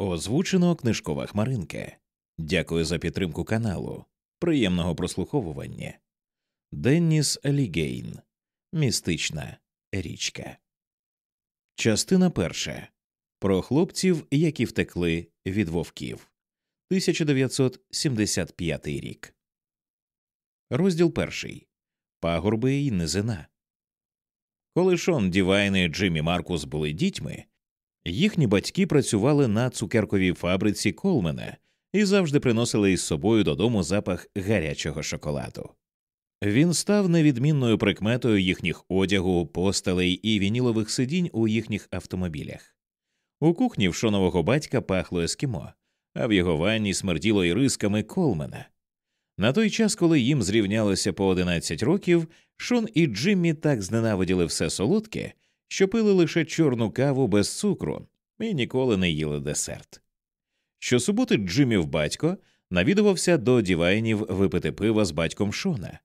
Озвучено книжкова хмаринка. Дякую за підтримку каналу. Приємного прослуховування. Денніс Лігейн. Містична річка. Частина перша. Про хлопців, які втекли від вовків. 1975 рік. Розділ перший. Пагорби й низина. Коли Шон Дівайн і Джиммі Маркус були дітьми, їхні батьки працювали на цукерковій фабриці Колмена і завжди приносили із собою додому запах гарячого шоколаду. Він став невідмінною прикметою їхніх одягу, постелей і вінілових сидінь у їхніх автомобілях. У кухні в шонового батька пахло ескімо, а в його ванні смерділо і рисками Колмена. На той час, коли їм зрівнялося по 11 років, Шон і Джиммі так зненавиділи все солодке, що пили лише чорну каву без цукру і ніколи не їли десерт. Щосуботи Джиммів батько навідувався до Дівайнів випити пива з батьком Шона.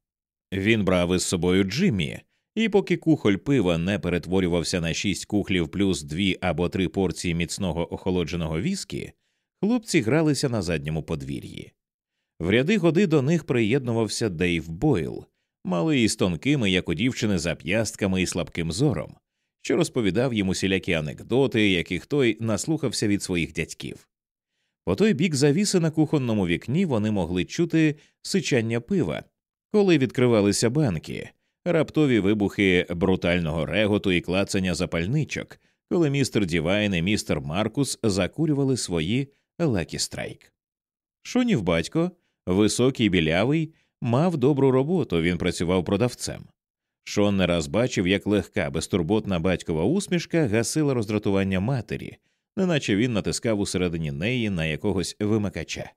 Він брав із собою Джиммі, і поки кухоль пива не перетворювався на шість кухлів плюс дві або три порції міцного охолодженого віскі, хлопці гралися на задньому подвір'ї. В ряди годи до них приєднувався Дейв Бойл, малий з тонкими, як у дівчини, зап'ястками і слабким зором, що розповідав їм усілякі анекдоти, яких той наслухався від своїх дядьків. По той бік завіси на кухонному вікні вони могли чути сичання пива, коли відкривалися банки, раптові вибухи брутального реготу і клацання запальничок, коли містер Дівайн і містер Маркус закурювали свої Лакі Страйк. Шонів батько, високий білявий, мав добру роботу, він працював продавцем. Шон не раз бачив, як легка, безтурботна батькова усмішка гасила роздратування матері, неначе він натискав усередині неї на якогось вимикача.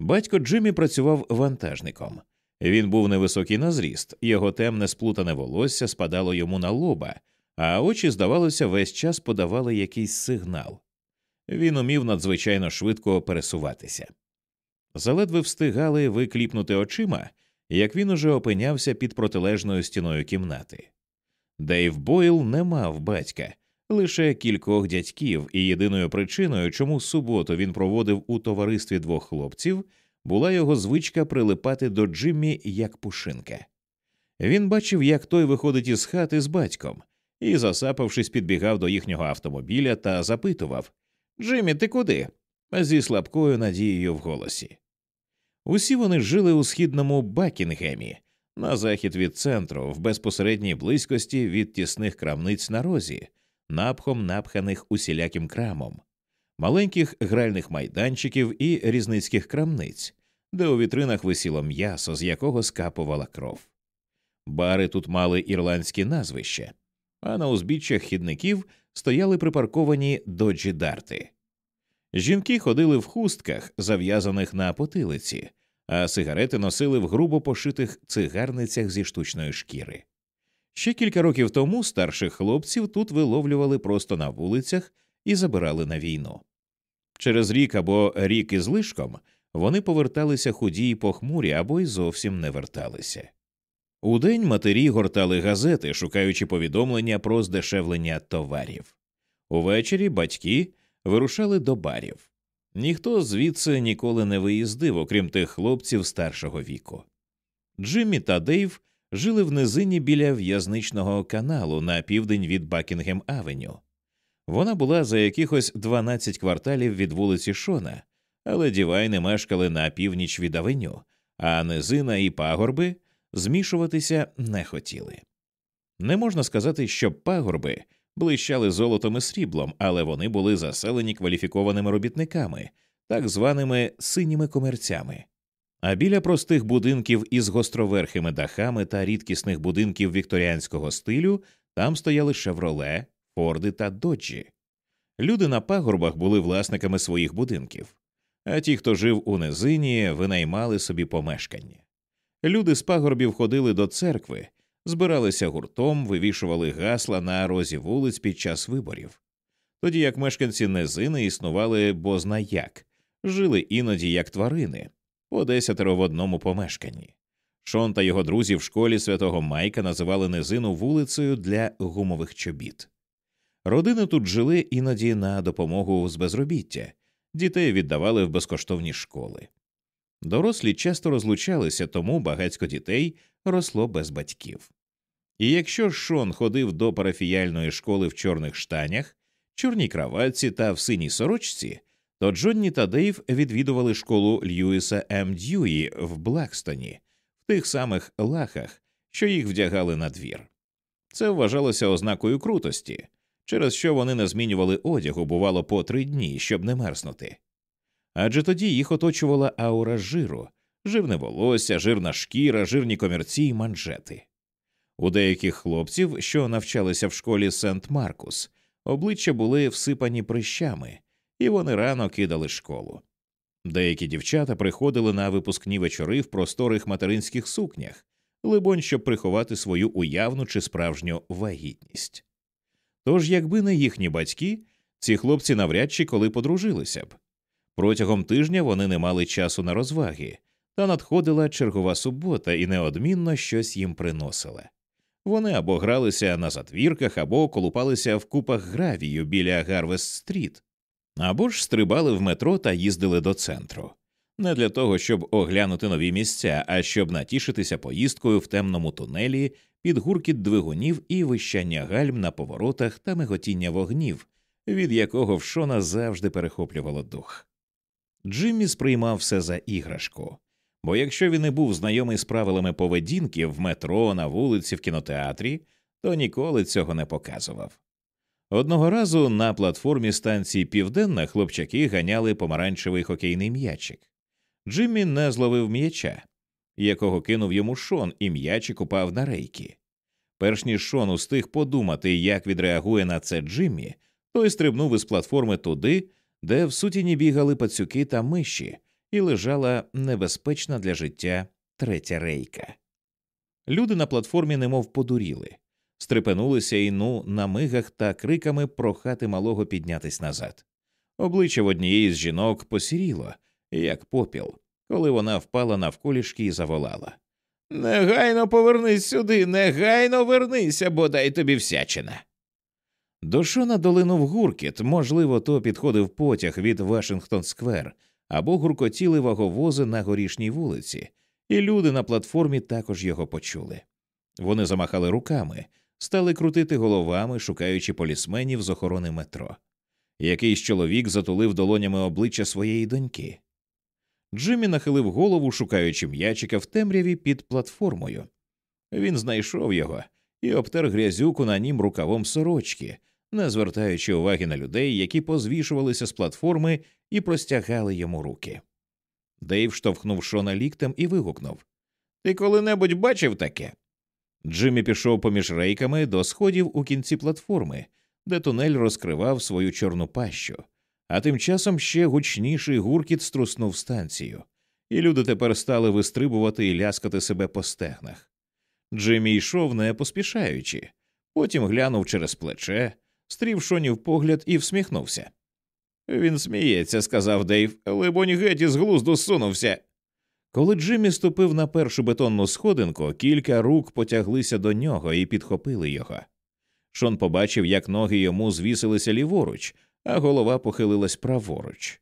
Батько Джиммі працював вантажником. Він був невисокий на зріст, його темне сплутане волосся спадало йому на лоба, а очі, здавалося, весь час подавали якийсь сигнал. Він умів надзвичайно швидко пересуватися. Заледве встигали викліпнути очима, як він уже опинявся під протилежною стіною кімнати. Дейв Бойл не мав батька, лише кількох дядьків, і єдиною причиною, чому суботу він проводив у товаристві двох хлопців, була його звичка прилипати до Джиммі як пушинка. Він бачив, як той виходить із хати з батьком, і, засапавшись, підбігав до їхнього автомобіля та запитував Джиммі, ти куди? зі слабкою надією в голосі. Усі вони жили у східному Бакінгемі, на захід від центру, в безпосередній близькості від тісних крамниць на розі, напхом напханих усіляким крамом, маленьких гральних майданчиків і різницьких крамниць, де у вітринах висіло м'ясо, з якого скапувала кров. Бари тут мали ірландські назвища, а на узбіччях хідників стояли припарковані доджі дарти. Жінки ходили в хустках, зав'язаних на потилиці, а сигарети носили в грубо пошитих цигарницях зі штучної шкіри. Ще кілька років тому старших хлопців тут виловлювали просто на вулицях і забирали на війну. Через рік або рік із лишком вони поверталися худі й похмурі або й зовсім не верталися. Удень матері гортали газети, шукаючи повідомлення про здешевлення товарів. Увечері батьки вирушали до барів. Ніхто звідси ніколи не виїздив, окрім тих хлопців старшого віку. Джиммі та Дейв жили в низині біля в'язничного каналу на південь від Бакінгем Авеню. Вона була за якихось 12 кварталів від вулиці Шона, але дівайни мешкали на північ від авеню, а низина і пагорби змішуватися не хотіли. Не можна сказати, що пагорби блищали золотом і сріблом, але вони були заселені кваліфікованими робітниками, так званими синіми комерцями. А біля простих будинків із гостроверхими дахами та рідкісних будинків вікторіанського стилю там стояли шевроле, форди та доджі. Люди на пагорбах були власниками своїх будинків, а ті, хто жив у низині, винаймали собі помешкання. Люди з пагорбів ходили до церкви, збиралися гуртом, вивішували гасла на розі вулиць під час виборів. Тоді як мешканці низини існували бозна як, жили іноді як тварини, по десятеро в одному помешканні. Шон та його друзі в школі святого Майка називали низину вулицею для гумових чобіт. Родини тут жили іноді на допомогу з безробіття, дітей віддавали в безкоштовні школи. Дорослі часто розлучалися, тому багатько дітей росло без батьків. І якщо Шон ходив до парафіяльної школи в чорних штанях, чорній краватці та в синій сорочці, то Джонні та Дейв відвідували школу Льюіса М. Дьюї в Блакстоні, в тих самих лахах, що їх вдягали на двір. Це вважалося ознакою крутості, через що вони не змінювали одягу, бувало, по три дні, щоб не мерзнути. Адже тоді їх оточувала аура жиру, жирне волосся, жирна шкіра, жирні комірці й манжети. У деяких хлопців, що навчалися в школі Сент Маркус, обличчя були всипані прищами, і вони рано кидали школу. Деякі дівчата приходили на випускні вечори в просторих материнських сукнях, либонь, щоб приховати свою уявну чи справжню вагітність. Тож, якби не їхні батьки, ці хлопці навряд чи коли подружилися б. Протягом тижня вони не мали часу на розваги, та надходила чергова субота і неодмінно щось їм приносила. Вони або гралися на затвірках, або колупалися в купах гравію біля Гарвест Стріт, або ж стрибали в метро та їздили до центру. Не для того, щоб оглянути нові місця, а щоб натішитися поїздкою в темному тунелі під гуркіт двигунів і вищання гальм на поворотах та миготіння вогнів, від якого в Шона завжди перехоплювало дух. Джиммі сприймав все за іграшку, бо якщо він не був знайомий з правилами поведінки в метро, на вулиці, в кінотеатрі, то ніколи цього не показував. Одного разу на платформі станції Південна хлопчаки ганяли помаранчевий хокейний м'ячик. Джиммі не зловив м'яча, якого кинув йому Шон, і м'ячик упав на рейки. Перш ніж Шон устиг подумати, як відреагує на це Джиммі, той стрибнув із платформи туди, де в сутіні бігали пацюки та миші, і лежала небезпечна для життя третя рейка. Люди на платформі немов подуріли, стрепенулися і ну на мигах та криками прохати малого піднятись назад. Обличчя в однієї з жінок посіріло, як попіл, коли вона впала навколішки і заволала. Негайно повернись сюди, негайно вернися, бодай тобі всячина. До Шона долинув гуркіт, можливо, то підходив потяг від Вашингтон Сквер або гуркотіли ваговози на горішній вулиці, і люди на платформі також його почули. Вони замахали руками, стали крутити головами, шукаючи полісменів з охорони метро. Якийсь чоловік затулив долонями обличчя своєї доньки. Джиммі нахилив голову, шукаючи м'ячика в темряві під платформою. Він знайшов його і обтер грязюку на нім рукавом сорочки, не звертаючи уваги на людей, які позвішувалися з платформи і простягали йому руки. Дейв штовхнув Шона ліктем і вигукнув Ти коли-небудь бачив таке? Джиммі пішов поміж рейками до сходів у кінці платформи, де тунель розкривав свою чорну пащу, а тим часом ще гучніший гуркіт струснув станцію, і люди тепер стали вистрибувати і ляскати себе по стегнах. Джиммі йшов не поспішаючи, потім глянув через плече, стрів шонів погляд і всміхнувся. Він сміється, сказав Дейв, либонь геть із глузду сунувся. Коли Джиммі ступив на першу бетонну сходинку, кілька рук потяглися до нього і підхопили його. Шон побачив, як ноги йому звісилися ліворуч, а голова похилилась праворуч.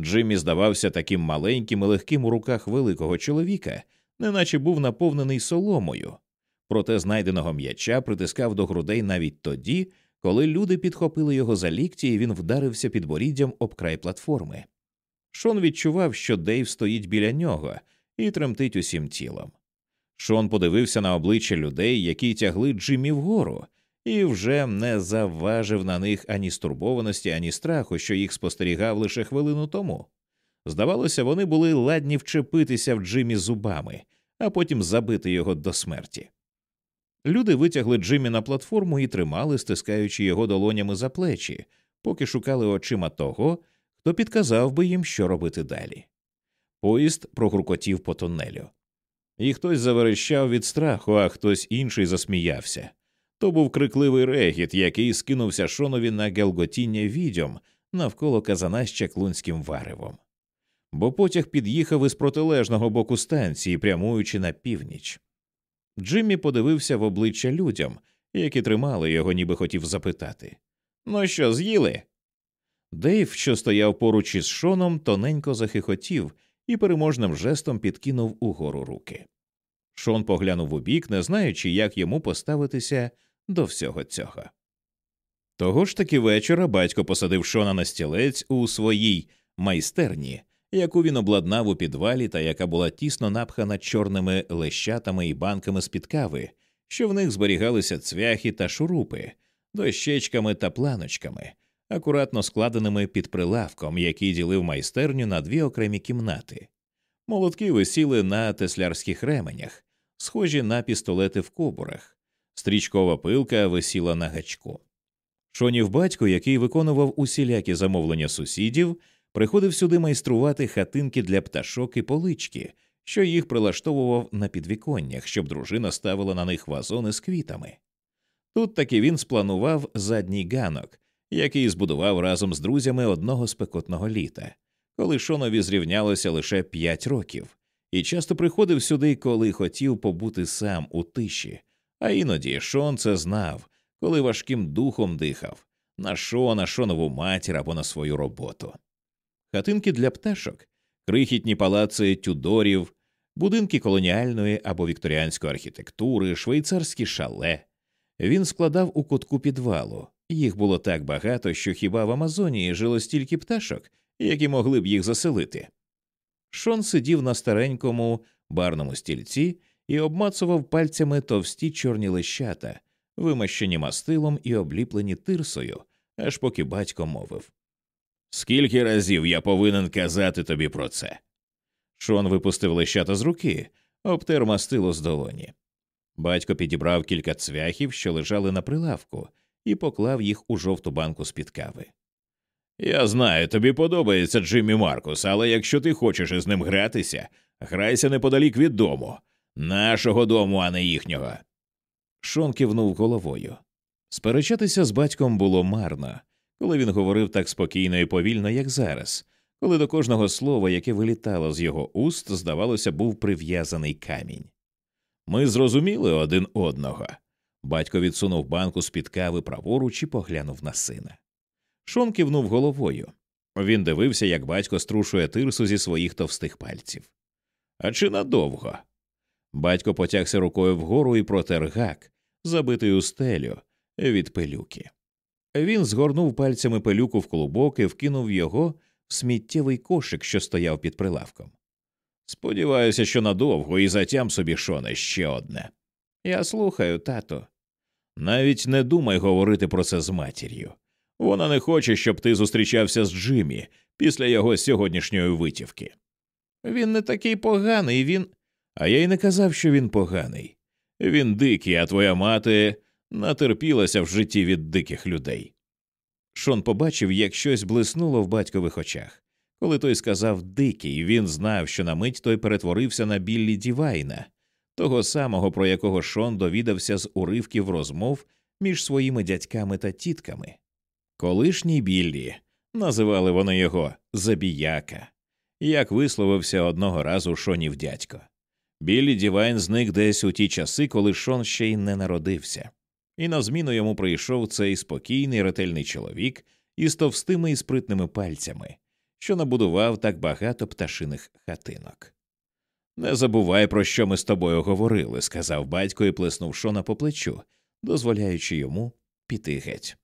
Джиммі здавався таким маленьким і легким у руках великого чоловіка, неначе був наповнений соломою. Проте знайденого м'яча притискав до грудей навіть тоді, коли люди підхопили його за лікті, і він вдарився підборіддям об край платформи. Шон відчував, що Дейв стоїть біля нього і тремтить усім тілом. Шон подивився на обличчя людей, які тягли Джиммі вгору, і вже не завважив на них ані стурбованості, ані страху, що їх спостерігав лише хвилину тому. Здавалося, вони були ладні вчепитися в Джиммі зубами, а потім забити його до смерті. Люди витягли Джиммі на платформу і тримали, стискаючи його долонями за плечі, поки шукали очима того, хто підказав би їм, що робити далі. Поїзд прогуркотів по тунелю. І хтось заверещав від страху, а хтось інший засміявся. То був крикливий регіт, який скинувся шонові на гелготіння відьом навколо казана з чаклунським варевом. Бо потяг під'їхав із протилежного боку станції, прямуючи на північ. Джиммі подивився в обличчя людям, які тримали його, ніби хотів запитати Ну що, з'їли? Дейв, що стояв поруч із Шоном, тоненько захихотів і переможним жестом підкинув угору руки. Шон поглянув у бік, не знаючи, як йому поставитися до всього цього. Того ж таки вечора батько посадив Шона на стілець у своїй майстерні, яку він обладнав у підвалі та яка була тісно напхана чорними лещатами і банками з під кави, що в них зберігалися цвяхи та шурупи, дощечками та планочками, акуратно складеними під прилавком, який ділив майстерню на дві окремі кімнати. Молотки висіли на теслярських ременях, схожі на пістолети в кобурах, стрічкова пилка висіла на гачку. Шонів батько, який виконував усілякі замовлення сусідів, приходив сюди майструвати хатинки для пташок і полички, що їх прилаштовував на підвіконнях, щоб дружина ставила на них вазони з квітами. Тут таки він спланував задній ганок, який збудував разом з друзями одного спекотного літа, коли Шонові зрівнялося лише п'ять років, і часто приходив сюди, коли хотів побути сам у тиші, а іноді Шон це знав, коли важким духом дихав на Шона, Шонову матір або на свою роботу. Хатинки для пташок, крихітні палаци тюдорів, будинки колоніальної або вікторіанської архітектури, швейцарські шале. Він складав у кутку підвалу. Їх було так багато, що хіба в Амазонії жило стільки пташок, які могли б їх заселити. Шон сидів на старенькому барному стільці і обмацував пальцями товсті чорні лищата, вимащені мастилом і обліплені тирсою, аж поки батько мовив Скільки разів я повинен казати тобі про це? Шон випустив лищата з руки, обтер мастило з долоні. Батько підібрав кілька цвяхів, що лежали на прилавку, і поклав їх у жовту банку з під кави. Я знаю, тобі подобається Джиммі Маркус, але якщо ти хочеш із ним гратися, грайся неподалік від дому, нашого дому, а не їхнього. Шон кивнув головою. Сперечатися з батьком було марно, коли він говорив так спокійно і повільно, як зараз, коли до кожного слова, яке вилітало з його уст, здавалося, був прив'язаний камінь. Ми зрозуміли один одного. Батько відсунув банку з під кави праворуч і поглянув на сина. Шон кивнув головою. Він дивився, як батько струшує тирсу зі своїх товстих пальців. А чи надовго? Батько потягся рукою вгору і протер гак, забитий у стелю від пилюки. Він згорнув пальцями пилюку в клубок і вкинув його в сміттєвий кошик, що стояв під прилавком. Сподіваюся, що надовго і затям собі шоне ще одне. Я слухаю, тато. Навіть не думай говорити про це з матір'ю. Вона не хоче, щоб ти зустрічався з Джиммі після його сьогоднішньої витівки. Він не такий поганий, він. А я й не казав, що він поганий. Він дикий, а твоя мати натерпілася в житті від диких людей. Шон побачив, як щось блиснуло в батькових очах. Коли той сказав дикий, він знав, що на мить той перетворився на Біллі Дівайна, того самого, про якого Шон довідався з уривків розмов між своїми дядьками та тітками. Колишній Біллі називали вони його Забіяка, як висловився одного разу Шонів дядько. Біллі Дівайн зник десь у ті часи, коли Шон ще й не народився, і на зміну йому прийшов цей спокійний ретельний чоловік із товстими і спритними пальцями, що набудував так багато пташиних хатинок. Не забувай, про що ми з тобою говорили, сказав батько і плеснув Шона по плечу, дозволяючи йому піти геть.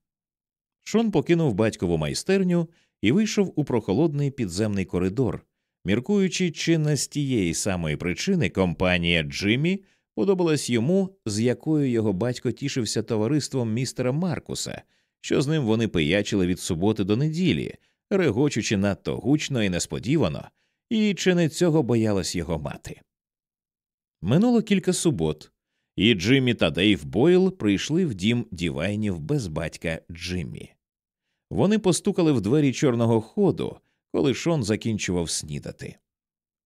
Шон покинув батькову майстерню і вийшов у прохолодний підземний коридор, міркуючи, чи не з тієї самої причини компанія Джиммі подобалась йому, з якою його батько тішився товариством містера Маркуса, що з ним вони пиячили від суботи до неділі, регочучи надто гучно і несподівано, і чи не цього боялась його мати. Минуло кілька субот, і Джиммі та Дейв Бойл прийшли в дім дівайнів без батька Джиммі. Вони постукали в двері чорного ходу, коли Шон закінчував снідати.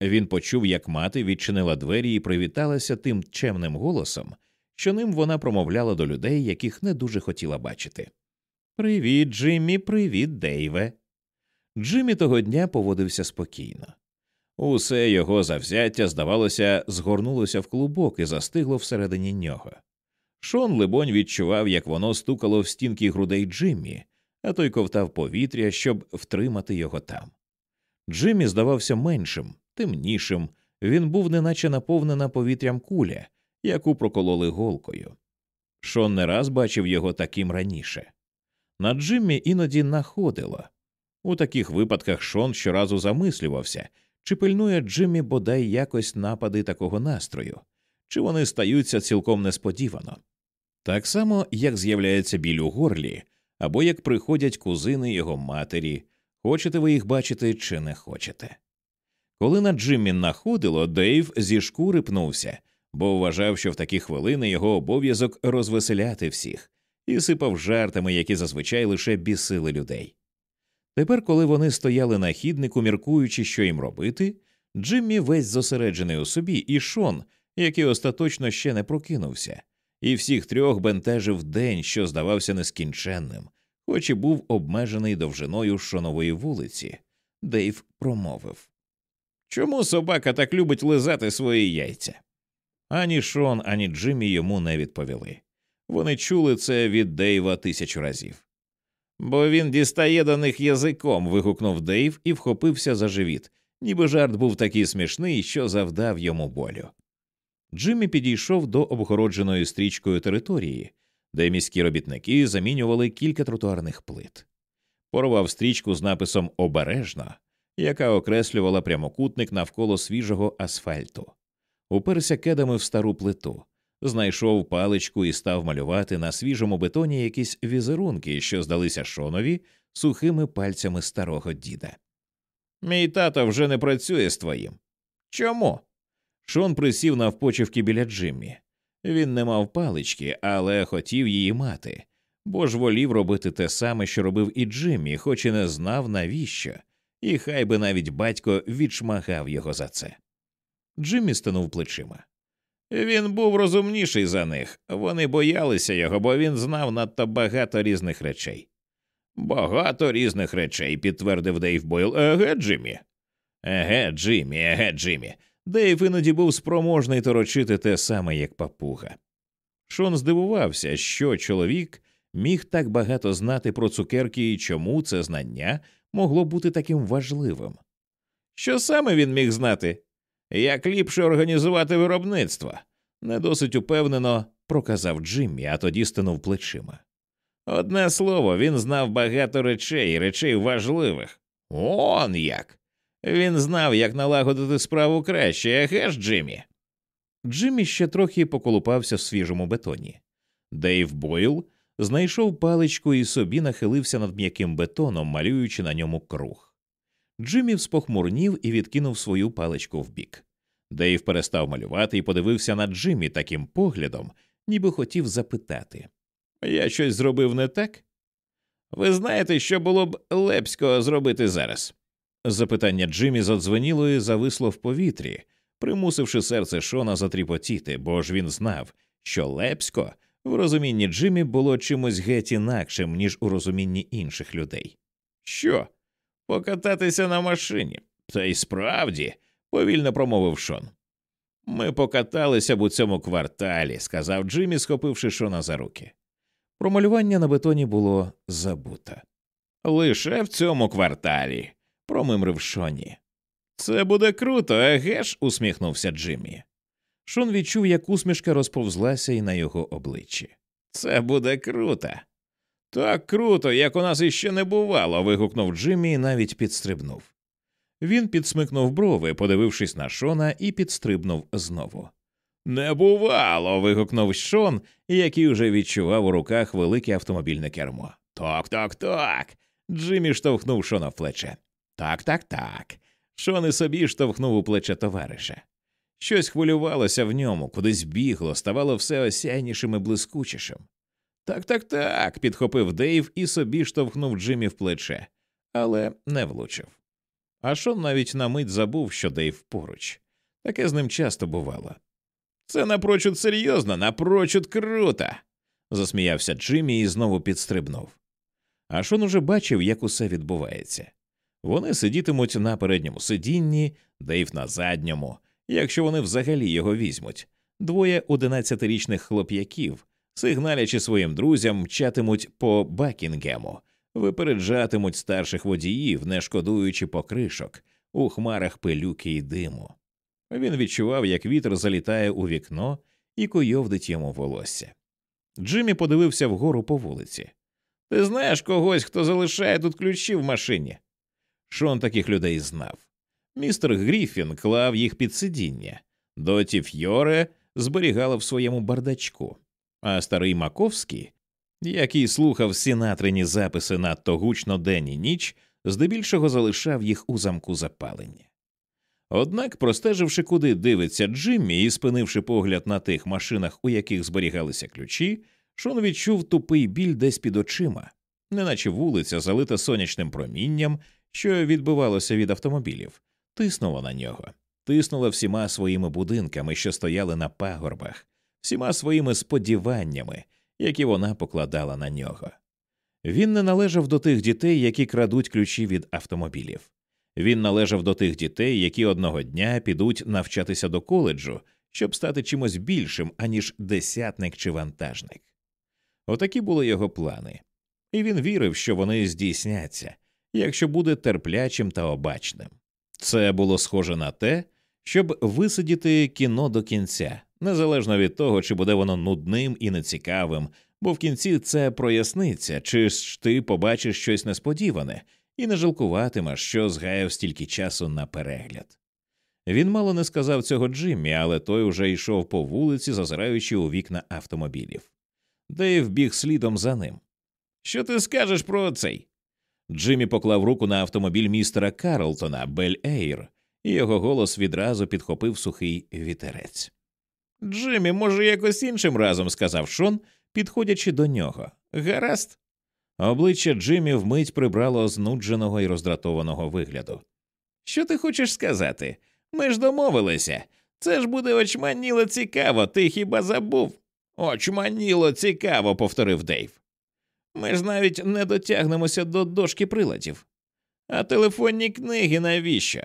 Він почув, як мати відчинила двері і привіталася тим чемним голосом, що ним вона промовляла до людей, яких не дуже хотіла бачити. Привіт, Джиммі, привіт, Дейве. Джиммі того дня поводився спокійно. Усе його завзяття, здавалося, згорнулося в клубок і застигло всередині нього. Шон, либонь, відчував, як воно стукало в стінки грудей Джиммі, а той ковтав повітря, щоб втримати його там. Джиммі здавався меншим, темнішим, він був неначе наповнена повітрям куля, яку прокололи голкою. Шон не раз бачив його таким раніше. На Джиммі іноді находило. У таких випадках Шон щоразу замислювався, чи пильнує Джиммі бодай якось напади такого настрою, чи вони стаються цілком несподівано. Так само, як з'являється біль у горлі, або як приходять кузини його матері, хочете ви їх бачити чи не хочете. Коли на Джиммі находило, Дейв зі шкури пнувся, бо вважав, що в такі хвилини його обов'язок розвеселяти всіх, і сипав жартами, які зазвичай лише бісили людей. Тепер, коли вони стояли на хіднику, міркуючи, що їм робити, Джиммі весь зосереджений у собі, і Шон, який остаточно ще не прокинувся, і всіх трьох бентежив день, що здавався нескінченним, хоч і був обмежений довжиною шонової вулиці, Дейв промовив Чому собака так любить лизати свої яйця? Ані Шон, ані Джиммі йому не відповіли. Вони чули це від Дейва тисячу разів. Бо він дістає до них язиком. вигукнув Дейв і вхопився за живіт, ніби жарт був такий смішний, що завдав йому болю. Джиммі підійшов до обгородженої стрічкою території, де міські робітники замінювали кілька тротуарних плит. Порвав стрічку з написом Обережно, яка окреслювала прямокутник навколо свіжого асфальту, уперся кедами в стару плиту, знайшов паличку і став малювати на свіжому бетоні якісь візерунки, що здалися шонові сухими пальцями старого діда. Мій тато вже не працює з твоїм. Чому? Шон присів навпочивки біля Джиммі. Він не мав палички, але хотів її мати, бо ж волів робити те саме, що робив і Джиммі, хоч і не знав навіщо, і хай би навіть батько відшмагав його за це. Джиммі стенув плечима. Він був розумніший за них, вони боялися його, бо він знав надто багато різних речей. Багато різних речей, підтвердив Дейв Бойл. Еге, Джиммі. Еге, Джиммі, еге, Джиммі. Дейв іноді був спроможний торочити те саме, як папуга. Шон здивувався, що чоловік міг так багато знати про цукерки і чому це знання могло бути таким важливим. Що саме він міг знати? Як ліпше організувати виробництво? Не досить упевнено проказав Джиммі, а тоді стинув плечима. Одне слово, він знав багато речей, речей важливих. Он як. Він знав, як налагодити справу краще, еге ж, Джиммі. Джиммі ще трохи поколупався в свіжому бетоні. Дейв Бойл знайшов паличку і собі нахилився над м'яким бетоном, малюючи на ньому круг. Джиммі спохмурнів і відкинув свою паличку вбік. Дейв перестав малювати і подивився на Джиммі таким поглядом, ніби хотів запитати Я щось зробив не так? Ви знаєте, що було б лепсько зробити зараз? Запитання Джиммі задзвеніло і зависло в повітрі, примусивши серце Шона затріпотіти, бо ж він знав, що лепсько в розумінні Джиммі було чимось геть інакшим, ніж у розумінні інших людей. Що? Покататися на машині? Та й справді, повільно промовив Шон. Ми покаталися б у цьому кварталі, сказав Джиммі, схопивши Шона за руки. Про малювання на бетоні було забуто. Лише в цьому кварталі, промимрив Шоні. Це буде круто, еге ж? усміхнувся Джиммі. Шон відчув, як усмішка розповзлася і на його обличчі. Це буде круто. Так круто, як у нас іще не бувало. вигукнув Джиммі і навіть підстрибнув. Він підсмикнув брови, подивившись на Шона, і підстрибнув знову. Не бувало. вигукнув Шон, який уже відчував у руках велике автомобільне кермо. Так, так, так. Джиммі штовхнув Шона в плече. Так, так, так. Шон і собі штовхнув у плече товариша. Щось хвилювалося в ньому, кудись бігло, ставало все осяйнішим і блискучішим. Так, так, так, підхопив Дейв і собі штовхнув Джиммі в плече, але не влучив. А Шон навіть на мить забув, що Дейв поруч. Таке з ним часто бувало. Це напрочуд серйозно, напрочуд круто. засміявся Джиммі і знову підстрибнув. А Шон уже бачив, як усе відбувається. Вони сидітимуть на передньому сидінні, Дейв на задньому, якщо вони взагалі його візьмуть. Двоє одинадцятирічних хлоп'яків, сигналячи своїм друзям, мчатимуть по Бакінгему, випереджатимуть старших водіїв, не шкодуючи покришок у хмарах пилюки й диму. Він відчував, як вітер залітає у вікно і куйовдить йому волосся. Джиммі подивився вгору по вулиці. Ти знаєш когось, хто залишає тут ключі в машині? Шон таких людей знав. Містер Гріфін клав їх під сидіння, доті Фьоре зберігала в своєму бардачку, а старий Маковський, який слухав сінатрині записи надто гучно день і ніч, здебільшого залишав їх у замку запалення. Однак, простеживши, куди дивиться Джиммі і спинивши погляд на тих машинах, у яких зберігалися ключі, Шон відчув тупий біль десь під очима, неначе вулиця, залита сонячним промінням, що відбивалося від автомобілів, тиснула на нього, тиснула всіма своїми будинками, що стояли на пагорбах, всіма своїми сподіваннями, які вона покладала на нього. Він не належав до тих дітей, які крадуть ключі від автомобілів. Він належав до тих дітей, які одного дня підуть навчатися до коледжу, щоб стати чимось більшим, аніж десятник чи вантажник. Отакі були його плани, і він вірив, що вони здійсняться, якщо буде терплячим та обачним. Це було схоже на те, щоб висидіти кіно до кінця, незалежно від того, чи буде воно нудним і нецікавим, бо в кінці це проясниться, чи ж ти побачиш щось несподіване і не жалкуватимеш, що згаяв стільки часу на перегляд. Він мало не сказав цього Джиммі, але той уже йшов по вулиці, зазираючи у вікна автомобілів. Дейв біг слідом за ним. Що ти скажеш про цей? Джиммі поклав руку на автомобіль містера Карлтона Бель Ейр, і його голос відразу підхопив сухий вітерець. Джиммі, може, якось іншим разом, сказав Шон, підходячи до нього. Гаразд. Обличчя Джиммі вмить прибрало знудженого і роздратованого вигляду. Що ти хочеш сказати? Ми ж домовилися. Це ж буде очманіло цікаво, ти хіба забув? Очманіло цікаво, повторив Дейв. Ми ж навіть не дотягнемося до дошки приладів. А телефонні книги навіщо?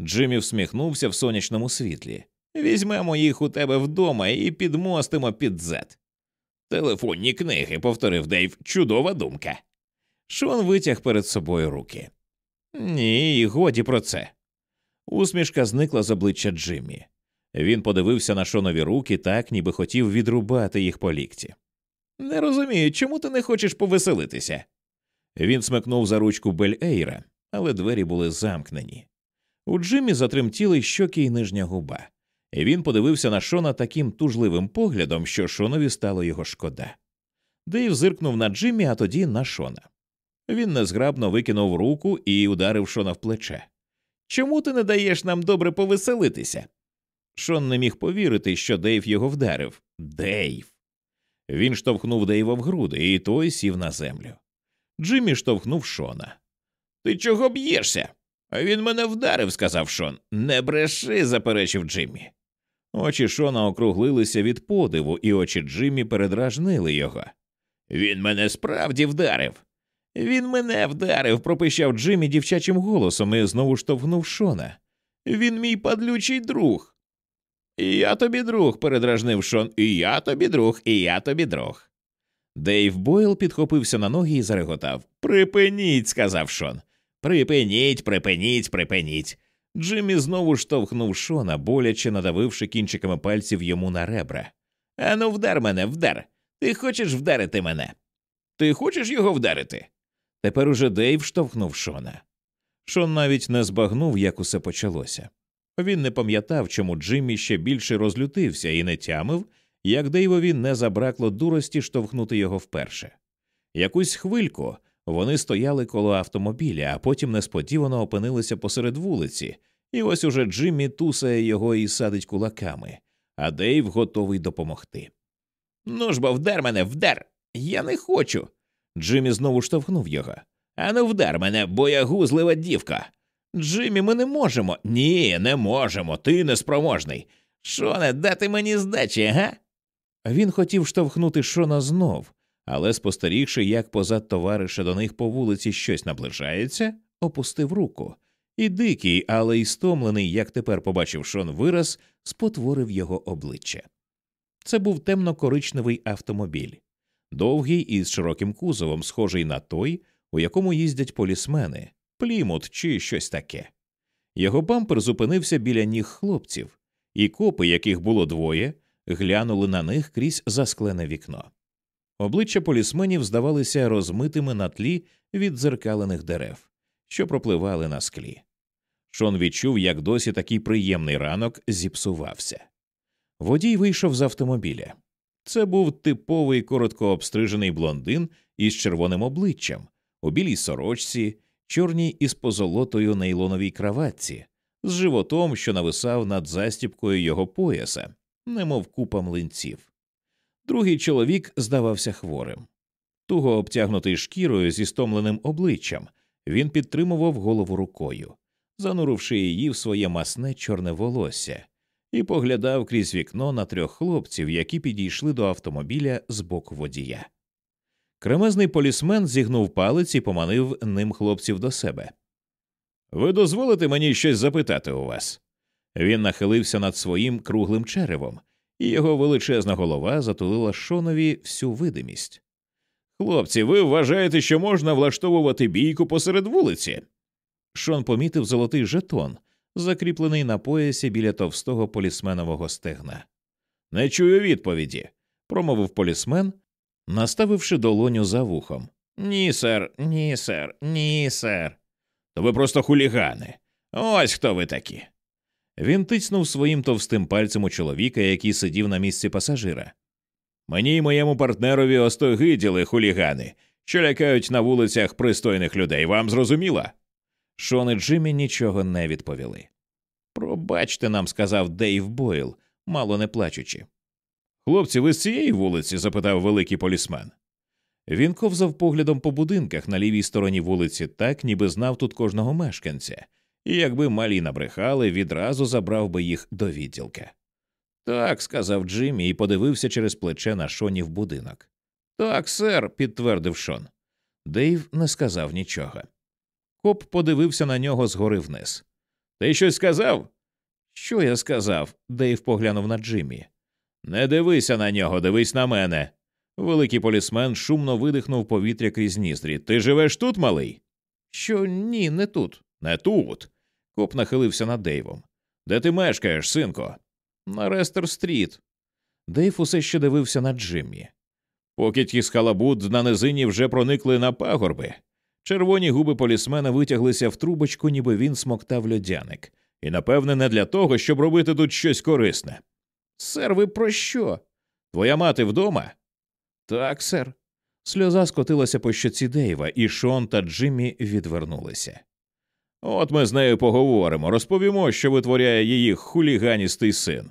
Джиммі всміхнувся в сонячному світлі. Візьмемо їх у тебе вдома і підмостимо під зад. Телефонні книги, повторив Дейв, чудова думка. Шон витяг перед собою руки. Ні, годі про це. Усмішка зникла з обличчя Джиммі. Він подивився на шонові руки так, ніби хотів відрубати їх по лікті. Не розумію, чому ти не хочеш повеселитися. Він смикнув за ручку Бель Ейра, але двері були замкнені. У Джиммі затремтіли щоки й нижня губа, і він подивився на Шона таким тужливим поглядом, що Шонові стало його шкода. Дейв зиркнув на Джиммі, а тоді на Шона. Він незграбно викинув руку і ударив Шона в плече. Чому ти не даєш нам добре повеселитися? Шон не міг повірити, що Дейв його вдарив. Дейв. Він штовхнув Дейва в груди, і той сів на землю. Джиммі штовхнув Шона. Ти чого б'єшся? Він мене вдарив, сказав Шон. Не бреши, заперечив Джиммі. Очі Шона округлилися від подиву, і очі Джиммі передражнили його. Він мене справді вдарив. Він мене вдарив, пропищав Джиммі дівчачим голосом і знову штовхнув Шона. Він мій падлючий друг. І я тобі друг, передражнив Шон, і я тобі друг, і я тобі друг. Дейв Бойл підхопився на ноги і зареготав. Припиніть, сказав Шон. Припиніть, припиніть, припиніть. Джиммі знову штовхнув Шона, боляче надавивши кінчиками пальців йому на ребра. Ану, вдар мене, вдар. Ти хочеш вдарити мене? Ти хочеш його вдарити? Тепер уже Дейв штовхнув Шона. Шон навіть не збагнув, як усе почалося. Він не пам'ятав, чому Джиммі ще більше розлютився і не тямив, як Дейвові не забракло дурості штовхнути його вперше. Якусь хвильку вони стояли коло автомобіля, а потім несподівано опинилися посеред вулиці, і ось уже Джиммі тусає його і садить кулаками, а Дейв готовий допомогти. Ну ж бо вдар мене, вдар. Я не хочу. Джиммі знову штовхнув його. Ану, вдар мене, боягузлива дівка. Джиммі, ми не можемо. Ні, не можемо. Ти неспроможний. Шоне, дати мені здачі, га? Він хотів штовхнути Шона знов, але, спостерігши, як позад товариша до них по вулиці щось наближається, опустив руку, і дикий, але й стомлений, як тепер побачив Шон вираз, спотворив його обличчя. Це був темно коричневий автомобіль, довгий із широким кузовом, схожий на той, у якому їздять полісмени, плімут чи щось таке. Його бампер зупинився біля ніг хлопців, і копи, яких було двоє, глянули на них крізь засклене вікно. Обличчя полісменів здавалися розмитими на тлі від дзеркалених дерев, що пропливали на склі. Шон відчув, як досі такий приємний ранок зіпсувався. Водій вийшов з автомобіля. Це був типовий коротко обстрижений блондин із червоним обличчям, у білій сорочці, чорній із позолотою нейлоновій краватці, з животом, що нависав над застіпкою його пояса, немов купа млинців. Другий чоловік здавався хворим. Туго обтягнутий шкірою зі стомленим обличчям, він підтримував голову рукою, зануривши її в своє масне чорне волосся, і поглядав крізь вікно на трьох хлопців, які підійшли до автомобіля з боку водія. Кремезний полісмен зігнув палець і поманив ним хлопців до себе. Ви дозволите мені щось запитати у вас? Він нахилився над своїм круглим черевом, і його величезна голова затулила шонові всю видимість. Хлопці, ви вважаєте, що можна влаштовувати бійку посеред вулиці? Шон помітив золотий жетон, закріплений на поясі біля товстого полісменового стегна. Не чую відповіді, промовив полісмен, наставивши долоню за вухом. Ні, сер, ні, сер, ні, сер. То ви просто хулігани. Ось хто ви такі. Він тицнув своїм товстим пальцем у чоловіка, який сидів на місці пасажира. Мені й моєму партнерові остогиділи хулігани, що лякають на вулицях пристойних людей. Вам зрозуміло? Шон і Джиммі нічого не відповіли. Пробачте нам, сказав Дейв Бойл, мало не плачучи. Хлопці, ви з цієї вулиці? запитав великий полісмен. Він ковзав поглядом по будинках на лівій стороні вулиці, так ніби знав тут кожного мешканця, і якби малі набрехали, відразу забрав би їх до відділка. Так, сказав Джиммі і подивився через плече на Шоні в будинок. Так, сер, підтвердив Шон. Дейв не сказав нічого. Коп подивився на нього згори вниз. Ти щось сказав? Що я сказав? Дейв поглянув на Джиммі. Не дивися на нього, дивись на мене. Великий полісмен шумно видихнув повітря крізь ніздрі. Ти живеш тут, малий? Що ні, не тут. Не тут. Коп нахилився над Дейвом. Де ти мешкаєш, синко? На Рестер Стріт. Дейв усе ще дивився на Джиммі. Покидьки з халабуд на низині вже проникли на пагорби. Червоні губи полісмена витяглися в трубочку, ніби він смоктав льодяник, і, напевне, не для того, щоб робити тут щось корисне. Сер, ви про що? Твоя мати вдома? Так, сер. Сльоза скотилася по щоці Дейва, і Шон та Джиммі відвернулися. От ми з нею поговоримо, розповімо, що витворяє її хуліганістий син.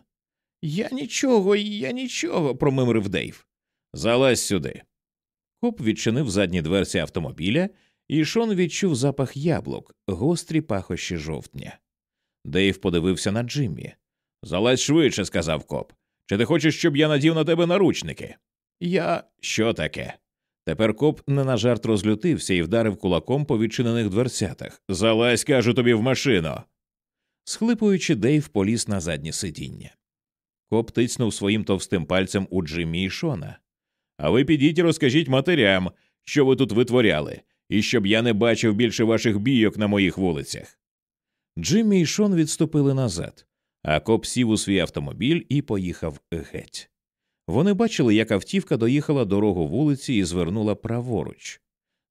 Я нічого, я нічого, промимрив Дейв. Залазь сюди. Коп відчинив задні дверці автомобіля, і Шон відчув запах яблук, гострі пахощі жовтня. Дейв подивився на Джиммі. Залазь швидше, сказав коп. Чи ти хочеш, щоб я надів на тебе наручники? Я. Що таке? Тепер коп не на жарт розлютився і вдарив кулаком по відчинених дверцятах. Залазь, кажу тобі, в машину. Схлипуючи, Дейв поліз на заднє сидіння. Коп тицнув своїм товстим пальцем у Джиммі і Шона. А ви підіть і розкажіть матерям, що ви тут витворяли, і щоб я не бачив більше ваших бійок на моїх вулицях. Джиммі і Шон відступили назад, а коп сів у свій автомобіль і поїхав геть. Вони бачили, як автівка доїхала дорогу вулиці і звернула праворуч.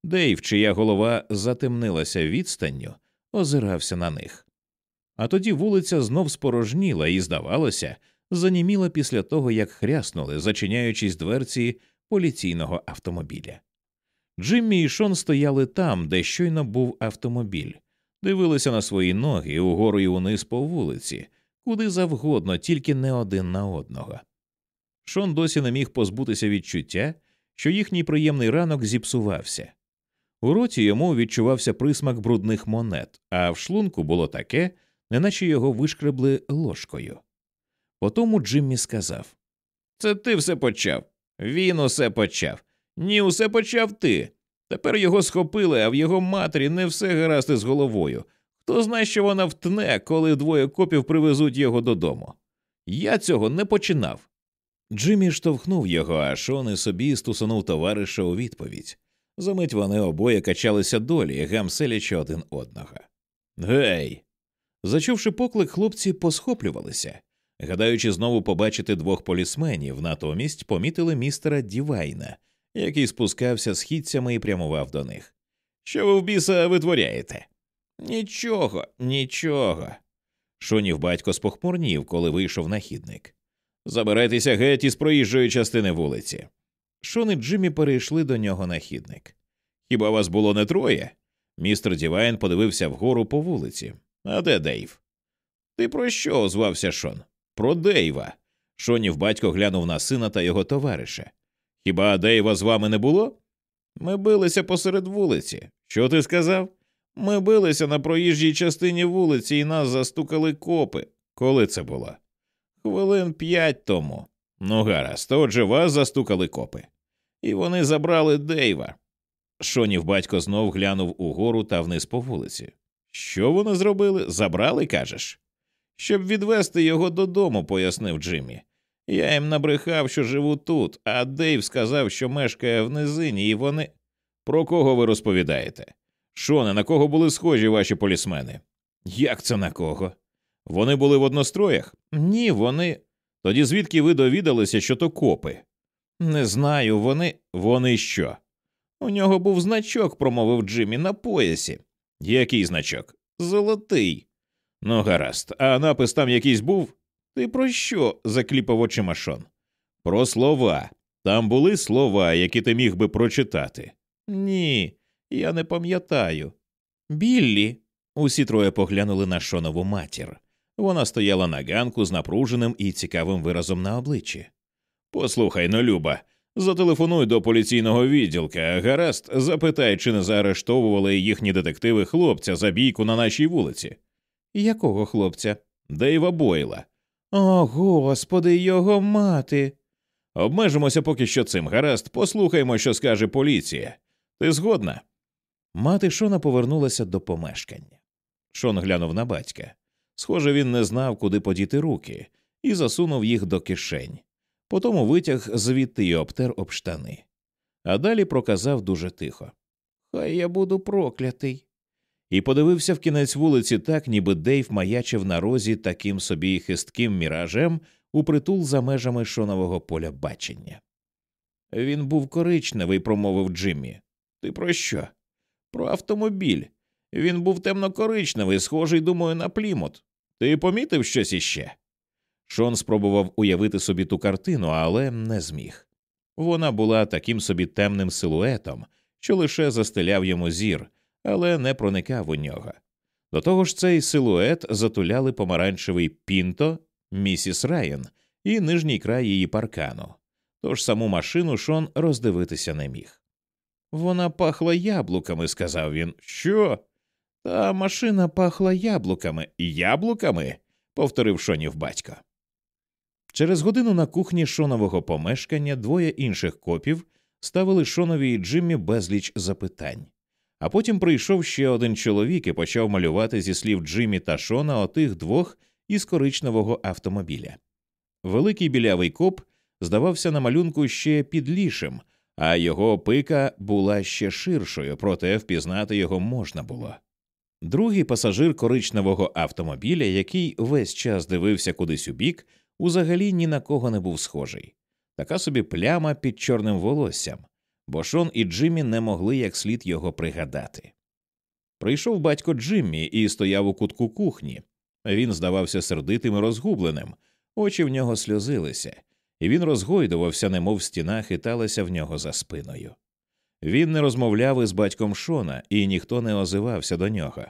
Дейв, чия голова затемнилася відстанню, озирався на них. А тоді вулиця знов спорожніла і, здавалося, заніміла після того, як хряснули, зачиняючись дверці поліційного автомобіля. Джиммі і Шон стояли там, де щойно був автомобіль, дивилися на свої ноги угору і униз по вулиці, куди завгодно, тільки не один на одного. Шон досі не міг позбутися відчуття, що їхній приємний ранок зіпсувався. У роті йому відчувався присмак брудних монет, а в шлунку було таке, неначе його вишкребли ложкою. Потому Джиммі сказав Це ти все почав. Він усе почав. Ні, усе почав ти. Тепер його схопили, а в його матері не все гаразд із головою. Хто знає, що вона втне, коли двоє копів привезуть його додому. Я цього не починав. Джиммі штовхнув його, а Шон і собі стусанув товариша у відповідь. Замить вони обоє качалися долі, гамселячи один одного. Гей. Зачувши поклик, хлопці посхоплювалися, гадаючи знову побачити двох полісменів, натомість помітили містера Дівайна, який спускався східцями і прямував до них. Що ви в біса витворяєте? Нічого, нічого. Шонів батько спохмурнів, коли вийшов на хідник. Забирайтеся геть із проїжджої частини вулиці. Шон і Джиммі перейшли до нього на хідник. Хіба вас було не троє? Містер Дівайн подивився вгору по вулиці. А де Дейв? Ти про що? озвався Шон. Про Дейва. Шонів батько глянув на сина та його товариша. Хіба Дейва з вами не було? Ми билися посеред вулиці. Що ти сказав? Ми билися на проїжджій частині вулиці і нас застукали копи. Коли це було? Хвилин п'ять тому. Ну, гаразд, отже, вас застукали копи. І вони забрали Дейва. Шонів батько знов глянув угору та вниз по вулиці. Що вони зробили? Забрали, кажеш? Щоб відвести його додому, пояснив Джиммі. Я їм набрехав, що живу тут, а Дейв сказав, що мешкає в низині, і вони. Про кого ви розповідаєте? Шоне, на кого були схожі ваші полісмени? Як це на кого? Вони були в одностроях? Ні, вони. Тоді звідки ви довідалися, що то копи? Не знаю, вони. Вони що? У нього був значок, промовив Джиммі, на поясі. Який значок? Золотий. Ну, гаразд, а напис там якийсь був? Ти про що? закліпав очима Шон. Про слова. Там були слова, які ти міг би прочитати. Ні, я не пам'ятаю. Біллі. Усі троє поглянули на Шонову матір. Вона стояла на ганку з напруженим і цікавим виразом на обличчі. Послухай ну, Люба, зателефонуй до поліційного відділка, гаразд, запитай, чи не заарештовували їхні детективи хлопця за бійку на нашій вулиці. Якого хлопця? Дейва Бойла. О, господи, його мати. Обмежимося поки що цим, гаразд, послухаймо, що скаже поліція. Ти згодна? Мати Шона повернулася до помешкання. Шон глянув на батька. Схоже, він не знав, куди подіти руки, і засунув їх до кишень. Потім витяг звідти й обтер об штани. А далі проказав дуже тихо Хай я буду проклятий. І подивився в кінець вулиці так, ніби Дейв маячив на розі таким собі хистким міражем у притул за межами шонового поля бачення. Він був коричневий, промовив Джиммі. Ти про що? Про автомобіль. Він був темно-коричневий, схожий, думаю, на плімут. Ти помітив щось іще? Шон спробував уявити собі ту картину, але не зміг. Вона була таким собі темним силуетом, що лише застеляв йому зір, але не проникав у нього. До того ж, цей силует затуляли помаранчевий пінто, місіс Райан і нижній край її паркану. Тож саму машину Шон роздивитися не міг. Вона пахла яблуками, сказав він. Що? Та машина пахла яблуками. Яблуками? повторив Шонів батько. Через годину на кухні шонового помешкання двоє інших копів ставили Шонові і Джиммі безліч запитань. А потім прийшов ще один чоловік і почав малювати зі слів Джиммі та Шона отих двох із коричневого автомобіля. Великий білявий коп здавався на малюнку ще підлішим, а його пика була ще ширшою, проте впізнати його можна було. Другий пасажир коричневого автомобіля, який весь час дивився кудись у бік, узагалі ні на кого не був схожий. Така собі пляма під чорним волоссям, бо Шон і Джиммі не могли як слід його пригадати. Прийшов батько Джиммі і стояв у кутку кухні. Він здавався сердитим і розгубленим, очі в нього сльозилися, і він розгойдувався, немов стіна хиталася в нього за спиною. Він не розмовляв із батьком Шона, і ніхто не озивався до нього.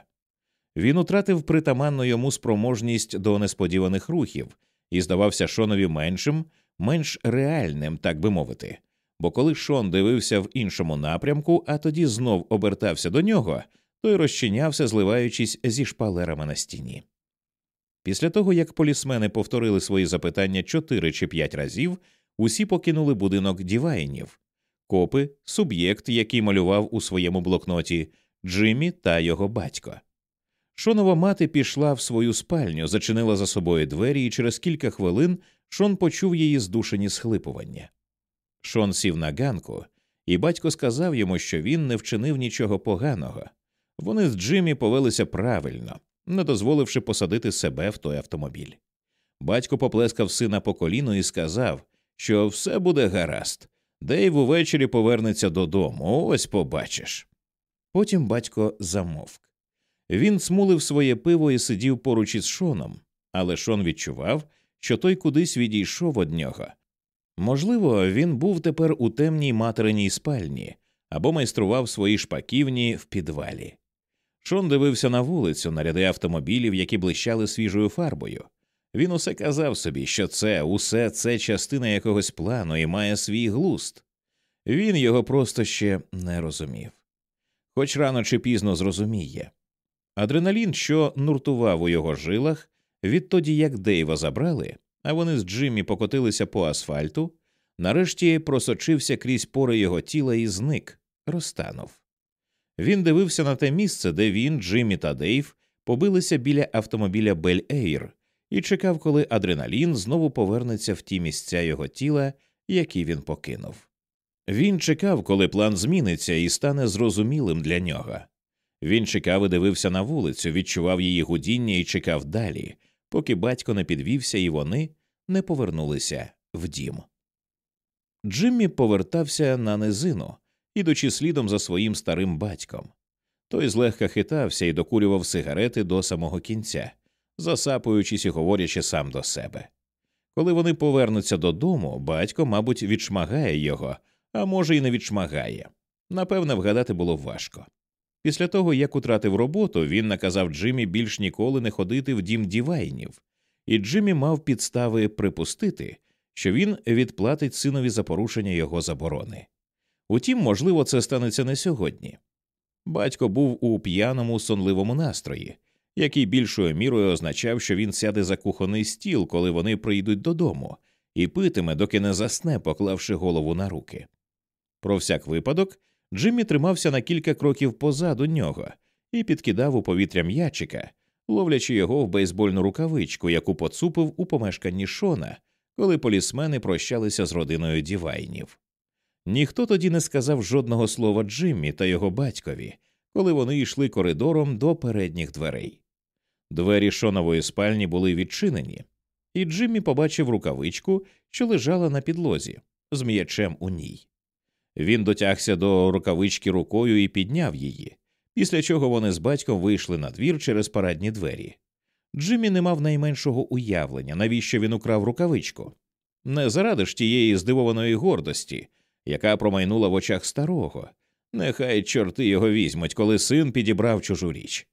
Він утратив притаманну йому спроможність до несподіваних рухів і здавався Шонові меншим, менш реальним, так би мовити. Бо коли Шон дивився в іншому напрямку, а тоді знов обертався до нього, той розчинявся, зливаючись зі шпалерами на стіні. Після того, як полісмени повторили свої запитання чотири чи п'ять разів, усі покинули будинок дівайнів копи, суб'єкт, який малював у своєму блокноті, Джиммі та його батько. Шонова мати пішла в свою спальню, зачинила за собою двері, і через кілька хвилин Шон почув її здушені схлипування. Шон сів на ганку і батько сказав йому, що він не вчинив нічого поганого. Вони з Джиммі повелися правильно, не дозволивши посадити себе в той автомобіль. Батько поплескав сина по коліну і сказав, що все буде гаразд. Дейв увечері повернеться додому, ось побачиш. Потім батько замовк. Він смулив своє пиво і сидів поруч із Шоном, але Шон відчував, що той кудись відійшов од нього. Можливо, він був тепер у темній материній спальні або майстрував свої шпаківні в підвалі. Шон дивився на вулицю, на ряди автомобілів, які блищали свіжою фарбою. Він усе казав собі, що це усе це частина якогось плану і має свій глуст. Він його просто ще не розумів. Хоч рано чи пізно зрозуміє. Адреналін, що нуртував у його жилах, відтоді як Дейва забрали, а вони з Джиммі покотилися по асфальту, нарешті просочився крізь пори його тіла і зник, розтанув. Він дивився на те місце, де він, Джиммі та Дейв побилися біля автомобіля Бель Ейр, і чекав, коли адреналін знову повернеться в ті місця його тіла, які він покинув. Він чекав, коли план зміниться і стане зрозумілим для нього. Він чекав і дивився на вулицю, відчував її гудіння і чекав далі, поки батько не підвівся і вони не повернулися в дім. Джиммі повертався на низину, ідучи слідом за своїм старим батьком. Той злегка хитався і докурював сигарети до самого кінця, засапуючись і говорячи сам до себе. Коли вони повернуться додому, батько, мабуть, відшмагає його, а може, і не відшмагає. Напевне, вгадати було важко. Після того, як утратив роботу, він наказав Джиммі більш ніколи не ходити в дім дівайнів, і Джиммі мав підстави припустити, що він відплатить синові за порушення його заборони. Утім, можливо, це станеться не сьогодні. Батько був у п'яному сонливому настрої, який більшою мірою означав, що він сяде за кухонний стіл, коли вони прийдуть додому, і питиме, доки не засне, поклавши голову на руки. Про всяк випадок, Джиммі тримався на кілька кроків позаду нього і підкидав у повітря м'ячика, ловлячи його в бейсбольну рукавичку, яку поцупив у помешканні Шона, коли полісмени прощалися з родиною дівайнів. Ніхто тоді не сказав жодного слова Джиммі та його батькові, коли вони йшли коридором до передніх дверей. Двері шонової спальні були відчинені, і Джиммі побачив рукавичку, що лежала на підлозі, з м'ячем у ній. Він дотягся до рукавички рукою і підняв її, після чого вони з батьком вийшли на двір через парадні двері. Джиммі не мав найменшого уявлення, навіщо він украв рукавичку. Не заради ж тієї здивованої гордості, яка промайнула в очах старого. Нехай чорти його візьмуть, коли син підібрав чужу річ.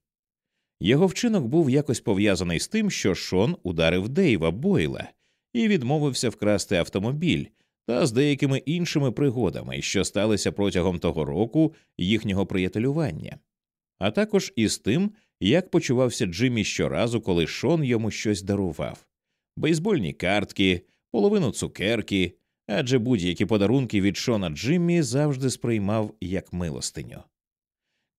Його вчинок був якось пов'язаний з тим, що Шон ударив Дейва Бойла і відмовився вкрасти автомобіль та з деякими іншими пригодами, що сталися протягом того року їхнього приятелювання, а також із тим, як почувався Джиммі щоразу, коли Шон йому щось дарував бейсбольні картки, половину цукерки, адже будь-які подарунки від Шона Джиммі завжди сприймав як милостиню.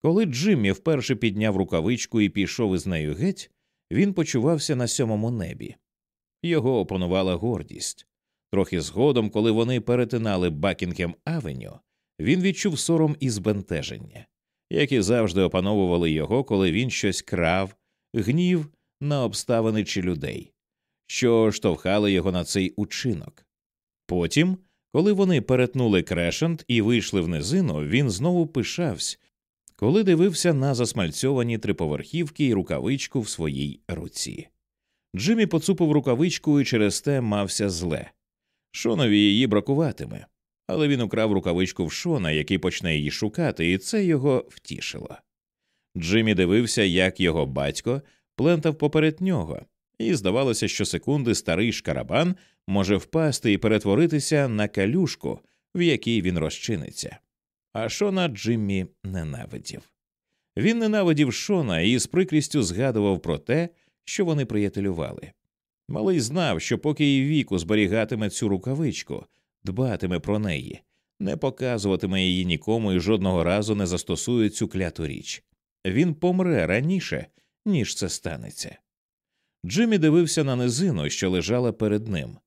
Коли Джиммі вперше підняв рукавичку і пішов із нею геть, він почувався на сьомому небі. Його опанувала гордість. Трохи згодом, коли вони перетинали Бакінгем Авеню, він відчув сором і збентеження, які завжди опановували його, коли він щось крав, гнів на обставини чи людей, що штовхали його на цей учинок. Потім, коли вони перетнули крешент і вийшли в низину, він знову пишався, коли дивився на засмальцьовані триповерхівки і рукавичку в своїй руці. Джиммі поцупив рукавичку і через те мався зле. Шонові її бракуватиме, але він украв рукавичку в Шона, який почне її шукати, і це його втішило. Джиммі дивився, як його батько плентав поперед нього, і здавалося, що секунди старий шкарабан може впасти і перетворитися на калюшку, в якій він розчиниться. А Шона Джиммі ненавидів. Він ненавидів Шона і з прикрістю згадував про те, що вони приятелювали. Малий знав, що поки і віку зберігатиме цю рукавичку, дбатиме про неї, не показуватиме її нікому і жодного разу не застосує цю кляту річ. Він помре раніше, ніж це станеться. Джиммі дивився на низину, що лежала перед ним,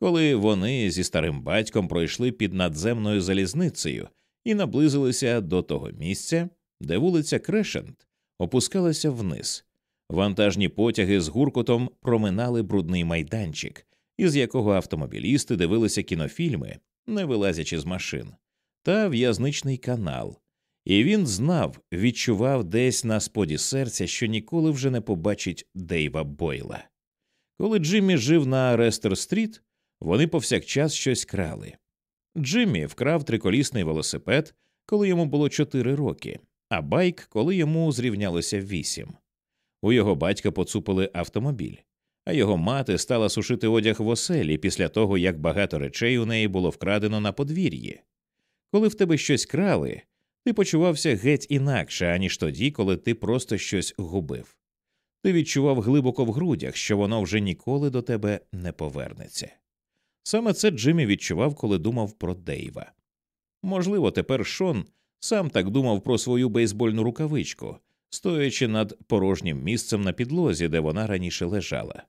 коли вони зі старим батьком пройшли під надземною залізницею і наблизилися до того місця, де вулиця Крешент опускалася вниз. Вантажні потяги з гуркотом проминали брудний майданчик, із якого автомобілісти дивилися кінофільми, не вилазячи з машин, та в'язничний канал. І він знав, відчував десь на споді серця, що ніколи вже не побачить Дейва Бойла. Коли Джиммі жив на Рестер Стріт, вони повсякчас щось крали. Джиммі вкрав триколісний велосипед, коли йому було чотири роки, а байк, коли йому зрівнялося вісім. У його батька поцупили автомобіль, а його мати стала сушити одяг в оселі після того, як багато речей у неї було вкрадено на подвір'ї. Коли в тебе щось крали, ти почувався геть інакше, аніж тоді, коли ти просто щось губив. Ти відчував глибоко в грудях, що воно вже ніколи до тебе не повернеться. Саме це Джиммі відчував, коли думав про Дейва. Можливо, тепер Шон сам так думав про свою бейсбольну рукавичку, стоячи над порожнім місцем на підлозі, де вона раніше лежала,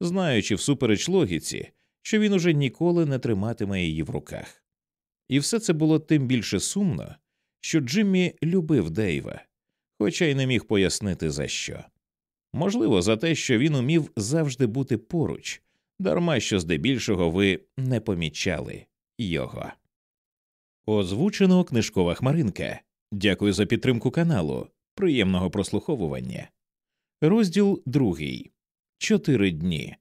знаючи всупереч логіці, що він уже ніколи не триматиме її в руках. І все це було тим більше сумно, що Джиммі любив Дейва, хоча й не міг пояснити за що. Можливо, за те, що він умів завжди бути поруч, дарма що здебільшого ви не помічали його. Озвучено книжкова хмаринка. Дякую за підтримку каналу. Приємного прослуховування. Розділ другий. Чотири дні.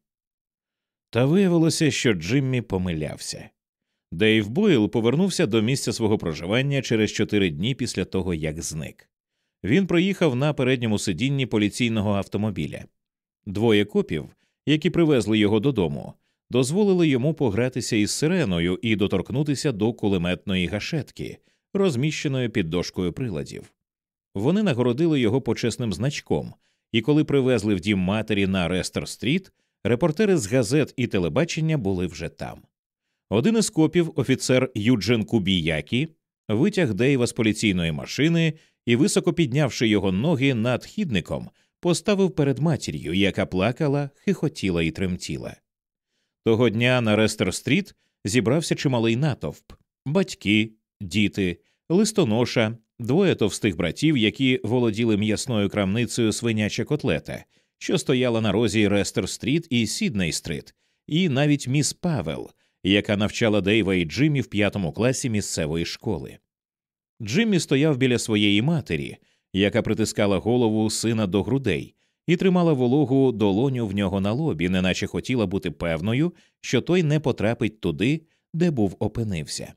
Та виявилося, що Джиммі помилявся. Дейв Бойл повернувся до місця свого проживання через чотири дні після того, як зник. Він проїхав на передньому сидінні поліційного автомобіля. Двоє копів, які привезли його додому, дозволили йому погратися із сиреною і доторкнутися до кулеметної гашетки, розміщеної під дошкою приладів. Вони нагородили його почесним значком, і коли привезли в дім матері на Рестер Стріт, репортери з газет і телебачення були вже там. Один із копів, офіцер Юджин Кубіякі, витяг Дейва з поліційної машини і, високо піднявши його ноги над хідником, поставив перед матір'ю, яка плакала, хихотіла і тремтіла. Того дня на Рестер Стріт зібрався чималий натовп батьки, діти, листоноша, двоє товстих братів, які володіли м'ясною крамницею свиняча котлета, що стояла на розі Рестер Стріт і Сідней Стріт, і навіть міс Павел, яка навчала Дейва і Джиммі в п'ятому класі місцевої школи. Джиммі стояв біля своєї матері, яка притискала голову сина до грудей, і тримала вологу долоню в нього на лобі, неначе хотіла бути певною, що той не потрапить туди, де був опинився.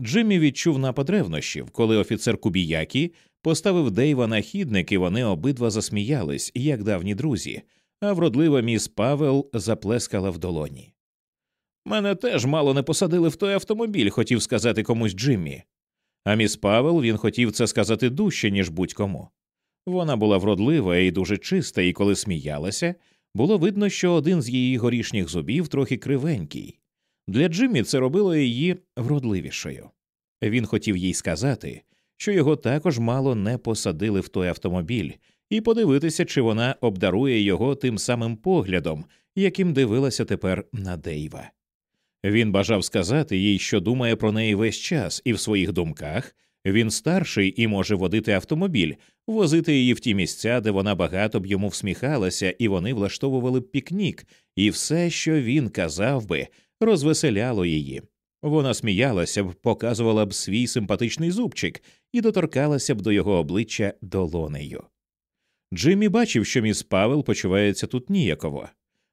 Джиммі відчув напад ревнощів, коли офіцер Кубіякі поставив Дейва на хідник, і вони обидва засміялись, як давні друзі, а вродлива міс Павел заплескала в долоні. Мене теж мало не посадили в той автомобіль, хотів сказати комусь Джиммі. А міс Павел він хотів це сказати дужче, ніж будь-кому. Вона була вродлива і дуже чиста, і коли сміялася, було видно, що один з її горішніх зубів трохи кривенький. Для Джиммі це робило її вродливішою. Він хотів їй сказати, що його також мало не посадили в той автомобіль, і подивитися, чи вона обдарує його тим самим поглядом, яким дивилася тепер на Дейва. Він бажав сказати їй, що думає про неї весь час, і в своїх думках він старший і може водити автомобіль, возити її в ті місця, де вона багато б йому всміхалася, і вони влаштовували б пікнік, і все, що він казав би, розвеселяло її. Вона сміялася б, показувала б свій симпатичний зубчик і доторкалася б до його обличчя долонею. Джиммі бачив, що міс Павел почувається тут ніяково.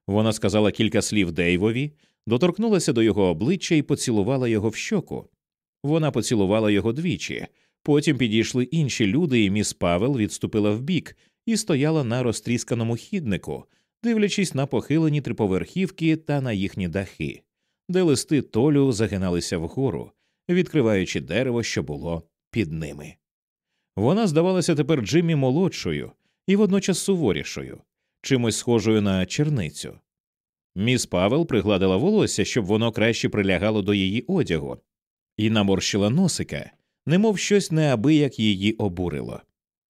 Вона сказала кілька слів Дейвові, доторкнулася до його обличчя і поцілувала його в щоку. Вона поцілувала його двічі, потім підійшли інші люди, і міс Павел відступила вбік і стояла на розтрісканому хіднику, дивлячись на похилені триповерхівки та на їхні дахи, де листи толю загиналися вгору, відкриваючи дерево, що було під ними. Вона здавалася тепер Джиммі молодшою і водночас суворішою, чимось схожою на черницю. Міс Павел пригладила волосся, щоб воно краще прилягало до її одягу, і наморщила носика, немов щось неабияк її обурило.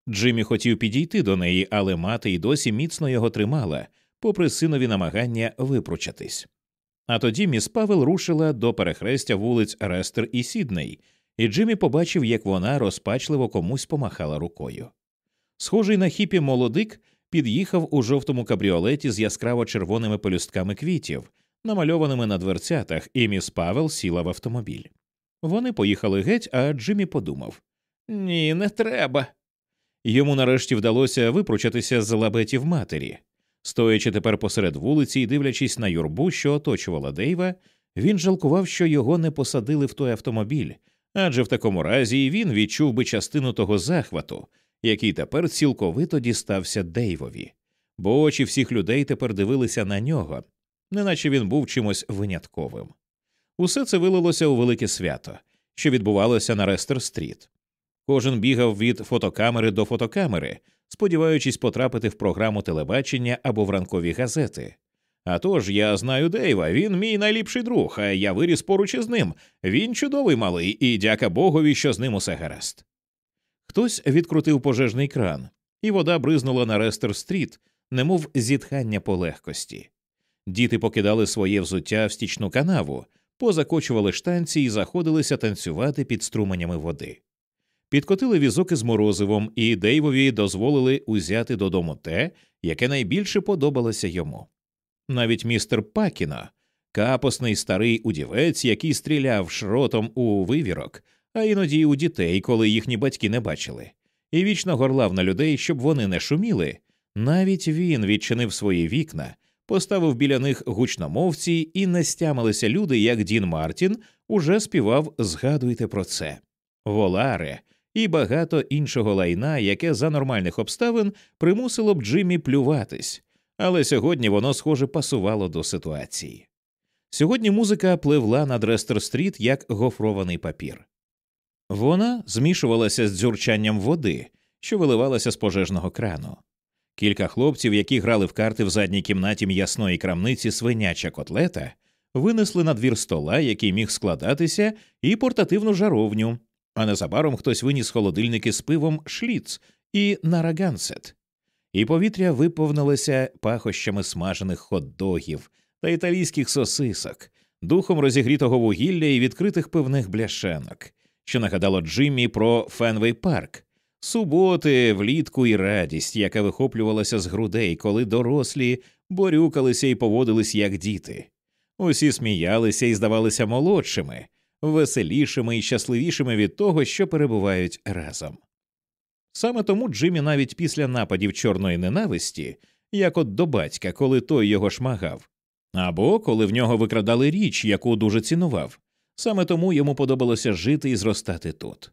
Джиммі хотів підійти до неї, але мати й досі міцно його тримала, попри синові намагання випручатись. А тоді міс Павел рушила до перехрестя вулиць Рестер і Сідней, і Джиммі побачив, як вона розпачливо комусь помахала рукою. Схожий на хіпі молодик під'їхав у жовтому кабріолеті з яскраво червоними пелюстками квітів, намальованими на дверцятах, і міс Павел сіла в автомобіль. Вони поїхали геть, а Джиммі подумав Ні, не треба. Йому нарешті вдалося випручатися з лабетів матері. Стоячи тепер посеред вулиці і дивлячись на юрбу, що оточувала Дейва, він жалкував, що його не посадили в той автомобіль, адже в такому разі він відчув би частину того захвату, який тепер цілковито дістався Дейвові, бо очі всіх людей тепер дивилися на нього, неначе він був чимось винятковим. Усе це вилилося у велике свято, що відбувалося на Рестер Стріт. Кожен бігав від фотокамери до фотокамери, сподіваючись потрапити в програму телебачення або в ранкові газети. А тож я знаю Дейва, він мій найліпший друг, а я виріс поруч із ним. Він чудовий малий, і дяка Богові, що з ним усе гаразд. Хтось відкрутив пожежний кран, і вода бризнула на Рестер Стріт, немов зітхання по легкості. Діти покидали своє взуття в стічну канаву, позакочували штанці і заходилися танцювати під струменями води. Підкотили візок із морозивом, і Дейвові дозволили узяти додому те, яке найбільше подобалося йому. Навіть містер Пакіно, капосний старий удівець, який стріляв шротом у вивірок, а іноді у дітей, коли їхні батьки не бачили, і вічно горлав на людей, щоб вони не шуміли. Навіть він відчинив свої вікна, поставив біля них гучномовці, і не стямилися люди, як Дін Мартін уже співав Згадуйте про це. Воларе і багато іншого лайна, яке за нормальних обставин примусило б Джиммі плюватись, але сьогодні воно, схоже, пасувало до ситуації. Сьогодні музика пливла на Дрестер Стріт як гофрований папір. Вона змішувалася з дзюрчанням води, що виливалася з пожежного крану. Кілька хлопців, які грали в карти в задній кімнаті м'ясної крамниці свиняча котлета, винесли на двір стола, який міг складатися, і портативну жаровню, а незабаром хтось виніс холодильники з пивом шліц і нарагансет, і повітря виповнилося пахощами смажених хот-догів та італійських сосисок, духом розігрітого вугілля і відкритих пивних бляшанок, що нагадало Джиммі про Фенвей Парк. Суботи, влітку і радість, яка вихоплювалася з грудей, коли дорослі борюкалися і поводились як діти. Усі сміялися і здавалися молодшими, веселішими і щасливішими від того, що перебувають разом. Саме тому Джиммі навіть після нападів чорної ненависті, як от до батька, коли той його шмагав, або коли в нього викрадали річ, яку дуже цінував, саме тому йому подобалося жити і зростати тут.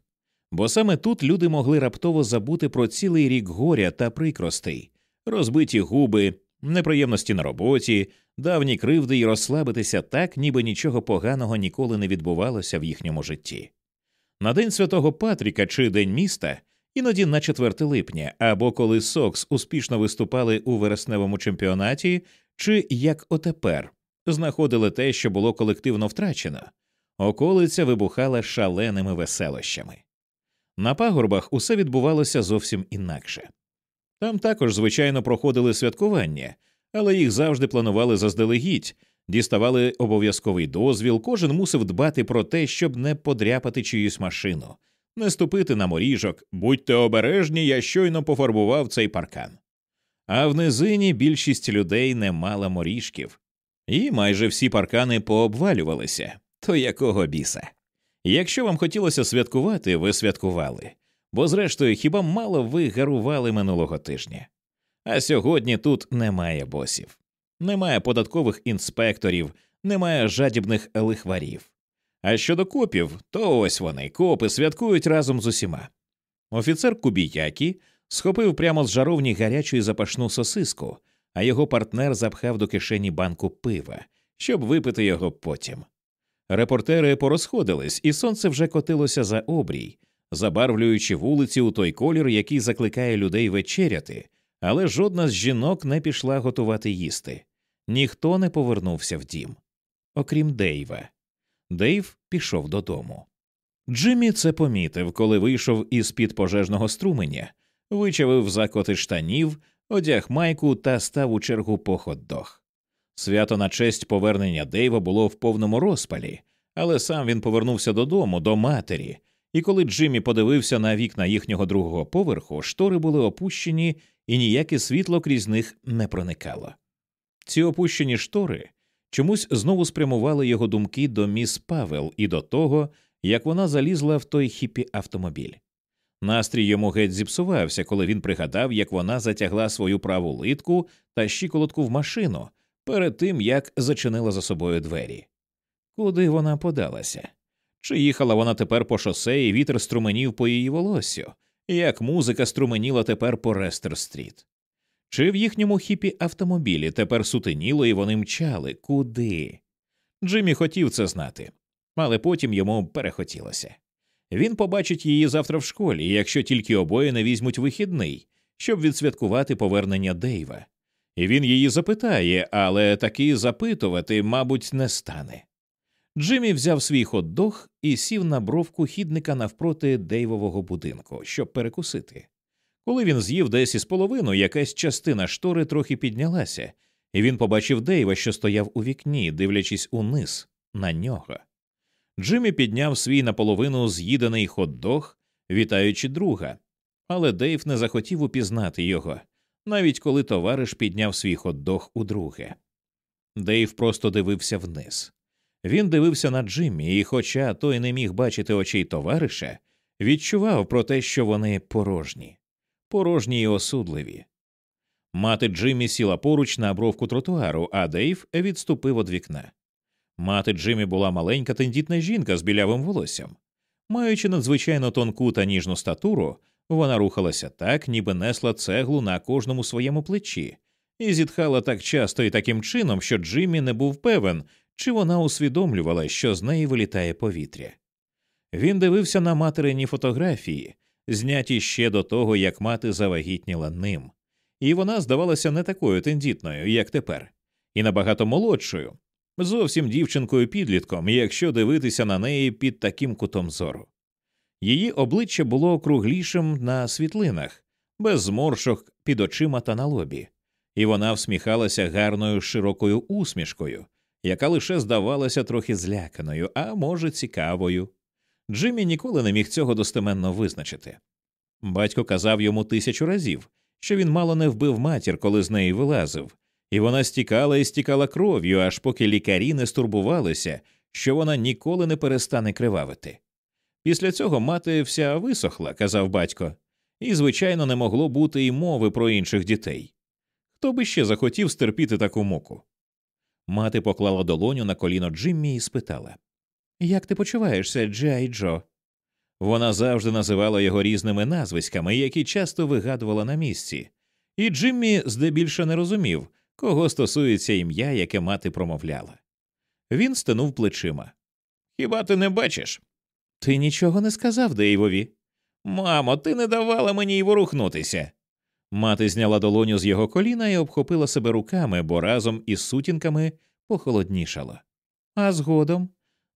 Бо саме тут люди могли раптово забути про цілий рік горя та прикростей, розбиті губи, неприємності на роботі, давні кривди і розслабитися так, ніби нічого поганого ніколи не відбувалося в їхньому житті. На День святого Патріка чи День міста, іноді на 4 липня, або коли Сокс успішно виступали у вересневому чемпіонаті, чи як отепер знаходили те, що було колективно втрачено, околиця вибухала шаленими веселощами. На пагорбах усе відбувалося зовсім інакше. Там також, звичайно, проходили святкування, але їх завжди планували заздалегідь, діставали обов'язковий дозвіл, кожен мусив дбати про те, щоб не подряпати чиюсь машину, не ступити на моріжок, будьте обережні, я щойно пофарбував цей паркан. А в низині більшість людей не мала моріжків, і майже всі паркани пообвалювалися, то якого біса. Якщо вам хотілося святкувати, ви святкували, бо, зрештою, хіба мало ви гарували минулого тижня? А сьогодні тут немає босів, немає податкових інспекторів, немає жадібних лихварів. А щодо копів, то ось вони, копи, святкують разом з усіма. Офіцер Кубіякі схопив прямо з жаровні гарячу і запашну сосиску, а його партнер запхав до кишені банку пива, щоб випити його потім. Репортери порозходились, і сонце вже котилося за обрій, забарвлюючи вулиці у той колір, який закликає людей вечеряти, але жодна з жінок не пішла готувати їсти. Ніхто не повернувся в дім, окрім Дейва. Дейв пішов додому. Джиммі це помітив, коли вийшов із під пожежного струменя, вичавив закоти штанів, одяг майку та став у чергу по хот-дог. Свято на честь повернення Дейва було в повному розпалі, але сам він повернувся додому, до матері, і коли Джиммі подивився на вікна їхнього другого поверху, штори були опущені, і ніяке світло крізь них не проникало. Ці опущені штори чомусь знову спрямували його думки до міс Павел і до того, як вона залізла в той хіпі автомобіль. Настрій йому геть зіпсувався, коли він пригадав, як вона затягла свою праву литку та щиколотку в машину перед тим, як зачинила за собою двері. Куди вона подалася? Чи їхала вона тепер по шосе, і вітер струменів по її волоссю, як музика струменіла тепер по Рестер Стріт? Чи в їхньому хіпі автомобілі тепер сутеніло і вони мчали? Куди? Джиммі хотів це знати, але потім йому перехотілося. Він побачить її завтра в школі, якщо тільки обоє не візьмуть вихідний, щоб відсвяткувати повернення Дейва. І він її запитає, але таки запитувати, мабуть, не стане. Джиммі взяв свій хот-дог і сів на бровку хідника навпроти Дейвового будинку, щоб перекусити. Коли він з'їв десь із половину, якась частина штори трохи піднялася, і він побачив Дейва, що стояв у вікні, дивлячись униз на нього. Джиммі підняв свій наполовину з'їдений хот-дог, вітаючи друга, але Дейв не захотів упізнати його, навіть коли товариш підняв свій хот-дог удруге. Дейв просто дивився вниз. Він дивився на Джиммі, і, хоча той не міг бачити очей товариша, відчував про те, що вони порожні, порожні й осудливі. Мати Джиммі сіла поруч на бровку тротуару, а Дейв відступив від вікна. Мати Джиммі була маленька тендітна жінка з білявим волоссям. Маючи надзвичайно тонку та ніжну статуру, вона рухалася так, ніби несла цеглу на кожному своєму плечі, і зітхала так часто і таким чином, що Джиммі не був певен, чи вона усвідомлювала, що з неї вилітає повітря. Він дивився на материні фотографії, зняті ще до того, як мати завагітніла ним, і вона здавалася не такою тендітною, як тепер, і набагато молодшою, зовсім дівчинкою підлітком, якщо дивитися на неї під таким кутом зору. Її обличчя було округлішим на світлинах, без зморшок під очима та на лобі, і вона всміхалася гарною широкою усмішкою, яка лише здавалася трохи зляканою, а може, цікавою. Джиммі ніколи не міг цього достеменно визначити. Батько казав йому тисячу разів, що він мало не вбив матір, коли з неї вилазив, і вона стікала і стікала кров'ю, аж поки лікарі не стурбувалися, що вона ніколи не перестане кривавити. Після цього мати вся висохла, казав батько, і, звичайно, не могло бути й мови про інших дітей. Хто би ще захотів стерпіти таку муку? Мати поклала долоню на коліно Джиммі і спитала Як ти почуваєшся, Джай Джо? Вона завжди називала його різними назвиськами, які часто вигадувала на місці, і Джиммі здебільше не розумів, кого стосується ім'я, яке мати промовляла. Він стенув плечима. Хіба ти не бачиш? Ти нічого не сказав Дейвові. Мамо, ти не давала мені й ворухнутися. Мати зняла долоню з його коліна і обхопила себе руками, бо разом із сутінками похолоднішало. А згодом,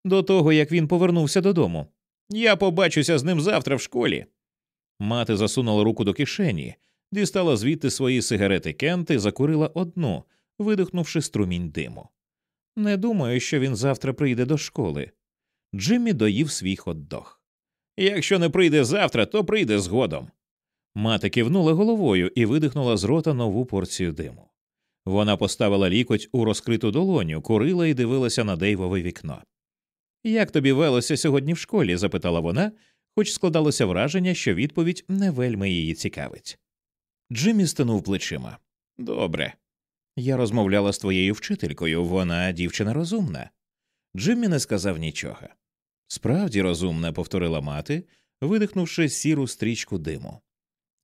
до того як він повернувся додому, я побачуся з ним завтра в школі. Мати засунула руку до кишені, дістала звідти свої сигарети Кент і закурила одну, видихнувши струмінь диму. Не думаю, що він завтра прийде до школи. Джиммі доїв свій хот-дог. Якщо не прийде завтра, то прийде згодом. Мати кивнула головою і видихнула з рота нову порцію диму. Вона поставила лікоть у розкриту долоню, курила і дивилася на Дейвове вікно. Як тобі велося сьогодні в школі? запитала вона, хоч складалося враження, що відповідь не вельми її цікавить. Джиммі стинув плечима. Добре. Я розмовляла з твоєю вчителькою, вона дівчина розумна. Джиммі не сказав нічого. Справді розумна, повторила мати, видихнувши сіру стрічку диму.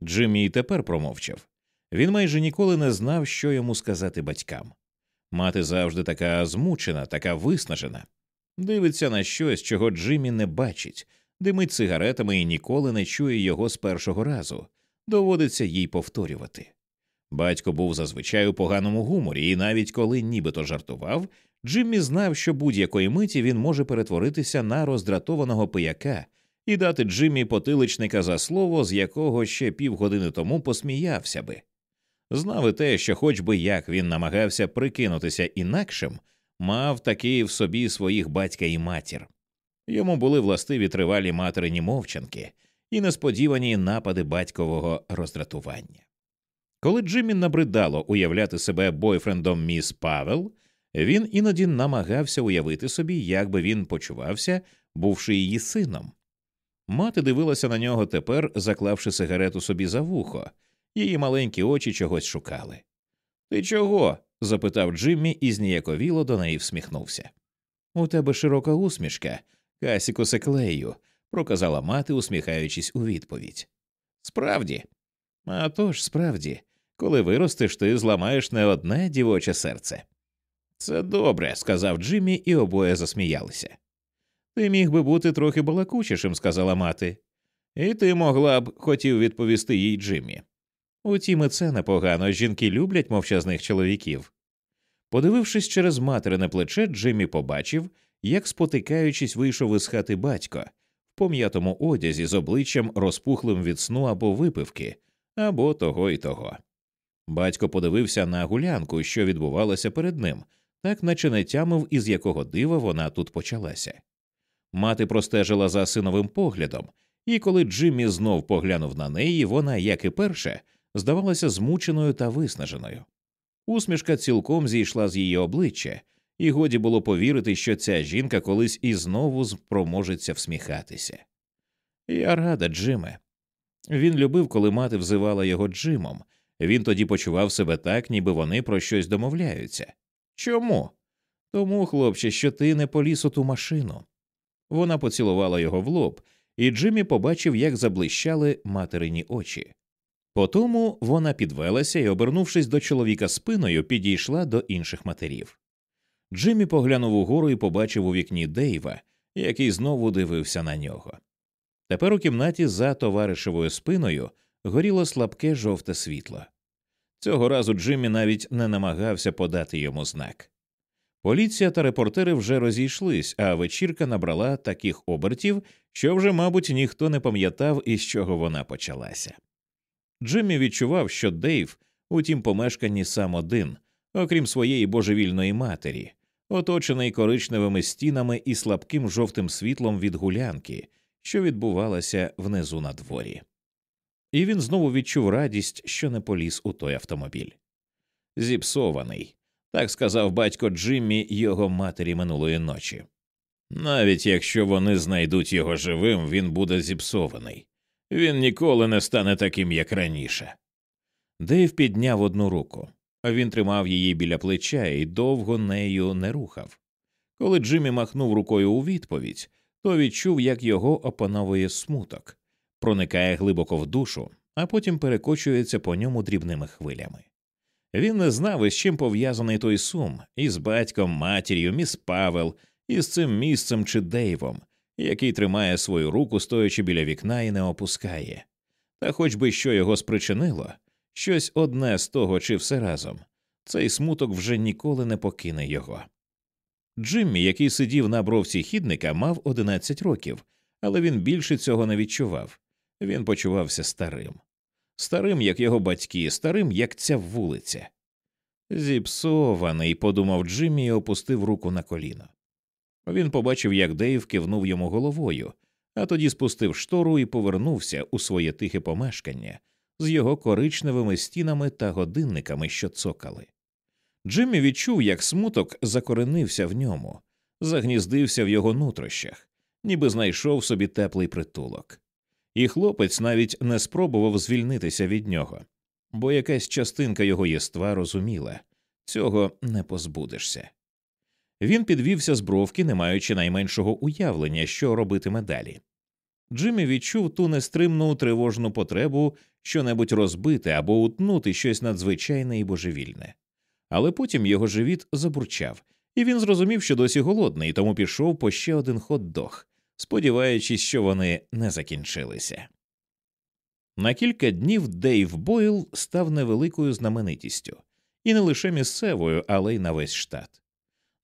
Джиммі й тепер промовчав. Він майже ніколи не знав, що йому сказати батькам. Мати завжди така змучена, така виснажена, дивиться на щось, чого Джиммі не бачить, димить сигаретами і ніколи не чує його з першого разу, доводиться їй повторювати. Батько був зазвичай у поганому гуморі, і навіть коли нібито жартував, Джиммі знав, що будь-якої миті він може перетворитися на роздратованого пияка і дати Джиммі потиличника за слово, з якого ще півгодини тому посміявся би. Знав і те, що, хоч би як він намагався прикинутися інакшим, мав таки в собі своїх батька і матір. Йому були властиві тривалі материні мовчанки і несподівані напади батькового роздратування. Коли Джиммі набридало уявляти себе бойфрендом міс Павел, він іноді намагався уявити собі, як би він почувався, бувши її сином. Мати дивилася на нього тепер, заклавши сигарету собі за вухо, її маленькі очі чогось шукали. Ти чого? запитав Джиммі і зніяковіло до неї всміхнувся. У тебе широка усмішка, Касікосе клею, проказала мати, усміхаючись у відповідь. Справді. «А тож, справді, коли виростеш, ти зламаєш не одне дівоче серце. Це добре, сказав Джиммі, і обоє засміялися. Ти міг би бути трохи балакучішим, сказала мати, і ти могла б хотів відповісти їй Джиммі. Утім, і це непогано, жінки люблять мовчазних чоловіків. Подивившись через материне плече, Джиммі побачив, як, спотикаючись, вийшов із хати батько в пом'ятому одязі з обличчям розпухлим від сну або випивки, або того і того. Батько подивився на гулянку, що відбувалося перед ним, так наче не тямив, із якого дива вона тут почалася. Мати простежила за синовим поглядом, і коли Джиммі знов поглянув на неї, вона, як і перше, здавалася змученою та виснаженою. Усмішка цілком зійшла з її обличчя, і годі було повірити, що ця жінка колись і знову спроможеться всміхатися. Я рада, Джиме. Він любив, коли мати взивала його Джимом. Він тоді почував себе так, ніби вони про щось домовляються. Чому? Тому, хлопче, що ти не поліз у ту машину. Вона поцілувала його в лоб, і Джиммі побачив, як заблищали материні очі. Потому вона підвелася і, обернувшись до чоловіка спиною, підійшла до інших матерів. Джиммі поглянув угору і побачив у вікні Дейва, який знову дивився на нього. Тепер у кімнаті за товаришевою спиною горіло слабке жовте світло. Цього разу Джиммі навіть не намагався подати йому знак. Поліція та репортери вже розійшлись, а вечірка набрала таких обертів, що вже, мабуть, ніхто не пам'ятав, із чого вона почалася. Джиммі відчував, що Дейв у тім помешканні сам один, окрім своєї божевільної матері, оточений коричневими стінами і слабким жовтим світлом від гулянки, що відбувалася внизу на дворі. І він знову відчув радість, що не поліз у той автомобіль. Зіпсований, так сказав батько Джиммі його матері минулої ночі. Навіть якщо вони знайдуть його живим, він буде зіпсований. Він ніколи не стане таким, як раніше. Дейв підняв одну руку. Він тримав її біля плеча і довго нею не рухав. Коли Джиммі махнув рукою у відповідь, то відчув, як його опановує смуток, проникає глибоко в душу, а потім перекочується по ньому дрібними хвилями. Він не знав, із чим пов'язаний той сум із батьком, матір'ю, міс Павел, із цим місцем чи Дейвом, який тримає свою руку, стоячи біля вікна і не опускає. Та хоч би що його спричинило, щось одне з того чи все разом, цей смуток вже ніколи не покине його. Джиммі, який сидів на бровці хідника, мав 11 років, але він більше цього не відчував. Він почувався старим, старим, як його батьки, старим, як ця вулиця. Зіпсований, подумав Джиммі і опустив руку на коліно. Він побачив, як Дейв кивнув йому головою, а тоді спустив штору і повернувся у своє тихе помешкання з його коричневими стінами та годинниками, що цокали. Джиммі відчув, як смуток закоренився в ньому, загніздився в його нутрощах, ніби знайшов собі теплий притулок. І хлопець навіть не спробував звільнитися від нього, бо якась частинка його єства розуміла цього не позбудешся. Він підвівся з бровки, не маючи найменшого уявлення, що робитиме далі. Джиммі відчув ту нестримну тривожну потребу щонебудь розбити або утнути щось надзвичайне і божевільне. Але потім його живіт забурчав, і він зрозумів, що досі голодний, тому пішов по ще один хот-дог, сподіваючись, що вони не закінчилися. На кілька днів Дейв Бойл став невеликою знаменитістю, і не лише місцевою, але й на весь штат.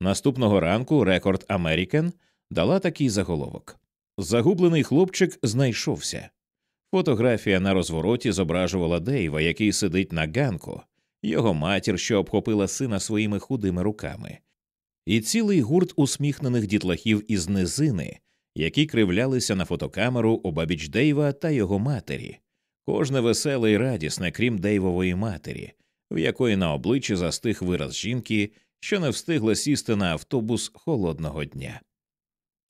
Наступного ранку Рекорд Американ дала такий заголовок Загублений хлопчик знайшовся. Фотографія на розвороті зображувала Дейва, який сидить на ганку, його матір, що обхопила сина своїми худими руками, і цілий гурт усміхнених дітлахів із низини, які кривлялися на фотокамеру обабіч Дейва та його матері, кожне веселе і радісне, крім Дейвової матері, в якої на обличчі застиг вираз жінки, що не встигла сісти на автобус холодного дня.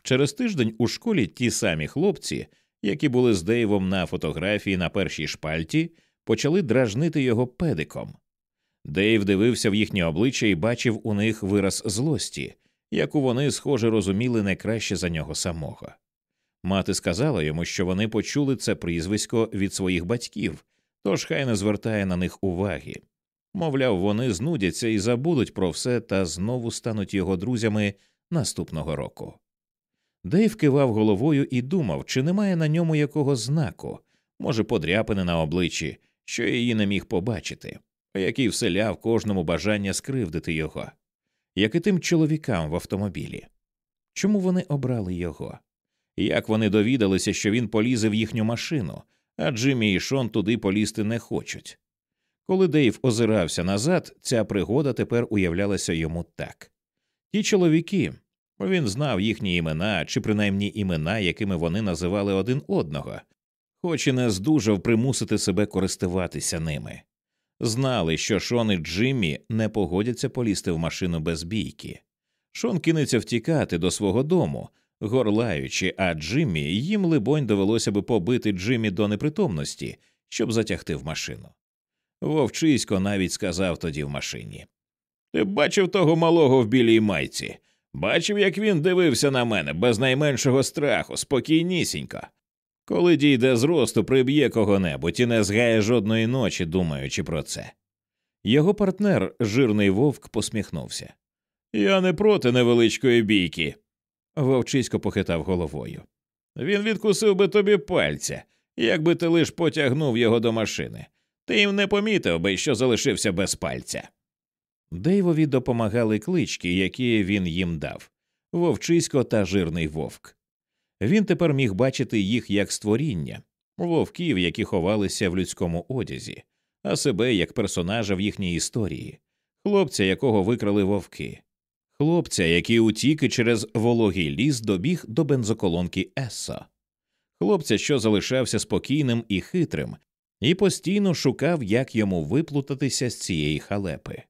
Через тиждень у школі ті самі хлопці, які були з Дейвом на фотографії на першій шпальті, почали дражнити його педиком. Дейв дивився в їхнє обличчя і бачив у них вираз злості, яку вони, схоже, розуміли не краще за нього самого. Мати сказала йому, що вони почули це прізвисько від своїх батьків, тож хай не звертає на них уваги. Мовляв, вони знудяться і забудуть про все та знову стануть його друзями наступного року. Дейв кивав головою і думав, чи немає на ньому якого знаку, може, подряпини на обличчі, що її не міг побачити, який вселяв кожному бажання скривдити його, як і тим чоловікам в автомобілі. Чому вони обрали його? Як вони довідалися, що він полізе в їхню машину, а Джиммі і Шон туди полізти не хочуть? Коли Дейв озирався назад, ця пригода тепер уявлялася йому так. Ті чоловіки, він знав їхні імена чи принаймні імена, якими вони називали один одного, хоч і не здужав примусити себе користуватися ними. Знали, що Шон і Джиммі не погодяться полізти в машину без бійки. Шон кинеться втікати до свого дому, горлаючи, а Джиммі їм, либонь, довелося би побити Джиммі до непритомності, щоб затягти в машину. Вовчисько навіть сказав тоді в машині Ти бачив того малого в білій майці? Бачив, як він дивився на мене без найменшого страху, спокійнісінько. Коли дійде зросту, приб'є кого-небудь і не згає жодної ночі, думаючи про це. Його партнер, жирний вовк, посміхнувся. Я не проти невеличкої бійки. Вовчисько похитав головою. Він відкусив би тобі пальця, якби ти лиш потягнув його до машини. Ти їм не помітив би, що залишився без пальця. Дейвові допомагали клички, які він їм дав вовчисько та жирний вовк. Він тепер міг бачити їх як створіння, вовків, які ховалися в людському одязі, а себе як персонажа в їхній історії, хлопця, якого викрали вовки, хлопця, який утік і через вологий ліс добіг до бензоколонки Ессо, хлопця, що залишався спокійним і хитрим, і постійно шукав, як йому виплутатися з цієї халепи.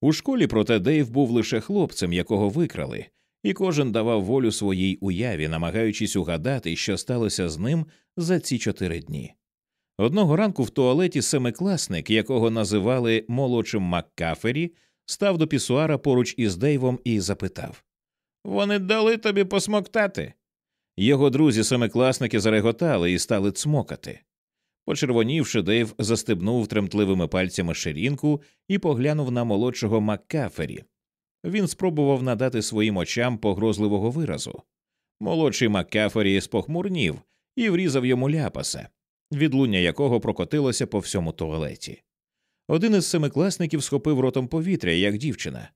У школі, проте, Дейв був лише хлопцем, якого викрали, і кожен давав волю своїй уяві, намагаючись угадати, що сталося з ним за ці чотири дні. Одного ранку в туалеті семикласник, якого називали молодшим Маккафері, став до пісуара поруч із Дейвом і запитав Вони дали тобі посмоктати. Його друзі семикласники зареготали і стали цмокати. Почервонівши, Дейв застебнув тремтливими пальцями ширінку і поглянув на молодшого Маккафері. Він спробував надати своїм очам погрозливого виразу. Молодший Маккафері спохмурнів і врізав йому ляпаса, відлуння якого прокотилося по всьому туалеті. Один із семикласників схопив ротом повітря, як дівчина.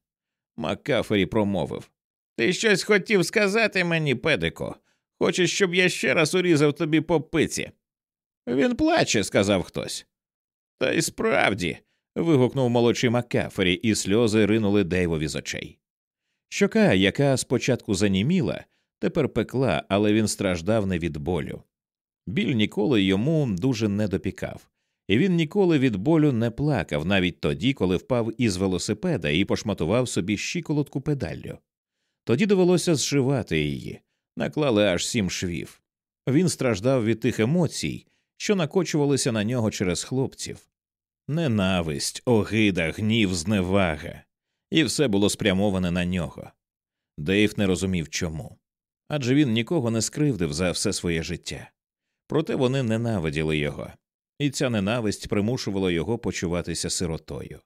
Маккафері промовив Ти щось хотів сказати мені, педико. Хочеш, щоб я ще раз урізав тобі по пиці? Він плаче, сказав хтось. Та й справді. Вигукнув молодший Маккафері, і сльози ринули Дейвові з очей. Щока, яка спочатку заніміла, тепер пекла, але він страждав не від болю. Біль ніколи йому дуже не допікав, і він ніколи від болю не плакав, навіть тоді, коли впав із велосипеда і пошматував собі щиколотку педаллю. Тоді довелося зшивати її, наклали аж сім швів. Він страждав від тих емоцій, що накочувалися на нього через хлопців. Ненависть, огида, гнів, зневага, і все було спрямоване на нього. Дейв не розумів чому. Адже він нікого не скривдив за все своє життя. Проте вони ненавиділи його, і ця ненависть примушувала його почуватися сиротою.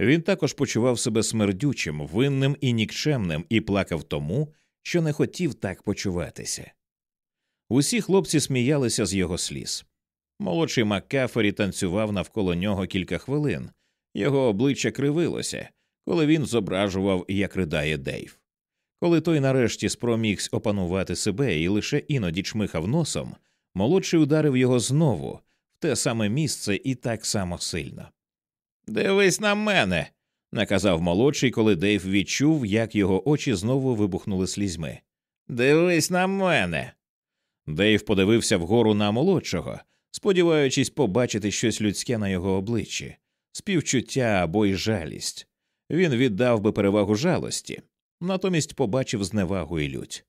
Він також почував себе смердючим, винним і нікчемним і плакав тому, що не хотів так почуватися. Усі хлопці сміялися з його сліз. Молодший Маккафері танцював навколо нього кілька хвилин, його обличчя кривилося, коли він зображував, як ридає Дейв. Коли той нарешті спромігся опанувати себе і лише іноді чмихав носом, молодший ударив його знову в те саме місце і так само сильно. Дивись на мене, наказав молодший, коли Дейв відчув, як його очі знову вибухнули слізьми. Дивись на мене. Дейв подивився вгору на молодшого, сподіваючись побачити щось людське на його обличчі, співчуття або й жалість. Він віддав би перевагу жалості, натомість побачив зневагу і лють.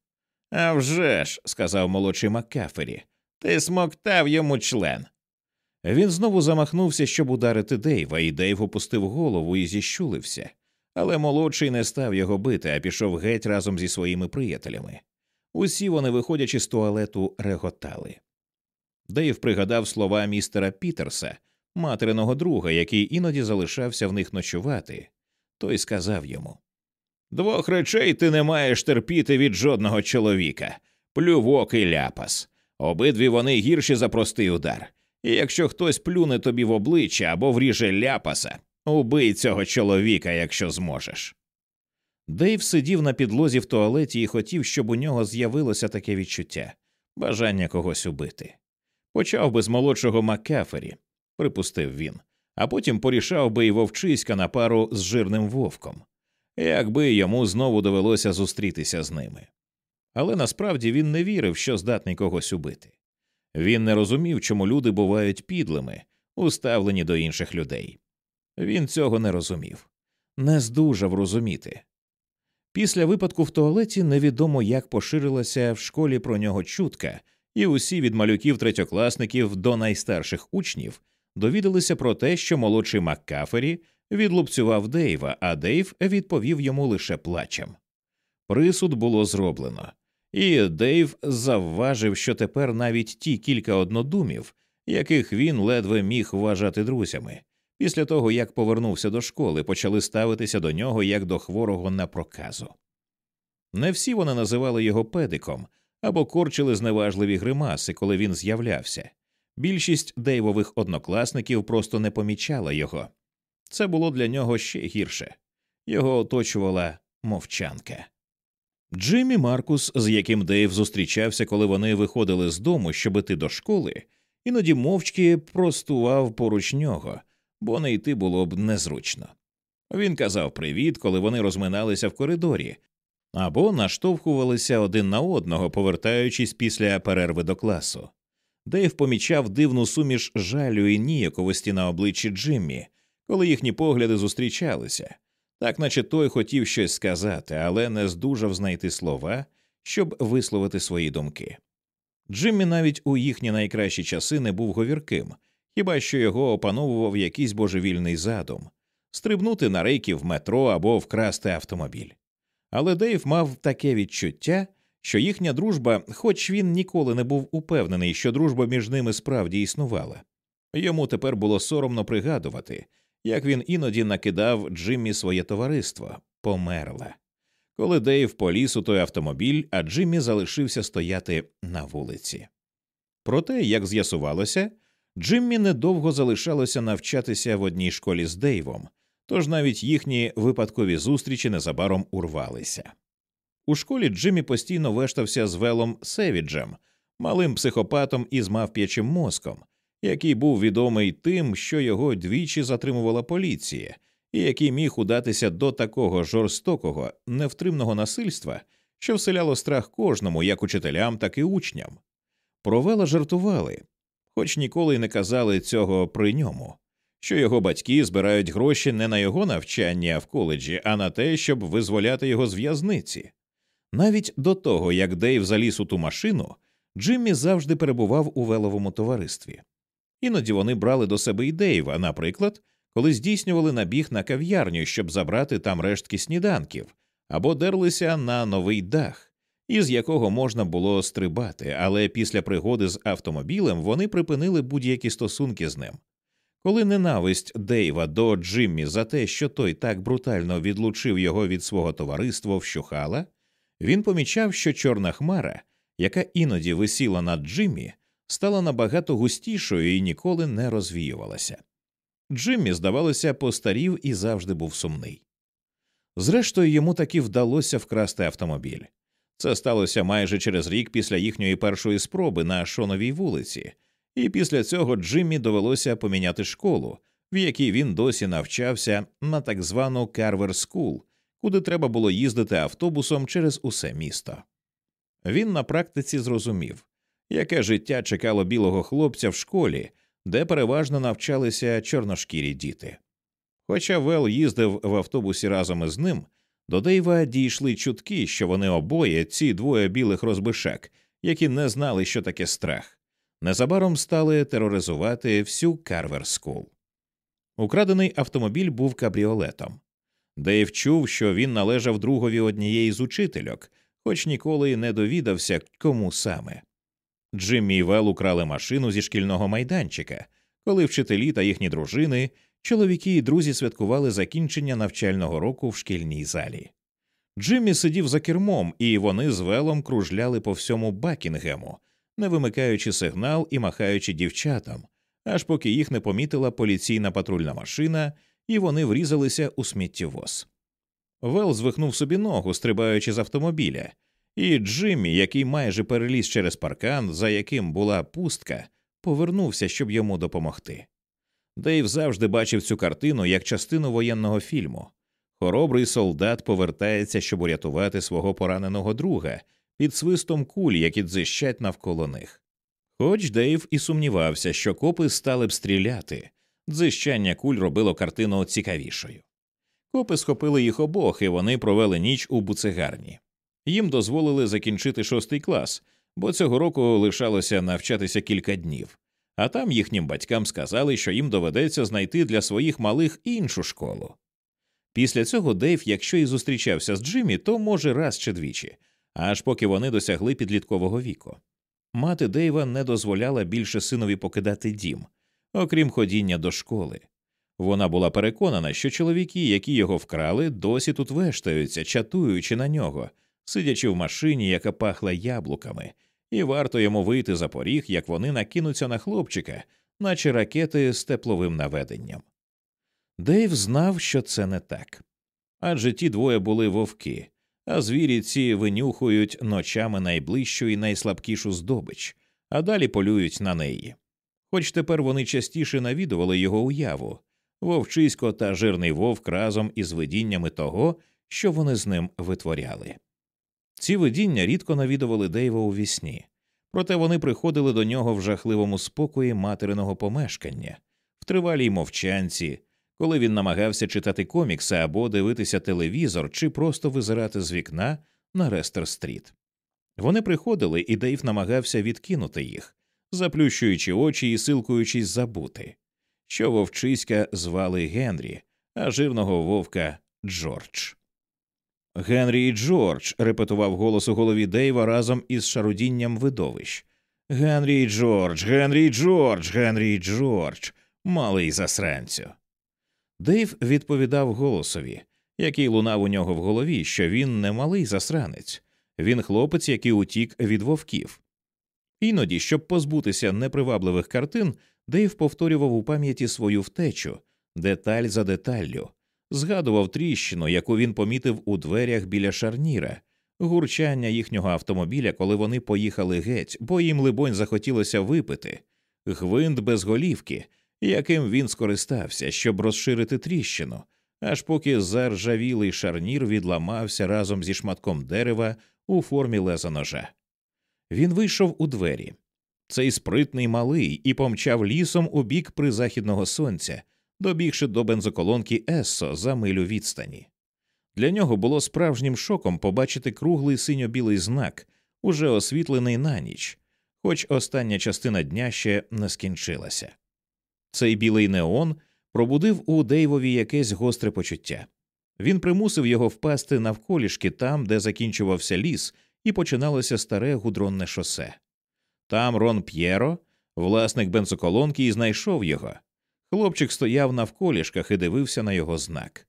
«А вже ж», – сказав молодший Маккафері, ти смоктав йому член. Він знову замахнувся, щоб ударити Дейва, і Дейв опустив голову і зіщулився, але молодший не став його бити, а пішов геть разом зі своїми приятелями. Усі вони, виходячи з туалету, реготали. Дейв пригадав слова містера Пітерса, материного друга, який іноді залишався в них ночувати. Той сказав йому Двох речей ти не маєш терпіти від жодного чоловіка плювок і ляпас. Обидві вони гірші за простий удар. І якщо хтось плюне тобі в обличчя або вріже ляпаса, убий цього чоловіка, якщо зможеш. Дейв сидів на підлозі в туалеті і хотів, щоб у нього з'явилося таке відчуття бажання когось убити. Почав би з молодшого Маккафері, припустив він, а потім порішав би і вовчиська на пару з жирним вовком, якби йому знову довелося зустрітися з ними. Але насправді він не вірив, що здатний когось убити. Він не розумів, чому люди бувають підлими, уставлені до інших людей. Він цього не розумів, не здужав розуміти. Після випадку в туалеті невідомо як поширилася в школі про нього чутка, і усі від малюків третьокласників до найстарших учнів довідалися про те, що молодший Маккафері відлупцював Дейва, а Дейв відповів йому лише плачем. Присуд було зроблено, і Дейв завважив, що тепер навіть ті кілька однодумів, яких він ледве міг вважати друзями, після того як повернувся до школи, почали ставитися до нього як до хворого на проказу. Не всі вони називали його педиком або корчили зневажливі гримаси, коли він з'являвся. Більшість Дейвових однокласників просто не помічала його. Це було для нього ще гірше його оточувала мовчанка. Джиммі Маркус, з яким Дейв зустрічався, коли вони виходили з дому, щоб іти до школи, іноді мовчки простував поруч нього, бо не йти було б незручно. Він казав привіт, коли вони розминалися в коридорі, або наштовхувалися один на одного, повертаючись після перерви до класу. Дейв помічав дивну суміш жалю і ніяковості на обличчі Джиммі, коли їхні погляди зустрічалися, так наче той хотів щось сказати, але не здужав знайти слова, щоб висловити свої думки. Джиммі навіть у їхні найкращі часи не був говірким, хіба що його опановував якийсь божевільний задум стрибнути на рейки в метро або вкрасти автомобіль. Але Дейв мав таке відчуття, що їхня дружба, хоч він ніколи не був упевнений, що дружба між ними справді існувала. Йому тепер було соромно пригадувати, як він іноді накидав Джиммі своє товариство, померла. Коли Дейв поліз у той автомобіль, а Джиммі залишився стояти на вулиці. Проте, як з'ясувалося, Джиммі недовго залишалося навчатися в одній школі з Дейвом, тож навіть їхні випадкові зустрічі незабаром урвалися. У школі Джиммі постійно вештався з Велом Севіджем, малим психопатом із мавп'ячим мозком, який був відомий тим, що його двічі затримувала поліція, і який міг удатися до такого жорстокого, невтримного насильства, що вселяло страх кожному, як учителям, так і учням. Про Вела жартували, хоч ніколи й не казали цього при ньому, що його батьки збирають гроші не на його навчання в коледжі, а на те, щоб визволяти його з в'язниці. Навіть до того, як Дейв заліз у ту машину, Джиммі завжди перебував у веловому товаристві. Іноді вони брали до себе і Дейва, наприклад, коли здійснювали набіг на кав'ярню, щоб забрати там рештки сніданків, або дерлися на новий дах, із якого можна було стрибати, але після пригоди з автомобілем вони припинили будь-які стосунки з ним. Коли ненависть Дейва до Джиммі за те, що той так брутально відлучив його від свого товариства, вщухала, він помічав, що чорна хмара, яка іноді висіла над Джиммі, стала набагато густішою і ніколи не розвіювалася. Джиммі, здавалося, постарів і завжди був сумний. Зрештою, йому таки вдалося вкрасти автомобіль. Це сталося майже через рік після їхньої першої спроби на Шоновій вулиці, і після цього Джиммі довелося поміняти школу, в якій він досі навчався на так звану Карвер Скул, куди треба було їздити автобусом через усе місто. Він на практиці зрозумів, яке життя чекало білого хлопця в школі, де переважно навчалися чорношкірі діти. Хоча Вел їздив в автобусі разом із ним, до Дейва дійшли чутки, що вони обоє, ці двоє білих розбишак, які не знали, що таке страх, незабаром стали тероризувати всю Карвер Скул. Украдений автомобіль був кабріолетом. Дейв чув, що він належав другові однієї з учительок, хоч ніколи не довідався, кому саме. Джиммі і Вел украли машину зі шкільного майданчика, коли вчителі та їхні дружини, чоловіки і друзі святкували закінчення навчального року в шкільній залі. Джиммі сидів за кермом, і вони з Велом кружляли по всьому Бакінгему, не вимикаючи сигнал і махаючи дівчатам, аж поки їх не помітила поліційна патрульна машина, і вони врізалися у сміттєвоз. Вел звихнув собі ногу, стрибаючи з автомобіля, і Джиммі, який майже переліз через паркан, за яким була пустка, повернувся, щоб йому допомогти. Дейв завжди бачив цю картину як частину воєнного фільму. Хоробрий солдат повертається, щоб урятувати свого пораненого друга під свистом куль, які дзищать навколо них. Хоч Дейв і сумнівався, що копи стали б стріляти, дзищання куль робило картину цікавішою. Копи схопили їх обох, і вони провели ніч у буцегарні. Їм дозволили закінчити шостий клас, бо цього року лишалося навчатися кілька днів, а там їхнім батькам сказали, що їм доведеться знайти для своїх малих іншу школу. Після цього Дейв, якщо і зустрічався з Джиммі, то може раз чи двічі, аж поки вони досягли підліткового віку. Мати Дейва не дозволяла більше синові покидати дім, окрім ходіння до школи. Вона була переконана, що чоловіки, які його вкрали, досі тут вештаються, чатуючи на нього, сидячи в машині, яка пахла яблуками, і варто йому вийти за поріг, як вони накинуться на хлопчика, наче ракети з тепловим наведенням. Дейв знав, що це не так. Адже ті двоє були вовки, а звірі ці винюхують ночами найближчу і найслабкішу здобич, а далі полюють на неї. Хоч тепер вони частіше навідували його уяву вовчисько та жирний вовк разом із видіннями того, що вони з ним витворяли. Ці видіння рідко навідували Дейва у вісні, проте вони приходили до нього в жахливому спокої материного помешкання, в тривалій мовчанці, коли він намагався читати комікси або дивитися телевізор чи просто визирати з вікна на Рестер Стріт. Вони приходили, і Дейв намагався відкинути їх, заплющуючи очі і силкуючись забути, що вовчиська звали Генрі, а жирного вовка Джордж. Генрі і Джордж, репетував голос у голові Дейва разом із шарудінням видовищ. Генрі і Джордж, Генрі і Джордж, Генрі і Джордж, малий засранцю. Дейв відповідав голосові, який лунав у нього в голові, що він не малий засранець, він хлопець, який утік від вовків. Іноді, щоб позбутися непривабливих картин, Дейв повторював у пам'яті свою втечу, деталь за деталлю, згадував тріщину, яку він помітив у дверях біля шарніра, гурчання їхнього автомобіля, коли вони поїхали геть, бо їм, либонь, захотілося випити, гвинт без голівки, яким він скористався, щоб розширити тріщину, аж поки заржавілий шарнір відламався разом зі шматком дерева у формі леза ножа. Він вийшов у двері. Цей спритний малий і помчав лісом у бік призахідного сонця, добігши до бензоколонки Ессо за милю відстані. Для нього було справжнім шоком побачити круглий синьо-білий знак, уже освітлений на ніч, хоч остання частина дня ще не скінчилася. Цей білий неон пробудив у Дейвові якесь гостре почуття. Він примусив його впасти навколішки там, де закінчувався ліс, і починалося старе гудронне шосе. Там Рон П'єро, власник бензоколонки, і знайшов його. Хлопчик стояв навколішках і дивився на його знак.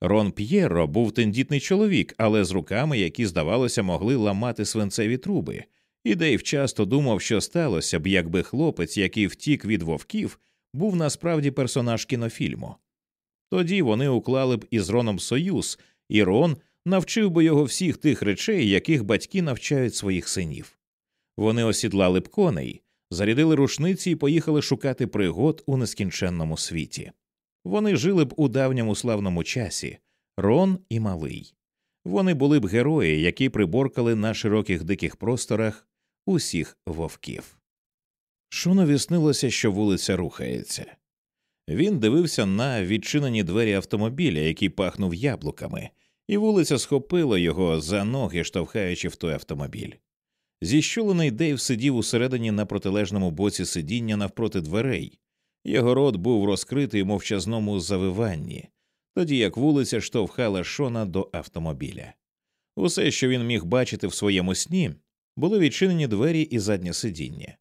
Рон П'єро був тендітний чоловік, але з руками, які, здавалося, могли ламати свинцеві труби, і Дейв часто думав, що сталося б, якби хлопець, який втік від вовків, був насправді персонаж кінофільму. Тоді вони уклали б із Роном Союз, і Рон навчив би його всіх тих речей, яких батьки навчають своїх синів. Вони осідлали б коней, зарядили рушниці і поїхали шукати пригод у нескінченному світі. Вони жили б у давньому славному часі Рон і малий. вони були б герої, які приборкали на широких диких просторах усіх вовків. Шонові снилося, що вулиця рухається. Він дивився на відчинені двері автомобіля, який пахнув яблуками, і вулиця схопила його за ноги, штовхаючи в той автомобіль. Зіщулений Дейв сидів усередині на протилежному боці сидіння навпроти дверей. Його рот був розкритий в мовчазному завиванні, тоді як вулиця штовхала Шона до автомобіля. Усе, що він міг бачити в своєму сні, були відчинені двері і заднє сидіння.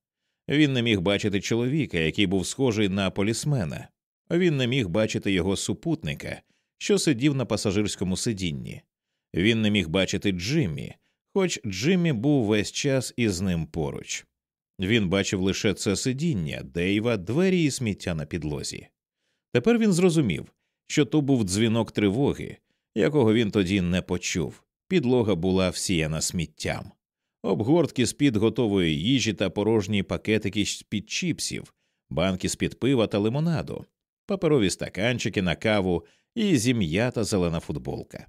Він не міг бачити чоловіка, який був схожий на полісмена, він не міг бачити його супутника, що сидів на пасажирському сидінні. Він не міг бачити Джиммі, хоч Джиммі був весь час із ним поруч. Він бачив лише це сидіння, Дейва, двері і сміття на підлозі. Тепер він зрозумів, що то був дзвінок тривоги, якого він тоді не почув. Підлога була всіяна сміттям, обгортки з під готової їжі та порожні пакетики з під чіпсів, банки з під пива та лимонаду, паперові стаканчики на каву і зім'ята зелена футболка.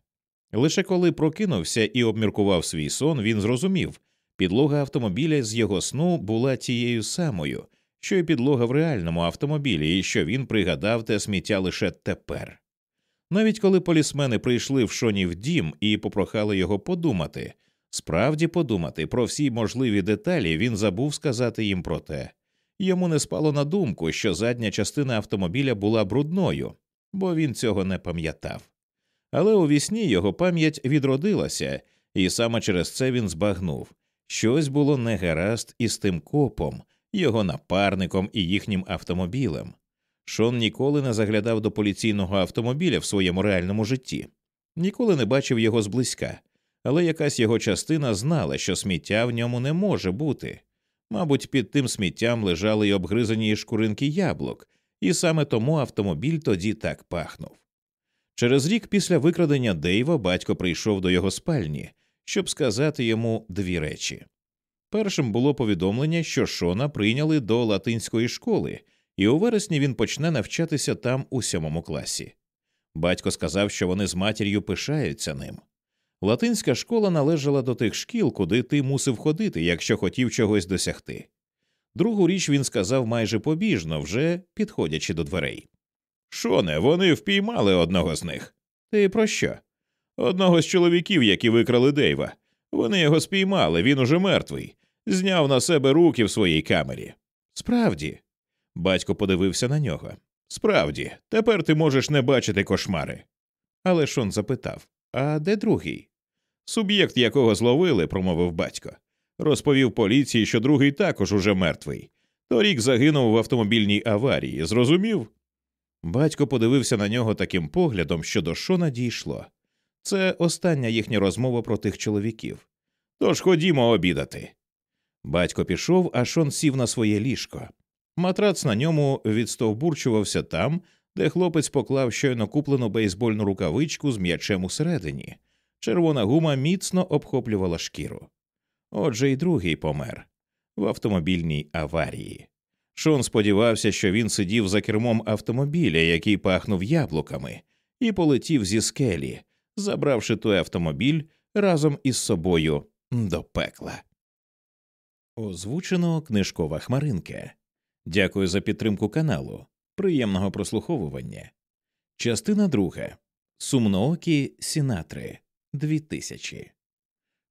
Лише коли прокинувся і обміркував свій сон, він зрозумів підлога автомобіля з його сну була тією самою, що й підлога в реальному автомобілі, і що він пригадав те сміття лише тепер. Навіть коли полісмени прийшли в шоні в дім і попрохали його подумати, справді подумати про всі можливі деталі, він забув сказати їм про те. Йому не спало на думку, що задня частина автомобіля була брудною, бо він цього не пам'ятав. Але у вісні його пам'ять відродилася, і саме через це він збагнув щось було негаразд із тим копом, його напарником і їхнім автомобілем. Шон ніколи не заглядав до поліційного автомобіля в своєму реальному житті, ніколи не бачив його зблизька, але якась його частина знала, що сміття в ньому не може бути. Мабуть, під тим сміттям лежали й обгризані шкуринки яблук, і саме тому автомобіль тоді так пахнув. Через рік після викрадення Дейва батько прийшов до його спальні, щоб сказати йому дві речі. Першим було повідомлення, що Шона прийняли до латинської школи, і у вересні він почне навчатися там у сьомому класі. Батько сказав, що вони з матір'ю пишаються ним. Латинська школа належала до тих шкіл, куди ти мусив ходити, якщо хотів чогось досягти. Другу річ він сказав майже побіжно, вже підходячи до дверей. Шоне, вони впіймали одного з них. Ти про що? Одного з чоловіків, які викрали Дейва. Вони його спіймали, він уже мертвий, зняв на себе руки в своїй камері. Справді, батько подивився на нього. Справді, тепер ти можеш не бачити кошмари. Але Шон запитав А де другий? Суб'єкт, якого зловили, промовив батько. Розповів поліції, що другий також уже мертвий. Торік загинув в автомобільній аварії. Зрозумів? Батько подивився на нього таким поглядом, що до Шона дійшло. Це остання їхня розмова про тих чоловіків. Тож ходімо обідати. Батько пішов, а Шон сів на своє ліжко. Матрац на ньому відстовбурчувався там, де хлопець поклав щойно куплену бейсбольну рукавичку з м'ячем усередині. Червона гума міцно обхоплювала шкіру. Отже, й другий помер в автомобільній аварії. Шон сподівався, що він сидів за кермом автомобіля, який пахнув яблуками, і полетів зі скелі, забравши той автомобіль разом із собою до пекла. Озвучено книжкова хмаринка. Дякую за підтримку каналу. Приємного прослуховування. Частина друга. Сумноокі Сінатри. 2000.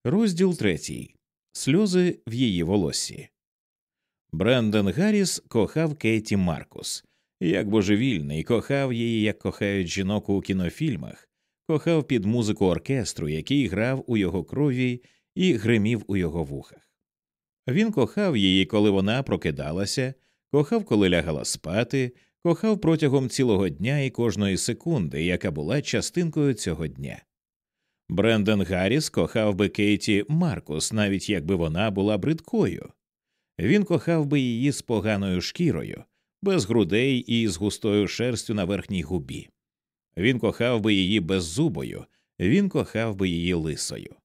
Розділ третій. Сльози в її волоссі. Брендон Гарріс кохав Кейті Маркус, як божевільний, кохав її, як кохають жінок у кінофільмах, кохав під музику оркестру, який грав у його крові і гримів у його вухах. Він кохав її, коли вона прокидалася, кохав, коли лягала спати, кохав протягом цілого дня і кожної секунди, яка була частинкою цього дня. Брендон Гарріс кохав би Кейті Маркус, навіть якби вона була бридкою. Він кохав би її з поганою шкірою, без грудей і з густою шерстю на верхній губі. Він кохав би її беззубою, він кохав би її лисою.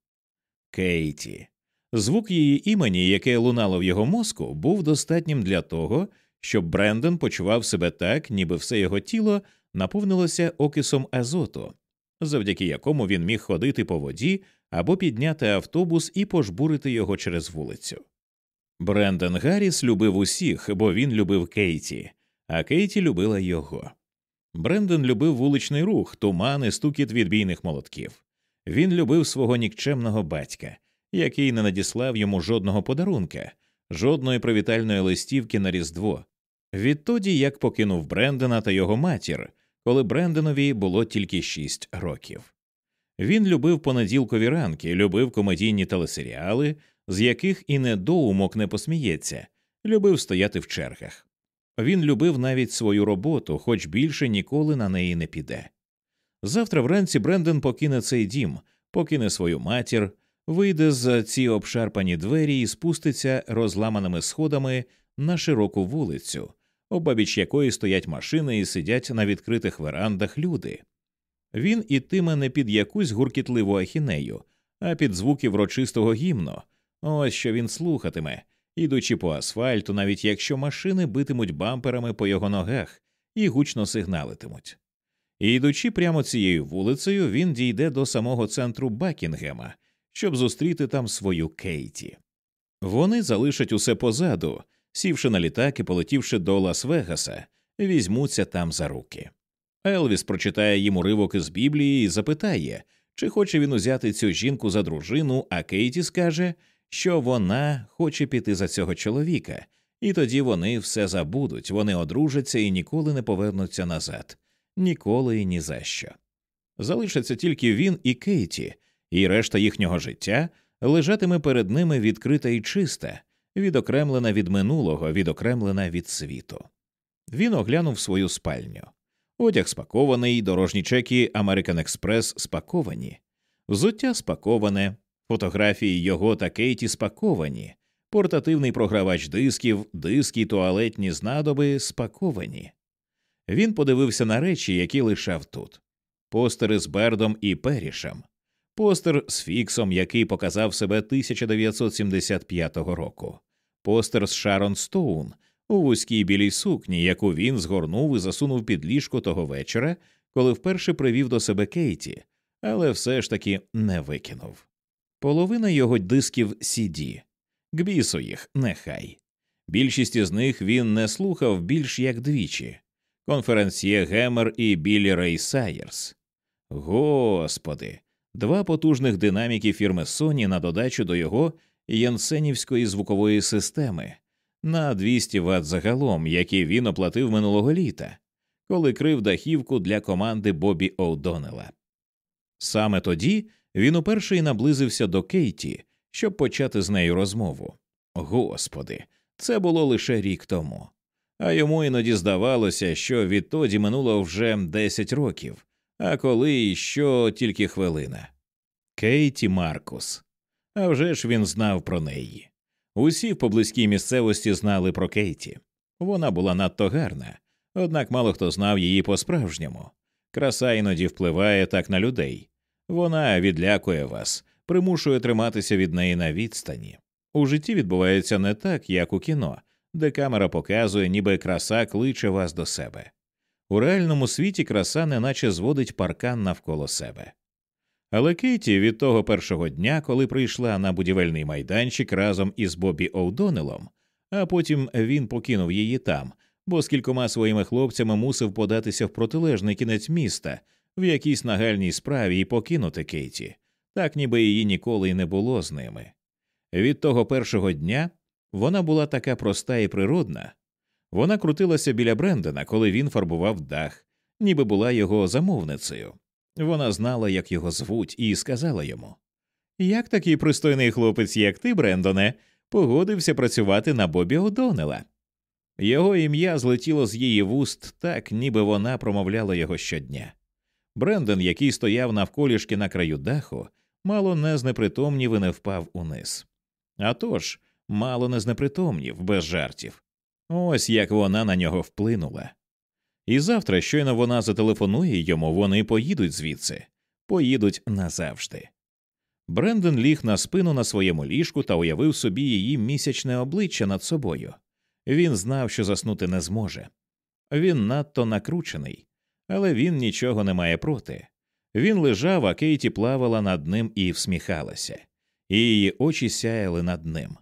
Кейті. Звук її імені, яке лунало в його мозку, був достатнім для того, щоб Брендон почував себе так, ніби все його тіло наповнилося окисом азоту, завдяки якому він міг ходити по воді або підняти автобус і пожбурити його через вулицю. Брендон Гарріс любив усіх, бо він любив Кейті, а Кейті любила його. Брендон любив вуличний рух, туман і стукіт відбійних молотків. Він любив свого нікчемного батька, який не надіслав йому жодного подарунка, жодної привітальної листівки на Різдво. Відтоді як покинув Брендона та його матір, коли Брендонові було тільки шість років. Він любив понеділкові ранки, любив комедійні телесеріали, з яких і недоумок не посміється, любив стояти в чергах. Він любив навіть свою роботу, хоч більше ніколи на неї не піде. Завтра вранці Брендон покине цей дім, покине свою матір, вийде з ці обшарпані двері і спуститься розламаними сходами на широку вулицю, обабіч якої стоять машини і сидять на відкритих верандах люди. Він ітиме не під якусь гуркітливу ахінею, а під звуки врочистого гімну. Ось що він слухатиме, ідучи по асфальту, навіть якщо машини битимуть бамперами по його ногах і гучно сигналитимуть. І йдучи прямо цією вулицею, він дійде до самого центру Бакінгема, щоб зустріти там свою Кейті. Вони залишать усе позаду, сівши на літак і полетівши до Лас-Вегаса, візьмуться там за руки. Елвіс прочитає їм уривок із Біблії і запитає, чи хоче він узяти цю жінку за дружину, а Кейті скаже, що вона хоче піти за цього чоловіка, і тоді вони все забудуть, вони одружаться і ніколи не повернуться назад, ніколи і ні за що. Залишаться тільки він і Кейті, і решта їхнього життя лежатиме перед ними відкрита і чиста, відокремлена від минулого, відокремлена від світу. Він оглянув свою спальню. Одяг спакований, дорожні чеки American Express спаковані, взуття спаковане, фотографії його та Кейті спаковані, портативний програвач дисків, диски, туалетні знадоби спаковані. Він подивився на речі, які лишав тут постери з Бердом і Перішем, постер з Фіксом, який показав себе 1975 року, постер з Шарон Стоун у вузькій білій сукні, яку він згорнув і засунув під ліжко того вечора, коли вперше привів до себе Кейті, але все ж таки не викинув. Половина його дисків CD. К бісу їх, нехай. Більшість із них він не слухав більш як двічі конференціє Гемер і Білі Рей Сайерс. Господи, два потужних динаміки фірми Sony на додачу до його янсенівської звукової системи на 200 Вт загалом, які він оплатив минулого літа, коли крив дахівку для команди Бобі О'Доннелла. Саме тоді він уперше й наблизився до Кейті, щоб почати з нею розмову. Господи, це було лише рік тому. А йому іноді здавалося, що відтоді минуло вже 10 років, а коли що тільки хвилина. Кейті Маркус. А вже ж він знав про неї. Усі в поблизькій місцевості знали про Кейті. Вона була надто гарна, однак мало хто знав її по справжньому. Краса іноді впливає так на людей. Вона відлякує вас, примушує триматися від неї на відстані. У житті відбувається не так, як у кіно, де камера показує, ніби краса кличе вас до себе. У реальному світі краса неначе зводить паркан навколо себе. Але Кейті від того першого дня, коли прийшла на будівельний майданчик разом із Бобі Оудонелом, а потім він покинув її там, бо з кількома своїми хлопцями мусив податися в протилежний кінець міста в якійсь нагальній справі і покинути Кейті, так ніби її ніколи й не було з ними. Від того першого дня вона була така проста і природна. Вона крутилася біля Брендена, коли він фарбував дах, ніби була його замовницею. Вона знала, як його звуть, і сказала йому Як такий пристойний хлопець, як ти, Брендоне, погодився працювати на Бобі Одонела. Його ім'я злетіло з її вуст так, ніби вона промовляла його щодня. Брендон, який стояв навколішки на краю даху, мало не знепритомнів і не впав униз. А тож, мало не знепритомнів, без жартів. Ось як вона на нього вплинула. І завтра, щойно вона зателефонує йому, вони поїдуть звідси, поїдуть назавжди. Брендон ліг на спину на своєму ліжку та уявив собі її місячне обличчя над собою. Він знав, що заснути не зможе. Він надто накручений, але він нічого не має проти. Він лежав, а Кейті плавала над ним і всміхалася, і її очі сяяли над ним.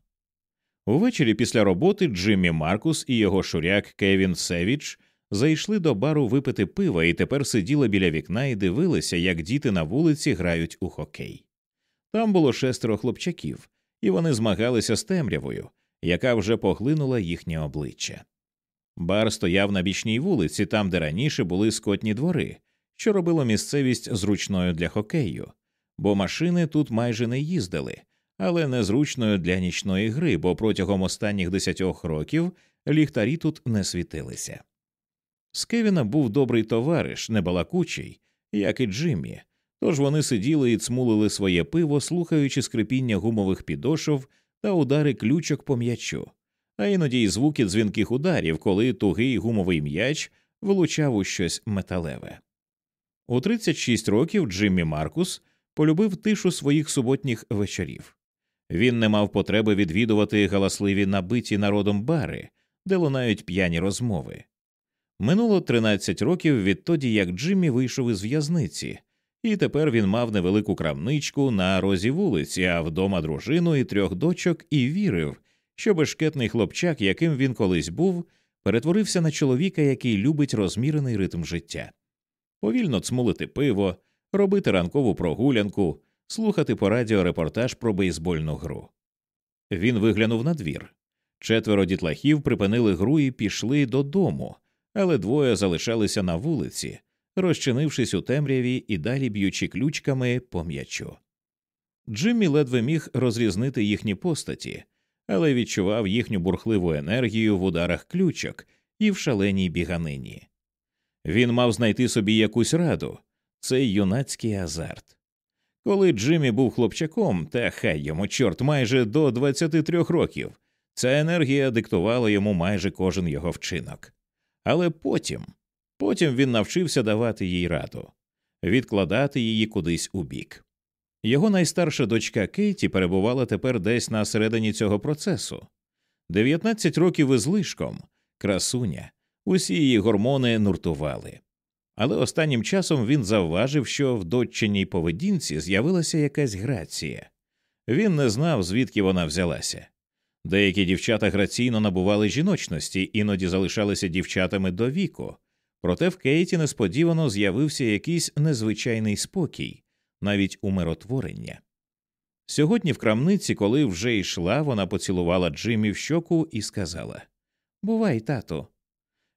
Увечері після роботи Джиммі Маркус і його шуряк Кевін Севіч зайшли до бару випити пива і тепер сиділи біля вікна і дивилися, як діти на вулиці грають у хокей. Там було шестеро хлопчаків, і вони змагалися з темрявою, яка вже поглинула їхнє обличчя. Бар стояв на бічній вулиці, там, де раніше були скотні двори, що робило місцевість зручною для хокею, бо машини тут майже не їздили, але незручною для нічної гри, бо протягом останніх десятьох років ліхтарі тут не світилися. З Кевіна був добрий товариш, небалакучий, як і Джиммі, тож вони сиділи і цмулили своє пиво, слухаючи скрипіння гумових підошов та удари ключок по м'ячу, а іноді й звуки дзвінких ударів, коли тугий гумовий м'яч вилучав у щось металеве. У 36 років Джиммі Маркус полюбив тишу своїх суботніх вечорів. Він не мав потреби відвідувати галасливі набиті народом бари, де лунають п'яні розмови. Минуло 13 років відтоді, як Джиммі вийшов із в'язниці, і тепер він мав невелику крамничку на розі вулиці, а вдома дружину і трьох дочок, і вірив, що бешкетний хлопчак, яким він колись був, перетворився на чоловіка, який любить розмірений ритм життя, повільно цмулити пиво, робити ранкову прогулянку, слухати по радіо репортаж про бейсбольну гру. Він виглянув на двір. Четверо дітлахів припинили гру і пішли додому, але двоє залишалися на вулиці, розчинившись у темряві і далі б'ючи ключками по м'ячу. Джиммі ледве міг розрізнити їхні постаті, але відчував їхню бурхливу енергію в ударах ключок і в шаленій біганині. Він мав знайти собі якусь раду цей юнацький азарт. Коли Джиммі був хлопчаком, та хай йому чорт майже до 23 років, ця енергія диктувала йому майже кожен його вчинок. Але потім, потім він навчився давати їй раду, відкладати її кудись у бік. Його найстарша дочка Кейті перебувала тепер десь на середині цього процесу 19 років із лишком, красуня, усі її гормони нуртували. Але останнім часом він завважив, що в доччиній поведінці з'явилася якась грація. Він не знав, звідки вона взялася. Деякі дівчата граційно набували жіночності, іноді залишалися дівчатами до віку, проте в Кейті несподівано з'явився якийсь незвичайний спокій, навіть умиротворення. Сьогодні в крамниці, коли вже йшла, вона поцілувала Джиммі в щоку і сказала Бувай, тату.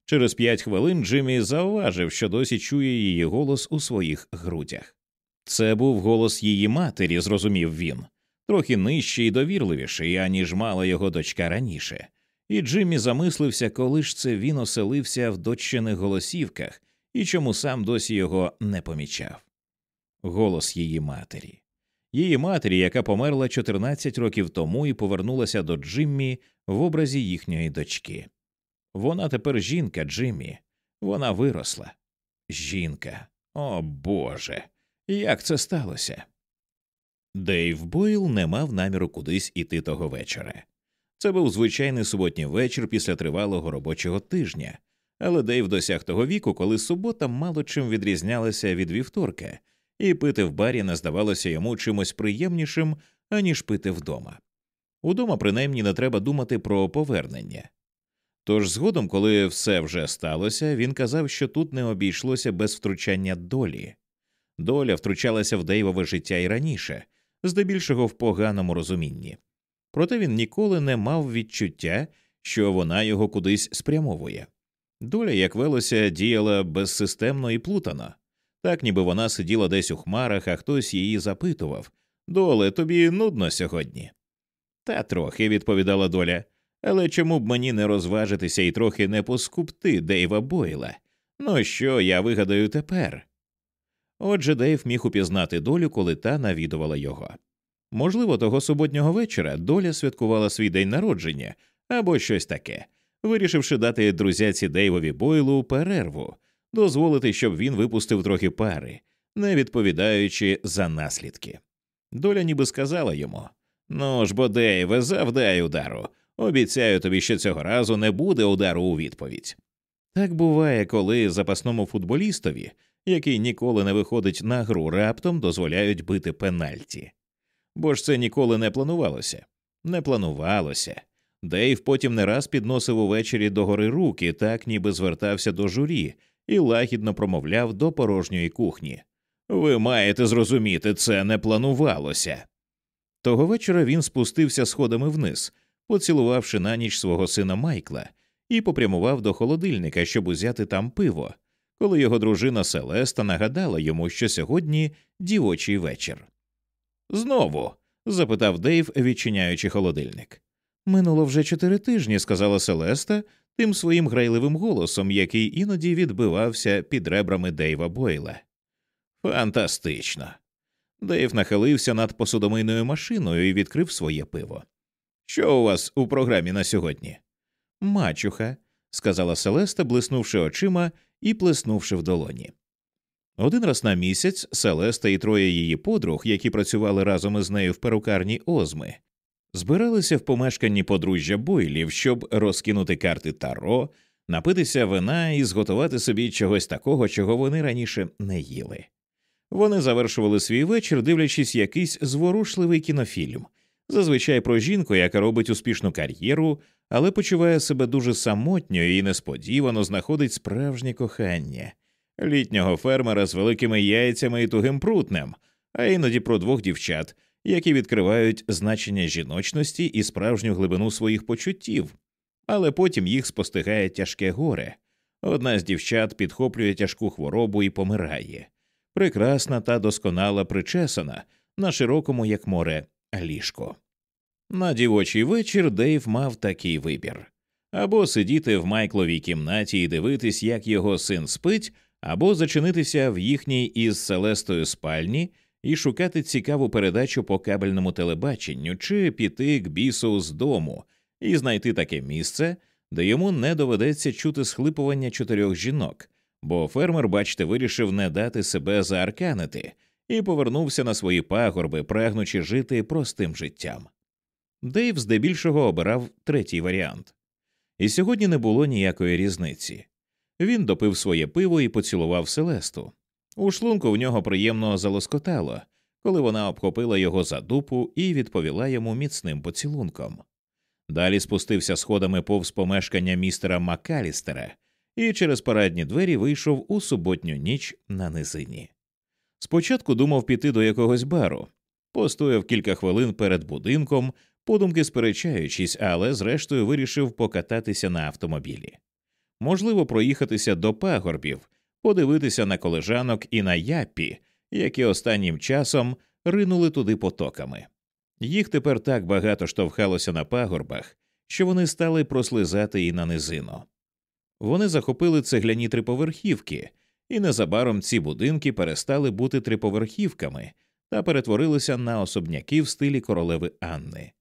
Через п'ять хвилин Джиммі зауважив, що досі чує її голос у своїх грудях. Це був голос її матері, зрозумів він, трохи нижчий і довірливіший, аніж мала його дочка раніше, і Джиммі замислився, коли ж це він оселився в доччиних голосівках і чому сам досі його не помічав. Голос її матері, її матері, яка померла 14 років тому і повернулася до Джиммі в образі їхньої дочки. Вона тепер жінка, Джиммі, вона виросла. Жінка. О Боже, як це сталося? Дейв Бойл не мав наміру кудись іти того вечора. Це був звичайний суботній вечір після тривалого робочого тижня, але Дейв досяг того віку, коли субота мало чим відрізнялася від вівторка, і пити в барі не здавалося йому чимось приємнішим, аніж пити вдома. Удома, принаймні, не треба думати про повернення. Тож згодом, коли все вже сталося, він казав, що тут не обійшлося без втручання долі. Доля втручалася в Дейвове життя і раніше, здебільшого в поганому розумінні. Проте він ніколи не мав відчуття, що вона його кудись спрямовує. Доля, як велося, діяла безсистемно і плутано, так ніби вона сиділа десь у хмарах, а хтось її запитував Доле, тобі нудно сьогодні. Та трохи, відповідала доля. Але чому б мені не розважитися і трохи не поскупти Дейва Бойла? Ну що я вигадаю тепер? Отже, Дейв міг упізнати долю, коли та навідувала його. Можливо, того суботнього вечора доля святкувала свій день народження або щось таке, вирішивши дати друзяці Дейвові Бойлу перерву, дозволити, щоб він випустив трохи пари, не відповідаючи за наслідки. Доля ніби сказала йому Ну ж бо, Дейве, завдай удару. Обіцяю тобі, що цього разу не буде удару у відповідь. Так буває, коли запасному футболістові який ніколи не виходить на гру, раптом дозволяють бити пенальті. Бо ж це ніколи не планувалося. Не планувалося. Дейв потім не раз підносив увечері до гори руки, так ніби звертався до журі і лагідно промовляв до порожньої кухні. Ви маєте зрозуміти, це не планувалося. Того вечора він спустився сходами вниз, поцілувавши на ніч свого сина Майкла, і попрямував до холодильника, щоб узяти там пиво, коли його дружина Селеста нагадала йому, що сьогодні дівочий вечір. Знову? запитав Дейв, відчиняючи холодильник. Минуло вже чотири тижні, сказала Селеста тим своїм грайливим голосом, який іноді відбивався під ребрами Дейва Бойла. Фантастично. Дейв нахилився над посудомийною машиною і відкрив своє пиво. Що у вас у програмі на сьогодні? Мачуха, сказала Селеста, блиснувши очима і плеснувши в долоні. Один раз на місяць Селеста і троє її подруг, які працювали разом із нею в перукарні Озми, збиралися в помешканні подружжя Бойлів, щоб розкинути карти таро, напитися вина і зготувати собі чогось такого, чого вони раніше не їли. Вони завершували свій вечір, дивлячись якийсь зворушливий кінофільм, зазвичай про жінку, яка робить успішну кар'єру, але почуває себе дуже самотньо і несподівано знаходить справжнє кохання літнього фермера з великими яйцями і тугим прутнем, а іноді про двох дівчат, які відкривають значення жіночності і справжню глибину своїх почуттів, але потім їх спостигає тяжке горе. Одна з дівчат підхоплює тяжку хворобу і помирає. Прекрасна та досконала причесана на широкому, як море, ліжко. На дівочий вечір Дейв мав такий вибір або сидіти в Майкловій кімнаті і дивитись, як його син спить, або зачинитися в їхній із Селестою спальні і шукати цікаву передачу по кабельному телебаченню, чи піти к бісу з дому і знайти таке місце, де йому не доведеться чути схлипування чотирьох жінок, бо фермер, бачите, вирішив не дати себе заарканити і повернувся на свої пагорби, прагнучи жити простим життям. Дейв здебільшого обирав третій варіант. І сьогодні не було ніякої різниці. Він допив своє пиво і поцілував Селесту. У шлунку в нього приємно залоскотало, коли вона обхопила його за дупу і відповіла йому міцним поцілунком. Далі спустився сходами повз помешкання містера Макалістера і через парадні двері вийшов у суботню ніч на низині. Спочатку думав піти до якогось бару, постояв кілька хвилин перед будинком, подумки сперечаючись, але зрештою вирішив покататися на автомобілі. Можливо, проїхатися до пагорбів, подивитися на колежанок і на япі, які останнім часом ринули туди потоками. Їх тепер так багато штовхалося на пагорбах, що вони стали прослизати і на низину. Вони захопили цегляні триповерхівки, і незабаром ці будинки перестали бути триповерхівками та перетворилися на особняки в стилі королеви Анни.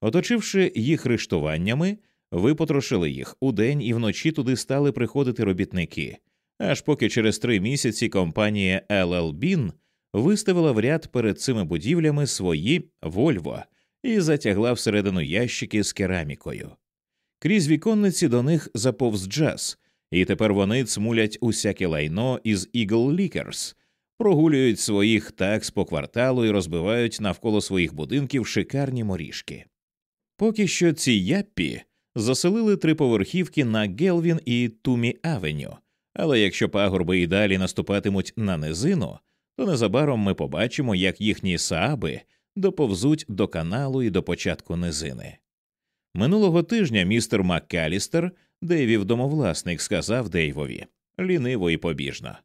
Оточивши їх рештуваннями, випотрошили їх удень і вночі туди стали приходити робітники, аж поки через три місяці компанія LL Bean виставила в ряд перед цими будівлями свої Вольво і затягла всередину ящики з керамікою. Крізь віконниці до них заповз джаз, і тепер вони цмулять усяке лайно із Eagle Liquors, прогулюють своїх такс по кварталу і розбивають навколо своїх будинків шикарні моріжки. Поки що ці яппі заселили три поверхівки на Гелвін і Тумі Авеню, але якщо пагорби і далі наступатимуть на низину, то незабаром ми побачимо, як їхні сааби доповзуть до каналу і до початку низини. Минулого тижня містер Маккалістер, Дейвів домовласник, сказав Дейвові ліниво і побіжно.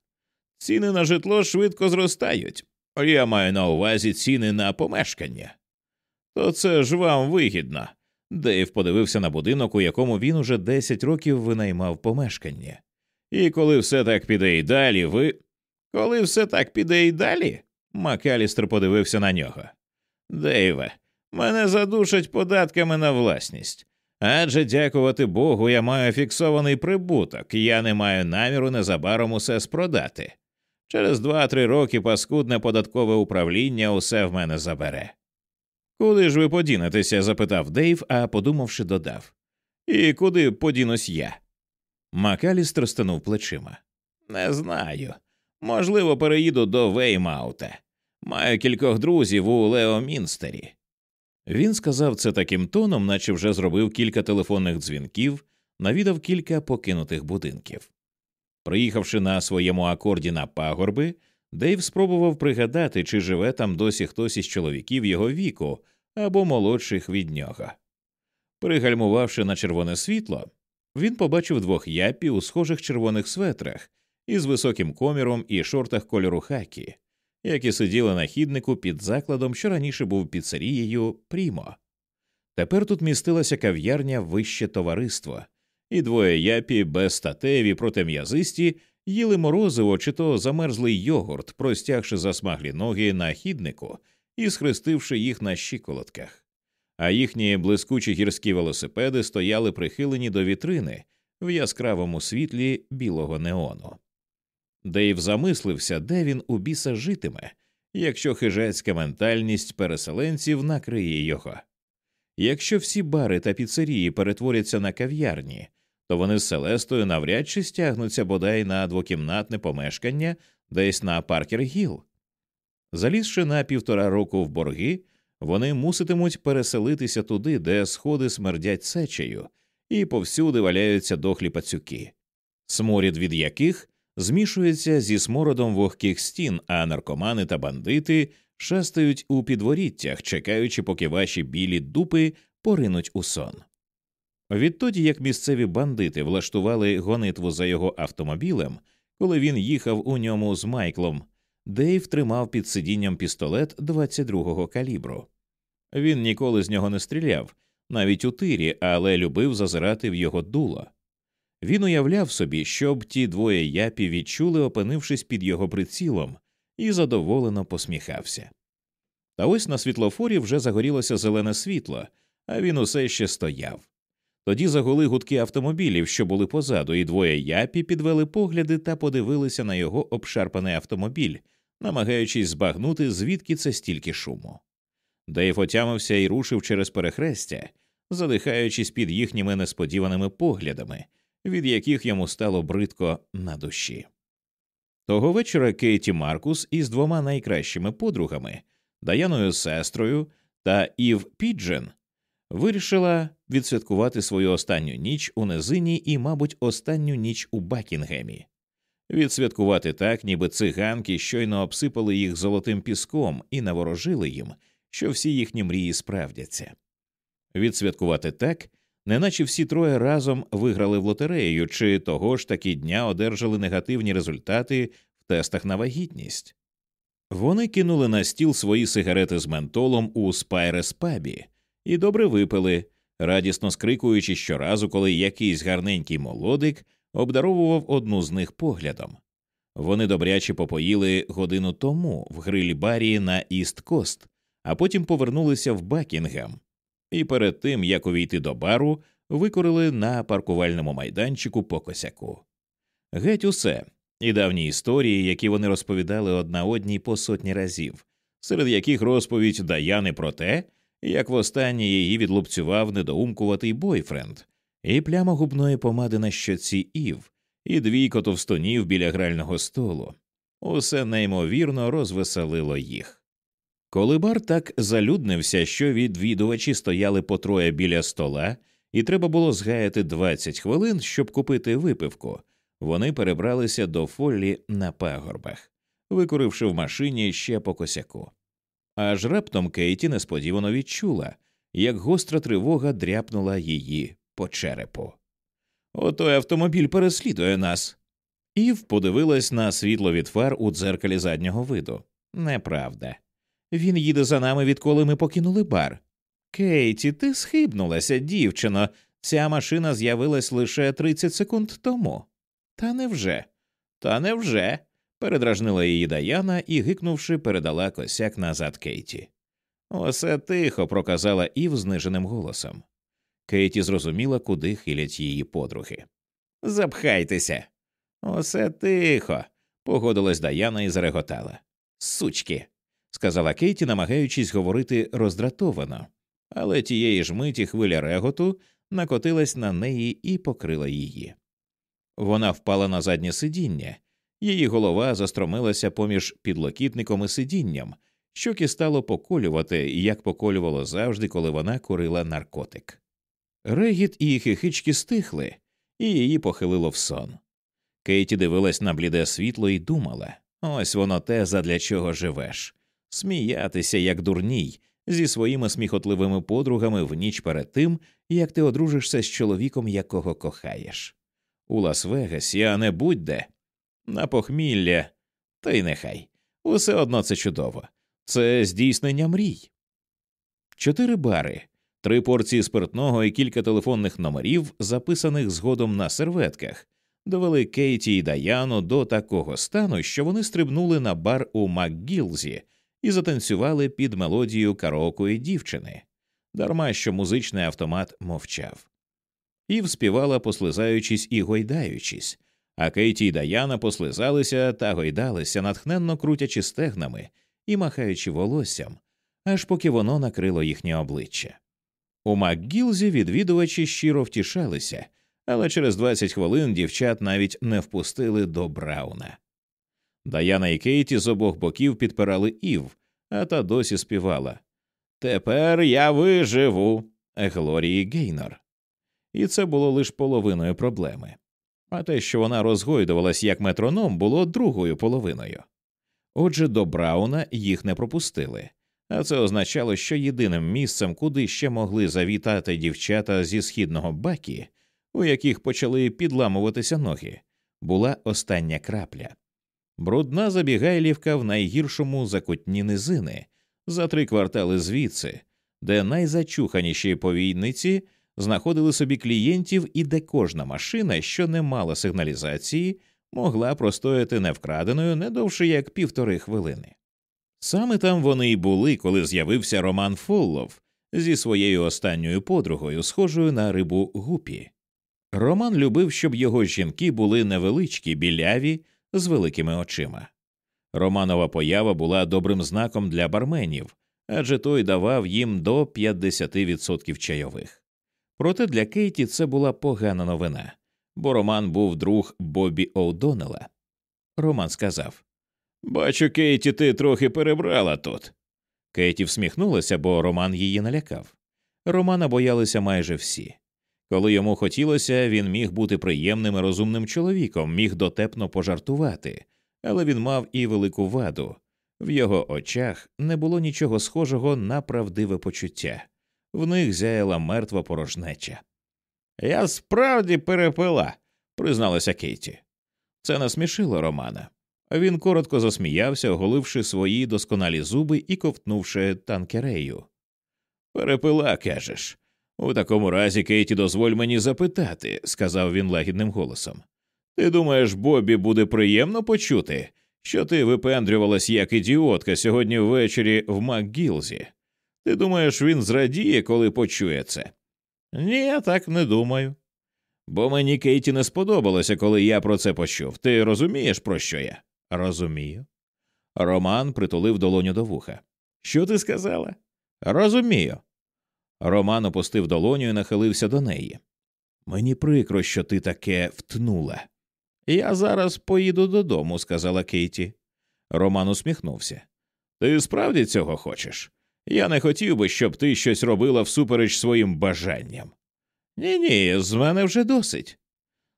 Ціни на житло швидко зростають. Я маю на увазі ціни на помешкання. То це ж вам вигідно. Дейв подивився на будинок, у якому він уже 10 років винаймав помешкання. І коли все так піде і далі, ви. Коли все так піде і далі, Макалістер подивився на нього. Дейве, мене задушать податками на власність. Адже дякувати Богу, я маю фіксований прибуток, я не маю наміру незабаром усе спродати. Через два-три роки паскудне податкове управління усе в мене забере. Куди ж ви подінетеся? запитав Дейв, а подумавши, додав. І куди подінусь я? Макалістер стенув плечима. Не знаю. Можливо, переїду до Веймаута. Маю кількох друзів у Леомінстері. Він сказав це таким тоном, наче вже зробив кілька телефонних дзвінків, навідав кілька покинутих будинків. Приїхавши на своєму акорді на пагорби, Дейв спробував пригадати, чи живе там досі хтось із чоловіків його віку або молодших від нього. Пригальмувавши на червоне світло, він побачив двох япі у схожих червоних светрах із високим коміром і шортах кольору хакі, які сиділи на хіднику під закладом, що раніше був піцерією Прімо. Тепер тут містилася кав'ярня вище товариство, і двоє япі безстатеві, проте м'язисті, їли морозиво чи то замерзлий йогурт, простягши засмаглі ноги на хіднику і схрестивши їх на щиколотках. А їхні блискучі гірські велосипеди стояли прихилені до вітрини в яскравому світлі білого неону. Дейв замислився, де він у біса житиме, якщо хижацька ментальність переселенців накриє його. Якщо всі бари та піцерії перетворяться на кав'ярні, то вони з Селестою навряд чи стягнуться бодай на двокімнатне помешкання десь на Паркер Гіл. Залізши на півтора року в борги, вони муситимуть переселитися туди, де сходи смердять сечею, і повсюди валяються дохлі пацюки, сморід від яких змішується зі смородом вогких стін, а наркомани та бандити шастають у підворіттях, чекаючи, поки ваші білі дупи поринуть у сон. Відтоді як місцеві бандити влаштували гонитву за його автомобілем, коли він їхав у ньому з Майклом, Дейв тримав під сидінням пістолет 22-го калібру. Він ніколи з нього не стріляв, навіть у тирі, але любив зазирати в його дуло. Він уявляв собі, щоб ті двоє япі відчули, опинившись під його прицілом, і задоволено посміхався. Та ось на світлофорі вже загорілося зелене світло, а він усе ще стояв. Тоді загули гудки автомобілів, що були позаду, і двоє япі підвели погляди та подивилися на його обшарпаний автомобіль, намагаючись збагнути, звідки це стільки шуму. Дейв отямився і рушив через перехрестя, задихаючись під їхніми несподіваними поглядами, від яких йому стало бридко на душі. Того вечора Кейті Маркус із двома найкращими подругами Даяною сестрою та Ів Піджен вирішила відсвяткувати свою останню ніч у низині і, мабуть, останню ніч у Бакінгемі. Відсвяткувати так, ніби циганки щойно обсипали їх золотим піском і наворожили їм, що всі їхні мрії справдяться. Відсвяткувати так, неначе всі троє разом виграли в лотерею, чи того ж таки дня одержали негативні результати в тестах на вагітність. Вони кинули на стіл свої сигарети з ментолом у Спайрес пабі і добре випили, радісно скрикуючи щоразу, коли якийсь гарненький молодик обдаровував одну з них поглядом. Вони добряче попоїли годину тому в грилі барі на Іст Кост, а потім повернулися в Бакінгем, і перед тим як увійти до бару, викорили на паркувальному майданчику по косяку. Геть усе і давні історії, які вони розповідали одна одній по сотні разів, серед яких розповідь Даяни про те, як востаннє її відлупцював недоумкуватий бойфренд, і пляма губної помади на щоці Ів, і двійко товстонів біля грального столу. Усе неймовірно розвеселило їх. Коли бар так залюднився, що відвідувачі стояли по троє біля стола, і треба було згаяти 20 хвилин, щоб купити випивку, вони перебралися до фоллі на пагорбах, викуривши в машині ще по косяку. Аж раптом Кейті несподівано відчула, як гостра тривога дряпнула її по черепу. Отой автомобіль переслідує нас. Ів подивилась на світло від фар у дзеркалі заднього виду. Неправда. Він їде за нами, відколи ми покинули бар. Кейті, ти схибнулася, дівчино. Ця машина з'явилась лише 30 секунд тому. Та невже? Та невже? передражнила її Даяна і, гикнувши, передала косяк назад Кейті. Осе тихо, проказала Ів зниженим голосом. Кейті зрозуміла, куди хилять її подруги. Запхайтеся. Осе тихо, погодилась Даяна і зареготала. Сучки, сказала Кейті, намагаючись говорити роздратовано, але тієї ж миті хвиля реготу накотилась на неї і покрила її. Вона впала на заднє сидіння, Її голова застромилася поміж підлокітником і сидінням, щоки стало поколювати, як поколювало завжди, коли вона курила наркотик. Регіт і хихички стихли, і її похилило в сон. Кейті дивилась на бліде світло і думала ось воно те, задля чого живеш сміятися, як дурній, зі своїми сміхотливими подругами в ніч перед тим, як ти одружишся з чоловіком, якого кохаєш. У Лас-Вегасі, а не будь-де, на похмілля, та й нехай. Усе одно це чудово. Це здійснення мрій. Чотири бари, три порції спиртного і кілька телефонних номерів, записаних згодом на серветках, довели Кейті і Даяну до такого стану, що вони стрибнули на бар у МакГілзі і затанцювали під мелодію караокої дівчини, дарма що музичний автомат мовчав. Ів співала, послизаючись і гойдаючись, а Кейті й Даяна послизалися та гойдалися, натхненно крутячи стегнами і махаючи волоссям, аж поки воно накрило їхнє обличчя. У МакГілзі відвідувачі щиро втішалися, але через 20 хвилин дівчат навіть не впустили до Брауна. Даяна і Кейті з обох боків підпирали Ів, а та досі співала Тепер я виживу Глорії Гейнор. І це було лише половиною проблеми. А те, що вона розгойдувалась як метроном, було другою половиною. Отже, до Брауна їх не пропустили, а це означало, що єдиним місцем, куди ще могли завітати дівчата зі східного бакі, у яких почали підламуватися ноги, була остання крапля. Брудна забігайлівка в найгіршому закутні низини за три квартали звідси, де найзачуханіші повійниці знаходили собі клієнтів і де кожна машина, що не мала сигналізації, могла простояти невкраденою не довше як півтори хвилини. Саме там вони й були, коли з'явився Роман Фоллов зі своєю останньою подругою, схожою на рибу гупі. Роман любив, щоб його жінки були невеличкі, біляві, з великими очима. Романова поява була добрим знаком для барменів, адже той давав їм до 50% чайових. Проте для Кейті це була погана новина, бо Роман був друг Бобі О'Доннелла. Роман сказав Бачу, Кейті, ти трохи перебрала тут. Кейті всміхнулася, бо Роман її налякав. Романа боялися майже всі. Коли йому хотілося, він міг бути приємним і розумним чоловіком, міг дотепно пожартувати, але він мав і велику ваду. В його очах не було нічого схожого на правдиве почуття, в них зяяла мертва порожнеча. Я справді перепила, призналася Кейті. Це насмішило Романа. Він коротко засміявся, оголивши свої досконалі зуби і ковтнувши танкерею. Перепила, кажеш. У такому разі, Кейті, дозволь мені запитати, сказав він лагідним голосом. Ти думаєш, Бобі буде приємно почути, що ти випендрювалась як ідіотка сьогодні ввечері в МакГілзі? Ти думаєш, він зрадіє, коли почує це? Ні, я так не думаю. Бо мені Кейті не сподобалося, коли я про це почув. Ти розумієш, про що я? Розумію. Роман притулив долоню до вуха. Що ти сказала? Розумію. Роман опустив долоню і нахилився до неї. Мені прикро, що ти таке втнула. Я зараз поїду додому, сказала Кейті. Роман усміхнувся. Ти справді цього хочеш? Я не хотів би, щоб ти щось робила всупереч своїм бажанням. Ні, ні, з мене вже досить.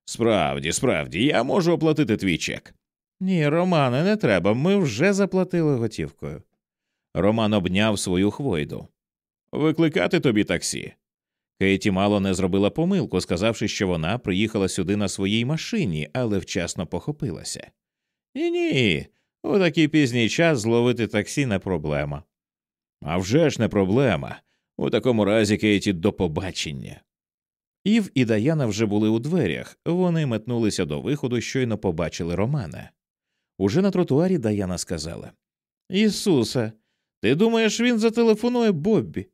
Справді, справді, я можу оплатити твій чек. Ні, Романе, не треба. Ми вже заплатили готівкою. Роман обняв свою хвойду. Викликати тобі таксі. Кейті мало не зробила помилку, сказавши, що вона приїхала сюди на своїй машині, але вчасно похопилася. Ні, ні, у такий пізній час зловити таксі не проблема. «А вже ж не проблема. У такому разі Кейті до побачення. Ів і Даяна вже були у дверях, вони метнулися до виходу, щойно побачили Романа. Уже на тротуарі Даяна сказала Ісусе, ти думаєш, він зателефонує Боббі?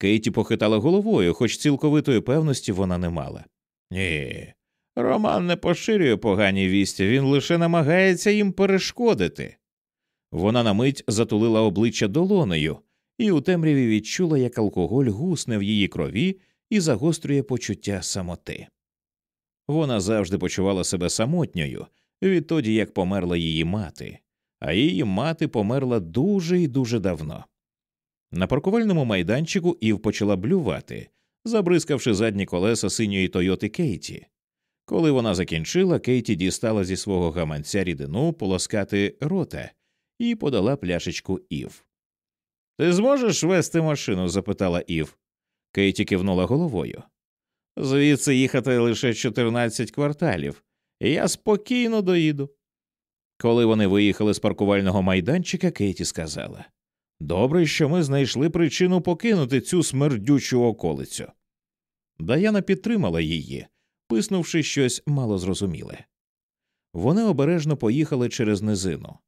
Кейті похитала головою, хоч цілковитої певності вона не мала. Ні, Роман не поширює погані вісті, він лише намагається їм перешкодити. Вона на мить затулила обличчя долонею і у темряві відчула, як алкоголь гусне в її крові і загострює почуття самоти. Вона завжди почувала себе самотньою, відтоді як померла її мати, а її мати померла дуже і дуже давно. На паркувальному майданчику Ів почала блювати, забризкавши задні колеса синьої Тойоти Кейті. Коли вона закінчила, Кейті дістала зі свого гаманця рідину полоскати рота і подала пляшечку Ів. Ти зможеш вести машину? запитала Ів. Кейті кивнула головою. Звідси їхати лише 14 кварталів, я спокійно доїду. Коли вони виїхали з паркувального майданчика, Кейті сказала Добре, що ми знайшли причину покинути цю смердючу околицю. Даяна підтримала її, писнувши щось малозрозуміле. Вони обережно поїхали через низину.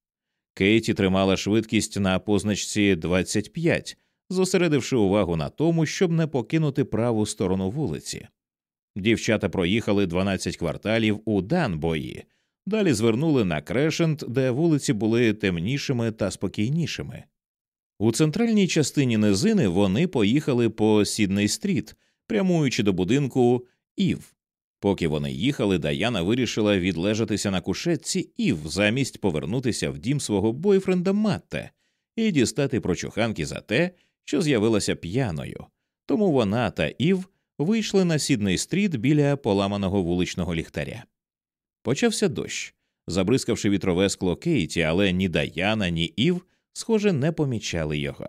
Кейті тримала швидкість на позначці 25, зосередивши увагу на тому, щоб не покинути праву сторону вулиці. Дівчата проїхали 12 кварталів у Данбої, далі звернули на Крешент, де вулиці були темнішими та спокійнішими. У центральній частині низини вони поїхали по Сідней стріт, прямуючи до будинку Ів. Поки вони їхали, Даяна вирішила відлежатися на кушетці Ів замість повернутися в дім свого бойфренда Матте і дістати прочуханки за те, що з'явилася п'яною. Тому вона та Ів вийшли на Сідней стріт біля поламаного вуличного ліхтаря. Почався дощ, забризкавши вітрове скло Кейті, але ні Даяна, ні Ів, схоже, не помічали його.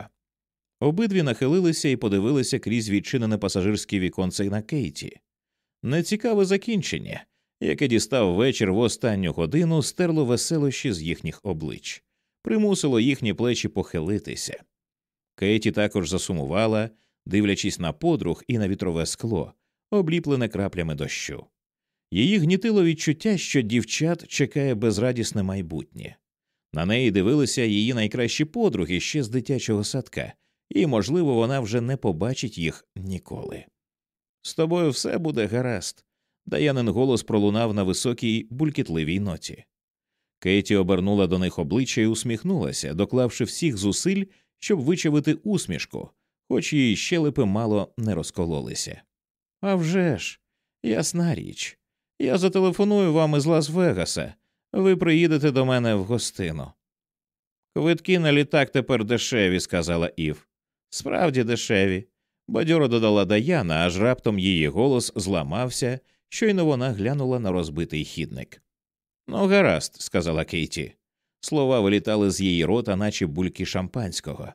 Обидві нахилилися і подивилися крізь відчинене пасажирське віконце на Кейті. Нецікаве закінчення, яке дістав вечір в останню годину, стерло веселощі з їхніх облич, примусило їхні плечі похилитися. Кейті також засумувала, дивлячись на подруг і на вітрове скло, обліплене краплями дощу. Її гнітило відчуття, що дівчат чекає безрадісне майбутнє. На неї дивилися її найкращі подруги ще з дитячого садка, і, можливо, вона вже не побачить їх ніколи. З тобою все буде гаразд. Даянин голос пролунав на високій булькітливій ноті. Кейті обернула до них обличчя і усміхнулася, доклавши всіх зусиль, щоб вичавити усмішку, хоч її щелепи мало не розкололися. «А вже ж, ясна річ. Я зателефоную вам із Лас-Вегаса. Ви приїдете до мене в гостину. Квитки на літак тепер дешеві, сказала Ів. Справді дешеві. Бадьоро додала Даяна, аж раптом її голос зламався, щойно вона глянула на розбитий хідник. Ну, гаразд, сказала Кейті. Слова вилітали з її рота, наче бульки шампанського.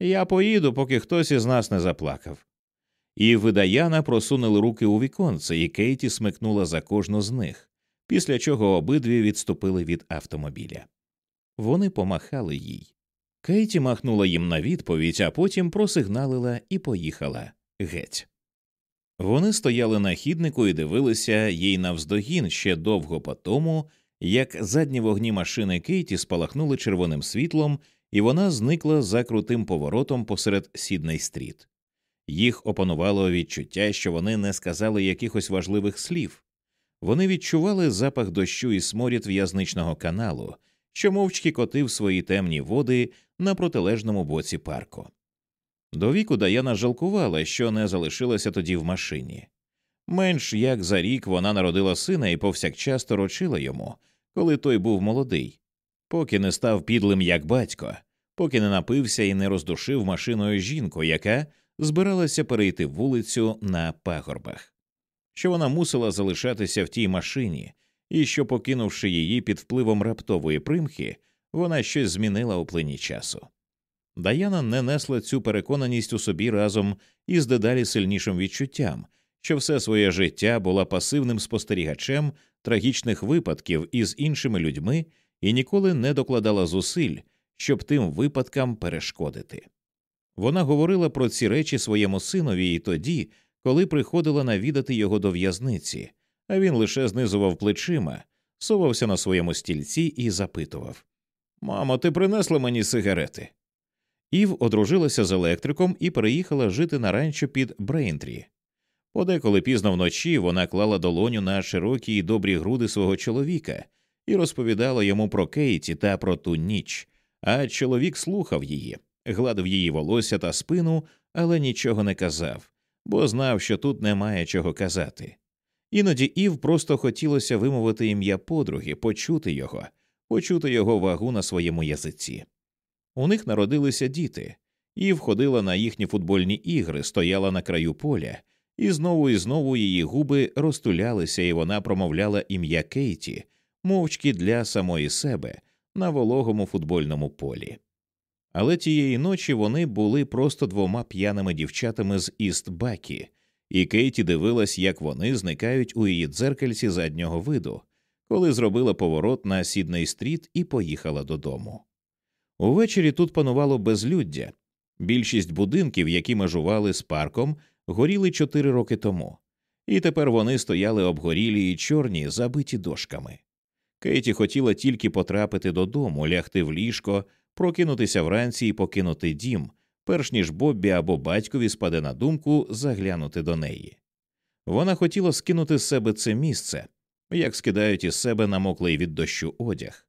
Я поїду, поки хтось із нас не заплакав. І видаяна просунули руки у віконце, і Кейті смикнула за кожну з них, після чого обидві відступили від автомобіля. Вони помахали їй. Кейті махнула їм на відповідь, а потім просигналила і поїхала геть. Вони стояли на хіднику і дивилися їй навздогін ще довго по тому, як задні вогні машини Кейті спалахнули червоним світлом, і вона зникла за крутим поворотом посеред Сідней стріт. Їх опанувало відчуття, що вони не сказали якихось важливих слів. Вони відчували запах дощу і сморід в'язничного каналу, що мовчки котив свої темні води на протилежному боці парку. До віку Даяна жалкувала, що не залишилася тоді в машині. Менш як за рік вона народила сина і повсякчас торочила йому, коли той був молодий, поки не став підлим як батько, поки не напився і не роздушив машиною жінку, яка збиралася перейти вулицю на пагорбах, що вона мусила залишатися в тій машині, і що, покинувши її під впливом раптової примхи, вона щось змінила у плині часу. Даяна не несла цю переконаність у собі разом із дедалі сильнішим відчуттям, що все своє життя була пасивним спостерігачем трагічних випадків із іншими людьми і ніколи не докладала зусиль, щоб тим випадкам перешкодити. Вона говорила про ці речі своєму синові і тоді, коли приходила навідати його до в'язниці, а він лише знизував плечима, совався на своєму стільці і запитував Мамо, ти принесла мені сигарети? Ів одружилася з електриком і переїхала жити на ранчо під Брейнтрі. Подеколи пізно вночі вона клала долоню на широкі й добрі груди свого чоловіка і розповідала йому про Кейті та про ту ніч, а чоловік слухав її, гладив її волосся та спину, але нічого не казав, бо знав, що тут немає чого казати. Іноді Ів просто хотілося вимовити ім'я подруги, почути його, почути його вагу на своєму язиці. У них народилися діти, Ів ходила на їхні футбольні ігри, стояла на краю поля, і знову і знову її губи розтулялися, і вона промовляла ім'я Кейті, мовчки для самої себе на вологому футбольному полі. Але тієї ночі вони були просто двома п'яними дівчатами з Іст Бакі, і Кейті дивилась, як вони зникають у її дзеркальці заднього виду, коли зробила поворот на Сідней стріт і поїхала додому. Увечері тут панувало безлюддя. Більшість будинків, які межували з парком, горіли чотири роки тому, і тепер вони стояли обгорілі і чорні, забиті дошками. Кейті хотіла тільки потрапити додому, лягти в ліжко, прокинутися вранці і покинути дім, перш ніж Боббі або батькові спаде на думку заглянути до неї. Вона хотіла скинути з себе це місце, як скидають із себе намоклий від дощу одяг,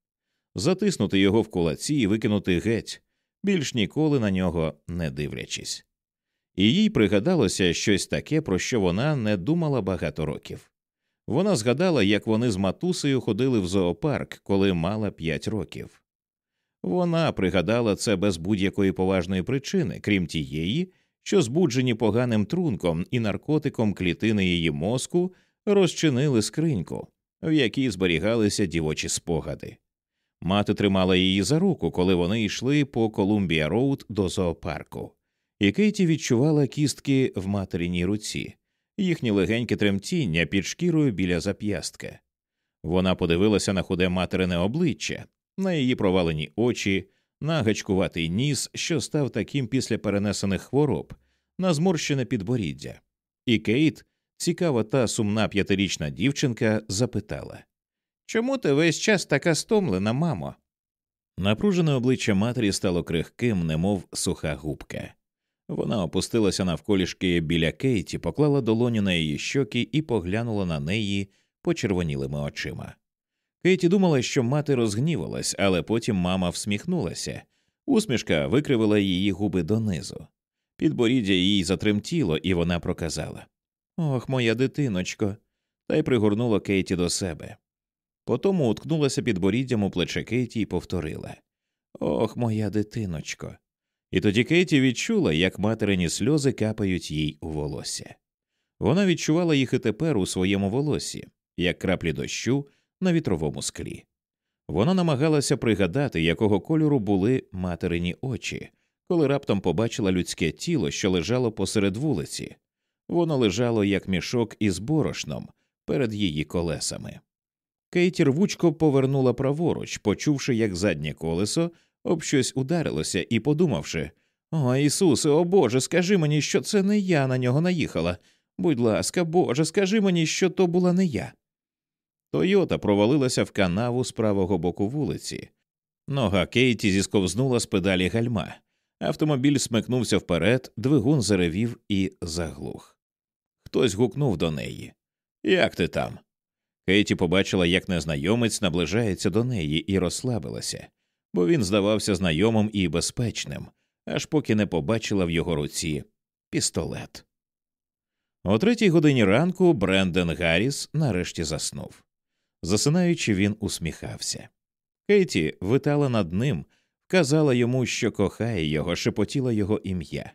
затиснути його в кулаці і викинути геть, більш ніколи на нього не дивлячись. І їй пригадалося щось таке, про що вона не думала багато років. Вона згадала, як вони з матусею ходили в зоопарк, коли мала п'ять років. Вона пригадала це без будь-якої поважної причини, крім тієї, що збуджені поганим трунком і наркотиком клітини її мозку розчинили скриньку, в якій зберігалися дівочі спогади. Мати тримала її за руку, коли вони йшли по Колумбія Роуд до зоопарку, і Кейті відчувала кістки в материній руці, їхні легеньке тремтіння під шкірою біля зап'ястка. Вона подивилася на худе материне обличчя, на її провалені очі, на гачкуватий ніс, що став таким після перенесених хвороб, на зморщене підборіддя. І Кейт, цікава та сумна п'ятирічна дівчинка, запитала Чому ти весь час така стомлена, мамо? Напружене обличчя матері стало крихким, немов суха губка. Вона опустилася навколішки біля Кейті, поклала долоню на її щоки і поглянула на неї почервонілими очима. Кейті думала, що мати розгнівалась, але потім мама всміхнулася. Усмішка викривила її губи донизу. Підборіддя їй затремтіло, і вона проказала Ох, моя дитиночко, та й пригорнула Кейті до себе. Потому уткнулася підборіддям у плече Кейті і повторила Ох, моя дитиночко. І тоді Кейті відчула, як материні сльози капають їй у волосся. Вона відчувала їх і тепер у своєму волосі, як краплі дощу на вітровому склі. Вона намагалася пригадати, якого кольору були материні очі, коли раптом побачила людське тіло, що лежало посеред вулиці. Воно лежало як мішок із борошном перед її колесами. Кейті рвучко повернула праворуч, почувши, як заднє колесо об щось ударилося, і подумавши О, Ісусе, о Боже, скажи мені, що це не я на нього наїхала. Будь ласка, Боже, скажи мені, що то була не я. Тойота провалилася в канаву з правого боку вулиці. Нога Кейті зісковзнула з педалі гальма. Автомобіль смикнувся вперед, двигун заревів і заглух. Хтось гукнув до неї. Як ти там? Кейті побачила, як незнайомець наближається до неї і розслабилася, бо він здавався знайомим і безпечним, аж поки не побачила в його руці пістолет. О третій годині ранку Бренден Гарріс нарешті заснув. Засинаючи, він усміхався. Кейті витала над ним, казала йому, що кохає його, шепотіла його ім'я.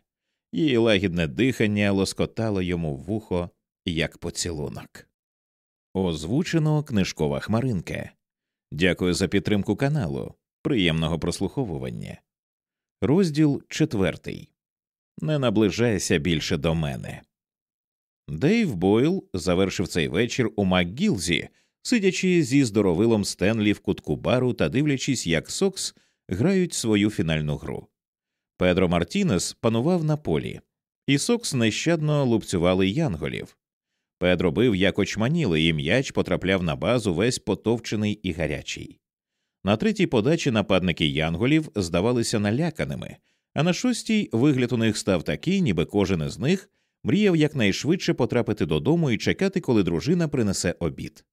Її лагідне дихання лоскотало йому вухо, як поцілунок. Озвучено книжкова хмаринка. Дякую за підтримку каналу. Приємного прослуховування. Розділ четвертий. Не наближайся більше до мене. Дейв Бойл завершив цей вечір у МакГілзі, сидячи зі здоровилом Стенлі в кутку бару та дивлячись, як Сокс грають свою фінальну гру. Педро Мартінес панував на полі, і Сокс нещадно лупцювали янголів. Педро бив як очманілий, і м'яч потрапляв на базу весь потовчений і гарячий. На третій подачі нападники янголів здавалися наляканими, а на шостій вигляд у них став такий, ніби кожен із них мріяв якнайшвидше потрапити додому і чекати, коли дружина принесе обід.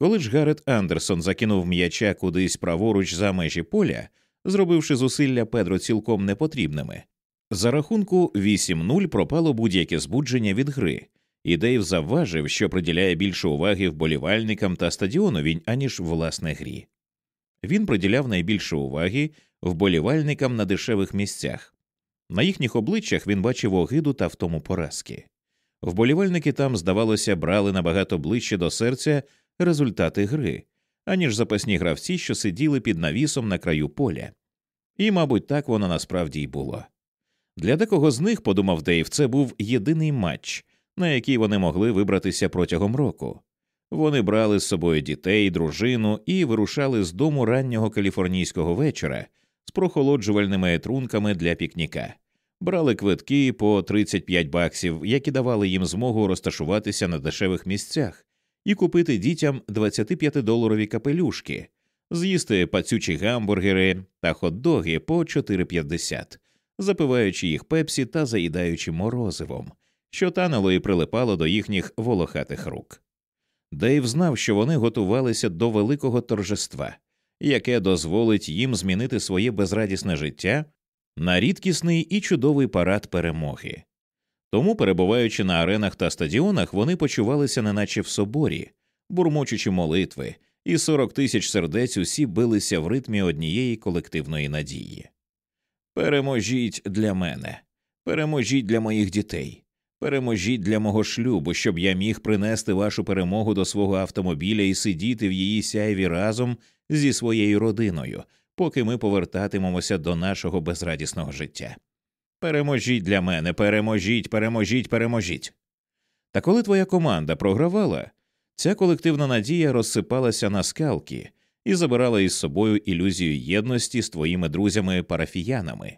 Коли ж Гарет Андерсон закинув м'яча кудись праворуч за межі поля, зробивши зусилля Педро цілком непотрібними, за рахунку 8-0 пропало будь-яке збудження від гри, і Дейв завважив, що приділяє більше уваги вболівальникам та стадіонові, аніж власне грі. Він приділяв найбільше уваги вболівальникам на дешевих місцях. На їхніх обличчях він бачив огиду та втому поразки. Вболівальники там, здавалося, брали набагато ближче до серця результати гри, аніж запасні гравці, що сиділи під навісом на краю поля. І, мабуть, так воно насправді й було. Для декого з них, подумав Дейв, це був єдиний матч, на який вони могли вибратися протягом року. Вони брали з собою дітей, дружину і вирушали з дому раннього каліфорнійського вечора з прохолоджувальними трунками для пікніка, брали квитки по 35 баксів, які давали їм змогу розташуватися на дешевих місцях, і купити дітям 25-доларові капелюшки, з'їсти пацючі гамбургери та хот-доги по 4,50, запиваючи їх пепсі та заїдаючи морозивом, що танело і прилипало до їхніх волохатих рук. Дейв знав, що вони готувалися до великого торжества, яке дозволить їм змінити своє безрадісне життя на рідкісний і чудовий парад перемоги. Тому, перебуваючи на аренах та стадіонах, вони почувалися неначе в соборі, бурмочучи молитви, і 40 тисяч сердець усі билися в ритмі однієї колективної надії. Переможіть для мене, переможіть для моїх дітей, переможіть для мого шлюбу, щоб я міг принести вашу перемогу до свого автомобіля і сидіти в її сяйві разом зі своєю родиною, поки ми повертатимемося до нашого безрадісного життя. Переможіть для мене, переможіть, переможіть, переможіть. Та коли твоя команда програвала, ця колективна надія розсипалася на скалки і забирала із собою ілюзію єдності з твоїми друзями-парафіянами.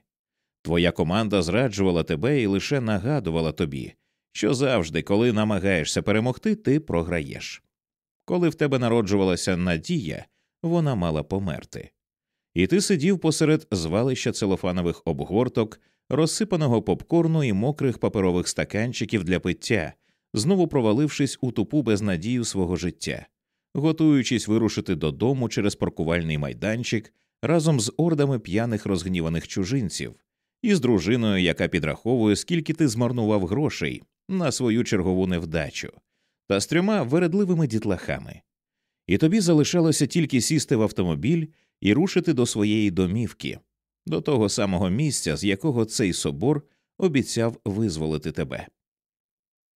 Твоя команда зраджувала тебе і лише нагадувала тобі, що завжди, коли намагаєшся перемогти, ти програєш. Коли в тебе народжувалася надія, вона мала померти. І ти сидів посеред звалища целофанових обгорток, розсипаного попкорну і мокрих паперових стаканчиків для пиття, знову провалившись у тупу безнадію свого життя, готуючись вирушити додому через паркувальний майданчик разом з ордами п'яних розгніваних чужинців, і з дружиною, яка підраховує, скільки ти змарнував грошей на свою чергову невдачу, та з трьома вередливими дітлахами. І тобі залишалося тільки сісти в автомобіль і рушити до своєї домівки, до того самого місця, з якого цей собор обіцяв визволити тебе.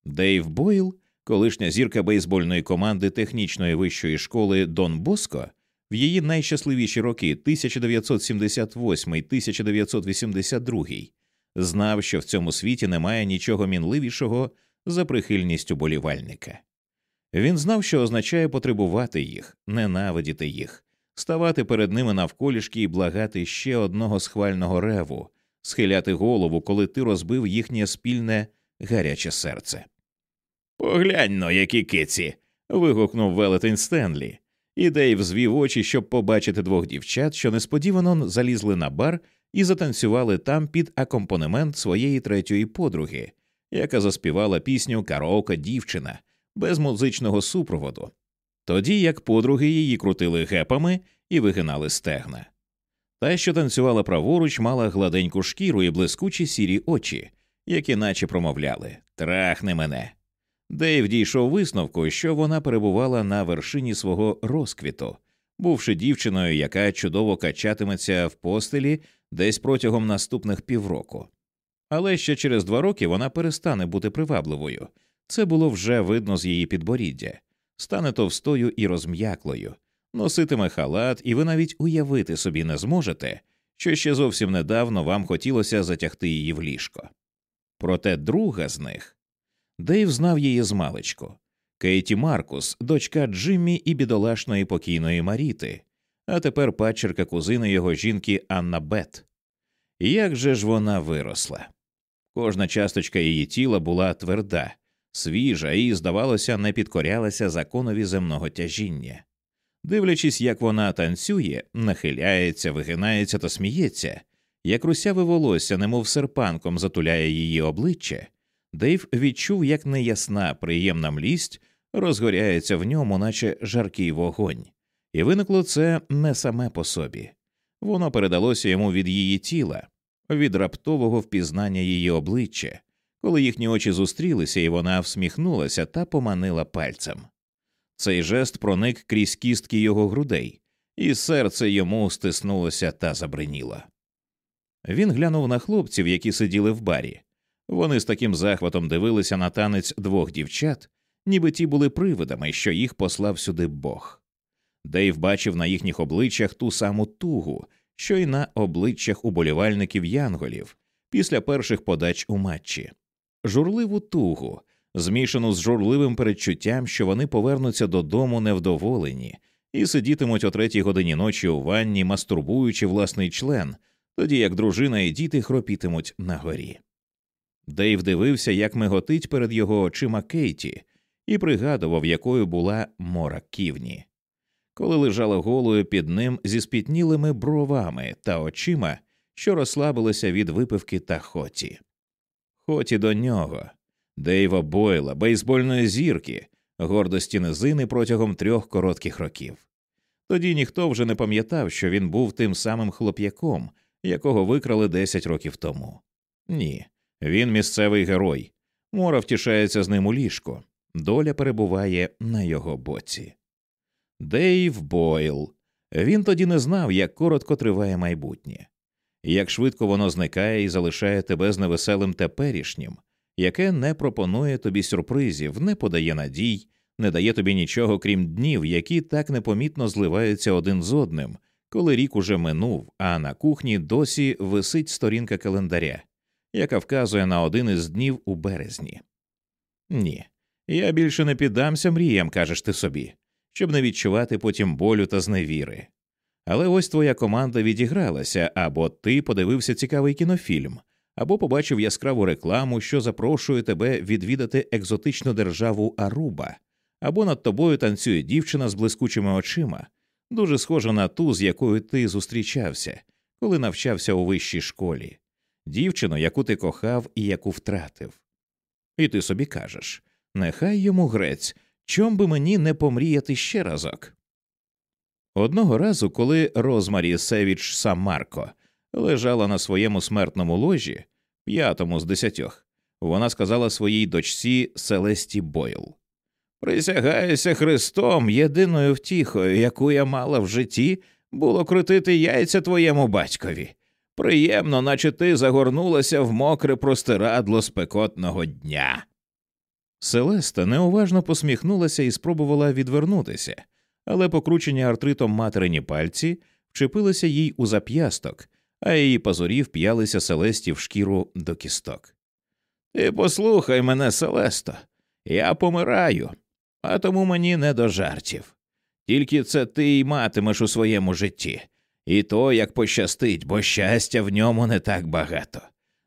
Дейв Бойл, колишня зірка бейсбольної команди технічної вищої школи Дон Боско, в її найщасливіші роки 1988-1982, знав, що в цьому світі немає нічого мінливішого за прихильність уболівальника. Він знав, що означає потребувати їх, ненавидіти їх, ставати перед ними навколішки і благати ще одного схвального реву, схиляти голову, коли ти розбив їхнє спільне гаряче серце. Поглянь но, які киці. вигукнув велетень Стенлі, і Дейв звів очі, щоб побачити двох дівчат, що несподівано залізли на бар і затанцювали там під акомпанемент своєї третьої подруги, яка заспівала пісню Караока дівчина без музичного супроводу, тоді як подруги її крутили гепами і вигинали стегна. Та, що танцювала праворуч, мала гладеньку шкіру і блискучі сірі очі, які наче промовляли Трахни мене. Дейв дійшов висновку, що вона перебувала на вершині свого розквіту, бувши дівчиною, яка чудово качатиметься в постелі десь протягом наступних півроку. Але ще через два роки вона перестане бути привабливою. Це було вже видно з її підборіддя, стане товстою і розм'яклою, носитиме халат, і ви навіть уявити собі не зможете, що ще зовсім недавно вам хотілося затягти її в ліжко. Проте друга з них. Дейв знав її змалечку. Кейті Маркус, дочка Джиммі і бідолашної покійної Маріти, а тепер падчерка кузини його жінки Анна Бет. Як же ж вона виросла? Кожна часточка її тіла була тверда, свіжа і, здавалося, не підкорялася законові земного тяжіння. Дивлячись, як вона танцює, нахиляється, вигинається та сміється, як русяве волосся, немов серпанком затуляє її обличчя, Дейв відчув, як неясна, приємна млість розгоряється в ньому, наче жаркий вогонь, і виникло це не саме по собі. Воно передалося йому від її тіла, від раптового впізнання її обличчя, коли їхні очі зустрілися, і вона всміхнулася та поманила пальцем. Цей жест проник крізь кістки його грудей, і серце йому стиснулося та забриніло. Він глянув на хлопців, які сиділи в барі. Вони з таким захватом дивилися на танець двох дівчат, ніби ті були привидами, що їх послав сюди Бог. Дейв бачив на їхніх обличчях ту саму тугу, що й на обличчях уболівальників янголів після перших подач у матчі, журливу тугу, змішану з журливим передчуттям, що вони повернуться додому невдоволені і сидітимуть о третій годині ночі у ванні, мастурбуючи власний член, тоді як дружина і діти хропітимуть на горі. Дейв дивився, як миготить перед його очима Кейті, і пригадував, якою була мора ківні. Коли лежала голою під ним зі спітнілими бровами та очима, що розслабилися від випивки та хоті. Хоті до нього, Дейва Бойла, бейсбольної зірки, гордості низини протягом трьох коротких років. Тоді ніхто вже не пам'ятав, що він був тим самим хлоп'яком, якого викрали десять років тому. Ні, він місцевий герой. Мора втішається з ним у ліжку, доля перебуває на його боці. Дейв Бойл. Він тоді не знав, як коротко триває майбутнє, як швидко воно зникає і залишає тебе з невеселим теперішнім, яке не пропонує тобі сюрпризів, не подає надій, не дає тобі нічого, крім днів, які так непомітно зливаються один з одним, коли рік уже минув, а на кухні досі висить сторінка календаря, яка вказує на один із днів у березні. Ні, я більше не піддамся мріям, кажеш ти собі, щоб не відчувати потім болю та зневіри. Але ось твоя команда відігралася, або ти подивився цікавий кінофільм, або побачив яскраву рекламу, що запрошує тебе відвідати екзотичну державу Аруба, або над тобою танцює дівчина з блискучими очима, дуже схожа на ту, з якою ти зустрічався, коли навчався у вищій школі, дівчину, яку ти кохав і яку втратив. І ти собі кажеш нехай йому грець, чом би мені не помріяти ще разок. Одного разу, коли Розмарі Севіч Самарко лежала на своєму смертному ложі, п'ятому з десятьох, вона сказала своїй дочці Селесті Бойл Присягаюся Христом, єдиною втіхою, яку я мала в житті, було крутити яйця твоєму батькові. Приємно, наче ти загорнулася в мокре простирадло спекотного дня. Селеста неуважно посміхнулася і спробувала відвернутися, але покручені артритом материні пальці вчепилися їй у зап'ясток, а її пазурі вп'ялися Селесті в шкіру до кісток. Ти послухай мене, Селесто, я помираю, а тому мені не до жартів. Тільки це ти й матимеш у своєму житті, і то як пощастить, бо щастя в ньому не так багато.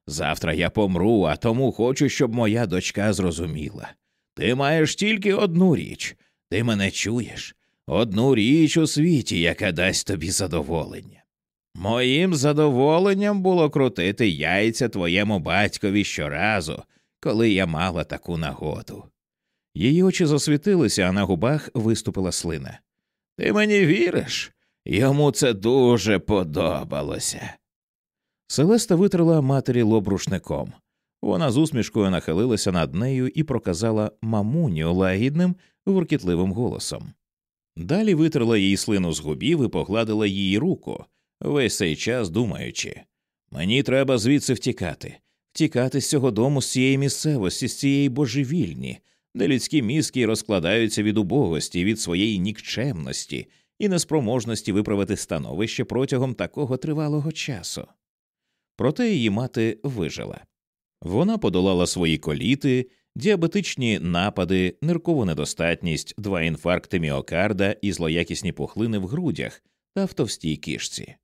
Завтра я помру, а тому хочу, щоб моя дочка зрозуміла. Ти маєш тільки одну річ, ти мене чуєш, одну річ у світі, яка дасть тобі задоволення. Моїм задоволенням було крутити яйця твоєму батькові щоразу, коли я мала таку нагоду. Її очі засвітилися, а на губах виступила слина. Ти мені віриш? Йому це дуже подобалося. Селеста витрила матері лоб рушником. Вона з усмішкою нахилилася над нею і проказала мамуню лагідним, гуркітливим голосом. Далі витерла їй слину з губів і погладила її руку, весь цей час думаючи мені треба звідси втікати, втікати з цього дому, з цієї місцевості, з цієї божевільні, де людські мізки розкладаються від убогості, від своєї нікчемності і неспроможності виправити становище протягом такого тривалого часу. Проте її мати вижила. Вона подолала свої коліти, діабетичні напади, ниркову недостатність, два інфаркти міокарда і злоякісні пухлини в грудях та в товстій кишці.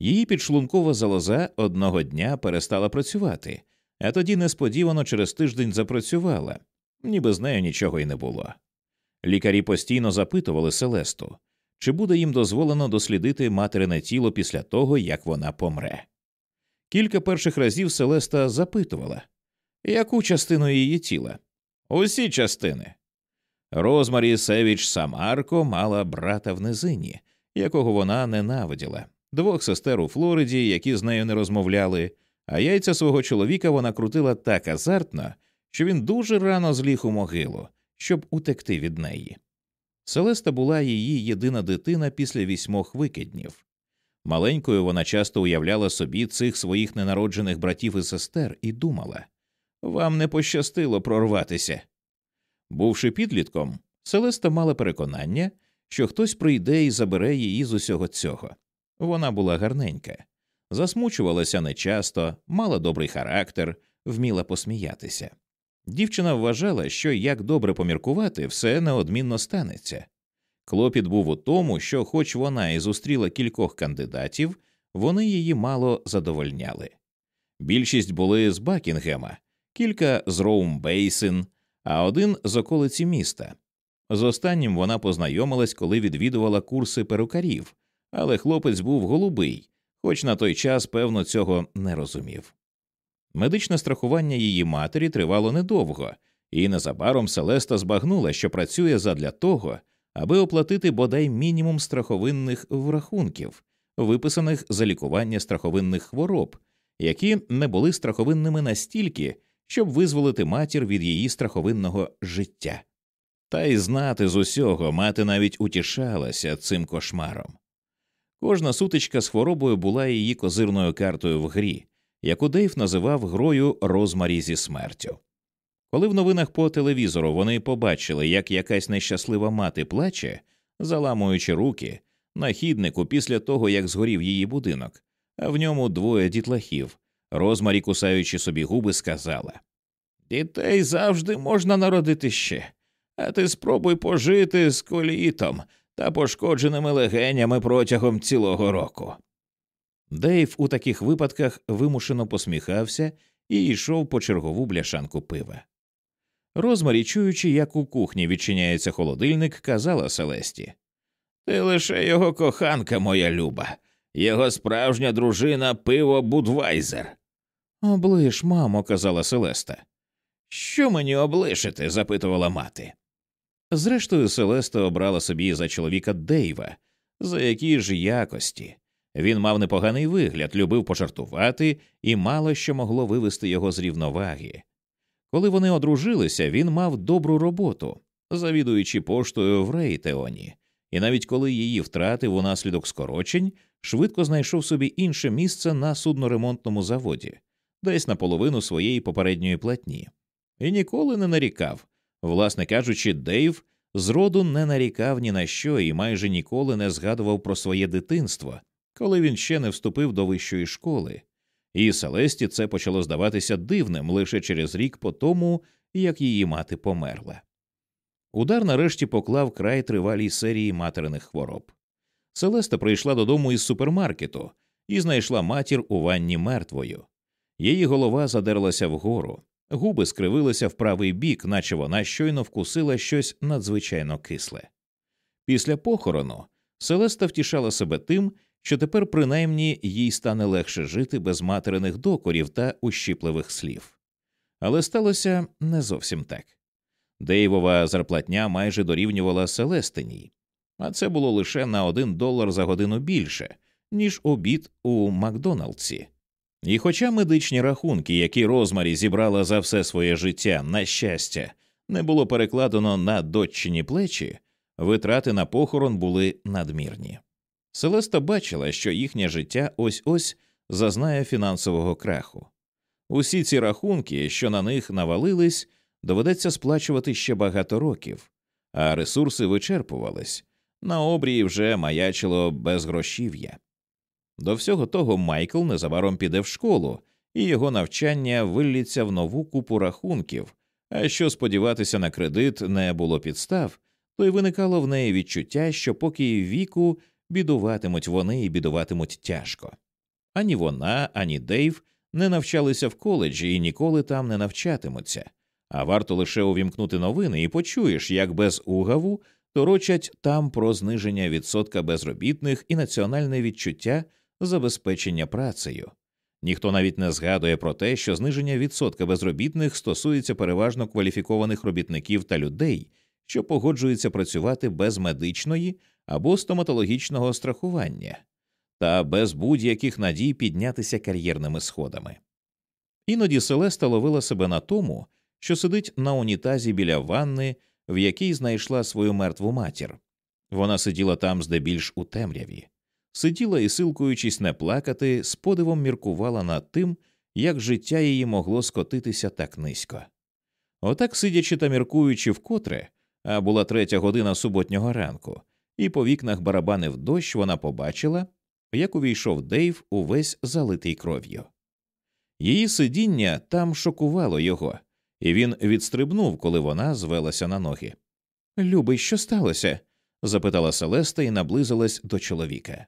Її підшлункова залоза одного дня перестала працювати, а тоді несподівано через тиждень запрацювала, ніби з нею нічого й не було. Лікарі постійно запитували Селесту, чи буде їм дозволено дослідити материне тіло після того, як вона помре. Кілька перших разів Селеста запитувала, яку частину її тіла? Усі частини. Розмарі Севіч Самарко мала брата в низині, якого вона ненавиділа, двох сестер у Флориді, які з нею не розмовляли, а яйця свого чоловіка вона крутила так азартно, що він дуже рано зліг у могилу, щоб утекти від неї. Селеста була її єдина дитина після вісьмох викиднів. Маленькою вона часто уявляла собі цих своїх ненароджених братів і сестер і думала вам не пощастило прорватися. Бувши підлітком, Селеста мала переконання, що хтось прийде і забере її з усього цього. Вона була гарненька, засмучувалася нечасто, мала добрий характер, вміла посміятися. Дівчина вважала, що як добре поміркувати, все неодмінно станеться. Клопіт був у тому, що, хоч вона і зустріла кількох кандидатів, вони її мало задовольняли. Більшість були з Бакінгема, кілька з Роумбейсин, а один з околиці міста. З останнім вона познайомилась, коли відвідувала курси перукарів, але хлопець був голубий, хоч на той час, певно, цього не розумів. Медичне страхування її матері тривало недовго, і незабаром Селеста збагнула, що працює задля того, аби оплатити бодай мінімум страховинних врахунків, виписаних за лікування страховинних хвороб, які не були страховинними настільки, щоб визволити матір від її страховинного життя. Та й знати з усього мати навіть утішалася цим кошмаром. Кожна сутичка з хворобою була її козирною картою в грі, яку Дейв називав грою розмарі зі смертю. Коли в новинах по телевізору вони побачили, як якась нещаслива мати плаче, заламуючи руки, на хіднику після того, як згорів її будинок, а в ньому двоє дітлахів, розмарі, кусаючи собі губи, сказала Дітей завжди можна народити ще, а ти спробуй пожити з колітом та пошкодженими легенями протягом цілого року. Дейв у таких випадках вимушено посміхався і йшов по чергову бляшанку пива. Розмарі, чуючи, як у кухні відчиняється холодильник, казала Селесті Ти лише його коханка, моя люба, його справжня дружина пиво Будвайзер. Облиш, мамо, казала Селеста. Що мені облишити? запитувала мати. Зрештою, Селеста обрала собі за чоловіка Дейва, за які ж якості. Він мав непоганий вигляд, любив пожартувати і мало що могло вивести його з рівноваги. Коли вони одружилися, він мав добру роботу, завідуючи поштою в Рейтеоні, і навіть коли її втратив унаслідок скорочень, швидко знайшов собі інше місце на судноремонтному заводі, десь наполовину своєї попередньої платні, і ніколи не нарікав. Власне кажучи, Дейв зроду не нарікав ні на що і майже ніколи не згадував про своє дитинство, коли він ще не вступив до вищої школи, і Селесті це почало здаватися дивним лише через рік по тому, як її мати померла. Удар нарешті поклав край тривалій серії материних хвороб. Селеста прийшла додому із супермаркету і знайшла матір у ванні мертвою. Її голова задерлася вгору, губи скривилися в правий бік, наче вона щойно вкусила щось надзвичайно кисле. Після похорону Селеста втішала себе тим, що тепер принаймні їй стане легше жити без материних докорів та ущіпливих слів. Але сталося не зовсім так. Дейвова зарплатня майже дорівнювала Селестиній, а це було лише на один долар за годину більше, ніж обід у Макдоналдсі. І хоча медичні рахунки, які Розмарі зібрала за все своє життя, на щастя, не було перекладено на доччині плечі, витрати на похорон були надмірні. Селеста бачила, що їхнє життя ось ось зазнає фінансового краху. Усі ці рахунки, що на них навалились, доведеться сплачувати ще багато років, а ресурси вичерпувались, на обрії вже маячило безгрошів'я. До всього того, Майкл незабаром піде в школу, і його навчання вилліться в нову купу рахунків. А що сподіватися на кредит не було підстав, то й виникало в неї відчуття, що поки віку бідуватимуть вони і бідуватимуть тяжко. Ані вона, ані Дейв не навчалися в коледжі і ніколи там не навчатимуться, а варто лише увімкнути новини і почуєш, як без угаву торочать там про зниження відсотка безробітних і національне відчуття забезпечення працею. Ніхто навіть не згадує про те, що зниження відсотка безробітних стосується переважно кваліфікованих робітників та людей, що погоджуються працювати без медичної або стоматологічного страхування та без будь-яких надій піднятися кар'єрними сходами. Іноді Селеста ловила себе на тому, що сидить на унітазі біля ванни, в якій знайшла свою мертву матір. Вона сиділа там здебільш у темряві, сиділа і, силкуючись не плакати, з подивом міркувала над тим, як життя її могло скотитися так низько. Отак, сидячи та міркуючи вкотре, а була третя година суботнього ранку, і по вікнах барабанив дощ, вона побачила, як увійшов Дейв увесь залитий кров'ю. Її сидіння там шокувало його, і він відстрибнув, коли вона звелася на ноги. Любий, що сталося? запитала Селеста і наблизилась до чоловіка.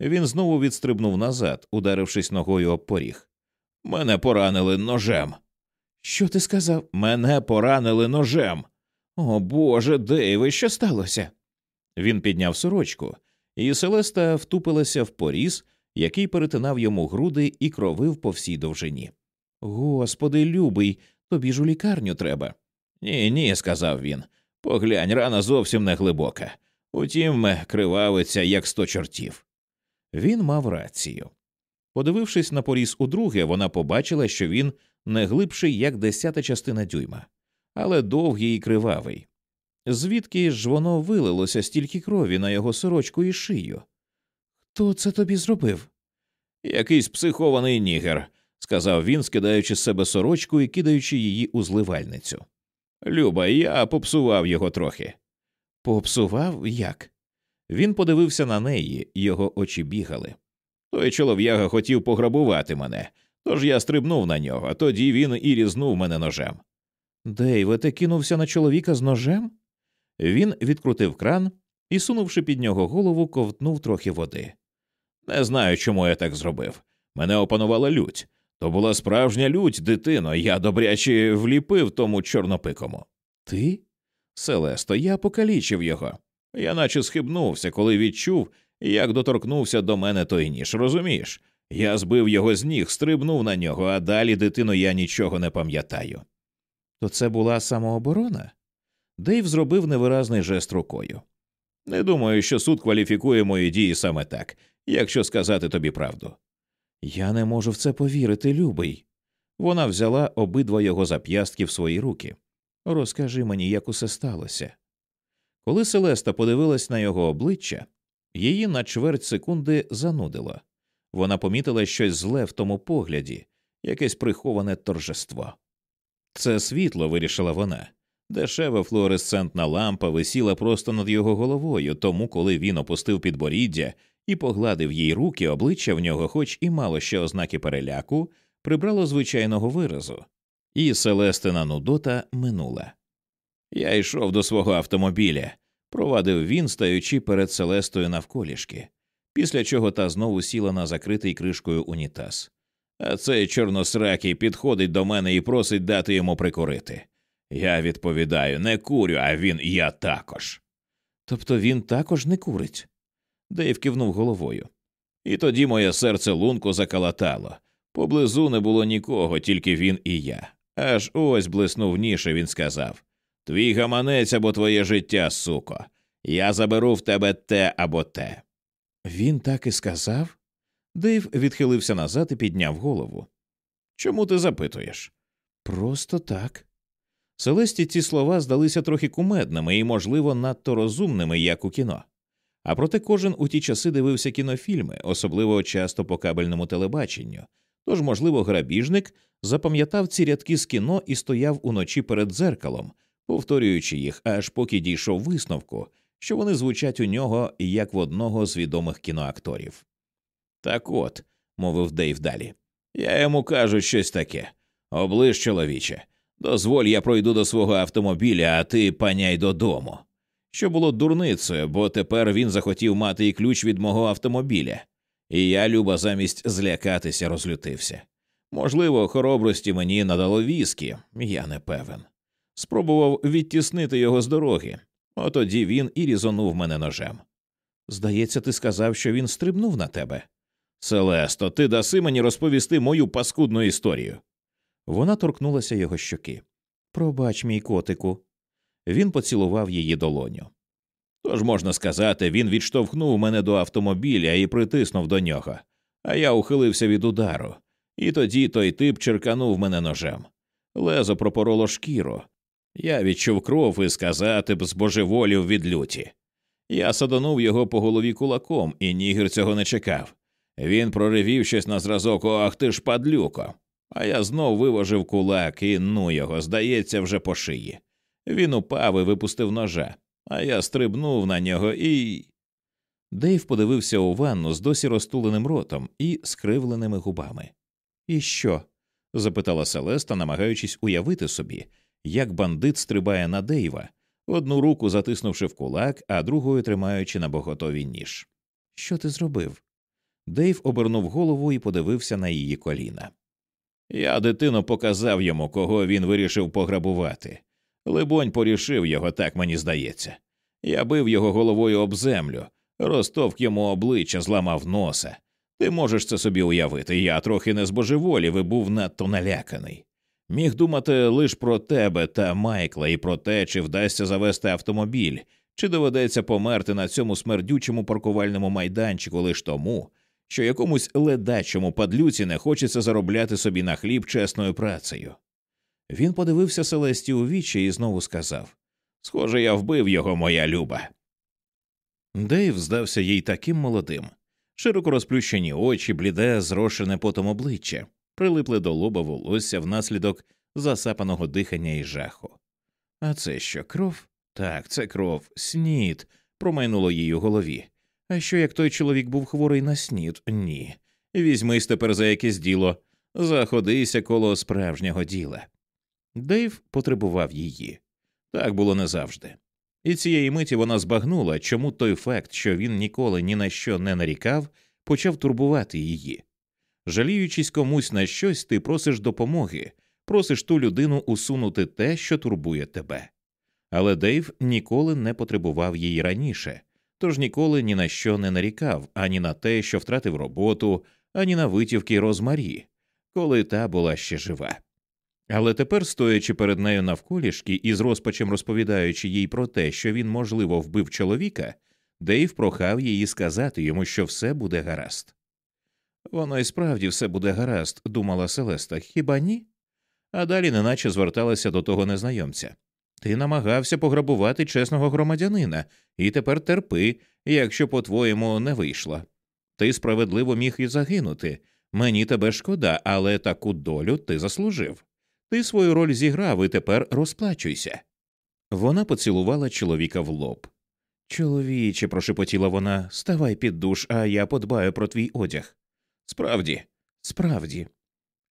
Він знову відстрибнув назад, ударившись ногою об поріг. Мене поранили ножем. Що ти сказав? Мене поранили ножем. О Боже, Дейве, що сталося? Він підняв сорочку, і Селеста втупилася в поріз, який перетинав йому груди і кровив по всій довжині. Господи, любий, тобі ж у лікарню треба. Ні, ні, сказав він. Поглянь, рана зовсім не глибока. Утім, кривавиться, як сто чортів. Він мав рацію. Подивившись на поріз удруге, вона побачила, що він не глибший, як десята частина дюйма, але довгий і кривавий. Звідки ж воно вилилося стільки крові на його сорочку і шию? Хто це тобі зробив? Якийсь психований нігер, сказав він, скидаючи з себе сорочку і кидаючи її у зливальницю. Люба, я попсував його трохи. Попсував як? Він подивився на неї, його очі бігали. Той чолов'яга хотів пограбувати мене, тож я стрибнув на нього, тоді він і різнув мене ножем. Дейве, ти кинувся на чоловіка з ножем? Він відкрутив кран і, сунувши під нього голову, ковтнув трохи води. Не знаю, чому я так зробив. Мене опанувала лють. То була справжня лють, дитино, я добряче вліпив тому чорнопикому. Ти? Селесто, я покалічив його. Я наче схибнувся, коли відчув, як доторкнувся до мене той ніж, розумієш? Я збив його з ніг, стрибнув на нього, а далі, дитино, я нічого не пам'ятаю. То це була самооборона? Дейв зробив невиразний жест рукою. Не думаю, що суд кваліфікує мої дії саме так, якщо сказати тобі правду. Я не можу в це повірити, любий. Вона взяла обидва його зап'ястки в свої руки. Розкажи мені, як усе сталося. Коли Селеста подивилась на його обличчя, її на чверть секунди занудило. Вона помітила щось зле в тому погляді, якесь приховане торжество. Це світло, вирішила вона. Дешева флуоресцентна лампа висіла просто над його головою, тому коли він опустив підборіддя і погладив їй руки, обличчя в нього, хоч і мало ще ознаки переляку, прибрало звичайного виразу, і Селестина Нудота минула. Я йшов до свого автомобіля, провадив він, стаючи перед Селестою навколішки, після чого та знову сіла на закритий кришкою унітаз. А цей чорносракий підходить до мене і просить дати йому прикурити. Я відповідаю не курю, а він я також. Тобто він також не курить. Дейв кивнув головою. І тоді моє серце лунко закалатало. Поблизу не було нікого, тільки він і я. Аж ось блиснув ніше, він сказав Твій гаманець або твоє життя, суко. Я заберу в тебе те або те. Він так і сказав. Дейв відхилився назад і підняв голову. Чому ти запитуєш? Просто так. Селесті ці слова здалися трохи кумедними і, можливо, надто розумними, як у кіно. А проте кожен у ті часи дивився кінофільми, особливо часто по кабельному телебаченню. Тож, можливо, грабіжник запам'ятав ці рядки з кіно і стояв уночі перед дзеркалом, повторюючи їх, аж поки дійшов висновку, що вони звучать у нього як в одного з відомих кіноакторів. Так от, мовив Дейв далі, я йому кажу щось таке оближ, чоловіче, дозволь, я пройду до свого автомобіля, а ти паняй додому. Що було дурницею, бо тепер він захотів мати і ключ від мого автомобіля, і я, люба, замість злякатися, розлютився. Можливо, хоробрості мені надало віскі, я не певен. Спробував відтіснити його з дороги, отоді він і різонув мене ножем. Здається, ти сказав, що він стрибнув на тебе. Селесто, ти даси мені розповісти мою паскудну історію. Вона торкнулася його щоки. Пробач, мій котику. Він поцілував її долоню. Тож, можна сказати, він відштовхнув мене до автомобіля і притиснув до нього, а я ухилився від удару, І тоді той тип черканув мене ножем. Лезо пропороло шкіру. Я відчув кров і сказати б збожеволів від люті. Я садонув його по голові кулаком, і нігер цього не чекав. Він проривів щось на зразок ах ти ж падлюко. А я знов вивожив кулак і ну його, здається, вже по шиї. Він упав і випустив ножа, а я стрибнув на нього і. Дейв подивився у ванну з досі розтуленим ротом і скривленими губами. І що? запитала Селеста, намагаючись уявити собі, як бандит стрибає на Дейва, одну руку затиснувши в кулак, а другою тримаючи на боготові ніж. Що ти зробив? Дейв обернув голову і подивився на її коліна. Я дитину показав йому, кого він вирішив пограбувати. Либонь порішив його, так мені здається. Я бив його головою об землю, розтовк йому обличчя, зламав носа. Ти можеш це собі уявити. Я трохи не збожеволів і був надто наляканий. Міг думати лише про тебе та Майкла і про те, чи вдасться завести автомобіль, чи доведеться померти на цьому смердючому паркувальному майданчику лише тому, що якомусь ледачому падлюці не хочеться заробляти собі на хліб чесною працею. Він подивився Селесті у вічі і знову сказав Схоже, я вбив його, моя люба. Дейв здався їй таким молодим. Широко розплющені очі, бліде, зрошене потом обличчя, прилипли до лоба волосся внаслідок засапаного дихання і жаху. А це що, кров? Так, це кров, снід, промайнуло їй у голові. А що як той чоловік був хворий на снід? Ні. Візьмись тепер за якесь діло, заходися коло справжнього діла. Дейв потребував її. Так було не завжди. І цієї миті вона збагнула, чому той факт, що він ніколи ні на що не нарікав, почав турбувати її. Жаліючись комусь на щось, ти просиш допомоги, просиш ту людину усунути те, що турбує тебе. Але Дейв ніколи не потребував її раніше, тож ніколи ні на що не нарікав, ані на те, що втратив роботу, ані на витівки Розмарі, коли та була ще жива. Але тепер, стоячи перед нею навколішки і з розпачем розповідаючи їй про те, що він, можливо, вбив чоловіка, Дейв прохав її сказати йому, що все буде гаразд. Воно і справді все буде гаразд, думала Селеста, хіба ні? А далі неначе зверталася до того незнайомця. Ти намагався пограбувати чесного громадянина, і тепер терпи, якщо по твоєму не вийшло. Ти справедливо міг і загинути. Мені тебе шкода, але таку долю ти заслужив. Ти свою роль зіграв і тепер розплачуйся. Вона поцілувала чоловіка в лоб. Чоловіче, прошепотіла вона, ставай під душ, а я подбаю про твій одяг. Справді, справді.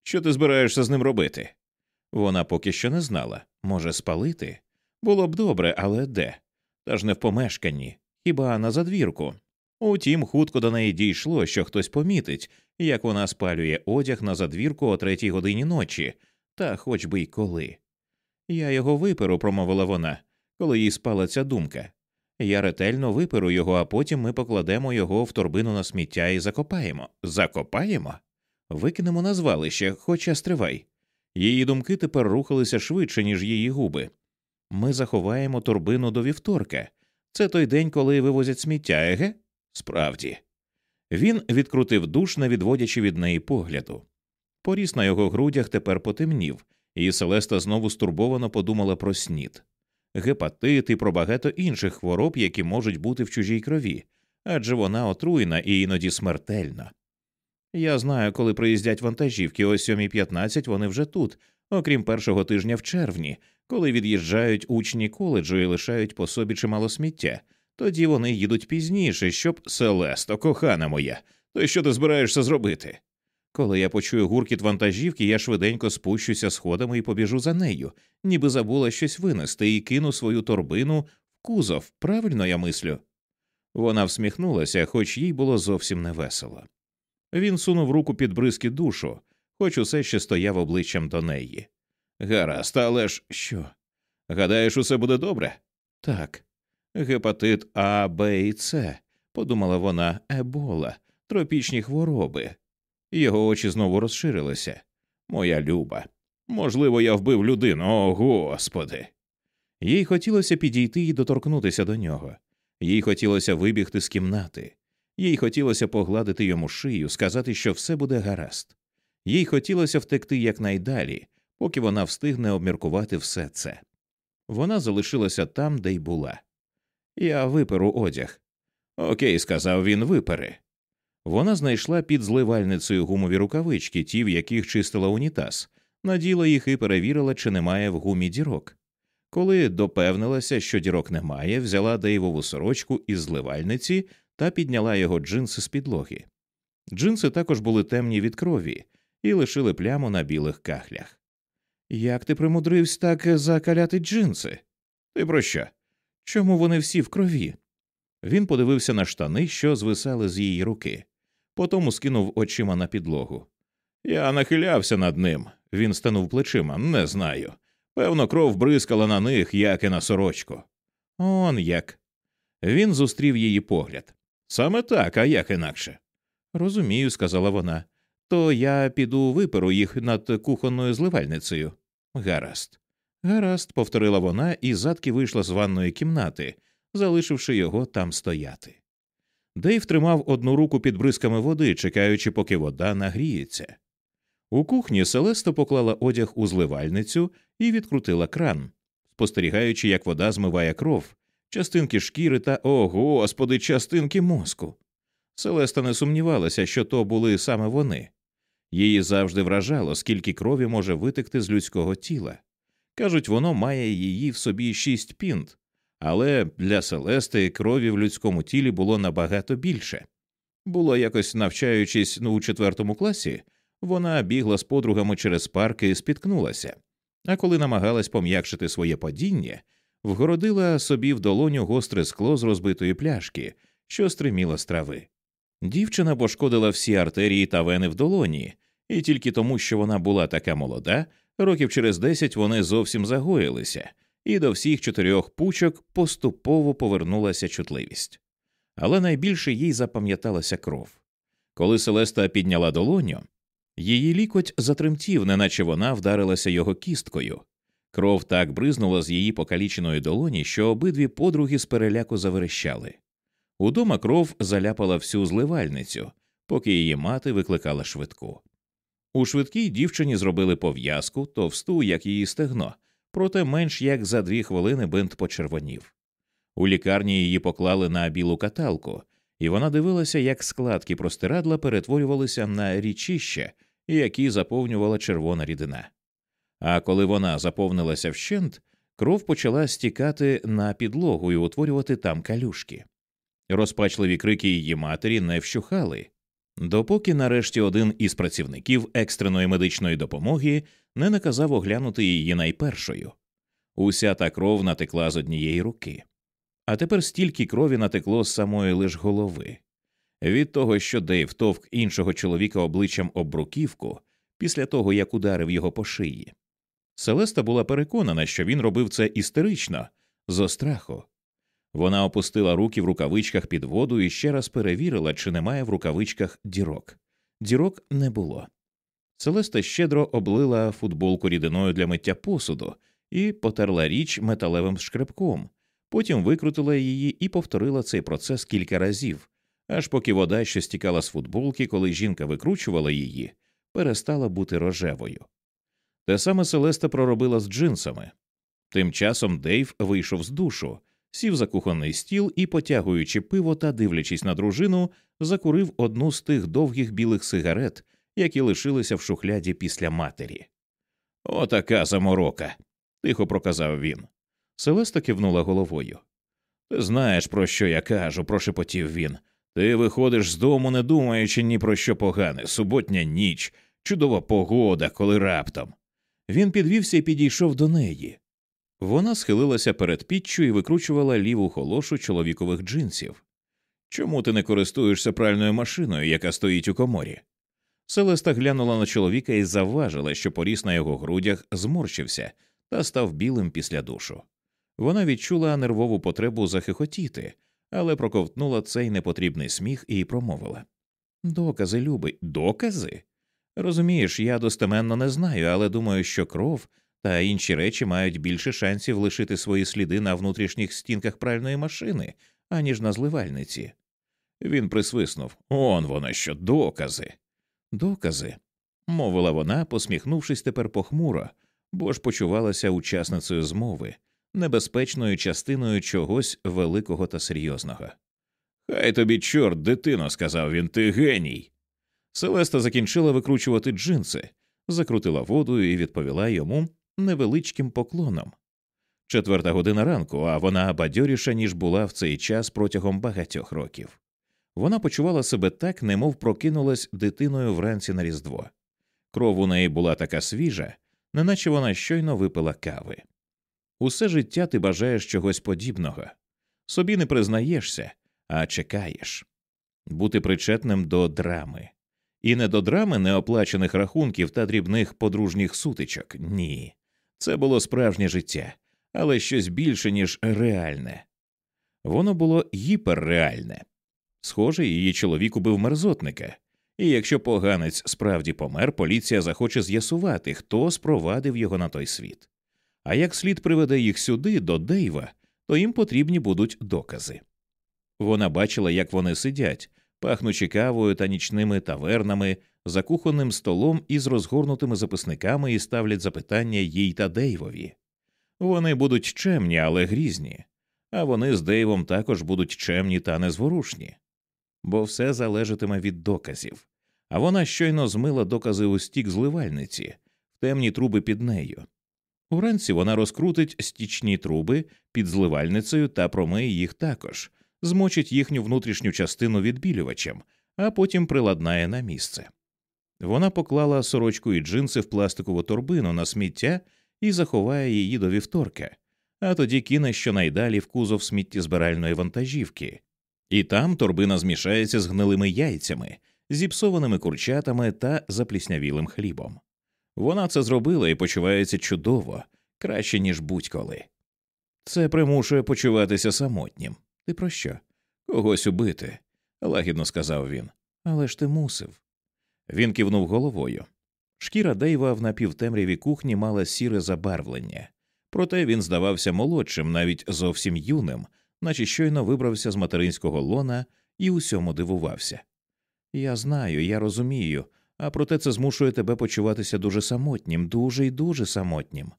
Що ти збираєшся з ним робити? Вона поки що не знала. Може, спалити? Було б добре, але де? Та ж не в помешканні, хіба на задвірку. Утім, хутко до неї дійшло, що хтось помітить, як вона спалює одяг на задвірку о третій годині ночі, та хоч би й коли. Я його виперу, промовила вона, коли їй спала ця думка. Я ретельно виперу його, а потім ми покладемо його в торбину на сміття і закопаємо. Закопаємо? Викинемо на звалище, хоча стривай. Її думки тепер рухалися швидше, ніж її губи. Ми заховаємо торбину до вівторка. Це той день, коли вивозять сміття, еге? Справді. Він відкрутив душ, не відводячи від неї погляду. Поріс на його грудях тепер потемнів, і Селеста знову стурбовано подумала про снід, гепатит і про багато інших хвороб, які можуть бути в чужій крові, адже вона отруєна і іноді смертельна. Я знаю, коли приїздять вантажівки о 7.15 вони вже тут, окрім першого тижня в червні, коли від'їжджають учні коледжу і лишають по собі чимало сміття. Тоді вони їдуть пізніше, щоб Селесто, кохана моя, то що ти збираєшся зробити? Коли я почую гуркіт вантажівки, я швиденько спущуся сходами і побіжу за нею, ніби забула щось винести, і кину свою торбину в кузов. Правильно я мислю? Вона всміхнулася, хоч їй було зовсім невесело. Він сунув руку під бризки душу, хоч усе ще стояв обличчям до неї. Гаразд, але ж що? Гадаєш, усе буде добре? Так. Гепатит А, Б і С, подумала вона, ебола, тропічні хвороби. Його очі знову розширилися. Моя люба. Можливо, я вбив людину, о господи. Їй хотілося підійти і доторкнутися до нього. Їй хотілося вибігти з кімнати, їй хотілося погладити йому шию, сказати, що все буде гаразд. Їй хотілося втекти якнайдалі, поки вона встигне обміркувати все це. Вона залишилася там, де й була. Я виперу одяг. Окей, сказав він, випери. Вона знайшла під зливальницею гумові рукавички, ті, в яких чистила унітаз, наділа їх і перевірила, чи немає в гумі дірок. Коли допевнилася, що дірок немає, взяла Дейвову сорочку із зливальниці та підняла його джинси з підлоги. Джинси також були темні від крові і лишили пляму на білих кахлях. Як ти примудрився так закаляти джинси? Ти про що? Чому вони всі в крові? Він подивився на штани, що звисали з її руки, потім скинув очима на підлогу. Я нахилявся над ним. Він станув плечима, не знаю. Певно, кров бризкала на них, як і на сорочку. Он як. Він зустрів її погляд. Саме так, а як інакше. Розумію, сказала вона. То я піду виперу їх над кухонною зливальницею. Гаразд. Гаразд, повторила вона і задки вийшла з ванної кімнати, залишивши його там стояти. Дейв тримав одну руку під бризками води, чекаючи, поки вода нагріється. У кухні Селеста поклала одяг у зливальницю і відкрутила кран, спостерігаючи, як вода змиває кров, частинки шкіри та, о господи, частинки мозку. Селеста не сумнівалася, що то були саме вони. Її завжди вражало, скільки крові може витекти з людського тіла. Кажуть, воно має її в собі шість пінт, але для Селести крові в людському тілі було набагато більше. Було якось навчаючись ну, у четвертому класі, вона бігла з подругами через парки і спіткнулася, а коли намагалась пом'якшити своє падіння, вгородила собі в долоню гостре скло з розбитої пляшки, що стриміла з трави. Дівчина пошкодила всі артерії та вени в долоні, і тільки тому, що вона була така молода, років через десять вони зовсім загоїлися, і до всіх чотирьох пучок поступово повернулася чутливість. Але найбільше їй запам'яталася кров. Коли Селеста підняла долоню, її лікоть затремтів, неначе вона вдарилася його кісткою. Кров так бризнула з її покаліченої долоні, що обидві подруги з переляку заверещали. Удома кров заляпала всю зливальницю, поки її мати викликала швидку. У швидкій дівчині зробили пов'язку товсту, як її стегно, проте менш як за дві хвилини бинт почервонів. У лікарні її поклали на білу каталку, і вона дивилася, як складки простирадла перетворювалися на річище, які заповнювала червона рідина. А коли вона заповнилася вщент, кров почала стікати на підлогу і утворювати там калюшки. Розпачливі крики її матері не вщухали, допоки нарешті один із працівників екстреної медичної допомоги не наказав оглянути її найпершою. Уся та кров натекла з однієї руки. А тепер стільки крові натекло з самої лиш голови. Від того, що Дейв товк іншого чоловіка обличчям об бруківку після того, як ударив його по шиї. Селеста була переконана, що він робив це істерично, зо страху. Вона опустила руки в рукавичках під воду і ще раз перевірила, чи немає в рукавичках дірок. Дірок не було. Селеста щедро облила футболку рідиною для миття посуду і потерла річ металевим шкребком, потім викрутила її і повторила цей процес кілька разів, аж поки вода, що стікала з футболки, коли жінка викручувала її, перестала бути рожевою. Те саме Селеста проробила з джинсами. Тим часом Дейв вийшов з душу, сів за кухонний стіл і, потягуючи пиво та дивлячись на дружину, закурив одну з тих довгих білих сигарет, які лишилися в шухляді після матері. Отака заморока, тихо проказав він. Селеста кивнула головою. Ти знаєш, про що я кажу, прошепотів він. Ти виходиш з дому, не думаючи ні про що погане, суботня ніч, чудова погода, коли раптом. Він підвівся і підійшов до неї. Вона схилилася перед піччю і викручувала ліву холошу чоловікових джинсів. Чому ти не користуєшся пральною машиною, яка стоїть у коморі? Селеста глянула на чоловіка і завважила, що поріс на його грудях зморщився та став білим після душу. Вона відчула нервову потребу захихотіти, але проковтнула цей непотрібний сміх і промовила Докази, любий, докази? Розумієш, я достеменно не знаю, але думаю, що кров та інші речі мають більше шансів лишити свої сліди на внутрішніх стінках пральної машини, аніж на зливальниці. Він присвиснув он воно що, докази. Докази. мовила вона, посміхнувшись тепер похмуро, бо ж почувалася учасницею змови, небезпечною частиною чогось великого та серйозного. Хай тобі, чорт, дитино, сказав він, ти геній. Селеста закінчила викручувати джинси, закрутила воду і відповіла йому невеличким поклоном. Четверта година ранку, а вона бадьоріша, ніж була в цей час протягом багатьох років. Вона почувала себе так, немов прокинулась дитиною вранці на Різдво. Кров у неї була така свіжа, неначе вона щойно випила кави. Усе життя ти бажаєш чогось подібного, собі не признаєшся, а чекаєш бути причетним до драми. І не до драми неоплачених рахунків та дрібних подружніх сутичок. Ні. Це було справжнє життя, але щось більше, ніж реальне. Воно було гіперреальне. Схоже, її чоловік убив мерзотника, і якщо поганець справді помер, поліція захоче з'ясувати, хто спровадив його на той світ. А як слід приведе їх сюди, до Дейва, то їм потрібні будуть докази. Вона бачила, як вони сидять, пахнучи кавою та нічними тавернами, за кухонним столом із розгорнутими записниками і ставлять запитання їй та Дейвові. Вони будуть чемні, але грізні, а вони з Дейвом також будуть чемні та незворушні, бо все залежатиме від доказів. А вона щойно змила докази у стік зливальниці, в темні труби під нею. Уранці вона розкрутить стічні труби під зливальницею та промиє їх також, змочить їхню внутрішню частину відбілювачем, а потім приладнає на місце. Вона поклала сорочку і джинси в пластикову торбину на сміття і заховає її до вівторка, а тоді кине щонайдалі в кузов сміттєзбиральної вантажівки, і там торбина змішається з гнилими яйцями, зіпсованими курчатами та запліснявілим хлібом. Вона це зробила і почувається чудово, краще, ніж будь-коли. Це примушує почуватися самотнім. Ти про що? Когось убити, лагідно сказав він. Але ж ти мусив. Він кивнув головою. Шкіра Дейва в напівтемряві кухні мала сіре забарвлення, проте він здавався молодшим, навіть зовсім юним, наче щойно вибрався з материнського лона і усьому дивувався. Я знаю, я розумію, а проте це змушує тебе почуватися дуже самотнім, дуже і дуже самотнім.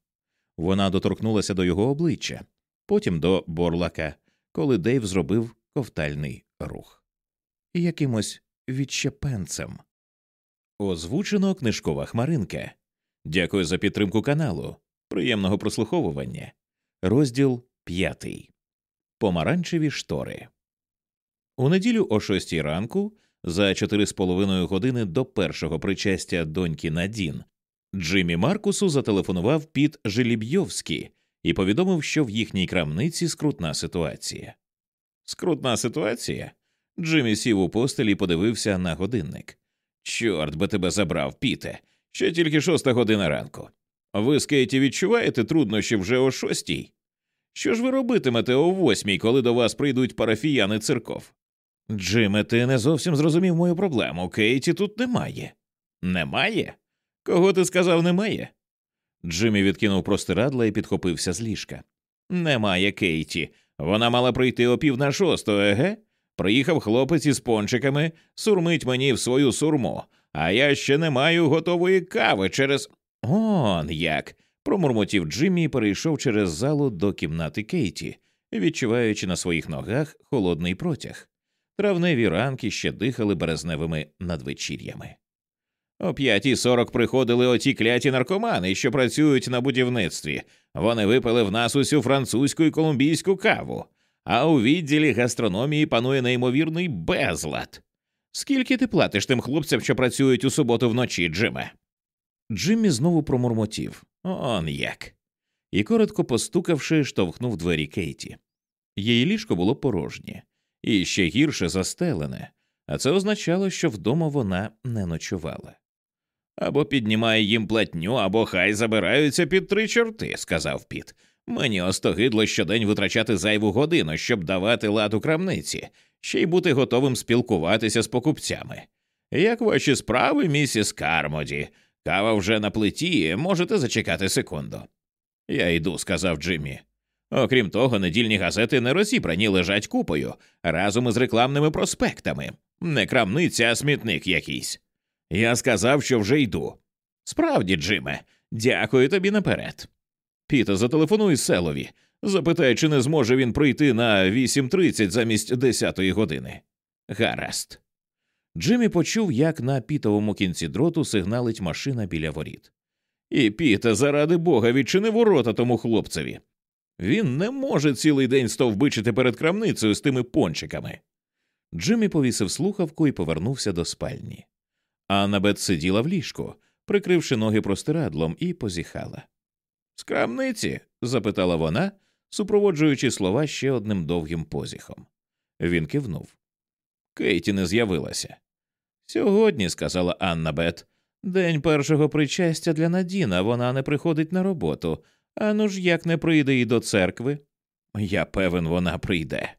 Вона доторкнулася до його обличчя, потім до борлака, коли Дейв зробив ковтальний рух. Якимось відщепенцем. Озвучено книжкова хмаринка. Дякую за підтримку каналу. Приємного прослуховування. Розділ п'ятий. Помаранчеві штори. У неділю о шостій ранку, за чотири з половиною години до першого причастя доньки Надін, Джиммі Маркусу зателефонував Піт Желібйовський і повідомив, що в їхній крамниці скрутна ситуація. Скрутна ситуація. Джиммі сів у постелі і подивився на годинник. Чорт би тебе забрав, піте, ще тільки шоста година ранку. Ви з Кейті відчуваєте труднощі вже о шостій? Що ж ви робитимете о восьмій, коли до вас прийдуть парафіяни церков? Джиме, ти не зовсім зрозумів мою проблему. Кейті тут немає. Немає? Кого ти сказав немає? Джиммі відкинув простирадла і підхопився з ліжка. Немає Кейті. Вона мала прийти о пів на шосту, еге? Приїхав хлопець із пончиками, сурмить мені в свою сурму, а я ще не маю готової кави через. Он як. Промурмотів Джиммі і перейшов через залу до кімнати Кейті, відчуваючи на своїх ногах холодний протяг. Травневі ранки ще дихали березневими надвечір'ями. О п'ятій сорок приходили оті кляті наркомани, що працюють на будівництві. Вони випили в нас усю французьку і колумбійську каву, а у відділі гастрономії панує неймовірний безлад. Скільки ти платиш тим хлопцям, що працюють у суботу вночі, Джиме? Джиммі знову промурмотів он як. І, коротко постукавши, штовхнув двері Кейті. Її ліжко було порожнє і ще гірше застелене, а це означало, що вдома вона не ночувала. Або піднімає їм платню, або хай забираються під три чорти, сказав Піт. Мені остогидло щодень витрачати зайву годину, щоб давати лад у крамниці, ще й бути готовим спілкуватися з покупцями. Як ваші справи, місіс Кармоді? Кава вже на плиті, можете зачекати секунду. Я йду, сказав Джиммі. Окрім того, недільні газети не розібрані лежать купою разом із рекламними проспектами, не крамниця, а смітник якийсь. Я сказав, що вже йду. Справді, Джиме, дякую тобі наперед. Піта, зателефонуй селові. Запитай, чи не зможе він прийти на 8.30 замість 10 години. Гаразд. Джиммі почув, як на пітовому кінці дроту сигналить машина біля воріт. І Піта, заради бога, відчини ворота тому хлопцеві. Він не може цілий день стовбичити перед крамницею з тими пончиками. Джиммі повісив слухавку і повернувся до спальні. Аннабет сиділа в ліжку, прикривши ноги простирадлом, і позіхала. З крамниці? запитала вона, супроводжуючи слова ще одним довгим позіхом. Він кивнув. Кейті не з'явилася. Сьогодні, сказала Анна Бет, день першого причастя для Надіна, вона не приходить на роботу, а ну ж як не прийде і до церкви. Я певен, вона прийде.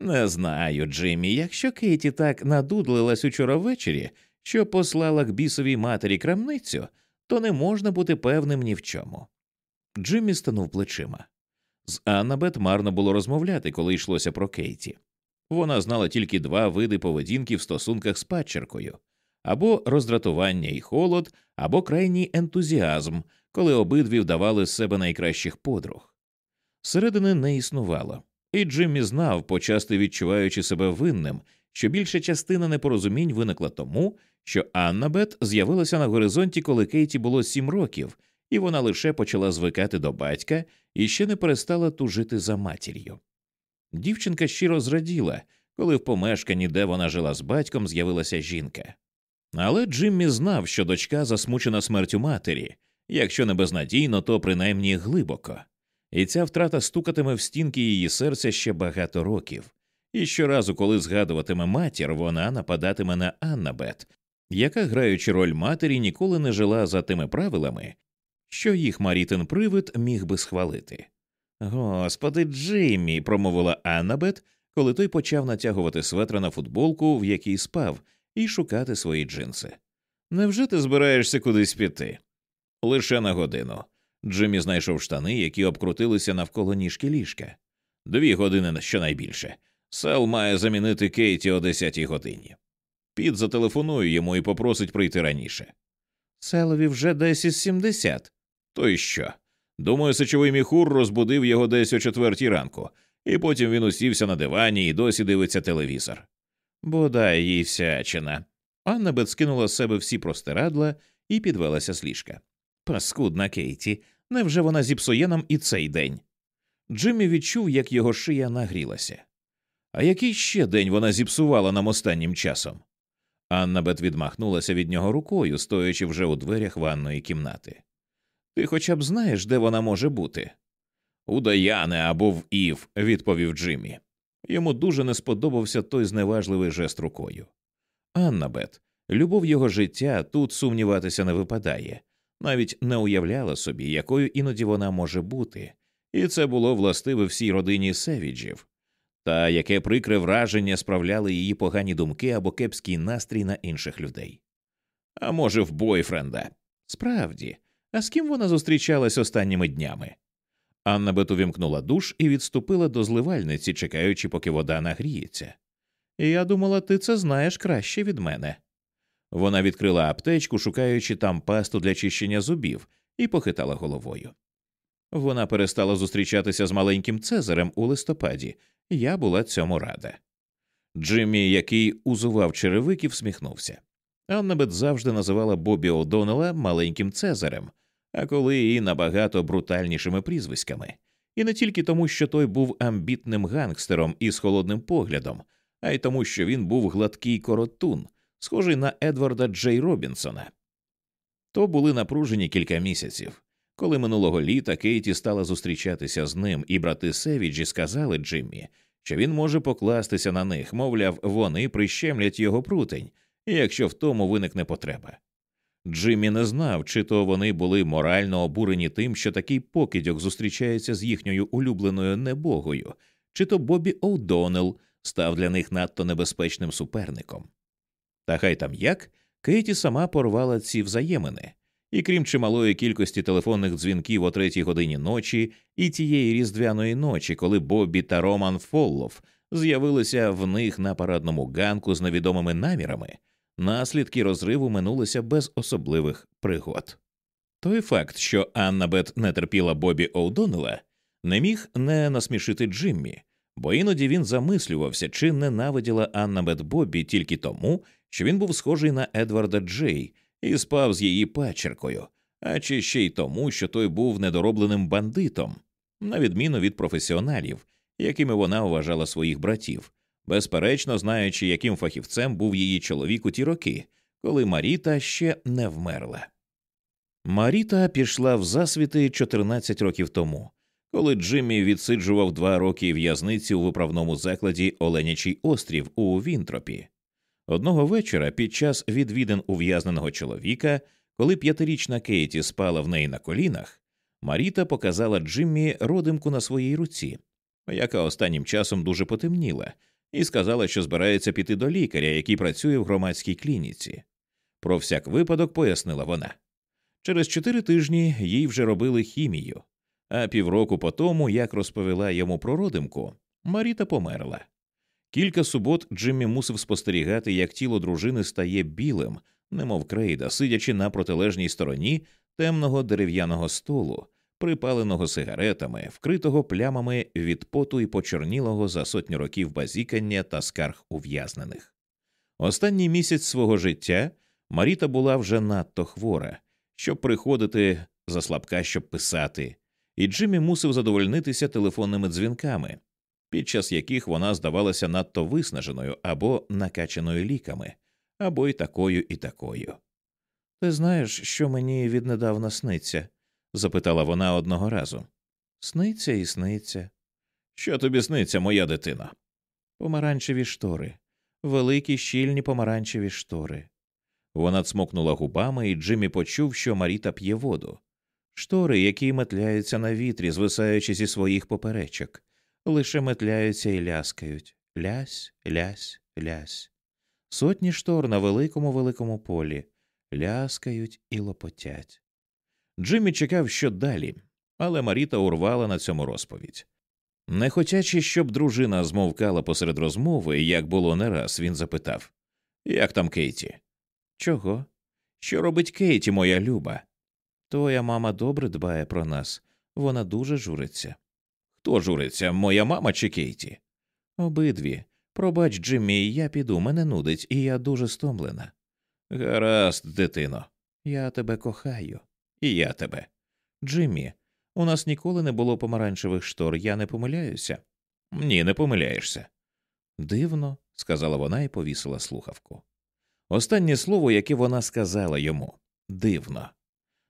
Не знаю, Джиммі, якщо Кейті так надудлилась учора ввечері, що послала к бісовій матері крамницю, то не можна бути певним ні в чому. Джиммі станув плечима. З Аннабет марно було розмовляти, коли йшлося про Кейті. Вона знала тільки два види поведінки в стосунках з падчеркою або роздратування і холод, або крайній ентузіазм, коли обидві вдавали з себе найкращих подруг. Середини не існувало, і Джиммі знав, почасти відчуваючи себе винним, що більша частина непорозумінь виникла тому, що Аннабет з'явилася на горизонті, коли Кейті було сім років, і вона лише почала звикати до батька і ще не перестала тужити за матір'ю. Дівчинка щиро зраділа, коли в помешканні, де вона жила з батьком, з'явилася жінка. Але Джиммі знав, що дочка засмучена смертю матері, якщо не безнадійно, то принаймні глибоко, і ця втрата стукатиме в стінки її серця ще багато років. І щоразу, коли згадуватиме матір, вона нападатиме на Аннабет, яка, граючи роль матері, ніколи не жила за тими правилами, що їх Марітин привид міг би схвалити. Господи, Джиммі, промовила Аннабет, коли той почав натягувати светра на футболку, в якій спав, і шукати свої джинси. Невже ти збираєшся кудись піти? Лише на годину. Джиммі знайшов штани, які обкрутилися навколо ніжки ліжка. Дві години щонайбільше. Сел має замінити Кейті о десятій годині. Піт зателефонує йому і попросить прийти раніше. Селові вже десь із сімдесят. То й що? Думаю, сечовий міхур розбудив його десь о четвертій ранку, і потім він усівся на дивані і досі дивиться телевізор. Бодай їй всячина. Анна Бет скинула з себе всі простирадла і підвелася з ліжка. Паскудна Кейті, невже вона зіпсує нам і цей день? Джиммі відчув, як його шия нагрілася. А який ще день вона зіпсувала нам останнім часом? Анна Бет відмахнулася від нього рукою, стоячи вже у дверях ванної кімнати. Ти хоча б знаєш, де вона може бути? У Даяни або в Ів, відповів Джиммі. Йому дуже не сподобався той зневажливий жест рукою. Аннабет, любов його життя тут сумніватися не випадає, навіть не уявляла собі, якою іноді вона може бути, і це було властиве всій родині Севіджів. Та яке прикре враження справляли її погані думки або кепський настрій на інших людей. А може, в бойфренда? Справді, а з ким вона зустрічалась останніми днями? Анна Бет увімкнула душ і відступила до зливальниці, чекаючи, поки вода нагріється. Я думала, ти це знаєш краще від мене. Вона відкрила аптечку, шукаючи там пасту для чищення зубів, і похитала головою. Вона перестала зустрічатися з маленьким Цезарем у листопаді, я була цьому рада. Джиммі, який узував черевики, всміхнувся. Аннабет завжди називала Бобі О'Доннелла маленьким Цезарем, а коли і набагато брутальнішими прізвиськами, і не тільки тому, що той був амбітним гангстером із холодним поглядом, а й тому, що він був гладкий коротун, схожий на Едварда Джей Робінсона. То були напружені кілька місяців. Коли минулого літа Кейті стала зустрічатися з ним, і брати Севіджі сказали Джиммі, що він може покластися на них, мовляв, вони прищемлять його прутень, якщо в тому виникне потреба. Джиммі не знав, чи то вони були морально обурені тим, що такий покидьок зустрічається з їхньою улюбленою небогою, чи то Бобі О'Доннелл став для них надто небезпечним суперником. Та хай там як, Кейті сама порвала ці взаємини, і крім чималої кількості телефонних дзвінків о третій годині ночі і тієї різдвяної ночі, коли Бобі та Роман Феллоу з'явилися в них на парадному ганку з невідомими намірами, наслідки розриву минулися без особливих пригод. Той факт, що Аннабет не терпіла Бобі О'Доннелла, не міг не насмішити Джиммі, бо іноді він замислювався, чи ненавиділа Аннабет Бобі тільки тому, що він був схожий на Едварда Джей і спав з її пачеркою, а чи ще й тому, що той був недоробленим бандитом, на відміну від професіоналів, якими вона вважала своїх братів, безперечно знаючи, яким фахівцем був її чоловік у ті роки, коли Маріта ще не вмерла. Маріта пішла в засвіти 14 років тому, коли Джиммі відсиджував два роки в'язниці у виправному закладі Оленячий острів у Вінтропі. Одного вечора, під час відвідин ув'язненого чоловіка, коли п'ятирічна Кейті спала в неї на колінах, Маріта показала Джиммі родимку на своїй руці, яка останнім часом дуже потемніла, і сказала, що збирається піти до лікаря, який працює в громадській клініці. Про всяк випадок пояснила вона. Через чотири тижні їй вже робили хімію, а півроку по тому, як розповіла йому про родимку, Маріта померла. Кілька субот Джиммі мусив спостерігати, як тіло дружини стає білим, немов крейда, сидячи на протилежній стороні темного дерев'яного столу, припаленого сигаретами, вкритого плямами від поту і почорнілого за сотню років базікання та скарг ув'язнених. Останній місяць свого життя Маріта була вже надто хвора, щоб приходити за слабка, щоб писати, і Джиммі мусив задовольнитися телефонними дзвінками, під час яких вона здавалася надто виснаженою або накачаною ліками, або й такою, і такою. Ти знаєш, що мені віднедавна сниться? Запитала вона одного разу. Сниться і сниться. Що тобі сниться, моя дитина? Помаранчеві штори, великі щільні помаранчеві штори. Вона цмокнула губами, і Джиммі почув, що Маріта п'є воду. Штори, які метляються на вітрі, звисаючи зі своїх поперечок, лише метляються і ляскають лясь, лясь, лясь. Сотні штор на великому великому полі ляскають і лопотять. Джиммі чекав, що далі, але Маріта урвала на цьому розповідь. Не хотячи, щоб дружина змовкала посеред розмови, як було не раз, він запитав Як там Кейті? Чого? Що робить Кейті, моя люба? Твоя мама добре дбає про нас, вона дуже журиться. Хто журиться, моя мама чи Кейті? Обидві. Пробач, Джиммі, я піду, мене нудить, і я дуже стомлена. Гаразд, дитино, я тебе кохаю, і я тебе. Джиммі, у нас ніколи не було помаранчевих штор, я не помиляюся. Ні, не помиляєшся. Дивно, сказала вона і повісила слухавку. Останнє слово, яке вона сказала йому дивно.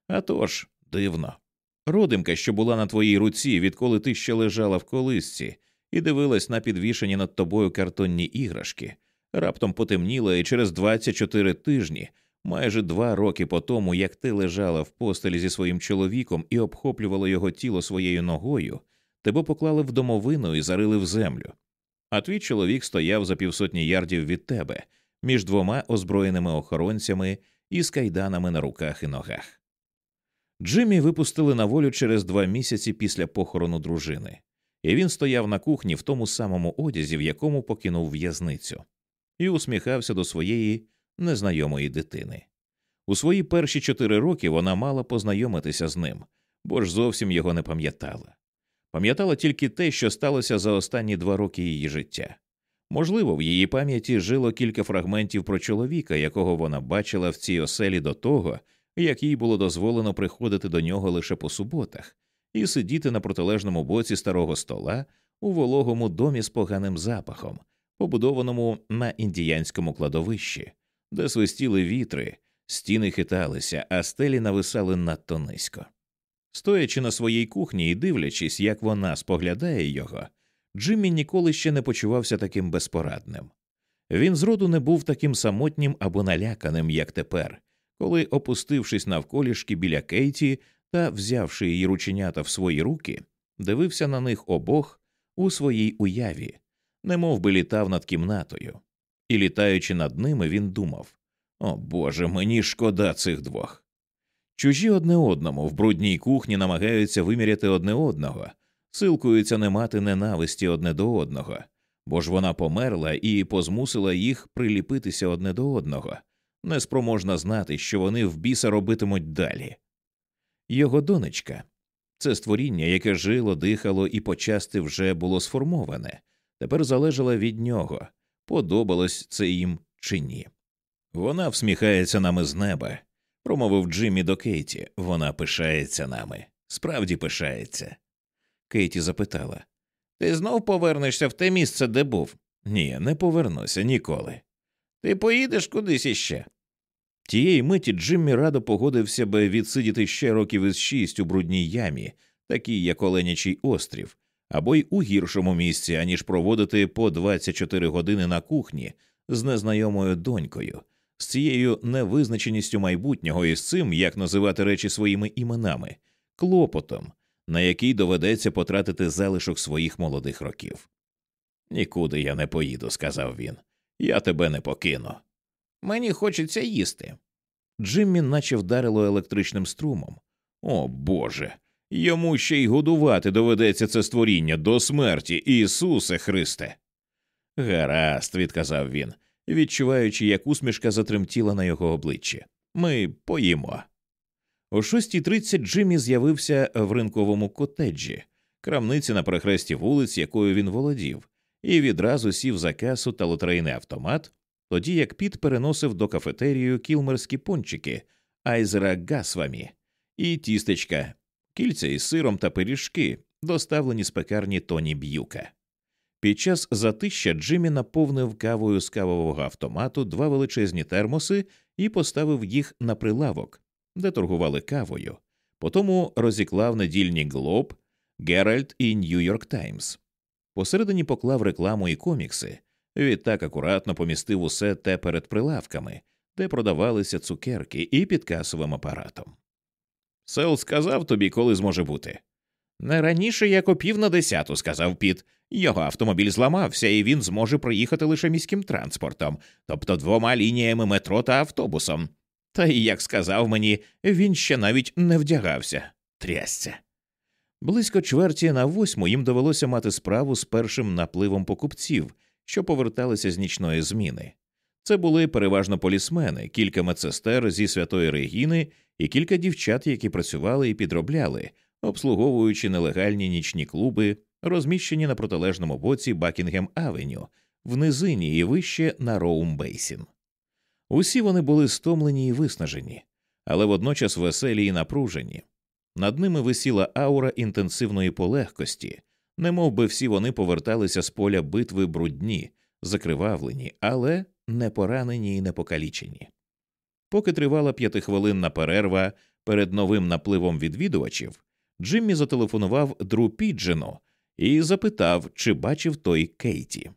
«А тож, дивно. Родимка, що була на твоїй руці, відколи ти ще лежала в колисці і дивилась на підвішені над тобою картонні іграшки, раптом потемніла, і через 24 тижні, майже два роки по тому, як ти лежала в постелі зі своїм чоловіком і обхоплювала його тіло своєю ногою, тебе поклали в домовину і зарили в землю. А твій чоловік стояв за півсотні ярдів від тебе між двома озброєними охоронцями і з кайданами на руках і ногах. Джиммі випустили на волю через два місяці після похорону дружини, і він стояв на кухні в тому самому одязі, в якому покинув в'язницю, і усміхався до своєї незнайомої дитини. У свої перші чотири роки вона мала познайомитися з ним, бо ж зовсім його не пам'ятала. Пам'ятала тільки те, що сталося за останні два роки її життя. Можливо, в її пам'яті жило кілька фрагментів про чоловіка, якого вона бачила в цій оселі до того, як їй було дозволено приходити до нього лише по суботах, і сидіти на протилежному боці старого стола у вологому домі з поганим запахом, побудованому на індіянському кладовищі, де свистіли вітри, стіни хиталися, а стелі нависали надто низько. Стоячи на своїй кухні і дивлячись, як вона споглядає його, Джиммі ніколи ще не почувався таким безпорадним. Він зроду не був таким самотнім або наляканим, як тепер, коли, опустившись навколішки біля Кейті та взявши її рученята в свої руки, дивився на них обох у своїй уяві, немов би літав над кімнатою, і літаючи над ними, він думав О Боже, мені шкода цих двох. Чужі одне одному в брудній кухні намагаються виміряти одне одного, силкуються не мати ненависті одне до одного, бо ж вона померла і позмусила їх приліпитися одне до одного, неспроможна знати, що вони в біса робитимуть далі. Його донечка це створіння, яке жило, дихало і почасти вже було сформоване, тепер залежало від нього, подобалось це їм чи ні. Вона всміхається нами з неба, промовив Джиммі до Кейті. Вона пишається нами, справді пишається. Кейті запитала Ти знов повернешся в те місце, де був? Ні, не повернуся ніколи. Ти поїдеш кудись іще? Тієї миті Джиммі радо погодився би відсидіти ще років із шість у брудній ямі, такій як Оленячий острів, або й у гіршому місці, аніж проводити по 24 години на кухні з незнайомою донькою, з цією невизначеністю майбутнього і з цим, як називати речі своїми іменами, клопотом, на який доведеться потратити залишок своїх молодих років. Нікуди я не поїду, сказав він. Я тебе не покину. Мені хочеться їсти. Джиммі наче вдарило електричним струмом. О Боже. Йому ще й годувати доведеться це створіння до смерті, Ісусе Христе. Гаразд, відказав він, відчуваючи, як усмішка затремтіла на його обличчі. Ми поїмо. О 6.30 Джиммі з'явився в ринковому котеджі, крамниці на перехресті вулиць, якою він володів, і відразу сів за касу та лотерейний автомат, тоді як Піт переносив до кафетерію кілмерські пончики, айзера гасвамі і тістечка, кільця із сиром та пиріжки, доставлені з пекарні Тоні Б'юка. Під час затища Джиммі наповнив кавою з кавового автомату два величезні термоси і поставив їх на прилавок, де торгували кавою. Потому розіклав недільні Глоб, Геральт і Нью-Йорк Таймс. Посередині поклав рекламу і комікси, відтак акуратно помістив усе те перед прилавками, де продавалися цукерки і під касовим апаратом. Сел сказав тобі, коли зможе бути. Не раніше як о на десяту, сказав Піт. Його автомобіль зламався, і він зможе проїхати лише міським транспортом, тобто двома лініями метро та автобусом. Та й як сказав мені, він ще навіть не вдягався. Трясця. Близько чверті на восьму їм довелося мати справу з першим напливом покупців, що поверталися з нічної зміни. Це були переважно полісмени, кілька медсестер зі святої Регіни і кілька дівчат, які працювали і підробляли, обслуговуючи нелегальні нічні клуби, розміщені на протилежному боці Бакінгем Авеню, в низині і вище на Роум Бейсін. Усі вони були стомлені і виснажені, але водночас веселі і напружені. Над ними висіла аура інтенсивної полегкості, немов би всі вони поверталися з поля битви брудні, закривавлені, але не поранені і не покалічені. Поки тривала п'ятихвилинна перерва перед новим напливом відвідувачів, Джиммі зателефонував Дру Піджену і запитав, чи бачив той Кейті.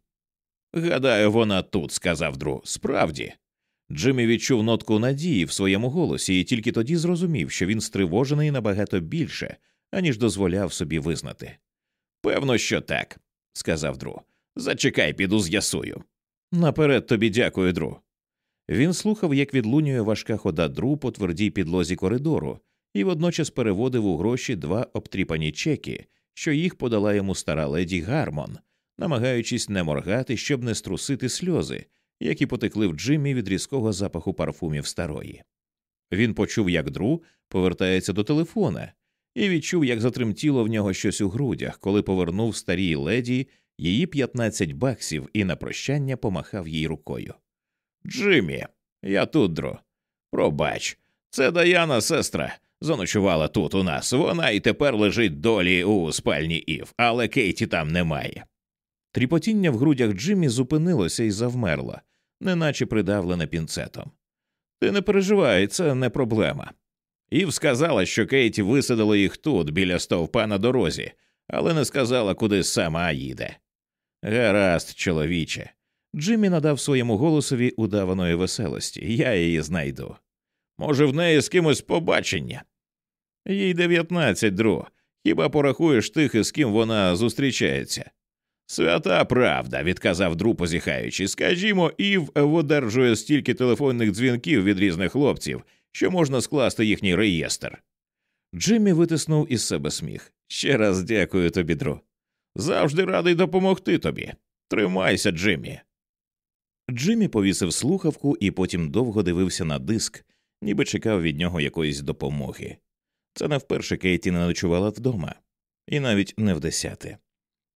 Гадаю, вона тут, сказав Дру. Справді. Джиммі відчув нотку надії в своєму голосі і тільки тоді зрозумів, що він стривожений набагато більше, аніж дозволяв собі визнати. Певно, що так, сказав Дру. Зачекай, піду з'ясую. Наперед тобі дякую, Дру. Він слухав, як відлунює важка хода Дру по твердій підлозі коридору, і водночас переводив у гроші два обтріпані чеки, що їх подала йому стара леді Гармон, намагаючись не моргати, щоб не струсити сльози, які потекли в Джиммі від різкого запаху парфумів старої. Він почув, як Дру повертається до телефона, і відчув, як затремтіло в нього щось у грудях, коли повернув старій леді її 15 баксів і на прощання помахав їй рукою. Джиммі, я тут, Дру. Пробач, це Даяна, сестра. Заночувала тут у нас. Вона і тепер лежить долі у спальні Ів, але Кейті там немає. Тріпотіння в грудях Джиммі зупинилося і завмерло, неначе придавлене пінцетом. Ти не переживай, це не проблема. Ів сказала, що Кейті висадила їх тут, біля стовпа на дорозі, але не сказала, куди сама їде. Гаразд, чоловіче. Джиммі надав своєму голосові удаваної веселості. Я її знайду. Може, в неї з кимось побачення? Їй дев'ятнадцять, дро. Хіба порахуєш тих, із ким вона зустрічається? Свята правда, відказав Дру, позіхаючи. Скажімо, Ів одержує стільки телефонних дзвінків від різних хлопців, що можна скласти їхній реєстр. Джиммі витиснув із себе сміх. Ще раз дякую тобі, Дру. Завжди радий допомогти тобі. Тримайся, Джиммі. Джиммі повісив слухавку і потім довго дивився на диск, ніби чекав від нього якоїсь допомоги. Це не вперше Кейті не ночувала вдома, і навіть не в десяте.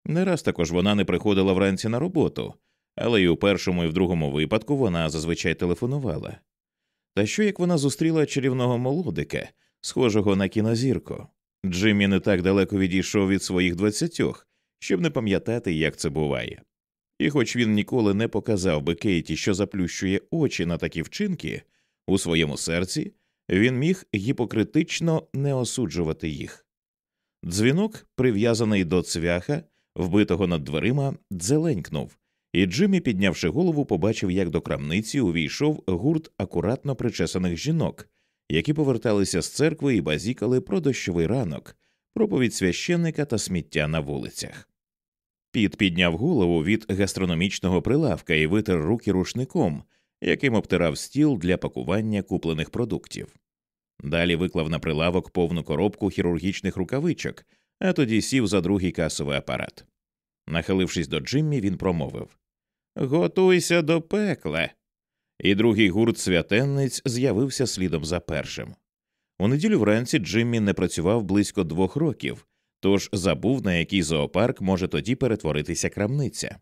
Не раз також вона не приходила вранці на роботу, але і у першому і в другому випадку вона зазвичай телефонувала. Та що як вона зустріла чарівного молодика, схожого на кінозірку? Джиммі не так далеко відійшов від своїх двадцятьох, щоб не пам'ятати, як це буває. І хоч він ніколи не показав би Кейті, що заплющує очі на такі вчинки, у своєму серці він міг гіпокритично не осуджувати їх. Дзвінок, прив'язаний до цвяха, вбитого над дверима, дзеленькнув, і Джиммі, піднявши голову, побачив, як до крамниці увійшов гурт акуратно причесаних жінок, які поверталися з церкви і базікали про дощовий ранок, проповідь священника та сміття на вулицях. Піт підняв голову від гастрономічного прилавка і витер руки рушником, яким обтирав стіл для пакування куплених продуктів. Далі виклав на прилавок повну коробку хірургічних рукавичок, а тоді сів за другий касовий апарат. Нахилившись до Джиммі, він промовив Готуйся до пекла. І другий гурт святенниць з'явився слідом за першим. У неділю вранці Джиммі не працював близько двох років, тож забув, на який зоопарк може тоді перетворитися крамниця.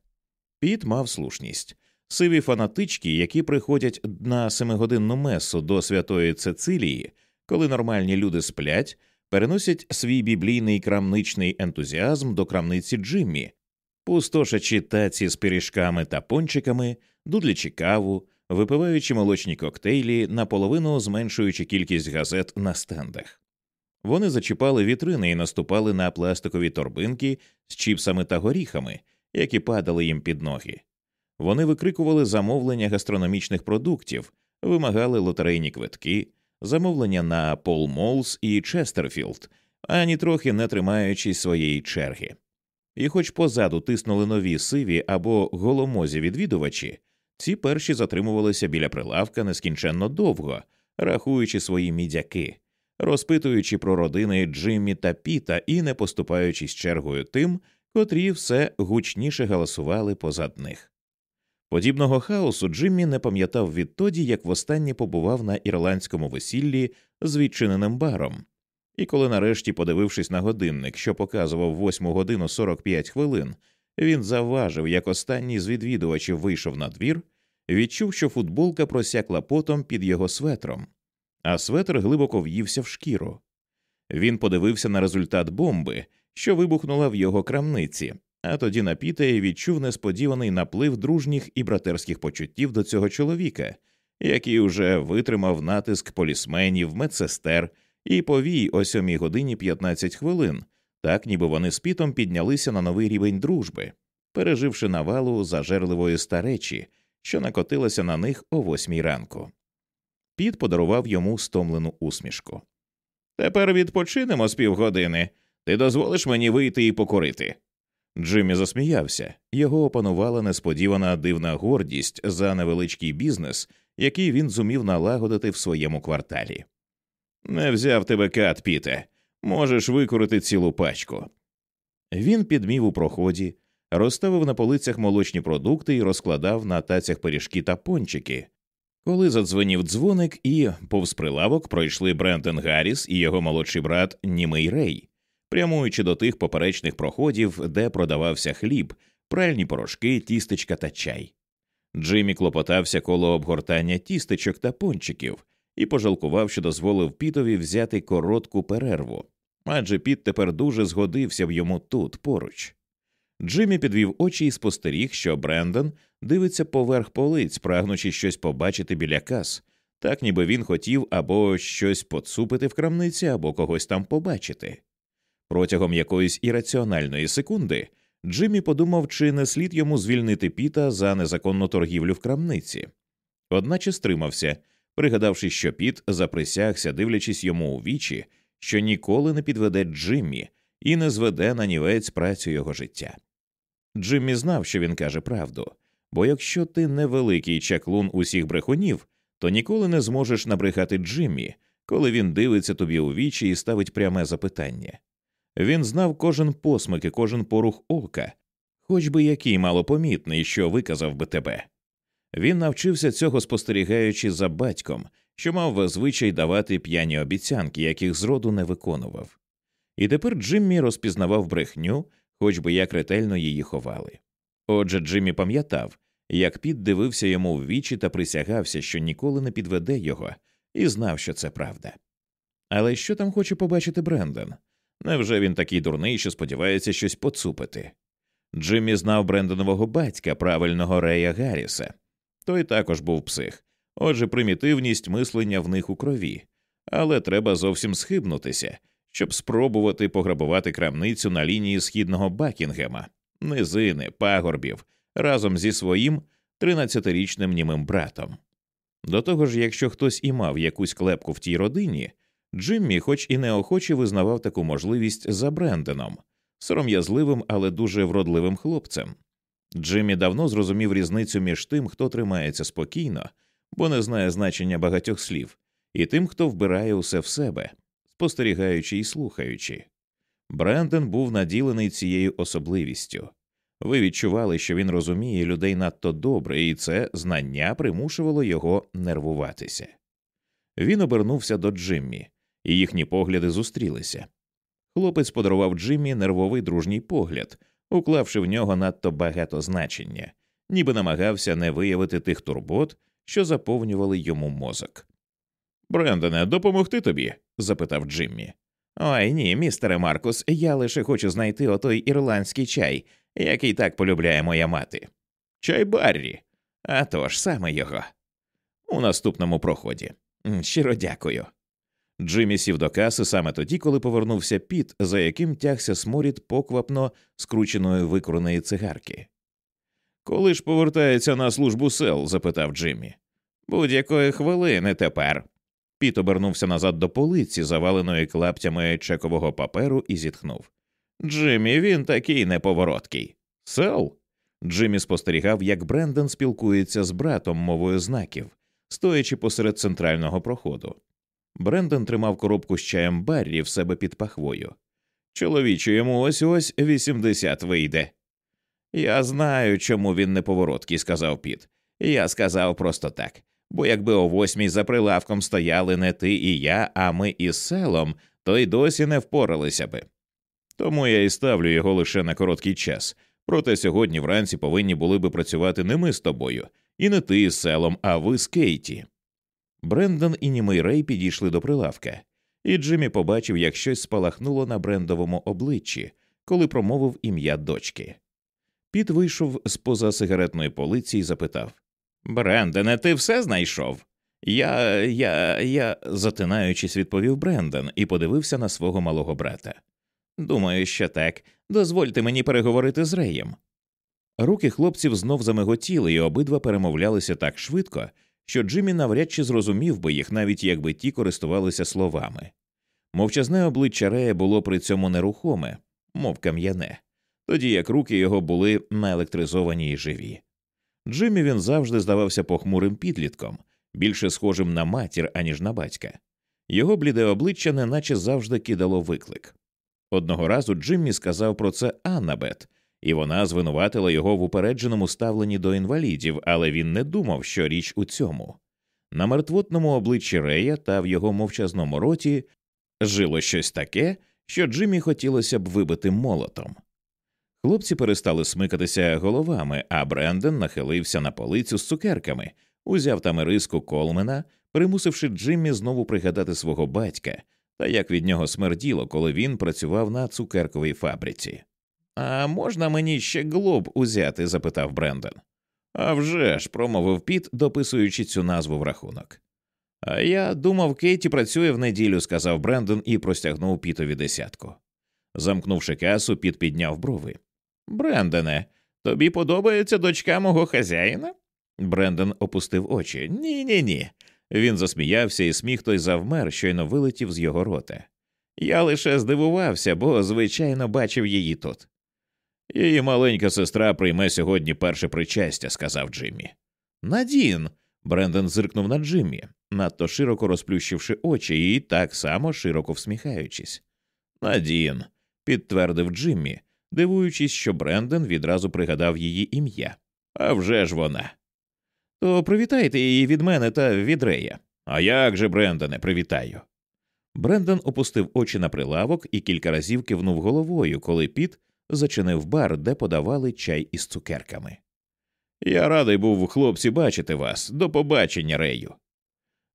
Піт мав слушність. Сиві фанатички, які приходять на семигодинну месу до святої Цецилії, коли нормальні люди сплять, переносять свій біблійний крамничний ентузіазм до крамниці Джиммі, пустошачи таці з пиріжками та пончиками, дудлячи каву, випиваючи молочні коктейлі, наполовину зменшуючи кількість газет на стендах. Вони зачіпали вітрини і наступали на пластикові торбинки з чіпсами та горіхами, які падали їм під ноги. Вони викрикували замовлення гастрономічних продуктів, вимагали лотерейні квитки, замовлення на Пел Мелс і Честерфілд, ані трохи не тримаючись своєї черги. І, хоч позаду тиснули нові сиві або голомозі відвідувачі, ці перші затримувалися біля прилавка нескінченно довго, рахуючи свої мідяки, розпитуючи про родини Джиммі та Піта і не поступаючись чергою тим, котрі все гучніше галасували позад них. Подібного хаосу Джиммі не пам'ятав відтоді, як востаннє побував на ірландському весіллі з відчиненим баром, і коли, нарешті, подивившись на годинник, що показував 8 годину 45 хвилин, він завважив, як останній з відвідувачів вийшов на двір, відчув, що футболка просякла потом під його светром, а светр глибоко в'ївся в шкіру. Він подивився на результат бомби, що вибухнула в його крамниці, а тоді на Піта і відчув несподіваний наплив дружніх і братерських почуттів до цього чоловіка, який уже витримав натиск полісменів, медсестер і повій о сьомій годині 15 хвилин, так ніби вони з Пітом піднялися на новий рівень дружби, переживши навалу зажерливої старечі, що накотилася на них о восьмій ранку. Піт подарував йому стомлену усмішку. Тепер відпочинемо з півгодини. Ти дозволиш мені вийти і покорити. Джиммі засміявся, його опанувала несподівана дивна гордість за невеличкий бізнес, який він зумів налагодити в своєму кварталі. Не взяв тебе кат, Піте, можеш викорити цілу пачку. Він підмів у проході, розставив на полицях молочні продукти і розкладав на тацях пиріжки та пончики. Коли задзвонів дзвоник, і повз прилавок пройшли Брентон Гарріс і його молодший брат Німий Рей прямуючи до тих поперечних проходів, де продавався хліб, пральні порошки, тістечка та чай. Джиммі клопотався коло обгортання тістечок та пончиків і пожалкував, що дозволив Пітові взяти коротку перерву, адже Піт тепер дуже згодився в йому тут поруч. Джиммі підвів очі і спостеріг, що Брендон дивиться поверх полиць, прагнучи щось побачити біля кас, так ніби він хотів або щось поцупити в крамниці, або когось там побачити. Протягом якоїсь ірраціональної секунди Джиммі подумав, чи не слід йому звільнити Піта за незаконну торгівлю в крамниці, одначе стримався, пригадавши, що Піт заприсягся, дивлячись йому у вічі, що ніколи не підведе Джиммі і не зведе на нівець працю його життя. Джиммі знав, що він каже правду, бо якщо ти невеликий чаклун усіх брехунів, то ніколи не зможеш набрехати Джиммі, коли він дивиться тобі у вічі і ставить пряме запитання. Він знав кожен посмик і кожен порух ока, хоч би який малопомітний, що виказав би тебе. Він навчився цього спостерігаючи за батьком, що мав звичай давати п'яні обіцянки, яких зроду не виконував. І тепер Джиммі розпізнавав брехню, хоч би як ретельно її ховали. Отже, Джиммі пам'ятав, як Піт дивився йому в вічі та присягався, що ніколи не підведе його, і знав, що це правда. Але що там хоче побачити Брендон? Невже він такий дурний, що сподівається щось поцупити? Джиммі знав Брендонового батька, правильного Рея Гарріса. Той також був псих, отже, примітивність мислення в них у крові, але треба зовсім схибнутися, щоб спробувати пограбувати крамницю на лінії східного Бакінгема, низини, пагорбів разом зі своїм 13-річним німим братом. До того ж, якщо хтось і мав якусь клепку в тій родині, Джиммі, хоч і неохоче визнавав таку можливість за Бренденом, сором'язливим, але дуже вродливим хлопцем. Джиммі давно зрозумів різницю між тим, хто тримається спокійно, бо не знає значення багатьох слів, і тим, хто вбирає усе в себе, спостерігаючи і слухаючи. Бренден був наділений цією особливістю. Ви відчували, що він розуміє людей надто добре, і це знання примушувало його нервуватися. Він обернувся до Джиммі, і їхні погляди зустрілися. Хлопець подарував Джиммі нервовий дружній погляд, уклавши в нього надто багато значення, ніби намагався не виявити тих турбот, що заповнювали йому мозок. Брендоне, допомогти тобі? запитав Джиммі. Ой ні, містере Маркус, я лише хочу знайти отой ірландський чай, який так полюбляє моя мати. Чай Баррі. А тож, саме його. У наступному проході. Щиро дякую. Джиммі сів до каси саме тоді, коли повернувся піт, за яким тягся сморід поквапно скрученої викруної цигарки. Коли ж повертається на службу сел? запитав Джиммі. Будь-якої хвилини тепер. Піт обернувся назад до полиці, заваленої клаптями чекового паперу, і зітхнув. Джиммі, він такий неповороткий. Сел? Джиммі спостерігав, як Брендон спілкується з братом мовою знаків, стоячи посеред центрального проходу. Брендон тримав коробку з чаєм Баррі в себе під пахвою. Чоловічу, йому ось ось вісімдесят вийде. Я знаю, чому він неповороткий, сказав Піт. Я сказав просто так. Бо якби о восьмій за прилавком стояли не ти і я, а ми із селом, то й досі не впоралися би. Тому я і ставлю його лише на короткий час. Проте сьогодні вранці повинні були би працювати не ми з тобою, і не ти із селом, а ви з Кейті. Брендон і німий Рей підійшли до прилавка, і Джиммі побачив, як щось спалахнуло на брендовому обличчі, коли промовив ім'я дочки. Піт вийшов з поза сигаретної полиці і запитав Брендоне, ти все знайшов? Я, я, я, затинаючись, відповів Брендон і подивився на свого малого брата. Думаю, що так. Дозвольте мені переговорити з Реєм. Руки хлопців знов замиготіли, і обидва перемовлялися так швидко, що Джиммі навряд чи зрозумів би їх, навіть якби ті користувалися словами. Мовчазне обличчя Рея було при цьому нерухоме, мов кам'яне, тоді як руки його були наелектризовані і живі. Джиммі він завжди здавався похмурим підлітком, більше схожим на матір, аніж на батька. Його бліде обличчя неначе завжди кидало виклик. Одного разу Джиммі сказав про це Аннабет, і вона звинуватила його в упередженому ставленні до інвалідів, але він не думав, що річ у цьому. На мертвотному обличчі Рея та в його мовчазному роті жило щось таке, що Джиммі хотілося б вибити молотом. Хлопці перестали смикатися головами, а Бренден нахилився на полицю з цукерками, узяв там риску Колмена, примусивши Джиммі знову пригадати свого батька та як від нього смерділо, коли він працював на цукерковій фабриці. А можна мені ще глоб узяти? запитав Брендон. «А вже ж», – промовив Піт, дописуючи цю назву в рахунок. А я думав, Кейті працює в неділю, сказав Брендон і простягнув Пітові десятку. Замкнувши касу, Піт підняв брови. Брендоне, тобі подобається дочка мого хазяїна? Брендон опустив очі. Ні, ні, ні. Він засміявся, і сміх той завмер, щойно вилетів з його рота. Я лише здивувався, бо, звичайно, бачив її тут. Її маленька сестра прийме сьогодні перше причастя, сказав Джиммі. Надін. Брендон зиркнув на Джиммі, надто широко розплющивши очі і так само широко всміхаючись. Надін, підтвердив Джиммі, дивуючись, що Брендон відразу пригадав її ім'я. А вже ж вона. То привітайте її від мене та від Рея. А як же, Брендоне, привітаю. Брендон опустив очі на прилавок і кілька разів кивнув головою, коли піт зачинив бар, де подавали чай із цукерками. Я радий був, хлопці, бачити вас. До побачення, Рею.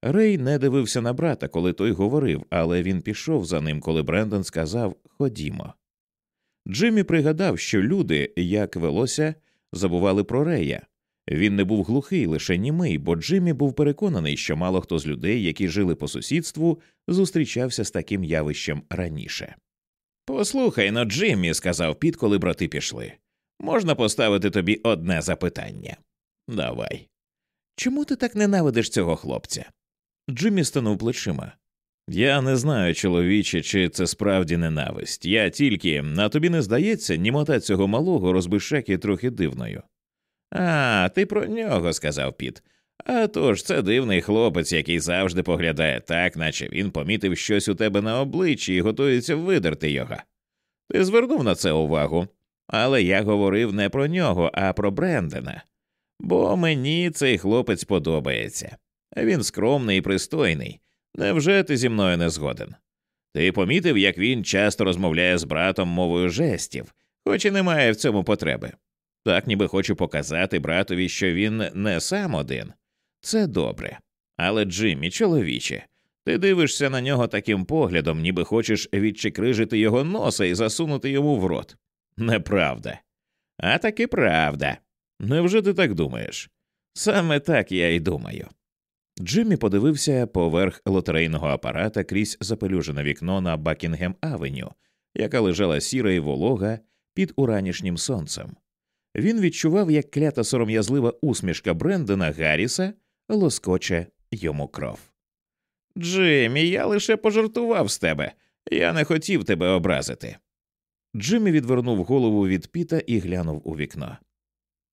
Рей не дивився на брата, коли той говорив, але він пішов за ним, коли Брендон сказав Ходімо. Джиммі пригадав, що люди, як велося, забували про Рея. Він не був глухий, лише німий, бо Джиммі був переконаний, що мало хто з людей, які жили по сусідству, зустрічався з таким явищем раніше. Послухай но, Джиммі, сказав Піт, коли брати пішли. Можна поставити тобі одне запитання. Давай. Чому ти так ненавидиш цього хлопця? Джиммі станув плечима. Я не знаю, чоловіче, чи це справді ненависть. Я тільки, а тобі не здається, німота цього малого розбишаки трохи дивною. А, ти про нього, сказав Піт. «А тож, це дивний хлопець, який завжди поглядає так, наче він помітив щось у тебе на обличчі і готується видерти його. Ти звернув на це увагу, але я говорив не про нього, а про Брендена. Бо мені цей хлопець подобається. Він скромний і пристойний. Невже ти зі мною не згоден? Ти помітив, як він часто розмовляє з братом мовою жестів, хоч і немає в цьому потреби. Так ніби хочу показати братові, що він не сам один. Це добре. Але, Джиммі, чоловіче, ти дивишся на нього таким поглядом, ніби хочеш відчекрижити його носа і засунути йому в рот. Неправда. А таки правда. Невже ти так думаєш? Саме так я й думаю. Джиммі подивився поверх лотерейного апарата крізь запелюжене вікно на Бакінгем Авеню, яка лежала сіра і волога під уранішнім сонцем. Він відчував, як клята сором'язлива усмішка Брендона Гарріса лоскоче йому кров. Джиммі, я лише пожартував з тебе. Я не хотів тебе образити. Джиммі відвернув голову від піта і глянув у вікно.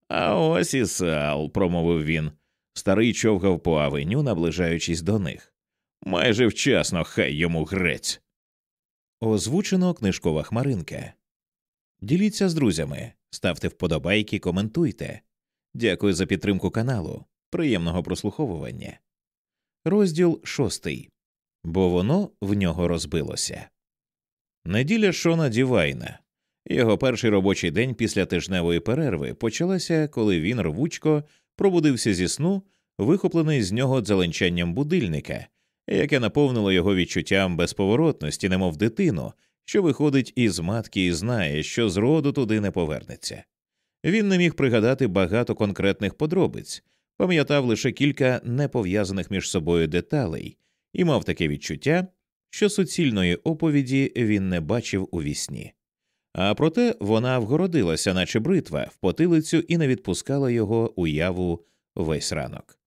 А ось і сал, промовив він. Старий човгав по авеню, наближаючись до них. Майже вчасно, хай йому грець. Озвучено книжкова хмаринка. Діліться з друзями, ставте вподобайки, коментуйте. Дякую за підтримку каналу. Приємного прослуховування. Розділ шостий. Бо воно в нього розбилося. Неділя Шона Дівайна. Його перший робочий день після тижневої перерви почалася, коли він рвучко пробудився зі сну, вихоплений з нього дзеленчанням будильника, яке наповнило його відчуттям безповоротності, немов дитину, що виходить із матки і знає, що зроду туди не повернеться. Він не міг пригадати багато конкретних подробиць, пам'ятав лише кілька непов'язаних між собою деталей і мав таке відчуття, що суцільної оповіді він не бачив у вісні. А проте вона вгородилася, наче бритва, в потилицю і не відпускала його уяву весь ранок.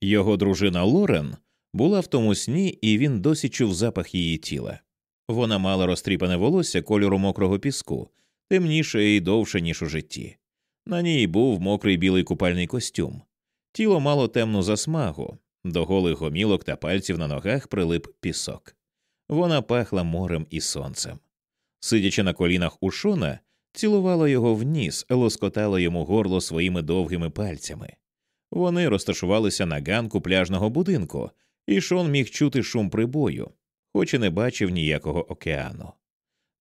Його дружина Лорен була в тому сні, і він досі чув запах її тіла. Вона мала розтріпане волосся кольору мокрого піску, темніше і довше, ніж у житті. На ній був мокрий білий купальний костюм. Тіло мало темну засмагу, до голих гомілок та пальців на ногах прилип пісок. Вона пахла морем і сонцем. Сидячи на колінах у Шона, цілувала його в ніс, лоскотала йому горло своїми довгими пальцями. Вони розташувалися на ганку пляжного будинку, і Шон міг чути шум прибою, хоч і не бачив ніякого океану.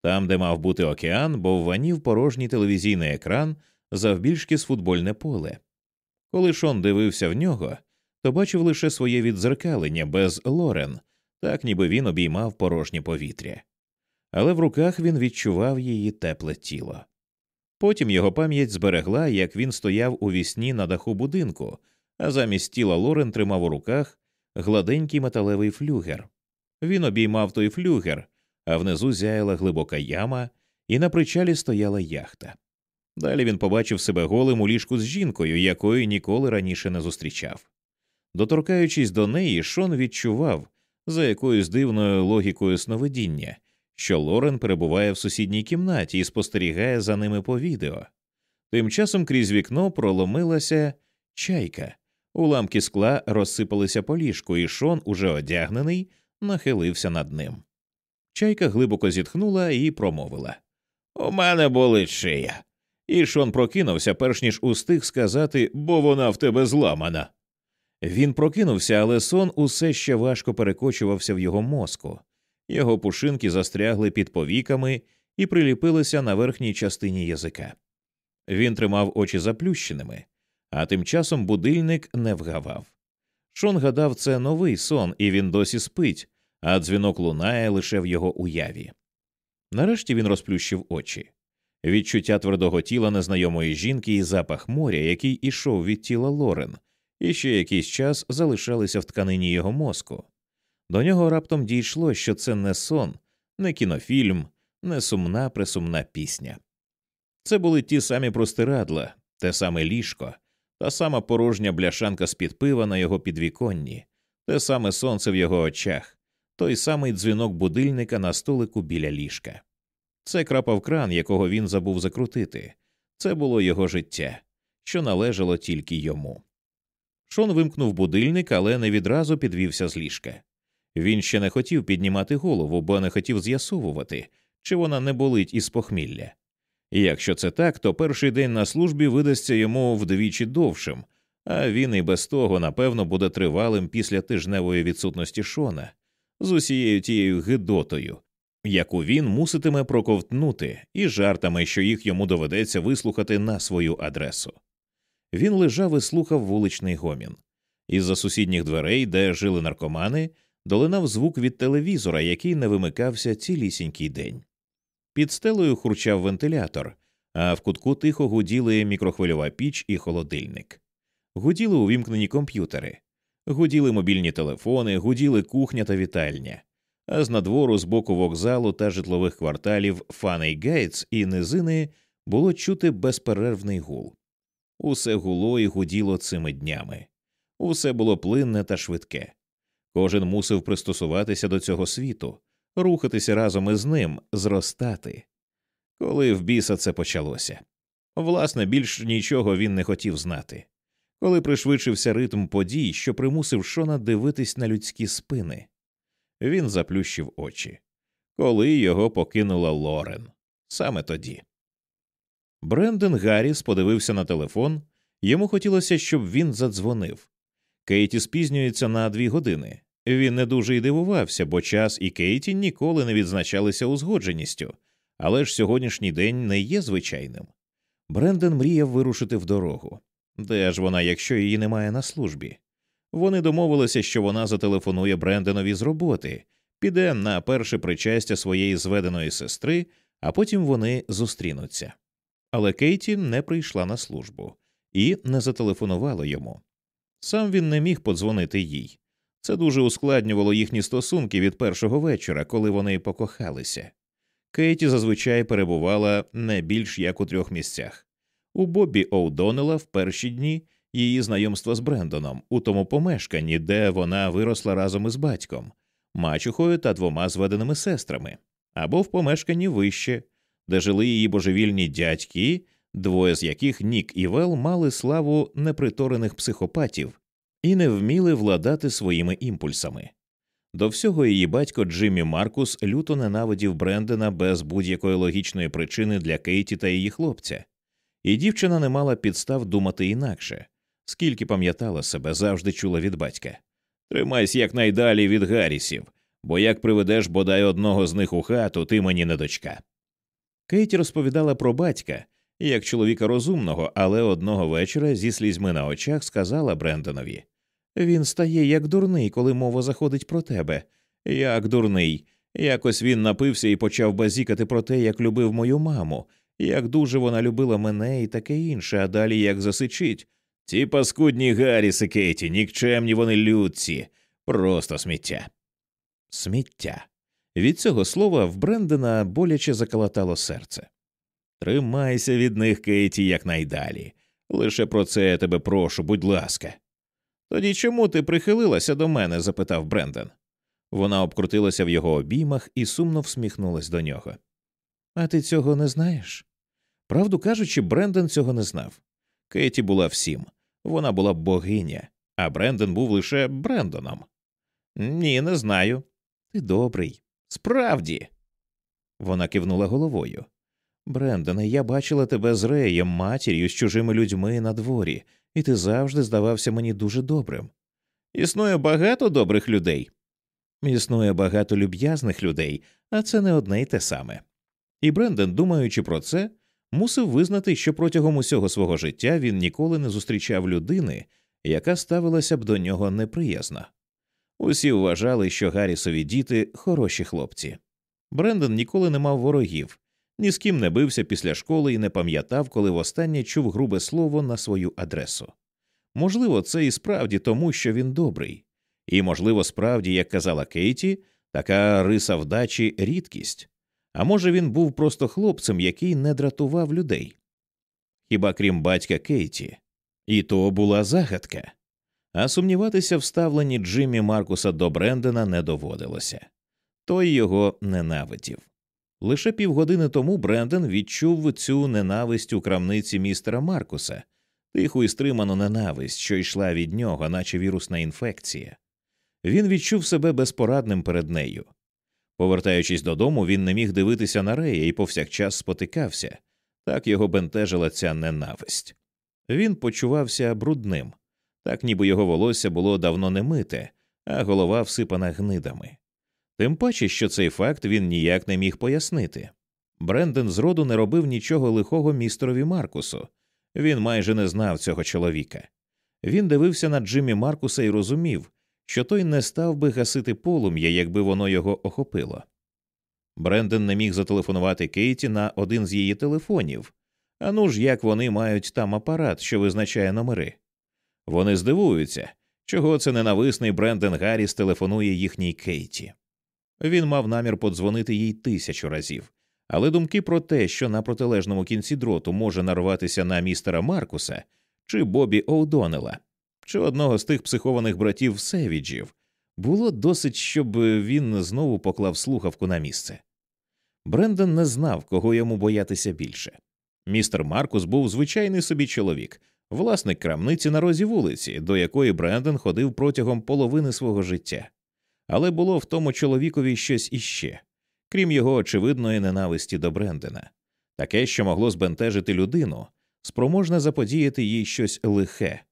Там, де мав бути океан, бовванів порожній телевізійний екран завбільшки з футбольне поле. Коли Шон дивився в нього, то бачив лише своє відзеркалення без Лорен, так ніби він обіймав порожнє повітря. Але в руках він відчував її тепле тіло. Потім його пам'ять зберегла, як він стояв у вісні на даху будинку, а замість тіла Лорен тримав у руках гладенький металевий флюгер. Він обіймав той флюгер, а внизу зяяла глибока яма, і на причалі стояла яхта. Далі він побачив себе голим у ліжку з жінкою, якої ніколи раніше не зустрічав. Доторкаючись до неї, Шон відчував, за якоюсь дивною логікою сновидіння, що Лорен перебуває в сусідній кімнаті і спостерігає за ними по відео. Тим часом крізь вікно проломилася чайка, уламки скла розсипалися по ліжку, і Шон, уже одягнений, нахилився над ним. Чайка глибоко зітхнула і промовила У мене болить шия. І Шон прокинувся, перш ніж устиг сказати, бо вона в тебе зламана. Він прокинувся, але сон усе ще важко перекочувався в його мозку. Його пушинки застрягли під повіками і приліпилися на верхній частині язика. Він тримав очі заплющеними, а тим часом будильник не вгавав. Шон гадав, це новий сон, і він досі спить, а дзвінок лунає лише в його уяві. Нарешті він розплющив очі. Відчуття твердого тіла незнайомої жінки і запах моря, який ішов від тіла Лорен, і ще якийсь час залишалися в тканині його мозку. До нього раптом дійшло, що це не сон, не кінофільм, не сумна присумна пісня. Це були ті самі простирадла, те саме ліжко, та сама порожня бляшанка з під пива на його підвіконні, те саме сонце в його очах, той самий дзвінок будильника на столику біля ліжка. Це крапав кран, якого він забув закрутити. Це було його життя, що належало тільки йому. Шон вимкнув будильник, але не відразу підвівся з ліжка. Він ще не хотів піднімати голову, бо не хотів з'ясовувати, чи вона не болить із похмілля. І якщо це так, то перший день на службі видасться йому вдвічі довшим, а він і без того, напевно, буде тривалим після тижневої відсутності Шона з усією тією гидотою, яку він муситиме проковтнути, і жартами, що їх йому доведеться вислухати на свою адресу. Він лежав і слухав вуличний гомін. Із за сусідніх дверей, де жили наркомани, долинав звук від телевізора, який не вимикався цілісінький день. Під стелею хурчав вентилятор, а в кутку тихо гуділи мікрохвильова піч і холодильник. Гуділи увімкнені комп'ютери, гуділи мобільні телефони, гуділи кухня та вітальня, а з надвору з боку вокзалу та житлових кварталів Фаней Гейтс і низини було чути безперервний гул. Усе гуло і гуділо цими днями, усе було плинне та швидке. Кожен мусив пристосуватися до цього світу, рухатися разом із ним, зростати. Коли в біса це почалося. Власне, більш нічого він не хотів знати. Коли пришвидшився ритм подій, що примусив Шона дивитись на людські спини, він заплющив очі. Коли його покинула Лорен. Саме тоді. Бренден Гарріс подивився на телефон. Йому хотілося, щоб він задзвонив. Кейті спізнюється на дві години. Він не дуже й дивувався, бо час і Кейті ніколи не відзначалися узгодженістю, але ж сьогоднішній день не є звичайним. Бренден мріяв вирушити в дорогу. Де ж вона, якщо її немає на службі? Вони домовилися, що вона зателефонує Бренденові з роботи, піде на перше причастя своєї зведеної сестри, а потім вони зустрінуться. Але Кейті не прийшла на службу і не зателефонувала йому. Сам він не міг подзвонити їй. Це дуже ускладнювало їхні стосунки від першого вечора, коли вони покохалися. Кейті зазвичай перебувала не більш як у трьох місцях у Бобі Оудонела в перші дні її знайомства з Брендоном, у тому помешканні, де вона виросла разом із батьком, мачухою та двома зведеними сестрами, або в помешканні вище, де жили її божевільні дядьки, двоє з яких Нік і Вел мали славу неприторених психопатів і не вміли владати своїми імпульсами. До всього її батько Джиммі Маркус люто ненавидів Брендена без будь-якої логічної причини для Кейті та її хлопця, і дівчина не мала підстав думати інакше, скільки пам'ятала себе, завжди чула від батька. Тримайся якнайдалі від Гаррісів, бо як приведеш бодай одного з них у хату, ти мені не дочка. Кейті розповідала про батька як чоловіка розумного, але одного вечора зі слізьми на очах сказала Брендонові він стає як дурний, коли мова заходить про тебе. Як дурний. Якось він напився і почав базікати про те, як любив мою маму, як дуже вона любила мене і таке інше, а далі як засичить. Ці паскудні Гарріси, Кейті, нікчемні вони людці, просто сміття. Сміття. Від цього слова в Брендена боляче заколотало серце. Тримайся від них, Кейті, якнайдалі. Лише про це я тебе прошу, будь ласка. Тоді чому ти прихилилася до мене? запитав Бренден. Вона обкрутилася в його обіймах і сумно всміхнулась до нього. А ти цього не знаєш? Правду кажучи, Бренден цього не знав. Кейті була всім, вона була богиня, а Бренден був лише Брендоном. Ні, не знаю. Ти добрий. Справді. Вона кивнула головою. Брендоне, я бачила тебе з Реєм, матір'ю, з чужими людьми на дворі, і ти завжди здавався мені дуже добрим. Існує багато добрих людей. Існує багато люб'язних людей, а це не одне й те саме. І Брендон, думаючи про це, мусив визнати, що протягом усього свого життя він ніколи не зустрічав людини, яка ставилася б до нього неприязно. Усі вважали, що Гаррісові діти хороші хлопці. Брендон ніколи не мав ворогів, ні з ким не бився після школи і не пам'ятав, коли востаннє чув грубе слово на свою адресу. Можливо, це і справді тому, що він добрий, і, можливо, справді, як казала Кейті, така риса вдачі рідкість. А може, він був просто хлопцем, який не дратував людей. Хіба крім батька Кейті, і то була загадка. А сумніватися в ставленні Джиммі Маркуса до Брендена не доводилося той його ненавидів. Лише півгодини тому Бренден відчув цю ненависть у крамниці містера Маркуса, тиху і стриману ненависть, що йшла від нього, наче вірусна інфекція. Він відчув себе безпорадним перед нею. Повертаючись додому, він не міг дивитися на Рея і повсякчас спотикався так його бентежила ця ненависть. Він почувався брудним, так ніби його волосся було давно не мите, а голова всипана гнидами. Тим паче, що цей факт він ніяк не міг пояснити. Бренден зроду не робив нічого лихого містерові Маркусу, він майже не знав цього чоловіка. Він дивився на Джиммі Маркуса і розумів, що той не став би гасити полум'я, якби воно його охопило. Бренден не міг зателефонувати Кейті на один з її телефонів. А ну ж, як вони мають там апарат, що визначає номери. Вони здивуються, чого це ненависний Бренден Гарріс телефонує їхній Кейті. Він мав намір подзвонити їй тисячу разів, але думки про те, що на протилежному кінці дроту може нарватися на містера Маркуса чи Бобі Оудонела, чи одного з тих психованих братів Севіджів, було досить, щоб він знову поклав слухавку на місце. Брендон не знав, кого йому боятися більше. Містер Маркус був звичайний собі чоловік, власник крамниці на розі вулиці, до якої Брендон ходив протягом половини свого життя. Але було в тому чоловікові щось іще, крім його очевидної ненависті до Брендена, таке, що могло збентежити людину, спроможне заподіяти їй щось лихе,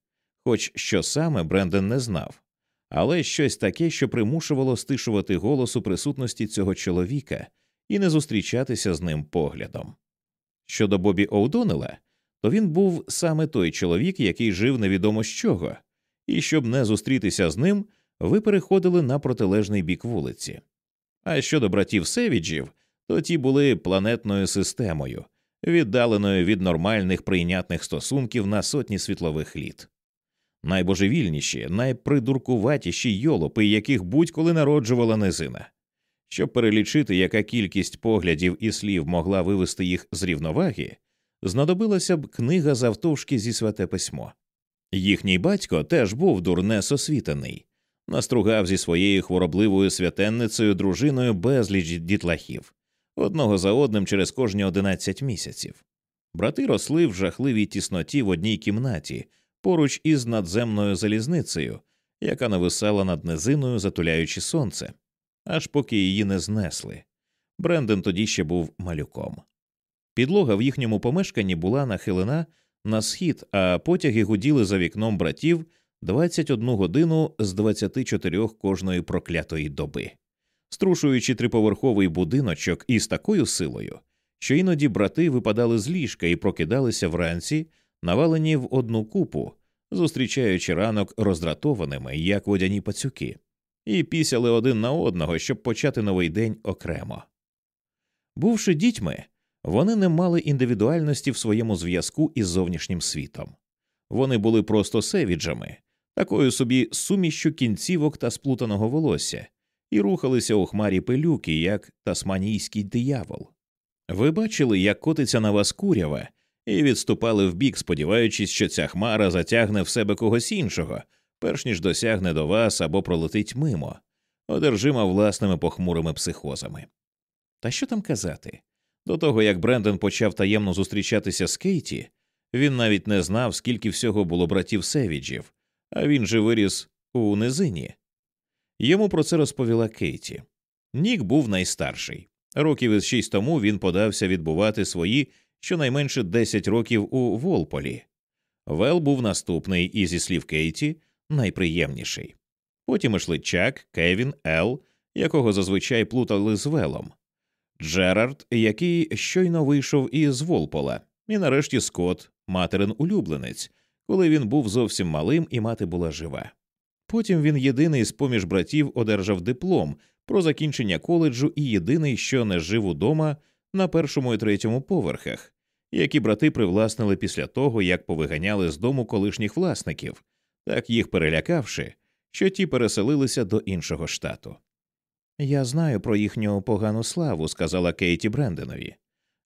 хоч що саме Бренден не знав, але щось таке, що примушувало стишувати голос у присутності цього чоловіка і не зустрічатися з ним поглядом. Щодо Бобі Оудонела, то він був саме той чоловік, який жив невідомо з чого, і щоб не зустрітися з ним, ви переходили на протилежний бік вулиці. А щодо братів Севіджів, то ті були планетною системою, віддаленою від нормальних прийнятних стосунків на сотні світлових літ. Найбожевільніші, найпридуркуватіші йолопи, яких будь-коли народжувала низина. Щоб перелічити, яка кількість поглядів і слів могла вивести їх з рівноваги, знадобилася б книга завтовшки зі святе письмо. Їхній батько теж був дурне сосвітаний, настругав зі своєю хворобливою святенницею дружиною безліч дітлахів, одного за одним через кожні одинадцять місяців. Брати росли в жахливій тісноті в одній кімнаті поруч із надземною залізницею, яка нависала над низиною, затуляючи сонце аж поки її не знесли. Бренден тоді ще був малюком. Підлога в їхньому помешканні була нахилена на схід, а потяги гуділи за вікном братів 21 годину з 24 кожної проклятої доби, струшуючи триповерховий будиночок із такою силою, що іноді брати випадали з ліжка і прокидалися вранці, навалені в одну купу, зустрічаючи ранок роздратованими, як водяні пацюки і пісяли один на одного, щоб почати новий день окремо. Бувши дітьми, вони не мали індивідуальності в своєму зв'язку із зовнішнім світом. Вони були просто севіджами, такою собі сумішчю кінцівок та сплутаного волосся, і рухалися у хмарі пилюки, як тасманійський диявол. Ви бачили, як котиться на вас курява, і відступали вбік, сподіваючись, що ця хмара затягне в себе когось іншого, перш ніж досягне до вас або пролетить мимо, одержима власними похмурими психозами. Та що там казати? До того як Брендон почав таємно зустрічатися з Кейті, він навіть не знав, скільки всього було братів Севіджів, а він же виріс у низині. Йому про це розповіла Кейті. Нік був найстарший, Років із шість тому він подався відбувати свої щонайменше 10 років у Волполі. Вел був наступний і, зі слів Кейті, найприємніший. Потім ішли Чак, Кевін, Ел, якого зазвичай плутали з Велом, Джерард, який щойно вийшов із Волпола, і нарешті Скотт, материн улюбленець, коли він був зовсім малим і мати була жива. Потім він єдиний з поміж братів одержав диплом про закінчення коледжу і єдиний, що не жив удома на першому і третьому поверхах, які брати привласнили після того, як повиганяли з дому колишніх власників, так їх перелякавши, що ті переселилися до іншого штату. Я знаю про їхню погану славу, сказала Кейті Бренденові,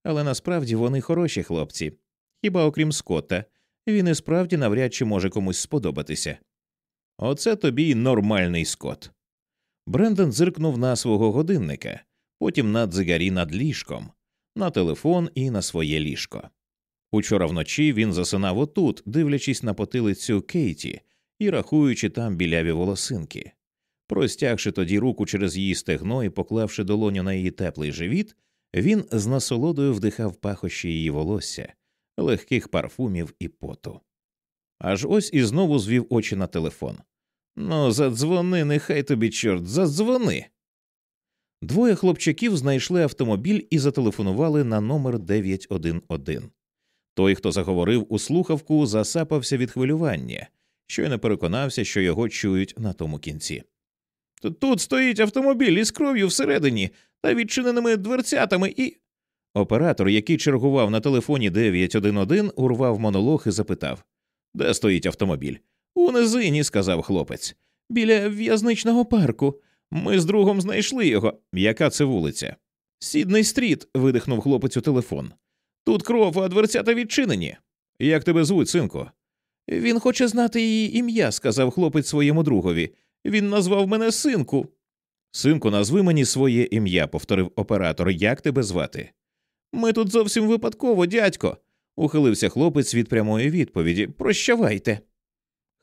але насправді вони хороші хлопці. Хіба окрім Скотта, він і справді навряд чи може комусь сподобатися. Оце тобі й нормальний Скотт. Брендон зиркнув на свого годинника, потім на дзигарі над ліжком, на телефон і на своє ліжко. Учора вночі він засинав отут, дивлячись на потилицю Кейті і рахуючи там біляві волосинки. Простягши тоді руку через її стегно і поклавши долоню на її теплий живіт, він з насолодою вдихав пахощі її волосся, легких парфумів і поту. Аж ось і знову звів очі на телефон. Ну, задзвони, нехай тобі, чорт, задзвони. Двоє хлопчаків знайшли автомобіль і зателефонували на номер 911. Той, хто заговорив у слухавку, засапався від хвилювання, що й не переконався, що його чують на тому кінці. Тут стоїть автомобіль із кров'ю всередині та відчиненими дверцятами і. Оператор, який чергував на телефоні 911, урвав монолог і запитав Де стоїть автомобіль? У низині, сказав хлопець. Біля в'язничного парку. Ми з другом знайшли його. Яка це вулиця? Сідний стріт. видихнув хлопець у телефон. Тут кров, а дверцята відчинені. Як тебе звуть, синку? Він хоче знати її ім'я, сказав хлопець своєму другові. Він назвав мене синку. Синку, назви мені своє ім'я, повторив оператор. Як тебе звати? Ми тут зовсім випадково, дядько, ухилився хлопець від прямої відповіді. Прощавайте.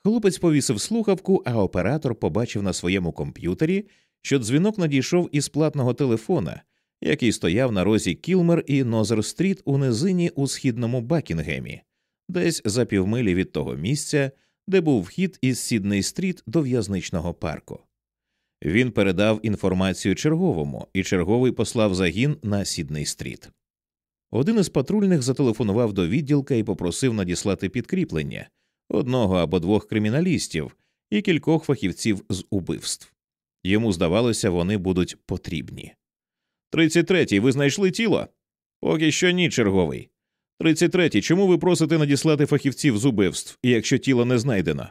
Хлопець повісив слухавку, а оператор побачив на своєму комп'ютері, що дзвінок надійшов із платного телефона, який стояв на розі Кілмер і Нозер Стріт у низині у східному Бакінгемі, десь за півмилі від того місця, де був вхід із Сідней Стріт до в'язничного парку. Він передав інформацію черговому, і черговий послав загін на Сідней Стріт. Один із патрульних зателефонував до відділка і попросив надіслати підкріплення одного або двох криміналістів і кількох фахівців з убивств. Йому здавалося, вони будуть потрібні. Тридцять третій, ви знайшли тіло? Поки що ні, черговий. Тридцять третій. Чому ви просите надіслати фахівців з убивств, якщо тіло не знайдено?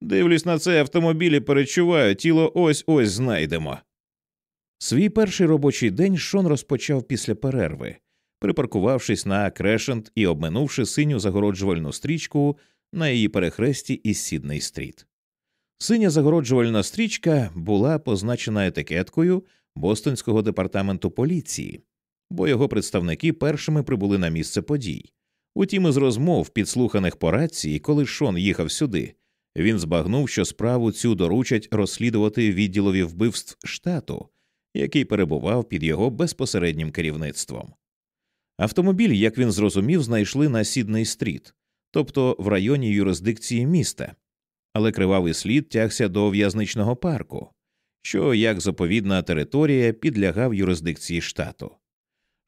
Дивлюсь на цей автомобіль і перечуваю, тіло ось ось знайдемо. Свій перший робочий день Шон розпочав після перерви, припаркувавшись на Крешент і обминувши синю загороджувальну стрічку на її перехресті із Сідний стріт. Синя загороджувальна стрічка була позначена етикеткою Бостонського департаменту поліції, бо його представники першими прибули на місце подій. Утім, із розмов, підслуханих по рації, коли Шон їхав сюди, він збагнув, що справу цю доручать розслідувати відділові вбивств штату, який перебував під його безпосереднім керівництвом. Автомобіль, як він зрозумів, знайшли на Сідний стріт, тобто в районі юрисдикції міста, але кривавий слід тягся до в'язничного парку, що як заповідна територія підлягав юрисдикції штату.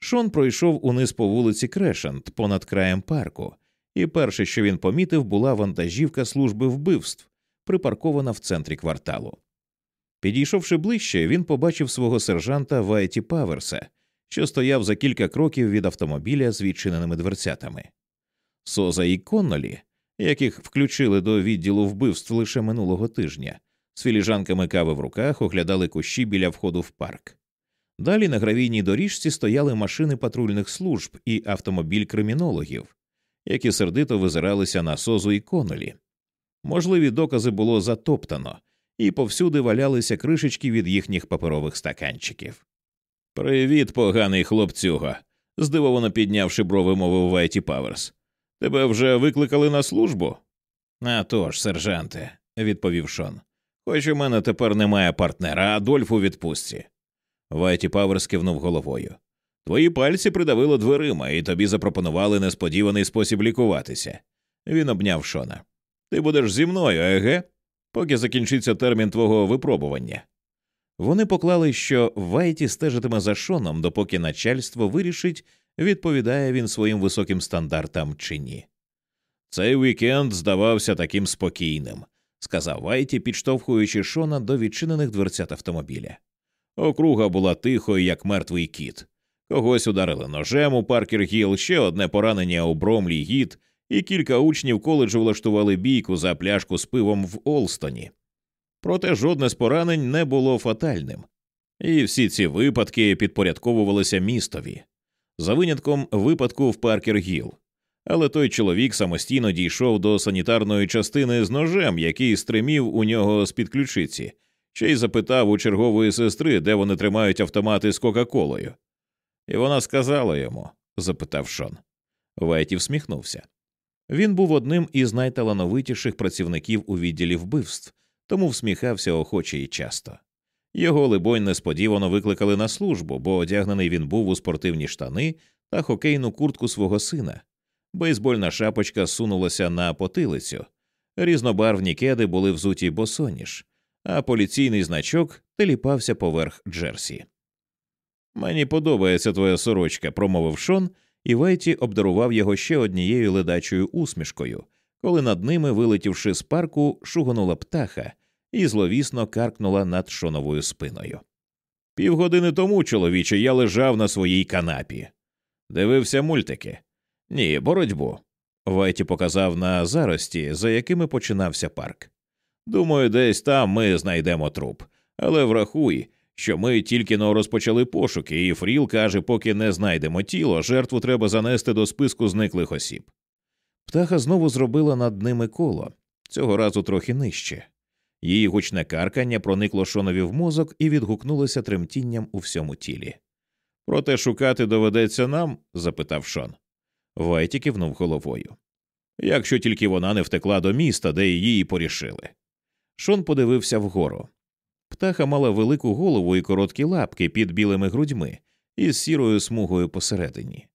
Шон пройшов униз по вулиці Крешант понад краєм парку, і перше, що він помітив, була вантажівка служби вбивств, припаркована в центрі кварталу. Підійшовши ближче, він побачив свого сержанта Вайті Паверса, що стояв за кілька кроків від автомобіля з відчиненими дверцятами. Соза і Коннолі, яких включили до відділу вбивств лише минулого тижня, з філіжанками кави в руках оглядали кущі біля входу в парк. Далі на гравійній доріжці стояли машини патрульних служб і автомобіль кримінологів, які сердито визиралися на созу і конолі. Можливі докази було затоптано, і повсюди валялися кришечки від їхніх паперових стаканчиків. Привіт, поганий хлопцюго, здивовано піднявши брови, мовив Вайті Паверс. Тебе вже викликали на службу? «А тож, сержанте, відповів Шон. Хоч у мене тепер немає партнера, Адольф у відпустці. Вайті Паверс кивнув головою. Твої пальці придавило дверима, і тобі запропонували несподіваний спосіб лікуватися. Він обняв Шона. Ти будеш зі мною, еге? Поки закінчиться термін твого випробування. Вони поклали, що Вайті стежитиме за Шоном, допоки начальство вирішить, відповідає він своїм високим стандартам чи ні. Цей вікенд здавався таким спокійним, сказав Вайті, підштовхуючи Шона до відчинених дверцят автомобіля. Округа була тихою, як мертвий кіт. Когось ударили ножем у Паркер Гіл, ще одне поранення у Бромлі Гіт, і кілька учнів коледжу влаштували бійку за пляшку з пивом в Олстоні. Проте жодне з поранень не було фатальним, і всі ці випадки підпорядковувалися містові, за винятком випадку в Паркер Гіл. Але той чоловік самостійно дійшов до санітарної частини з ножем, який стримів у нього з під ключиці, ще й запитав у чергової сестри, де вони тримають автомати з Кока-Колою. І вона сказала йому, запитав Шон. Вайті всміхнувся. Він був одним із найталановитіших працівників у відділі вбивств, тому всміхався охоче і часто. Його, либонь, несподівано викликали на службу, бо одягнений він був у спортивні штани та хокейну куртку свого сина. Бейсбольна шапочка сунулася на потилицю, різнобарвні кеди були взуті босоніж, а поліційний значок теліпався поверх Джерсі. Мені подобається твоя сорочка, промовив Шон, і Вайті обдарував його ще однією ледачою усмішкою, коли над ними, вилетівши з парку, шугонула птаха і зловісно каркнула над шоновою спиною. Півгодини тому, чоловіче, я лежав на своїй канапі, дивився мультики. Ні, боротьбу. Вайті показав на зарості, за якими починався парк. Думаю, десь там ми знайдемо труп, але врахуй, що ми тільки но розпочали пошуки, і Фріл каже, поки не знайдемо тіло, жертву треба занести до списку зниклих осіб. Птаха знову зробила над ними коло, цього разу трохи нижче. Її гучне каркання проникло шонові в мозок і відгукнулося тремтінням у всьому тілі. Проте шукати доведеться нам? запитав Шон. Вайті кивнув головою. Якщо тільки вона не втекла до міста, де її порішили. Шон подивився вгору. Птаха мала велику голову і короткі лапки під білими грудьми із сірою смугою посередині.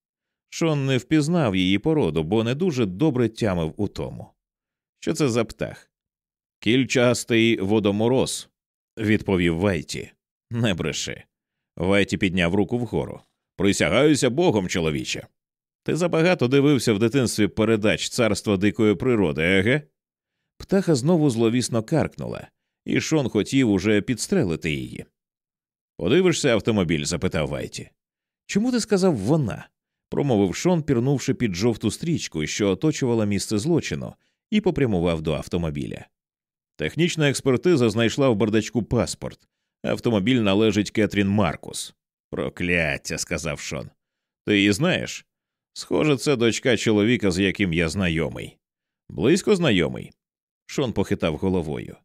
Шон не впізнав її породу, бо не дуже добре тямив у тому. Що це за птах? Кільчастий водомороз, відповів Вайті. Не бреши. Вайті підняв руку вгору. Присягаюся богом, чоловіче. Ти забагато дивився в дитинстві передач царства дикої природи, еге? Птаха знову зловісно каркнула, і Шон хотів уже підстрелити її. Подивишся автомобіль? запитав Вайті. Чому ти сказав вона? промовив Шон, пірнувши під жовту стрічку, що оточувала місце злочину, і попрямував до автомобіля. Технічна експертиза знайшла в бардачку паспорт. Автомобіль належить Кетрін Маркус. Прокляття, сказав Шон. Ти її знаєш? Схоже, це дочка чоловіка, з яким я знайомий. Близько знайомий. Шон похитав головою.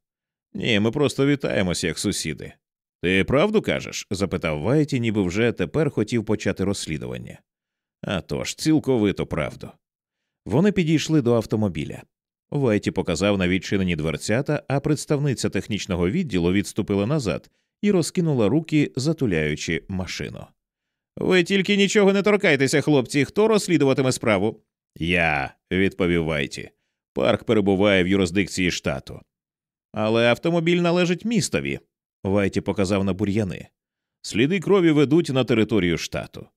Ні, ми просто вітаємося як сусіди. Ти правду кажеш? запитав Вайті, ніби вже тепер хотів почати розслідування. «А тож, цілковито правду. Вони підійшли до автомобіля. Вайті показав на відчинені дверцята, а представниця технічного відділу відступила назад і розкинула руки, затуляючи машину. Ви тільки нічого не торкайтеся, хлопці. Хто розслідуватиме справу? Я, відповів Вайті. Парк перебуває в юрисдикції штату. Але автомобіль належить містові. Вайті показав на бур'яни. Сліди крові ведуть на територію штату.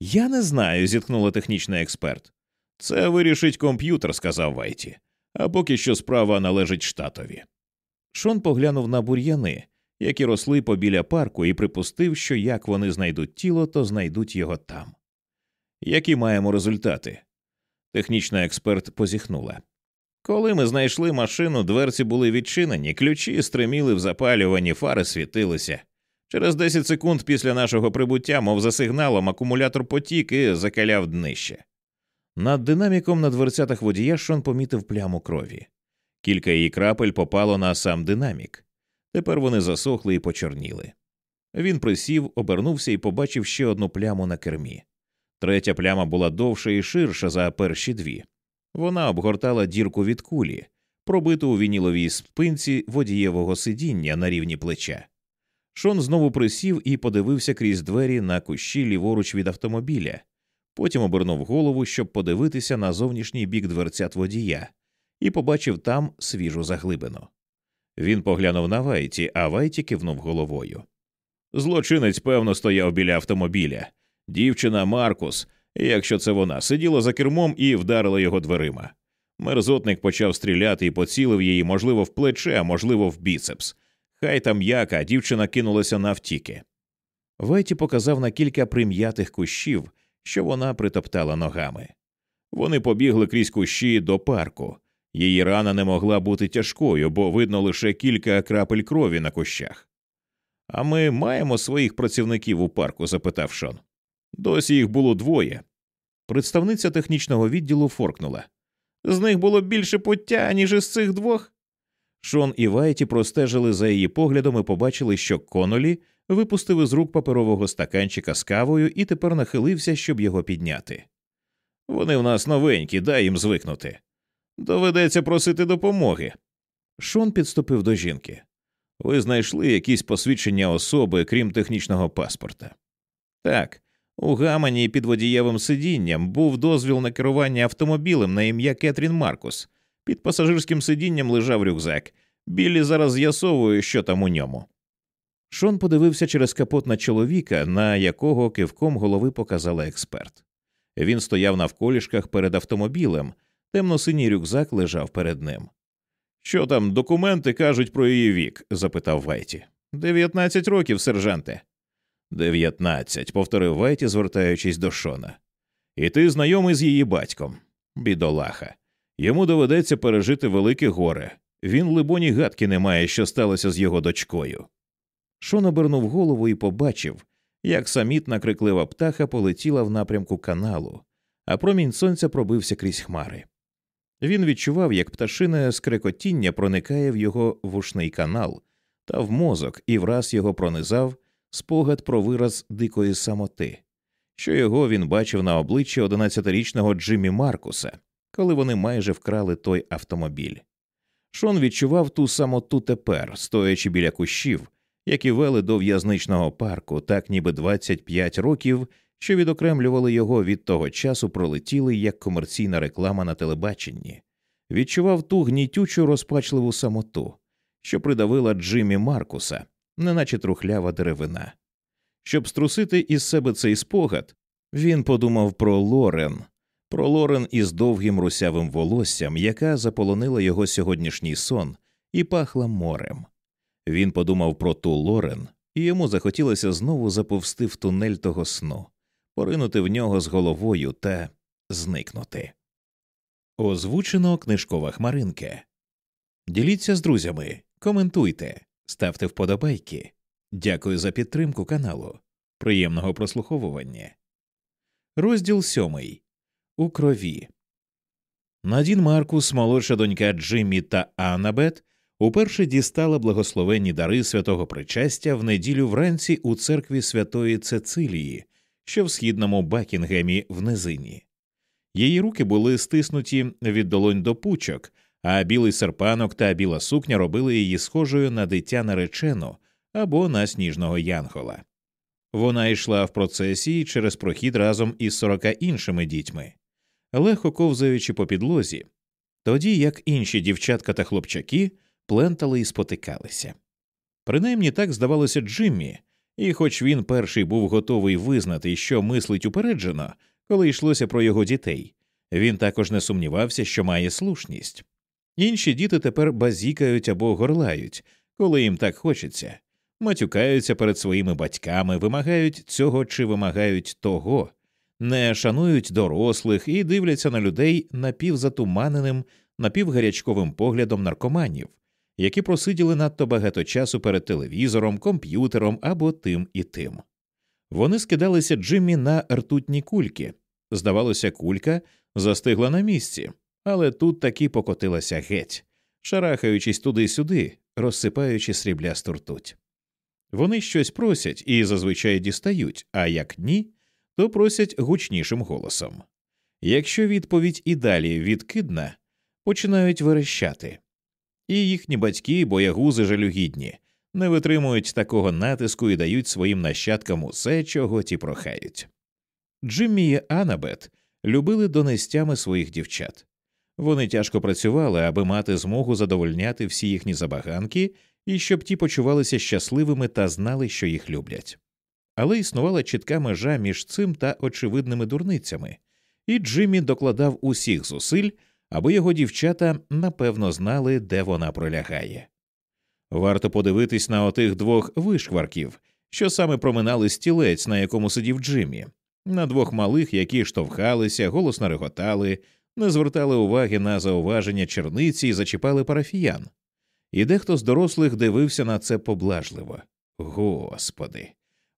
Я не знаю, зіткнула технічний експерт. Це вирішить комп'ютер, сказав Вайті, а поки що справа належить штатові. Шон поглянув на бур'яни, які росли побіля парку, і припустив, що як вони знайдуть тіло, то знайдуть його там. Які маємо результати? Технічна експерт позіхнула. Коли ми знайшли машину, дверці були відчинені, ключі стриміли в запалюванні, фари світилися. Через 10 секунд після нашого прибуття, мов за сигналом, акумулятор потік і закаляв днище. Над динаміком на дверцятах водія Шон помітив пляму крові. Кілька її крапель попало на сам динамік. Тепер вони засохли і почорніли. Він присів, обернувся і побачив ще одну пляму на кермі. Третя пляма була довша і ширша за перші дві. Вона обгортала дірку від кулі, пробиту у вініловій спинці водієвого сидіння на рівні плеча. Шон знову присів і подивився крізь двері на кущі ліворуч від автомобіля, потім обернув голову, щоб подивитися на зовнішній бік дверцят водія, і побачив там свіжу заглибину. Він поглянув на Вайті, а Вайті кивнув головою. Злочинець, певно, стояв біля автомобіля. Дівчина Маркус, якщо це вона, сиділа за кермом і вдарила його дверима. Мерзотник почав стріляти і поцілив її, можливо, в плече, а можливо, в біцепс. Хай там як, а дівчина кинулася навтіки. Вайті показав на кілька прим'ятих кущів, що вона притоптала ногами. Вони побігли крізь кущі до парку. Її рана не могла бути тяжкою, бо видно лише кілька крапель крові на кущах. А ми маємо своїх працівників у парку? запитав Шон. Досі їх було двоє. Представниця технічного відділу форкнула. З них було більше пуття, ніж із цих двох. Шон і Вайті простежили за її поглядом і побачили, що Конолі випустив із рук паперового стаканчика з кавою і тепер нахилився, щоб його підняти. Вони в нас новенькі, дай їм звикнути. Доведеться просити допомоги. Шон підступив до жінки. Ви знайшли якісь посвідчення особи, крім технічного паспорта. Так, у гамані під водієвим сидінням був дозвіл на керування автомобілем на ім'я Кетрін Маркус. Під пасажирським сидінням лежав рюкзак. Біллі зараз з'ясовує, що там у ньому. Шон подивився через капот на чоловіка, на якого кивком голови показала експерт. Він стояв на вколішках перед автомобілем, темно-синій рюкзак лежав перед ним. Що там документи кажуть про її вік? запитав Вайті. Дев'ятнадцять років, сержанте. Дев'ятнадцять, повторив Вайті, звертаючись до Шона. І ти знайомий з її батьком, бідолаха. Йому доведеться пережити велике горе. Він, либоні, гадки не має, що сталося з його дочкою. Шон обернув голову і побачив, як самітна криклива птаха полетіла в напрямку каналу, а промінь сонця пробився крізь хмари. Він відчував, як пташине скрекотіння проникає в його вушний канал та в мозок, і враз його пронизав спогад про вираз дикої самоти, що його він бачив на обличчі одинадцятирічного Джиммі Маркуса, коли вони майже вкрали той автомобіль. Шон відчував ту самоту тепер, стоячи біля кущів, які вели до в'язничного парку, так ніби 25 років, що відокремлювали його від того часу, пролетіли як комерційна реклама на телебаченні, відчував ту гнітючу розпачливу самоту, що придавила Джиммі Маркуса, неначе трухлява деревина. Щоб струсити із себе цей спогад, він подумав про Лорен, про Лорен із довгим русявим волоссям, яка заполонила його сьогоднішній сон і пахла морем. Він подумав про ту Лорен, і йому захотілося знову заповзти в тунель того сну, поринути в нього з головою та зникнути. Озвучено книжкова хмаринка. Діліться з друзями, коментуйте, ставте вподобайки. Дякую за підтримку каналу. Приємного прослуховування. Розділ сьомий у крові. Надін Маркус, молодша донька Джиммі та Аннабет, уперше дістала благословенні дари святого причастя в неділю вранці у церкві святої Цецилії, що в східному Бакінгемі в низині. Її руки були стиснуті від долонь до пучок, а білий серпанок та біла сукня робили її схожою на дитя наречену або на сніжного янгола. Вона йшла в процесії через прохід разом із сорока іншими дітьми легко ковзаючи по підлозі, тоді як інші дівчатка та хлопчаки плентали і спотикалися. Принаймні так здавалося Джиммі, і, хоч він перший був готовий визнати, що мислить упереджено, коли йшлося про його дітей, він також не сумнівався, що має слушність. Інші діти тепер базікають або горлають, коли їм так хочеться, матюкаються перед своїми батьками, вимагають цього чи вимагають того, не шанують дорослих і дивляться на людей напівзатуманеним, напівгарячковим поглядом наркоманів, які просиділи надто багато часу перед телевізором, комп'ютером або тим і тим. Вони скидалися Джиммі на ртутні кульки. Здавалося, кулька застигла на місці, але тут таки покотилася геть, шарахаючись туди-сюди, розсипаючи сріблясту ртуть. Вони щось просять і зазвичай дістають, а як ні, то просять гучнішим голосом. Якщо відповідь і далі відкидна, починають верещати. І їхні батьки, боягузи жалюгідні, не витримують такого натиску і дають своїм нащадкам усе, чого ті прохають. Джиммі і Анабет любили донестями своїх дівчат. Вони тяжко працювали, аби мати змогу задовольняти всі їхні забаганки і щоб ті почувалися щасливими та знали, що їх люблять. Але існувала чітка межа між цим та очевидними дурницями, і Джиммі докладав усіх зусиль, аби його дівчата напевно знали, де вона пролягає. Варто подивитись на отих двох вишкварків, що саме проминали стілець, на якому сидів Джиммі, на двох малих, які штовхалися, голосно реготали, не звертали уваги на зауваження черниці і зачіпали парафіян. І дехто з дорослих дивився на це поблажливо. Господи.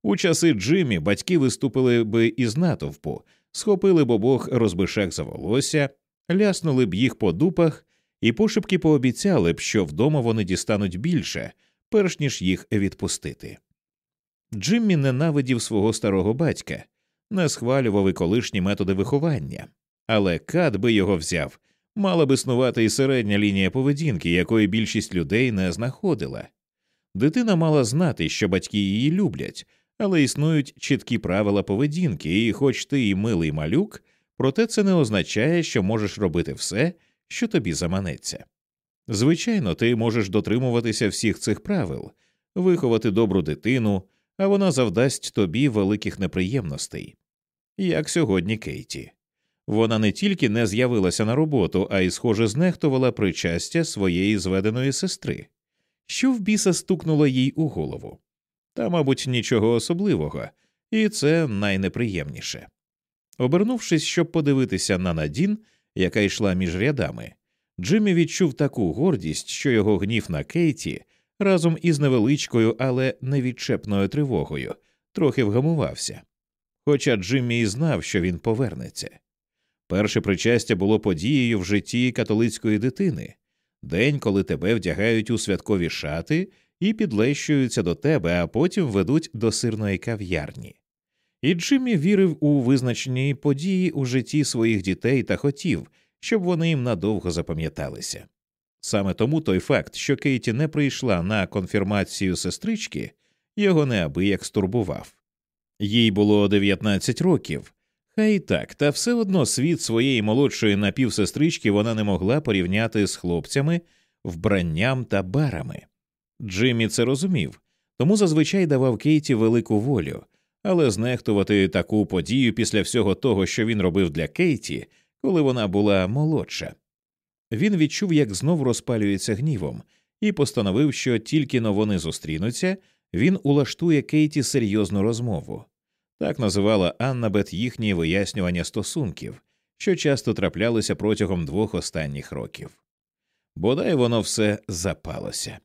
У часи Джиммі батьки виступили би із натовпу, схопили б обох розбишак за волосся, ляснули б їх по дупах і пошепки пообіцяли б, що вдома вони дістануть більше, перш ніж їх відпустити. Джиммі ненавидів свого старого батька, не схвалював і колишні методи виховання, але кат би його взяв, мала б існувати і середня лінія поведінки, якої більшість людей не знаходила. Дитина мала знати, що батьки її люблять, але існують чіткі правила поведінки, і, хоч ти і милий малюк, проте це не означає, що можеш робити все, що тобі заманеться. Звичайно, ти можеш дотримуватися всіх цих правил, виховати добру дитину, а вона завдасть тобі великих неприємностей. Як сьогодні Кейті. Вона не тільки не з'явилася на роботу, а й, схоже, знехтувала причастя своєї зведеної сестри, що в біса стукнуло їй у голову. Та, мабуть, нічого особливого, і це найнеприємніше. Обернувшись, щоб подивитися на Надін, яка йшла між рядами, Джиммі відчув таку гордість, що його гнів на Кейті разом із невеличкою, але невідчепною тривогою трохи вгамувався. Хоча Джиммі і знав, що він повернеться. Перше причастя було подією в житті католицької дитини день, коли тебе вдягають у святкові шати і підлещуються до тебе, а потім ведуть до сирної кав'ярні. І Джиммі вірив у визначені події у житті своїх дітей та хотів, щоб вони їм надовго запам'яталися. Саме тому той факт, що Кейті не прийшла на конфірмацію сестрички, його неабияк стурбував. Їй було 19 років, хай так, та все одно світ своєї молодшої напівсестрички вона не могла порівняти з хлопцями, вбранням та барами. Джиммі це розумів, тому зазвичай давав Кейті велику волю, але знехтувати таку подію після всього того, що він робив для Кейті, коли вона була молодша. Він відчув, як знов розпалюється гнівом, і постановив, що тільки но вони зустрінуться, він улаштує Кейті серйозну розмову. Так називала Аннабет їхні вияснювання стосунків, що часто траплялися протягом двох останніх років. Бодай воно все запалося.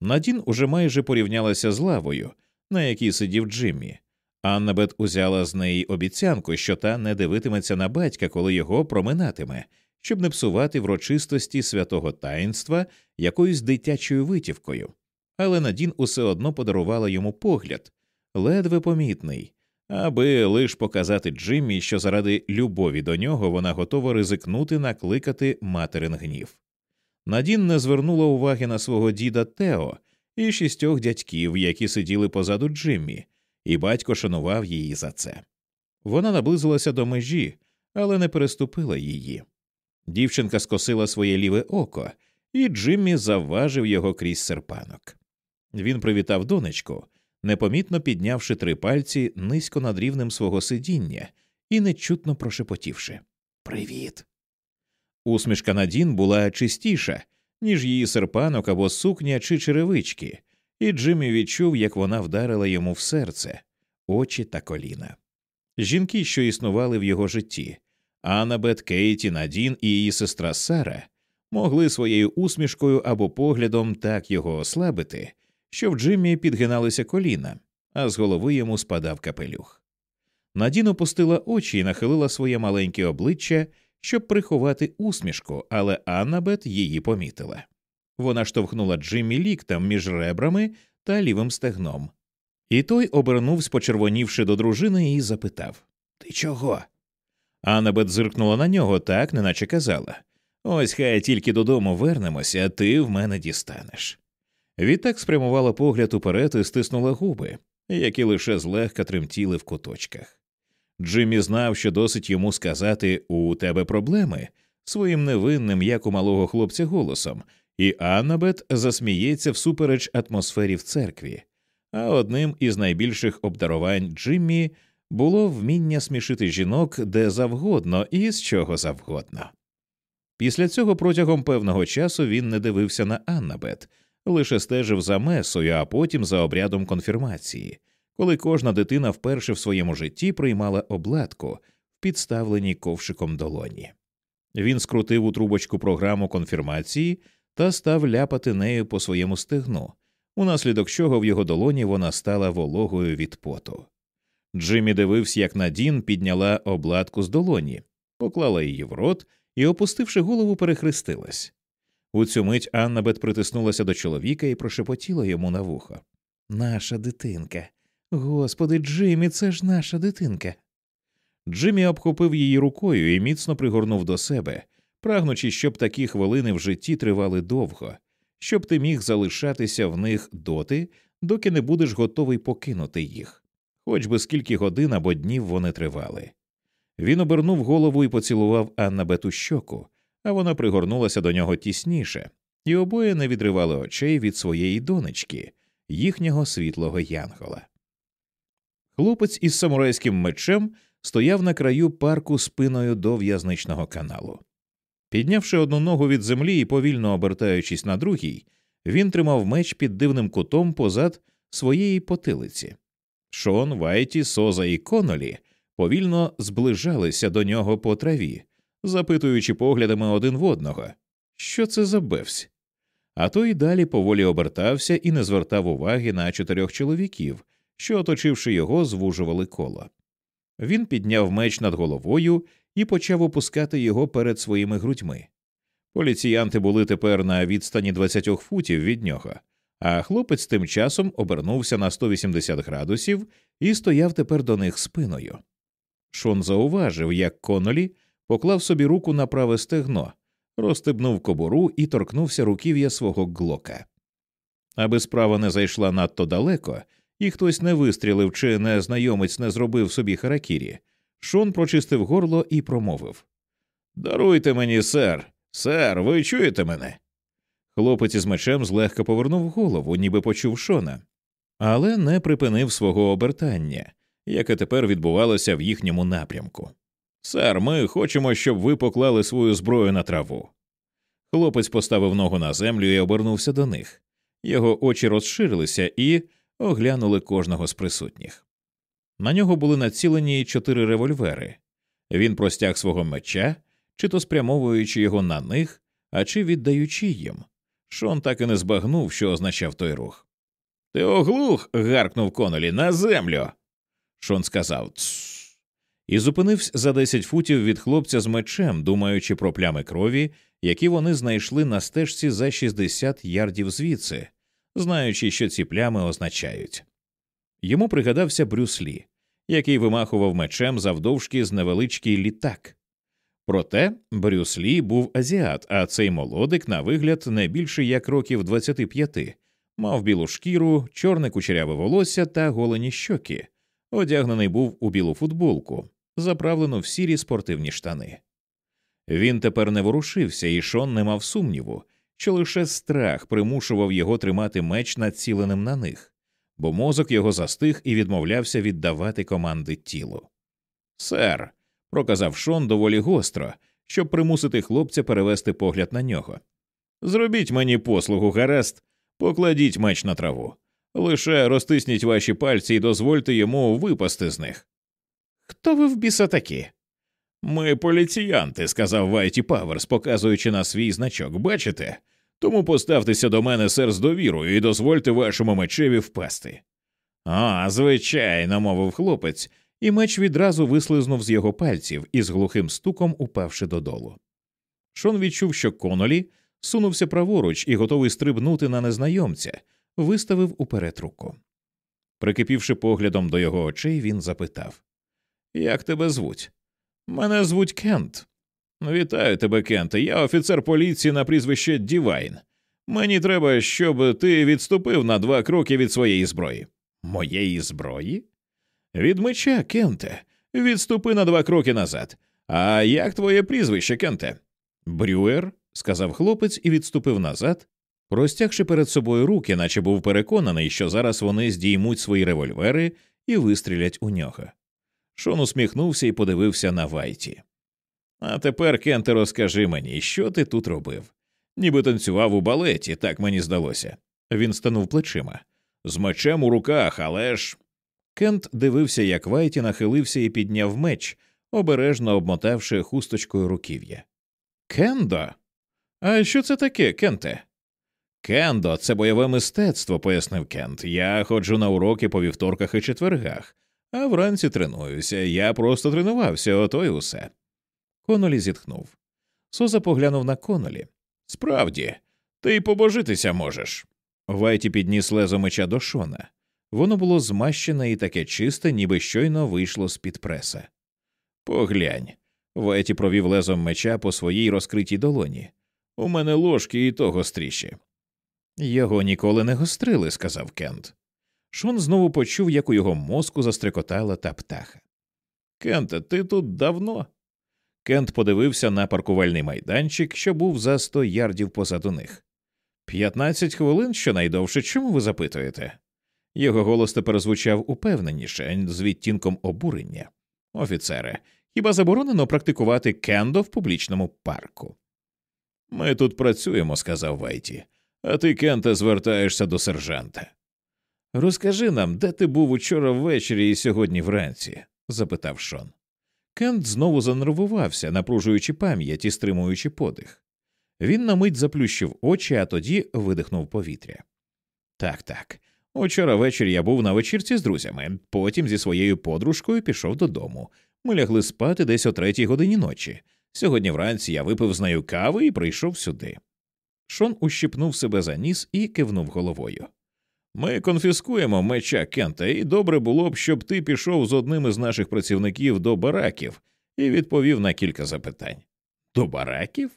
Надін уже майже порівнялася з лавою, на якій сидів Джиммі. Аннабет узяла з неї обіцянку, що та не дивитиметься на батька, коли його проминатиме, щоб не псувати врочистості святого таїнства якоюсь дитячою витівкою. Але Надін усе одно подарувала йому погляд, ледве помітний, аби лиш показати Джиммі, що заради любові до нього вона готова ризикнути накликати материн гнів. Надін не звернула уваги на свого діда Тео і шістьох дядьків, які сиділи позаду Джиммі, і батько шанував її за це. Вона наблизилася до межі, але не переступила її. Дівчинка скосила своє ліве око, і Джиммі завважив його крізь серпанок. Він привітав донечку, непомітно піднявши три пальці низько над рівнем свого сидіння і нечутно прошепотівши Привіт. Усмішка Надін була чистіша, ніж її серпанок або сукня чи черевички, і Джиммі відчув, як вона вдарила йому в серце, очі та коліна. Жінки, що існували в його житті, Аннабет, Кейті, Надін і її сестра Сара, могли своєю усмішкою або поглядом так його ослабити, що в Джиммі підгиналися коліна, а з голови йому спадав капелюх. Надін опустила очі і нахилила своє маленьке обличчя щоб приховати усмішку, але Аннабет її помітила. Вона штовхнула Джиммі ліктем між ребрами та лівим стегном. І той обернувся, почервонівши до дружини, і запитав Ти чого? Аннабет зиркнула на нього так, неначе казала Ось хай тільки додому вернемося, ти в мене дістанеш. Відтак спрямувала погляд уперед і стиснула губи, які лише злегка тремтіли в куточках. Джиммі знав, що досить йому сказати у тебе проблеми своїм невинним, як у малого хлопця, голосом, і Аннабет засміється всупереч атмосфері в церкві. А одним із найбільших обдарувань Джиммі було вміння смішити жінок де завгодно і з чого завгодно. Після цього протягом певного часу він не дивився на Аннабет, лише стежив за месою, а потім за обрядом конфірмації, коли кожна дитина вперше в своєму житті приймала обладку в підставленій ковшиком долоні. Він скрутив у трубочку програму конфірмації та став ляпати нею по своєму стегну, унаслідок чого в його долоні вона стала вологою від поту. Джиммі дивився, як Надін підняла обладку з долоні, поклала її в рот і, опустивши голову, перехрестилась. У цю мить Аннабет притиснулася до чоловіка і прошепотіла йому на вухо. Наша дитинка. Господи, Джиммі, це ж наша дитинка. Джиммі обхопив її рукою і міцно пригорнув до себе, прагнучи, щоб такі хвилини в житті тривали довго, щоб ти міг залишатися в них доти, доки не будеш готовий покинути їх, хоч би скільки годин або днів вони тривали. Він обернув голову і поцілував Аннабет щоку, а вона пригорнулася до нього тісніше, і обоє не відривали очей від своєї донечки, їхнього світлого янгола. Хлопець із самурайським мечем стояв на краю парку спиною до в'язничного каналу. Піднявши одну ногу від землі і повільно обертаючись на другій, він тримав меч під дивним кутом позад своєї потилиці. Шон, Вайті, Соза і Конолі повільно зближалися до нього по траві, запитуючи поглядами один в одного, що це за бевсь. А той далі поволі обертався і не звертав уваги на чотирьох чоловіків, що, оточивши його, звужували коло. Він підняв меч над головою і почав опускати його перед своїми грудьми. Поліціянти були тепер на відстані 20 футів від нього, а хлопець тим часом обернувся на 180 градусів і стояв тепер до них спиною. Шон зауважив, як Конолі поклав собі руку на праве стегно, розстебнув кобуру і торкнувся руків'я свого глока. Аби справа не зайшла надто далеко, і хтось не вистрілив чи незнайомець не зробив собі харакірі, Шон прочистив горло і промовив Даруйте мені, сер, сер, ви чуєте мене? Хлопець із мечем злегка повернув голову, ніби почув Шона, але не припинив свого обертання, яке тепер відбувалося в їхньому напрямку. Сер, ми хочемо, щоб ви поклали свою зброю на траву. Хлопець поставив ногу на землю і обернувся до них. Його очі розширилися і оглянули кожного з присутніх. На нього були націлені чотири револьвери. Він простяг свого меча, чи то спрямовуючи його на них, а чи віддаючи їм. Шон так і не збагнув, що означав той рух. Ти оглух. гаркнув Конолі, на землю. Шон сказав «Тсс» і зупинився за десять футів від хлопця з мечем, думаючи про плями крові, які вони знайшли на стежці за 60 ярдів звідси, знаючи, що ці плями означають. Йому пригадався Брюс Лі, який вимахував мечем завдовжки з невеличкий літак. Проте Брюс Лі був азіат, а цей молодик, на вигляд, не більше як років 25, мав білу шкіру, чорне кучеряве волосся та голені щоки, одягнений був у білу футболку, заправлену в сірі спортивні штани. Він тепер не ворушився, і Шон не мав сумніву, що лише страх примушував його тримати меч націленим на них, бо мозок його застиг і відмовлявся віддавати команди тілу. Сер, проказав Шон доволі гостро, щоб примусити хлопця перевести погляд на нього. Зробіть мені послугу, гаразд, покладіть меч на траву. Лише розтисніть ваші пальці і дозвольте йому випасти з них. Хто ви в біса такі? Ми поліціянти, сказав Вайті Паверс, показуючи на свій значок. Бачите? Тому поставтеся до мене, сер, з довірою, і дозвольте вашому мечеві впасти. А, звичайно, мовив хлопець, і меч відразу вислизнув з його пальців із глухим стуком упавши додолу. Шон відчув, що Конолі сунувся праворуч і готовий стрибнути на незнайомця, виставив уперед руку. Прикипівши поглядом до його очей, він запитав Як тебе звуть? Мене звуть Кент. Вітаю тебе, Кент. Я офіцер поліції на прізвище Дівайн. Мені треба, щоб ти відступив на два кроки від своєї зброї. Моєї зброї? Від меча, Кенте. Відступи на два кроки назад. А як твоє прізвище, Кенте? Брюер, сказав хлопець і відступив назад, простягши перед собою руки, наче був переконаний, що зараз вони здіймуть свої револьвери і вистрілять у нього. Шон усміхнувся і подивився на Вайті. А тепер, Кенте, розкажи мені, що ти тут робив? Ніби танцював у балеті, так мені здалося. Він станув плечима. З мечем у руках, але ж. Кент дивився, як Вайті нахилився і підняв меч, обережно обмотавши хусточкою руків'я. Кендо? А що це таке, Кенте? Кендо, це бойове мистецтво, пояснив Кент. Я ходжу на уроки по вівторках і четвергах, а вранці тренуюся. Я просто тренувався, ото й усе. Конолі зітхнув. Соза поглянув на Конолі. Справді, ти й побожитися можеш. Вайті підніс лезо меча до шона. Воно було змащене і таке чисте, ніби щойно вийшло з під преса. Поглянь. Вайті провів лезом меча по своїй розкритій долоні. У мене ложки і то гостріші. Його ніколи не гострили, сказав Кент. Шон знову почув, як у його мозку застрекотала та птаха. Кенте, ти тут давно? Кент подивився на паркувальний майданчик, що був за сто ярдів позаду них. П'ятнадцять хвилин щонайдовше, чому ви запитуєте? Його голос тепер звучав упевненіше, з відтінком обурення. Офіцере, хіба заборонено практикувати кендо в публічному парку? Ми тут працюємо, сказав Вайті, а ти, Кенте, звертаєшся до сержанта. Розкажи нам, де ти був учора ввечері і сьогодні вранці? запитав Шон. Кент знову занервувався, напружуючи пам'ять і стримуючи подих. Він на мить заплющив очі, а тоді видихнув повітря. Так, так. Учора ввечері я був на вечірці з друзями, потім зі своєю подружкою пішов додому. Ми лягли спати десь о третій годині ночі. Сьогодні вранці я випив з нею кави і прийшов сюди. Шон ущипнув себе за ніс і кивнув головою. Ми конфіскуємо меча Кента, і добре було б, щоб ти пішов з одним із наших працівників до бараків і відповів на кілька запитань. До бараків?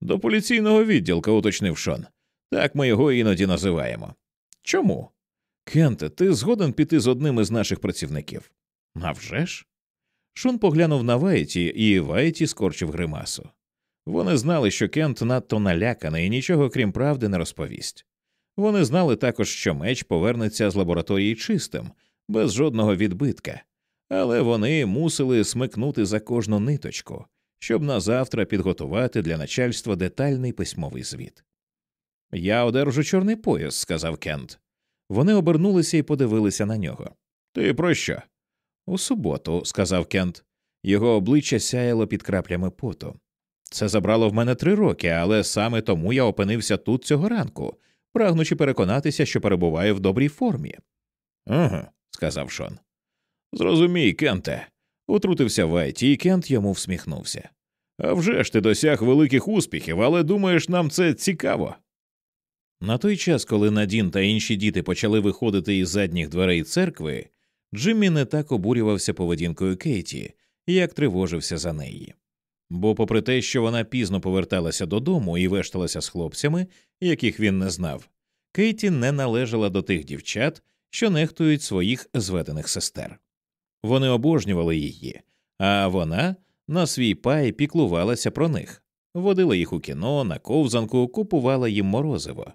До поліційного відділка, уточнив Шон. Так ми його іноді називаємо. Чому? Кенте, ти згоден піти з одним із наших працівників? «А вже ж?» Шон поглянув на Вайті, і Вайті скорчив гримасу. Вони знали, що Кент надто наляканий і нічого крім правди не розповість. Вони знали також, що меч повернеться з лабораторії чистим, без жодного відбитка, але вони мусили смикнути за кожну ниточку, щоб на завтра підготувати для начальства детальний письмовий звіт. Я одержу чорний пояс, сказав Кент. Вони обернулися і подивилися на нього. Ти про що? У суботу, сказав Кент. Його обличчя сяяло під краплями поту. Це забрало в мене три роки, але саме тому я опинився тут цього ранку, прагнучи переконатися, що перебуваю в добрій формі. Ага, сказав Шон. Зрозумій, Кенте. Утрутився Вайті, і Кент йому всміхнувся. «А вже ж ти досяг великих успіхів, але думаєш, нам це цікаво. На той час, коли Надін та інші діти почали виходити із задніх дверей церкви, Джиммі не так обурювався поведінкою Кейті, як тривожився за неї. Бо, попри те, що вона пізно поверталася додому і вешталася з хлопцями, яких він не знав, Кейті не належала до тих дівчат, що нехтують своїх зведених сестер. Вони обожнювали її, а вона на свій пай піклувалася про них, водила їх у кіно, на ковзанку, купувала їм морозиво.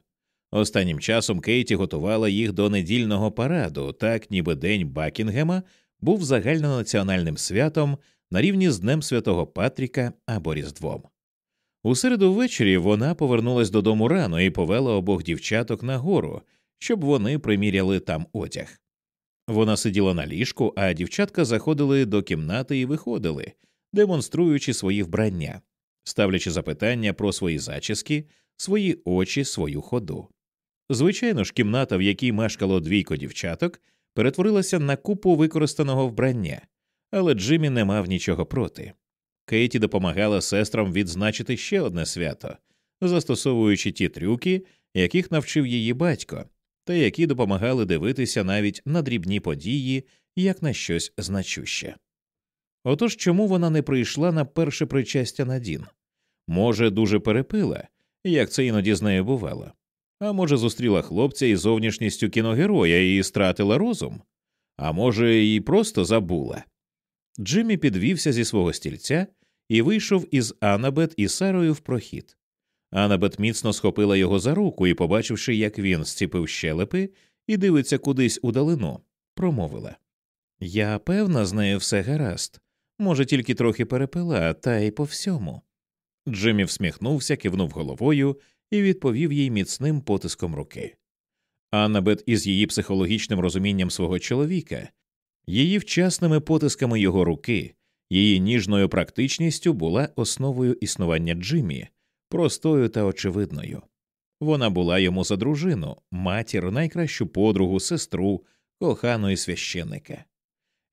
Останнім часом Кейті готувала їх до недільного параду, так ніби День Бакінгема був загальнонаціональним святом на рівні з Днем Святого Патріка або Різдвом. У середу ввечері вона повернулась додому рано і повела обох дівчаток на гору, щоб вони приміряли там одяг. Вона сиділа на ліжку, а дівчатка заходили до кімнати і виходили, демонструючи свої вбрання, ставлячи запитання про свої зачіски, свої очі, свою ходу. Звичайно ж, кімната, в якій мешкало двійко дівчаток, перетворилася на купу використаного вбрання, але Джиммі не мав нічого проти. Кейті допомагала сестрам відзначити ще одне свято, застосовуючи ті трюки, яких навчив її батько, та які допомагали дивитися навіть на дрібні події як на щось значуще. Отож чому вона не прийшла на перше причастя на Дін? Може, дуже перепила, як це іноді з нею бувало, А може, зустріла хлопця із зовнішністю кіногероя і стратила розум, а може, і просто забула. Джиммі підвівся зі свого стільця і вийшов із Анабет і Сарою в прохід. Анабет міцно схопила його за руку і, побачивши, як він зціпив щелепи і дивиться кудись удалину, промовила Я певна, з нею все гаразд. Може, тільки трохи перепила, та й по всьому. Джиммі всміхнувся, кивнув головою і відповів їй міцним потиском руки. Аннабет із її психологічним розумінням свого чоловіка, її вчасними потисками його руки, її ніжною практичністю була основою існування Джиммі, простою та очевидною. Вона була йому за дружину, матір, найкращу подругу, сестру, кохану і священника.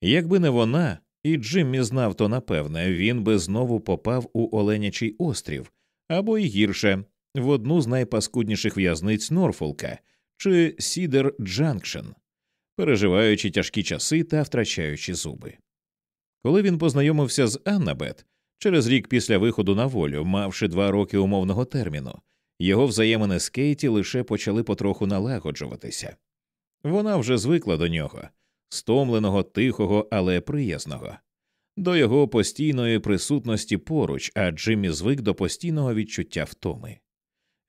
Якби не вона, і Джиммі знав то напевне, він би знову попав у Оленячий острів або й гірше в одну з найпаскудніших в'язниць Норфолка чи Сідер Джанкшен, переживаючи тяжкі часи та втрачаючи зуби. Коли він познайомився з Аннабет через рік після виходу на волю, мавши два роки умовного терміну, його взаємини з Кейті лише почали потроху налагоджуватися. Вона вже звикла до нього, стомленого, тихого, але приязного, до його постійної присутності поруч, а Джиммі звик до постійного відчуття втоми.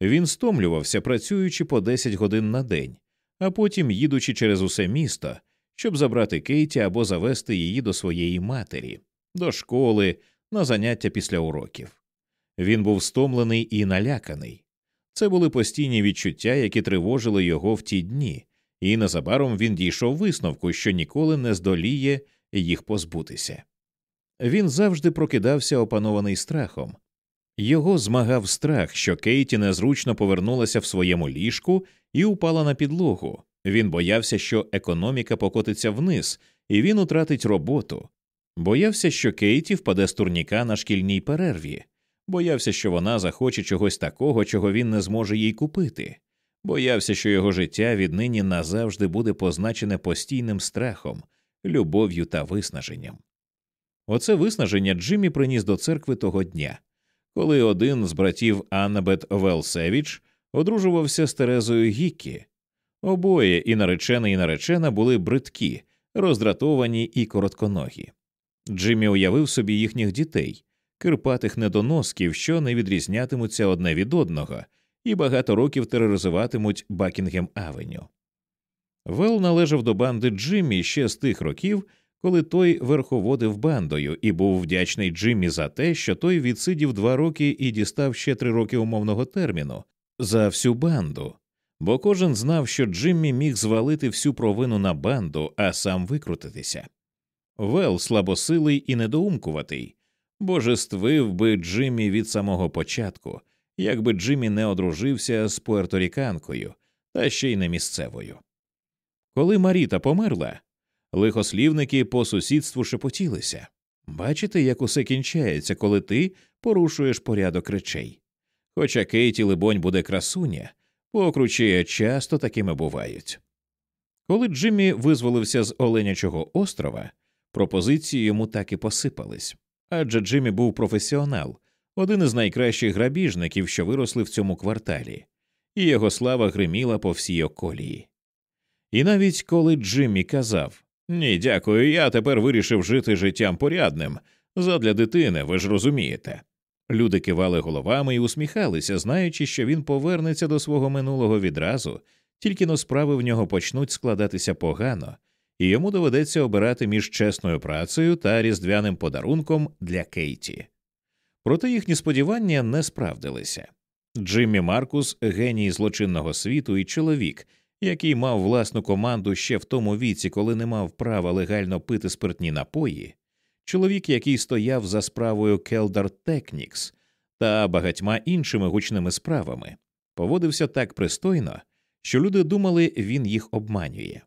Він стомлювався, працюючи по 10 годин на день, а потім їдучи через усе місто, щоб забрати Кейті або завести її до своєї матері, до школи, на заняття після уроків. Він був стомлений і наляканий. Це були постійні відчуття, які тривожили його в ті дні, і незабаром він дійшов висновку, що ніколи не здоліє їх позбутися. Він завжди прокидався опанований страхом. Його змагав страх, що Кейті незручно повернулася в своєму ліжку і упала на підлогу. Він боявся, що економіка покотиться вниз, і він утратить роботу. Боявся, що Кейті впаде з турніка на шкільній перерві, боявся, що вона захоче чогось такого, чого він не зможе їй купити, боявся, що його життя віднині назавжди буде позначене постійним страхом, любов'ю та виснаженням. Оце виснаження Джиммі приніс до церкви того дня, коли один з братів Аннабет Вел Севідж одружувався з Терезою Гіккі. Обоє і наречений, і наречена були бридкі, роздратовані і коротконогі. Джиммі уявив собі їхніх дітей, кирпатих недоносків, що не відрізнятимуться одне від одного, і багато років тероризуватимуть Бакінгем Авеню. Вел належав до банди Джиммі ще з тих років, коли той верховодив бандою і був вдячний Джиммі за те, що той відсидів два роки і дістав ще три роки умовного терміну за всю банду, бо кожен знав, що Джиммі міг звалити всю провину на банду, а сам викрутитися. Вел слабосилий і недоумкуватий, божествив би Джиммі від самого початку, якби Джиммі не одружився з пуерторіканкою та ще й не місцевою. Коли Маріта померла, лихослівники по сусідству шепотілися бачите, як усе кінчається, коли ти порушуєш порядок речей. Хоча Кейті, либонь, буде красуня, покручі часто такими бувають. Коли Джиммі визволився з Оленячого острова, пропозиції йому так і посипались, адже Джиммі був професіонал, один із найкращих грабіжників, що виросли в цьому кварталі, і його слава гриміла по всій околії. І навіть коли Джиммі казав Ні, дякую, я тепер вирішив жити життям порядним, задля дитини, ви ж розумієте. Люди кивали головами і усміхалися, знаючи, що він повернеться до свого минулого відразу, тільки но справи в нього почнуть складатися погано, і йому доведеться обирати між чесною працею та різдвяним подарунком для Кейті. Проте їхні сподівання не справдилися. Джиммі Маркус, геній злочинного світу і чоловік, який мав власну команду ще в тому віці, коли не мав права легально пити спиртні напої, чоловік, який стояв за справою Келдар Технікс та багатьма іншими гучними справами, поводився так пристойно, що люди думали, він їх обманює.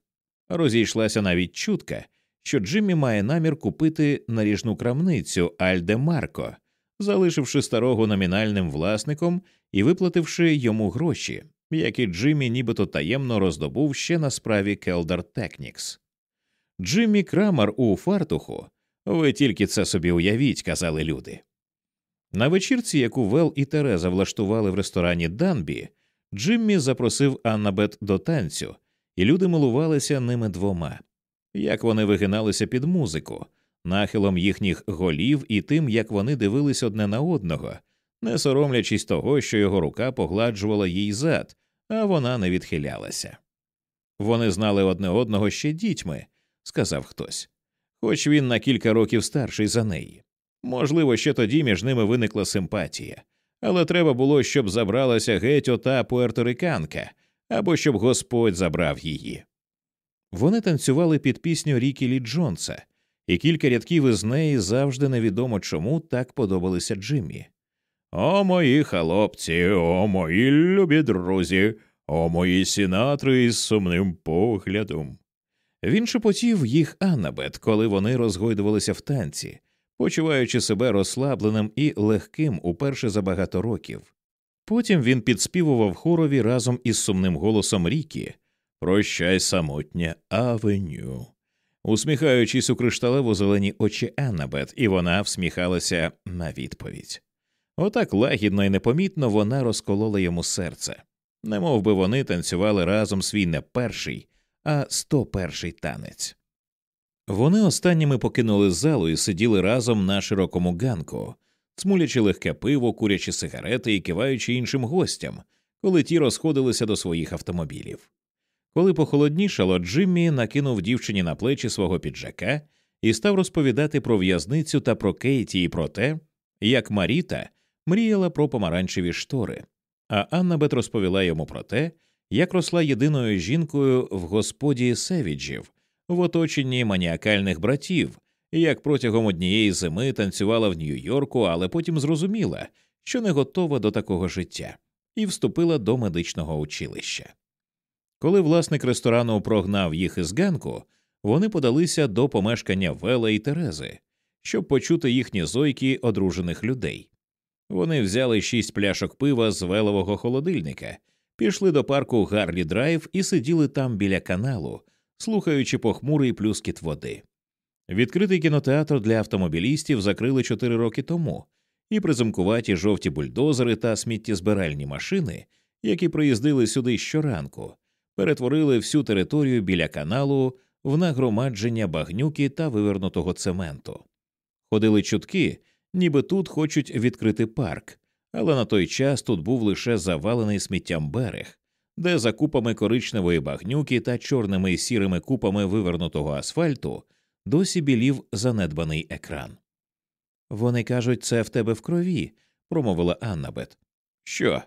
Розійшлася навіть чутка, що Джиммі має намір купити наріжну крамницю Альде Марко, залишивши старого номінальним власником і виплативши йому гроші, які Джиммі нібито таємно роздобув ще на справі Келдар Технікс. Джиммі Крамер у фартуху. Ви тільки це собі уявіть, казали люди. На вечірці, яку Вел і Тереза влаштували в ресторані Данбі, Джиммі запросив Аннабет до танцю, і люди милувалися ними двома, як вони вигиналися під музику, нахилом їхніх голів і тим, як вони дивились одне на одного, не соромлячись того, що його рука погладжувала їй зад, а вона не відхилялася. Вони знали одне одного ще дітьми, сказав хтось, хоч він на кілька років старший за неї. Можливо, ще тоді між ними виникла симпатія, але треба було, щоб забралася геть ота пуерториканка, або щоб Господь забрав її. Вони танцювали під пісню Рікі Лі Джонса, і кілька рядків із неї завжди невідомо чому так подобалися Джиммі. О, мої хлопці, о, мої любі друзі, о, мої сінатри із сумним поглядом. Він шепотів їх Аннабет, коли вони розгойдувалися в танці, почуваючи себе розслабленим і легким уперше за багато років. Потім він підспівував хорові разом із сумним голосом Рікі Прощай, самотня авеню, усміхаючись у кришталево зелені очі Аннабет, і вона всміхалася на відповідь. Отак лагідно і непомітно вона розколола йому серце, Не би вони танцювали разом свій не перший, а сто перший танець. Вони останніми покинули залу і сиділи разом на широкому ганку, смулячи легке пиво, курячи сигарети і киваючи іншим гостям, коли ті розходилися до своїх автомобілів. Коли похолоднішало, Джиммі накинув дівчині на плечі свого піджака і став розповідати про в'язницю та про Кейті і про те, як Маріта мріяла про помаранчеві штори, а Аннабет розповіла йому про те, як росла єдиною жінкою в господі Севіджів в оточенні маніакальних братів, як протягом однієї зими танцювала в Нью-Йорку, але потім зрозуміла, що не готова до такого життя, і вступила до медичного училища. Коли власник ресторану прогнав їх із ганку, вони подалися до помешкання Вела і Терези, щоб почути їхні зойки одружених людей. Вони взяли шість пляшок пива з велового холодильника, пішли до парку Гарлі Драйв і сиділи там біля каналу, слухаючи похмурий плюскіт води. Відкритий кінотеатр для автомобілістів закрили чотири роки тому, і приземкуваті жовті бульдозери та сміттєзбиральні машини, які приїздили сюди щоранку, перетворили всю територію біля каналу в нагромадження багнюки та вивернутого цементу. Ходили чутки, ніби тут хочуть відкрити парк, але на той час тут був лише завалений сміттям берег, де за купами коричневої багнюки та чорними і сірими купами вивернутого асфальту досі білів занедбаний екран. Вони кажуть, це в тебе в крові, промовила Аннабет. Що?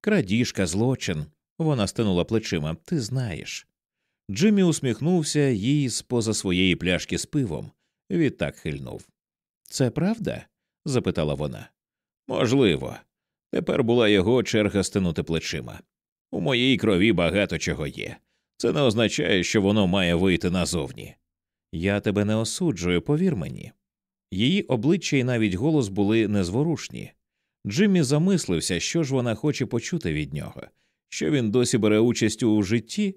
Крадіжка, злочин. Вона стинула плечима. Ти знаєш. Джиммі усміхнувся їй з поза своєї пляшки з пивом. Відтак хильнув. Це правда? запитала вона. Можливо. Тепер була його черга стинути плечима. У моїй крові багато чого є. Це не означає, що воно має вийти назовні. Я тебе не осуджую, повір мені. Її обличчя і навіть голос були незворушні. Джиммі замислився, що ж вона хоче почути від нього, що він досі бере участь у житті,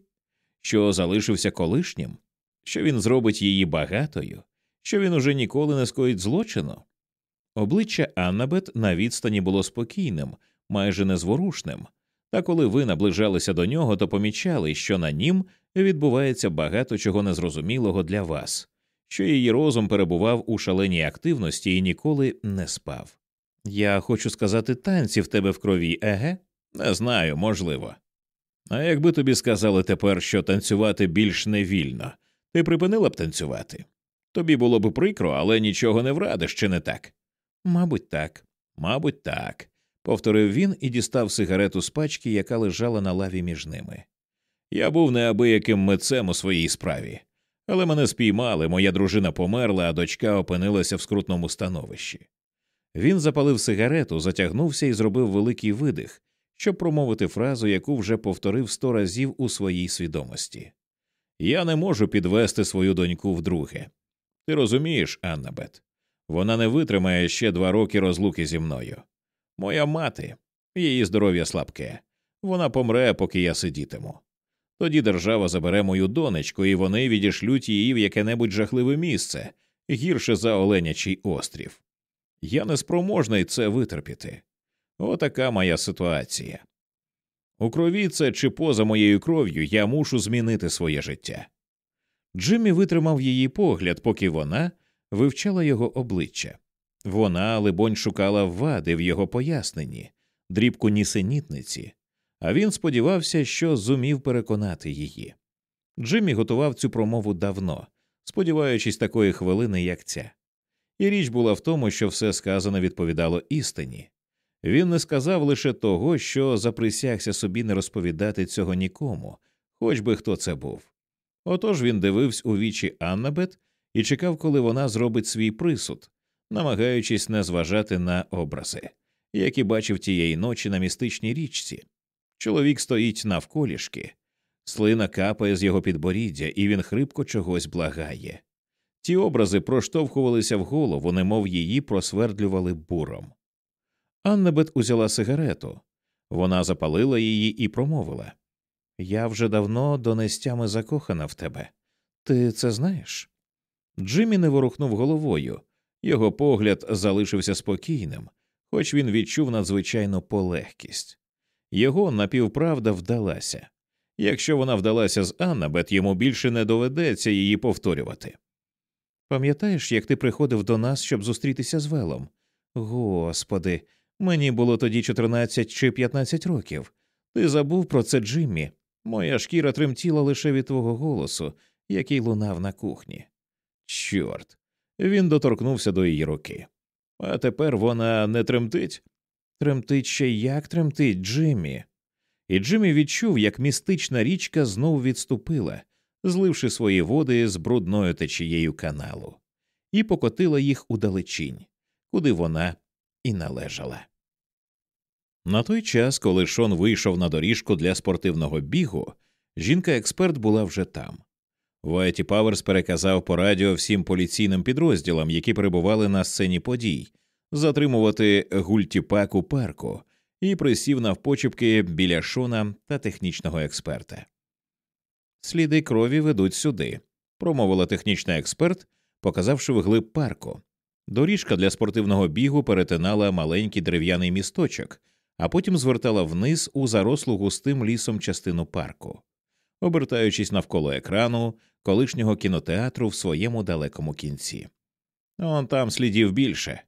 що залишився колишнім, що він зробить її багатою, що він уже ніколи не скоїть злочину. Обличчя Аннабет на відстані було спокійним, майже незворушним, та коли ви наближалися до нього, то помічали, що на нім відбувається багато чого незрозумілого для вас, що її розум перебував у шаленій активності і ніколи не спав. Я хочу сказати, танці в тебе в крові, еге? Не знаю, можливо. А якби тобі сказали тепер, що танцювати більш не вільно, ти припинила б танцювати? Тобі було б прикро, але нічого не врадиш, чи не так? Мабуть, так, мабуть, так, повторив він і дістав сигарету з пачки, яка лежала на лаві між ними. Я був неабияким митцем у своїй справі, але мене спіймали, моя дружина померла, а дочка опинилася в скрутному становищі. Він запалив сигарету, затягнувся і зробив великий видих, щоб промовити фразу, яку вже повторив сто разів у своїй свідомості. Я не можу підвести свою доньку вдруге. Ти розумієш, Аннабет? Вона не витримає ще два роки розлуки зі мною. Моя мати, її здоров'я слабке, вона помре, поки я сидітиму. Тоді держава забере мою донечку, і вони відішлють її в яке небудь жахливе місце, гірше за Оленячий острів. Я неспроможний це витерпіти. Отака моя ситуація. У крові це чи поза моєю кров'ю я мушу змінити своє життя. Джиммі витримав її погляд, поки вона вивчала його обличчя. Вона, либонь, шукала вади в його поясненні, дрібку нісенітниці, а він сподівався, що зумів переконати її. Джиммі готував цю промову давно, сподіваючись такої хвилини, як ця. І річ була в тому, що все сказане відповідало істині. Він не сказав лише того, що заприсягся собі не розповідати цього нікому, хоч би хто це був. Отож він дивився у вічі Аннабет і чекав, коли вона зробить свій присуд, намагаючись не зважати на образи, які бачив тієї ночі на містичній річці. Чоловік стоїть навколішки, слина капає з його підборіддя, і він хрипко чогось благає. Ті образи проштовхувалися в голову, немов її просвердлювали буром. Аннабет узяла сигарету. Вона запалила її і промовила Я вже давно донестями закохана в тебе. Ти це знаєш? Джиммі не ворухнув головою, його погляд залишився спокійним, хоч він відчув надзвичайну полегкість. Його напівправда вдалася. Якщо вона вдалася з Аннабет, йому більше не доведеться її повторювати. Пам'ятаєш, як ти приходив до нас, щоб зустрітися з Велом? Господи, мені було тоді 14 чи 15 років. Ти забув про це, Джиммі. Моя шкіра тремтіла лише від твого голосу, який лунав на кухні. Чорт. Він доторкнувся до її руки. А тепер вона не тремтить. Тремтить ще як тремтить, Джиммі. І Джиммі відчув, як містична річка знову відступила, зливши свої води з брудною течією каналу, і покотила їх у далечінь, куди вона і належала. На той час, коли Шон вийшов на доріжку для спортивного бігу, жінка експерт була вже там. Вайті Паверс переказав по радіо всім поліційним підрозділам, які перебували на сцені подій, затримувати гультіпак у парку і присів навпочепки біля Шона та технічного експерта. Сліди крові ведуть сюди, промовила технічний експерт, показавши вглиб парку. Доріжка для спортивного бігу перетинала маленький дерев'яний місточок, а потім звертала вниз у зарослу густим лісом частину парку, обертаючись навколо екрану колишнього кінотеатру в своєму далекому кінці. Он там слідів більше.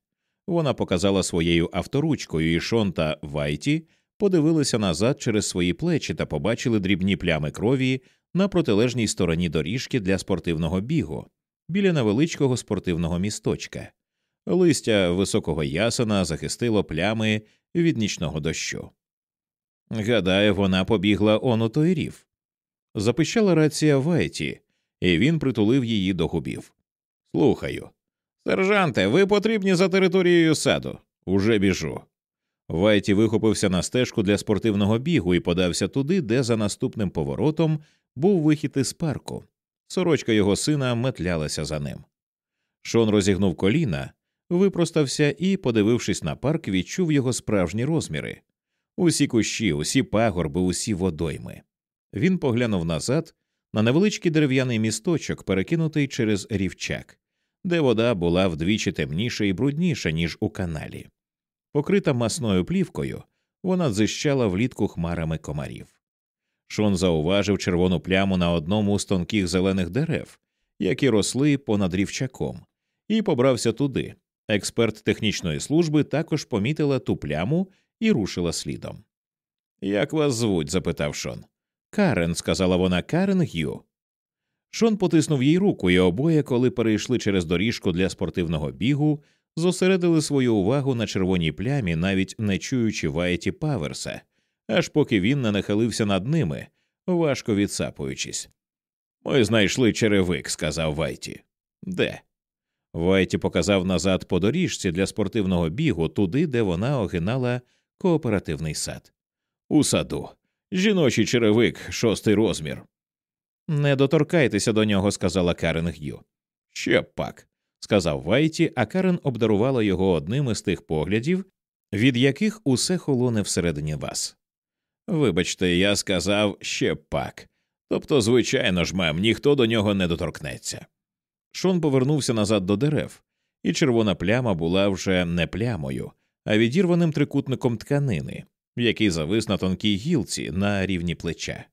Вона показала своєю авторучкою, і Шон та Вайті подивилися назад через свої плечі та побачили дрібні плями крові на протилежній стороні доріжки для спортивного бігу біля невеличкого спортивного місточка. Листя високого ясена захистило плями від нічного дощу. Гадаю, вона побігла он у той рів. Запищала рація Вайті, і він притулив її до губів. Слухаю. Сержанте, ви потрібні за територією саду. Уже біжу. Вайті вихопився на стежку для спортивного бігу і подався туди, де за наступним поворотом був вихід із парку. Сорочка його сина метлялася за ним. Шон розігнув коліна, випростався і, подивившись на парк, відчув його справжні розміри усі кущі, усі пагорби, усі водойми. Він поглянув назад на невеличкий дерев'яний місточок, перекинутий через рівчак, де вода була вдвічі темніша і брудніша, ніж у каналі. Покрита масною плівкою, вона дзищала влітку хмарами комарів. Шон зауважив червону пляму на одному з тонких зелених дерев, які росли понад рівчаком, і побрався туди. Експерт технічної служби також помітила ту пляму і рушила слідом. Як вас звуть? запитав Шон. Карен, сказала вона, Карен Г'ю. Шон потиснув їй руку, і обоє, коли перейшли через доріжку для спортивного бігу, зосередили свою увагу на червоній плямі, навіть не чуючи Вайті Паверса, аж поки він не нахилився над ними, важко відсапуючись. Ми знайшли черевик, сказав Вайті. Де? Вайті показав назад по доріжці для спортивного бігу туди, де вона огинала кооперативний сад. У саду. Жіночий черевик, шостий розмір. Не доторкайтеся до нього, сказала Карен Г'ю. Ще пак, сказав Вайті, а Карен обдарувала його одним із тих поглядів, від яких усе холоне всередині вас. Вибачте, я сказав ще пак. Тобто, звичайно ж, мем, ніхто до нього не доторкнеться. Шон повернувся назад до дерев, і червона пляма була вже не плямою, а відірваним трикутником тканини, який завис на тонкій гілці на рівні плеча.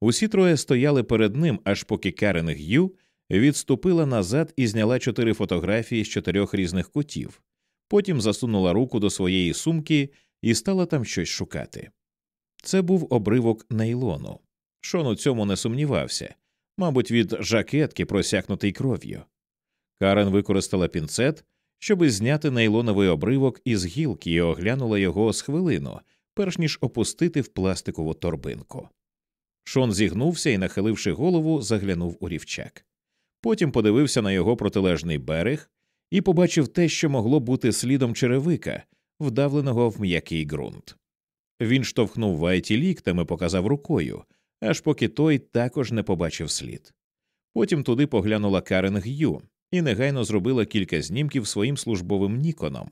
Усі троє стояли перед ним, аж поки Карен Г'ю відступила назад і зняла чотири фотографії з чотирьох різних кутів, потім засунула руку до своєї сумки і стала там щось шукати. Це був обривок нейлону. Шон у цьому не сумнівався, мабуть, від жакетки, просякнутий кров'ю. Карен використала пінцет, щоби зняти нейлоновий обривок із гілки і оглянула його з хвилину, перш ніж опустити в пластикову торбинку. Шон зігнувся і, нахиливши голову, заглянув у рівчак. Потім подивився на його протилежний берег і побачив те, що могло бути слідом черевика, вдавленого в м'який ґрунт. Він штовхнув Вайті ліктем і показав рукою, аж поки той також не побачив слід. Потім туди поглянула Карен Г'ю і негайно зробила кілька знімків своїм службовим ніконом.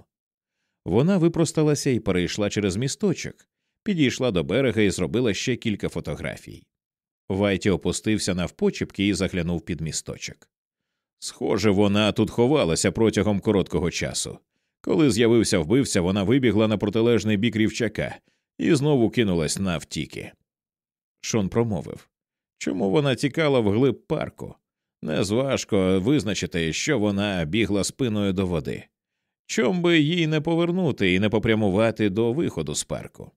Вона випросталася і перейшла через місточок, підійшла до берега і зробила ще кілька фотографій. Вайті опустився навпочепки і заглянув під місточок. Схоже, вона тут ховалася протягом короткого часу. Коли з'явився вбивця, вона вибігла на протилежний бік рівчака і знову кинулась на втіки. Шон промовив чому вона тікала вглиб парку? Незважко визначити, що вона бігла спиною до води. Чом би їй не повернути і не попрямувати до виходу з парку?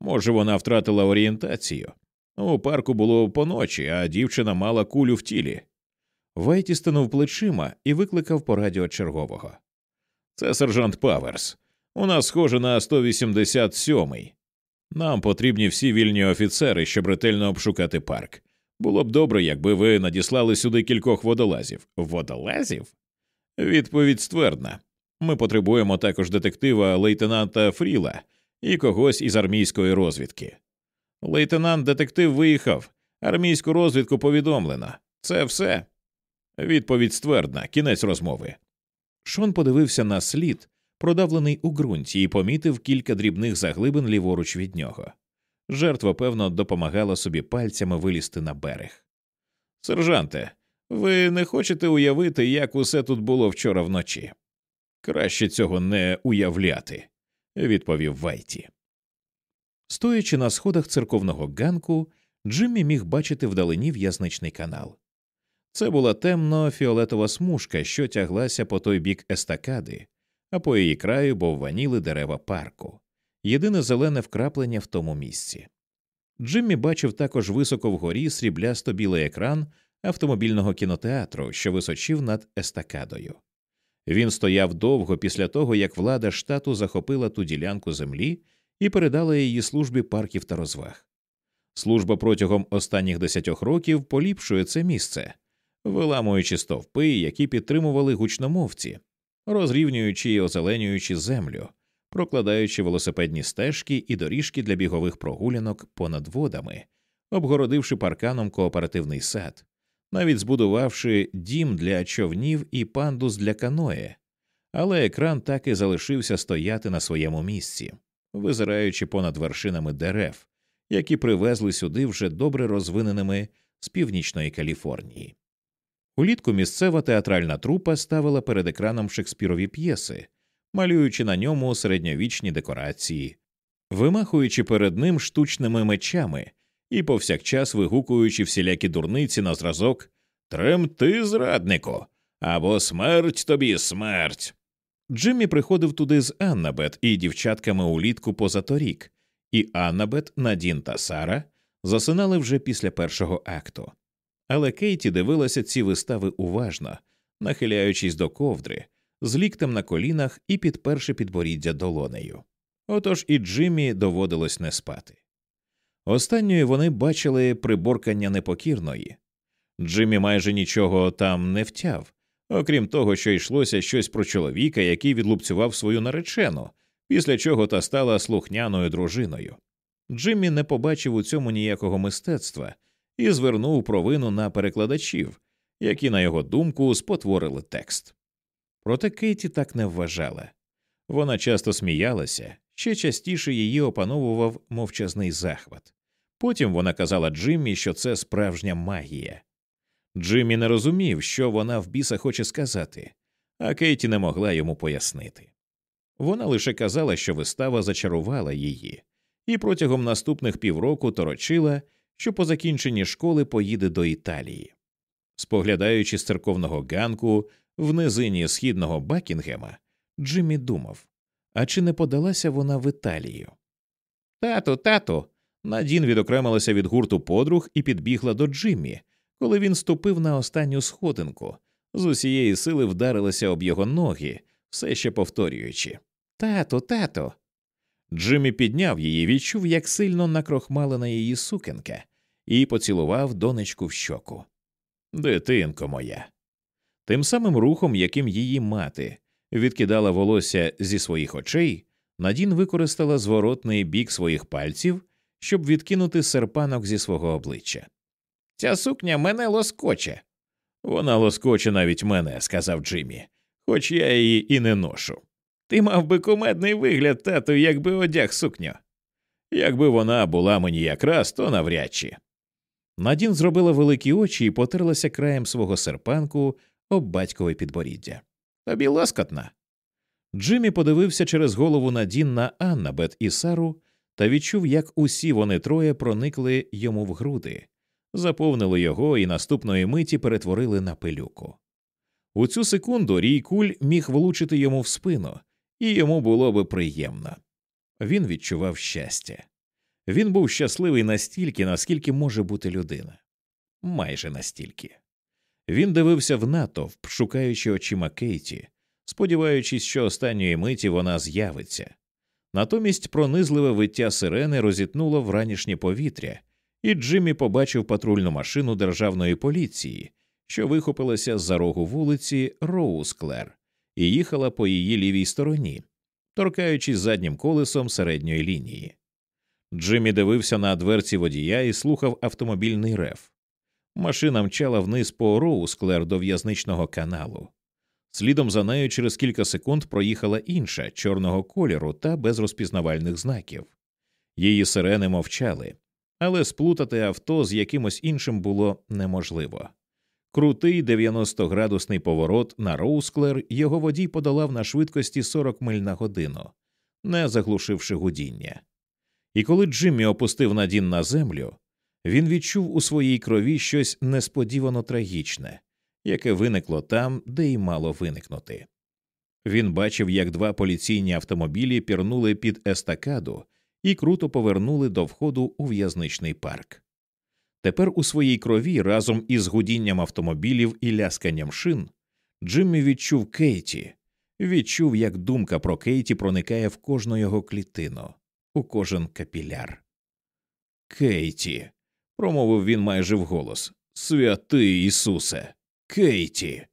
Може, вона втратила орієнтацію. У парку було поночі, а дівчина мала кулю в тілі. Вайті стинув плечима і викликав по радіо чергового. Це сержант Паверс. У нас схоже на 187-й. Нам потрібні всі вільні офіцери, щоб ретельно обшукати парк. Було б добре, якби ви надіслали сюди кількох водолазів. Водолазів? Відповідь ствердна. Ми потребуємо також детектива лейтенанта Фріла і когось із армійської розвідки. Лейтенант детектив виїхав, армійську розвідку повідомлено. Це все. Відповідь ствердна, кінець розмови. Шон подивився на слід, продавлений у ґрунті, і помітив кілька дрібних заглибин ліворуч від нього. Жертва, певно, допомагала собі пальцями вилізти на берег. Сержанте, ви не хочете уявити, як усе тут було вчора вночі? Краще цього не уявляти, відповів Вайті. Стоячи на сходах церковного ганку, Джиммі міг бачити вдалині в'язничний канал. Це була темно фіолетова смужка, що тяглася по той бік естакади, а по її краю бовваніли дерева парку єдине зелене вкраплення в тому місці. Джиммі бачив також високо вгорі сріблясто білий екран автомобільного кінотеатру, що височив над естакадою. Він стояв довго після того, як влада штату захопила ту ділянку землі і передала її службі парків та розваг. Служба протягом останніх десятьох років поліпшує це місце, виламуючи стовпи, які підтримували гучномовці, розрівнюючи і озеленюючи землю, прокладаючи велосипедні стежки і доріжки для бігових прогулянок понад водами, обгородивши парканом кооперативний сад, навіть збудувавши дім для човнів і пандус для каное, але екран так і залишився стояти на своєму місці, визираючи понад вершинами дерев, які привезли сюди вже добре розвиненими з північної Каліфорнії. Улітку місцева театральна трупа ставила перед екраном Шекспірові п'єси, малюючи на ньому середньовічні декорації, вимахуючи перед ним штучними мечами і повсякчас вигукуючи всілякі дурниці на зразок Тремти, зраднику або смерть тобі, смерть. Джиммі приходив туди з Аннабет і дівчатками улітку позаторік, і Аннабет, Надін та Сара засинали вже після першого акту. Але Кейті дивилася ці вистави уважно, нахиляючись до ковдри, з ліктем на колінах і підперши підборіддя долонею. Отож і Джиммі доводилось не спати. Останньою вони бачили приборкання непокірної. Джиммі майже нічого там не втяв, окрім того, що йшлося щось про чоловіка, який відлупцював свою наречену, після чого та стала слухняною дружиною. Джиммі не побачив у цьому ніякого мистецтва і звернув провину на перекладачів, які, на його думку, спотворили текст. Проте Кейті так не вважала. Вона часто сміялася, ще частіше її опановував мовчазний захват. Потім вона казала Джиммі, що це справжня магія. Джиммі не розумів, що вона в біса хоче сказати, а Кейті не могла йому пояснити. Вона лише казала, що вистава зачарувала її, і протягом наступних півроку торочила, що по закінченні школи поїде до Італії. Споглядаючи з церковного ганку в низині східного Бакінгема, Джиммі думав а чи не подалася вона в Італію? Тату, тату. Надін відокремилася від гурту подруг і підбігла до Джиммі, коли він ступив на останню сходинку, з усієї сили вдарилася об його ноги, все ще повторюючи Тату, тату. Джиммі підняв її, відчув, як сильно накрохмалена її сукенка, і поцілував донечку в щоку. Дитинко моя. Тим самим рухом, яким її мати відкидала волосся зі своїх очей, Надін використала зворотний бік своїх пальців, щоб відкинути серпанок зі свого обличчя. Ця сукня мене лоскоче. Вона лоскоче навіть мене, сказав Джиммі, хоч я її і не ношу. Ти мав би кумедний вигляд, тату, якби одяг сукню. Якби вона була мені якраз, то навряд чи. Надін зробила великі очі і потерлася краєм свого серпанку об батькове підборіддя. Тобі лоскотна. Джиммі подивився через голову Надін на Аннабет і Сару та відчув, як усі вони троє проникли йому в груди, заповнили його і наступної миті перетворили на пилюку. У цю секунду рій куль міг влучити йому в спину, і йому було би приємно. Він відчував щастя. Він був щасливий настільки, наскільки може бути людина. Майже настільки. Він дивився в натовп, шукаючи очима Кейті, сподіваючись, що останньої миті вона з'явиться. Натомість пронизливе виття сирени розітнуло вранішнє повітря, і Джиммі побачив патрульну машину державної поліції, що вихопилася з за рогу вулиці Роузклер і їхала по її лівій стороні, торкаючись заднім колесом середньої лінії. Джиммі дивився на дверці водія і слухав автомобільний рев. Машина мчала вниз по Роусклер до в'язничного каналу. Слідом за нею через кілька секунд проїхала інша чорного кольору та без розпізнавальних знаків. Її сирени мовчали, але сплутати авто з якимось іншим було неможливо. Крутий 90-градусний поворот на Роусклер його водій подолав на швидкості 40 миль на годину, не заглушивши гудіння. І коли Джиммі опустив Надін на землю, він відчув у своїй крові щось несподівано трагічне, яке виникло там, де й мало виникнути. Він бачив, як два поліційні автомобілі пірнули під естакаду і круто повернули до входу у в'язничний парк. Тепер у своїй крові разом із гудінням автомобілів і лясканням шин Джиммі відчув Кейті, відчув, як думка про Кейті проникає в кожну його клітину, у кожен капіляр. Кейті промовив він майже вголос. Святий Ісусе, Кейті.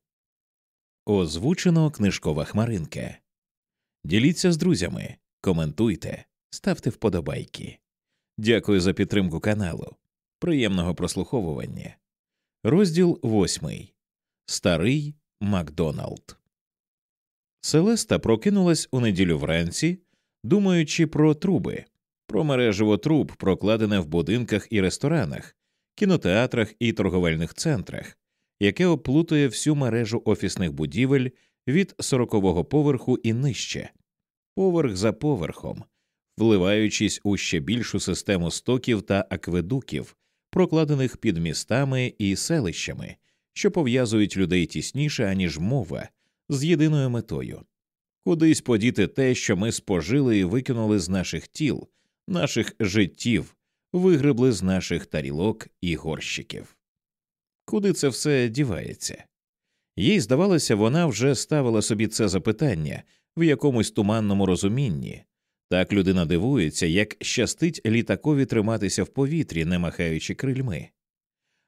Озвучено книжкова хмаринка. Діліться з друзями, коментуйте, ставте вподобайки. Дякую за підтримку каналу. Приємного прослуховування. Розділ восьмий. Старий Макдоналд. Селеста прокинулась у неділю вранці, думаючи про труби, про мережево труб, прокладене в будинках і ресторанах, кінотеатрах і торговельних центрах, яке оплутує всю мережу офісних будівель від сорокового поверху і нижче, поверх за поверхом, вливаючись у ще більшу систему стоків та акведуків, прокладених під містами і селищами, що пов'язують людей тісніше, аніж мова, з єдиною метою. Кудись подіти те, що ми спожили і викинули з наших тіл, наших життів вигребли з наших тарілок і горщиків. Куди це все дівається? Їй здавалося, вона вже ставила собі це запитання в якомусь туманному розумінні. Так людина дивується, як щастить літакові триматися в повітрі, не махаючи крильми.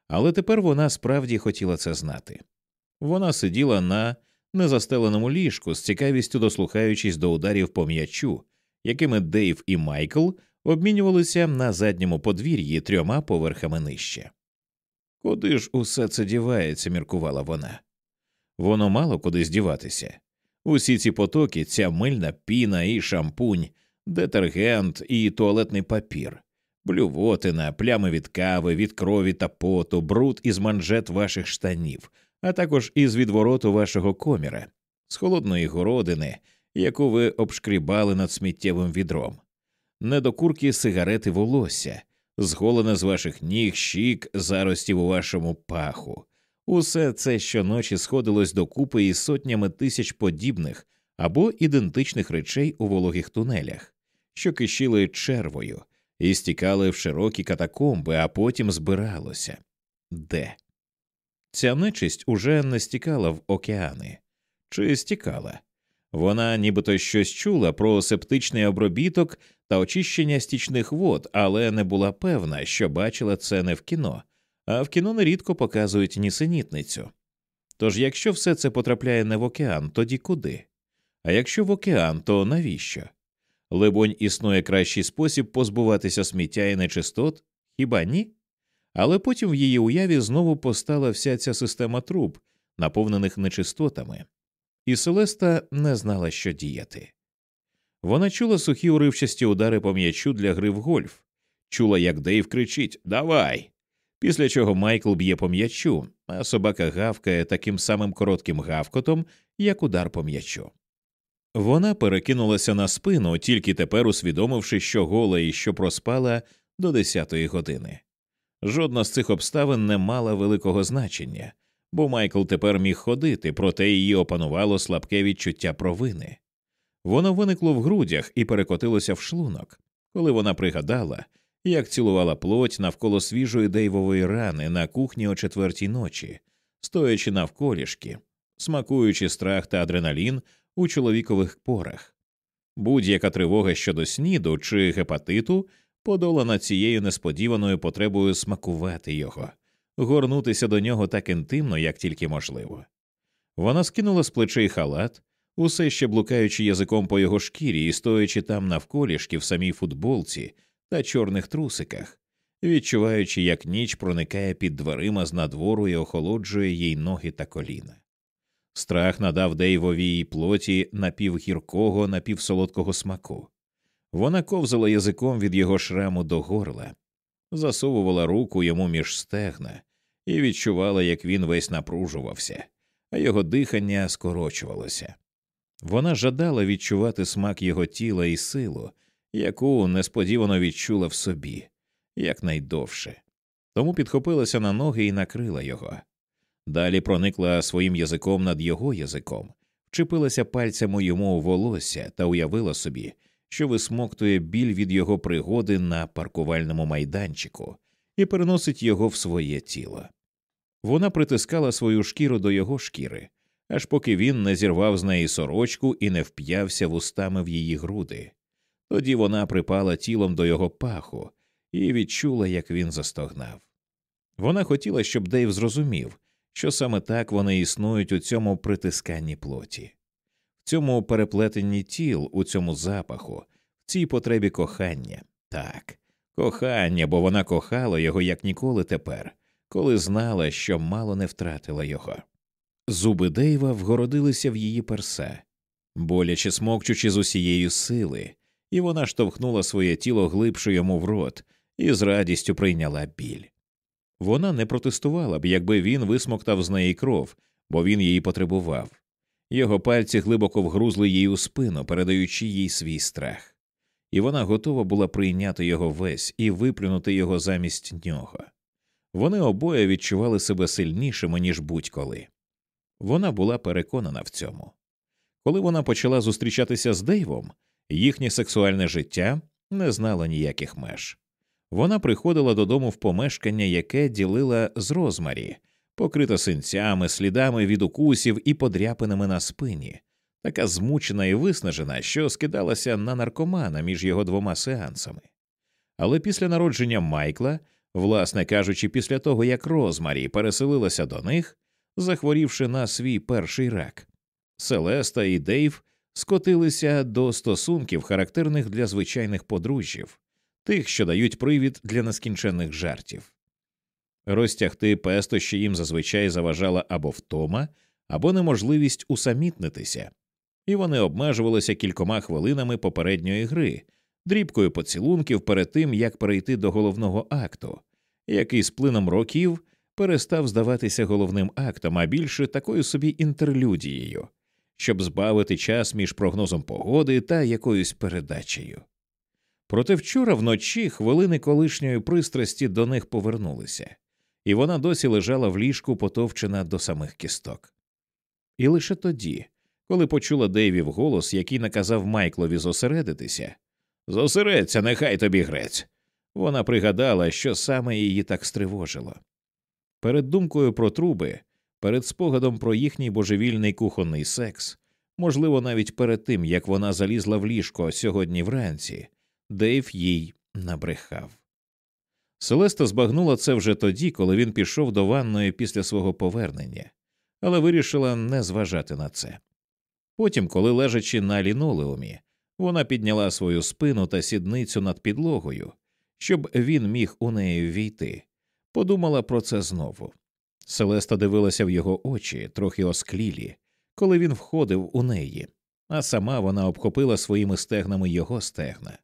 Але тепер вона справді хотіла це знати. Вона сиділа на незастеленому ліжку, з цікавістю дослухаючись до ударів по м'ячу, якими Дейв і Майкл обмінювалися на задньому подвір'ї трьома поверхами нижче. Куди ж усе це дівається, міркувала вона. Воно мало куди здіватися. Усі ці потоки, ця мильна піна і шампунь, детергент і туалетний папір, блювотина, плями від кави, від крові та поту, бруд із манжет ваших штанів, а також із відвороту вашого коміра, з холодної городини, яку ви обшкрібали над сміттєвим відром, недокурки сигарети волосся, зголене з ваших ніг, щік, заростів у вашому паху. Усе це щоночі сходилось докупи із сотнями тисяч подібних або ідентичних речей у вологих тунелях, що кишіли червою і стікали в широкі катакомби, а потім збиралося. Де? Ця нечисть уже не стікала в океани чи стікала. Вона нібито щось чула про септичний обробіток та очищення стічних вод, але не була певна, що бачила це не в кіно, а в кіно нерідко показують нісенітницю. Тож, якщо все це потрапляє не в океан, тоді куди? А якщо в океан, то навіщо? Либонь, існує кращий спосіб позбуватися сміття і нечистот, хіба ні? Але потім в її уяві знову постала вся ця система труб, наповнених нечистотами, і Селеста не знала, що діяти. Вона чула сухі уривчасті удари по м'ячу для гри в гольф, чула, як Дейв кричить Давай. Після чого Майкл б'є по м'ячу, а собака гавкає таким самим коротким гавкотом, як удар по м'ячу. Вона перекинулася на спину, тільки тепер усвідомивши, що гола і що проспала до десятої години. Жодна з цих обставин не мала великого значення, бо Майкл тепер міг ходити, проте її опанувало слабке відчуття провини. Воно виникло в грудях і перекотилося в шлунок, коли вона пригадала, як цілувала плоть навколо свіжої дейвової рани на кухні о четвертій ночі, стоячи навколішки, смакуючи страх та адреналін у чоловікових порах. Будь-яка тривога щодо сніду чи гепатиту подолана цією несподіваною потребою смакувати його, горнутися до нього так інтимно, як тільки можливо. Вона скинула з плечей халат, усе ще блукаючи язиком по його шкірі і стоячи там навколішки в самій футболці та чорних трусиках, відчуваючи, як ніч проникає під дверима з надвору і охолоджує їй ноги та коліна. Страх надав Дейвовій плоті напівгіркого, напівсолодкого смаку. Вона ковзала язиком від його шраму до горла, засовувала руку йому між стегна і відчувала, як він весь напружувався, а його дихання скорочувалося. Вона жадала відчувати смак його тіла і силу, яку несподівано відчула в собі якнайдовше. Тому підхопилася на ноги і накрила його. Далі проникла своїм язиком над його язиком, вчепилася пальцями йому у волосся та уявила собі, що висмоктує біль від його пригоди на паркувальному майданчику і переносить його в своє тіло. Вона притискала свою шкіру до його шкіри, аж поки він не зірвав з неї сорочку і не вп'явся вустами в її груди. Тоді вона припала тілом до його паху і відчула, як він застогнав. Вона хотіла, щоб Дейв зрозумів, що саме так вони існують у цьому притисканні плоті, в цьому переплетенні тіл, у цьому запаху, в цій потребі кохання. Так, кохання, бо вона кохала його як ніколи тепер, коли знала, що мало не втратила його. Зуби Дейва вгородилися в її перса, боляче смокчучи з усієї сили, і вона штовхнула своє тіло глибше йому в рот і з радістю прийняла біль. Вона не протестувала б, якби він висмоктав з неї кров, бо він її потребував. Його пальці глибоко вгрузли їй у спину, передаючи їй свій страх, і вона готова була прийняти його весь і виплюнути його замість нього. Вони обоє відчували себе сильнішими, ніж будь-коли. Вона була переконана в цьому. Коли вона почала зустрічатися з Дейвом, їхнє сексуальне життя не знало ніяких меж. Вона приходила додому в помешкання, яке ділила з розмарі, покрита синцями, слідами від укусів і подряпинами на спині, така змучена і виснажена, що скидалася на наркомана між його двома сеансами. Але після народження Майкла, власне кажучи, після того як Розмарі переселилася до них, захворівши на свій перший рак, Селеста і Дейв скотилися до стосунків, характерних для звичайних подружжів тих, що дають привід для нескінченних жартів. Розтягти пестощі їм зазвичай заважала або втома, або неможливість усамітнитися, і вони обмежувалися кількома хвилинами попередньої гри, дрібкою поцілунків перед тим, як перейти до головного акту, який з плином років перестав здаватися головним актом, а більше такою собі інтерлюдією, щоб збавити час між прогнозом погоди та якоюсь передачею. Проте вчора вночі хвилини колишньої пристрасті до них повернулися, і вона досі лежала в ліжку, потовчена до самих кісток. І лише тоді, коли почула Дейвів голос, який наказав Майклові зосередитися Зосередься, нехай тобі грець. Вона пригадала, що саме її так стривожило. Перед думкою про труби, перед спогадом про їхній божевільний кухонний секс, можливо, навіть перед тим як вона залізла в ліжко сьогодні вранці, Дейв їй набрехав. Селеста збагнула це вже тоді, коли він пішов до ванної після свого повернення, але вирішила не зважати на це. Потім, коли лежачи на лінолеумі, вона підняла свою спину та сідницю над підлогою, щоб він міг у неї ввійти, подумала про це знову. Селеста дивилася в його очі, трохи осклілі, коли він входив у неї, а сама вона обхопила своїми стегнами його стегна.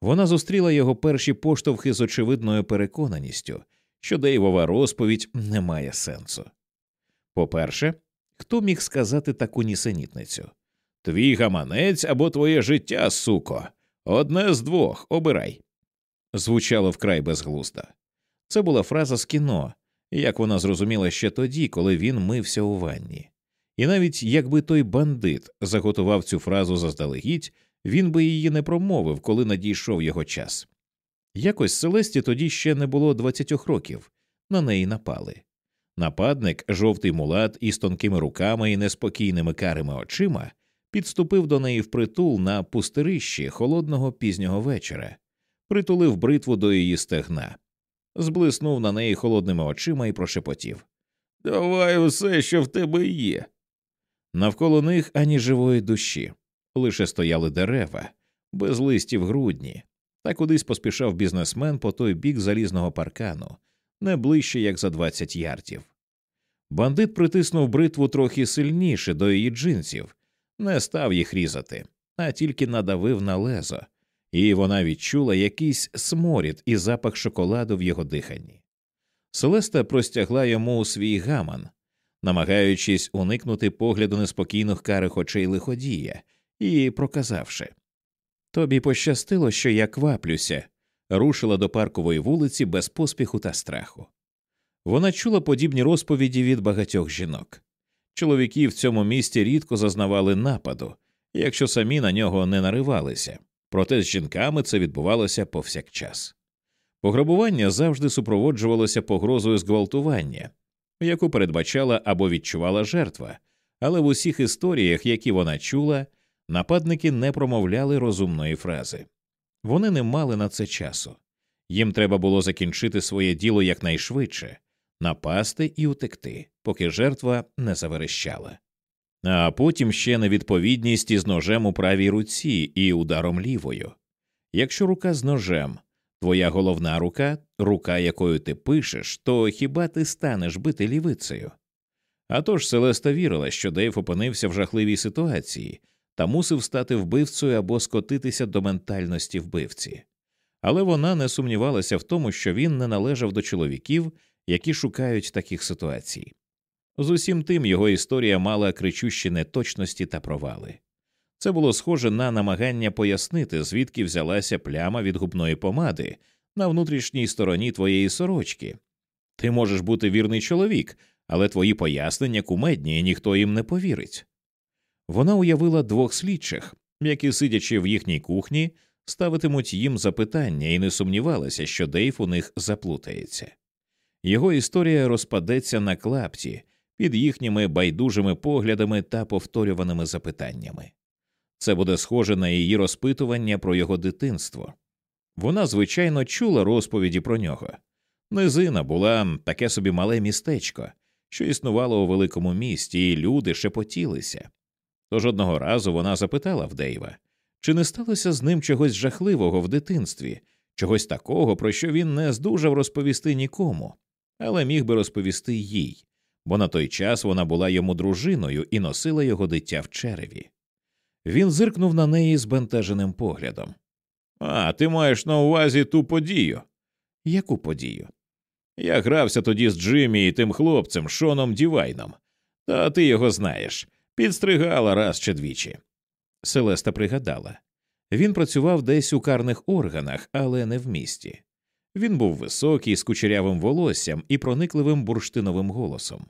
Вона зустріла його перші поштовхи з очевидною переконаністю, що Дейвова розповідь не має сенсу. По перше, хто міг сказати таку нісенітницю? Твій гаманець або твоє життя, суко, одне з двох обирай. Звучало вкрай безглуздо. Це була фраза з кіно, як вона зрозуміла ще тоді, коли він мився у ванні. І навіть якби той бандит заготував цю фразу заздалегідь, він би її не промовив, коли надійшов його час. Якось Селесті тоді ще не було двадцятьох років, на неї напали. Нападник, жовтий мулат із тонкими руками і неспокійними карими очима, підступив до неї впритул на пустирищі холодного пізнього вечора, притулив бритву до її стегна, зблиснув на неї холодними очима і прошепотів Давай усе, що в тебе є. Навколо них ані живої душі, лише стояли дерева, без листів грудні, та кудись поспішав бізнесмен по той бік залізного паркану, не ближче як за двадцять ярдів. Бандит притиснув бритву трохи сильніше до її джинсів, не став їх різати, а тільки надавив на лезо, і вона відчула якийсь сморід і запах шоколаду в його диханні. Селеста простягла йому свій гаман, намагаючись уникнути погляду неспокійних карих очей лиходія, і проказавши Тобі пощастило, що я кваплюся, рушила до паркової вулиці без поспіху та страху. Вона чула подібні розповіді від багатьох жінок. Чоловіки в цьому місті рідко зазнавали нападу, якщо самі на нього не наривалися, проте з жінками це відбувалося повсякчас. Пограбування завжди супроводжувалося погрозою зґвалтування, яку передбачала або відчувала жертва, але в усіх історіях, які вона чула, нападники не промовляли розумної фрази. Вони не мали на це часу. Їм треба було закінчити своє діло якнайшвидше, напасти і утекти, поки жертва не заверещала. А потім ще невідповідність із ножем у правій руці і ударом лівою. Якщо рука з ножем, твоя головна рука, рука, якою ти пишеш, то хіба ти станеш бити лівицею? А тож Селеста вірила, що Дейв опинився в жахливій ситуації та мусив стати вбивцею або скотитися до ментальності вбивці. Але вона не сумнівалася в тому, що він не належав до чоловіків, які шукають таких ситуацій. З усім тим його історія мала кричущі неточності та провали. Це було схоже на намагання пояснити, звідки взялася пляма від губної помади на внутрішній стороні твоєї сорочки. Ти можеш бути вірний чоловік, але твої пояснення кумедні, і ніхто їм не повірить. Вона уявила двох слідчих, які, сидячи в їхній кухні, ставитимуть їм запитання і не сумнівалася, що Дейв у них заплутається. Його історія розпадеться на клапті під їхніми байдужими поглядами та повторюваними запитаннями. Це буде схоже на її розпитування про його дитинство. Вона, звичайно, чула розповіді про нього. Низина була таке собі мале містечко, що існувало у великому місті, і люди шепотілися. Тож одного разу вона запитала в Дейва, чи не сталося з ним чогось жахливого в дитинстві, чогось такого, про що він не здужав розповісти нікому, але міг би розповісти їй, бо на той час вона була йому дружиною і носила його дитя в череві. Він зиркнув на неї збентеженим поглядом. А, ти маєш на увазі ту подію. Яку подію? Я грався тоді з Джиммі і тим хлопцем Шоном Дівайном, та ти його знаєш, підстригала раз чи двічі. Селеста пригадала Він працював десь у карних органах, але не в місті. Він був високий, з кучерявим волоссям і проникливим бурштиновим голосом.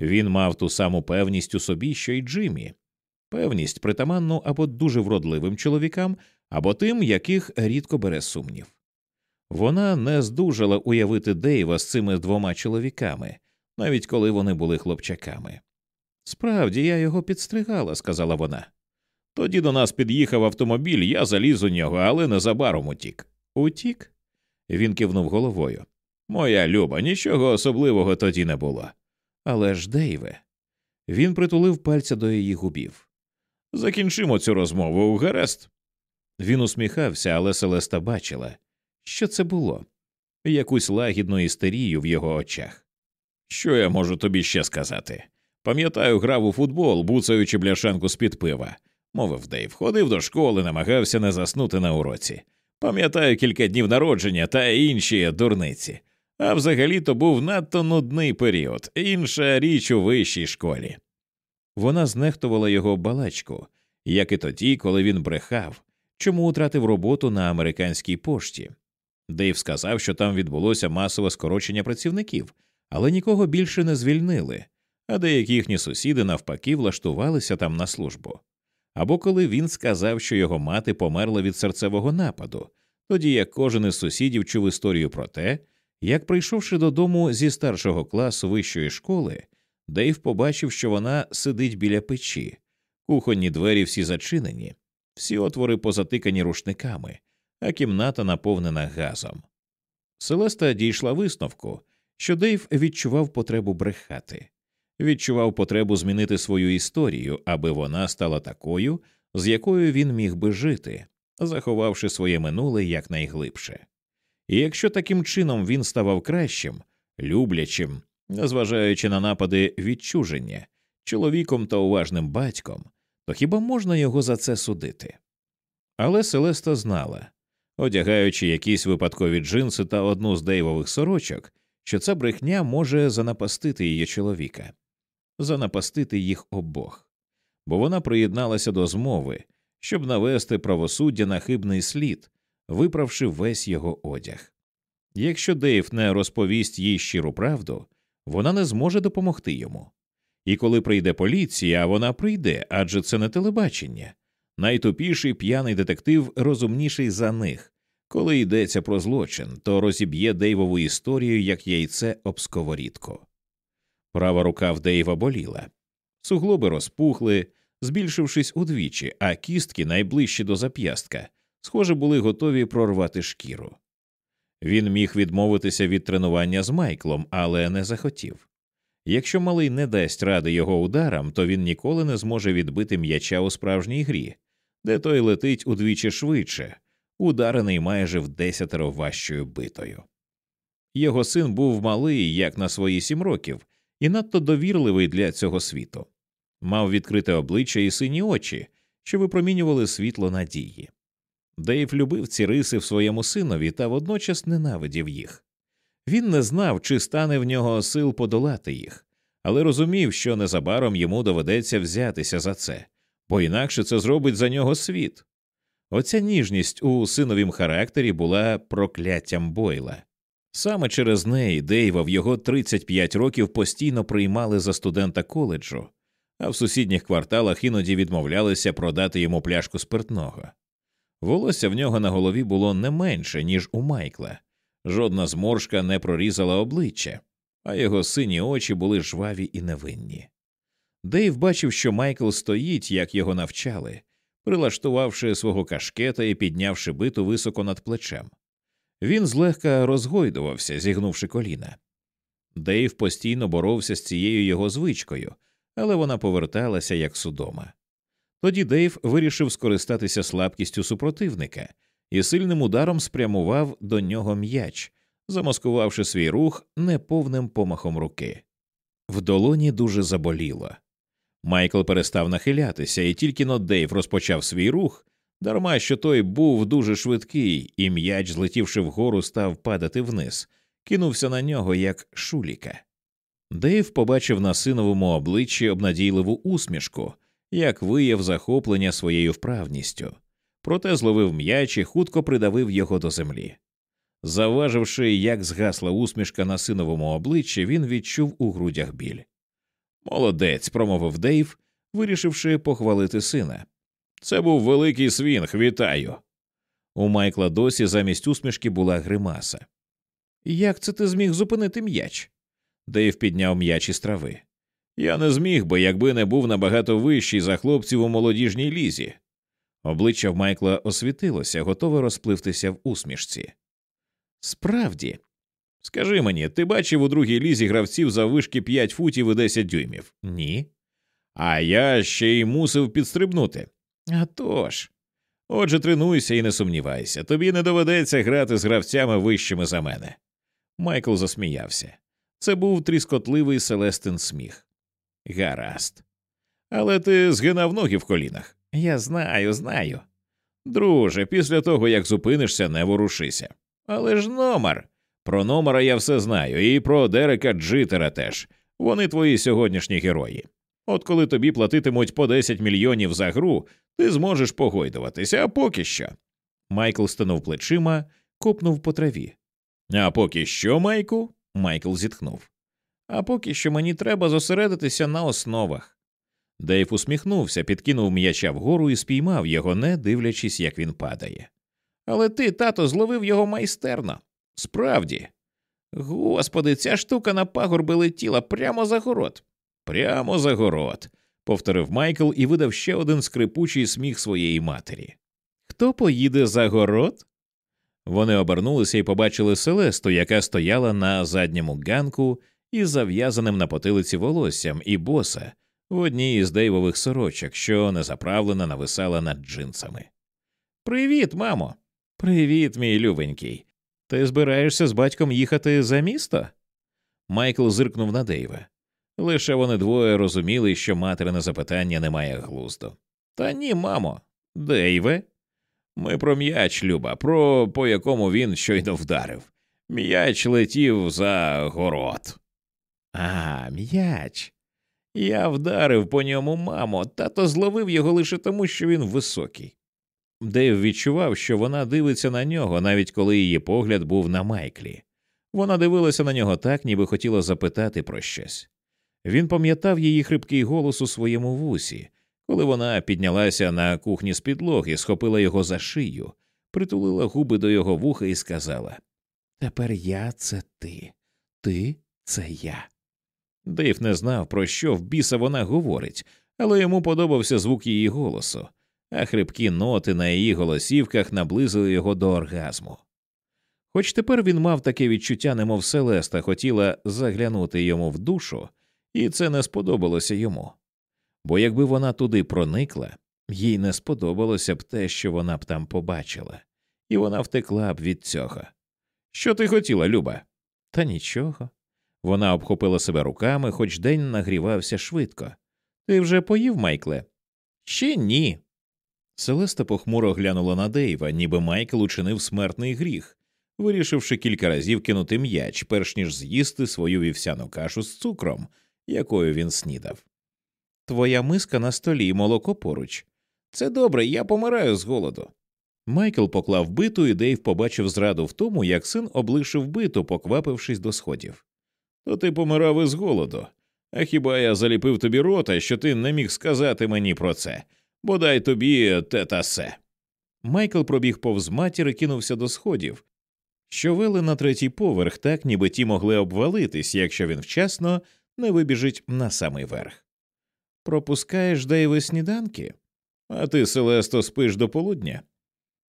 Він мав ту саму певність у собі, що й Джиммі, певність притаманну або дуже вродливим чоловікам, або тим, яких рідко бере сумнів. Вона не здужала уявити Дейва з цими двома чоловіками, навіть коли вони були хлопчаками. Справді, я його підстригала, сказала вона. Тоді до нас під'їхав автомобіль, я заліз у нього, але незабаром утік. Утік? Він кивнув головою. Моя люба, нічого особливого тоді не було. Але ж, Дейве, він притулив пальця до її губів. Закінчимо цю розмову, гаразд. Він усміхався, але Селеста бачила, що це було якусь лагідну істерію в його очах. Що я можу тобі ще сказати? Пам'ятаю, грав у футбол, буцаючи бляшанку з під пива, мовив Дейв, ходив до школи, намагався не заснути на уроці. Пам'ятаю кілька днів народження та інші дурниці. А взагалі то був надто нудний період, інша річ у вищій школі. Вона знехтувала його балачку, як і тоді, коли він брехав, чому втратив роботу на американській пошті. Дейв сказав, що там відбулося масове скорочення працівників, але нікого більше не звільнили, а деякі їхні сусіди навпаки влаштувалися там на службу. Або коли він сказав, що його мати померла від серцевого нападу, тоді як кожен із сусідів чув історію про те, як, прийшовши додому зі старшого класу вищої школи, Дейв побачив, що вона сидить біля печі, кухонні двері всі зачинені, всі отвори позатикані рушниками, а кімната наповнена газом. Селеста дійшла висновку, що Дейв відчував потребу брехати, відчував потребу змінити свою історію, аби вона стала такою, з якою він міг би жити, заховавши своє минуле якнайглибше. І якщо таким чином він ставав кращим, люблячим, незважаючи на напади відчуження, чоловіком та уважним батьком, то хіба можна його за це судити? Але Селеста знала, одягаючи якісь випадкові джинси та одну з дейвових сорочок, що ця брехня може занапастити її чоловіка, занапастити їх обох, бо вона приєдналася до змови, щоб навести правосуддя на хибний слід, виправши весь його одяг. Якщо Дейв не розповість їй щиру правду, вона не зможе допомогти йому. І коли прийде поліція, вона прийде, адже це не телебачення. Найтупіший п'яний детектив розумніший за них. Коли йдеться про злочин, то розіб'є Дейвову історію як яйце об сковорідку. Права рука в Дейва боліла, суглоби розпухли, збільшившись удвічі, а кістки, найближчі до зап'ястка, схоже, були готові прорвати шкіру. Він міг відмовитися від тренування з Майклом, але не захотів. Якщо малий не дасть ради його ударам, то він ніколи не зможе відбити м'яча у справжній грі, де той летить удвічі швидше, ударений майже в десятеро важчою битою. Його син був малий, як на свої сім років, і надто довірливий для цього світу, мав відкрите обличчя і сині очі, що випромінювали світло надії. Дейв любив ці риси в своєму синові та водночас ненавидів їх. Він не знав, чи стане в нього сил подолати їх, але розумів, що незабаром йому доведеться взятися за це, бо інакше це зробить за нього світ. Оця ніжність у синовім характері була прокляттям Бойла. Саме через неї Дейва в його 35 років постійно приймали за студента коледжу, а в сусідніх кварталах іноді відмовлялися продати йому пляшку спиртного. Волосся в нього на голові було не менше, ніж у Майкла, жодна зморшка не прорізала обличчя, а його сині очі були жваві і невинні. Дейв бачив, що Майкл стоїть, як його навчали, прилаштувавши свого кашкета і піднявши биту високо над плечем. Він злегка розгойдувався, зігнувши коліна. Дейв постійно боровся з цією його звичкою, але вона поверталася як судома. Тоді Дейв вирішив скористатися слабкістю супротивника і сильним ударом спрямував до нього м'яч, замаскувавши свій рух неповним помахом руки. В долоні дуже заболіло. Майкл перестав нахилятися, і тільки но Дейв розпочав свій рух, дарма що той був дуже швидкий, і м'яч, злетівши вгору, став падати вниз, кинувся на нього як шуліка. Дейв побачив на синовому обличчі обнадійливу усмішку як вияв захоплення своєю вправністю, проте зловив м'яч і хутко придавив його до землі. Завваживши, як згасла усмішка на синовому обличчі, він відчув у грудях біль. Молодець, промовив Дейв, вирішивши похвалити сина. Це був великий свінг, вітаю. У Майкла досі замість усмішки була гримаса. Як це ти зміг зупинити м'яч? Дейв підняв м'яч із трави. Я не зміг би, якби не був набагато вищий за хлопців у молодіжній лізі. Обличчя в Майкла освітилося, готове розпливтися в усмішці. Справді, скажи мені, ти бачив у другій лізі гравців за вишки 5 футів і 10 дюймів? Ні. А я ще й мусив підстрибнути. «А тож. Отже, тренуйся і не сумнівайся, тобі не доведеться грати з гравцями вищими за мене. Майкл засміявся. Це був тріскотливий селестин сміх. Гаразд. Але ти згинав ноги в колінах. Я знаю, знаю. Друже, після того як зупинишся, не ворушися. Але ж номер. Про номера я все знаю, і про Дерека Джитера теж. Вони твої сьогоднішні герої. От коли тобі платитимуть по 10 мільйонів за гру, ти зможеш погойдуватися, а поки що. Майкл стинув плечима, копнув по траві. А поки що, Майку? Майкл зітхнув. А поки що мені треба зосередитися на основах. Дейв усміхнувся, підкинув м'яча вгору і спіймав його, не дивлячись, як він падає. Але ти, тато, зловив його майстерно. Справді. Господи, ця штука на пагорби летіла прямо за город. Прямо за город, повторив Майкл і видав ще один скрипучий сміх своєї матері. Хто поїде за город? Вони обернулися і побачили Селесту, яка стояла на задньому ганку із зав'язаним на потилиці волоссям, і боса в одній із дейвових сорочок, що незаправлена нависала над джинсами. Привіт, мамо. Привіт, мій любенький. Ти збираєшся з батьком їхати за місто? Майкл зиркнув на Дейва. Лише вони двоє розуміли, що материне запитання не має глузду. Та ні, мамо, Дейве. Ми про м'яч, Люба, про по якому він щойно вдарив. М'яч летів за город. А, м'яч. Я вдарив по ньому, мамо, тато зловив його лише тому, що він високий. Дейв відчував, що вона дивиться на нього, навіть коли її погляд був на Майклі. Вона дивилася на нього так, ніби хотіла запитати про щось. Він пам'ятав її хрипкий голос у своєму вусі, коли вона піднялася на кухні з підлоги, схопила його за шию, притулила губи до його вуха і сказала Тепер я це ти, ти це я. Дейв не знав, про що в біса вона говорить, але йому подобався звук її голосу, а хрипкі ноти на її голосівках наблизили його до оргазму. Хоч тепер він мав таке відчуття, немов Селеста хотіла заглянути йому в душу, і це не сподобалося йому. Бо якби вона туди проникла, їй не сподобалося б те, що вона б там побачила, і вона втекла б від цього. Що ти хотіла, Люба? Та нічого. Вона обхопила себе руками, хоч день нагрівався швидко. Ти вже поїв, Майкле? Ще ні. Селеста похмуро глянула на Дейва, ніби Майкл учинив смертний гріх, вирішивши кілька разів кинути м'яч, перш ніж з'їсти свою вівсяну кашу з цукром, якою він снідав. Твоя миска на столі, молоко поруч. Це добре, я помираю з голоду. Майкл поклав биту, і Дейв побачив зраду в тому, як син облишив биту, поквапившись до сходів. То ти помирав із голоду. А хіба я заліпив тобі рота, що ти не міг сказати мені про це? Бодай тобі те та се. Майкл пробіг повз матір і кинувся до сходів, що вели на третій поверх, так ніби ті могли обвалитись, якщо він вчасно не вибіжить на самий верх. Пропускаєш Дейве сніданки? А ти, Селесто, спиш до полудня?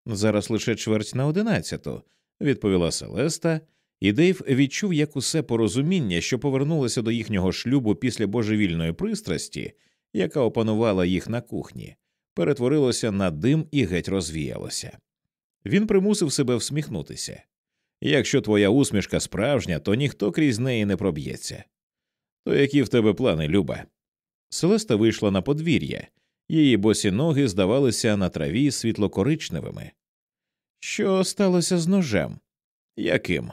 Зараз лише чверть на одинадцяту, відповіла Селеста, і Дейв відчув, як усе порозуміння, що повернулося до їхнього шлюбу після божевільної пристрасті, яка опанувала їх на кухні, перетворилося на дим і геть розвіялося. Він примусив себе всміхнутися. Якщо твоя усмішка справжня, то ніхто крізь неї не проб'ється. То які в тебе плани, Люба? Селеста вийшла на подвір'я, її босі ноги здавалися на траві світлокоричневими. Що сталося з ножем? Яким?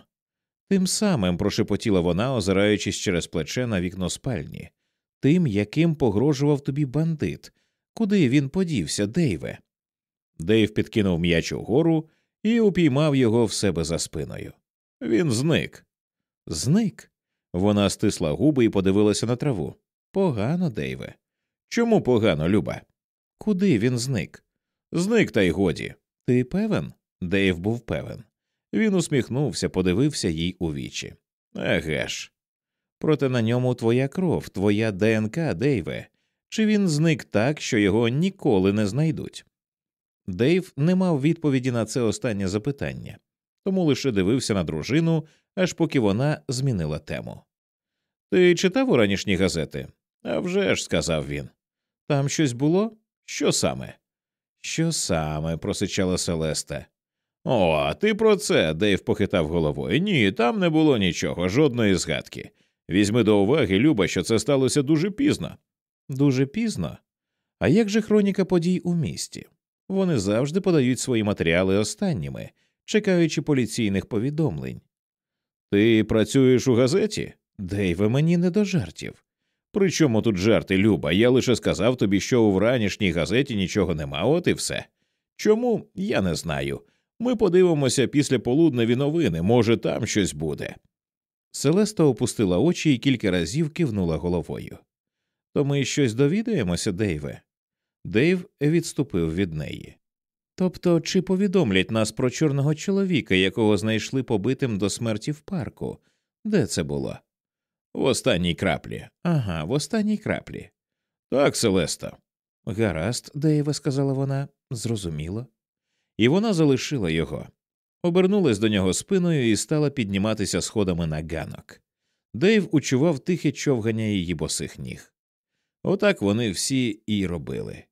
Тим самим прошепотіла вона, озираючись через плече на вікно спальні, тим, яким погрожував тобі бандит. Куди він подівся, Дейве? Дейв підкинув м'яч угору і упіймав його в себе за спиною. Він зник. Зник. Вона стисла губи і подивилася на траву. Погано, Дейве. Чому погано, Люба? Куди він зник? Зник, та й годі. Ти певен? Дейв був певен. Він усміхнувся, подивився їй у вічі. Еге ж. Проте на ньому твоя кров, твоя ДНК, Дейве. Чи він зник так, що його ніколи не знайдуть? Дейв не мав відповіді на це останнє запитання, тому лише дивився на дружину, аж поки вона змінила тему. Ти читав уранішні газети? «А вже ж», – сказав він. Там щось було? Що саме? Що саме? просичала Селеста. О, а ти про це, Дейв похитав головою. Ні, там не було нічого, жодної згадки. Візьми до уваги, Люба, що це сталося дуже пізно. Дуже пізно? А як же хроніка подій у місті? Вони завжди подають свої матеріали останніми, чекаючи поліційних повідомлень. Ти працюєш у газеті? Дейве, мені не до жартів. При чому тут жарти, Люба? Я лише сказав тобі, що у вранішній газеті нічого нема, от і все. Чому я не знаю. Ми подивимося після полудневі новини, може, там щось буде. Селеста опустила очі і кілька разів кивнула головою. То ми щось довідаємося, Дейве. Дейв відступив від неї. Тобто, чи повідомлять нас про чорного чоловіка, якого знайшли побитим до смерті в парку? Де це було? В останній краплі. Ага, в останній краплі. Так, Селеста. Гаразд, Дейве, сказала вона, зрозуміло. І вона залишила його, обернулась до нього спиною і стала підніматися сходами на ганок. Дейв учував тихе човгання її босих ніг. Отак вони всі і робили.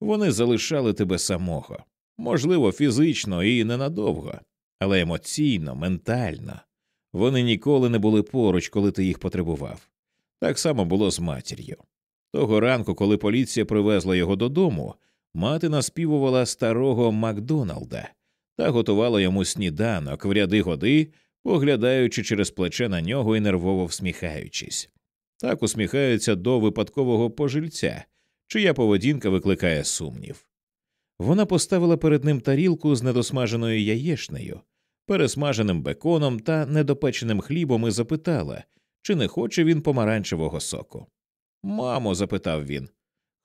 Вони залишали тебе самого, можливо, фізично і ненадовго, але емоційно, ментально. Вони ніколи не були поруч, коли ти їх потребував. Так само було з матір'ю. Того ранку, коли поліція привезла його додому, мати наспівувала старого Макдоналда та готувала йому сніданок в ряди годи, поглядаючи через плече на нього і нервово всміхаючись. Так усміхаються до випадкового пожильця, чия поведінка викликає сумнів. Вона поставила перед ним тарілку з недосмаженою яєшнею, пересмаженим беконом та недопеченим хлібом і запитала, чи не хоче він помаранчевого соку. Мамо, запитав він,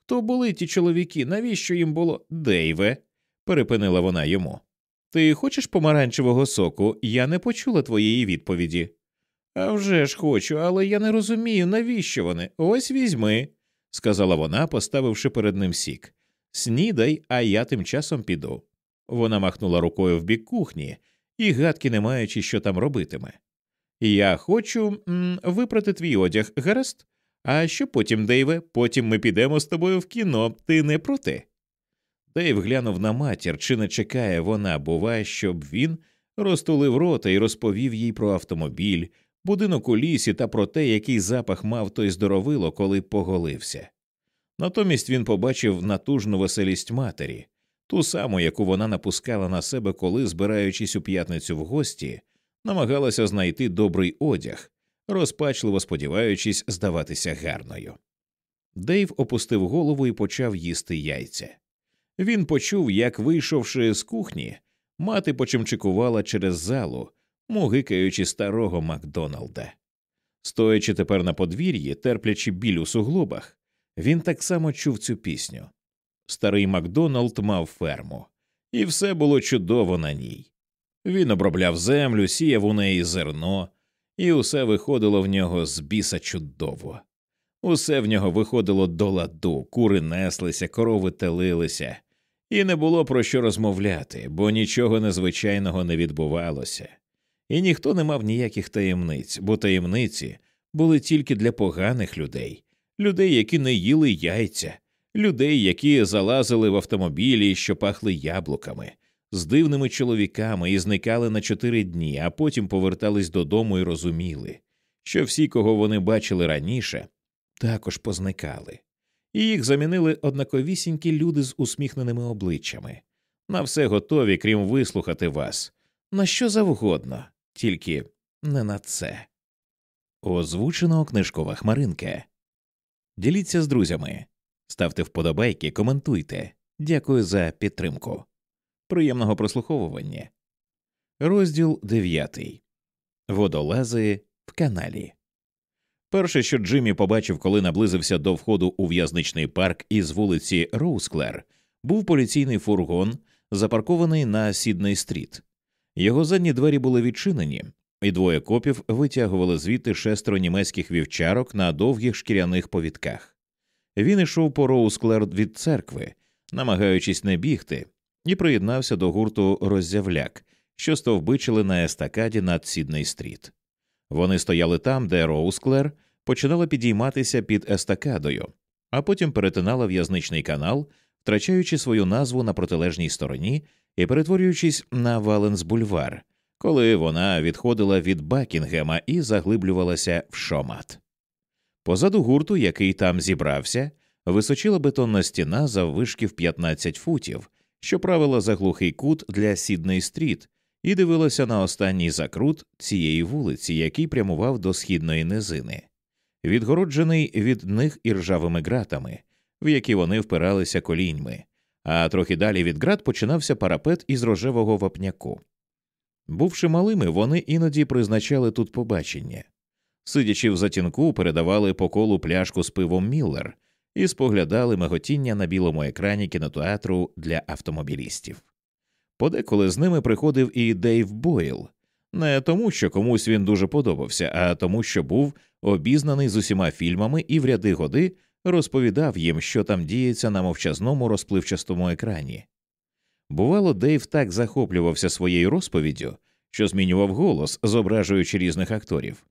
хто були ті чоловіки, навіщо їм було Дейве? перепинила вона йому. Ти хочеш помаранчевого соку? Я не почула твоєї відповіді. «А вже ж хочу, але я не розумію, навіщо вони. Ось візьми, сказала вона, поставивши перед ним сік. Снідай, а я тим часом піду. Вона махнула рукою в бік кухні і, гадки не маючи, що там робитиме. Я хочу м, випрати твій одяг, гаразд? А що потім, Дейве? Потім ми підемо з тобою в кіно, ти не проти? Дейв глянув на матір, чи не чекає вона, буває, щоб він розтулив рота і розповів їй про автомобіль, будинок у лісі та про те, який запах мав той здоровило, коли поголився. Натомість він побачив натужну веселість матері, ту саму, яку вона напускала на себе, коли, збираючись у п'ятницю в гості, намагалася знайти добрий одяг, розпачливо сподіваючись здаватися гарною. Дейв опустив голову і почав їсти яйця. Він почув, як, вийшовши з кухні, мати почимчикувала через залу, мугикаючи старого Макдоналда. Стоячи тепер на подвір'ї, терплячи біль у суглобах, він так само чув цю пісню. Старий Макдоналд мав ферму, і все було чудово на ній. Він обробляв землю, сіяв у неї зерно, і усе виходило в нього з біса чудово. Усе в нього виходило до ладу, кури неслися, корови телилися, і не було про що розмовляти, бо нічого незвичайного не відбувалося і ніхто не мав ніяких таємниць, бо таємниці були тільки для поганих людей, людей, які не їли яйця, людей, які залазили в автомобілі, що пахли яблуками, з дивними чоловіками і зникали на чотири дні, а потім повертались додому і розуміли, що всі, кого вони бачили раніше, також позникали, і їх замінили однаковісінькі люди з усміхненими обличчями. На все готові, крім вислухати вас, на що завгодно, тільки не на це. Озвучено книжкова хмаринка. Діліться з друзями, ставте вподобайки, коментуйте. Дякую за підтримку. Приємного прослуховування. Розділ дев'ятий Водолази в каналі. Перше, що Джиммі побачив, коли наблизився до входу у в'язничний парк із вулиці Роусклер, був поліційний фургон, запаркований на Сідней стріт. Його задні двері були відчинені, і двоє копів витягували звідти шестеро німецьких вівчарок на довгих шкіряних повідках. Він ішов по Роусклер від церкви, намагаючись не бігти, і приєднався до гурту роззявляк, що стовбичили на естакаді над Сідней стріт. Вони стояли там, де Роусклер починала підійматися під естакадою, а потім перетинала в'язничний канал, втрачаючи свою назву на протилежній стороні і перетворюючись на Валенс бульвар, коли вона відходила від Бакінгема і заглиблювалася в шомат. Позаду гурту, який там зібрався, височила бетонна стіна заввишки в 15 футів, що правила за глухий кут для Сідней стріт, і дивилася на останній закрут цієї вулиці, який прямував до східної низини, відгороджений від них іржавими ґратами, в які вони впиралися коліньми, а трохи далі від ґрат починався парапет із рожевого вапняку. Бувши малими, вони іноді призначали тут побачення. Сидячи в затінку, передавали по колу пляшку з пивом Міллер і споглядали миготіння на білому екрані кінотеатру для автомобілістів. Подеколи з ними приходив і Дейв Бойл, не тому, що комусь він дуже подобався, а тому, що був обізнаний з усіма фільмами і в ряди годи розповідав їм, що там діється на мовчазному розпливчастому екрані. Бувало, Дейв так захоплювався своєю розповіддю, що змінював голос, зображуючи різних акторів.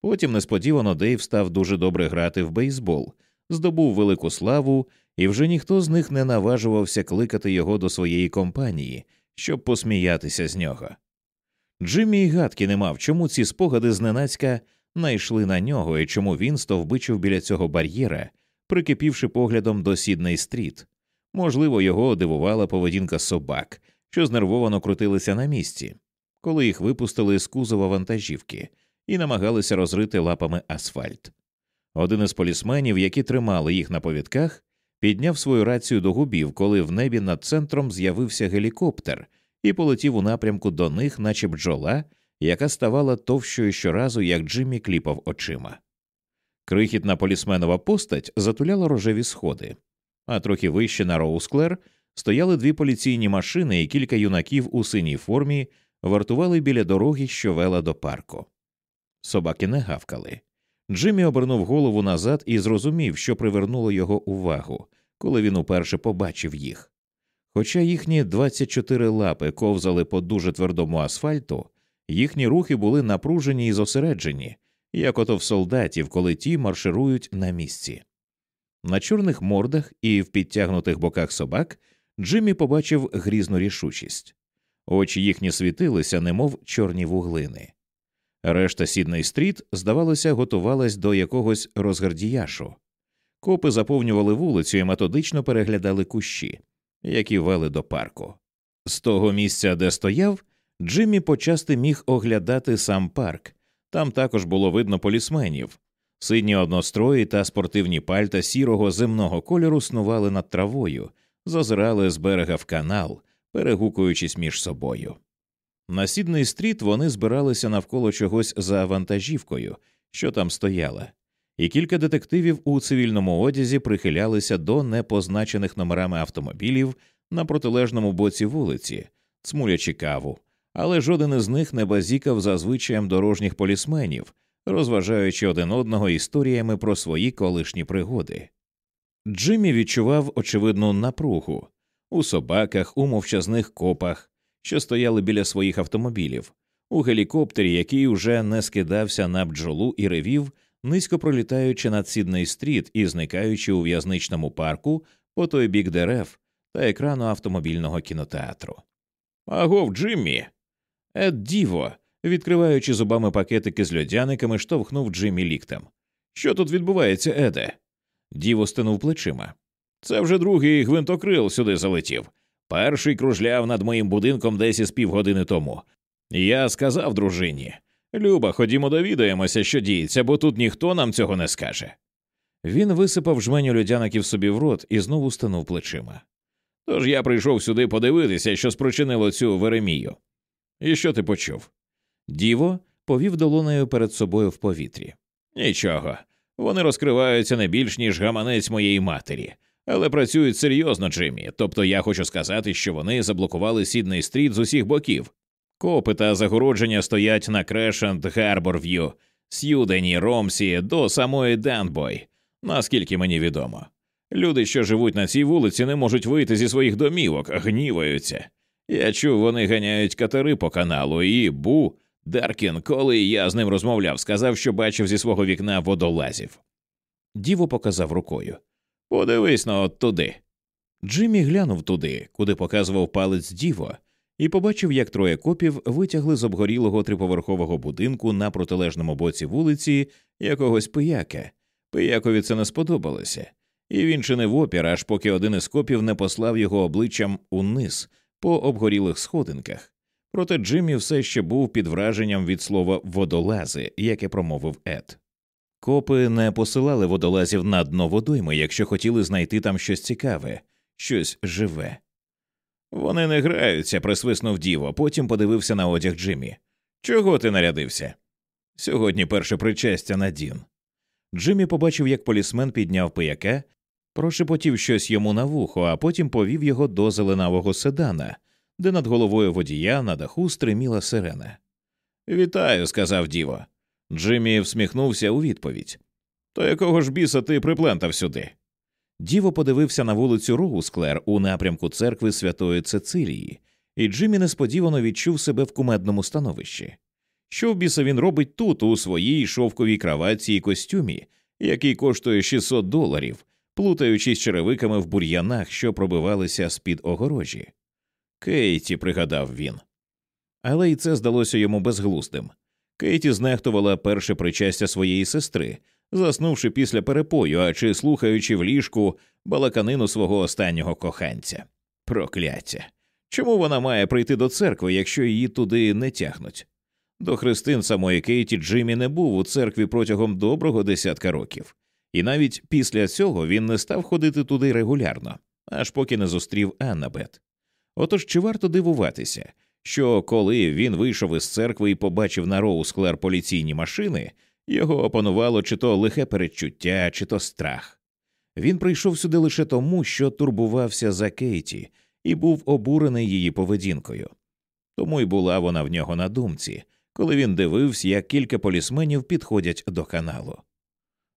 Потім несподівано Дейв став дуже добре грати в бейсбол, здобув велику славу, і вже ніхто з них не наважувався кликати його до своєї компанії, щоб посміятися з нього. Джиммі й гадки не мав, чому ці спогади зненацька найшли на нього і чому він стовбичив біля цього бар'єра, прикипівши поглядом до Сідней стріт. Можливо, його дивувала поведінка собак, що знервовано крутилися на місці, коли їх випустили з кузова вантажівки і намагалися розрити лапами асфальт. Один із полісменів, які тримали їх на повідках, підняв свою рацію до губів, коли в небі над центром з'явився гелікоптер і полетів у напрямку до них, наче бджола, яка ставала товщою щоразу, як Джиммі кліпав очима. Крихітна полісменова постать затуляла рожеві сходи, а трохи вище на Роусклер стояли дві поліційні машини, і кілька юнаків у синій формі вартували біля дороги, що вела до парку. Собаки не гавкали. Джиммі обернув голову назад і зрозумів, що привернуло його увагу, коли він уперше побачив їх. Хоча їхні 24 лапи ковзали по дуже твердому асфальту, їхні рухи були напружені і зосереджені, як ото в солдатів, коли ті марширують на місці. На чорних мордах і в підтягнутих боках собак Джиммі побачив грізну рішучість. Очі їхні світилися, немов чорні вуглини. Решта Сідней стріт, здавалося, готувалась до якогось розгардіяшу. Копи заповнювали вулицю і методично переглядали кущі, які вели до парку. З того місця, де стояв, Джиммі почасти міг оглядати сам парк. Там також було видно полісменів. Сидні однострої та спортивні пальта сірого земного кольору снували над травою, зазирали з берега в канал, перегукуючись між собою. На Сідний стріт вони збиралися навколо чогось за вантажівкою, що там стояла, і кілька детективів у цивільному одязі прихилялися до непозначених номерами автомобілів на протилежному боці вулиці, цмулячи каву, але жоден із них не базікав за звичаєм дорожніх полісменів, розважаючи один одного історіями про свої колишні пригоди. Джиммі відчував очевидну напругу у собаках, у мовчазних копах що стояли біля своїх автомобілів, у гелікоптері, який уже не скидався на бджолу і ревів, низько пролітаючи над Сідней стріт і зникаючи у в'язничному парку по той бік дерев та екрану автомобільного кінотеатру. Агов, Джиммі. Ед Діво, відкриваючи зубами пакетики з льодяниками, штовхнув Джиммі ліктем. Що тут відбувається, Еде? Діво стинув плечима. Це вже другий гвинтокрил сюди залетів. Перший кружляв над моїм будинком десь із півгодини тому. Я сказав дружині Люба, ходімо довідаємося, що діється, бо тут ніхто нам цього не скаже. Він висипав жменю людяників собі в рот і знову станув плечима. Тож я прийшов сюди подивитися, що спричинило цю Веремію. І що ти почув? Діво повів долонею перед собою в повітрі. Нічого. Вони розкриваються не більш, ніж гаманець моєї матері, але працюють серйозно, Джиммі. Тобто я хочу сказати, що вони заблокували Сідний стріт з усіх боків. Копи та загородження стоять на Крешент, Гарборв'ю, С'юдені, Ромсі до самої Денбой, наскільки мені відомо. Люди, що живуть на цій вулиці, не можуть вийти зі своїх домівок, гніваються. Я чув, вони ганяють катери по каналу, і Бу Даркін, коли я з ним розмовляв, сказав, що бачив зі свого вікна водолазів. Діво показав рукою. Подивись на от туди. Джиммі глянув туди, куди показував палець Діво, і побачив, як троє копів витягли з обгорілого триповерхового будинку на протилежному боці вулиці якогось пияка. Пиякові це не сподобалося, і він чинив опір, аж поки один із копів не послав його обличчям униз по обгорілих сходинках. Проте Джиммі все ще був під враженням від слова водолази, яке промовив Ед. Копи не посилали водолазів на дно водойми, якщо хотіли знайти там щось цікаве, щось живе. Вони не граються, присвиснув діво, потім подивився на одяг Джиммі. Чого ти нарядився? Сьогодні перше причастя на Дін. Джиммі побачив, як полісмен підняв пияка, прошепотів щось йому на вухо, а потім повів його до зеленавого седана, де над головою водія на даху стриміла сирена. Вітаю, сказав діво. Джиммі всміхнувся у відповідь. То якого ж біса ти приплентав сюди? Діво подивився на вулицю Роусклер у напрямку церкви Святої Цицилії, і Джиммі несподівано відчув себе в кумедному становищі. Що в біса він робить тут, у своїй шовковій краватці і костюмі, який коштує 600 доларів, плутаючись черевиками в бур'янах, що пробивалися з під огорожі. Кейті, пригадав він. Але й це здалося йому безглуздим. Кейті знехтувала перше причастя своєї сестри, заснувши після перепою, а чи слухаючи в ліжку балаканину свого останнього коханця. Прокляття. Чому вона має прийти до церкви, якщо її туди не тягнуть? До хрестин самої Кейті Джиммі не був у церкві протягом доброго десятка років, і навіть після цього він не став ходити туди регулярно, аж поки не зустрів Аннабет. Отож чи варто дивуватися, що коли він вийшов із церкви і побачив на Роусклер поліційні машини, його опанувало чи то лихе передчуття, чи то страх. Він прийшов сюди лише тому, що турбувався за Кейті і був обурений її поведінкою. Тому й була вона в нього на думці, коли він дивився, як кілька полісменів підходять до каналу.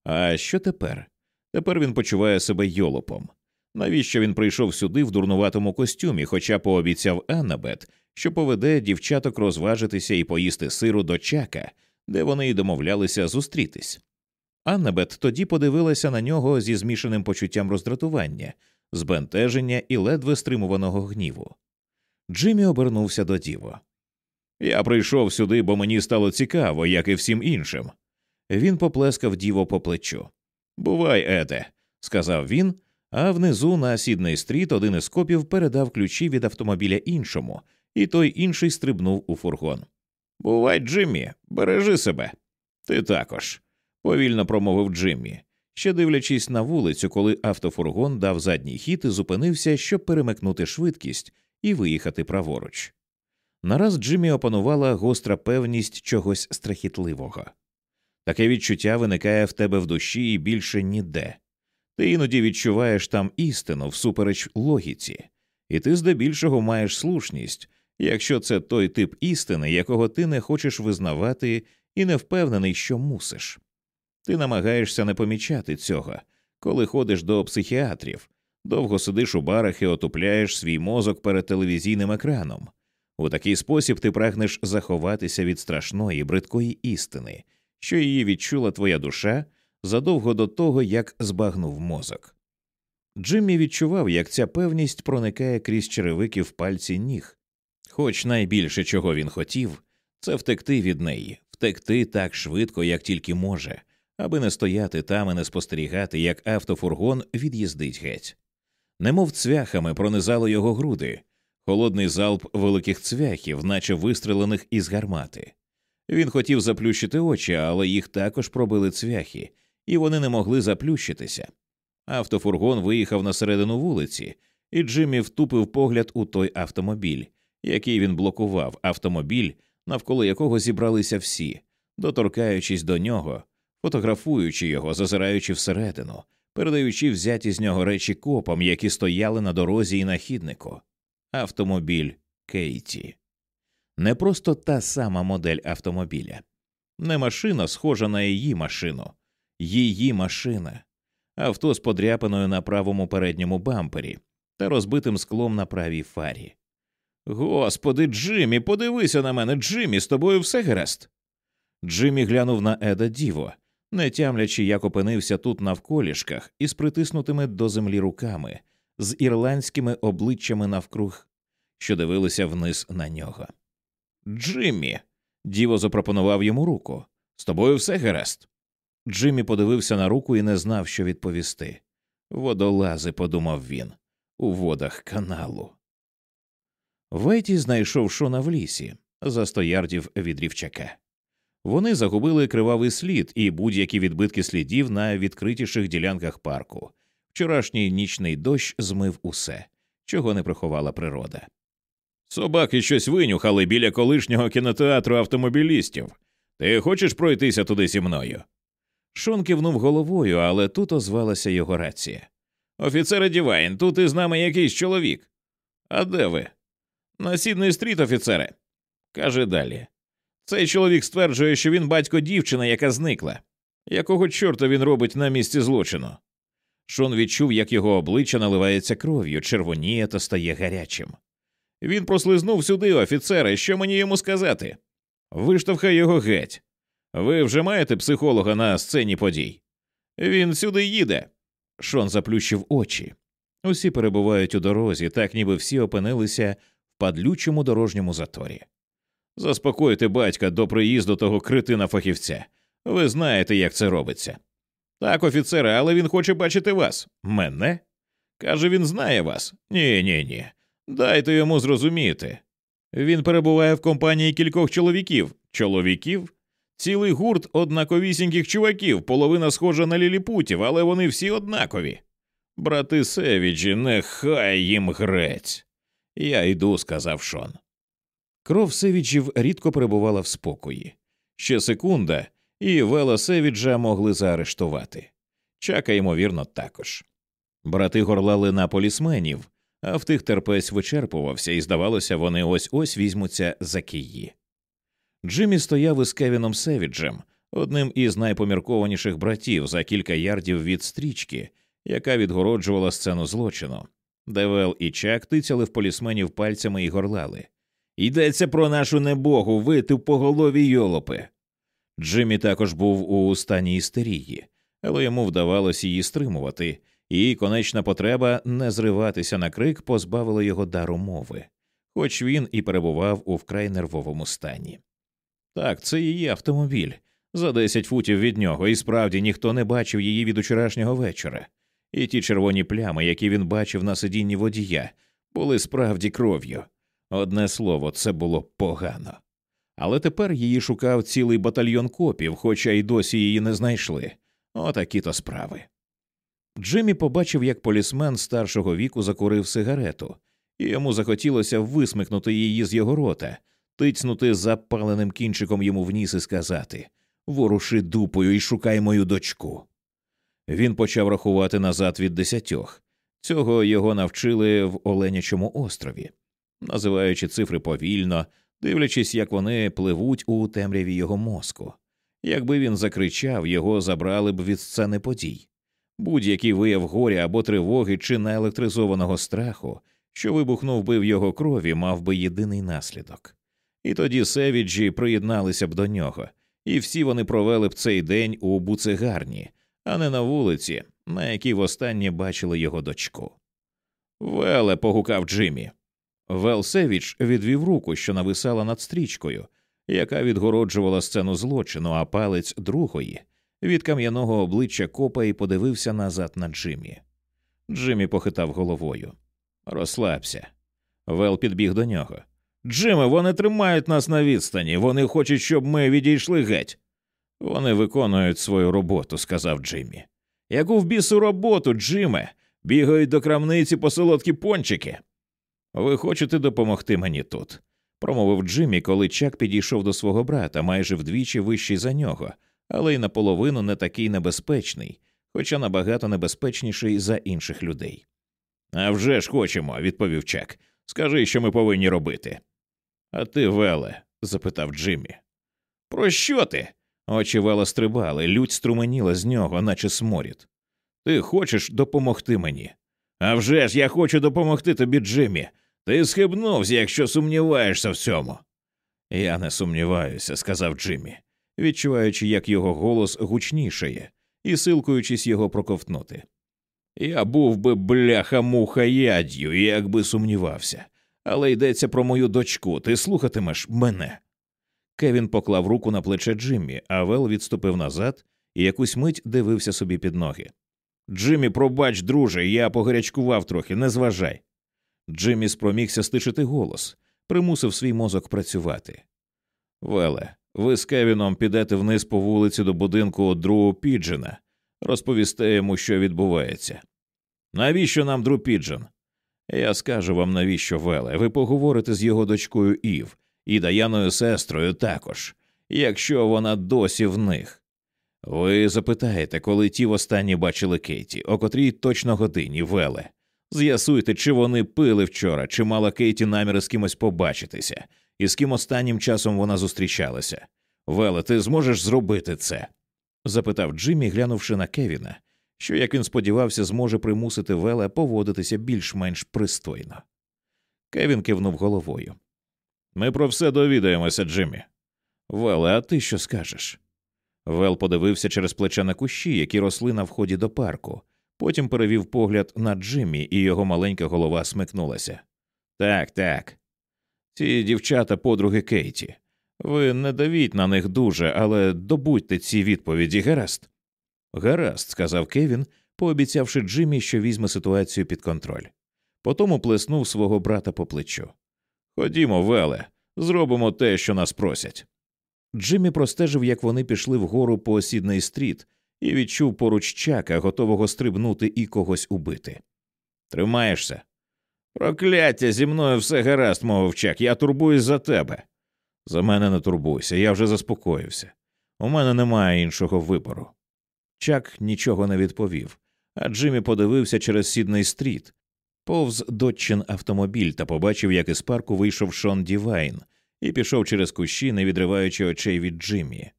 А що тепер? Тепер він почуває себе йолопом. Навіщо він прийшов сюди в дурнуватому костюмі, хоча пообіцяв Аннабет, що поведе дівчаток розважитися і поїсти сиру до чака, де вони й домовлялися зустрітись. Аннабет тоді подивилася на нього зі змішаним почуттям роздратування, збентеження і ледве стримуваного гніву. Джиммі обернувся до Діво. Я прийшов сюди, бо мені стало цікаво, як і всім іншим. Він поплескав діво по плечу. Бувай, Ете, сказав він, а внизу на Сідний стріт один із копів передав ключі від автомобіля іншому, і той інший стрибнув у фургон. Бувай, Джиммі, бережи себе. Ти також, повільно промовив Джиммі, ще дивлячись на вулицю, коли автофургон дав задній хід і зупинився, щоб перемикнути швидкість і виїхати праворуч. Нараз Джиммі опанувала гостра певність чогось страхітливого. Таке відчуття виникає в тебе в душі і більше ніде. Ти іноді відчуваєш там істину всупереч логіці, і ти здебільшого маєш слушність, якщо це той тип істини, якого ти не хочеш визнавати і не впевнений, що мусиш. Ти намагаєшся не помічати цього, коли ходиш до психіатрів, довго сидиш у барах і отупляєш свій мозок перед телевізійним екраном. У такий спосіб ти прагнеш заховатися від страшної бридкої істини, що її відчула твоя душа задовго до того, як збагнув мозок. Джиммі відчував, як ця певність проникає крізь черевики в пальці ніг, хоч найбільше чого він хотів, це втекти від неї, втекти так швидко, як тільки може, аби не стояти там і не спостерігати, як автофургон від'їздить геть. Немов цвяхами пронизало його груди, холодний залп великих цвяхів, наче вистрелених із гармати. Він хотів заплющити очі, але їх також пробили цвяхи, і вони не могли заплющитися. Автофургон виїхав на середину вулиці, і Джиммі втупив погляд у той автомобіль, який він блокував, автомобіль, навколо якого зібралися всі, доторкаючись до нього, фотографуючи його, зазираючи всередину, передаючи взяті з нього речі копам, які стояли на дорозі і на хіднику. Автомобіль Кейті. Не просто та сама модель автомобіля, не машина, схожа на її машину, її машина, авто з подряпиною на правому передньому бампері та розбитим склом на правій фарі. Господи, Джиммі, подивися на мене, Джиммі, з тобою все гаразд. Джиммі глянув на Еда Діво, не тямлячи, як опинився тут навколішках із притиснутими до землі руками, з ірландськими обличчями навкруг, що дивилися вниз на нього. Джиммі. Діво запропонував йому руку. З тобою все гаразд. Джиммі подивився на руку і не знав, що відповісти. Водолази, подумав він, у водах каналу. Веті знайшов шона в лісі за сто ярдів від рівчака. Вони загубили кривавий слід і будь-які відбитки слідів на відкритіших ділянках парку. Вчорашній нічний дощ змив усе, чого не приховала природа. Собаки щось винюхали біля колишнього кінотеатру автомобілістів. Ти хочеш пройтися туди зі мною? Шон кивнув головою, але тут озвалася його рація. Офіцере Дівайн, тут із нами якийсь чоловік. А де ви? На Сідней стріт, офіцере. Кажи далі. Цей чоловік стверджує, що він батько дівчини, яка зникла. Якого чорта він робить на місці злочину? Шон відчув, як його обличчя наливається кров'ю, червоніє та стає гарячим. Він прослизнув сюди, офіцере, що мені йому сказати? Виштовхай його геть. Ви вже маєте психолога на сцені подій? Він сюди їде. Шон заплющив очі. Усі перебувають у дорозі, так ніби всі опинилися в падлючому дорожньому заторі. Заспокойте батька до приїзду того критина фахівця. Ви знаєте, як це робиться. Так, офіцере, але він хоче бачити вас. Мене? Каже, він знає вас. Ні, ні, ні. Дайте йому зрозуміти. Він перебуває в компанії кількох чоловіків. Чоловіків? Цілий гурт однаковісіньких чуваків, половина схожа на ліліпутів, але вони всі однакові. Брати Севіджі, нехай їм грець. Я йду, сказав Шон. Кров Севіджів рідко перебувала в спокої. Ще секунда, і Вела Севіджа могли заарештувати. Чака, ймовірно, також. Брати горлали на полісменів, а в тих терпець вичерпувався, і, здавалося, вони ось ось візьмуться за киї. Джиммі стояв із Кевіном Севіджем, одним із найпоміркованіших братів за кілька ярдів від стрічки, яка відгороджувала сцену злочину. Де Вел і Чак тицяли в полісменів пальцями і горлали. Йдеться про нашу небогу, ви тупоголові йолопи. Джиммі також був у стані істерії, але йому вдавалося її стримувати, і конечна потреба не зриватися на крик позбавила його дару мови, хоч він і перебував у вкрай нервовому стані. Так, це її автомобіль за десять футів від нього, і справді ніхто не бачив її від учорашнього вечора, і ті червоні плями, які він бачив на сидінні водія, були справді кров'ю. Одне слово, це було погано. Але тепер її шукав цілий батальйон копів, хоча й досі її не знайшли. Отакі то справи. Джиммі побачив, як полісмен старшого віку закурив сигарету, і йому захотілося висмикнути її з його рота, тицнути запаленим кінчиком йому в ніс і сказати Воруши дупою і шукай мою дочку. Він почав рахувати назад від десятьох. Цього його навчили в Оленячому острові, називаючи цифри повільно, дивлячись, як вони пливуть у темряві його мозку. Якби він закричав, його забрали б від сцени подій. Будь-який вияв горя або тривоги чи наелектризованого страху, що вибухнув би в його крові, мав би єдиний наслідок. І тоді Севіджі приєдналися б до нього, і всі вони провели б цей день у буцегарні, а не на вулиці, на якій востаннє бачили його дочку. Веле. погукав Джиммі. Вел Севіч відвів руку, що нависала над стрічкою, яка відгороджувала сцену злочину, а палець другої від кам'яного обличчя копа і подивився назад на Джиммі. Джиммі похитав головою. Розслабся. Вел підбіг до нього. Джиме, вони тримають нас на відстані, вони хочуть, щоб ми відійшли геть. Вони виконують свою роботу, сказав Джиммі. Яку в бісу роботу, Джиме? бігають до крамниці по солодкі пончики. Ви хочете допомогти мені тут, промовив Джиммі, коли Чак підійшов до свого брата, майже вдвічі вищий за нього, але й наполовину не такий небезпечний, хоча набагато небезпечніший за інших людей. «А вже ж хочемо, відповів Чак. Скажи, що ми повинні робити. А ти, Веле? запитав Джиммі. Про що ти? Очі Вела стрибали, лють струменіла з нього, наче сморід. Ти хочеш допомогти мені? «А вже ж я хочу допомогти тобі, Джиммі. Ти схибнувся, якщо сумніваєшся в цьому. Я не сумніваюся, сказав Джиммі, відчуваючи, як його голос гучнішає, і силкуючись його проковтнути. Я був би бляха муха ядю, якби сумнівався, але йдеться про мою дочку, ти слухатимеш мене. Кевін поклав руку на плече Джиммі, а Вел відступив назад і якусь мить дивився собі під ноги. Джиммі, пробач, друже, я погарячкував трохи, не зважай. Джиммі спромігся стишити голос, примусив свій мозок працювати. Веле, ви з Кевіном підете вниз по вулиці до будинку Дру Піджена, розповісте йому, що відбувається. Навіщо нам Дру Піджен? Я скажу вам, навіщо Веле. Ви поговорите з його дочкою Ів і Даяною сестрою також, якщо вона досі в них. Ви запитаєте, коли ті востаннє бачили Кейті, о котрій точно годині Веле. З'ясуйте, чи вони пили вчора, чи мала Кейті наміри з кимось побачитися, і з ким останнім часом вона зустрічалася. Веле, ти зможеш зробити це? запитав Джиммі, глянувши на Кевіна, що, як він сподівався, зможе примусити Веле поводитися більш-менш пристойно. Кевін кивнув головою. Ми про все довідаємося, Джиммі. Веле, а ти що скажеш? Вел подивився через плече на кущі, які росли на вході до парку, потім перевів погляд на Джиммі, і його маленька голова смикнулася. Так, так. Ці дівчата подруги Кейті. Ви не давіть на них дуже, але добудьте ці відповіді, гаразд. Гаразд, сказав Кевін, пообіцявши Джиммі, що візьме ситуацію під контроль. Потім плеснув свого брата по плечу. Ходімо, Веле, зробимо те, що нас просять. Джиммі простежив, як вони пішли вгору по Сідней стріт, і відчув поруч Чака, готового стрибнути і когось убити. Тримаєшся? Прокляття, зі мною все гаразд, мовив Чак, я турбуюсь за тебе. За мене не турбуйся, я вже заспокоївся. У мене немає іншого вибору. Чак нічого не відповів, а Джиммі подивився через Сідней стріт, повз доччин автомобіль та побачив, як із парку вийшов Шон Дівайн і пішов через кущі, не відриваючи очей від Джиммі.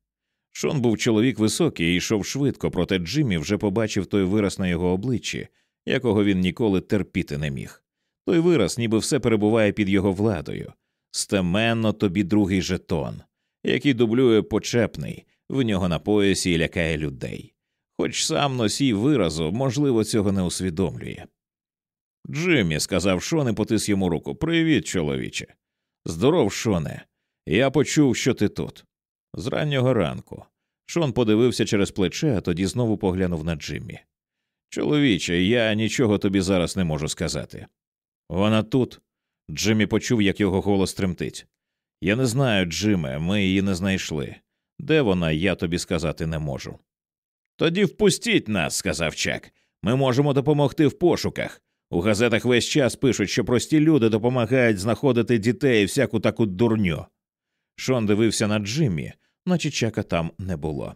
Шон був чоловік високий і йшов швидко, проте Джиммі вже побачив той вираз на його обличчі, якого він ніколи терпіти не міг. Той вираз, ніби все перебуває під його владою. Стеменно тобі другий жетон, який дублює почепний, в нього на поясі і лякає людей. Хоч сам носій виразу, можливо, цього не усвідомлює. Джиммі, сказав Шон і потис йому руку. Привіт, чоловіче. Здоров, Шоне. Я почув, що ти тут. З раннього ранку. Шон подивився через плече, а тоді знову поглянув на Джиммі. Чоловіче, я нічого тобі зараз не можу сказати. Вона тут. Джиммі почув, як його голос тремтить. Я не знаю, Джиме, ми її не знайшли. Де вона, я тобі сказати не можу. Тоді впустіть нас, сказав Чак. Ми можемо допомогти в пошуках. У газетах весь час пишуть, що прості люди допомагають знаходити дітей і всяку таку дурню. Шон дивився на Джиммі, наче чака там не було.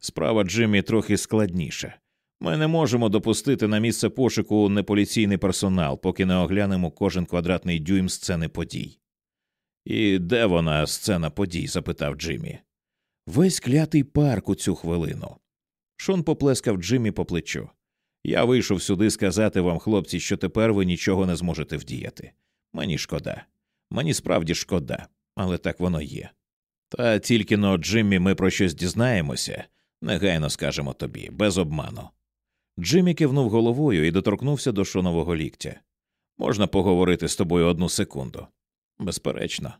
Справа Джиммі трохи складніша. Ми не можемо допустити на місце пошуку неполіційний персонал, поки не оглянемо кожен квадратний дюйм сцени подій. І де вона, сцена подій? запитав Джиммі. Весь клятий парк у цю хвилину. Шон поплескав Джиммі по плечу. Я вийшов сюди сказати вам, хлопці, що тепер ви нічого не зможете вдіяти. Мені шкода. Мені справді шкода, але так воно є. Та тільки но, Джиммі, ми про щось дізнаємося, негайно скажемо тобі, без обману. Джиммі кивнув головою і доторкнувся до шонового ліктя. Можна поговорити з тобою одну секунду. Безперечно.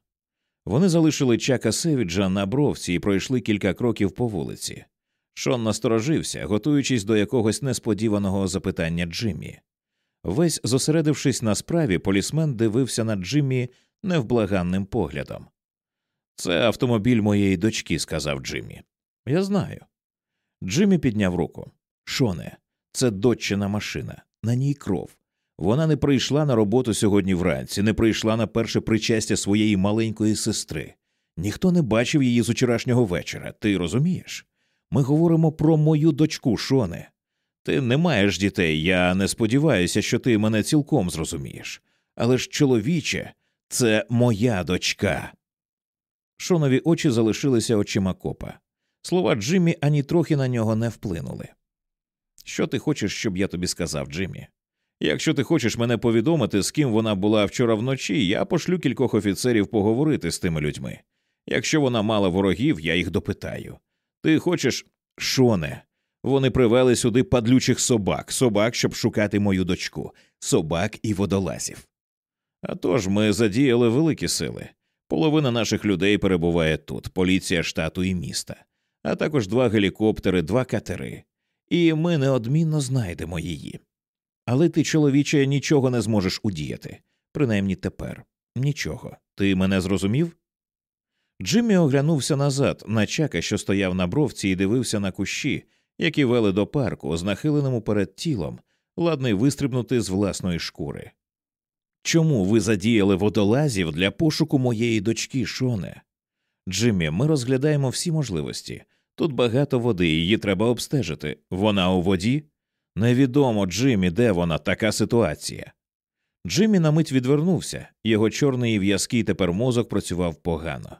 Вони залишили чака Севіджа на бровці і пройшли кілька кроків по вулиці. Шон насторожився, готуючись до якогось несподіваного запитання Джиммі. Весь зосередившись на справі, полісмен дивився на Джиммі невблаганним поглядом. Це автомобіль моєї дочки, сказав Джиммі. Я знаю. Джиммі підняв руку. Шоне, це доччина машина. на ній кров. Вона не прийшла на роботу сьогодні вранці, не прийшла на перше причастя своєї маленької сестри. Ніхто не бачив її з учорашнього вечора, ти розумієш? Ми говоримо про мою дочку, Шоне. Ти не маєш дітей, я не сподіваюся, що ти мене цілком зрозумієш. Але ж, чоловіче, це моя дочка. Шонові очі залишилися очима копа. Слова Джиммі ані трохи на нього не вплинули. Що ти хочеш, щоб я тобі сказав, Джиммі? Якщо ти хочеш мене повідомити, з ким вона була вчора вночі, я пошлю кількох офіцерів поговорити з тими людьми. Якщо вона мала ворогів, я їх допитаю. Ти хочеш, Шоне, вони привели сюди падлючих собак, собак, щоб шукати мою дочку, собак і водолазів. А тож ми задіяли великі сили. Половина наших людей перебуває тут, поліція штату і міста, а також два гелікоптери, два катери, і ми неодмінно знайдемо її. Але ти, чоловіче, нічого не зможеш удіяти, принаймні тепер. Нічого. Ти мене зрозумів? Джиммі оглянувся назад на чака, що стояв на бровці, і дивився на кущі, які вели до парку, з нахиленим перед тілом, ладний вистрибнути з власної шкури. Чому ви задіяли водолазів для пошуку моєї дочки, Шоне? Джиммі, ми розглядаємо всі можливості. Тут багато води, її треба обстежити. Вона у воді? Невідомо, Джиммі, де вона, така ситуація. Джиммі на мить відвернувся, його чорний і в'язкий тепер мозок працював погано.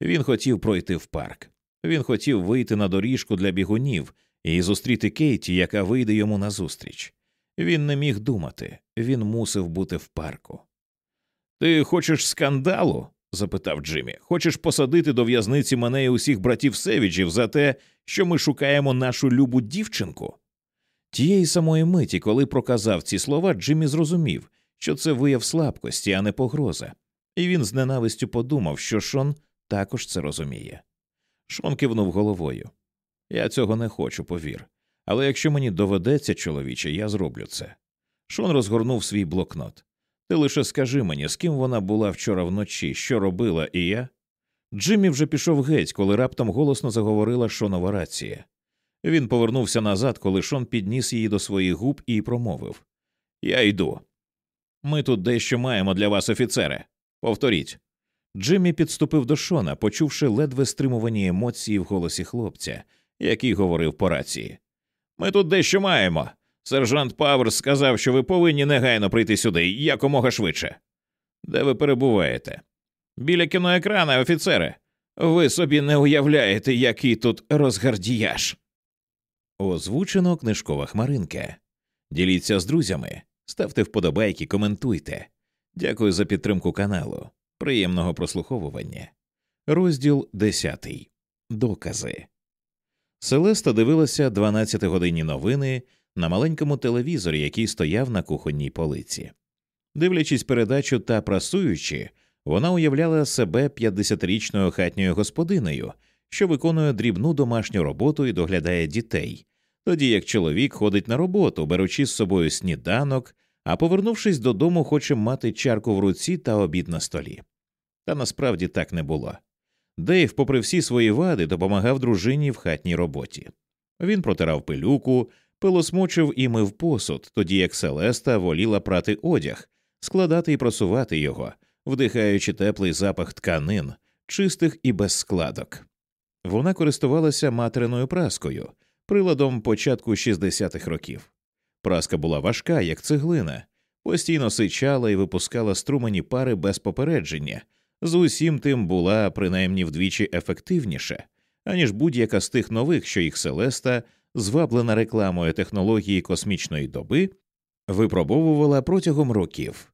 Він хотів пройти в парк. Він хотів вийти на доріжку для бігунів і зустріти Кейті, яка вийде йому назустріч. Він не міг думати, він мусив бути в парку. Ти хочеш скандалу? запитав Джиммі. Хочеш посадити до в'язниці мене і усіх братів Севіджів за те, що ми шукаємо нашу любу дівчинку? Тієї самої миті, коли проказав ці слова, Джиммі зрозумів, що це вияв слабкості, а не погроза, і він з ненавистю подумав, що Шон також це розуміє. Шон кивнув головою. Я цього не хочу, повір. Але якщо мені доведеться, чоловіче, я зроблю це. Шон розгорнув свій блокнот. Ти лише скажи мені, з ким вона була вчора вночі, що робила, і я. Джиммі вже пішов геть, коли раптом голосно заговорила Шонова рація. Він повернувся назад, коли Шон підніс її до своїх губ і промовив Я йду. Ми тут дещо маємо для вас, офіцере. Повторіть. Джиммі підступив до Шона, почувши ледве стримувані емоції в голосі хлопця, який говорив по рації. Ми тут дещо маємо. Сержант Паверс сказав, що ви повинні негайно прийти сюди якомога швидше. Де ви перебуваєте? Біля кіноекрана, офіцере. Ви собі не уявляєте, який тут розгардіяж. Озвучено книжкова хмаринка. Діліться з друзями, ставте вподобайки, коментуйте. Дякую за підтримку каналу. Приємного прослуховування. Розділ 10. Докази. Селеста дивилася 12-годинні новини на маленькому телевізорі, який стояв на кухонній полиці. Дивлячись передачу та прасуючи, вона уявляла себе 50-річною хатньою господинею, що виконує дрібну домашню роботу і доглядає дітей, тоді як чоловік ходить на роботу, беручи з собою сніданок, а повернувшись додому, хоче мати чарку в руці та обід на столі. Та насправді так не було. Дейв, попри всі свої вади, допомагав дружині в хатній роботі. Він протирав пилюку, пилосмочив і мив посуд, тоді як Селеста воліла прати одяг, складати і просувати його, вдихаючи теплий запах тканин, чистих і без складок. Вона користувалася материною праскою, приладом початку 60-х років. Праска була важка, як цеглина, постійно сичала і випускала струмені пари без попередження з усім тим була принаймні вдвічі ефективніша, аніж будь-яка з тих нових, що їх Селеста, зваблена рекламою технології космічної доби, випробовувала протягом років.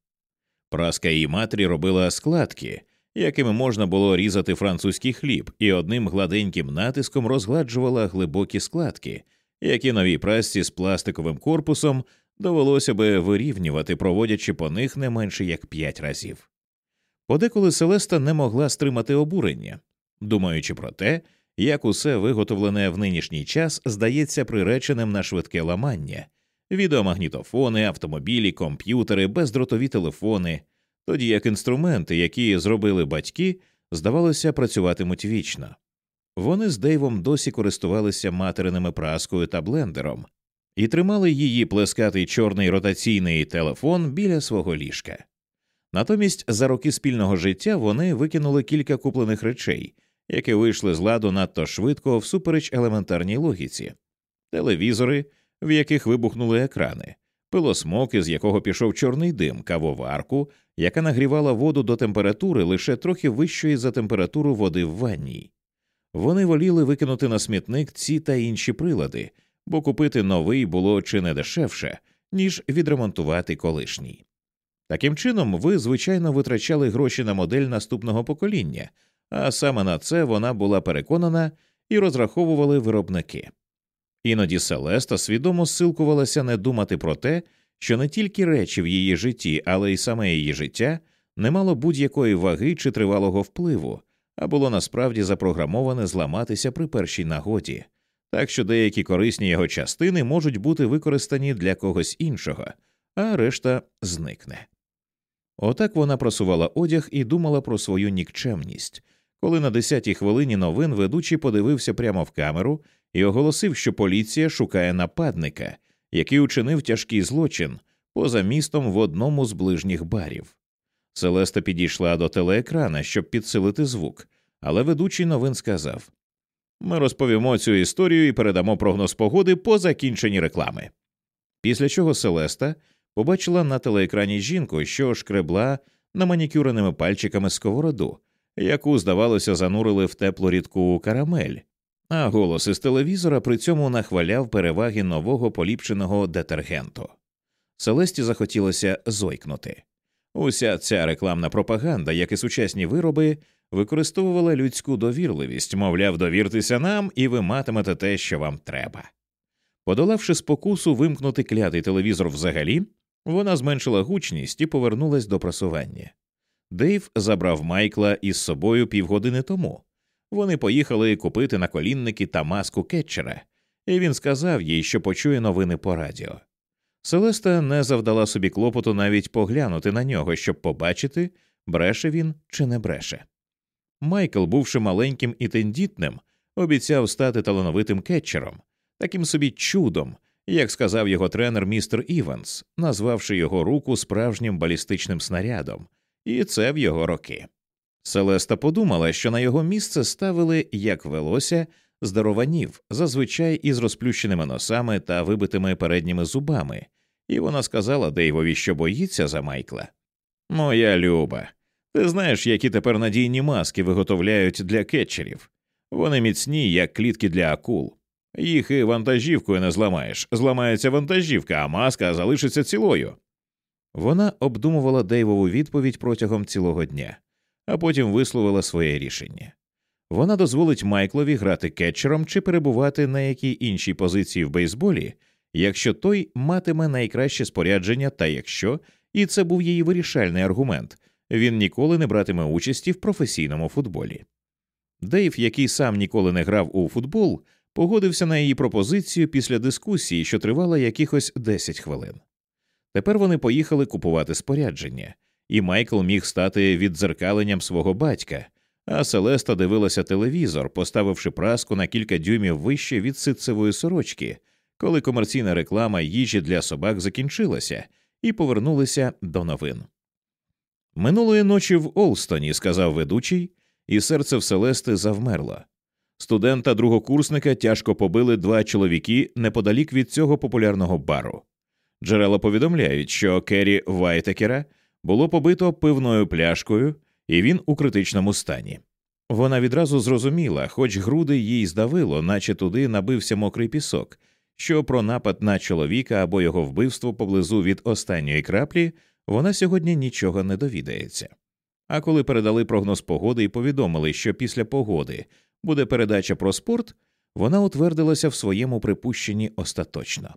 Праска її матері робила складки, якими можна було різати французький хліб, і одним гладеньким натиском розгладжувала глибокі складки, які новій прасці з пластиковим корпусом довелося би вирівнювати, проводячи по них не менше як п'ять разів. Подеколи Селеста не могла стримати обурення, думаючи про те, як усе виготовлене в нинішній час здається приреченим на швидке ламання, відеомагнітофони, автомобілі, комп'ютери, бездротові телефони, тоді як інструменти, які зробили батьки, здавалося, працюватимуть вічно. Вони з Дейвом досі користувалися материними праскою та блендером, і тримали її плескатий чорний ротаційний телефон біля свого ліжка. Натомість за роки спільного життя вони викинули кілька куплених речей, які вийшли з ладу надто швидко всупереч елементарній логіці, телевізори, в яких вибухнули екрани, пилосмок, із якого пішов чорний дим, кавоварку, яка нагрівала воду до температури лише трохи вищої за температуру води в ванній. Вони воліли викинути на смітник ці та інші прилади, бо купити новий було чи не дешевше, ніж відремонтувати колишній. Таким чином, ви, звичайно, витрачали гроші на модель наступного покоління, а саме на це вона була переконана і розраховували виробники. Іноді Селеста свідомо зсилкувалася не думати про те, що не тільки речі в її житті, але й саме її життя не мало будь-якої ваги чи тривалого впливу, а було насправді запрограмоване зламатися при першій нагоді, так що деякі корисні його частини можуть бути використані для когось іншого, а решта зникне. Отак вона просувала одяг і думала про свою нікчемність, коли на десятій хвилині новин ведучий подивився прямо в камеру і оголосив, що поліція шукає нападника, який учинив тяжкий злочин поза містом в одному з ближніх барів. Селеста підійшла до телеекрана, щоб підсилити звук, але ведучий новин сказав Ми розповімо цю історію і передамо прогноз погоди по закінченні реклами. Після чого Селеста побачила на телеекрані жінку, що шкребла наманікюреними пальчиками сковороду, яку, здавалося, занурили в теплу рідку карамель, а голос із телевізора при цьому нахваляв переваги нового поліпшеного детергенту. Селесті захотілося зойкнути. Уся ця рекламна пропаганда, як і сучасні вироби, використовувала людську довірливість, мовляв, довіртеся нам, і ви матимете те, що вам треба. Подолавши спокусу вимкнути клятий телевізор взагалі, вона зменшила гучність і повернулась до просування. Дейв забрав Майкла із собою півгодини тому. Вони поїхали купити наколінники та маску кетчера, і він сказав їй, що почує новини по радіо. Селеста не завдала собі клопоту навіть поглянути на нього, щоб побачити, бреше він чи не бреше. Майкл, бувши маленьким і тендітним, обіцяв стати талановитим кетчером, таким собі чудом, як сказав його тренер містер Іванс, назвавши його руку справжнім балістичним снарядом, і це в його роки. Селеста подумала, що на його місце ставили, як велося, здарованів, зазвичай із розплющеними носами та вибитими передніми зубами, і вона сказала Дейвові, що боїться за Майкла. Моя люба, ти знаєш, які тепер надійні маски виготовляють для кетчерів. Вони міцні, як клітки для акул. Їх і вантажівкою не зламаєш. Зламається вантажівка, а маска залишиться цілою. Вона обдумувала Дейвову відповідь протягом цілого дня, а потім висловила своє рішення. Вона дозволить Майклові грати кетчером чи перебувати на якій іншій позиції в бейсболі, якщо той матиме найкраще спорядження, та якщо, і це був її вирішальний аргумент, він ніколи не братиме участі в професійному футболі. Дейв, який сам ніколи не грав у футбол, погодився на її пропозицію після дискусії, що тривала якихось 10 хвилин. Тепер вони поїхали купувати спорядження, і Майкл міг стати віддзеркаленням свого батька, а Селеста дивилася телевізор, поставивши праску на кілька дюймів вище від ситцевої сорочки, коли комерційна реклама їжі для собак закінчилася, і повернулися до новин. Минулої ночі в Олстоні, сказав ведучий, і серце в Селести завмерло. Студента другокурсника тяжко побили два чоловіки неподалік від цього популярного бару. Джерела повідомляють, що Керрі Вайтекера було побито пивною пляшкою, і він у критичному стані. Вона відразу зрозуміла, хоч груди їй здавило, наче туди набився мокрий пісок, що про напад на чоловіка або його вбивство поблизу від останньої краплі вона сьогодні нічого не довідається. А коли передали прогноз погоди і повідомили, що після погоди буде передача про спорт, вона утвердилася в своєму припущенні остаточно.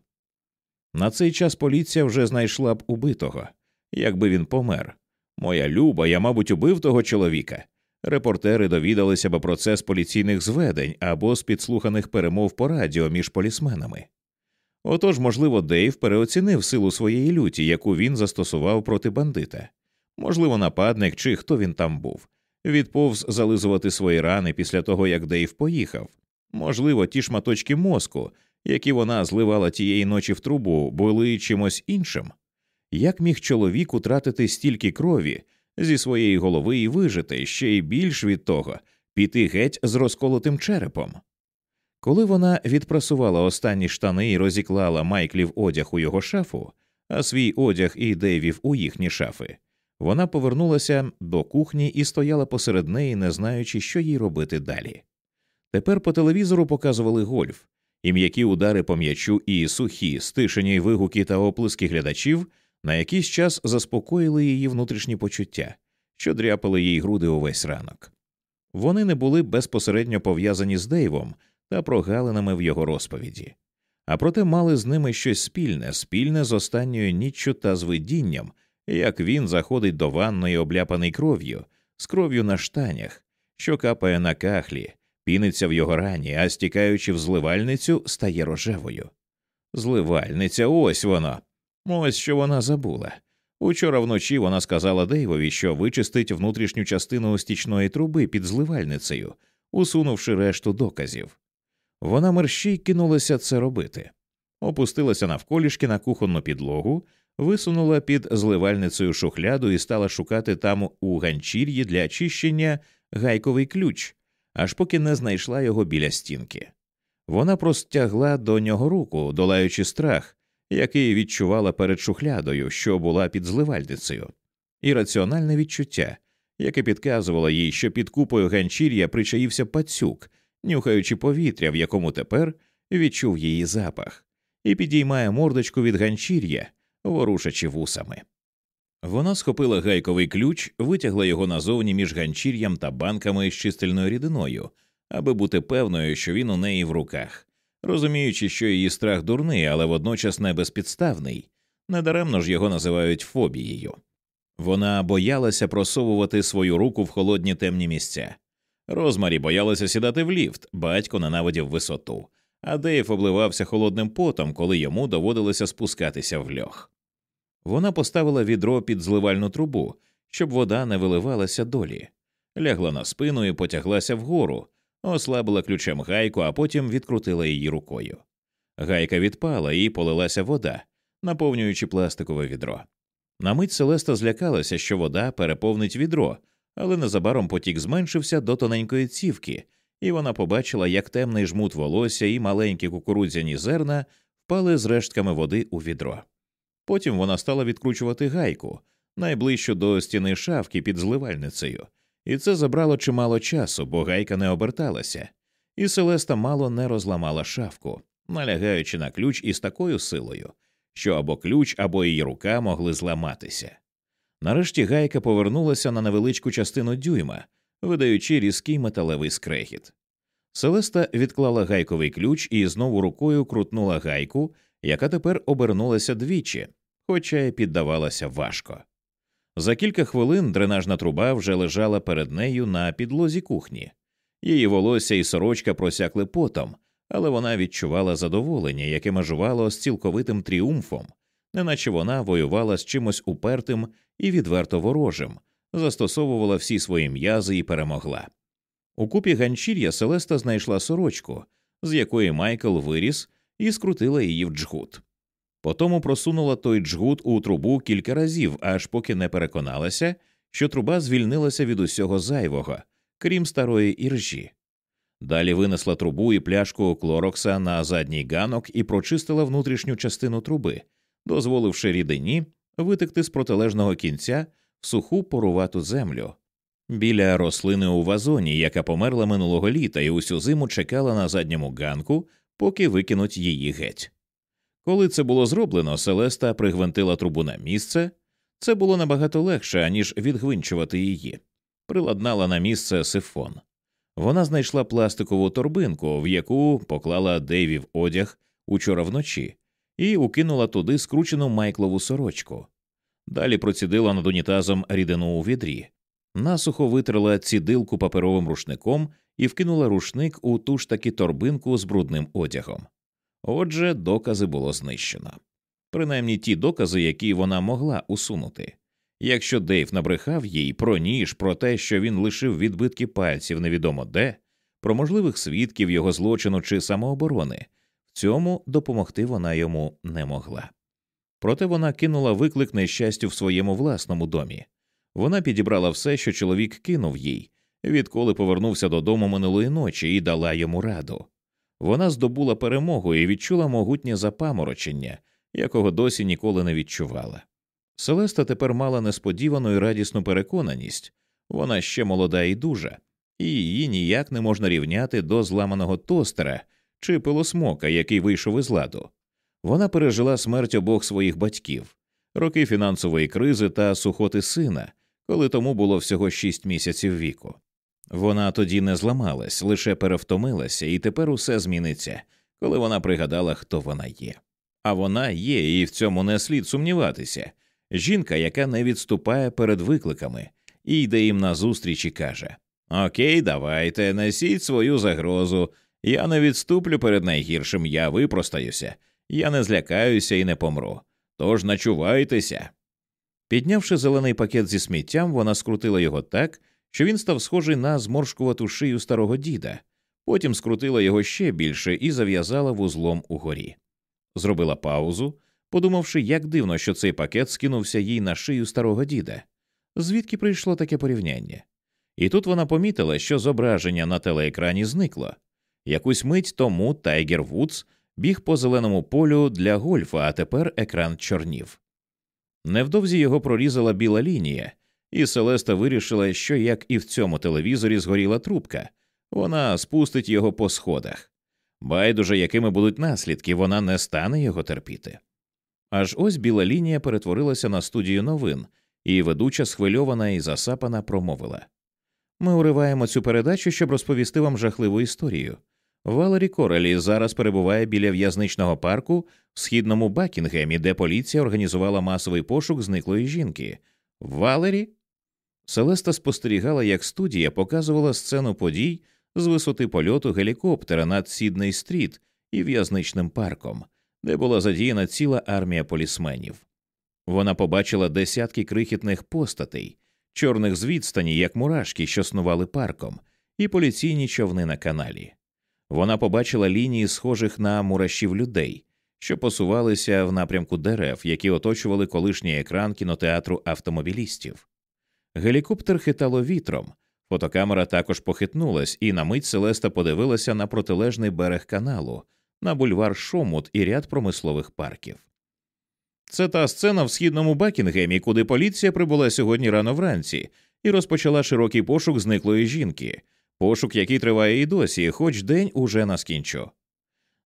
На цей час поліція вже знайшла б убитого, якби він помер. Моя люба, я, мабуть, убив того чоловіка. Репортери довідалися б про це з поліційних зведень або з підслуханих перемов по радіо між полісменами. Отож, можливо, Дейв переоцінив силу своєї люті, яку він застосував проти бандита. Можливо, нападник чи хто він там був, відповз зализувати свої рани після того, як Дейв поїхав. Можливо, ті шматочки мозку, які вона зливала тієї ночі в трубу, були чимось іншим? Як міг чоловік утратити стільки крові зі своєї голови і вижити ще й більш від того, піти геть з розколотим черепом? Коли вона відпрасувала останні штани і розіклала Майклів одяг у його шафу, а свій одяг і Дейвів у їхні шафи, вона повернулася до кухні і стояла посеред неї, не знаючи, що їй робити далі. Тепер по телевізору показували гольф, і м'які удари по м'ячу і сухі, стишені вигуки та оплески глядачів на якийсь час заспокоїли її внутрішні почуття, що дряпали їй груди увесь ранок. Вони не були безпосередньо пов'язані з Дейвом та прогалинами в його розповіді, а проте мали з ними щось спільне, спільне з останньою ніччю та з видінням, як він заходить до ванної, обляпаний кров'ю, з кров'ю на штанях, що капає на кахлі, піниться в його рані, а стікаючи в зливальницю, стає рожевою. Зливальниця, ось воно. Ось що вона забула. Учора вночі вона сказала Дейвові, що вичистить внутрішню частину стічної труби під зливальницею, усунувши решту доказів. Вона мерщій кинулася це робити, опустилася навколішки на кухонну підлогу, висунула під зливальницею шухляду і стала шукати там у ганчір'ї для очищення гайковий ключ, аж поки не знайшла його біля стінки. Вона простягла до нього руку, долаючи страх, який відчувала перед шухлядою, що була під зливальницею, і раціональне відчуття, яке підказувало їй, що під купою ганчір'я причаївся пацюк, нюхаючи повітря, в якому тепер відчув її запах, і підіймає мордочку від ганчір'я, ворушачи вусами. Вона схопила гайковий ключ, витягла його назовні між ганчір'ям та банками з чистильною рідиною, аби бути певною, що він у неї в руках, розуміючи, що її страх дурний, але водночас не безпідставний, недаремно ж його називають фобією. Вона боялася просовувати свою руку в холодні темні місця. Розмарі боялася сідати в ліфт, батько ненавидів висоту, а Дейв обливався холодним потом, коли йому доводилося спускатися в льох. Вона поставила відро під зливальну трубу, щоб вода не виливалася долі, лягла на спину і потяглася вгору, ослабила ключем гайку, а потім відкрутила її рукою. Гайка відпала і полилася вода, наповнюючи пластикове відро. На мить Селеста злякалася, що вода переповнить відро, але незабаром потік зменшився до тоненької цівки, і вона побачила, як темний жмут волосся і маленькі кукурудзяні зерна впали з рештками води у відро. Потім вона стала відкручувати гайку найближчу до стіни шавки під зливальницею, і це забрало чимало часу, бо гайка не оберталася, і Селеста мало не розламала шавку, налягаючи на ключ із такою силою, що або ключ, або її рука могли зламатися. Нарешті гайка повернулася на невеличку частину дюйма, видаючи різкий металевий скрегіт. Селеста відклала гайковий ключ і знову рукою крутнула гайку, яка тепер обернулася двічі, хоча й піддавалася важко. За кілька хвилин дренажна труба вже лежала перед нею на підлозі кухні. Її волосся і сорочка просякли потом, але вона відчувала задоволення, яке межувало з цілковитим тріумфом, неначе вона воювала з чимось упертим і відверто ворожим, застосовувала всі свої м'язи і перемогла. У купі ганчір'я Селеста знайшла сорочку, з якої Майкл виріс і скрутила її в джгут. Потому просунула той джгут у трубу кілька разів, аж поки не переконалася, що труба звільнилася від усього зайвого, крім старої іржі. Далі винесла трубу і пляшку клорокса на задній ганок і прочистила внутрішню частину труби, дозволивши рідині витекти з протилежного кінця в суху порувату землю. Біля рослини у вазоні, яка померла минулого літа і усю зиму чекала на задньому ганку, поки викинуть її геть. Коли це було зроблено, Селеста пригвинтила трубу на місце. Це було набагато легше, аніж відгвинчувати її, приладнала на місце сифон. Вона знайшла пластикову торбинку, в яку поклала Дейвів одяг учора вночі, і укинула туди скручену майклову сорочку. Далі процідила над унітазом рідину у відрі, насухо витерла цідилку паперовим рушником і вкинула рушник у ту ж таки торбинку з брудним одягом. Отже, докази було знищено. Принаймні ті докази, які вона могла усунути. Якщо Дейв набрехав їй про ніж, про те, що він лишив відбитки пальців невідомо де, про можливих свідків його злочину чи самооборони, в цьому допомогти вона йому не могла. Проте вона кинула виклик нещастю в своєму власному домі. Вона підібрала все, що чоловік кинув їй, відколи повернувся додому минулої ночі і дала йому раду. Вона здобула перемогу і відчула могутнє запаморочення, якого досі ніколи не відчувала. Селеста тепер мала несподівану і радісну переконаність вона ще молода і дужа, і її ніяк не можна рівняти до зламаного тостера чи пилосмока, який вийшов із ладу. Вона пережила смерть обох своїх батьків, роки фінансової кризи та сухоти сина, коли тому було всього шість місяців віку. Вона тоді не зламалась, лише перевтомилася, і тепер усе зміниться, коли вона пригадала, хто вона є. А вона є, і в цьому не слід сумніватися. Жінка, яка не відступає перед викликами, і йде їм назустріч і каже Окей, давайте, несіть свою загрозу. Я не відступлю перед найгіршим, я випростаюся, я не злякаюся і не помру. Тож начувайтеся. Піднявши зелений пакет зі сміттям, вона скрутила його так, що він став схожий на зморшкувату шию старого діда, потім скрутила його ще більше і зав'язала вузлом угорі. Зробила паузу, подумавши, як дивно, що цей пакет скидався їй на шию старого діда, звідки прийшло таке порівняння. І тут вона помітила, що зображення на телеекрані зникло. Якусь мить тому Тайгер Вудс біг по зеленому полю для гольфа, а тепер екран чорнів. Невдовзі його прорізала біла лінія, і Селеста вирішила, що як і в цьому телевізорі згоріла трубка, вона спустить його по сходах. Байдуже, якими будуть наслідки, вона не стане його терпіти. Аж ось біла лінія перетворилася на студію новин, і ведуча схвильована і засапана промовила Ми уриваємо цю передачу, щоб розповісти вам жахливу історію. Валері Корелі зараз перебуває біля в'язничного парку в східному Бакінгемі, де поліція організувала масовий пошук зниклої жінки. Валері? Селеста спостерігала, як студія показувала сцену подій з висоти польоту гелікоптера над Сідней стріт і в'язничним парком, де була задіяна ціла армія полісменів. Вона побачила десятки крихітних постатей, чорних з відстані, як мурашки, що снували парком, і поліційні човни на каналі. Вона побачила лінії схожих на мурашів людей, що посувалися в напрямку дерев, які оточували колишній екран кінотеатру автомобілістів. Гелікоптер хитало вітром, фотокамера також похитнулась, і на мить Селеста подивилася на протилежний берег каналу, на бульвар Шомут і ряд промислових парків. Це та сцена в східному Бакінгемі, куди поліція прибула сьогодні рано вранці і розпочала широкий пошук зниклої жінки, пошук, який триває і досі, хоч день уже наскінчу.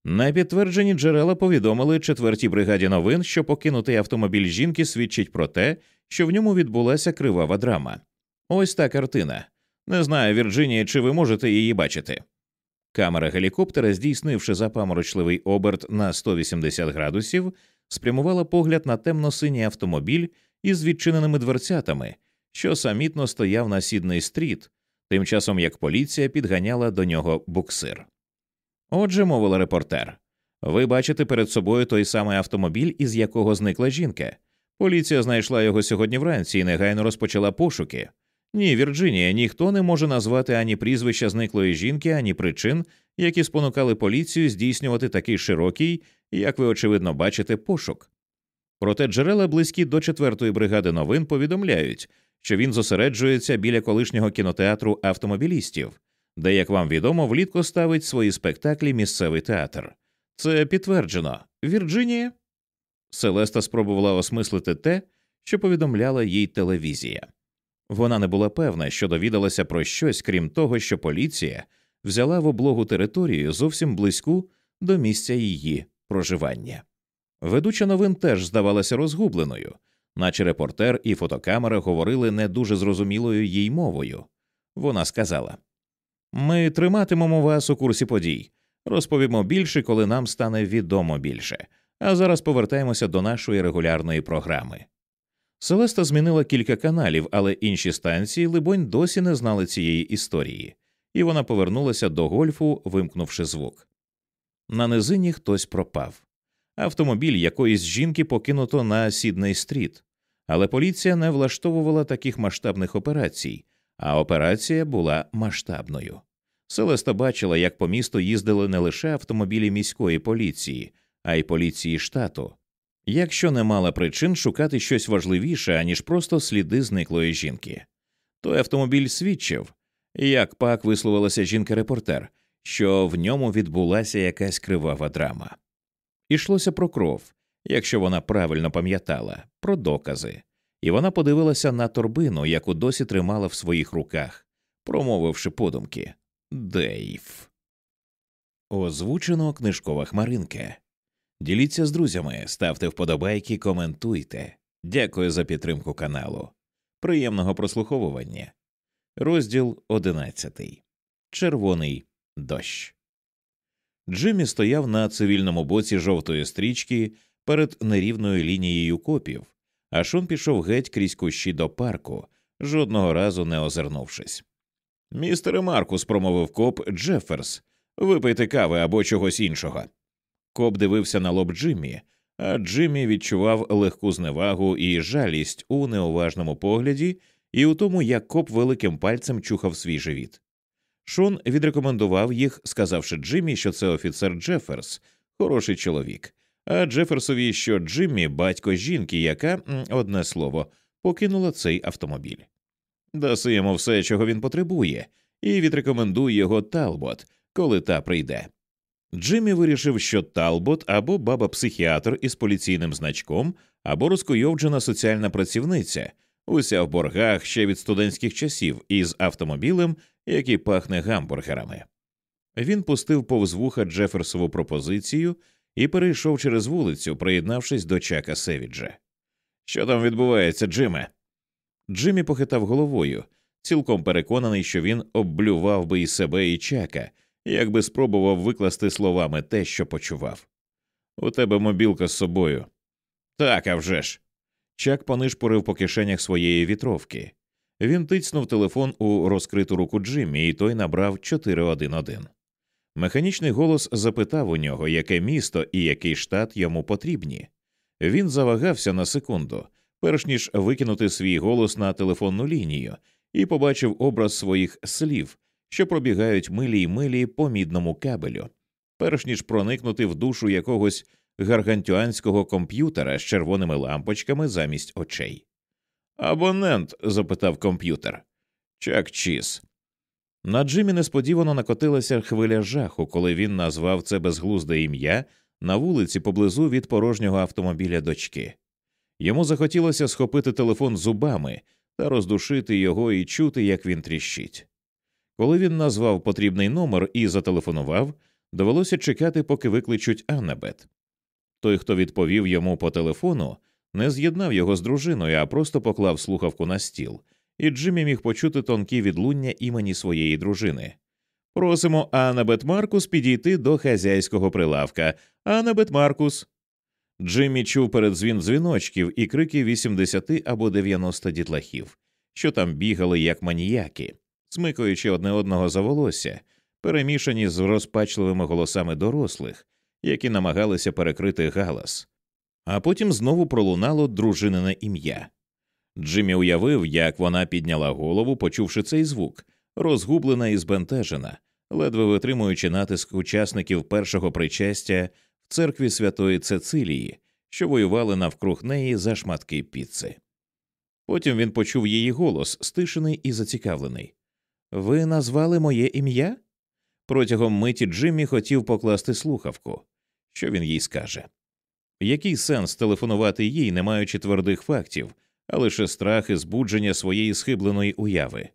Непідтверджені джерела повідомили четвертій бригаді новин, що покинутий автомобіль жінки свідчить про те, що в ньому відбулася кривава драма. Ось та картина. Не знаю, Вірджинія, чи ви можете її бачити. Камера гелікоптера, здійснивши запаморочливий оберт на 180 градусів, спрямувала погляд на темно-синій автомобіль із відчиненими дверцятами, що самітно стояв на Сідний стріт, тим часом як поліція підганяла до нього буксир. Отже, мовила репортер, ви бачите перед собою той самий автомобіль, із якого зникла жінка. Поліція знайшла його сьогодні вранці і негайно розпочала пошуки. Ні, Вірджинія, ніхто не може назвати ані прізвища зниклої жінки, ані причин, які спонукали поліцію здійснювати такий широкий, як ви очевидно бачите, пошук. Проте джерела близькі до четвертої бригади новин повідомляють, що він зосереджується біля колишнього кінотеатру автомобілістів, де, як вам відомо, влітку ставить свої спектаклі місцевий театр. Це підтверджено. Вірджинія. Селеста спробувала осмислити те, що повідомляла їй телевізія. Вона не була певна, що довідалася про щось, крім того, що поліція взяла в облогу територію зовсім близьку до місця її проживання. Ведуча новин теж здавалася розгубленою, наче репортер і фотокамера говорили не дуже зрозумілою їй мовою. Вона сказала Ми триматимемо вас у курсі подій, розповімо більше, коли нам стане відомо більше. А зараз повертаємося до нашої регулярної програми. Селеста змінила кілька каналів, але інші станції, либонь, досі не знали цієї історії, і вона повернулася до гольфу, вимкнувши звук. На низині хтось пропав. Автомобіль якоїсь жінки покинуто на Сідней стріт, але поліція не влаштовувала таких масштабних операцій, а операція була масштабною. Селеста бачила, як по місту їздили не лише автомобілі міської поліції, а й поліції штату, якщо не мала причин шукати щось важливіше, аніж просто сліди зниклої жінки. Той автомобіль свідчив, як пак висловилася жінка-репортер, що в ньому відбулася якась кривава драма. Ішлося про кров, якщо вона правильно пам'ятала, про докази, і вона подивилася на торбину, яку досі тримала в своїх руках, промовивши подумки Дейв. Озвучено книжкова хмаринка. Діліться з друзями, ставте вподобайки, коментуйте. Дякую за підтримку каналу. Приємного прослуховування. Розділ одинадцятий. Червоний дощ. Джиммі стояв на цивільному боці жовтої стрічки перед нерівною лінією копів, а Шон пішов геть крізь кущі до парку, жодного разу не озирнувшись. Містере Маркус, промовив коп Джеферс, випийте кави або чогось іншого. Коп дивився на лоб Джиммі, а Джиммі відчував легку зневагу і жалість у неуважному погляді і у тому, як коп великим пальцем чухав свій живіт. Шон відрекомендував їх, сказавши Джиммі, що це офіцер Джеферс, хороший чоловік, а Джеферсові, що Джиммі батько жінки, яка, одне слово, покинула цей автомобіль. Даси йому все, чого він потребує, і відрекомендуй його Талбот, коли та прийде. Джиммі вирішив, що Талбот або баба психіатр із поліційним значком, або розкуйовджена соціальна працівниця, уся в боргах ще від студентських часів, із автомобілем, який пахне гамбургерами. Він пустив повз вуха Джеферсову пропозицію і перейшов через вулицю, приєднавшись до Чака Севіджа. Що там відбувається, Джиме? Джиммі похитав головою, цілком переконаний, що він обблював би і себе, і чака, якби спробував викласти словами те, що почував. У тебе мобілка з собою. Так, а вже ж. Чак понишпорив по кишенях своєї вітровки. Він тицнув телефон у розкриту руку Джиммі, і той набрав 411. Механічний голос запитав у нього, яке місто і який штат йому потрібні. Він завагався на секунду, перш ніж викинути свій голос на телефонну лінію, і побачив образ своїх слів, що пробігають милі й милі по мідному кабелю, перш ніж проникнути в душу якогось гаргантюанського комп'ютера з червоними лампочками замість очей. Абонент? запитав комп'ютер. Чак Чіз. На Джимі несподівано накотилася хвиля жаху, коли він назвав це безглузде ім'я на вулиці поблизу від порожнього автомобіля дочки. Йому захотілося схопити телефон зубами та роздушити його і чути, як він тріщить. Коли він назвав потрібний номер і зателефонував, довелося чекати, поки викличуть Аннабет. Той, хто відповів йому по телефону, не з'єднав його з дружиною, а просто поклав слухавку на стіл, і Джиммі міг почути тонкі відлуння імені своєї дружини. Просимо Аннабет Маркус підійти до хазяйського прилавка. Аннабет Маркус. Джиммі чув передзвін дзвіночків і крики 80 або 90 дітлахів, що там бігали як маніяки, смикаючи одне одного за волосся, перемішані з розпачливими голосами дорослих, які намагалися перекрити галас. А потім знову пролунало дружинине ім'я. Джиммі уявив, як вона підняла голову, почувши цей звук, розгублена і збентежена, ледве витримуючи натиск учасників першого причастя в церкві святої Цецилії, що воювали навкруг неї за шматки піци. Потім він почув її голос, стишений і зацікавлений. Ви назвали моє ім'я? Протягом миті Джиммі хотів покласти слухавку. Що він їй скаже? Який сенс телефонувати їй, не маючи твердих фактів, а лише страх і збудження своєї схибленої уяви?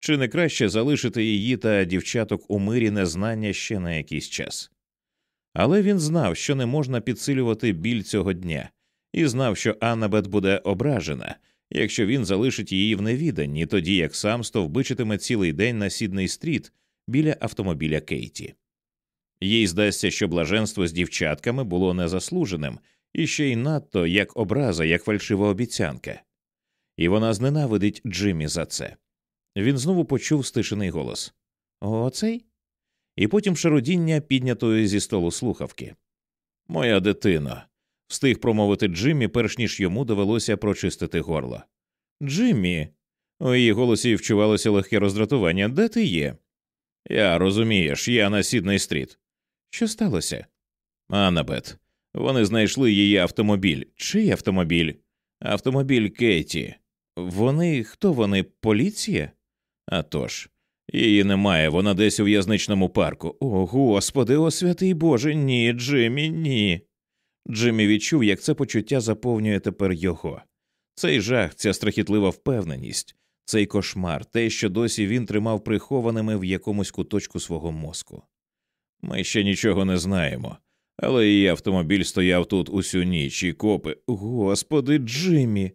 Чи не краще залишити її та дівчаток у мирі незнання ще на якийсь час? Але він знав, що не можна підсилювати біль цього дня, і знав, що Аннабет буде ображена, якщо він залишить її в невіданні, тоді як сам стовбичитиме цілий день на Сідний стріт біля автомобіля Кейті. Їй здасться, що блаженство з дівчатками було незаслуженим і ще й надто як образа, як фальшива обіцянка, і вона зненавидить Джиммі за це. Він знову почув стишений голос Оцей? І потім шародіння піднятої зі столу слухавки. Моя дитино. Встиг промовити Джиммі, перш ніж йому довелося прочистити горло. Джиммі. У її голосі вчувалося легке роздратування. Де ти є? Я розумієш, я на Сідний стріт. Що сталося? Анабет. Вони знайшли її автомобіль. Чий автомобіль? Автомобіль Кейті. Вони хто вони? Поліція? А тож, її немає, вона десь у в'язничному парку. О, господи, о святий Боже, ні, Джиммі, ні. Джиммі відчув, як це почуття заповнює тепер його. Цей жах, ця страхітлива впевненість, цей кошмар, те, що досі він тримав прихованими в якомусь куточку свого мозку. Ми ще нічого не знаємо, але її автомобіль стояв тут усю ніч, і копи, господи, Джиммі,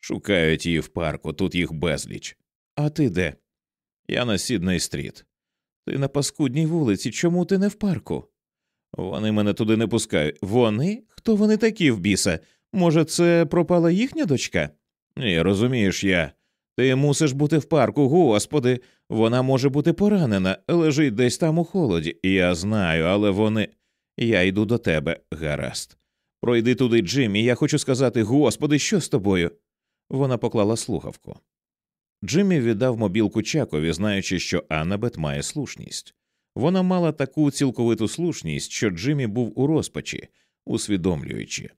шукають її в парку, тут їх безліч. А ти де? Я на Сідней стріт. Ти на паскудній вулиці, чому ти не в парку? Вони мене туди не пускають. Вони? Хто вони такі в біса? Може, це пропала їхня дочка? Ні, розумієш я. Ти мусиш бути в парку, господи, вона може бути поранена, лежить десь там у холоді. Я знаю, але вони. Я йду до тебе, гаразд. Пройди туди, Джиммі, я хочу сказати, господи, що з тобою? Вона поклала слухавку. Джиммі віддав мобілку Чакові, знаючи, що Аннабет має слушність. Вона мала таку цілковиту слушність, що Джиммі був у розпачі, усвідомлюючи.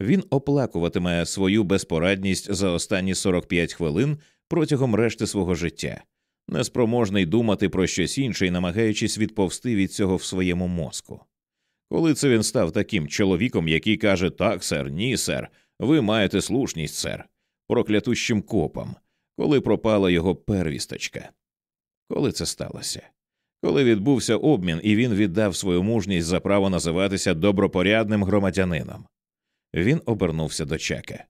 Він оплакуватиме свою безпорадність за останні 45 хвилин протягом решти свого життя, неспроможний думати про щось інше і намагаючись відповсти від цього в своєму мозку. Коли це він став таким чоловіком, який каже так, сер, ні, сер, ви маєте слушність, сер, проклятущим копом, коли пропала його первісточка. Коли це сталося? Коли відбувся обмін, і він віддав свою мужність за право називатися добропорядним громадянином. Він обернувся до Чака.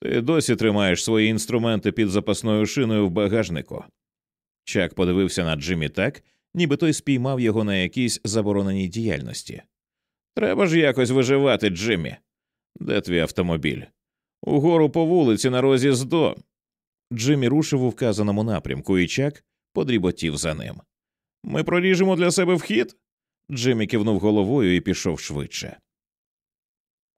Ти досі тримаєш свої інструменти під запасною шиною в багажнику. Чак подивився на Джиммі так, ніби той спіймав його на якійсь забороненій діяльності. Треба ж якось виживати, Джиммі. Де твій автомобіль? Угору по вулиці на розі з до. Джиммі рушив у вказаному напрямку, і Чак подріботів за ним. Ми проріжемо для себе вхід. Джиммі кивнув головою і пішов швидше.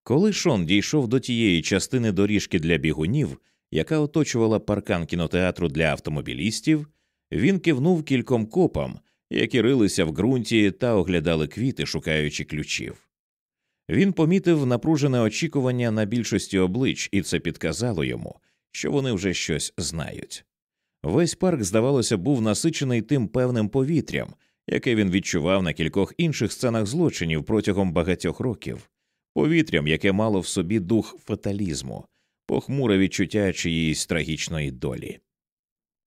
Коли Шон дійшов до тієї частини доріжки для бігунів, яка оточувала паркан кінотеатру для автомобілістів, він кивнув кільком копам, які рилися в ґрунті та оглядали квіти, шукаючи ключів. Він помітив напружене очікування на більшості облич, і це підказало йому, що вони вже щось знають. Весь парк, здавалося, був насичений тим певним повітрям, яке він відчував на кількох інших сценах злочинів протягом багатьох років, повітрям, яке мало в собі дух фаталізму, похмуре відчуття чиїсь трагічної долі.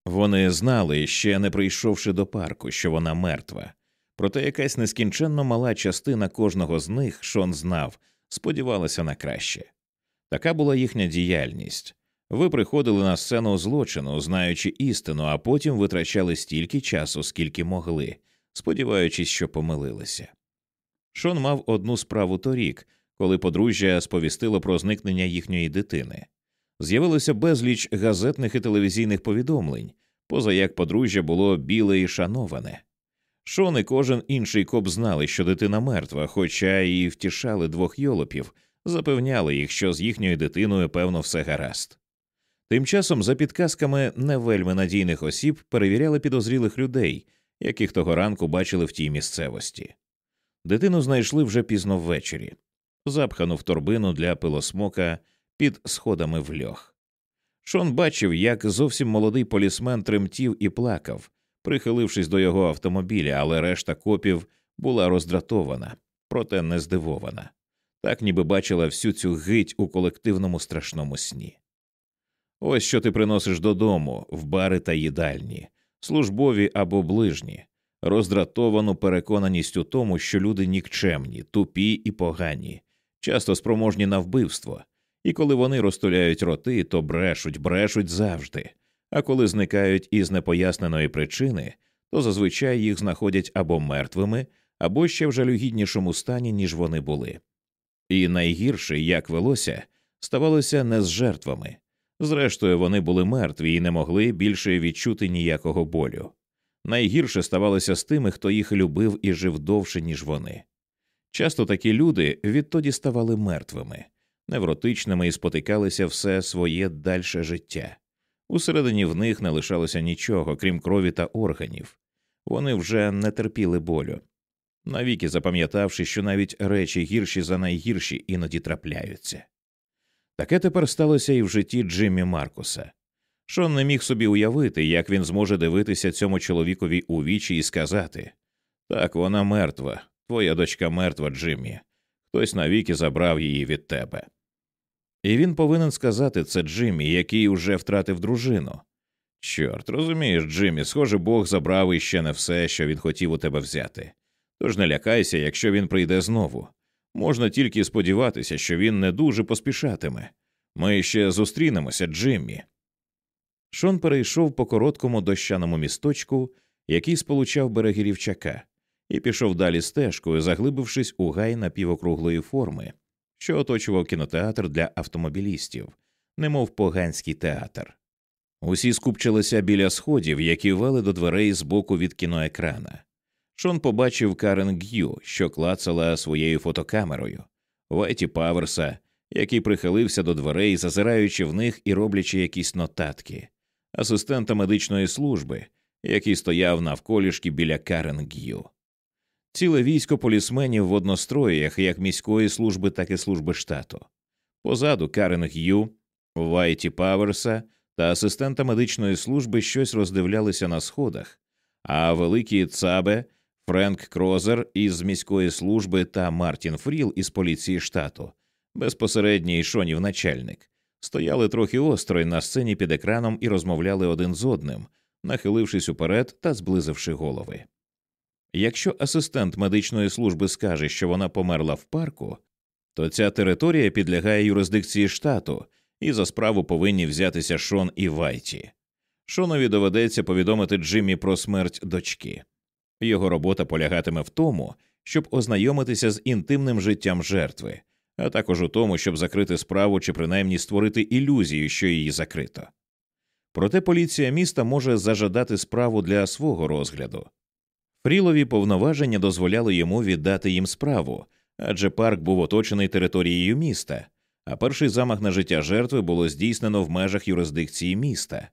Вони знали, ще не прийшовши до парку, що вона мертва, проте якась нескінченно мала частина кожного з них, Шон знав, сподівалася на краще. Така була їхня діяльність. Ви приходили на сцену злочину, знаючи істину, а потім витрачали стільки часу, скільки могли, сподіваючись, що помилилися. Шон мав одну справу торік, коли подружжя сповістило про зникнення їхньої дитини. З'явилося безліч газетних і телевізійних повідомлень, поза як подружжя було біле і шановане. Шон і кожен інший коп знали, що дитина мертва, хоча і втішали двох йолопів, запевняли їх, що з їхньою дитиною, певно, все гаразд. Тим часом, за підказками не вельми надійних осіб, перевіряли підозрілих людей, яких того ранку бачили в тій місцевості. Дитину знайшли вже пізно ввечері, запхану в торбину для пилосмока під сходами в льох. Шон бачив, як зовсім молодий полісмен тремтів і плакав, прихилившись до його автомобіля, але решта копів була роздратована, проте не здивована, так ніби бачила всю цю гить у колективному страшному сні. Ось що ти приносиш додому, в бари та їдальні, службові або ближні, роздратовану переконаність у тому, що люди нікчемні, тупі і погані, часто спроможні на вбивство, і коли вони розтуляють роти, то брешуть, брешуть завжди, а коли зникають із непоясненої причини, то зазвичай їх знаходять або мертвими, або ще в жалюгіднішому стані, ніж вони були. І найгірше, як велося, ставалося не з жертвами. Зрештою, вони були мертві і не могли більше відчути ніякого болю. Найгірше ставалося з тими, хто їх любив і жив довше, ніж вони. Часто такі люди відтоді ставали мертвими, невротичними і спотикалися все своє дальше життя. Усередині в них не лишалося нічого, крім крові та органів. вони вже не терпіли болю, навіки запам'ятавши, що навіть речі гірші за найгірші іноді трапляються. Таке тепер сталося і в житті Джиммі Маркуса. Шон не міг собі уявити, як він зможе дивитися цьому чоловікові у вічі і сказати так, вона мертва, твоя дочка мертва, Джиммі. Хтось навіки забрав її від тебе. І він повинен сказати це Джиммі, який уже втратив дружину. Чорт, розумієш, Джиммі, схоже, Бог забрав іще не все, що він хотів у тебе взяти. Тож не лякайся, якщо він прийде знову. Можна тільки сподіватися, що він не дуже поспішатиме. Ми ще зустрінемося, Джиммі. Шон перейшов по короткому дощаному місточку, який сполучав береги рівчака, і пішов далі стежкою, заглибившись у гай напівокруглої форми, що оточував кінотеатр для автомобілістів, немов поганський театр. Усі скупчилися біля сходів, які вели до дверей з боку від кіноекрана. Шон побачив Карен Г'ю, що клацала своєю фотокамерою, Вайті Паверса, який прихилився до дверей, зазираючи в них і роблячи якісь нотатки, асистента медичної служби, який стояв навколішки біля Карен Г'ю. Ціле військо полісменів в одностроях як міської служби, так і служби штату. Позаду Карен Г'ю, Вайті Паверса та асистента медичної служби щось роздивлялися на сходах, а великі цабе Френк Крозер із міської служби та Мартін Фріл із поліції штату, безпосередній шонів начальник, стояли трохи осторонь на сцені під екраном і розмовляли один з одним, нахилившись уперед та зблизивши голови. Якщо асистент медичної служби скаже, що вона померла в парку, то ця територія підлягає юрисдикції штату, і за справу повинні взятися Шон і Вайті. Шонові доведеться повідомити Джиммі про смерть дочки. Його робота полягатиме в тому, щоб ознайомитися з інтимним життям жертви, а також у тому, щоб закрити справу чи принаймні створити ілюзію, що її закрито. Проте поліція міста може зажадати справу для свого розгляду. Фрілові повноваження дозволяли йому віддати їм справу, адже парк був оточений територією міста, а перший замах на життя жертви було здійснено в межах юрисдикції міста.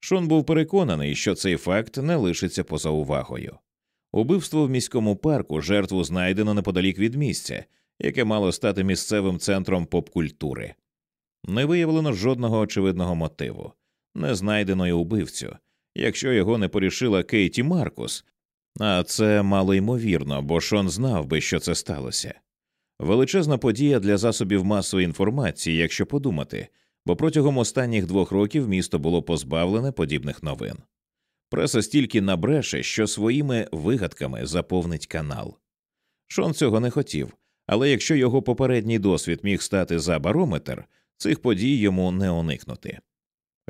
Шон був переконаний, що цей факт не лишиться поза увагою. Убивство в міському парку жертву знайдено неподалік від місця, яке мало стати місцевим центром поп-культури. Не виявлено жодного очевидного мотиву, не знайдено й убивцю, якщо його не порішила Кейті Маркус, а це мало ймовірно, бо Шон знав би, що це сталося. Величезна подія для засобів масової інформації, якщо подумати, бо протягом останніх двох років місто було позбавлене подібних новин. Преса стільки набреше, що своїми вигадками заповнить канал. Шон цього не хотів, але якщо його попередній досвід міг стати за барометр, цих подій йому не уникнути.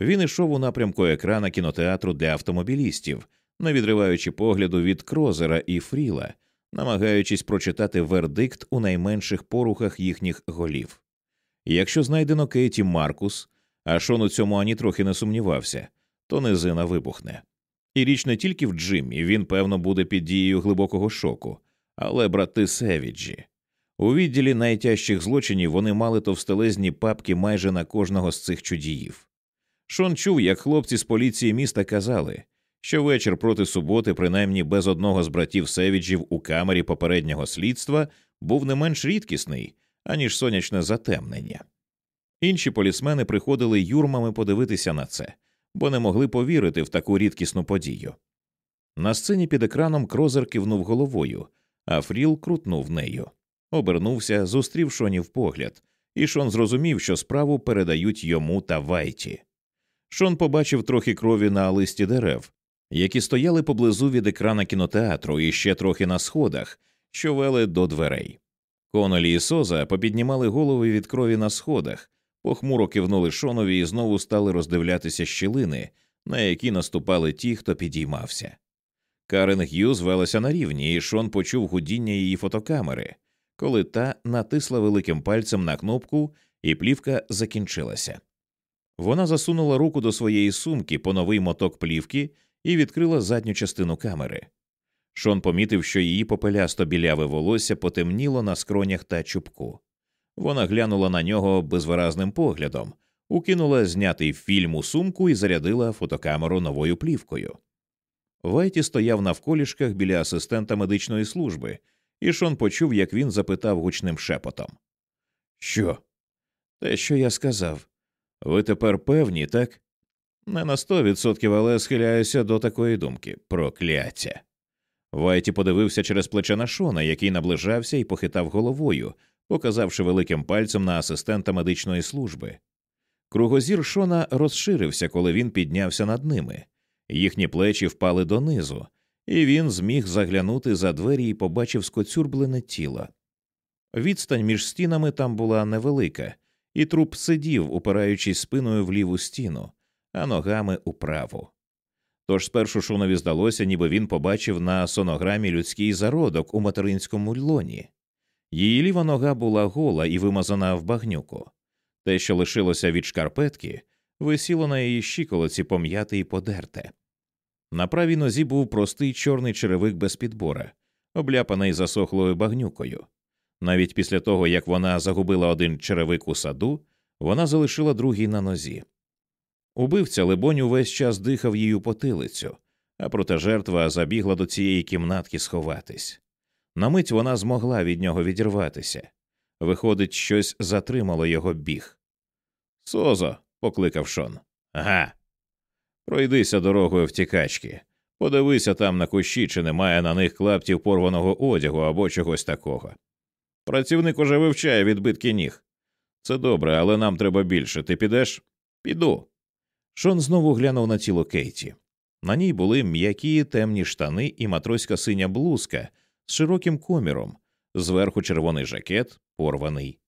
Він ішов у напрямку екрана кінотеатру для автомобілістів, не відриваючи погляду від крозера і фріла, намагаючись прочитати вердикт у найменших порухах їхніх голів. Якщо знайдено Кейті Маркус, а Шон у цьому ані трохи не сумнівався, то низина вибухне. І річ не тільки в Джиммі, він, певно, буде під дією глибокого шоку, але брати Севіджі. У відділі найтяжчих злочинів вони мали товстелезні папки майже на кожного з цих чудіїв. Шон чув, як хлопці з поліції міста казали, що вечір проти суботи, принаймні без одного з братів Севіджів у камері попереднього слідства, був не менш рідкісний, аніж сонячне затемнення. Інші полісмени приходили юрмами подивитися на це, бо не могли повірити в таку рідкісну подію. На сцені під екраном крозер кивнув головою, а Фріл крутнув нею, обернувся, зустрів Шонів погляд, і Шон зрозумів, що справу передають йому та Вайті. Шон побачив трохи крові на листі дерев, які стояли поблизу від екрана кінотеатру і ще трохи на сходах, що вели до дверей. Конолі і Соза попіднімали голови від крові на сходах, похмуро кивнули шонові і знову стали роздивлятися щілини, на які наступали ті, хто підіймався. Карен Г'ю звелася на рівні, і Шон почув гудіння її фотокамери, коли та натисла великим пальцем на кнопку, і плівка закінчилася. Вона засунула руку до своєї сумки по новий моток плівки і відкрила задню частину камери. Шон помітив, що її попелясто біляве волосся потемніло на скронях та чубку. Вона глянула на нього безвиразним поглядом, укинула знятий фільм у сумку і зарядила фотокамеру новою плівкою. Вайті стояв навколішках біля асистента медичної служби, і Шон почув, як він запитав гучним шепотом. Що? Те, що я сказав. Ви тепер певні, так? Не на сто відсотків, але схиляюся до такої думки. Прокляття. Вайті подивився через плече на Шона, який наближався і похитав головою, показавши великим пальцем на асистента медичної служби. Кругозір Шона розширився, коли він піднявся над ними. Їхні плечі впали донизу, і він зміг заглянути за двері і побачив скоцюрблене тіло. Відстань між стінами там була невелика, і труп сидів, упираючись спиною в ліву стіну, а ногами у праву. Тож спершу Шонові здалося, ніби він побачив на сонограмі людський зародок у материнському лоні. Її ліва нога була гола і вимазана в багнюку. Те, що лишилося від шкарпетки, висіло на її щиколоці пом'яте і подерте. На правій нозі був простий чорний черевик без підбора, обляпаний засохлою багнюкою. Навіть після того, як вона загубила один черевик у саду, вона залишила другий на нозі. Убивця, либонь, увесь час дихав її потилицю, а проте жертва забігла до цієї кімнатки сховатись. На мить вона змогла від нього відірватися. Виходить, щось затримало його біг. Созо, покликав Шон. Ага. Пройдися дорогою втікачки. Подивися там на кущі, чи немає на них клаптів порваного одягу або чогось такого. Працівник уже вивчає відбитки ніг. Це добре, але нам треба більше. Ти підеш? Піду. Шон знову глянув на тіло Кейті. На ній були м'які темні штани і матроська синя блузка широким коміром, зверху червоний жакет, порваний.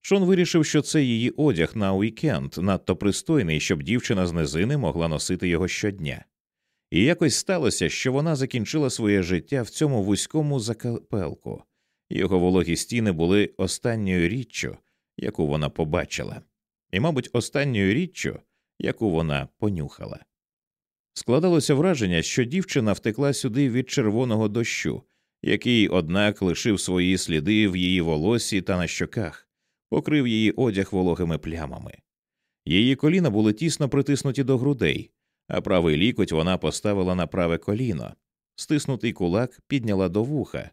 Шон вирішив, що це її одяг на уікенд, надто пристойний, щоб дівчина з низини могла носити його щодня. І якось сталося, що вона закінчила своє життя в цьому вузькому закапелку. Його вологі стіни були останньою річчю, яку вона побачила, і, мабуть, останньою річчю, яку вона понюхала. Складалося враження, що дівчина втекла сюди від червоного дощу, який, однак, лишив свої сліди в її волосі та на щоках, покрив її одяг вологими плямами. Її коліна були тісно притиснуті до грудей, а правий лікоть вона поставила на праве коліно, стиснутий кулак підняла до вуха,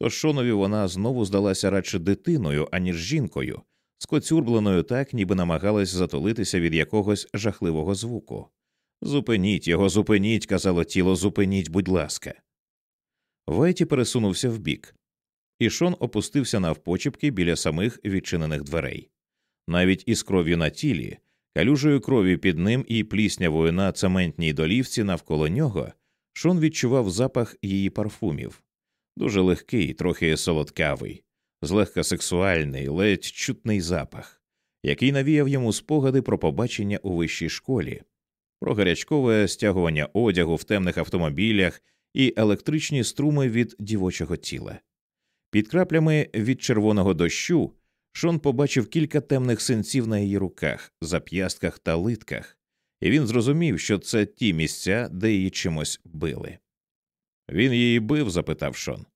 тож шонові вона знову здалася радше дитиною, аніж жінкою, скоцюрбленою так, ніби намагалась затулитися від якогось жахливого звуку. Зупиніть його, зупиніть, казало тіло, зупиніть, будь ласка. Вайті пересунувся вбік, і Шон опустився навпочіпки біля самих відчинених дверей. Навіть із кров'ю на тілі, калюжею крові під ним і пліснявою на цементній долівці навколо нього, Шон відчував запах її парфумів дуже легкий, трохи солодкавий, злегка сексуальний, ледь чутний запах, який навіяв йому спогади про побачення у вищій школі, про гарячкове стягування одягу в темних автомобілях і електричні струми від дівочого тіла. Під краплями від червоного дощу Шон побачив кілька темних синців на її руках, зап'ястках та литках, і він зрозумів, що це ті місця, де її чимось били. Він її бив? запитав Шон.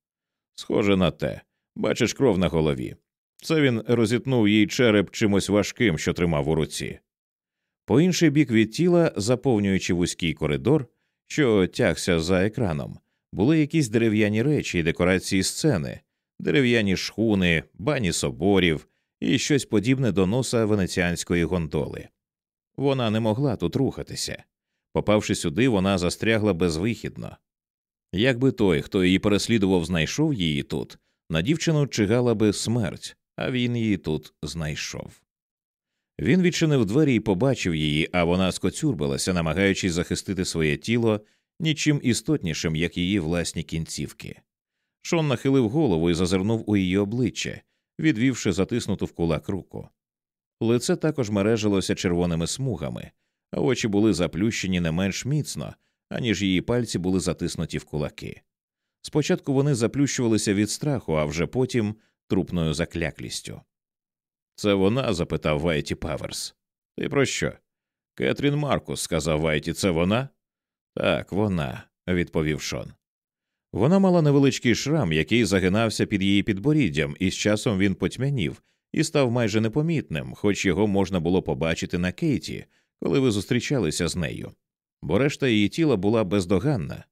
Схоже на те. Бачиш кров на голові. Це він розітнув їй череп чимось важким, що тримав у руці. По інший бік від тіла, заповнюючи вузький коридор, що тягся за екраном, були якісь дерев'яні речі і декорації сцени, дерев'яні шхуни, бані соборів і щось подібне до носа венеціанської гондоли. Вона не могла тут рухатися. Попавши сюди, вона застрягла безвихідно. Якби той, хто її переслідував, знайшов її тут, на дівчину чигала би смерть, а він її тут знайшов. Він відчинив двері і побачив її, а вона скоцюрбилася, намагаючись захистити своє тіло нічим істотнішим, як її власні кінцівки. Шон нахилив голову і зазирнув у її обличчя, відвівши затиснуту в кулак руку. Лице також мережилося червоними смугами, а очі були заплющені не менш міцно, аніж її пальці були затиснуті в кулаки. Спочатку вони заплющувалися від страху, а вже потім трупною закляклістю. Це вона? запитав Вайті Паверс. Ти про що? Кетрін Маркус, сказав Вайті, це вона? Так, вона, відповів Шон. Вона мала невеличкий шрам, який загинався під її підборіддям, і з часом він потьмянів і став майже непомітним, хоч його можна було побачити на Кейті, коли ви зустрічалися з нею, бо решта її тіла була бездоганна.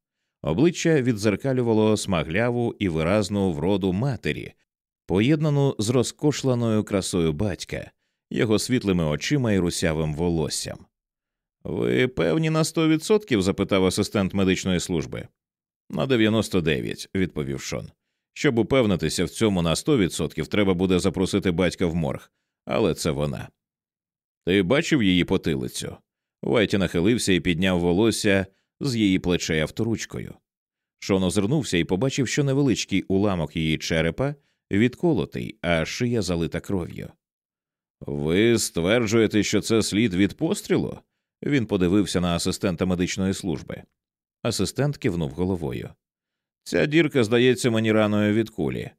Обличчя відзеркалювало смагляву і виразну вроду матері, поєднану з розкошленою красою батька, його світлими очима і русявим волоссям. Ви певні на сто відсотків? запитав асистент медичної служби. На 99», – відповів Шон. Щоб упевнитися в цьому на сто відсотків, треба буде запросити батька в морг, але це вона. Ти бачив її потилицю? Вайті нахилився і підняв волосся з її плечей авторучкою. Шон озирнувся і побачив, що невеличкий уламок її черепа відколотий, а шия залита кров'ю. Ви стверджуєте, що це слід від пострілу? Він подивився на асистента медичної служби. Асистент кивнув головою. Ця дірка здається мені раною від кулі.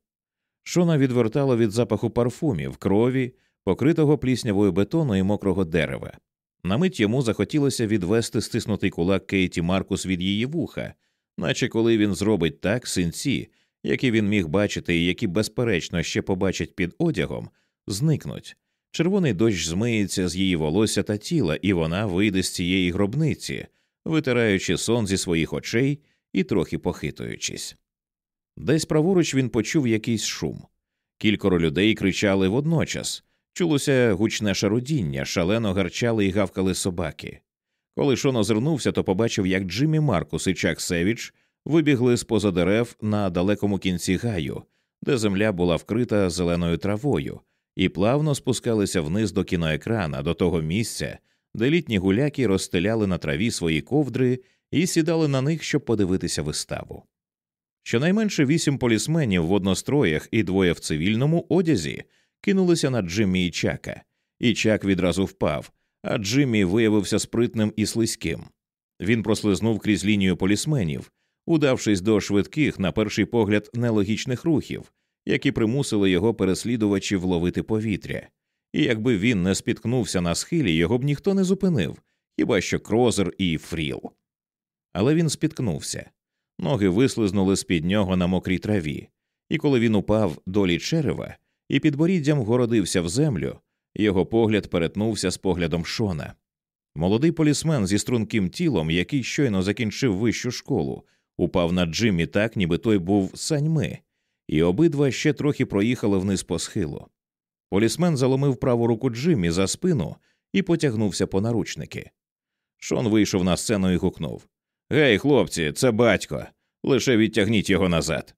Шона відвертало від запаху парфумів, крові, покритого пліснявою бетону і мокрого дерева. На мить йому захотілося відвести стиснутий кулак Кейті Маркус від її вуха, наче коли він зробить так синці, які він міг бачити і які, безперечно, ще побачить під одягом, зникнуть. Червоний дощ змиється з її волосся та тіла, і вона вийде з цієї гробниці, витираючи сон зі своїх очей і трохи похитуючись. Десь праворуч він почув якийсь шум. Кількоро людей кричали водночас, чулося гучне шарудіння, шалено гарчали і гавкали собаки. Коли Шон озирнувся, то побачив, як Джиммі Маркус і Чак Севіч вибігли з поза дерев на далекому кінці гаю, де земля була вкрита зеленою травою, і плавно спускалися вниз до кіноекрана, до того місця, де літні гуляки розстеляли на траві свої ковдри і сідали на них, щоб подивитися виставу. Щонайменше вісім полісменів в одностроях і двоє в цивільному одязі кинулися на Джиммі і Чака, і Чак відразу впав, а Джиммі виявився спритним і слизьким. Він прослизнув крізь лінію полісменів, удавшись до швидких, на перший погляд, нелогічних рухів, які примусили його переслідувачів ловити повітря, і якби він не спіткнувся на схилі, його б ніхто не зупинив, хіба що крозер і фріл. Але він спіткнувся. Ноги вислизнули з під нього на мокрій траві, і коли він упав долі черева і підборіддям городився в землю, його погляд перетнувся з поглядом Шона. Молодий полісмен зі струнким тілом, який щойно закінчив вищу школу, упав на Джиммі так, ніби той був саньми, і обидва ще трохи проїхали вниз по схилу. Полісмен заломив праву руку Джиммі за спину і потягнувся по наручники. Шон вийшов на сцену і гукнув Гей, хлопці, це батько. Лише відтягніть його назад.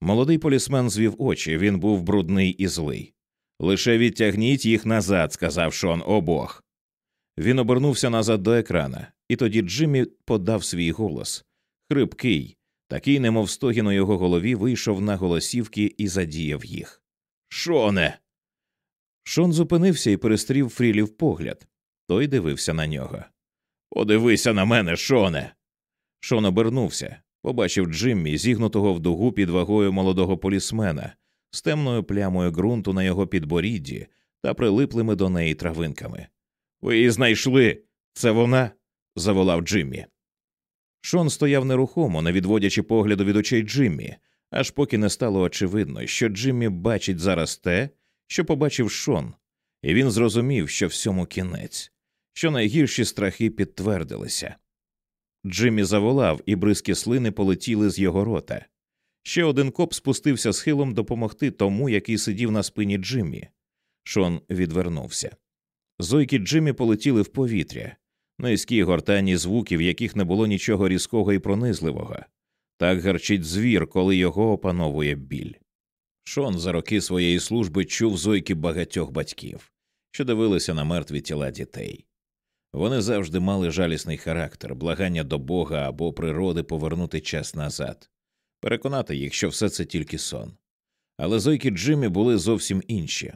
Молодий полісмен звів очі, він був брудний і злий. Лише відтягніть їх назад, сказав Шон обох. Він обернувся назад до екрана, і тоді Джиммі подав свій голос хрипкий, такий, немов стогін у його голові, вийшов на голосівки і задіяв їх. Шоне. Шон зупинився і перестрів Фрілів погляд. Той дивився на нього. Подивися на мене, Шоне. Шон обернувся, побачив Джиммі, зігнутого в дугу під вагою молодого полісмена, з темною плямою ґрунту на його підборідді та прилиплими до неї травинками. Ви її знайшли. Це вона. заволав Джиммі. Шон стояв нерухомо, не відводячи погляду від очей Джиммі, аж поки не стало очевидно, що Джиммі бачить зараз те, що побачив Шон, і він зрозумів, що всьому кінець, що найгірші страхи підтвердилися. Джиммі заволав, і бризки слини полетіли з його рота. Ще один коп спустився схилом допомогти тому, який сидів на спині Джиммі. Шон відвернувся. Зойки Джиммі полетіли в повітря, низькі гортанні звуків, в яких не було нічого різкого і пронизливого. Так гарчить звір, коли його опановує біль. Шон за роки своєї служби чув зойки багатьох батьків, що дивилися на мертві тіла дітей. Вони завжди мали жалісний характер, благання до Бога або природи повернути час назад, переконати їх, що все це тільки сон. Але зойки Джиммі були зовсім інші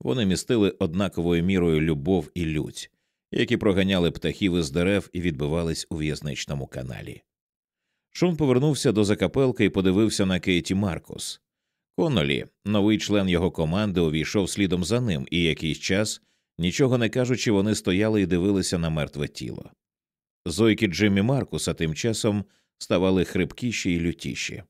вони містили однаковою мірою любов і лють, які проганяли птахів із дерев і відбивались у в'язничному каналі. Шон повернувся до закапелки і подивився на Кейті Маркус. Коннолі, новий член його команди, увійшов слідом за ним, і якийсь час, нічого не кажучи, вони стояли і дивилися на мертве тіло. Зойки Джиммі Маркуса тим часом ставали хрипкіші і лютіші.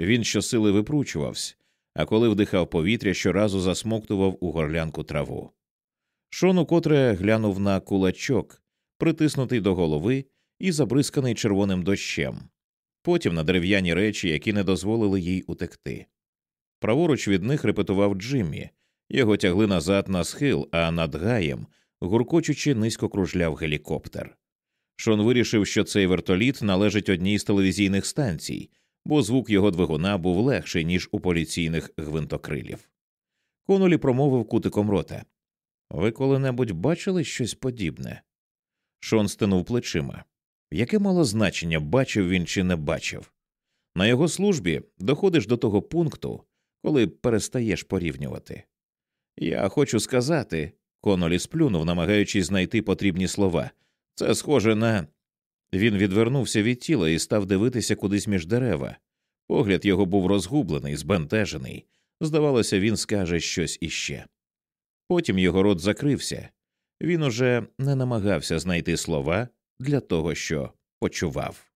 Він щосили випручувався, а коли вдихав повітря, щоразу засмоктував у горлянку траву. Шон укотре глянув на кулачок, притиснутий до голови і забризканий червоним дощем. потім на дерев'яні речі, які не дозволили їй утекти. Праворуч від них репетував Джиммі, його тягли назад на схил, а над гаєм, гуркочучи, низько кружляв гелікоптер. Шон вирішив, що цей вертоліт належить одній з телевізійних станцій, бо звук його двигуна був легший, ніж у поліційних гвинтокрилів. Конолі промовив кутиком рота Ви коли-небудь бачили щось подібне? Шон стинув плечима. Яке мало значення, бачив він чи не бачив? На його службі доходиш до того пункту, коли перестаєш порівнювати. Я хочу сказати, Конолі сплюнув, намагаючись знайти потрібні слова. Це схоже на. Він відвернувся від тіла і став дивитися кудись між дерева. Погляд його був розгублений, збентежений. Здавалося, він скаже щось іще. Потім його рот закрився. Він уже не намагався знайти слова для того, що почував.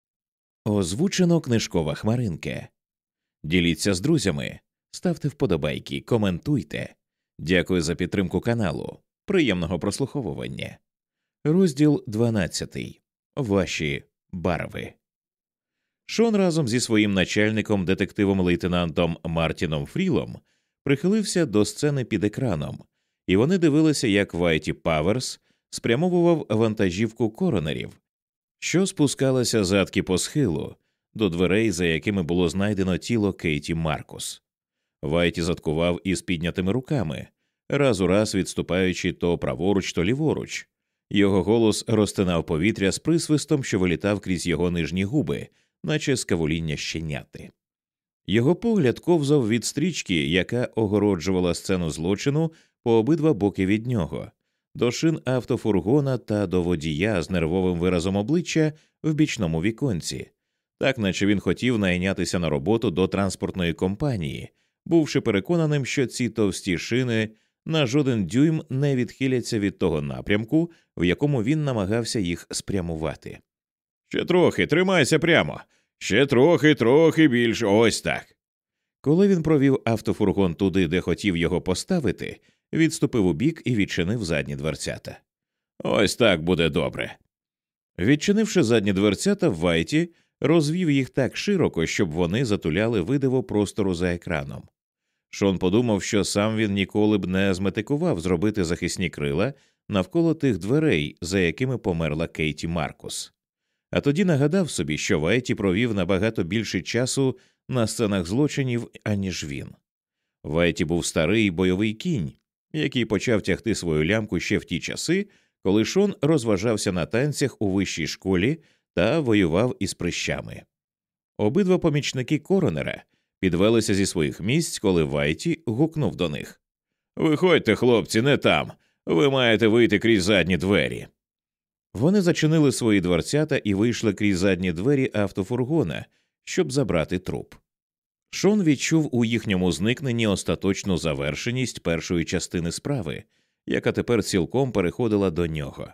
Озвучено книжкова хмаринка. Діліться з друзями, ставте вподобайки, коментуйте. Дякую за підтримку каналу. Приємного прослуховування. Розділ 12. Ваші барви. Шон разом зі своїм начальником, детективом лейтенантом Мартіном Фрілом, прихилився до сцени під екраном, і вони дивилися, як Вайті Паверс спрямовував вантажівку коронерів, що спускалася задки по схилу до дверей, за якими було знайдено тіло Кейті Маркус. Вайті заткував із піднятими руками, раз у раз відступаючи то праворуч, то ліворуч. Його голос розтинав повітря з присвистом, що вилітав крізь його нижні губи, наче скавуління щеняти. Його погляд ковзав від стрічки, яка огороджувала сцену злочину по обидва боки від нього, до шин автофургона та до водія з нервовим виразом обличчя в бічному віконці, так наче він хотів найнятися на роботу до транспортної компанії, бувши переконаним, що ці товсті шини на жоден дюйм не відхиляться від того напрямку, в якому він намагався їх спрямувати. Ще трохи, тримайся прямо, ще трохи, трохи більше, ось так. Коли він провів автофургон туди, де хотів його поставити, відступив у бік і відчинив задні дверцята. Ось так буде добре. Відчинивши задні дверцята, Вайті розвів їх так широко, щоб вони затуляли видиво простору за екраном. Шон подумав, що сам він ніколи б не зметикував зробити захисні крила навколо тих дверей, за якими померла Кейті Маркус. А тоді нагадав собі, що Вайті провів набагато більше часу на сценах злочинів, аніж він. Вайті був старий бойовий кінь, який почав тягти свою лямку ще в ті часи, коли Шон розважався на танцях у вищій школі та воював із прищами. Обидва помічники коронера підвелися зі своїх місць, коли Вайті гукнув до них Виходьте, хлопці, не там. Ви маєте вийти крізь задні двері. Вони зачинили свої дверцята і вийшли крізь задні двері автофургона, щоб забрати труп. Шон відчув у їхньому зникненні остаточну завершеність першої частини справи, яка тепер цілком переходила до нього.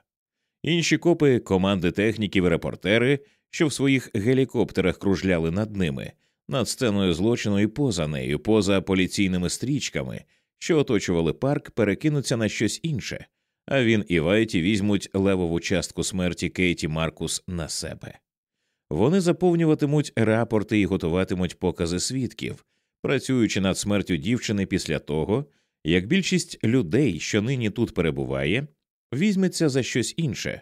Інші копи, команди техніків і репортери, що в своїх гелікоптерах кружляли над ними, над сценою злочину і поза нею, поза поліційними стрічками, що оточували парк, перекинуться на щось інше, а він і Вайті візьмуть левову частку смерті Кейті Маркус на себе. Вони заповнюватимуть рапорти і готуватимуть покази свідків, працюючи над смертю дівчини після того, як більшість людей, що нині тут перебуває, візьметься за щось інше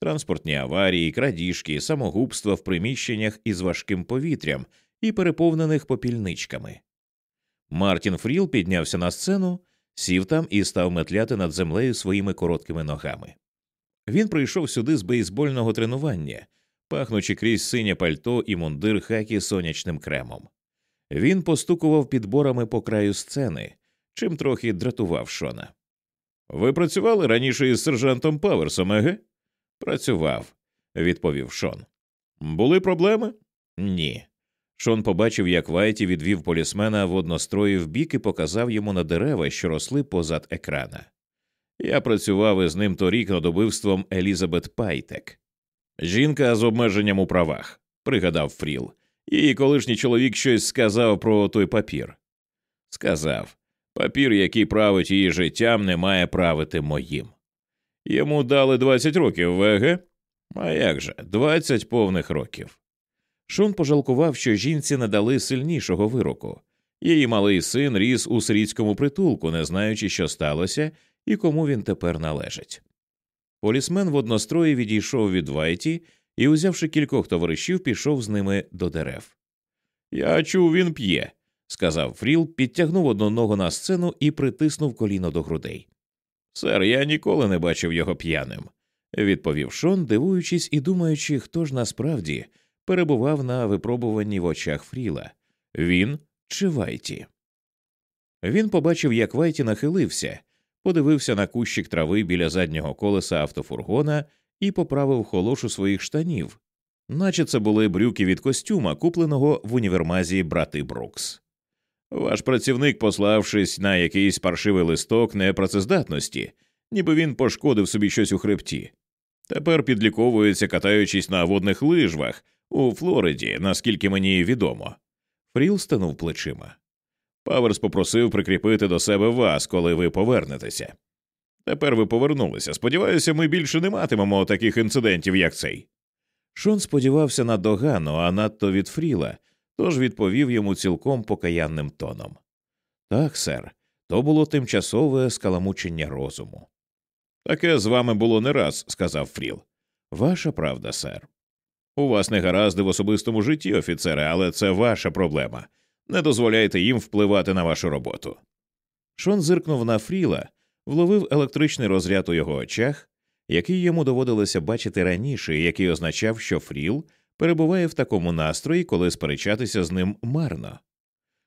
транспортні аварії, крадіжки, самогубства в приміщеннях із важким повітрям і переповнених попільничками. Мартін Фріл піднявся на сцену, сів там і став метляти над землею своїми короткими ногами. Він прийшов сюди з бейсбольного тренування, пахнучи крізь синє пальто і мундир хакі сонячним кремом. Він постукував підборами по краю сцени, чим трохи дратував Шона. Ви працювали раніше із сержантом Паверсом, еге? Працював, відповів Шон. Були проблеми? Ні. Шон побачив, як Вайті відвів полісмена в однострої вбік і показав йому на дерева, що росли позад екрана. Я працював із ним торік над убивством Елізабет Пайтек. Жінка з обмеженням у правах, пригадав Фріл. Її колишній чоловік щось сказав про той папір. Сказав папір, який править її життям, не має правити моїм. Йому дали 20 років, веге? А як же, 20 повних років. Шон пожалкував, що жінці не дали сильнішого вироку. Її малий син ріс у сирітському притулку, не знаючи, що сталося і кому він тепер належить. Полісмен в однострої відійшов від Вайті і, узявши кількох товаришів, пішов з ними до дерев. Я чув, він п'є, сказав Фріл, підтягнув одну ногу на сцену і притиснув коліно до грудей. Сер, я ніколи не бачив його п'яним, відповів Шон, дивуючись і думаючи, хто ж насправді перебував на випробуванні в очах Фріла він чи Вайті. Він побачив, як Вайті нахилився, подивився на кущик трави біля заднього колеса автофургона і поправив холошу своїх штанів, наче це були брюки від костюма, купленого в універмазі брати Брукс. Ваш працівник, пославшись на якийсь паршивий листок непрацездатності, ніби він пошкодив собі щось у хребті. Тепер підліковується, катаючись на водних лижвах у Флориді, наскільки мені відомо. Фріл стенув плечима. Паверс попросив прикріпити до себе вас, коли ви повернетеся. Тепер ви повернулися. Сподіваюся, ми більше не матимемо таких інцидентів, як цей. Шон сподівався на догану, а надто від Фріла, тож відповів йому цілком покаянним тоном. Так, сер, то було тимчасове скаламучення розуму. Таке з вами було не раз, сказав Фріл. Ваша правда, сер. У вас не гаразди в особистому житті, офіцере, але це ваша проблема. Не дозволяйте їм впливати на вашу роботу. Шон зиркнув на Фріла, вловив електричний розряд у його очах, який йому доводилося бачити раніше, який означав, що Фріл перебуває в такому настрої, коли сперечатися з ним марно.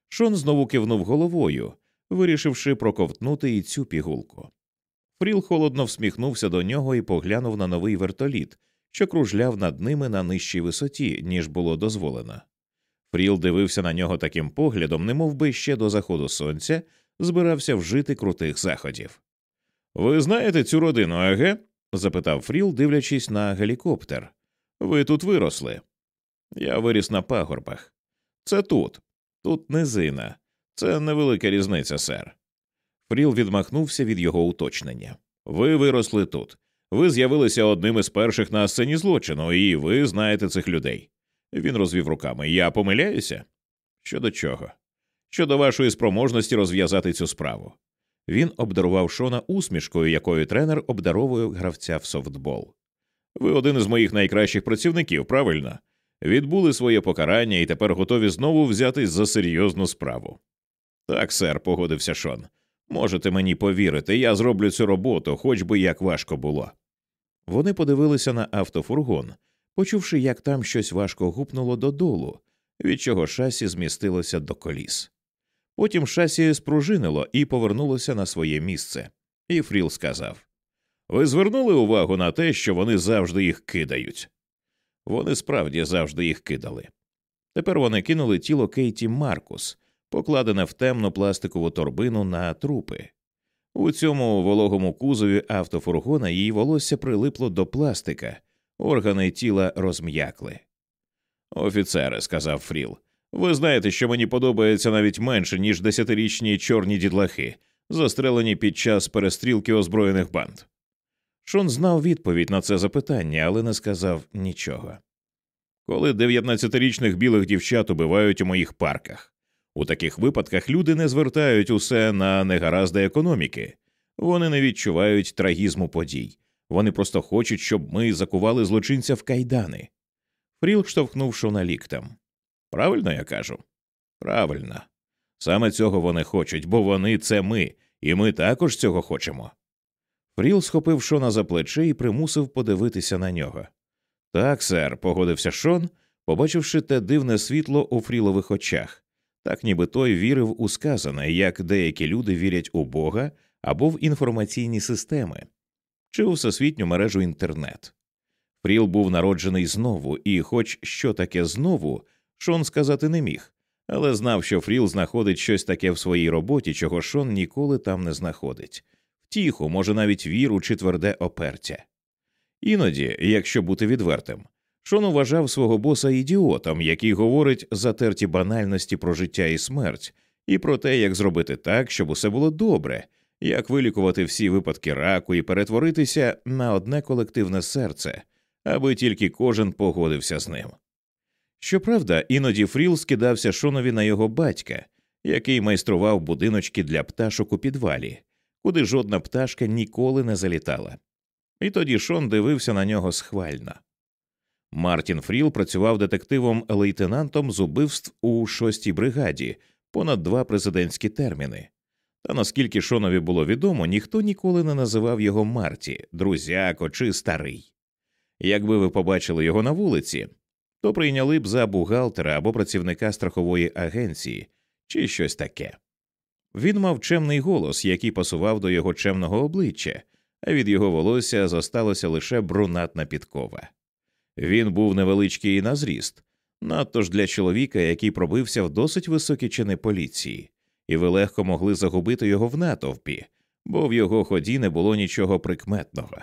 Шон знову кивнув головою, вирішивши проковтнути і цю пігулку. Фріл холодно всміхнувся до нього і поглянув на новий вертоліт, що кружляв над ними на нижчій висоті, ніж було дозволено. Фріл дивився на нього таким поглядом, немов би ще до заходу сонця збирався вжити крутих заходів. Ви знаєте цю родину, аге? запитав Фріл, дивлячись на гелікоптер. Ви тут виросли. Я виріс на пагорбах. Це тут, тут низина. Це невелика різниця, сер. Фріл відмахнувся від його уточнення. Ви виросли тут. Ви з'явилися одним із перших на сцені злочину, і ви знаєте цих людей. Він розвів руками. Я помиляюся? Щодо чого? Щодо вашої спроможності розв'язати цю справу. Він обдарував Шона усмішкою, якою тренер обдаровує гравця в софтбол. Ви один із моїх найкращих працівників, правильно? Відбули своє покарання і тепер готові знову взятись за серйозну справу. Так, сер, погодився Шон. Можете мені повірити, я зроблю цю роботу, хоч би як важко було. Вони подивилися на автофургон, почувши, як там щось важко гупнуло додолу, від чого шасі змістилося до коліс. Потім шасі спружинило і повернулося на своє місце, і Фріл сказав Ви звернули увагу на те, що вони завжди їх кидають. Вони справді завжди їх кидали. Тепер вони кинули тіло Кейті Маркус, покладене в темну пластикову торбину на трупи. У цьому вологому кузові автофургона її волосся прилипло до пластика, органи тіла розм'якли. Офіцери, сказав Фріл, ви знаєте, що мені подобається навіть менше, ніж десятирічні чорні дідлахи, застрелені під час перестрілки озброєних банд. Шон знав відповідь на це запитання, але не сказав нічого. Коли дев'ятнадцятирічних білих дівчат убивають у моїх парках, у таких випадках люди не звертають усе на негаразди економіки, вони не відчувають трагізму подій, вони просто хочуть, щоб ми закували злочинця в кайдани. Фріл штовхнув Шона ліктем. Правильно я кажу? Правильно. Саме цього вони хочуть, бо вони це ми, і ми також цього хочемо. Фріл схопив Шона за плече і примусив подивитися на нього. Так, сер, погодився Шон, побачивши те дивне світло у Фрілових очах, так ніби той вірив у сказане, як деякі люди вірять у Бога або в інформаційні системи, чи у всесвітню мережу інтернет. Фріл був народжений знову, і, хоч що таке знову, Шон сказати не міг, але знав, що Фріл знаходить щось таке в своїй роботі, чого Шон ніколи там не знаходить втіху, може, навіть віру чи тверде опертя. Іноді, якщо бути відвертим, Шон вважав свого боса ідіотом, який говорить затерті банальності про життя і смерть, і про те, як зробити так, щоб усе було добре, як вилікувати всі випадки раку і перетворитися на одне колективне серце, аби тільки кожен погодився з ним. Щоправда, іноді Фріл скидався Шонові на його батька, який майстрував будиночки для пташок у підвалі, куди жодна пташка ніколи не залітала. І тоді Шон дивився на нього схвально. Мартін Фріл працював детективом лейтенантом з убивств у шостій бригаді понад два президентські терміни. Та наскільки Шонові було відомо, ніхто ніколи не називав його Марті, друзяко чи старий. Якби ви побачили його на вулиці, то прийняли б за бухгалтера або працівника страхової агенції чи щось таке. Він мав чемний голос, який пасував до його чемного обличчя, а від його волосся зосталося лише брунатна підкова. Він був невеличкий на зріст, надто ж для чоловіка, який пробився в досить високі чини поліції, і ви легко могли загубити його в натовпі, бо в його ході не було нічого прикметного.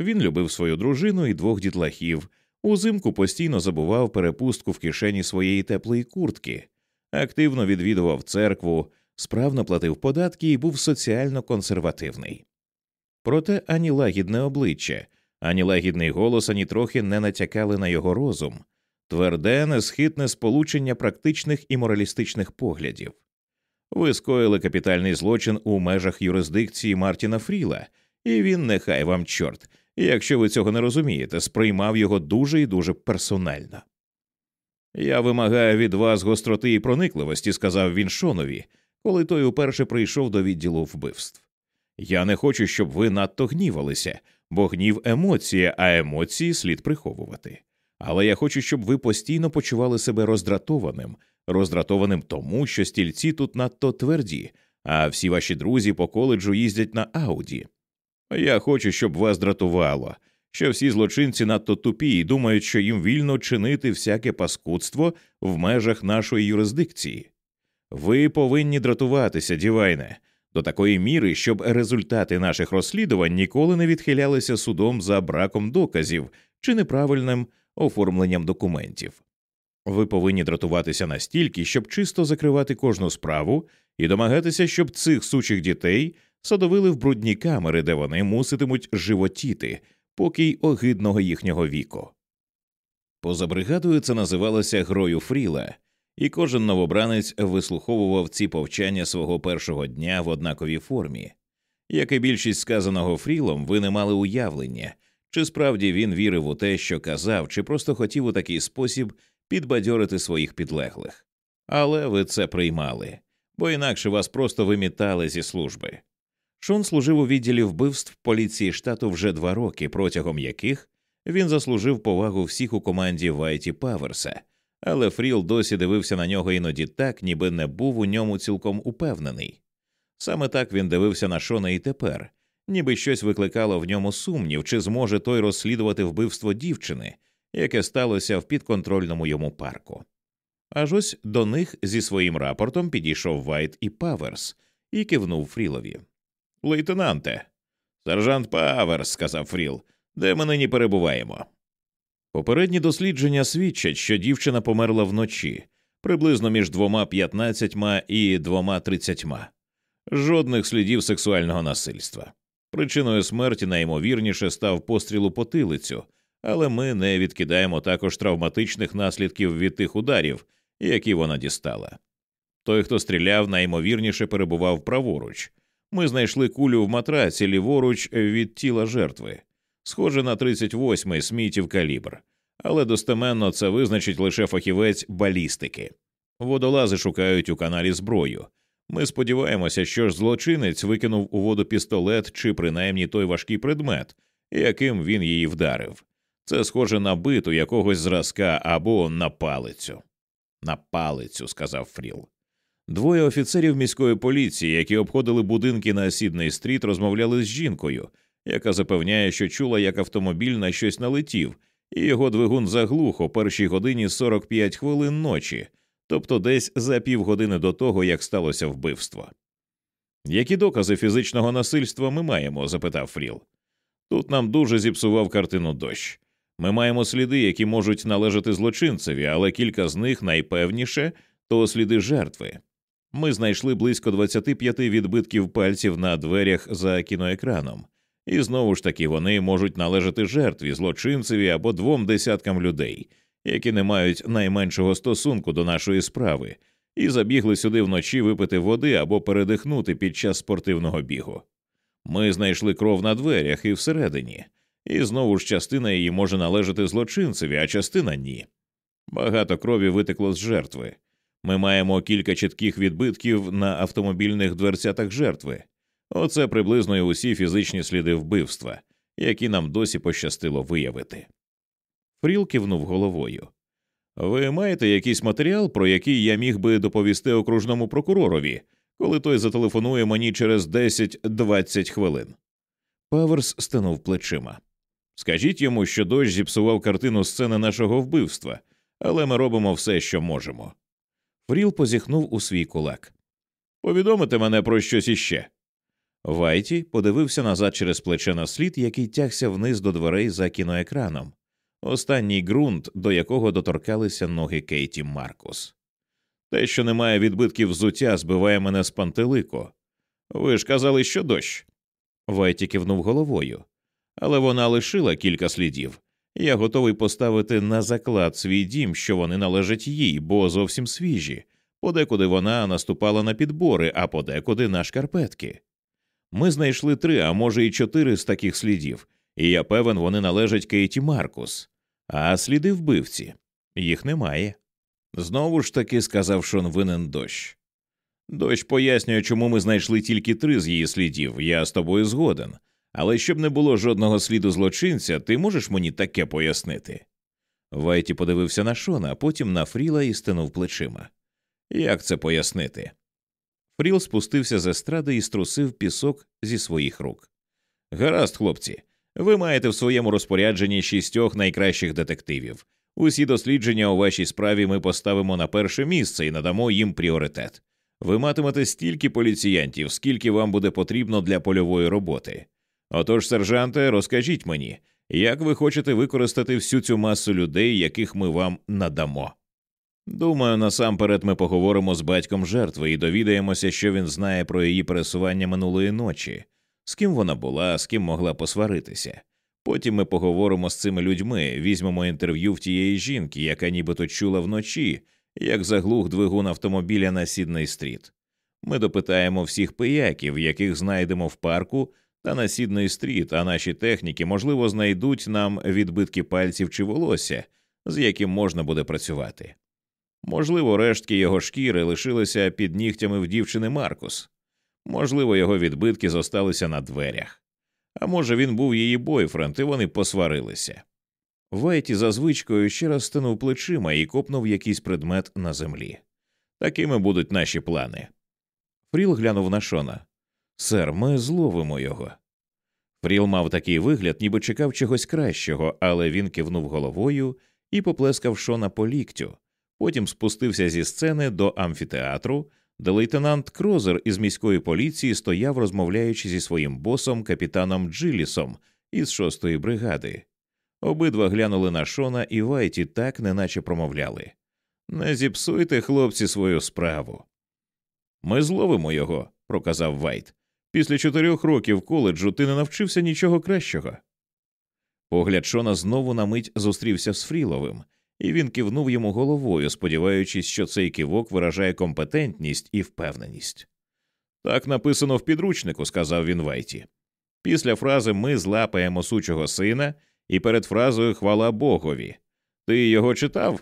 Він любив свою дружину і двох дітлахів, узимку постійно забував перепустку в кишені своєї теплої куртки, активно відвідував церкву, справно платив податки і був соціально консервативний. Проте ані лагідне обличчя, ані лагідний голос ані трохи не натякали на його розум, тверде, несхитне сполучення практичних і моралістичних поглядів. Ви скоїли капітальний злочин у межах юрисдикції Мартіна Фріла, і він, нехай вам чорт, якщо ви цього не розумієте, сприймав його дуже і дуже персонально. Я вимагаю від вас гостроти і проникливості, сказав він Шонові, коли той уперше прийшов до відділу вбивств. Я не хочу, щоб ви надто гнівалися, бо гнів емоція, а емоції слід приховувати. Але я хочу, щоб ви постійно почували себе роздратованим, роздратованим тому, що стільці тут надто тверді, а всі ваші друзі по коледжу їздять на ауді. Я хочу, щоб вас дратувало, що всі злочинці надто тупі і думають, що їм вільно чинити всяке паскудство в межах нашої юрисдикції. Ви повинні дратуватися, дівайне, до такої міри, щоб результати наших розслідувань ніколи не відхилялися судом за браком доказів чи неправильним оформленням документів. Ви повинні дратуватися настільки, щоб чисто закривати кожну справу і домагатися, щоб цих сучих дітей садовили в брудні камери, де вони муситимуть животіти, поки й огидного їхнього віку. Поза бригадою це називалося грою Фріла, і кожен новобранець вислуховував ці повчання свого першого дня в однаковій формі. Як і більшість сказаного Фрілом, ви не мали уявлення, чи справді він вірив у те, що казав, чи просто хотів у такий спосіб підбадьорити своїх підлеглих. Але ви це приймали, бо інакше вас просто вимітали зі служби. Шон служив у відділі вбивств поліції штату вже два роки, протягом яких він заслужив повагу всіх у команді Вайті Паверса, але Фріл досі дивився на нього іноді так, ніби не був у ньому цілком упевнений. Саме так він дивився на Шона і тепер, ніби щось викликало в ньому сумнів, чи зможе той розслідувати вбивство дівчини, яке сталося в підконтрольному йому парку. Аж ось до них зі своїм рапортом підійшов Вайті Паверс і кивнув Фрілові. Лейтенанте, сержант Паверс, сказав Фріл, де ми нині перебуваємо. Попередні дослідження свідчать, що дівчина померла вночі, приблизно між двома п'ятнадцятьма і двома тридцятьма. Жодних слідів сексуального насильства. Причиною смерті найімовірніше став постріл у потилицю, але ми не відкидаємо також травматичних наслідків від тих ударів, які вона дістала. Той, хто стріляв, найімовірніше перебував праворуч. Ми знайшли кулю в матраці ліворуч від тіла жертви, схоже на 38-й смітів калібр, але достеменно це визначить лише фахівець балістики. Водолази шукають у каналі зброю. Ми сподіваємося, що ж злочинець викинув у воду пістолет чи принаймні той важкий предмет, яким він її вдарив. Це схоже на биту якогось зразка або на палицю. На палицю, сказав Фріл. Двоє офіцерів міської поліції, які обходили будинки на Сідней стріт, розмовляли з жінкою, яка запевняє, що чула, як автомобіль на щось налетів, і його двигун заглух о першій годині 45 хвилин ночі, тобто десь за півгодини до того, як сталося вбивство. Які докази фізичного насильства ми маємо? запитав Фріл. Тут нам дуже зіпсував картину дощ. Ми маємо сліди, які можуть належати злочинцеві, але кілька з них найпевніше то сліди жертви. Ми знайшли близько 25 відбитків пальців на дверях за кіноекраном, і знову ж таки вони можуть належати жертві, злочинцеві або двом десяткам людей, які не мають найменшого стосунку до нашої справи, і забігли сюди вночі випити води або передихнути під час спортивного бігу. Ми знайшли кров на дверях і всередині, і знову ж частина її може належати злочинцеві, а частина ні. Багато крові витекло з жертви. Ми маємо кілька чітких відбитків на автомобільних дверцятах жертви. Оце приблизно і усі фізичні сліди вбивства, які нам досі пощастило виявити. Фріл кивнув головою. Ви маєте якийсь матеріал, про який я міг би доповісти окружному прокуророві, коли той зателефонує мені через 10-20 хвилин. Паверс стенув плечима. Скажіть йому, що дощ зіпсував картину сцени нашого вбивства, але ми робимо все, що можемо. Фріл позіхнув у свій кулак. Повідомите мене про щось іще. Вайті подивився назад через плече на слід, який тягся вниз до дверей за кіноекраном, останній ґрунт, до якого доторкалися ноги Кейті Маркус. Те, що немає відбитків взуття, збиває мене з пантелику. Ви ж казали, що дощ. Вайті кивнув головою, але вона лишила кілька слідів. Я готовий поставити на заклад свій дім, що вони належать їй, бо зовсім свіжі. Подекуди вона наступала на підбори, а подекуди на шкарпетки. Ми знайшли три, а може, і чотири з таких слідів, і я певен, вони належать Кейті Маркус, а сліди вбивці їх немає. Знову ж таки сказав Шон винен дощ. Дощ пояснює, чому ми знайшли тільки три з її слідів, я з тобою згоден, але щоб не було жодного сліду злочинця, ти можеш мені таке пояснити? Вайті подивився на Шона, а потім на Фріла і стинув плечима. Як це пояснити? Фріл спустився з естради і струсив пісок зі своїх рук. Гаразд, хлопці, ви маєте в своєму розпорядженні шістьох найкращих детективів. Усі дослідження у вашій справі ми поставимо на перше місце і надамо їм пріоритет. Ви матимете стільки поліціянтів, скільки вам буде потрібно для польової роботи. Отож, сержанте, розкажіть мені, як ви хочете використати всю цю масу людей, яких ми вам надамо. Думаю, насамперед ми поговоримо з батьком жертви і довідаємося, що він знає про її пересування минулої ночі, з ким вона була, з ким могла посваритися. Потім ми поговоримо з цими людьми, візьмемо інтерв'ю в тієї жінки, яка нібито чула вночі, як заглух двигун автомобіля на Сідний стріт. Ми допитаємо всіх пияків, яких знайдемо в парку та на Сідний стріт, а наші техніки, можливо, знайдуть нам відбитки пальців чи волосся, з яким можна буде працювати. Можливо, рештки його шкіри лишилися під нігтями в дівчини Маркус, можливо, його відбитки зосталися на дверях, а може, він був її бойфренд, і вони посварилися. Вайті за звичкою ще раз стинув плечима і копнув якийсь предмет на землі. Такими будуть наші плани. Фріл глянув на Шона. Сер, ми зловимо його. Фріл мав такий вигляд, ніби чекав чогось кращого, але він кивнув головою і поплескав Шона по ліктю. Потім спустився зі сцени до амфітеатру, де лейтенант Крозер із міської поліції стояв, розмовляючи зі своїм босом, капітаном Джилісом із шостої бригади. Обидва глянули на Шона і Вайті так, неначе промовляли Не зіпсуйте, хлопці, свою справу. Ми зловимо його, проказав Вайті. Після чотирьох років коледжу ти не навчився нічого кращого. Погляд Шона знову на мить зустрівся з Фріловим, і він кивнув йому головою, сподіваючись, що цей кивок виражає компетентність і впевненість. Так написано в підручнику, сказав він Вайті. Після фрази ми злапаємо сучого сина, і перед фразою хвала Богові. Ти його читав?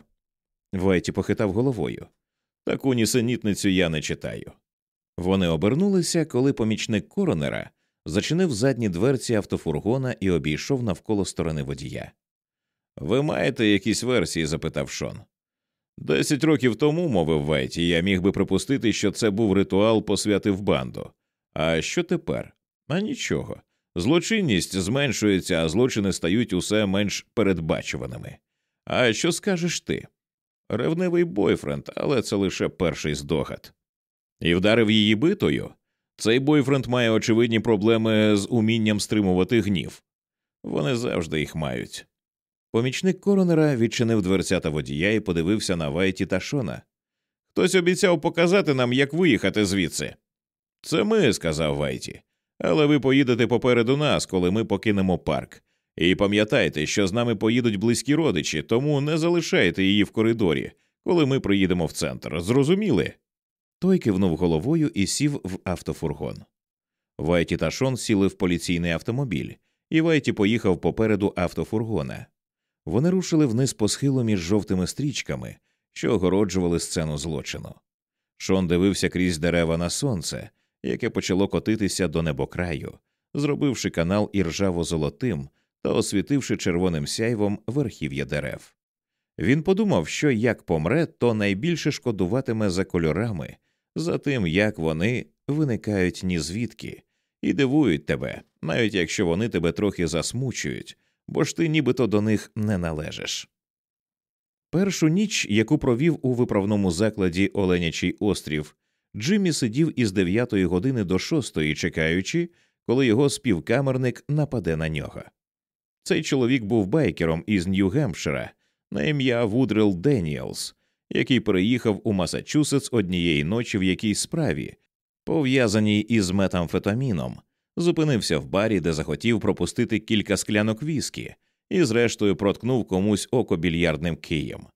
Вайті похитав головою. Таку нісенітницю я не читаю. Вони обернулися, коли помічник коронера зачинив задні дверці автофургона і обійшов навколо сторони водія. Ви маєте якісь версії? запитав Шон. Десять років тому, мовив Вайті, я міг би припустити, що це був ритуал посвяти в банду. А що тепер? А нічого. Злочинність зменшується, а злочини стають усе менш передбачуваними. А що скажеш ти? Ревнивий бойфренд, але це лише перший здогад. І вдарив її битою. Цей бойфренд має очевидні проблеми з умінням стримувати гнів. Вони завжди їх мають. Помічник коронера відчинив дверцята водія і подивився на Вайті та Шона. Хтось обіцяв показати нам, як виїхати звідси. Це ми, сказав Вайті, але ви поїдете попереду нас, коли ми покинемо парк. І пам'ятайте, що з нами поїдуть близькі родичі, тому не залишайте її в коридорі, коли ми приїдемо в центр. Зрозуміли? Той кивнув головою і сів в автофургон. Вайті та Шон сіли в поліційний автомобіль, і Вайті поїхав попереду автофургона. Вони рушили вниз по схилу між жовтими стрічками, що огороджували сцену злочину. Шон дивився крізь дерева на сонце, яке почало котитися до небокраю, зробивши канал іржаво золотим та освітивши червоним сяйвом верхів'я дерев. Він подумав, що як помре, то найбільше шкодуватиме за кольорами, за тим, як вони виникають ні звідки, і дивують тебе, навіть якщо вони тебе трохи засмучують, бо ж ти нібито до них не належиш. Першу ніч, яку провів у виправному закладі Оленячий острів, Джиммі сидів із 9 години до 6, чекаючи, коли його співкамерник нападе на нього. Цей чоловік був байкером із Нью-Гемпшира на ім'я Вудрел Деніелс, який переїхав у Масачусетс однієї ночі в якійсь справі, пов'язаній із метамфетаміном, зупинився в барі, де захотів пропустити кілька склянок віскі, і, зрештою, проткнув комусь око більярдним києм.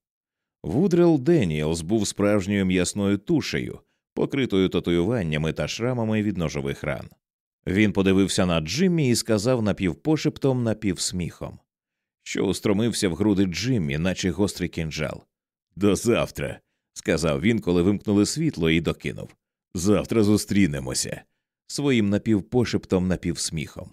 Вудрел Деніелс був справжньою м'ясною тушею, покритою татуюваннями та шрамами від ножових ран. Він подивився на Джиммі і сказав напівпошептом, напівсміхом, що устромився в груди Джиммі, наче гострий кінжал. До завтра, сказав він, коли вимкнули світло, і докинув. Завтра зустрінемося своїм напівпошептом, напівсміхом.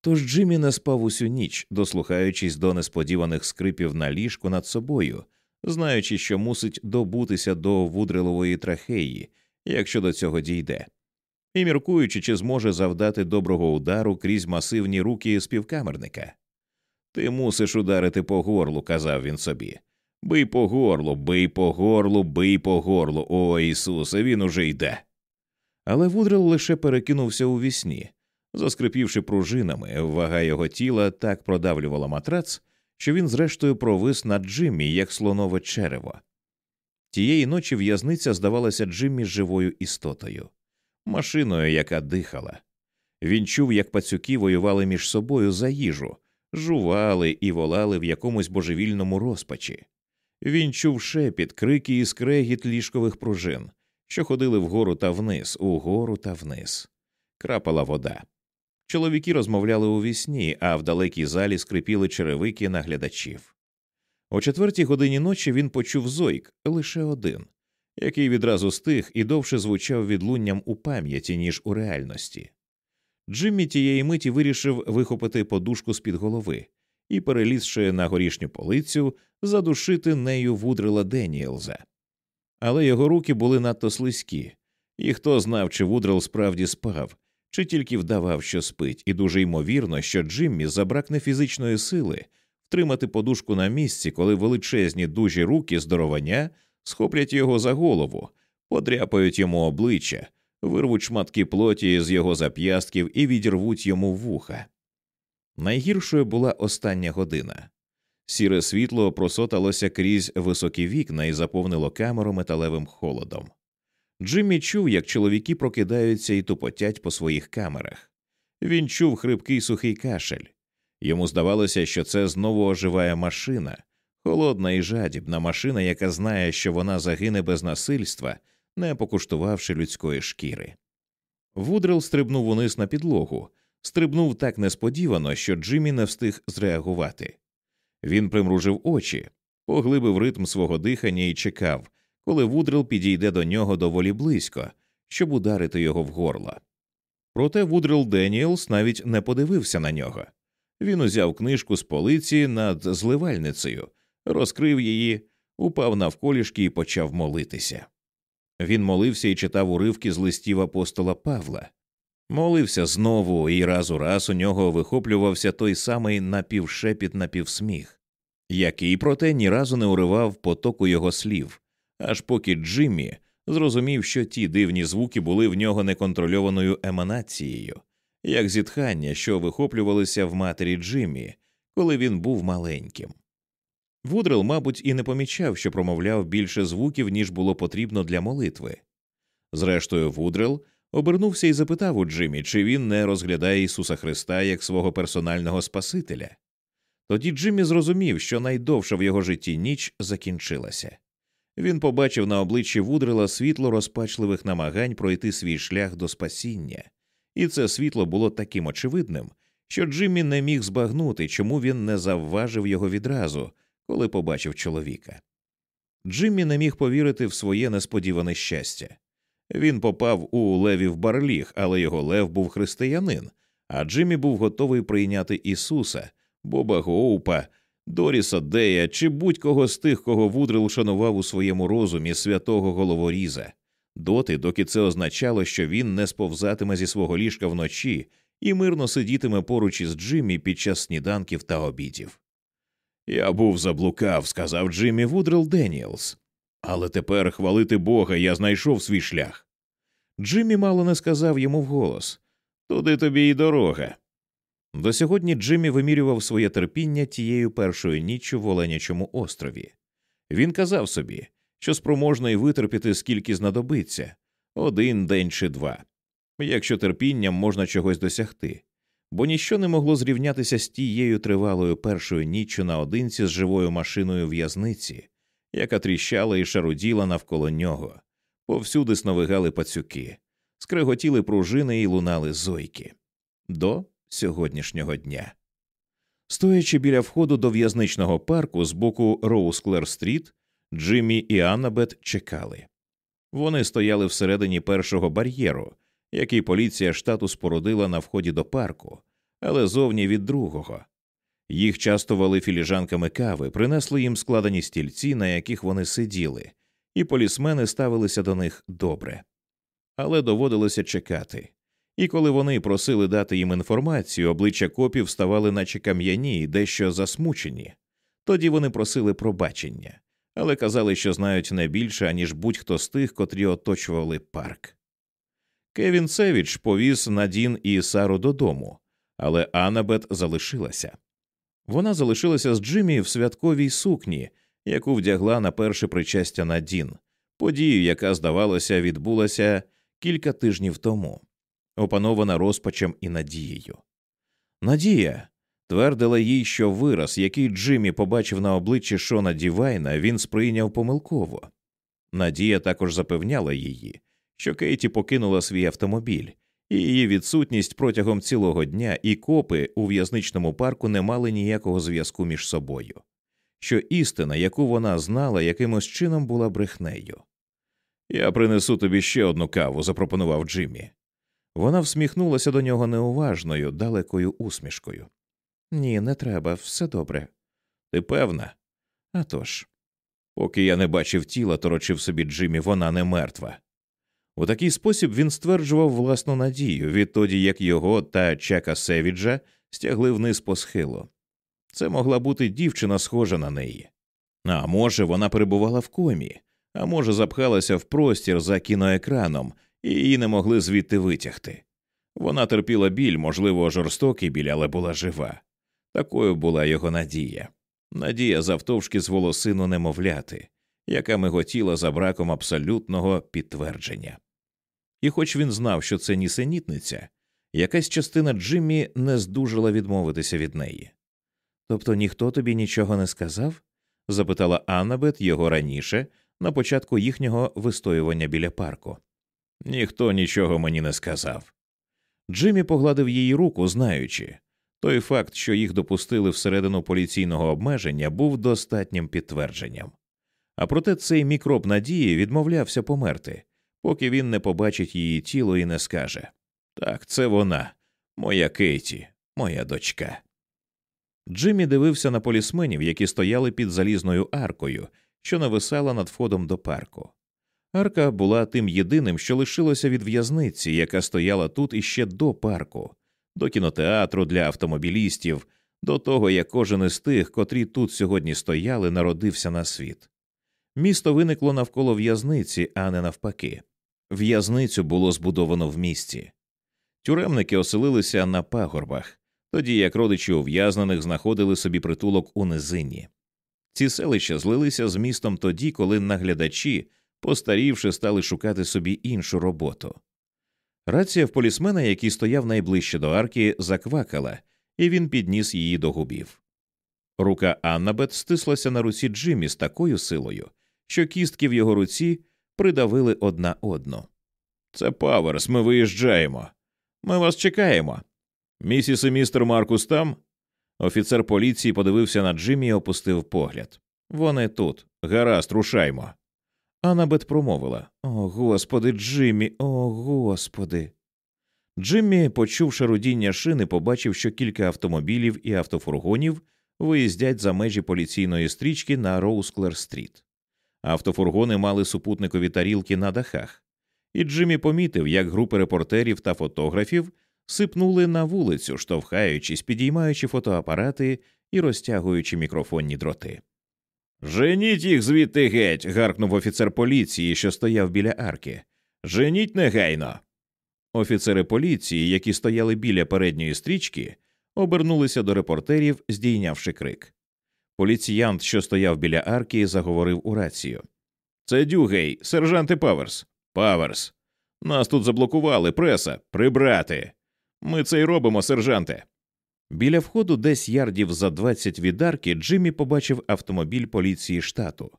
Тож Джиммі не спав усю ніч, дослухаючись до несподіваних скрипів на ліжку над собою, знаючи, що мусить добутися до вудрилової трахеї, якщо до цього дійде, і міркуючи, чи зможе завдати доброго удару крізь масивні руки співкамерника. Ти мусиш ударити по горлу, казав він собі. Бий по горлу, бий по горлу, бий по горлу. О Ісусе, він уже йде. Але Вудрел лише перекинувся у вісні. Заскрипівши пружинами, вага його тіла так продавлювала матрац, що він зрештою провис на Джиммі, як слонове черево. Тієї ночі в'язниця здавалася Джиммі живою істотою, машиною, яка дихала. Він чув, як пацюки воювали між собою за їжу, жували і волали в якомусь божевільному розпачі. Він чув шепіт, крики і скрегіт ліжкових пружин, що ходили вгору та вниз, угору та вниз. Крапала вода. Чоловіки розмовляли у вісні, а в далекій залі скрипіли черевики наглядачів. О четвертій годині ночі він почув зойк лише один, який відразу стих і довше звучав відлунням у пам'яті, ніж у реальності. Джиммі тієї миті вирішив вихопити подушку з під голови і, перелізши на горішню полицю, задушити нею вудрила Деніелза. Але його руки були надто слизькі, і хто знав, чи Вудрел справді спав, чи тільки вдавав, що спить, і дуже ймовірно, що Джиммі забракне фізичної сили втримати подушку на місці, коли величезні дужі руки здоровання схоплять його за голову, подряпають йому обличчя, вирвуть шматки плоті з його зап'ястків і відірвуть йому вуха. Найгіршою була остання година. Сіре світло просоталося крізь високі вікна і заповнило камеру металевим холодом. Джиммі чув, як чоловіки прокидаються і тупотять по своїх камерах. Він чув хрипкий сухий кашель. Йому здавалося, що це знову оживає машина, холодна і жадібна машина, яка знає, що вона загине без насильства, не покуштувавши людської шкіри. Вудрел стрибнув униз на підлогу, стрибнув так несподівано, що Джиммі не встиг зреагувати. Він примружив очі, поглибив ритм свого дихання і чекав, коли Вудрел підійде до нього доволі близько, щоб ударити його в горло. Проте Вудрел Деніелс навіть не подивився на нього. Він узяв книжку з полиці над зливальницею, розкрив її, упав навколішки і почав молитися. Він молився і читав уривки з листів апостола Павла. Молився знову, і раз у раз у нього вихоплювався той самий напівшепіт напівсміх, який, проте, ні разу не уривав потоку його слів, аж поки Джиммі зрозумів, що ті дивні звуки були в нього неконтрольованою еманацією, як зітхання, що вихоплювалися в матері Джиммі, коли він був маленьким. Вудрел, мабуть, і не помічав, що промовляв більше звуків, ніж було потрібно для молитви. Зрештою, Вудрел обернувся і запитав у Джиммі, чи він не розглядає Ісуса Христа як свого персонального Спасителя. Тоді Джиммі зрозумів, що найдовша в його житті ніч закінчилася. Він побачив на обличчі Вудрела світло розпачливих намагань пройти свій шлях до спасіння, і це світло було таким очевидним, що Джиммі не міг збагнути, чому він не завважив його відразу, коли побачив чоловіка. Джиммі не міг повірити в своє несподіване щастя. Він попав у левів барліг, але його лев був християнин, а Джиммі був готовий прийняти Ісуса, Боба Гоупа, Доріса Дея чи будь-кого з тих, кого Вудрел шанував у своєму розумі святого головоріза, доти, доки це означало, що він не сповзатиме зі свого ліжка вночі і мирно сидітиме поруч із Джиммі під час сніданків та обідів. Я був заблукав, сказав Джиммі Вудрел Деніелс. Але тепер, хвалити Бога, я знайшов свій шлях. Джиммі мало не сказав йому вголос туди тобі й дорога. До сьогодні Джиммі вимірював своє терпіння тією першою ніччю в Оленячому острові. Він казав собі, що спроможний витерпіти скільки знадобиться один день чи два, якщо терпінням можна чогось досягти, бо ніщо не могло зрівнятися з тією тривалою першою ніччю наодинці з живою машиною в'язниці, яка тріщала і шаруділа навколо нього. Повсюди сновигали пацюки, скреготіли пружини і лунали зойки. До сьогоднішнього дня. Стоячи біля входу до в'язничного парку з боку Роузклер Стріт, Джиммі і Аннабет чекали. Вони стояли всередині першого бар'єру, який поліція штату спорудила на вході до парку, але зовні від другого. Їх частували філіжанками кави, принесли їм складені стільці, на яких вони сиділи, і полісмени ставилися до них добре. Але доводилося чекати. І коли вони просили дати їм інформацію, обличчя копів ставали, наче кам'яні і дещо засмучені. Тоді вони просили пробачення, але казали, що знають не більше, аніж будь-хто з тих, котрі оточували парк. Кевін Севіч повіз Надін і Сару додому, але Аннабет залишилася. Вона залишилася з Джиммі в святковій сукні, яку вдягла на перше причастя Надін, подію, яка, здавалося, відбулася кілька тижнів тому опанована розпачем і надією. Надія твердила їй, що вираз, який Джиммі побачив на обличчі Шона Дівайна, він сприйняв помилково. Надія також запевняла її, що Кейті покинула свій автомобіль, і її відсутність протягом цілого дня і копи у в'язничному парку не мали ніякого зв'язку між собою, що істина, яку вона знала, якимось чином була брехнею. Я принесу тобі ще одну каву, запропонував Джиммі. Вона всміхнулася до нього неуважною, далекою усмішкою. Ні, не треба, все добре. Ти певна? «А тож. Поки я не бачив тіла, торочив собі Джиммі, вона не мертва. У такий спосіб він стверджував власну надію, відтоді як його та Чака Севіджа стягли вниз по схилу. Це могла бути дівчина, схожа на неї. А може, вона перебувала в комі, а може, запхалася в простір за кіноекраном і її не могли звідти витягти. Вона терпіла біль, можливо, жорстокий біль, але була жива. Такою була його надія. Надія завтовшки з волосину немовляти, яка миготіла за браком абсолютного підтвердження. І хоч він знав, що це нісенітниця, якась частина Джиммі не здужала відмовитися від неї. Тобто ніхто тобі нічого не сказав? запитала Аннабет його раніше, на початку їхнього вистоювання біля парку. Ніхто нічого мені не сказав. Джиммі погладив її руку, знаючи той факт, що їх допустили всередину поліційного обмеження, був достатнім підтвердженням. А проте цей мікроб надії відмовлявся померти, поки він не побачить її тіло і не скаже Так, це вона, моя Кейті, моя дочка. Джиммі дивився на полісменів, які стояли під залізною аркою, що нависала над входом до парку. Арка була тим єдиним, що лишилося від в'язниці, яка стояла тут іще до парку, до кінотеатру для автомобілістів, до того як кожен із тих, котрі тут сьогодні стояли, народився на світ. Місто виникло навколо в'язниці, а не навпаки. В'язницю було збудовано в місті. Тюремники оселилися на пагорбах, тоді як родичі ув'язнених знаходили собі притулок у низині. Ці селища злилися з містом тоді, коли наглядачі постарівши, стали шукати собі іншу роботу. Рація в полісмена, який стояв найближче до арки, заквакала, і він підніс її до губів. Рука Аннабет стислася на руці Джиммі з такою силою, що кістки в його руці придавили одна одну. Це Паверс, ми виїжджаємо. Ми вас чекаємо. Місіс і містер Маркус там. Офіцер поліції подивився на Джиммі і опустив погляд. Вони тут. Гаразд, рушаймо. Аннабет промовила О, господи, Джиммі, о господи. Джиммі, почувши рудіння шини, побачив, що кілька автомобілів і автофургонів виїздять за межі поліційної стрічки на Роусклер Стріт. Автофургони мали супутникові тарілки на дахах, і Джиммі помітив, як групи репортерів та фотографів сипнули на вулицю, штовхаючись, підіймаючи фотоапарати і розтягуючи мікрофонні дроти. Женіть їх звідти геть. гаркнув офіцер поліції, що стояв біля арки. Женіть негайно. Офіцери поліції, які стояли біля передньої стрічки, обернулися до репортерів, здійнявши крик. Поліціянт, що стояв біля арки, заговорив у рацію. Це Дюгей, сержанти Паверс. Паверс. Нас тут заблокували, преса, прибрати. Ми це й робимо, сержанте. Біля входу, десь ярдів за 20 від арки, Джиммі побачив автомобіль поліції штату.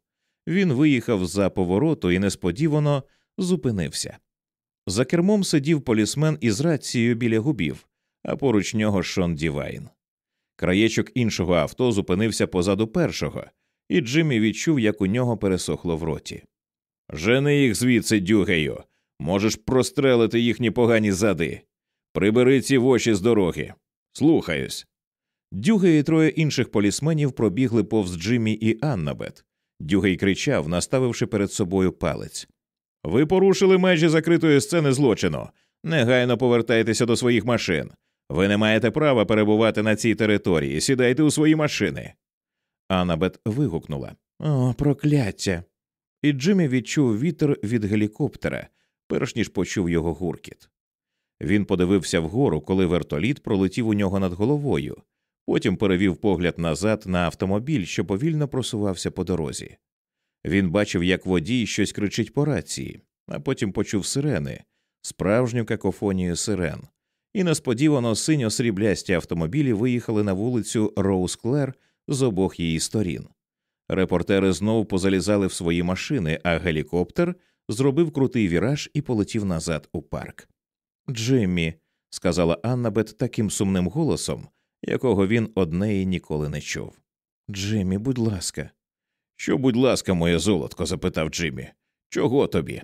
Він виїхав за повороту і несподівано зупинився. За кермом сидів полісмен із рацією біля губів, а поруч нього Шон Дівайн. Краєчок іншого авто зупинився позаду першого, і Джиммі відчув, як у нього пересохло в роті. Жени їх звідси, дюгею. Можеш прострелити їхні погані зади. Прибери ці воші з дороги. Слухаюсь. Дюгей і троє інших полісменів пробігли повз Джиммі і Аннабет. Дюгей кричав, наставивши перед собою палець. Ви порушили межі закритої сцени злочину. Негайно повертайтеся до своїх машин. Ви не маєте права перебувати на цій території. Сідайте у свої машини. Аннабет вигукнула О, прокляття. І Джиммі відчув вітер від гелікоптера, перш ніж почув його гуркіт. Він подивився вгору, коли вертоліт пролетів у нього над головою, потім перевів погляд назад на автомобіль, що повільно просувався по дорозі. Він бачив, як водій щось кричить по рації, а потім почув сирени, справжню какофонію сирен, і несподівано синьо сріблясті автомобілі виїхали на вулицю Роуз Клер з обох її сторін. Репортери знову позалізали в свої машини, а гелікоптер зробив крутий віраж і полетів назад у парк. Джиммі, сказала Аннабет таким сумним голосом, якого він однеї ніколи не чув. Джиммі, будь ласка. Що, будь ласка, моє золотко? запитав Джиммі. Чого тобі?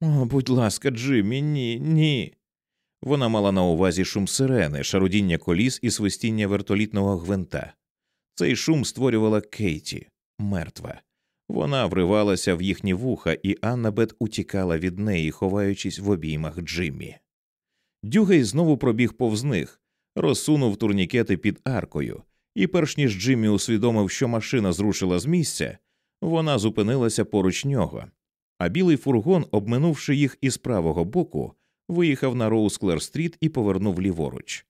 О, будь ласка, Джиммі, ні, ні. Вона мала на увазі шум сирени, шарудіння коліс і свистіння вертолітного гвинта. Цей шум створювала Кейті, мертва. Вона вривалася в їхні вуха, і Аннабет утікала від неї, ховаючись в обіймах Джиммі. Дюгей знову пробіг повз них, розсунув турнікети під аркою, і, перш ніж Джиммі усвідомив, що машина зрушила з місця, вона зупинилася поруч нього, а білий фургон, обминувши їх із правого боку, виїхав на Роузклер Стріт і повернув ліворуч.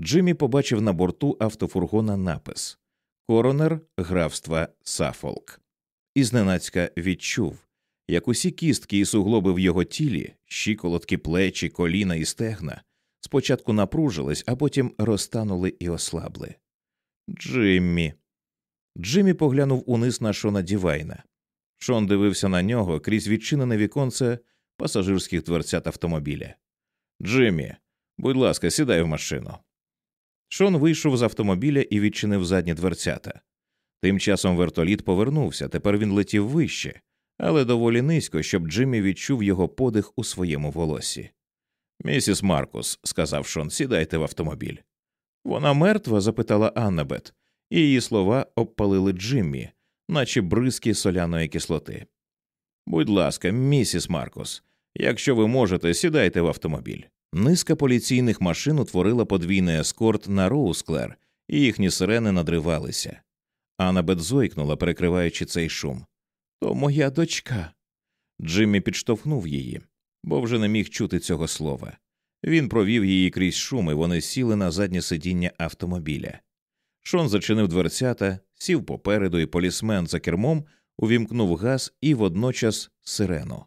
Джиммі побачив на борту автофургона напис Коронер графства Сафолк. І зненацька відчув, як усі кістки і суглоби в його тілі, щиколотки, плечі, коліна і стегна, спочатку напружились, а потім розтанули і ослабли. Джиммі. Джиммі поглянув униз на Шона Дівайна. Шон дивився на нього крізь відчинене віконце пасажирських дверцят автомобіля. Джиммі, будь ласка, сідай в машину. Шон вийшов з автомобіля і відчинив задні дверцята. Тим часом вертоліт повернувся, тепер він летів вище, але доволі низько, щоб Джиммі відчув його подих у своєму волосі. Місіс Маркус, сказав Шон, сідайте в автомобіль. Вона мертва? запитала Аннабет, і її слова обпалили Джиммі, наче бризки соляної кислоти. Будь ласка, місіс Маркус, якщо ви можете, сідайте в автомобіль. Низка поліційних машин утворила подвійний ескорт на Роусклер, і їхні сирени надривалися. Аннабет зойкнула, перекриваючи цей шум. То моя дочка. Джиммі підштовхнув її, бо вже не міг чути цього слова. Він провів її крізь шум, і вони сіли на заднє сидіння автомобіля. Шон зачинив дверцята, сів попереду, і полісмен за кермом увімкнув газ і водночас сирену.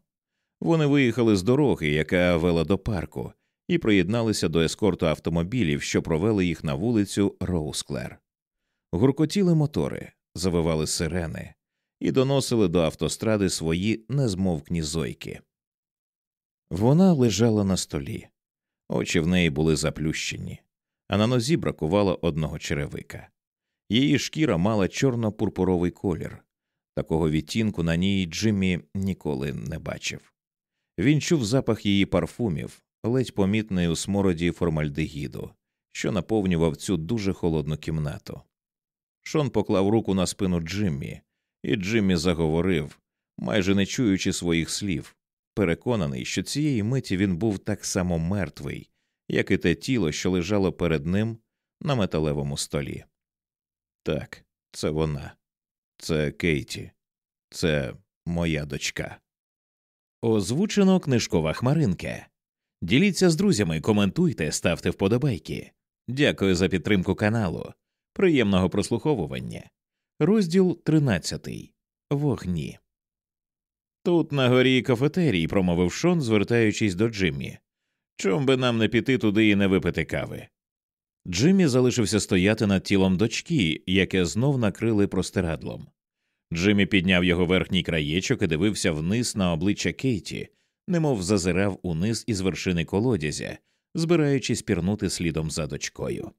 Вони виїхали з дороги, яка вела до парку, і приєдналися до ескорту автомобілів, що провели їх на вулицю Роусклер. Гуркотіли мотори, завивали сирени і доносили до автостради свої незмовкні зойки. Вона лежала на столі, очі в неї були заплющені, а на нозі бракувало одного черевика. Її шкіра мала чорно-пурпуровий колір. Такого відтінку на ній Джиммі ніколи не бачив. Він чув запах її парфумів, ледь помітний у смороді формальдегіду, що наповнював цю дуже холодну кімнату. Шон поклав руку на спину Джиммі, і Джиммі заговорив, майже не чуючи своїх слів, переконаний, що цієї миті він був так само мертвий, як і те тіло, що лежало перед ним на металевому столі. Так, це вона, це Кейті, це моя дочка. Озвучено книжкова хмаринка. Діліться з друзями, коментуйте, ставте вподобайки. Дякую за підтримку каналу. Приємного прослуховування. Розділ 13. Вогні. Тут на горі кафетерій, промовив Шон, звертаючись до Джиммі. Чом би нам не піти туди і не випити кави? Джиммі залишився стояти над тілом дочки, яке знов накрили простирадлом. Джиммі підняв його верхній краєчок і дивився вниз на обличчя Кейті, немов зазирав униз із вершини колодязя, збираючись пірнути слідом за дочкою.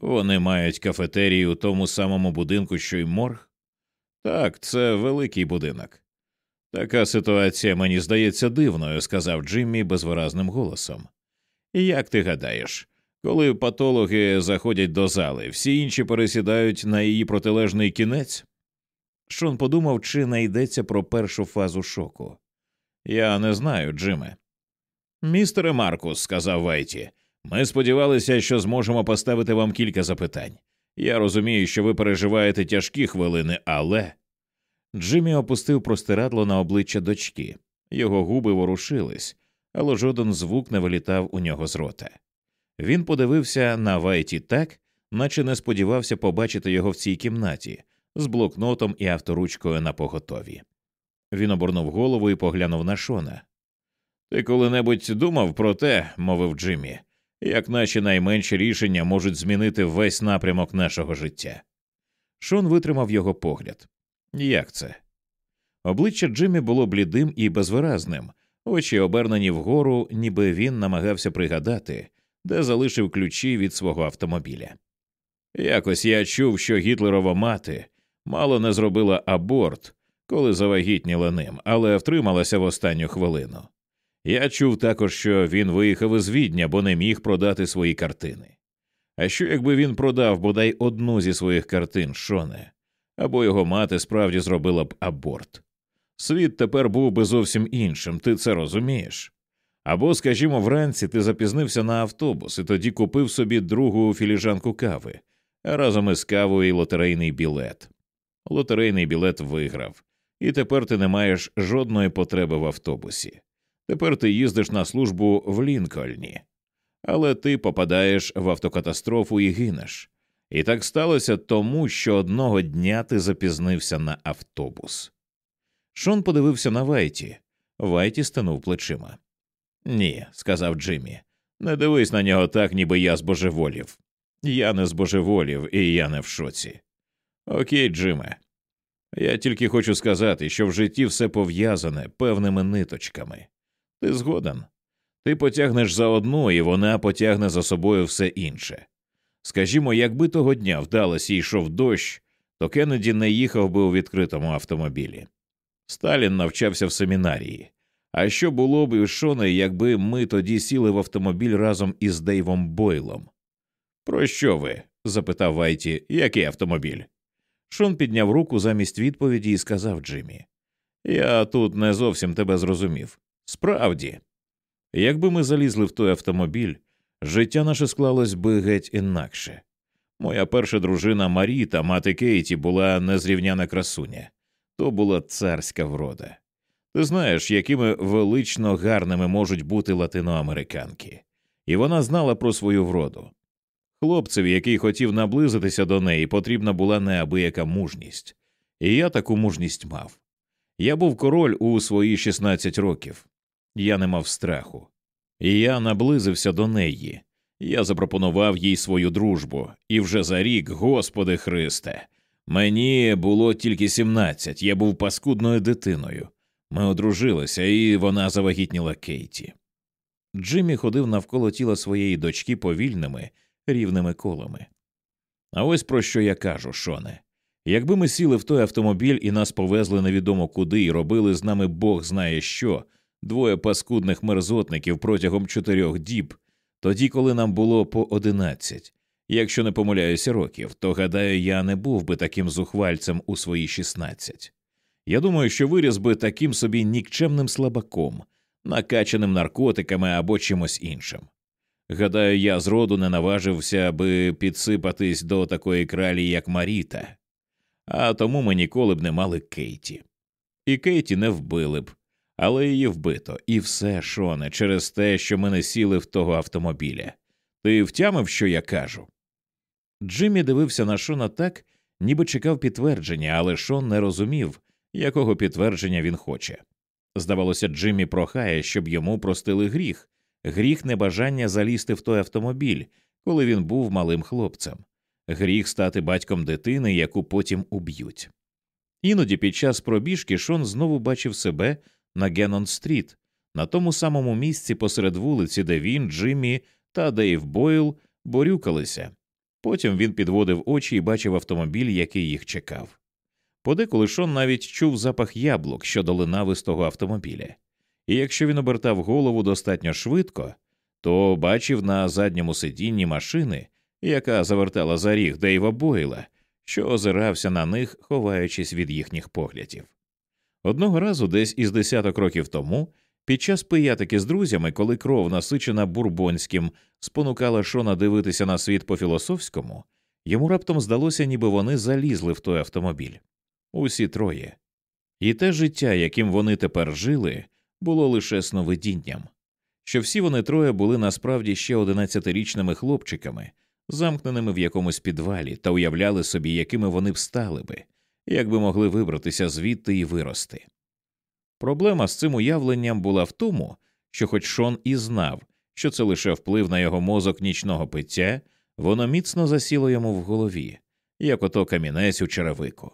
Вони мають кафетерію у тому самому будинку, що й морг? Так, це великий будинок. Така ситуація мені здається дивною, сказав Джиммі безвиразним голосом. Як ти гадаєш, коли патологи заходять до зали, всі інші пересідають на її протилежний кінець? Шон подумав, чи не йдеться про першу фазу шоку. Я не знаю, Джиме. Містере Маркус, сказав Вайті, ми сподівалися, що зможемо поставити вам кілька запитань. Я розумію, що ви переживаєте тяжкі хвилини, але. Джиммі опустив простирадло на обличчя дочки, його губи ворушились, але жоден звук не вилітав у нього з рота. Він подивився на Вайті так, наче не сподівався побачити його в цій кімнаті з блокнотом і авторучкою на поготові. Він обернув голову і поглянув на Шона. Ти коли-небудь думав про те, мовив Джиммі, як наші найменші рішення можуть змінити весь напрямок нашого життя. Шон витримав його погляд. Як це? Обличчя Джиммі було блідим і безвиразним, очі обернені вгору, ніби він намагався пригадати, де залишив ключі від свого автомобіля. Якось я чув, що Гітлерова мати мало не зробила аборт, коли завагітніла ним, але втрималася в останню хвилину. Я чув також, що він виїхав із відня, бо не міг продати свої картини. А що якби він продав бодай одну зі своїх картин, Шоне, або його мати справді зробила б аборт? Світ тепер був би зовсім іншим, ти це розумієш? Або, скажімо, вранці ти запізнився на автобус і тоді купив собі другу філіжанку кави, разом із кавою і лотерейний білет. Лотерейний білет виграв, і тепер ти не маєш жодної потреби в автобусі. Тепер ти їздиш на службу в Лінкольні, але ти попадаєш в автокатастрофу і гинеш. І так сталося тому, що одного дня ти запізнився на автобус. Шон подивився на Вайті. Вайті станув плечима. Ні, сказав Джиммі, не дивись на нього так, ніби я збожеволів. Я не збожеволів, і я не в шоці. Окей, Джиме. Я тільки хочу сказати, що в житті все пов'язане певними ниточками. Ти згоден? Ти потягнеш за одну, і вона потягне за собою все інше. Скажімо, якби того дня вдалося йшов дощ, то Кеннеді не їхав би у відкритому автомобілі. Сталін навчався в семінарії. А що було б у Шона, якби ми тоді сіли в автомобіль разом із Дейвом Бойлом? Про що ви? запитав Вайті, який автомобіль? Шон підняв руку замість відповіді і сказав Джиммі. Я тут не зовсім тебе зрозумів. Справді, якби ми залізли в той автомобіль, життя наше склалось би геть інакше. Моя перша дружина Маріта, мати Кейті, була незрівняна красуня, то була царська врода. Ти знаєш, якими велично гарними можуть бути латиноамериканки, і вона знала про свою вроду. Хлопцеві, який хотів наблизитися до неї, потрібна була неабияка мужність, і я таку мужність мав. Я був король у свої 16 років, я не мав страху. І я наблизився до неї. Я запропонував їй свою дружбу, і вже за рік, Господи Христе, мені було тільки сімнадцять, я був паскудною дитиною. Ми одружилися, і вона завагітніла Кейті. Джиммі ходив навколо тіла своєї дочки повільними, рівними колами. А ось про що я кажу, Шоне. Якби ми сіли в той автомобіль і нас повезли невідомо куди і робили з нами Бог знає що, двоє паскудних мерзотників протягом чотирьох діб, тоді, коли нам було по одинадцять, якщо не помиляюся років, то гадаю, я не був би таким зухвальцем у свої шістнадцять. Я думаю, що виріс би таким собі нікчемним слабаком, накачаним наркотиками або чимось іншим. Гадаю, я зроду не наважився би підсипатись до такої кралі, як Маріта, а тому ми ніколи б не мали Кейті. І Кейті не вбили б, але її вбито, і все, Шоне, через те, що ми не сіли в того автомобіля. Ти втямив, що я кажу? Джиммі дивився на Шона так, ніби чекав підтвердження, але Шон не розумів, якого підтвердження він хоче. Здавалося, Джиммі прохає, щоб йому простили гріх, гріх небажання залізти в той автомобіль, коли він був малим хлопцем, гріх стати батьком дитини, яку потім уб'ють. Іноді під час пробіжки Шон знову бачив себе на Геннон Стріт, на тому самому місці посеред вулиці, де він, Джиммі та Дейв Бойл борюкалися. Потім він підводив очі і бачив автомобіль, який їх чекав. Подеколи Шон навіть чув запах яблук, що долинав із того автомобіля, і якщо він обертав голову достатньо швидко, то бачив на задньому сидінні машини, яка завертала за ріг Дейва Бойла, що озирався на них, ховаючись від їхніх поглядів. Одного разу, десь із десяток років тому, під час пиятики з друзями, коли кров, насичена бурбонським, спонукала Шона дивитися на світ по філософському, йому раптом здалося, ніби вони залізли в той автомобіль усі троє. І те життя, яким вони тепер жили, було лише сновидінням, що всі вони троє були насправді ще одинадцятирічними хлопчиками, замкненими в якомусь підвалі, та уявляли собі, якими вони б стали би, якби могли вибратися звідти і вирости. Проблема з цим уявленням була в тому, що, хоч Шон і знав, що це лише вплив на його мозок нічного пиття, воно міцно засіло йому в голові, як ото камінець у черевику.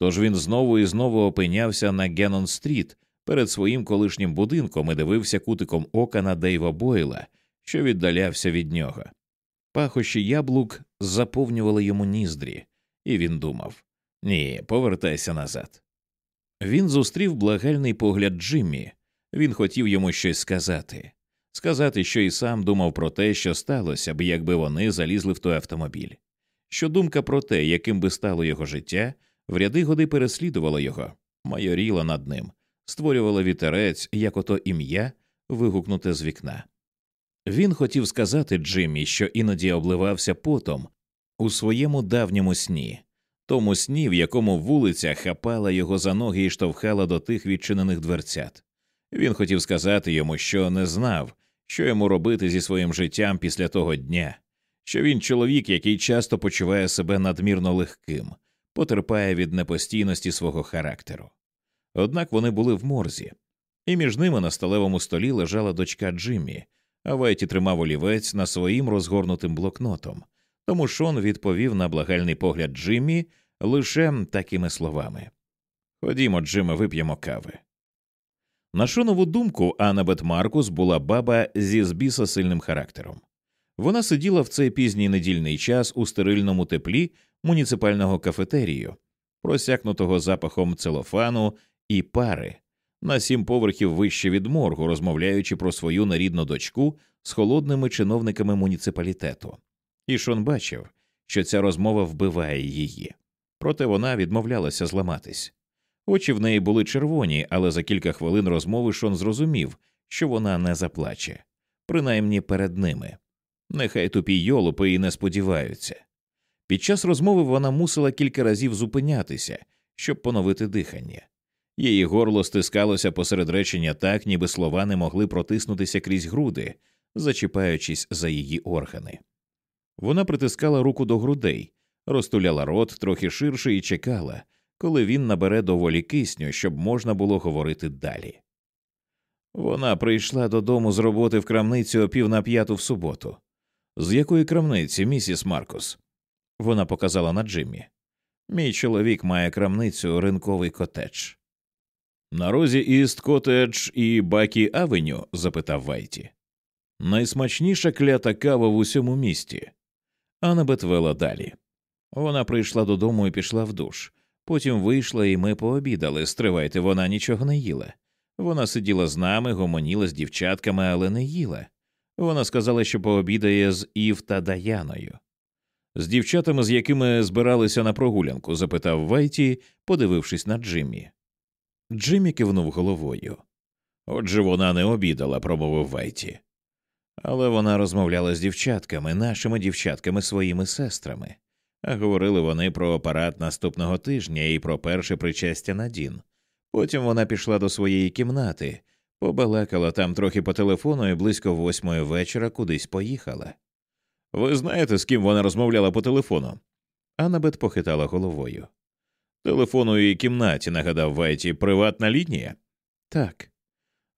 Тож він знову і знову опинявся на Геннон Стріт перед своїм колишнім будинком і дивився кутиком ока на Дейва Бойла, що віддалявся від нього. Пахощі яблук заповнювали йому ніздрі, і він думав ні, повертайся назад. Він зустрів благальний погляд Джиммі, він хотів йому щось сказати, сказати, що і сам думав про те, що сталося б, якби вони залізли в той автомобіль, що думка про те, яким би стало його життя, в ряди годи переслідувала його, майоріла над ним, створювала вітерець, як ото ім'я, вигукнуте з вікна. Він хотів сказати Джиммі, що іноді обливався потом у своєму давньому сні, тому сні, в якому вулиця хапала його за ноги і штовхала до тих відчинених дверцят. Він хотів сказати йому, що не знав, що йому робити зі своїм життям після того дня, що він чоловік, який часто почуває себе надмірно легким, потерпає від непостійності свого характеру. Однак вони були в морзі, і між ними на сталевому столі лежала дочка Джиммі, а Вайті тримав олівець на своїм розгорнутим блокнотом, тому Шон відповів на благальний погляд Джиммі лише такими словами Ходімо, Джиме, вип'ємо кави. На Шонову думку, Аннабет Маркус була баба зі збіса сильним характером. Вона сиділа в цей пізній недільний час у стерильному теплі муніципального кафетерію, просякнутого запахом целофану і пари, на сім поверхів вище від моргу, розмовляючи про свою нарідну дочку з холодними чиновниками муніципалітету. І Шон бачив, що ця розмова вбиває її, проте вона відмовлялася зламатись. Очі в неї були червоні, але за кілька хвилин розмови Шон зрозумів, що вона не заплаче, принаймні перед ними. Нехай тупі йолопи і не сподіваються. Під час розмови вона мусила кілька разів зупинятися, щоб поновити дихання. Її горло стискалося посеред речення так, ніби слова не могли протиснутися крізь груди, зачіпаючись за її органи. Вона притискала руку до грудей, розтуляла рот трохи ширше і чекала, коли він набере доволі кисню, щоб можна було говорити далі. Вона прийшла додому з роботи в крамницю о пів на п'яту в суботу. З якої крамниці, місіс Маркус? Вона показала на Джиммі. Мій чоловік має крамницю ринковий котедж. На розі Іст Котедж і Бакі Авеню? запитав Вайті. Найсмачніша клята кава в усьому місті. Аннабет вела далі. Вона прийшла додому і пішла в душ. Потім вийшла, і ми пообідали. Стривайте, вона нічого не їла. Вона сиділа з нами, гомоніла з дівчатками, але не їла. Вона сказала, що пообідає з Ів та Даяною. З дівчатами, з якими збиралися на прогулянку? запитав Вайті, подивившись на Джиммі. Джиммі кивнув головою. Отже, вона не обідала, промовив Вайті. Але вона розмовляла з дівчатками, нашими дівчатками, своїми сестрами. А говорили вони про апарат наступного тижня і про перше причастя на Дін. Потім вона пішла до своєї кімнати, побалакала там трохи по телефону і близько восьмої вечора кудись поїхала. Ви знаєте, з ким вона розмовляла по телефону? Аннабет похитала головою. Телефон у її кімнаті, нагадав Вайті, приватна лінія? Так.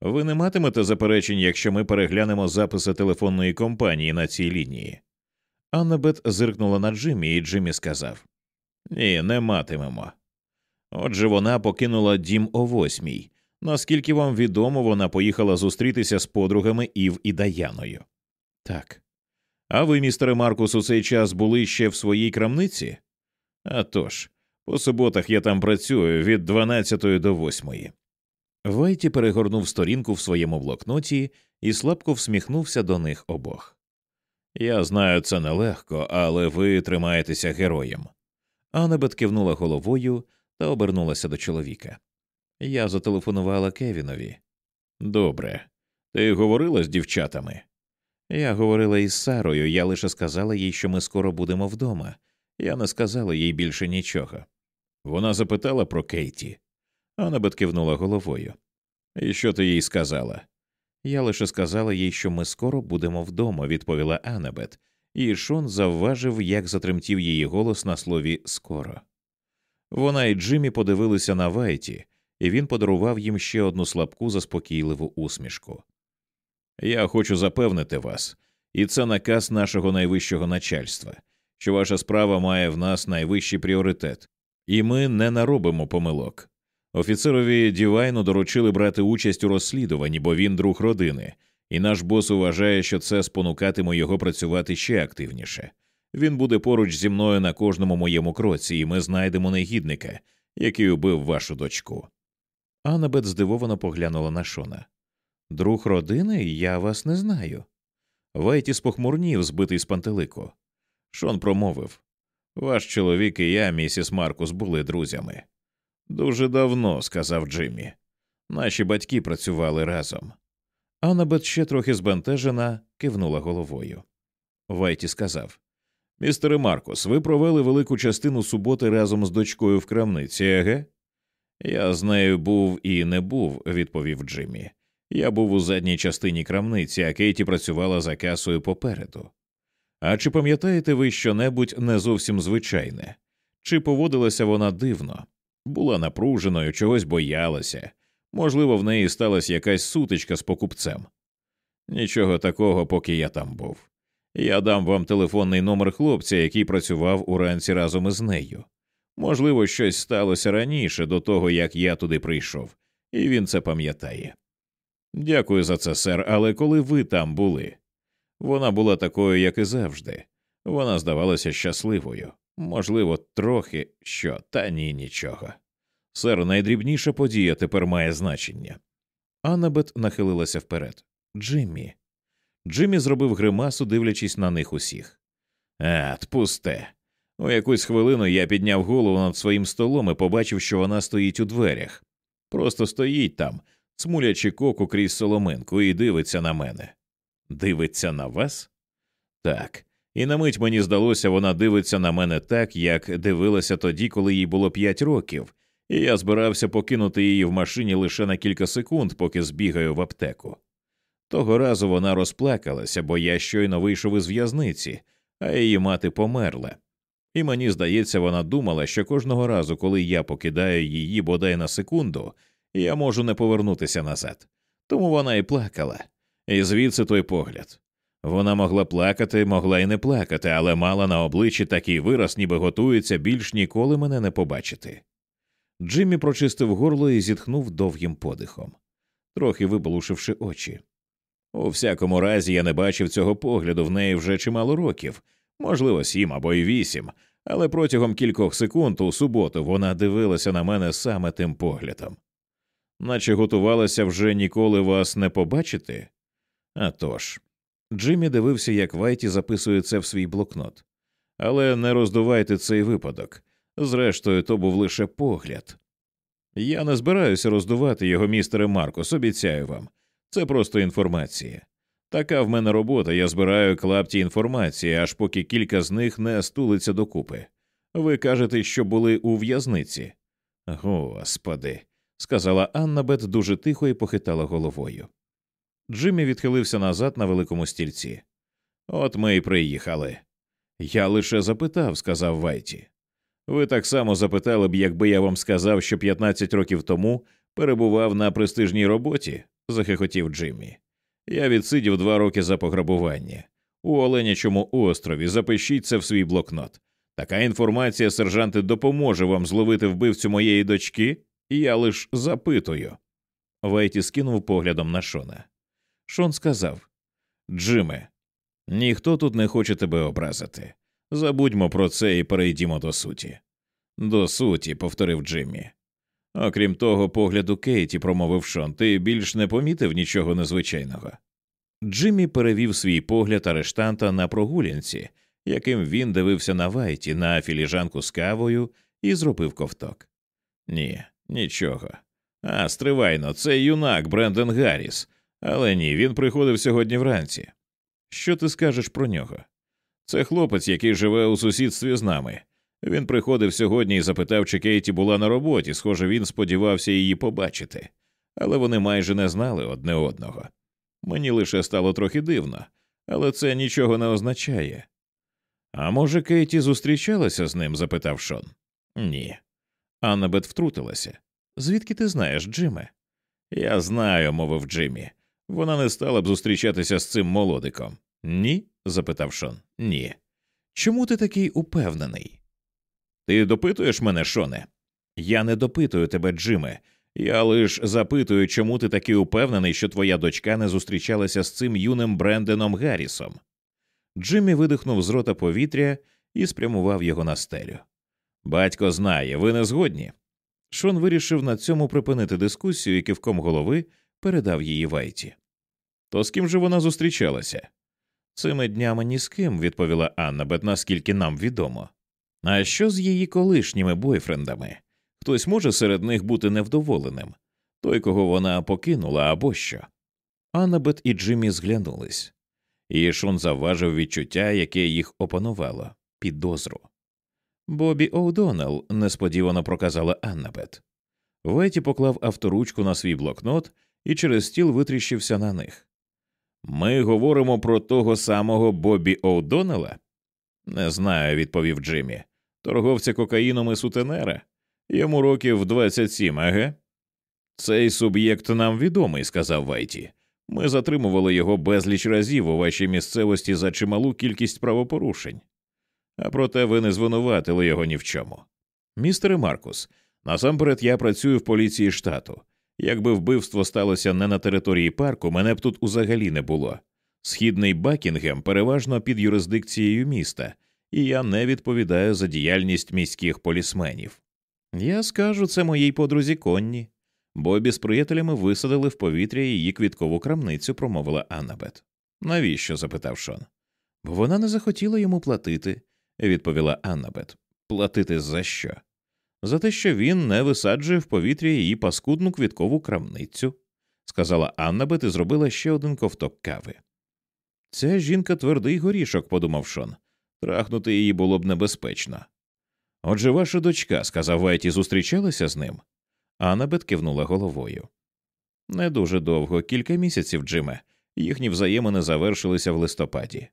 Ви не матимете заперечень, якщо ми переглянемо записи телефонної компанії на цій лінії. Аннабет зиркнула на Джиммі, і Джиммі сказав Ні, не матимемо. Отже, вона покинула дім о восьмій. Наскільки вам відомо, вона поїхала зустрітися з подругами Ів і Даяною. Так. А ви, містере Маркус, у цей час були ще в своїй крамниці? «А тож, по суботах я там працюю від 12 до 8. Вайті перегорнув сторінку в своєму блокноті і слабко всміхнувся до них обох. Я знаю, це нелегко, але ви тримаєтеся героєм. Аннабет кивнула головою та обернулася до чоловіка. Я зателефонувала Кевінові. Добре. Ти говорила з дівчатами? Я говорила із Сарою, я лише сказала їй, що ми скоро будемо вдома. Я не сказала їй більше нічого. Вона запитала про Кейті. Аннабет кивнула головою. І що ти їй сказала? Я лише сказала їй, що ми скоро будемо вдома, відповіла Аннабет, і Шон завважив, як затремтів її голос на слові скоро. Вона і Джиммі подивилися на Вайті, і він подарував їм ще одну слабку заспокійливу усмішку. Я хочу запевнити вас, і це наказ нашого найвищого начальства, що ваша справа має в нас найвищий пріоритет, і ми не наробимо помилок. Офіцерові Дівайну доручили брати участь у розслідуванні, бо він друг родини, і наш бос вважає, що це спонукатиме його працювати ще активніше. Він буде поруч зі мною на кожному моєму кроці, і ми знайдемо негідника, який убив вашу дочку. Аннабет здивовано поглянула на Шона. Друг родини, я вас не знаю. Вайті спохмурнів, збитий з пантелику. Шон промовив Ваш чоловік і я, місіс Маркус, були друзями. Дуже давно, сказав Джиммі. Наші батьки працювали разом. Аннабет ще трохи збентежена, кивнула головою. Вайті сказав Містере Маркус, ви провели велику частину суботи разом з дочкою в крамниці, еге? Я з нею був і не був, відповів Джиммі. Я був у задній частині крамниці, а Кейті працювала за касою попереду. А чи пам'ятаєте ви щонебудь не зовсім звичайне? Чи поводилася вона дивно? Була напруженою, чогось боялася, можливо, в неї сталася якась сутичка з покупцем. Нічого такого, поки я там був. Я дам вам телефонний номер хлопця, який працював уранці разом із нею. Можливо, щось сталося раніше до того, як я туди прийшов, і він це пам'ятає. Дякую за це, сер, але коли ви там були? Вона була такою, як і завжди. Вона здавалася щасливою, можливо, трохи що, та ні, нічого. Сер, найдрібніша подія тепер має значення. Аннабет нахилилася вперед. Джиммі. Джиммі зробив гримасу, дивлячись на них усіх. Ат, пусте. У якусь хвилину я підняв голову над своїм столом і побачив, що вона стоїть у дверях. Просто стоїть там, смулячи коку крізь соломинку, і дивиться на мене. Дивиться на вас? Так. І на мить мені здалося, вона дивиться на мене так, як дивилася тоді, коли їй було п'ять років, і я збирався покинути її в машині лише на кілька секунд, поки збігаю в аптеку. Того разу вона розплакалася, бо я щойно вийшов із в'язниці, а її мати померла. І мені здається, вона думала, що кожного разу, коли я покидаю її бодай на секунду, я можу не повернутися назад. Тому вона і плакала, і звідси той погляд. Вона могла плакати, могла й не плакати, але мала на обличчі такий вираз, ніби готується більш ніколи мене не побачити. Джиммі прочистив горло і зітхнув довгим подихом, трохи вибалушивши очі. У всякому разі, я не бачив цього погляду в неї вже чимало років, можливо, сім або й вісім, але протягом кількох секунд у суботу вона дивилася на мене саме тим поглядом. Наче готувалася вже ніколи вас не побачити? А тож. Джиммі дивився, як Вайті записує це в свій блокнот. Але не роздувайте цей випадок. Зрештою, то був лише погляд. Я не збираюся роздувати його, містере Маркос, обіцяю вам. Це просто інформація. Така в мене робота, я збираю клапті інформації, аж поки кілька з них не стулиться докупи. Ви кажете, що були у в'язниці. Господи, сказала Аннабет дуже тихо і похитала головою. Джиммі відхилився назад на великому стільці. От ми й приїхали. Я лише запитав, сказав Вайті. Ви так само запитали б, якби я вам сказав, що 15 років тому перебував на престижній роботі, захихотів Джиммі. Я відсидів два роки за пограбування. У Оленячому острові запишіть це в свій блокнот. Така інформація, сержанти, допоможе вам зловити вбивцю моєї дочки, і я лиш запитую. Вайті скинув поглядом на Шона. Шон сказав Джиме, ніхто тут не хоче тебе образити. Забудьмо про це і перейдімо до суті. До суті, повторив Джиммі. Окрім того, погляду Кейті, промовив Шон, ти більш не помітив нічого незвичайного. Джиммі перевів свій погляд арештанта на прогулянці, яким він дивився на вайті, на філіжанку з кавою і зробив ковток. Ні, нічого. А, стривайно, це юнак Брендон Гарріс. Але ні, він приходив сьогодні вранці. Що ти скажеш про нього? Це хлопець, який живе у сусідстві з нами. Він приходив сьогодні і запитав, чи Кейті була на роботі, схоже, він сподівався її побачити, але вони майже не знали одне одного. Мені лише стало трохи дивно, але це нічого не означає. А може, Кейті зустрічалася з ним? запитав Шон. Ні. Аннабет втрутилася. Звідки ти знаєш, Джиме? Я знаю, мовив Джиммі. Вона не стала б зустрічатися з цим молодиком. Ні? запитав Шон. Ні. Чому ти такий упевнений? Ти допитуєш мене, Шоне? Я не допитую тебе, Джиме. Я лиш запитую, чому ти такий упевнений, що твоя дочка не зустрічалася з цим юним Бренденом Гаррісом. Джиммі видихнув з рота повітря і спрямував його на стелю. Батько знає, ви не згодні. Шон вирішив на цьому припинити дискусію і кивком голови передав її Вайті. То з ким же вона зустрічалася? Цими днями ні з ким, відповіла Анна, бет наскільки нам відомо. А що з її колишніми бойфрендами? Хтось може серед них бути невдоволеним, той, кого вона покинула або що. Аннабет і Джиммі зглянулись, і Шон завважив відчуття, яке їх опанувало підозру. Бобі О'Доннелл», – несподівано проказала Аннабет. Вайті поклав авторучку на свій блокнот і через стіл витріщився на них. Ми говоримо про того самого Бобі О'Доннелла?» Не знаю, відповів Джиммі. Торговця кокаїном і сутенера. Йому років 27, аге? Цей суб'єкт нам відомий, сказав Вайті. Ми затримували його безліч разів у вашій місцевості за чималу кількість правопорушень. А проте ви не звинуватили його ні в чому. Містере Маркус, насамперед я працюю в поліції штату. Якби вбивство сталося не на території парку, мене б тут узагалі не було. Східний Бакінгем переважно під юрисдикцією міста, і я не відповідаю за діяльність міських полісменів. Я скажу це моїй подрузі Конні. Бобі з приятелями висадили в повітря її квіткову крамницю, промовила Аннабет. Навіщо? запитав Шон. Бо вона не захотіла йому платити, відповіла Аннабет. Платити за що? За те, що він не висаджує в повітря її паскудну квіткову крамницю, сказала Аннабет і зробила ще один ковток кави. Ця жінка твердий горішок, подумав Шон. Трахнути її було б небезпечно. Отже, ваша дочка, сказав Вайті, зустрічалася з ним. Аннабет кивнула головою. Не дуже довго, кілька місяців, Джиме. Їхні взаємини завершилися в листопаді.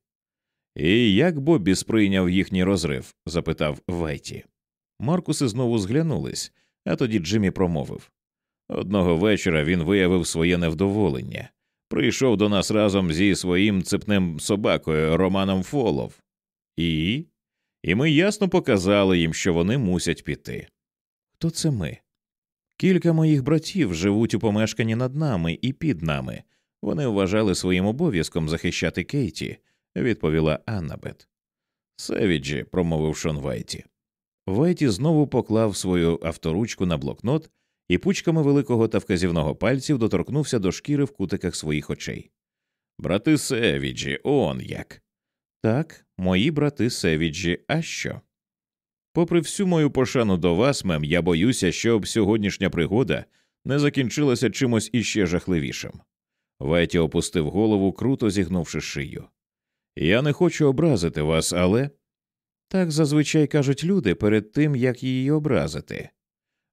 І як Боббі сприйняв їхній розрив? запитав Вайті. Маркуси знову зглянулись, а тоді Джиммі промовив Одного вечора він виявив своє невдоволення, прийшов до нас разом зі своїм цепним собакою Романом Фолов, і І ми ясно показали їм, що вони мусять піти. Хто це ми? Кілька моїх братів живуть у помешканні над нами і під нами. Вони вважали своїм обов'язком захищати Кейті, відповіла Аннабет. Севіджі, промовив Шон Вайті. Вайті знову поклав свою авторучку на блокнот і пучками великого та вказівного пальців доторкнувся до шкіри в кутиках своїх очей. Брати Севіджі, он як. Так, мої брати Севіджі, а що? Попри всю мою пошану до вас, мем, я боюся, щоб сьогоднішня пригода не закінчилася чимось іще жахливішим. Вайті опустив голову, круто зігнувши шию. Я не хочу образити вас, але так зазвичай кажуть люди перед тим, як її образити.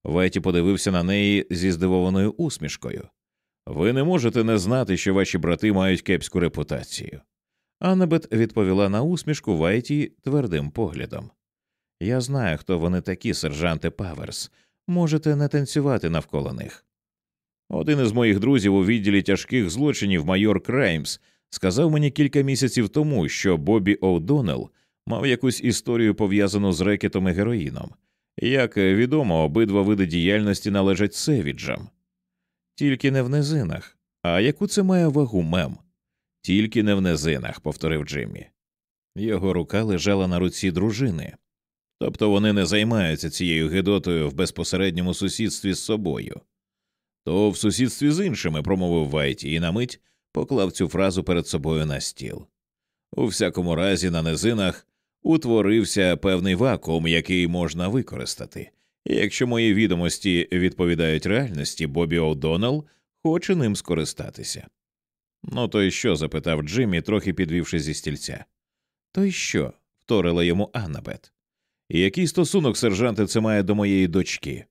Вайті подивився на неї зі здивованою усмішкою. Ви не можете не знати, що ваші брати мають кепську репутацію. Аннабет відповіла на усмішку Вайті твердим поглядом. Я знаю, хто вони такі, сержанте Паверс. Можете не танцювати навколо них. Один із моїх друзів у відділі тяжких злочинів майор Краймс сказав мені кілька місяців тому, що Бобі О'Доннелл мав якусь історію пов'язану з рекетом і героїном. Як відомо, обидва види діяльності належать Севіджам. Тільки не в низинах. А яку це має вагу мем? Тільки не в низинах, повторив Джиммі. Його рука лежала на руці дружини. Тобто вони не займаються цією гидотою в безпосередньому сусідстві з собою. То в сусідстві з іншими, промовив Вайті, і на мить поклав цю фразу перед собою на стіл. У всякому разі, на низинах утворився певний вакуум, який можна використати, і якщо мої відомості відповідають реальності, Бобі О'Доннелл хоче ним скористатися. Ну, то й що? запитав Джиммі, трохи підвівши зі стільця. То й що? вторила йому Аннабет. І який стосунок, сержанте, це має до моєї дочки?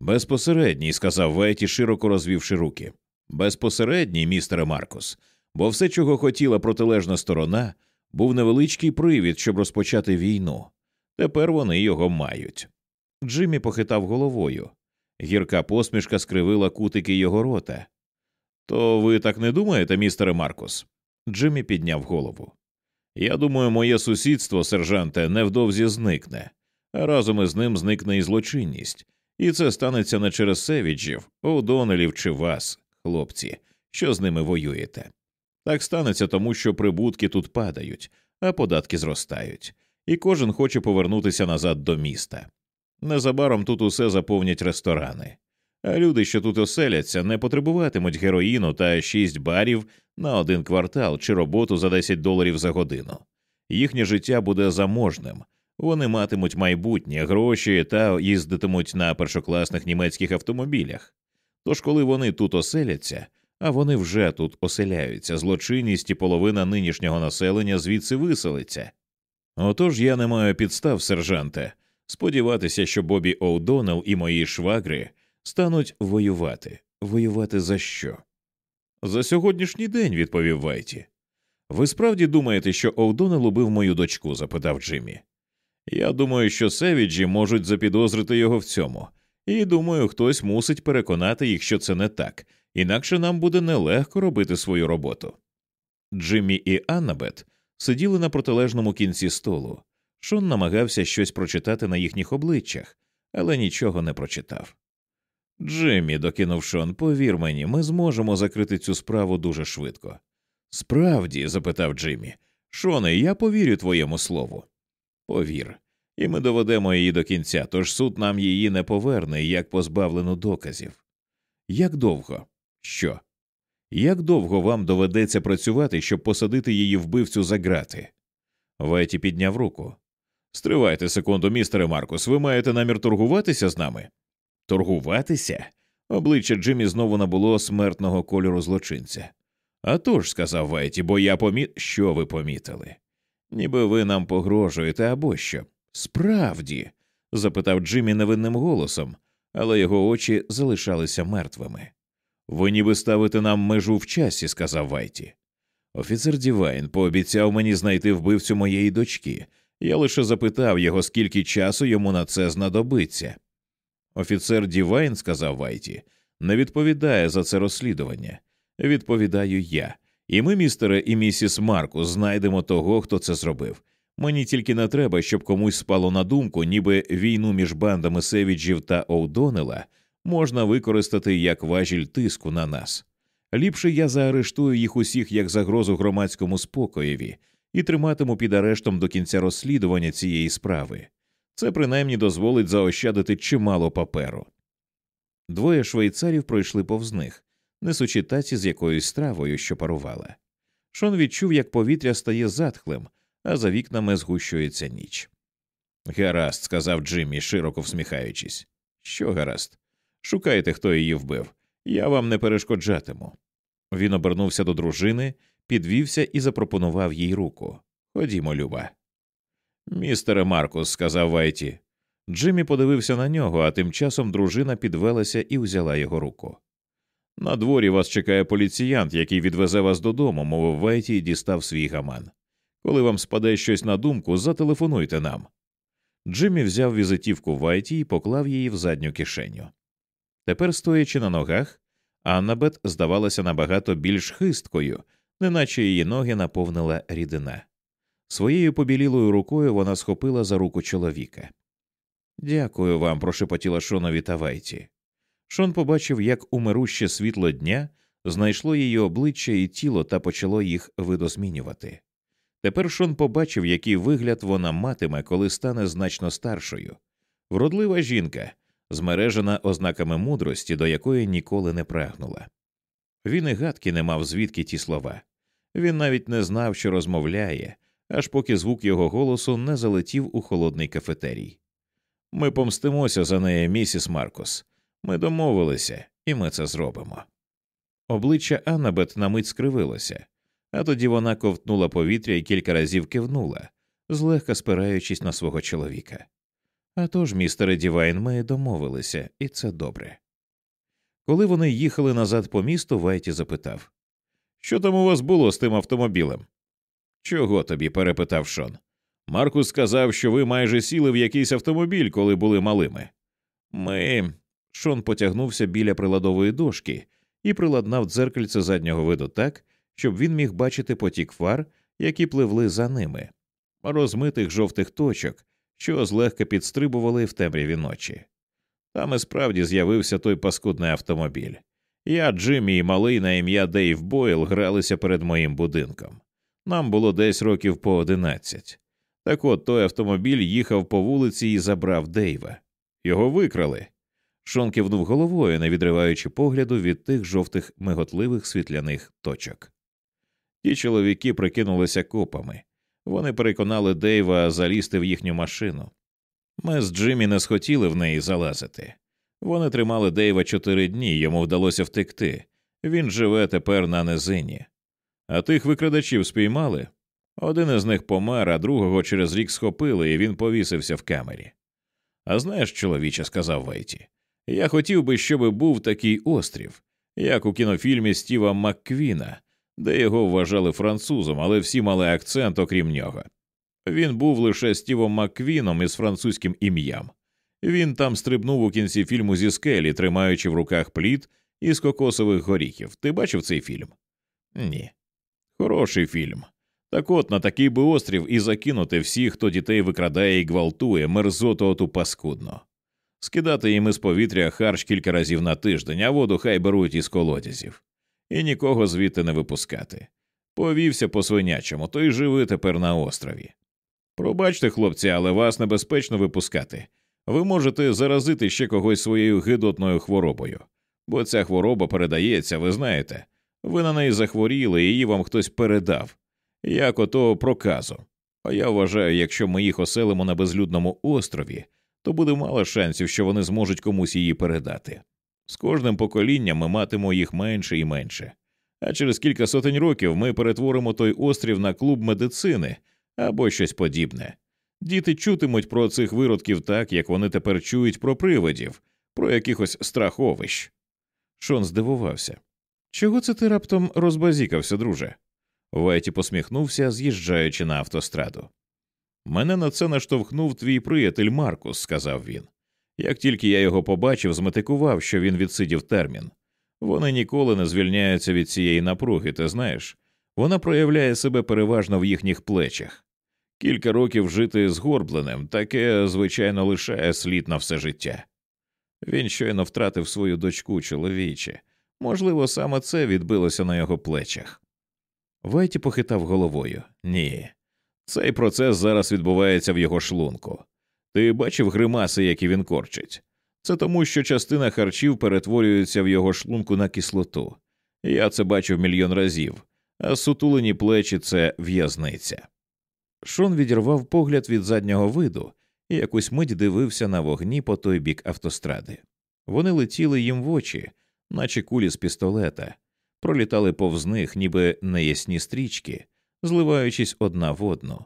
Безпосередній, сказав Веті, широко розвівши руки. Безпосередній, містере Маркус, бо все, чого хотіла протилежна сторона, був невеличкий привід, щоб розпочати війну. Тепер вони його мають. Джиммі похитав головою. Гірка посмішка скривила кутики його рота. То ви так не думаєте, містере Маркус? Джиммі підняв голову. Я думаю, моє сусідство, сержанте, невдовзі зникне, разом із ним зникне і злочинність, і це станеться не через Севіджів, О'Донелів чи вас, хлопці, що з ними воюєте. Так станеться тому, що прибутки тут падають, а податки зростають, і кожен хоче повернутися назад до міста. Незабаром тут усе заповнять ресторани, а люди, що тут оселяться, не потребуватимуть героїну та шість барів на один квартал чи роботу за 10 доларів за годину. Їхнє життя буде заможним, вони матимуть майбутнє гроші та їздитимуть на першокласних німецьких автомобілях. Тож, коли вони тут оселяться, а вони вже тут оселяються, злочинність і половина нинішнього населення звідси виселиться. Отож я не маю підстав, сержанте, сподіватися, що Бобі О'Доннелл і мої швагри стануть воювати. Воювати за що? За сьогоднішній день, відповів Вайті. Ви справді думаєте, що О'Доннелл убив мою дочку? запитав Джиммі. Я думаю, що Севіджі можуть запідозрити його в цьому, і думаю, хтось мусить переконати їх, що це не так, інакше нам буде нелегко робити свою роботу. Джиммі і Аннабет сиділи на протилежному кінці столу. Шон намагався щось прочитати на їхніх обличчях, але нічого не прочитав. Джиммі, докинув Шон, повір мені, ми зможемо закрити цю справу дуже швидко. Справді, запитав Джиммі, Шоне, я повірю твоєму слову. Повір, і ми доведемо її до кінця, тож суд нам її не поверне як позбавлену доказів. Як довго? Що? Як довго вам доведеться працювати, щоб посадити її вбивцю за грати? Вайті підняв руку. Стривайте секунду, містере Маркус, ви маєте намір торгуватися з нами? Торгуватися? Обличчя Джиммі знову набуло смертного кольору злочинця. «А тож», – сказав Вайті, бо я поміт. Що ви помітили? Ніби ви нам погрожуєте або що. Справді? запитав Джиммі невинним голосом, але його очі залишалися мертвими. Ви ніби ставите нам межу в часі, сказав Вайті. Офіцер Дівайн пообіцяв мені знайти вбивцю моєї дочки. Я лише запитав його, скільки часу йому на це знадобиться. Офіцер Дівайн, сказав Вайті, не відповідає за це розслідування. Відповідаю я. І ми, містере і місіс Маркус, знайдемо того, хто це зробив. Мені тільки не треба, щоб комусь спало на думку, ніби війну між бандами Севіджів та О'Доннелла можна використати як важіль тиску на нас. Ліпше я заарештую їх усіх як загрозу громадському спокоєві і триматиму під арештом до кінця розслідування цієї справи. Це принаймні дозволить заощадити чимало паперу. Двоє швейцарів пройшли повз них, несучи таці з якоюсь стравою, що парувала. Шон відчув, як повітря стає затхлим, а за вікнами згущується ніч. Гаразд, сказав Джиммі, широко всміхаючись. Що гаразд? Шукайте, хто її вбив. Я вам не перешкоджатиму. Він обернувся до дружини, підвівся і запропонував їй руку. Ходімо, Люба. Містере Маркус, сказав Вайті. Джиммі подивився на нього, а тим часом дружина підвелася і взяла його руку. На дворі вас чекає поліціянт, який відвезе вас додому, мовив Вайті і дістав свій гаман. Коли вам спаде щось на думку, зателефонуйте нам. Джиммі взяв візитівку Вайті і поклав її в задню кишеню. Тепер, стоячи на ногах, Аннабет здавалася набагато більш хисткою, неначе її ноги наповнила рідина. Своєю побілілою рукою вона схопила за руку чоловіка. Дякую вам, прошепотіла Шонові та Вайті. Шон побачив, як умируще світло дня знайшло її обличчя і тіло та почало їх видозмінювати. Тепер Шон побачив, який вигляд вона матиме, коли стане значно старшою. Вродлива жінка, змережена ознаками мудрості, до якої ніколи не прагнула. Він і гадки не мав звідки ті слова. Він навіть не знав, що розмовляє, аж поки звук його голосу не залетів у холодний кафетерій. Ми помстимося за неї, місіс Маркус. Ми домовилися, і ми це зробимо. Обличчя Аннабет на мить скривилося, а тоді вона ковтнула повітря і кілька разів кивнула, злегка спираючись на свого чоловіка. «А тож, містере Дівайн, ми домовилися, і це добре. Коли вони їхали назад по місту, Вайті запитав Що там у вас було з тим автомобілем? Чого тобі? перепитав Шон. Маркус сказав, що ви майже сіли в якийсь автомобіль, коли були малими. Ми. Шон потягнувся біля приладової дошки і приладнав дзеркальце заднього виду так, щоб він міг бачити потік фар, які пливли за ними, розмитих жовтих точок, що злегка підстрибували в темряві ночі. Там і справді з'явився той паскудний автомобіль. Я, Джиммі і малий на ім'я Дейв Бойл гралися перед моїм будинком. Нам було десь років по одинадцять. Так от той автомобіль їхав по вулиці і забрав Дейва. Його викрали. Шон кивнув головою, не відриваючи погляду від тих жовтих миготливих світляних точок. Ті чоловіки прикинулися копами. Вони переконали Дейва залізти в їхню машину. Ми з Джиммі не схотіли в неї залазити. Вони тримали Дейва чотири дні, йому вдалося втекти. Він живе тепер на низині. А тих викрадачів спіймали. Один із них помер, а другого через рік схопили, і він повісився в камері. А знаєш, чоловіче, сказав Вейті, я хотів би, щоб був такий острів, як у кінофільмі Стіва Макквіна, де його вважали французом, але всі мали акцент, окрім нього. Він був лише Стівом Макквіном із французьким ім'ям. Він там стрибнув у кінці фільму зі скелі, тримаючи в руках плід із кокосових горіхів. Ти бачив цей фільм? Ні. Хороший фільм. Так от на такий би острів і закинути всіх, хто дітей викрадає і гвалтує, мерзоту оту паскудно. Скидати їм із повітря харч кілька разів на тиждень, а воду хай беруть із колодязів, і нікого звідти не випускати. Повівся по свинячому, то й живи тепер на острові. Пробачте, хлопці, але вас небезпечно випускати. Ви можете заразити ще когось своєю гидотною хворобою, бо ця хвороба передається, ви знаєте. Ви на неї захворіли, і її вам хтось передав, як ото проказу. А я вважаю, якщо ми їх оселимо на безлюдному острові, то буде мало шансів, що вони зможуть комусь її передати. З кожним поколінням ми матимо їх менше і менше. А через кілька сотень років ми перетворимо той острів на клуб медицини або щось подібне. Діти чутимуть про цих виродків так, як вони тепер чують про привидів, про якихось страховищ. Шон здивувався. Чого це ти раптом розбазікався, друже? Вайті посміхнувся, з'їжджаючи на автостраду. Мене на це наштовхнув твій приятель Маркус, сказав він. Як тільки я його побачив, зметикував, що він відсидів термін. Вони ніколи не звільняються від цієї напруги, ти знаєш, вона проявляє себе переважно в їхніх плечах. Кілька років жити згорбленим, таке, звичайно, лишає слід на все життя. Він щойно втратив свою дочку чоловіче, можливо, саме це відбилося на його плечах. Вайті похитав головою ні. Цей процес зараз відбувається в його шлунку. Ти бачив гримаси, які він корчить. Це тому, що частина харчів перетворюється в його шлунку на кислоту. Я це бачив мільйон разів, а сутулені плечі це в'язниця. Шон відірвав погляд від заднього виду і якусь мить дивився на вогні по той бік автостради. Вони летіли їм в очі, наче кулі з пістолета, пролітали повз них, ніби неясні стрічки, зливаючись одна в одну.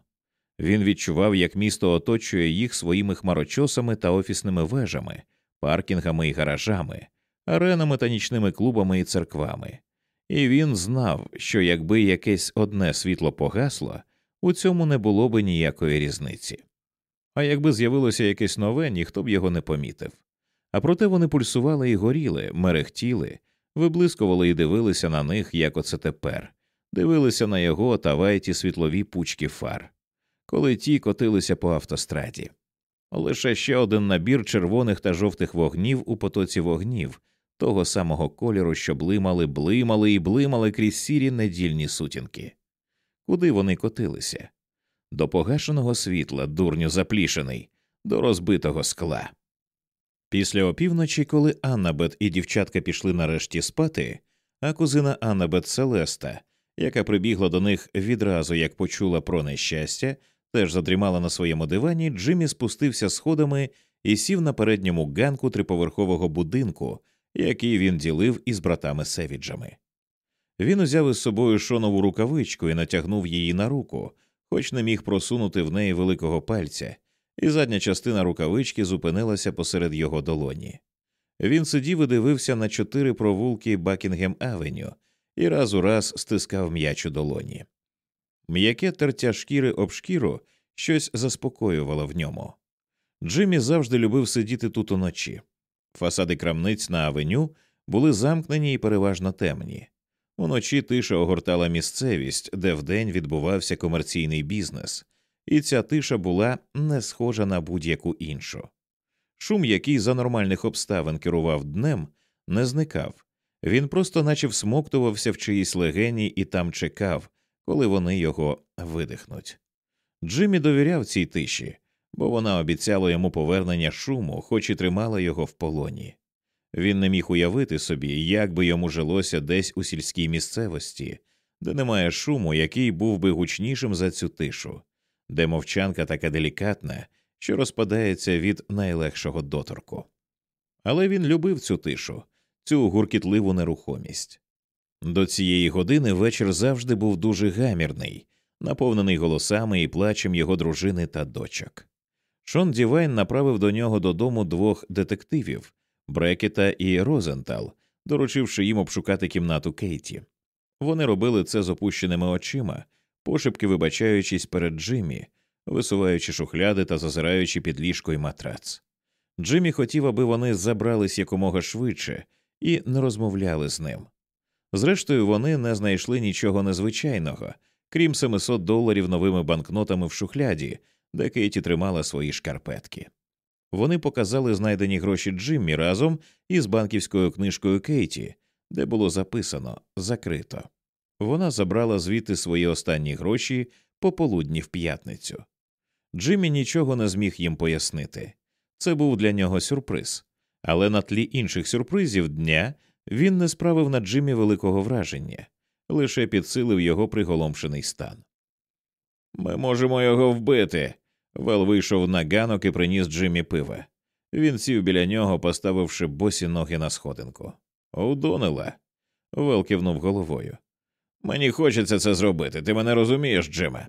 Він відчував, як місто оточує їх своїми хмарочосами та офісними вежами, паркінгами і гаражами, аренами та нічними клубами і церквами. І він знав, що якби якесь одне світло погасло, у цьому не було би ніякої різниці. А якби з'явилося якесь нове, ніхто б його не помітив. А проте вони пульсували і горіли, мерехтіли, виблискували і дивилися на них, як оце тепер, дивилися на його та вайті світлові пучки фар, коли ті котилися по автостраді. Лише ще один набір червоних та жовтих вогнів у потоці вогнів, того самого кольору, що блимали, блимали і блимали крізь сірі недільні сутінки. Куди вони котилися? До погашеного світла, дурню заплішений, до розбитого скла. Після опівночі, коли Аннабет і дівчатка пішли нарешті спати, а кузина Аннабет Селеста, яка прибігла до них відразу як почула про нещастя, теж задрімала на своєму дивані, Джиммі спустився сходами і сів на передньому ганку триповерхового будинку, який він ділив із братами Севіджами. Він узяв із собою шонову рукавичку і натягнув її на руку, хоч не міг просунути в неї великого пальця, і задня частина рукавички зупинилася посеред його долоні. Він сидів і дивився на чотири провулки Бакінгем Авеню і раз у раз стискав м'яч у долоні. М'яке тертя шкіри об шкіру щось заспокоювало в ньому. Джиммі завжди любив сидіти тут уночі. Фасади крамниць на авеню були замкнені і переважно темні. Уночі тиша огортала місцевість, де вдень відбувався комерційний бізнес, і ця тиша була не схожа на будь-яку іншу. Шум, який за нормальних обставин керував днем, не зникав, він просто наче всмоктувався в чиїсь легені і там чекав, коли вони його видихнуть. Джиммі довіряв цій тиші, бо вона обіцяла йому повернення шуму, хоч і тримала його в полоні. Він не міг уявити собі, як би йому жилося десь у сільській місцевості, де немає шуму, який був би гучнішим за цю тишу, де мовчанка така делікатна, що розпадається від найлегшого доторку. Але він любив цю тишу, цю гуркітливу нерухомість. До цієї години вечір завжди був дуже гамірний, наповнений голосами і плачем його дружини та дочок. Шон Дівайн направив до нього додому двох детективів Брекета і Розентал, доручивши їм обшукати кімнату Кейті. Вони робили це з опущеними очима, пошепки вибачаючись перед Джиммі, висуваючи шухляди та зазираючи під ліжко й матрац. Джиммі хотів, аби вони забрались якомога швидше і не розмовляли з ним. Зрештою, вони не знайшли нічого незвичайного, крім 700 доларів новими банкнотами в шухляді, де Кейті тримала свої шкарпетки. Вони показали знайдені гроші Джиммі разом із банківською книжкою Кейті, де було записано закрито. Вона забрала звідти свої останні гроші пополудні в п'ятницю. Джиммі нічого не зміг їм пояснити. Це був для нього сюрприз, але на тлі інших сюрпризів дня він не справив на Джиммі великого враження, лише підсилив його приголомшений стан. Ми можемо його вбити. Вел вийшов на ганок і приніс Джиммі пива. Він сів біля нього, поставивши босі ноги на сходинку. О'Доннела. Вел кивнув головою. Мені хочеться це зробити. Ти мене розумієш, Джиме?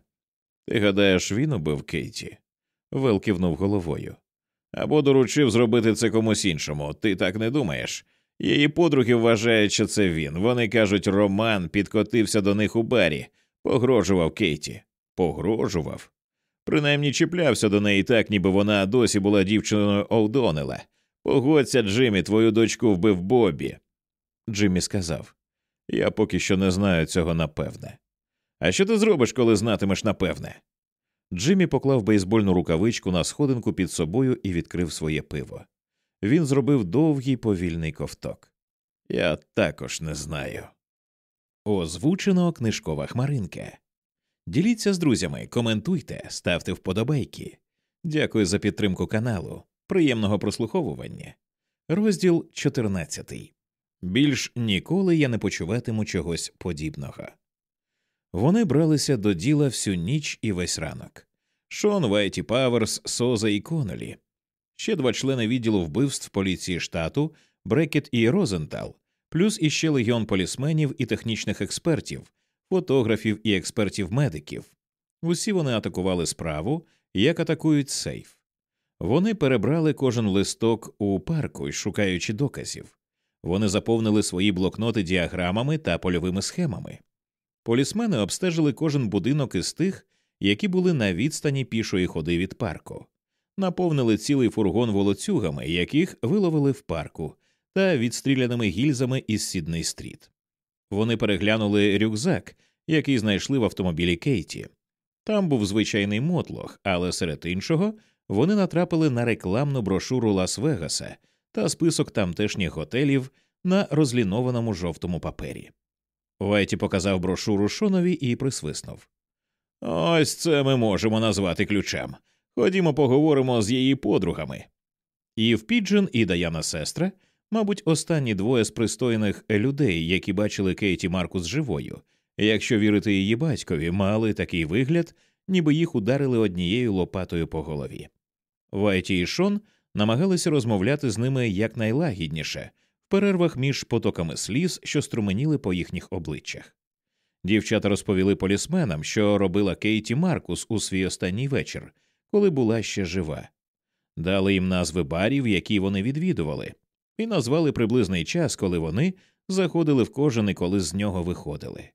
Ти гадаєш, він убив Кейті? Вел кивнув головою. Або доручив зробити це комусь іншому. Ти так не думаєш? Її подруги вважають, що це він. Вони кажуть, Роман підкотився до них у барі, погрожував Кейті. Погрожував. Принаймні чіплявся до неї так, ніби вона досі була дівчиною Олдонела. Погодься, Джиммі, твою дочку вбив Бобі. Джиммі сказав Я поки що не знаю цього напевне. А що ти зробиш, коли знатимеш напевне? Джиммі поклав бейсбольну рукавичку на сходинку під собою і відкрив своє пиво. Він зробив довгий повільний ковток. Я також не знаю. Озвучено книжкова хмаринка. Діліться з друзями, коментуйте, ставте вподобайки. Дякую за підтримку каналу. Приємного прослуховування. Розділ 14. Більш ніколи я не почуватиму чогось подібного. Вони бралися до діла всю ніч і весь ранок. Шон, Вайті Паверс, Соза і Конолі. Ще два члени відділу вбивств поліції штату Брекет і Розентал, плюс іще легіон полісменів і технічних експертів, фотографів і експертів медиків. Усі вони атакували справу, як атакують сейф. Вони перебрали кожен листок у парку, шукаючи доказів. Вони заповнили свої блокноти діаграмами та польовими схемами. Полісмени обстежили кожен будинок із тих, які були на відстані пішої ходи від парку, наповнили цілий фургон волоцюгами, яких виловили в парку, та відстріляними гільзами із Сідний стріт. Вони переглянули рюкзак, який знайшли в автомобілі Кейті. Там був звичайний мотлох, але серед іншого вони натрапили на рекламну брошуру Лас-Вегаса та список тамтешніх готелів на розлінованому жовтому папері. Вайті показав брошуру Шонові і присвиснув. Ось це ми можемо назвати ключем. Ходімо, поговоримо з її подругами. І в Піджен і Даяна сестра, мабуть, останні двоє з пристойних людей, які бачили Кейті Маркус живою, якщо вірити її батькові, мали такий вигляд, ніби їх ударили однією лопатою по голові. Вайті і Шон намагалися розмовляти з ними якнайлагідніше, в перервах між потоками сліз, що струменіли по їхніх обличчях. Дівчата розповіли полісменам, що робила Кейті Маркус у свій останній вечір, коли була ще жива, дали їм назви барів, які вони відвідували, і назвали приблизний час, коли вони заходили в кожен і коли з нього виходили.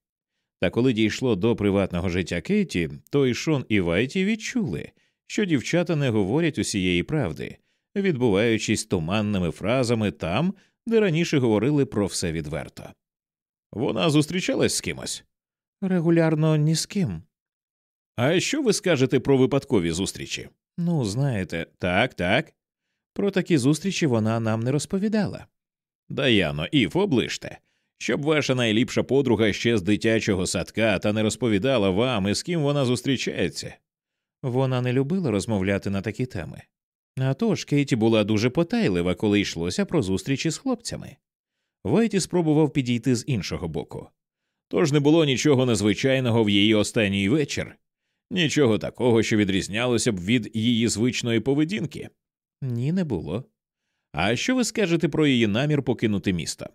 Та коли дійшло до приватного життя Кейті, то і Шон і Вайті відчули, що дівчата не говорять усієї правди, відбуваючись туманними фразами там, де раніше говорили про все відверто. Вона зустрічалась з кимось? Регулярно ні з ким. А що ви скажете про випадкові зустрічі? Ну, знаєте, так, так. Про такі зустрічі вона нам не розповідала. Даяно, Ів, оближте, щоб ваша найліпша подруга ще з дитячого садка та не розповідала вам, із ким вона зустрічається. Вона не любила розмовляти на такі теми. А тож Кейті була дуже потайлива, коли йшлося про зустрічі з хлопцями. Вайті спробував підійти з іншого боку. Тож не було нічого незвичайного в її останній вечір, нічого такого, що відрізнялося б від її звичної поведінки. Ні, не було. А що ви скажете про її намір покинути місто?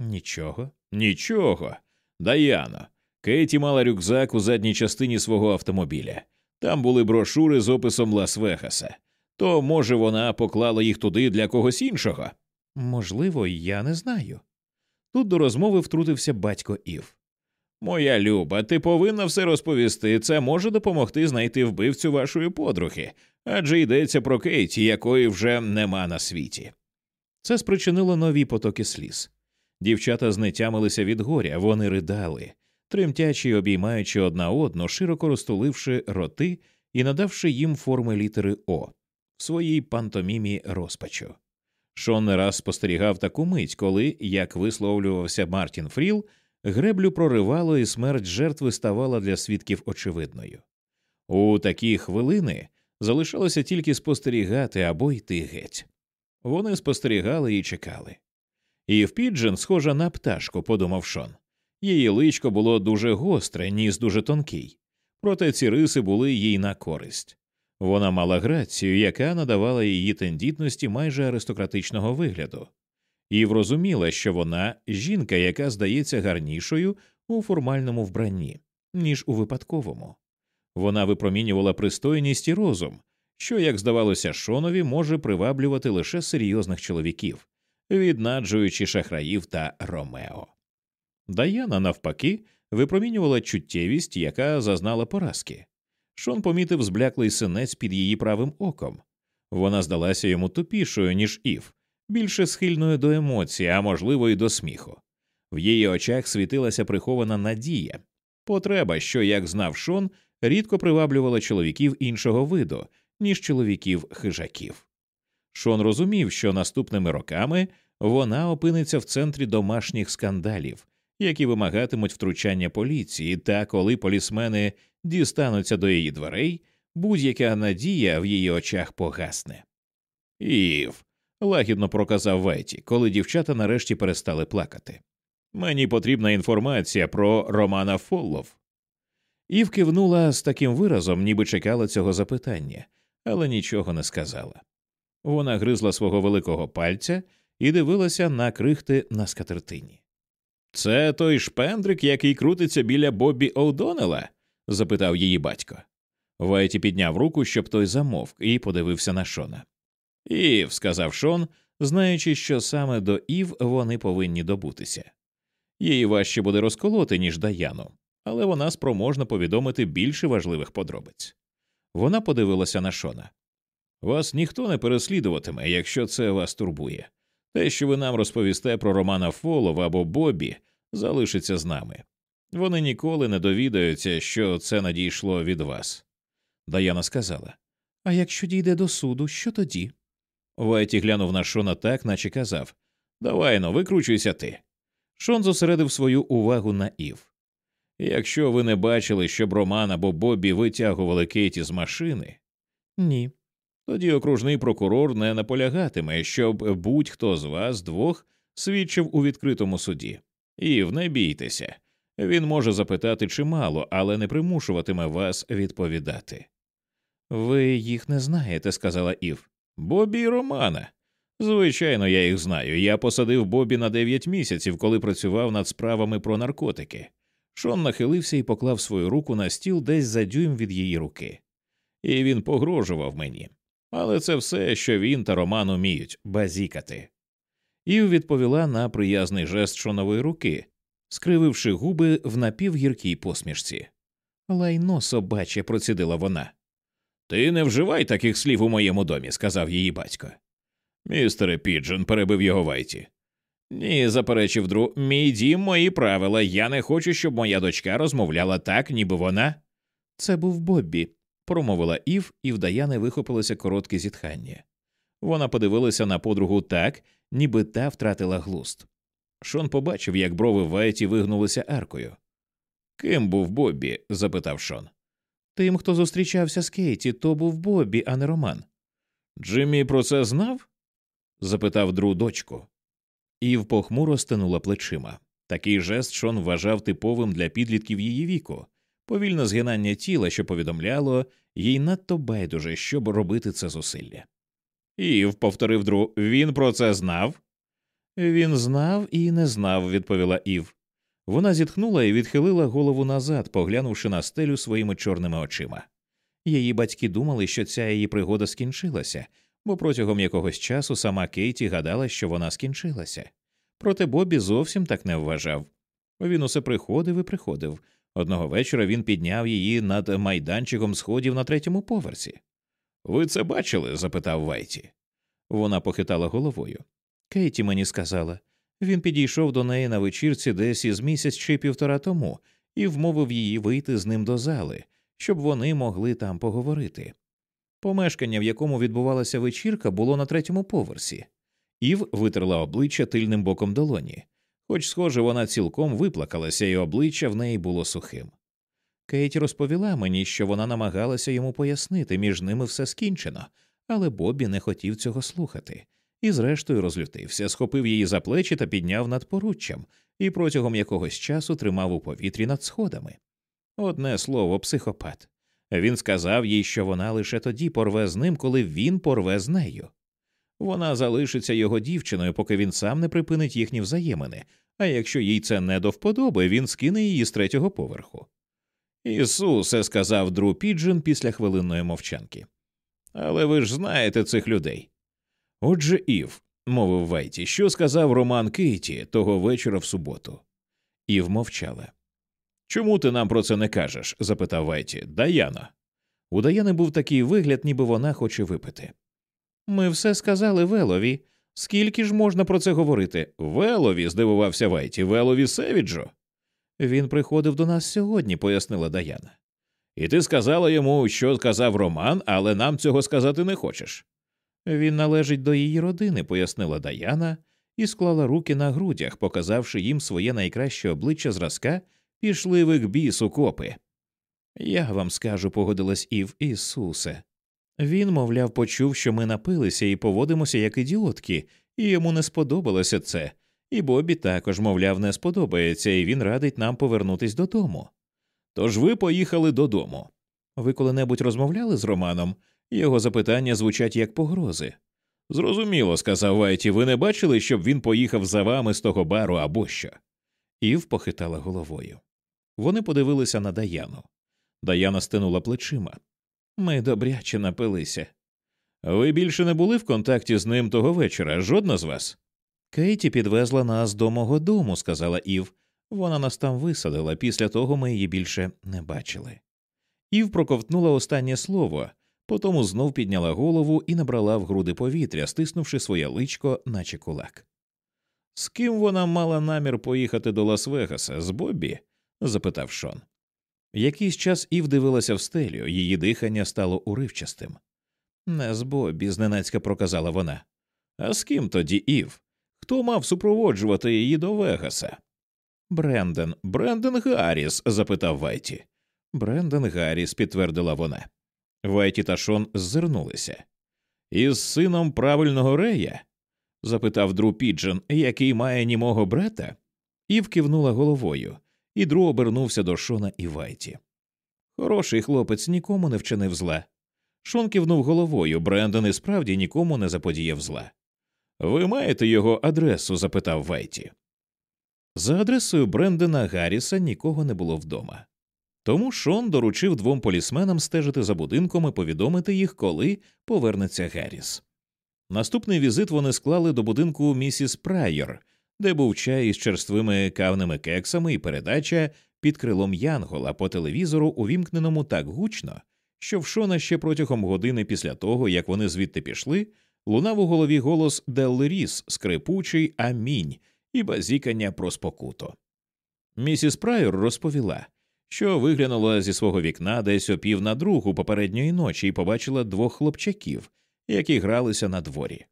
Нічого. Нічого. Даяно. Кейті мала рюкзак у задній частині свого автомобіля. Там були брошури з описом Лас-Вегаса. То, може, вона поклала їх туди для когось іншого? Можливо, я не знаю. Тут до розмови втрутився батько Ів. Моя люба, ти повинна все розповісти. Це може допомогти знайти вбивцю вашої подруги, адже йдеться про Кейті, якої вже нема на світі. Це спричинило нові потоки сліз. Дівчата знетямилися від горя, вони ридали, тремтячи й обіймаючи одна одну, широко розтуливши роти і надавши їм форми літери О в своїй пантомімі розпачу. Шон не раз спостерігав таку мить, коли, як висловлювався Мартін Фріл, греблю проривало і смерть жертви ставала для свідків очевидною. У такі хвилини залишалося тільки спостерігати або йти геть. Вони спостерігали і чекали. І в Піджен схожа на пташку, подумав Шон. Її личко було дуже гостре, ніс дуже тонкий, проте ці риси були їй на користь. Вона мала грацію, яка надавала її тендітності майже аристократичного вигляду, і врозуміла, що вона жінка, яка здається гарнішою у формальному вбранні, ніж у випадковому. Вона випромінювала пристойність і розум, що, як здавалося, Шонові може приваблювати лише серйозних чоловіків, віднаджуючи шахраїв та Ромео. Даяна, навпаки, випромінювала чуттєвість, яка зазнала поразки. Шон помітив збляклий синець під її правим оком. Вона здалася йому тупішою, ніж Ів, більше схильною до емоцій, а можливо, й до сміху. В її очах світилася прихована надія, потреба, що, як знав Шон, рідко приваблювала чоловіків іншого виду, ніж чоловіків хижаків. Шон розумів, що наступними роками вона опиниться в центрі домашніх скандалів, які вимагатимуть втручання поліції, та коли полісмени дістануться до її дверей, будь-яка надія в її очах погасне. Ів, лагідно проказав Вайті, коли дівчата нарешті перестали плакати. Мені потрібна інформація про Романа Фоллов. Ів кивнула з таким виразом, ніби чекала цього запитання, але нічого не сказала. Вона гризла свого великого пальця і дивилася на крихти на скатертині. Це той шпендрик, який крутиться біля Бобі О'Доннелла?» – запитав її батько. Вайті підняв руку, щоб той замовк, і подивився на Шона. Ів, сказав Шон, знаючи, що саме до Ів вони повинні добутися. Її важче буде розколоти, ніж Даяну, але вона спроможна повідомити більше важливих подробиць. Вона подивилася на Шона. Вас ніхто не переслідуватиме, якщо це вас турбує. Те, що ви нам розповісте про Романа Фолова або Бобі, залишиться з нами. Вони ніколи не довідаються, що це надійшло від вас. Даяна сказала А якщо дійде до суду, що тоді? Вайті глянув на Шона так, наче казав Давай но, викручуйся ти. Шон зосередив свою увагу на Ів. Якщо ви не бачили, щоб Роман або Бобі витягували Кейті з машини, ні. Тоді окружний прокурор не наполягатиме, щоб будь-хто з вас двох свідчив у відкритому суді. Ів, не бійтеся. Він може запитати чимало, але не примушуватиме вас відповідати. Ви їх не знаєте, сказала Ів. Бобі і Романа. Звичайно, я їх знаю. Я посадив Бобі на дев'ять місяців, коли працював над справами про наркотики. Шон нахилився і поклав свою руку на стіл десь за дюйм від її руки. І він погрожував мені. Але це все, що він та Роман уміють базікати. Ів відповіла на приязний жест шонової руки, скрививши губи в напівгіркій посмішці. Лайно собаче, процідила вона. Ти не вживай таких слів у моєму домі, сказав її батько. Містере Піджен, перебив його Вайті. Ні, заперечив Дру, мій дім, мої правила. Я не хочу, щоб моя дочка розмовляла так, ніби вона. Це був Боббі, промовила Ів, і в Даяни вихопилося коротке зітхання. Вона подивилася на подругу так, ніби та втратила глуст. Шон побачив, як брови Вайті вигнулися аркою. Ким був Боббі? запитав Шон. Тим, хто зустрічався з Кейті, то був Боббі, а не Роман. Джиммі про це знав? запитав Дру дочку. Ів похмуро стинула плечима. Такий жест Шон вважав типовим для підлітків її віку, повільне згинання тіла, що повідомляло, їй надто байдуже, щоб робити це зусилля. Ів, повторив Дру, він про це знав? Він знав і не знав, відповіла Ів. Вона зітхнула і відхилила голову назад, поглянувши на стелю своїми чорними очима. Її батьки думали, що ця її пригода скінчилася, бо протягом якогось часу сама Кейті гадала, що вона скінчилася. Проте Бобі зовсім так не вважав. Він усе приходив і приходив. Одного вечора він підняв її над майданчиком сходів на третьому поверсі. Ви це бачили? запитав Вайті. Вона похитала головою. Кейті мені сказала. Він підійшов до неї на вечірці десь із місяць чи півтора тому і вмовив її вийти з ним до зали, щоб вони могли там поговорити. Помешкання, в якому відбувалася вечірка, було на третьому поверсі. Ів витерла обличчя тильним боком долоні, хоч, схоже, вона цілком виплакалася, і обличчя в неї було сухим. Кейт розповіла мені, що вона намагалася йому пояснити, між ними все скінчено, але Бобі не хотів цього слухати, і, зрештою, розлютився, схопив її за плечі та підняв над поруччям і протягом якогось часу тримав у повітрі над сходами. Одне слово, психопат. Він сказав їй, що вона лише тоді порве з ним, коли він порве з нею. Вона залишиться його дівчиною, поки він сам не припинить їхні взаємини, а якщо їй це не до вподоби, він скине її з третього поверху. Ісусе, сказав Дру Піджен після хвилинної мовчанки. Але ви ж знаєте цих людей. Отже, Ів, мовив Вайті, що сказав Роман Кейті того вечора в суботу. Ів мовчала. Чому ти нам про це не кажеш? запитав Вайті. Даяна. У Даяни був такий вигляд, ніби вона хоче випити. Ми все сказали Велові. Скільки ж можна про це говорити? Велові, здивувався Вайті, Велові Севіджу. Він приходив до нас сьогодні, пояснила Даяна. І ти сказала йому, що сказав Роман, але нам цього сказати не хочеш. Він належить до її родини, пояснила Даяна і склала руки на грудях, показавши їм своє найкраще обличчя зразка пішливих біс у копи. Я вам скажу, погодилась Ів Ісусе. Він, мовляв, почув, що ми напилися і поводимося як ідіотки, і йому не сподобалося це, і Бобі також, мовляв, не сподобається, і він радить нам повернутись додому. Тож ви поїхали додому. Ви коли-небудь розмовляли з Романом? Його запитання звучать як погрози. Зрозуміло, сказав Вайті, ви не бачили, щоб він поїхав за вами з того бару або що? Ів похитала головою. Вони подивилися на Даяну. Даяна стинула плечима. Ми добряче напилися. Ви більше не були в контакті з ним того вечора, жодна з вас? Кейті підвезла нас до мого дому, сказала Ів. Вона нас там висадила, після того ми її більше не бачили. Ів проковтнула останнє слово, Потому знов підняла голову і набрала в груди повітря, стиснувши своє личко, наче кулак. З ким вона мала намір поїхати до Лас-Вегаса? З Боббі? запитав Шон. Якийсь час Ів дивилася в стелю, її дихання стало уривчастим. Не з Боббі, зненацька проказала вона. А з ким тоді Ів? Хто мав супроводжувати її до Вегаса? Бренден, Бренден Гарріс? запитав Вайті. Бренден Гарріс, підтвердила вона. Вайті та Шон ззирнулися. Із сином Правильного Рея? запитав Дру Піджен, який має німого брата, Ів кивнула головою, і Дру обернувся до Шона і Вайті. Хороший хлопець нікому не вчинив зла. Шон кивнув головою, Брендон і справді нікому не заподіяв зла. Ви маєте його адресу? запитав Вайті. За адресою Брендона Гарріса нікого не було вдома. Тому Шон доручив двом полісменам стежити за будинком і повідомити їх, коли повернеться Гарріс. Наступний візит вони склали до будинку місіс Прайор, де був чай із черствими кавними кексами і передача під крилом Янгола по телевізору, увімкненому так гучно, що в Шона ще протягом години після того, як вони звідти пішли, лунав у голові голос Делли Ріс, скрипучий амінь і базікання про спокуту. Місіс Прайор розповіла що виглянула зі свого вікна десь о пів на другу попередньої ночі і побачила двох хлопчаків, які гралися на дворі.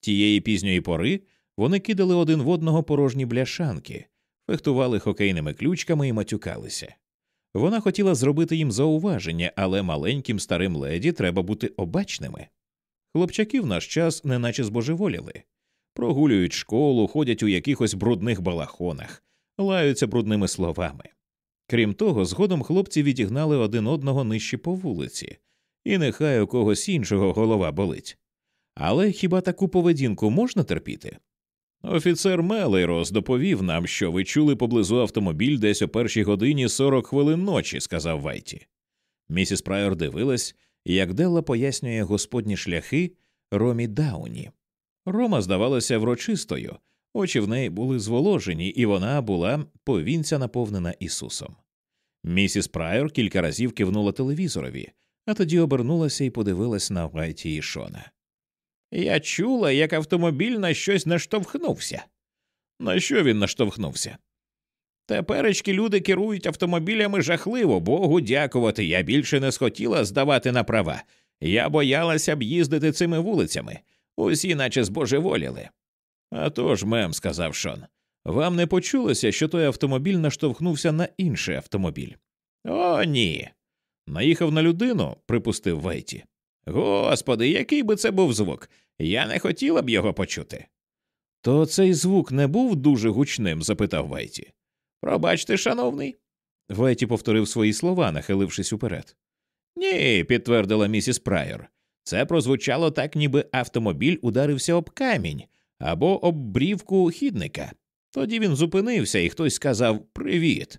Тієї пізньої пори вони кидали один в одного порожні бляшанки, фехтували хокейними ключками і матюкалися. Вона хотіла зробити їм зауваження, але маленьким старим леді треба бути обачними. Хлопчаки в наш час неначе збожеволіли, прогулюють школу, ходять у якихось брудних балахонах, лаються брудними словами. Крім того, згодом хлопці відігнали один одного нижче по вулиці, і нехай у когось іншого голова болить. Але хіба таку поведінку можна терпіти? Офіцер Мелейрос доповів нам, що ви чули поблизу автомобіль десь о першій годині 40 хвилин ночі, сказав Вайті. Місіс Прайор дивилась, як Делла пояснює господні шляхи Ромі Дауні. Рома здавалася врочистою, Очі в неї були зволожені, і вона була повінця наповнена Ісусом. Місіс Прайор кілька разів кивнула телевізорові, а тоді обернулася і подивилась на Вайті і Шона. Я чула, як автомобіль на щось наштовхнувся. На що він наштовхнувся? Теперечки люди керують автомобілями жахливо, Богу дякувати. Я більше не схотіла здавати на права. Я боялася б їздити цими вулицями. Усі, наче збожеволіли. «А тож, мем, сказав Шон, вам не почулося, що той автомобіль наштовхнувся на інший автомобіль? О, ні. Наїхав на людину, припустив Вейті. Господи, який би це був звук? Я не хотіла б його почути. То цей звук не був дуже гучним? запитав Вайті. Пробачте, шановний. Вайті повторив свої слова, нахилившись уперед. Ні, підтвердила місіс Прайор. Це прозвучало так, ніби автомобіль ударився об камінь, або об брівку хідника. Тоді він зупинився, і хтось сказав Привіт.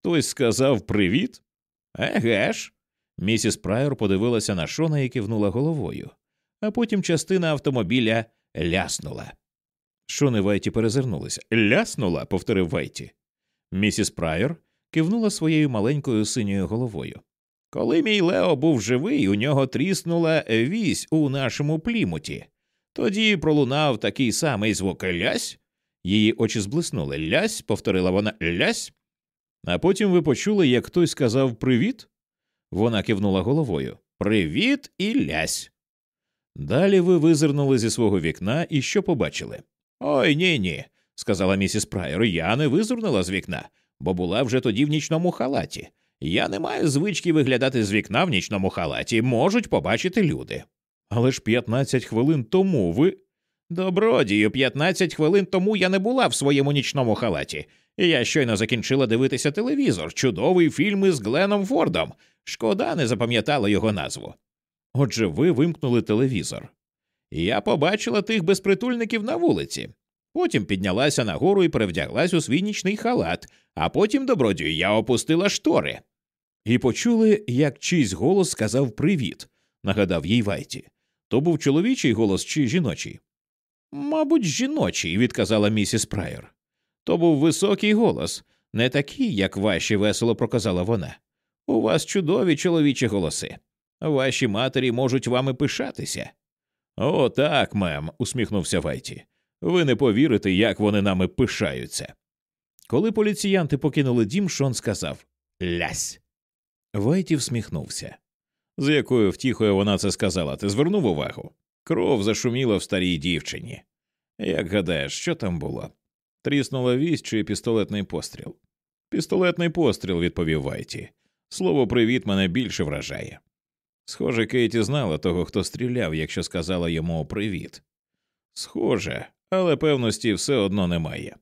Хтось сказав Привіт? Еге ж. Місіс Прайор подивилася на Шона і кивнула головою, а потім частина автомобіля ляснула. Шон і Вайті перезирнулися. Ляснула, повторив Вайті. Місіс Прайор кивнула своєю маленькою синьою головою. Коли мій Лео був живий, у нього тріснула вісь у нашому плімуті. Тоді пролунав такий самий звук лясь. Її очі зблиснули. Лясь, повторила вона лясь. А потім ви почули, як хтось сказав привіт? Вона кивнула головою. Привіт і лясь. Далі ви визирнули зі свого вікна і що побачили? Ой ні, ні, сказала місіс Прайер. Я не визирнула з вікна, бо була вже тоді в нічному халаті. Я не маю звички виглядати з вікна в нічному халаті, можуть побачити люди. Але ж 15 хвилин тому ви. Добродію, 15 хвилин тому я не була в своєму нічному халаті. Я щойно закінчила дивитися телевізор, чудовий фільм із Гленом Фордом. Шкода не запам'ятала його назву. Отже, ви вимкнули телевізор. Я побачила тих безпритульників на вулиці. Потім піднялася нагору і перевдяглась у свій нічний халат, а потім, добродію, я опустила штори. І почули, як чийсь голос сказав привіт, нагадав їй Вайті. То був чоловічий голос чи жіночий? Мабуть, жіночий, відказала місіс Прайер. То був високий голос, не такий, як ваші, весело проказала вона. У вас чудові чоловічі голоси. Ваші матері можуть вами пишатися. О, так, мем, усміхнувся Вайті. Ви не повірите, як вони нами пишаються. Коли поліціянти покинули дім, Шон сказав Лясь. Вайті всміхнувся. З якою втіхою вона це сказала, ти звернув увагу? Кров зашуміла в старій дівчині. Як гадаєш, що там було? Тріснула вість чи пістолетний постріл? Пістолетний постріл, відповів Вайті. Слово привіт мене більше вражає. Схоже, Кейті знала того, хто стріляв, якщо сказала йому привіт. Схоже, але певності все одно немає.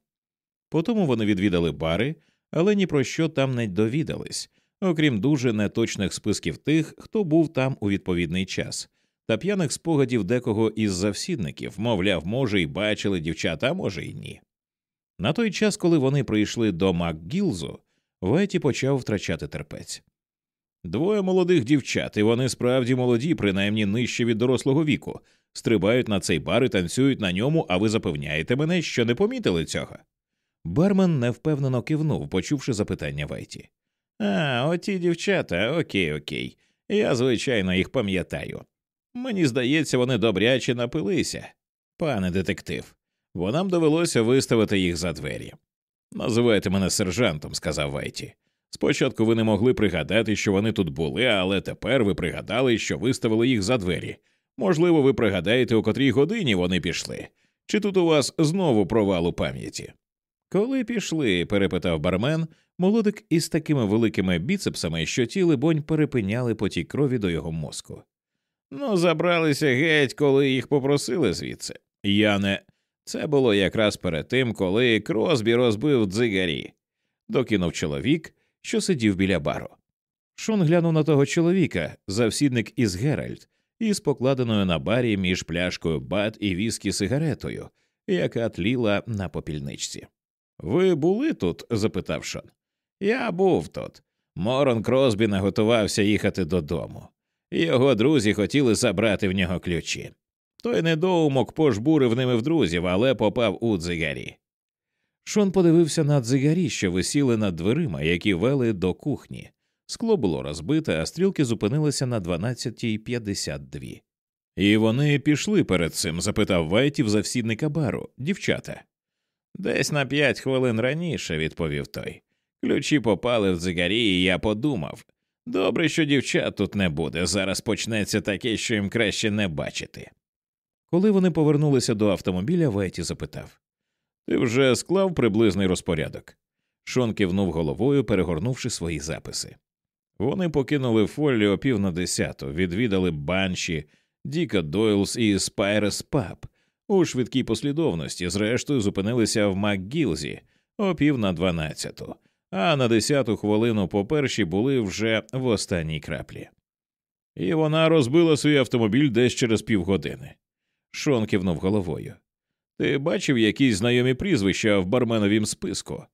Потому вони відвідали бари, але ні про що там не довідались, окрім дуже неточних списків тих, хто був там у відповідний час, та п'яних спогадів декого із завсідників, мовляв, може, й бачили дівчата, а може, й ні. На той час, коли вони прийшли до МакГілзу, Веті почав втрачати терпець. Двоє молодих дівчат, і вони справді молоді, принаймні нижче від дорослого віку, стрибають на цей бар і танцюють на ньому, а ви запевняєте мене, що не помітили цього. Бармен невпевнено кивнув, почувши запитання Вайті. А, оті дівчата, окей, окей. Я, звичайно, їх пам'ятаю. Мені здається, вони добряче напилися. Пане детектив, бо нам довелося виставити їх за двері. Називайте мене сержантом, сказав Вайті. Спочатку ви не могли пригадати, що вони тут були, але тепер ви пригадали, що виставили їх за двері. Можливо, ви пригадаєте, у котрій годині вони пішли. Чи тут у вас знову провал у пам'яті? Коли пішли? перепитав бармен, молодик із такими великими біцепсами, що ті, либонь, перепиняли потік крові до його мозку. Ну, забралися геть, коли їх попросили звідси. Я не. Це було якраз перед тим, коли Кросбі розбив дзигарі, докинув чоловік, що сидів біля бару. Шон глянув на того чоловіка, завсідник із Геральт, із покладеною на барі між пляшкою бат і віскі сигаретою, яка тліла на попільничці. Ви були тут? запитав Шон. Я був тут. Морон Кросбі наготувався їхати додому. Його друзі хотіли забрати в нього ключі. Той недоумок пожбурив ними в друзів, але попав у дзигарі. Шон подивився на дзигарі, що висіли над дверима, які вели до кухні. Скло було розбите, а стрілки зупинилися на 12.52. І вони пішли перед цим? запитав Вайтів завсідника бару, дівчата. Десь на п'ять хвилин раніше, відповів той. Ключі попали в дзигарі, і я подумав добре, що дівчат тут не буде. Зараз почнеться таке, що їм краще не бачити. Коли вони повернулися до автомобіля, Вайті запитав Ти вже склав приблизний розпорядок? Шон кивнув головою, перегорнувши свої записи. Вони покинули фолі о пів на десяту, відвідали банші, Діка Дойлс і Спайрес Паб у швидкій послідовності, зрештою зупинилися в МакГілзі о пів на дванадцяту, а на десяту хвилину по першій були вже в останній краплі. І вона розбила свій автомобіль десь через півгодини. Шон кивнув головою. Ти бачив якісь знайомі прізвища в барменовім списку?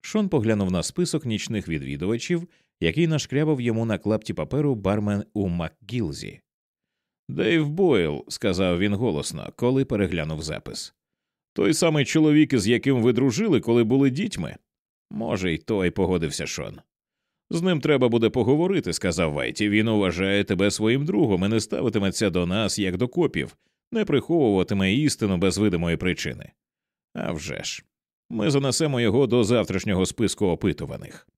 Шон поглянув на список нічних відвідувачів, який нашкрябав йому на клапті паперу бармен у МакГілзі. Дейв Бойл, сказав він голосно, коли переглянув запис. Той самий чоловік, з яким ви дружили, коли були дітьми? Може, й той погодився Шон. З ним треба буде поговорити, сказав Вайті. Він уважає тебе своїм другом і не ставитиметься до нас як до копів, не приховуватиме істину без видимої причини. А вже ж, ми занесемо його до завтрашнього списку опитуваних.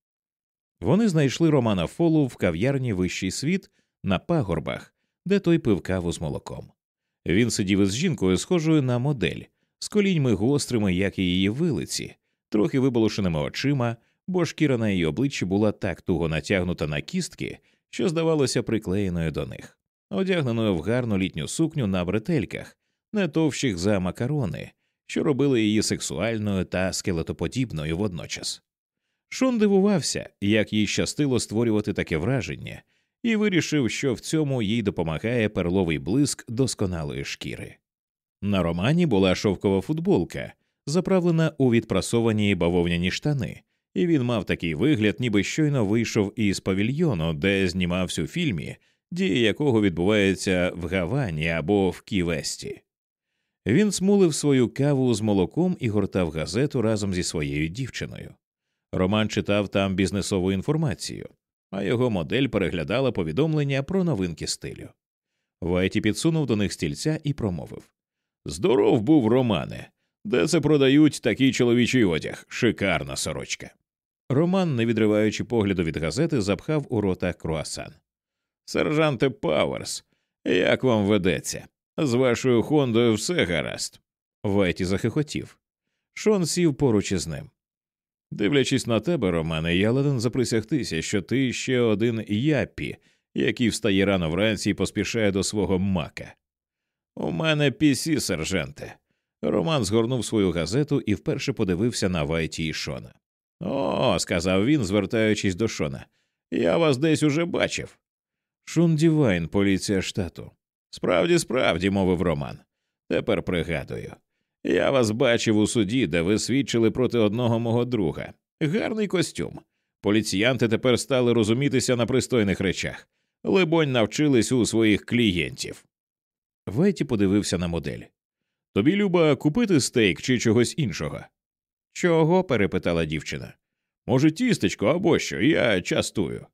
Вони знайшли Романа Фолу в кав'ярні Вищий світ на пагорбах, де той пив каву з молоком. Він сидів із жінкою, схожою на модель, з коліньми гострими, як і її вилиці, трохи виболошеними очима, бо шкіра на її обличчі була так туго натягнута на кістки, що здавалося приклеєною до них, одягненою в гарну літню сукню на бретельках, не товщих за макарони, що робили її сексуальною та скелетоподібною водночас. Шон дивувався, як їй щастило створювати таке враження, і вирішив, що в цьому їй допомагає перловий блиск досконалої шкіри. На романі була шовкова футболка, заправлена у відпрасовані бавовняні штани, і він мав такий вигляд, ніби щойно вийшов із павільйону, де знімався у фільмі, дія якого відбувається в Гавані або в Ківесті. Він смулив свою каву з молоком і гортав газету разом зі своєю дівчиною. Роман читав там бізнесову інформацію, а його модель переглядала повідомлення про новинки стилю. Вайті підсунув до них стільця і промовив Здоров був, Романе. Де це продають такий чоловічий одяг? Шикарна сорочка. Роман, не відриваючи погляду від газети, запхав у рота круасан. Сержанте Пауерс, як вам ведеться? З вашою Хондою все гаразд. Вайті захихотів. Шон сів поруч із ним. Дивлячись на тебе, Романе, я ладен заприсягтися, що ти ще один япі, який встає рано вранці і поспішає до свого мака. У мене пісі, сержанте. Роман згорнув свою газету і вперше подивився на Вайті і Шона. О, сказав він, звертаючись до Шона. Я вас десь уже бачив. Шон Дівайн, поліція штату. Справді, справді, мовив Роман. Тепер пригадую. Я вас бачив у суді, де ви свідчили проти одного мого друга. Гарний костюм. Поліціянти тепер стали розумітися на пристойних речах. Либонь, навчились у своїх клієнтів. Веті подивився на модель. Тобі, Люба, купити стейк чи чогось іншого? Чого? перепитала дівчина. Може, тістечко або що, я частую.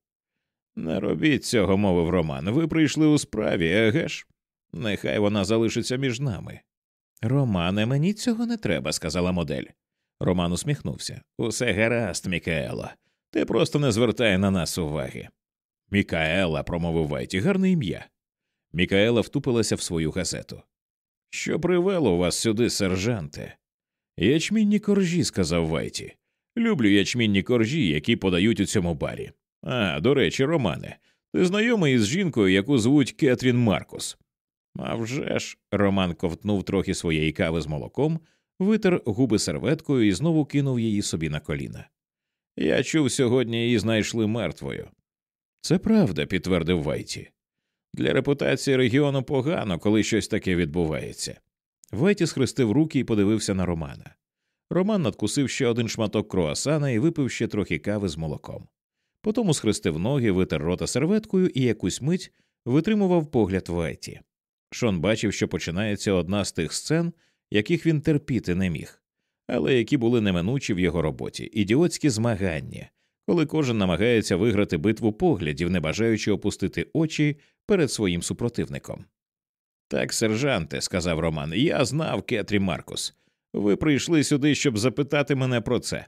Не робіть цього, мовив Роман. Ви прийшли у справі, еге ж? Нехай вона залишиться між нами. Романе, мені цього не треба, сказала модель. Роман усміхнувся. Усе гаразд, Мікаело. Ти просто не звертай на нас уваги. Мікаела, промовив Вайті, гарне ім'я. Мікаела втупилася в свою газету. Що привело вас сюди, сержанте? Ячмінні коржі, сказав Вайті. Люблю ячмінні коржі, які подають у цьому барі. А, до речі, Романе, ти знайомий із жінкою, яку звуть Кетрін Маркус. «А вже ж!» – Роман ковтнув трохи своєї кави з молоком, витер губи серветкою і знову кинув її собі на коліна. Я чув, сьогодні її знайшли мертвою. Це правда, підтвердив Вайті. Для репутації регіону погано, коли щось таке відбувається. Вайті схрестив руки і подивився на Романа. Роман надкусив ще один шматок круасана і випив ще трохи кави з молоком. Потім схрестив ноги, витер рота серветкою і якусь мить витримував погляд Вайті. Шон бачив, що починається одна з тих сцен, яких він терпіти не міг, але які були неминучі в його роботі, ідіотські змагання, коли кожен намагається виграти битву поглядів, не бажаючи опустити очі перед своїм супротивником. Так, сержанте, сказав Роман, я знав Кетрі Маркус. Ви прийшли сюди, щоб запитати мене про це.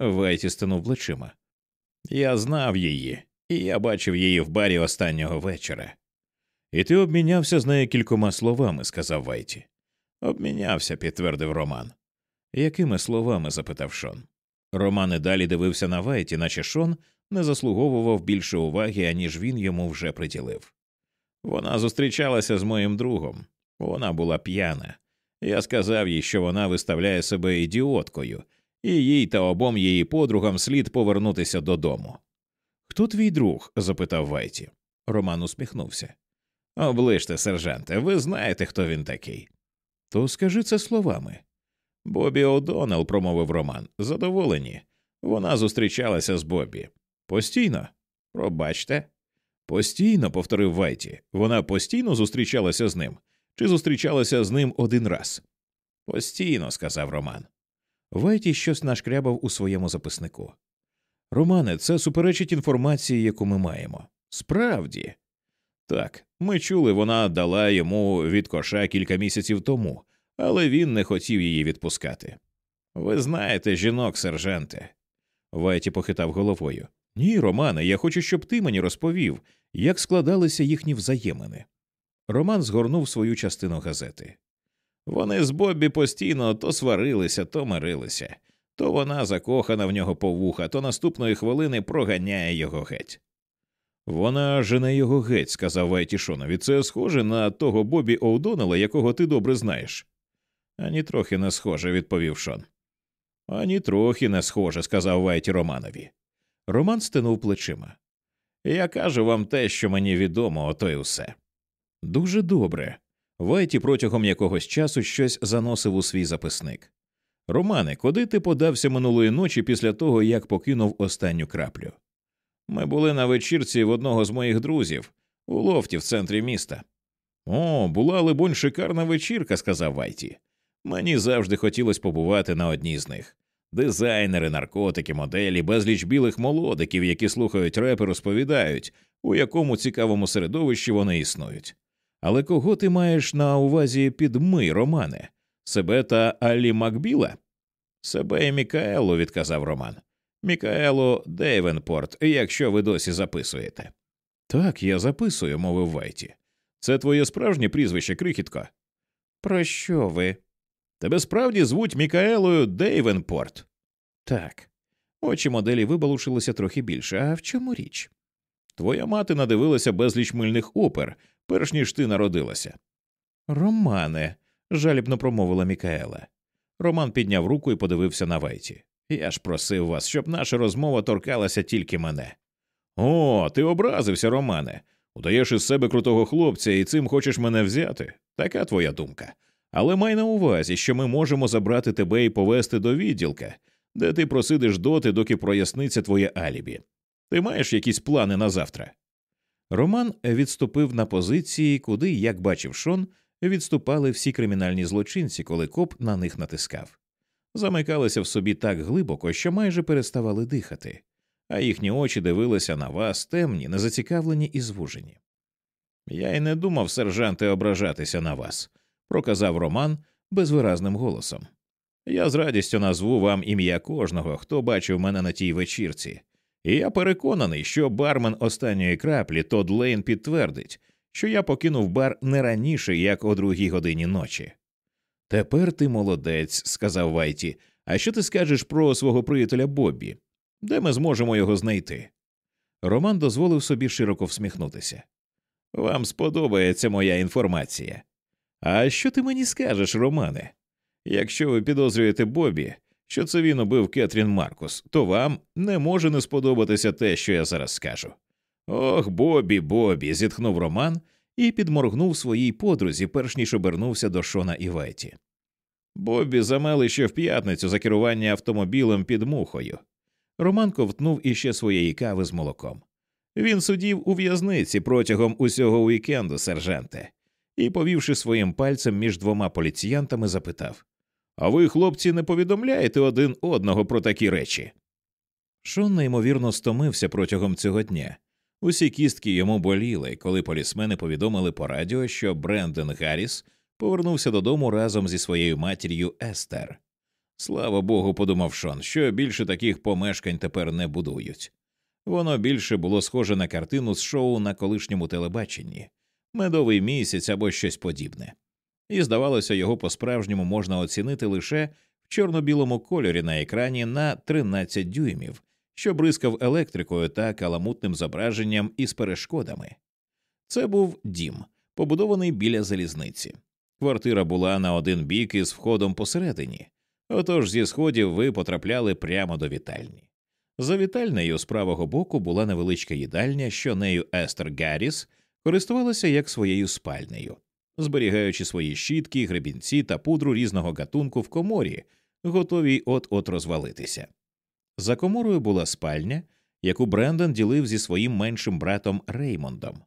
Вайті стинув плечима. Я знав її, і я бачив її в барі останнього вечора. І ти обмінявся з нею кількома словами, сказав Вайті. Обмінявся, підтвердив Роман. Якими словами? запитав Шон. Роман і далі дивився на Вайті, наче Шон не заслуговував більше уваги, аніж він йому вже приділив. Вона зустрічалася з моїм другом. Вона була п'яна. Я сказав їй, що вона виставляє себе ідіоткою, і їй та обом її подругам слід повернутися додому. Хто твій друг? запитав Вайті. Роман усміхнувся. Облиште, сержанте, ви знаєте, хто він такий. То скажи це словами. Бобі О'Доннелл», – промовив Роман, задоволений. Вона зустрічалася з Бобі. Постійно? Пробачте. Постійно, повторив Вайті. Вона постійно зустрічалася з ним чи зустрічалася з ним один раз? Постійно, сказав Роман. Вайті щось нашкрябав у своєму записнику. Романе, це суперечить інформації, яку ми маємо. Справді. Так, ми чули, вона дала йому від коша кілька місяців тому, але він не хотів її відпускати. Ви знаєте, жінок, сержанте. Вайті похитав головою. Ні, Романе, я хочу, щоб ти мені розповів, як складалися їхні взаємини. Роман згорнув свою частину газети. Вони з Боббі постійно то сварилися, то мирилися, то вона закохана в нього по вуха, то наступної хвилини проганяє його геть. Вона жене його геть, сказав Вайті Шонові. Це схоже на того Бобі Оудонела, якого ти добре знаєш. Ані трохи не схоже, відповів Шон. Ані трохи не схоже, сказав Вайті Романові. Роман стинув плечима. Я кажу вам те, що мені відомо, ото й усе. Дуже добре. Вайті протягом якогось часу щось заносив у свій записник. Романе, куди ти подався минулої ночі після того, як покинув останню краплю? Ми були на вечірці в одного з моїх друзів у лофті в центрі міста. О, була, либонь, шикарна вечірка, сказав Вайті. Мені завжди хотілося побувати на одній з них. Дизайнери, наркотики, моделі, безліч білих молодиків, які слухають реп і розповідають, у якому цікавому середовищі вони існують. Але кого ти маєш на увазі під ми, Романе? Себе та Алі Макбіла? Себе і Мікаелу, відказав Роман. Мікаело Дейвенпорт, якщо ви досі записуєте. Так, я записую, мовив Вайті. Це твоє справжнє прізвище, крихітко. Про що ви? Тебе справді звуть Мікаелою Дейвенпорт. Так. Очі моделі вибалушилися трохи більше. А в чому річ? Твоя мати надивилася безліч мильних опер, перш ніж ти народилася. Романе, жалібно промовила Мікаела. Роман підняв руку і подивився на Вайті. Я ж просив вас, щоб наша розмова торкалася тільки мене. О, ти образився, Романе. Удаєш із себе крутого хлопця і цим хочеш мене взяти. Така твоя думка. Але май на увазі, що ми можемо забрати тебе і повести до відділка, де ти просидиш доти, доки проясниться твоє алібі. Ти маєш якісь плани на завтра? Роман відступив на позиції, куди, як бачив Шон, відступали всі кримінальні злочинці, коли коп на них натискав. Замикалися в собі так глибоко, що майже переставали дихати, а їхні очі дивилися на вас темні, незацікавлені і звужені. Я й не думав, сержанте, ображатися на вас, проказав Роман безвиразним голосом. Я з радістю назву вам ім'я кожного, хто бачив мене на тій вечірці, і я переконаний, що бармен останньої краплі Тод Лейн підтвердить, що я покинув бар не раніше, як о другій годині ночі. Тепер ти молодець, сказав Вайті. А що ти скажеш про свого приятеля Боббі? Де ми зможемо його знайти? Роман дозволив собі широко всміхнутися. Вам сподобається моя інформація. А що ти мені скажеш, Романе? Якщо ви підозрюєте Бобі, що це він убив Кетрін Маркус, то вам не може не сподобатися те, що я зараз скажу. Ох, Бобі, Бобі, зітхнув Роман і підморгнув своїй подрузі, перш ніж обернувся до Шона і Веті. Бобі замели ще в п'ятницю за керування автомобілем під мухою. Роман ковтнув іще своєї кави з молоком. Він судів у в'язниці протягом усього уікенду, сержанте, і, повівши своїм пальцем між двома поліціянтами, запитав А ви, хлопці, не повідомляєте один одного про такі речі? Шон неймовірно стомився протягом цього дня. Усі кістки йому боліли, коли полісмени повідомили по радіо, що Брендон Гарріс повернувся додому разом зі своєю матір'ю Естер. Слава Богу, подумав Шон, що більше таких помешкань тепер не будують. Воно більше було схоже на картину з шоу на колишньому телебаченні, медовий місяць або щось подібне, і, здавалося, його по справжньому можна оцінити лише в чорно-білому кольорі на екрані на 13 дюймів, що бризкав електрикою та каламутним зображенням із перешкодами. Це був дім, побудований біля залізниці. Квартира була на один бік із входом посередині, отож зі сходів ви потрапляли прямо до вітальні. За вітальнею з правого боку була невеличка їдальня, що нею Естер Гарріс користувалася як своєю спальнею, зберігаючи свої щітки, гребінці та пудру різного гатунку в коморі, готові от от розвалитися. За коморою була спальня, яку Брендон ділив зі своїм меншим братом Реймондом.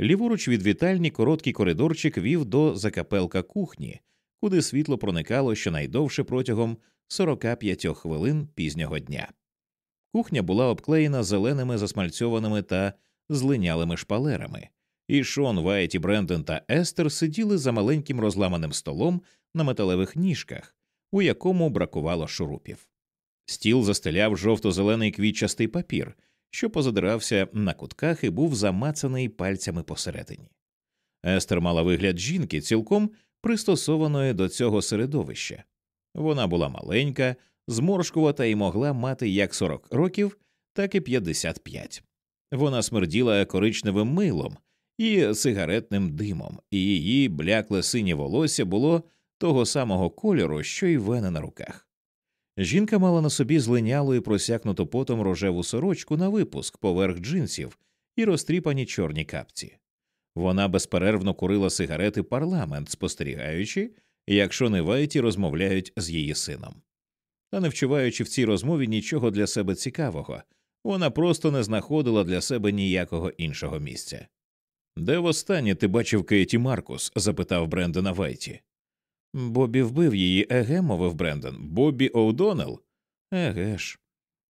Ліворуч від вітальні короткий коридорчик вів до закапелка кухні, куди світло проникало щонайдовше протягом 45 хвилин пізнього дня. Кухня була обклеєна зеленими засмальцьованими та злинялими шпалерами, і Шон, Вайті, Брендон та Естер сиділи за маленьким розламаним столом на металевих ніжках, у якому бракувало шурупів. Стіл застеляв жовто-зелений квітчастий папір, що позадирався на кутках і був замацаний пальцями посередині. Естер мала вигляд жінки, цілком пристосованої до цього середовища. Вона була маленька, зморшкувата і могла мати як 40 років, так і 55. Вона смерділа коричневим милом і сигаретним димом, і її блякле синє волосся було того самого кольору, що й вени на руках. Жінка мала на собі злинялу і просякнуту потом рожеву сорочку на випуск поверх джинсів і розтріпані чорні капці. Вона безперервно курила сигарети парламент, спостерігаючи, як Шон Вайті розмовляють з її сином. Та не вчуваючи в цій розмові нічого для себе цікавого, вона просто не знаходила для себе ніякого іншого місця. Де востаннє ти бачив Кейті Маркус? запитав Брендона Вайті. Бобі вбив її, еге, мовив Брендон. Бобі Оудонел? Еге ж.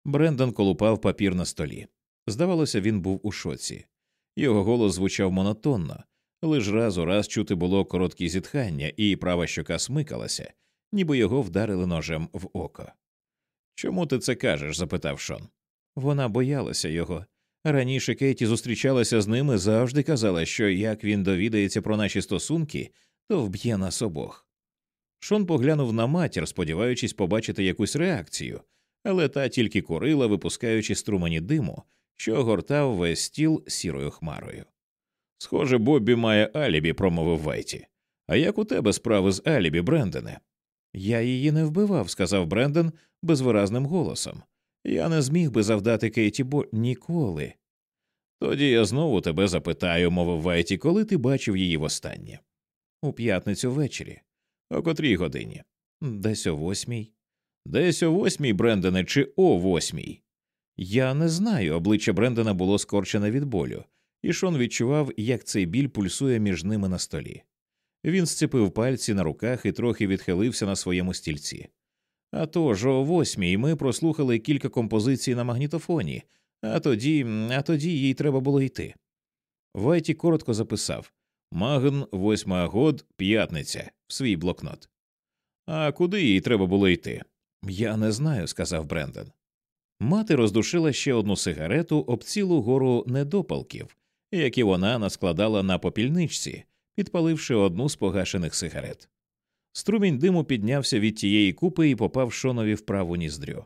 Брендон колупав папір на столі. Здавалося, він був у шоці. Його голос звучав монотонно, лиш раз у раз чути було короткі зітхання, і права щока смикалася, ніби його вдарили ножем в око. Чому ти це кажеш? запитав Шон. Вона боялася його. Раніше Кейті зустрічалася з ними, завжди казала, що як він довідається про наші стосунки, то вб'є нас обох. Шон поглянув на матір, сподіваючись побачити якусь реакцію, але та тільки курила, випускаючи струмені диму, що огортав весь стіл сірою хмарою. Схоже, Боббі має алібі, промовив Вайті. А як у тебе справи з алібі, Брендене? Я її не вбивав, сказав Бренден безвиразним голосом. Я не зміг би завдати Кейті Бо ніколи. Тоді я знову тебе запитаю, мовив Вайті, коли ти бачив її востаннє. У п'ятницю ввечері. О котрій годині? Десь о восьмій. Десь о восьмій, Брендене, чи о восьмій? Я не знаю. Обличчя Брендена було скорчене від болю, і Шон відчував, як цей біль пульсує між ними на столі. Він сцепив пальці на руках і трохи відхилився на своєму стільці. А тож, о восьмій ми прослухали кілька композицій на магнітофоні, а тоді а тоді їй треба було йти. Вайті коротко записав Магн, восьма год, п'ятниця в свій блокнот. А куди їй треба було йти? Я не знаю, сказав Брендон. Мати роздушила ще одну сигарету об цілу гору недопалків, які вона наскладала на попільничці, підпаливши одну з погашених сигарет. Струмінь диму піднявся від тієї купи і попав шонові в праву ніздрю.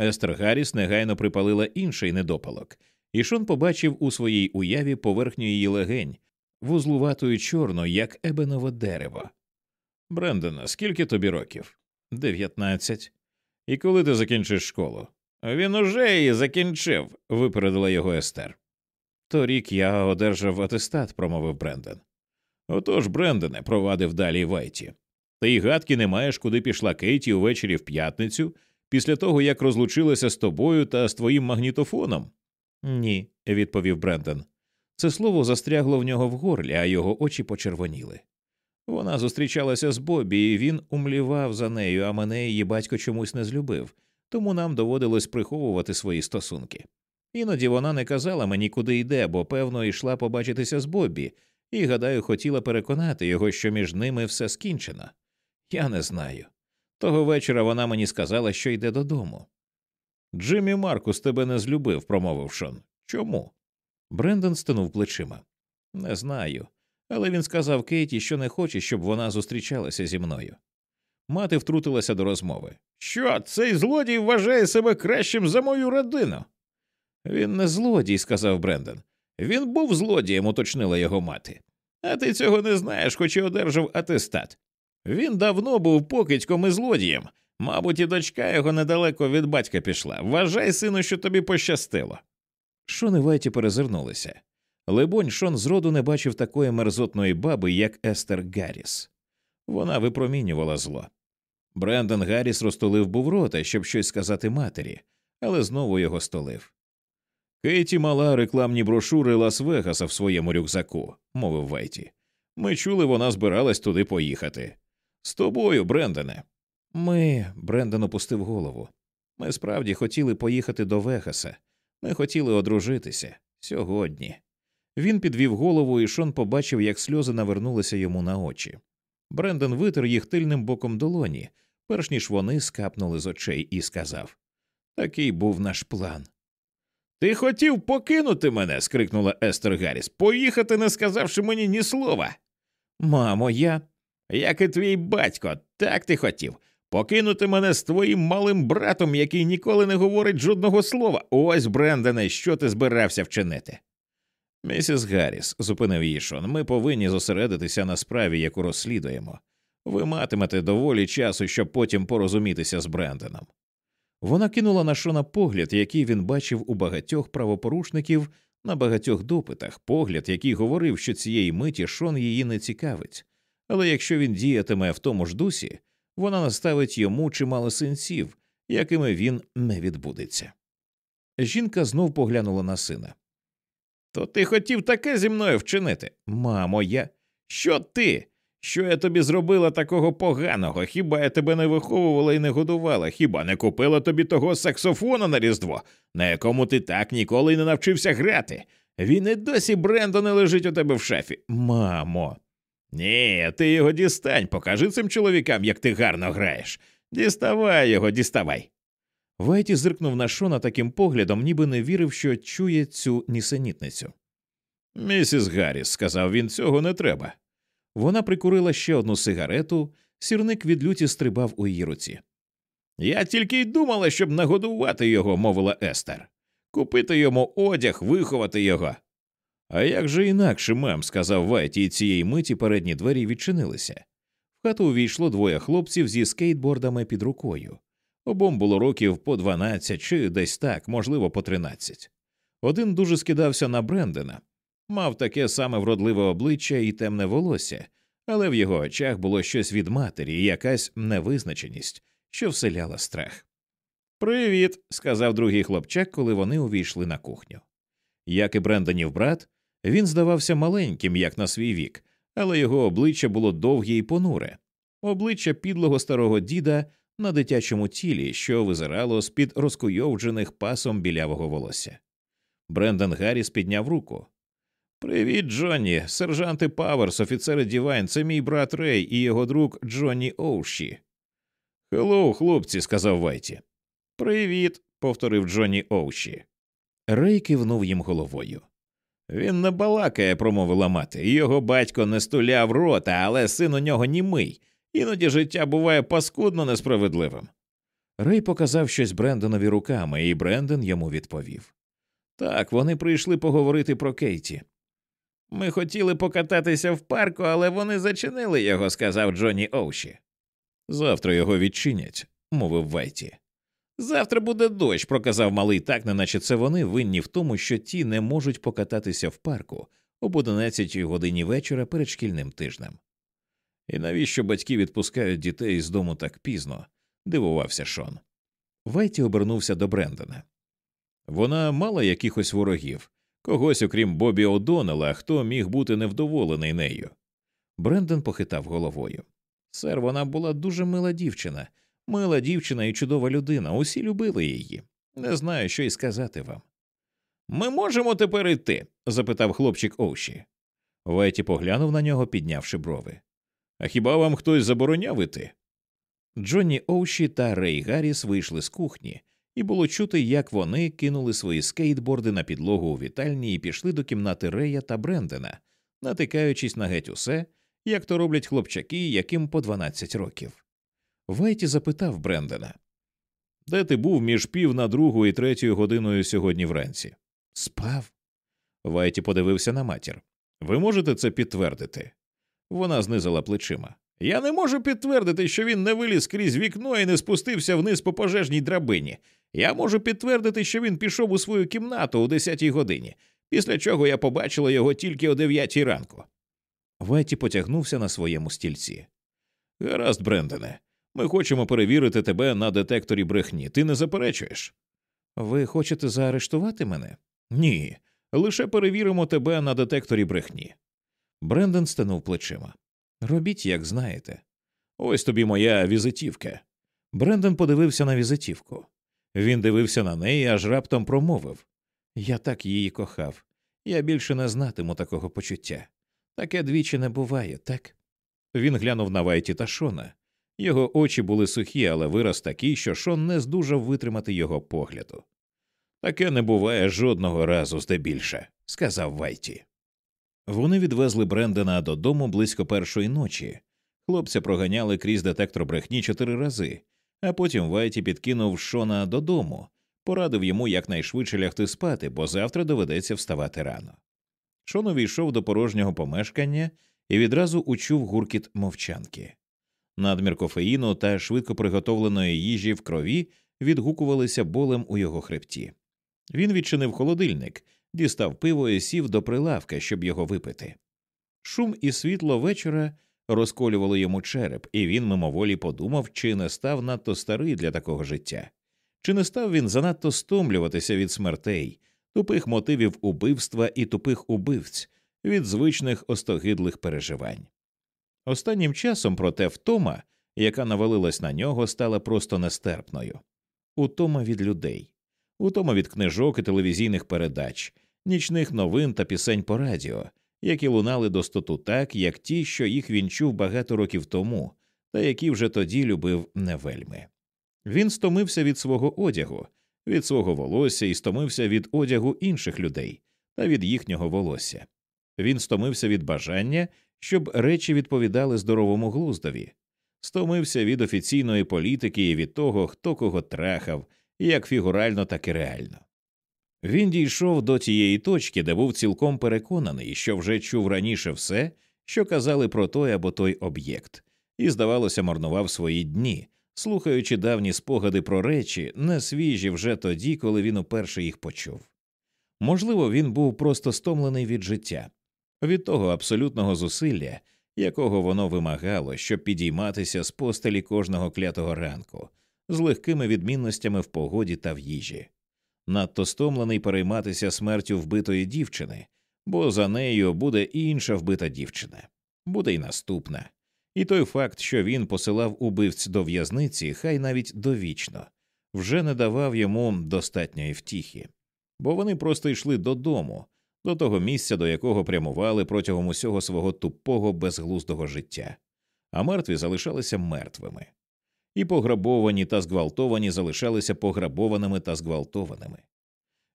Естер Гарріс негайно припалила інший недопалок, і Шон побачив у своїй уяві поверхню її легень, вузлуватою чорно, як ебенове дерево. Брендона, скільки тобі років? Дев'ятнадцять. І коли ти закінчиш школу? Він уже її закінчив, випередила його Естер. Торік я одержав атестат, промовив Брендон. Отож, Брендоне, провадив далі Вайті. Ти й гадки не маєш, куди пішла Кейті увечері в п'ятницю, після того як розлучилася з тобою та з твоїм магнітофоном? Ні, відповів Брендон. Це слово застрягло в нього в горлі, а його очі почервоніли. Вона зустрічалася з Бобі, і він умлівав за нею, а мене її батько чомусь не злюбив, тому нам доводилось приховувати свої стосунки. Іноді вона не казала мені, куди йде, бо, певно, йшла побачитися з Бобі, і, гадаю, хотіла переконати його, що між ними все скінчено. Я не знаю. Того вечора вона мені сказала, що йде додому. Джиммі Маркус тебе не злюбив, промовив Шон. Чому? Брендон стинув плечима. Не знаю. Але він сказав Кейті, що не хоче, щоб вона зустрічалася зі мною. Мати втрутилася до розмови. Що, цей злодій вважає себе кращим за мою родину? Він не злодій, сказав Брендон. Він був злодієм, уточнила його мати. А ти цього не знаєш, хоч і одержав атестат. Він давно був покидьком і злодієм. Мабуть, і дочка його недалеко від батька пішла. Вважай, сину, що тобі пощастило. Шон перезирнулися. Либонь, Шон зроду не бачив такої мерзотної баби, як Естер Гарріс. Вона випромінювала зло. Брендон Гарріс розтулив був рота, щоб щось сказати матері, але знову його столив. Кейті мала рекламні брошури Лас-Вегаса в своєму рюкзаку, мовив Вайті. Ми чули, вона збиралась туди поїхати. З тобою, Брендоне. Ми. Брендон опустив голову. Ми справді хотіли поїхати до Вегаса. Ми хотіли одружитися сьогодні. Він підвів голову, і Шон побачив, як сльози навернулися йому на очі. Брендон витер їх тильним боком долоні, перш ніж вони скапнули з очей, і сказав Такий був наш план. Ти хотів покинути мене. скрикнула Естер Гарріс. Поїхати, не сказавши мені ні слова. Мамо, я. Як і твій батько, так ти хотів. Покинути мене з твоїм малим братом, який ніколи не говорить жодного слова. Ось, Брендене, що ти збирався вчинити. Місіс Гарріс, зупинив її Шон, ми повинні зосередитися на справі, яку розслідуємо. Ви матимете доволі часу, щоб потім порозумітися з Бренденом. Вона кинула на Шона погляд, який він бачив у багатьох правопорушників на багатьох допитах, погляд, який говорив, що цієї миті Шон її не цікавить, але якщо він діятиме в тому ж дусі, вона наставить йому чимало синців, якими він не відбудеться. Жінка знов поглянула на сина. То ти хотів таке зі мною вчинити? Мамо, я. Що ти? Що я тобі зробила такого поганого? Хіба я тебе не виховувала і не годувала? Хіба не купила тобі того саксофона на Різдво, на якому ти так ніколи й не навчився грати? Він і досі Брендо не лежить у тебе в шафі. Мамо. Ні, ти його дістань, покажи цим чоловікам, як ти гарно граєш. Діставай його, діставай. Вайті зиркнув на Шона таким поглядом, ніби не вірив, що чує цю нісенітницю. Місіс Гарріс, сказав він, цього не треба. Вона прикурила ще одну сигарету, сірник від люті стрибав у її руці. Я тільки й думала, щоб нагодувати його, мовила Естер, купити йому одяг, виховати його. А як же інакше, мем, сказав Вайті, і цієї миті передні двері відчинилися. В хату увійшло двоє хлопців зі скейтбордами під рукою. Обом було років по дванадцять чи десь так, можливо, по тринадцять. Один дуже скидався на Брендена, мав таке саме вродливе обличчя і темне волосся, але в його очах було щось від матері якась невизначеність, що вселяла страх. Привіт, сказав другий хлопчак, коли вони увійшли на кухню. Як і Брендонів брат, він здавався маленьким, як на свій вік, але його обличчя було довге і понуре, обличчя підлого старого діда на дитячому тілі, що визирало з під розкуйовджених пасом білявого волосся. Брендон Гарріс підняв руку. Привіт, Джонні, сержант Паверс, офіцер Дівайн, це мій брат Рей і його друг Джонні Оуші. Hello, хлопці, сказав Вайті. Привіт, повторив Джонні Оуші. Рей кивнув їм головою. Він не балакає, промовила мати. Його батько не стуляв рота, але син у нього німий. Іноді життя буває паскудно несправедливим. Рей показав щось Брендонові руками, і Брендон йому відповів. Так, вони прийшли поговорити про Кейті. Ми хотіли покататися в парку, але вони зачинили його, сказав Джонні Оуші. Завтра його відчинять, мовив Вайті. Завтра буде дощ, проказав малий так, неначе це вони винні в тому, що ті не можуть покататися в парку об 11 годині вечора перед шкільним тижнем. І навіщо батьки відпускають дітей з дому так пізно? дивувався Шон. Вайті обернувся до Брендона. Вона мала якихось ворогів, когось, окрім Бобі О'Доннелла, хто міг бути невдоволений нею. Брендон похитав головою. Сер, вона була дуже мила дівчина, мила дівчина і чудова людина. Усі любили її. Не знаю, що й сказати вам. Ми можемо тепер йти? запитав хлопчик Оуші. Вайті поглянув на нього, піднявши брови. А хіба вам хтось забороняв іти? Джонні Оуші та Рей Гарріс вийшли з кухні, і було чути, як вони кинули свої скейтборди на підлогу у вітальні і пішли до кімнати Рея та Брендена, натикаючись на геть усе, як то роблять хлопчаки, яким по 12 років. Вайті запитав Брендена Де ти був між пів на другу і третьою годиною сьогодні вранці? Спав. Вайті подивився на матір. Ви можете це підтвердити? Вона знизила плечима. Я не можу підтвердити, що він не виліз крізь вікно і не спустився вниз по пожежній драбині. Я можу підтвердити, що він пішов у свою кімнату о 10 годині, після чого я побачила його тільки о 9 ранку. Вайті потягнувся на своєму стільці. Гаразд, Брендене, ми хочемо перевірити тебе на детекторі брехні. Ти не заперечуєш? Ви хочете заарештувати мене? Ні. Лише перевіримо тебе на детекторі брехні. Брендон стенув плечима. Робіть, як знаєте. Ось тобі моя візитівка. Брендон подивився на візитівку. Він дивився на неї, аж раптом промовив Я так її кохав. Я більше не знатиму такого почуття. Таке двічі не буває, так? Він глянув на Вайті та Шона. Його очі були сухі, але вираз такий, що Шон не здужав витримати його погляду. Таке не буває жодного разу здебільше, сказав Вайті. Вони відвезли Брендена додому близько першої ночі. Хлопця проганяли крізь детектор брехні чотири рази, а потім Вайті підкинув Шона додому, порадив йому якнайшвидше лягти спати, бо завтра доведеться вставати рано. Шон увійшов до порожнього помешкання і відразу учув гуркіт мовчанки. Надмір кофеїну та швидко приготовленої їжі в крові відгукувалися болем у його хребті. Він відчинив холодильник, дістав пиво і сів до прилавка, щоб його випити. Шум і світло вечора розколювали йому череп, і він мимоволі подумав, чи не став надто старий для такого життя, чи не став він занадто стомлюватися від смертей, тупих мотивів убивства і тупих убивць від звичних остогидлих переживань. Останнім часом, проте, втома, яка навалилась на нього, стала просто нестерпною утома від людей, утома від книжок і телевізійних передач, нічних новин та пісень по радіо, які лунали достоту так, як ті, що їх він чув багато років тому, та які вже тоді любив не вельми. Він стомився від свого одягу, від свого волосся і стомився від одягу інших людей та від їхнього волосся. Він стомився від бажання, щоб речі відповідали здоровому глуздові, стомився від офіційної політики і від того, хто кого трахав, як фігурально, так і реально. Він дійшов до тієї точки, де був цілком переконаний, що вже чув раніше все, що казали про той або той об'єкт, і, здавалося, марнував свої дні, слухаючи давні спогади про речі, не свіжі вже тоді, коли він уперше їх почув. Можливо, він був просто стомлений від життя, від того абсолютного зусилля, якого воно вимагало, щоб підійматися з постелі кожного клятого ранку, з легкими відмінностями в погоді та в їжі надто стомлений перейматися смертю вбитої дівчини, бо за нею буде і інша вбита дівчина, буде й наступна. І той факт, що він посилав убивць до в'язниці, хай навіть довічно, вже не давав йому достатньої втіхи, бо вони просто йшли додому, до того місця, до якого прямували протягом усього свого тупого безглуздого життя, а мертві залишалися мертвими і пограбовані та зґвалтовані залишалися пограбованими та зґвалтованими.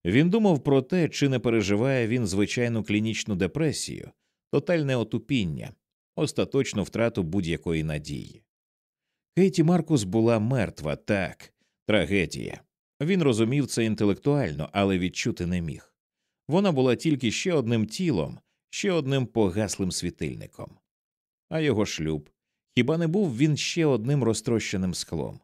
Він думав про те, чи не переживає він звичайну клінічну депресію, тотальне отупіння, остаточну втрату будь-якої надії. Кейті Маркус була мертва, так, трагедія. Він розумів це інтелектуально, але відчути не міг. Вона була тільки ще одним тілом, ще одним погаслим світильником. А його шлюб, Хіба не був він ще одним розтрощеним склом?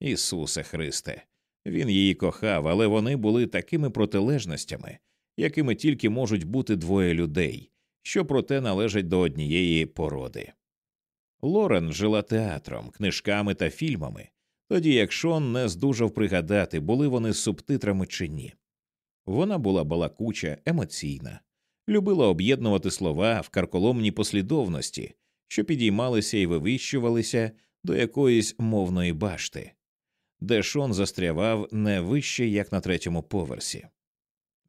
Ісусе Христе, він її кохав, але вони були такими протилежностями, якими тільки можуть бути двоє людей, що проте належать до однієї породи. Лорен жила театром, книжками та фільмами, тоді як Шон не здужав пригадати, були вони субтитрами чи ні. Вона була балакуча, емоційна, любила об'єднувати слова в карколомній послідовності що підіймалися і вивищувалися до якоїсь мовної башти, де Шон застрявав не вище, як на третьому поверсі.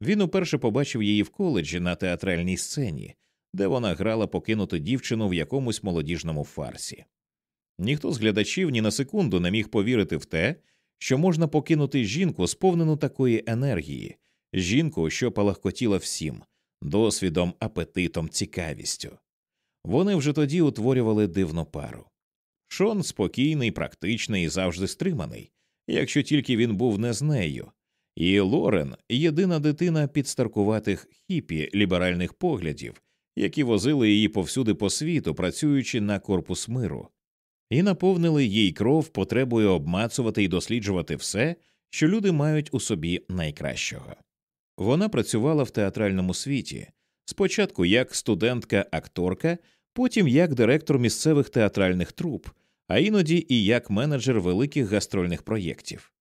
Він уперше побачив її в коледжі на театральній сцені, де вона грала покинуту дівчину в якомусь молодіжному фарсі. Ніхто з глядачів ні на секунду не міг повірити в те, що можна покинути жінку, сповнену такої енергії, жінку, що палахкотіла всім, досвідом, апетитом, цікавістю. Вони вже тоді утворювали дивну пару. Шон спокійний, практичний і завжди стриманий, якщо тільки він був не з нею, і Лорен єдина дитина підстаркуватих хіпі ліберальних поглядів, які возили її повсюди по світу, працюючи на корпус миру, і наповнили їй кров потребою обмацувати і досліджувати все, що люди мають у собі найкращого. Вона працювала в театральному світі, спочатку як студентка-акторка, потім як директор місцевих театральних труп, а іноді і як менеджер великих гастрольних проєктів.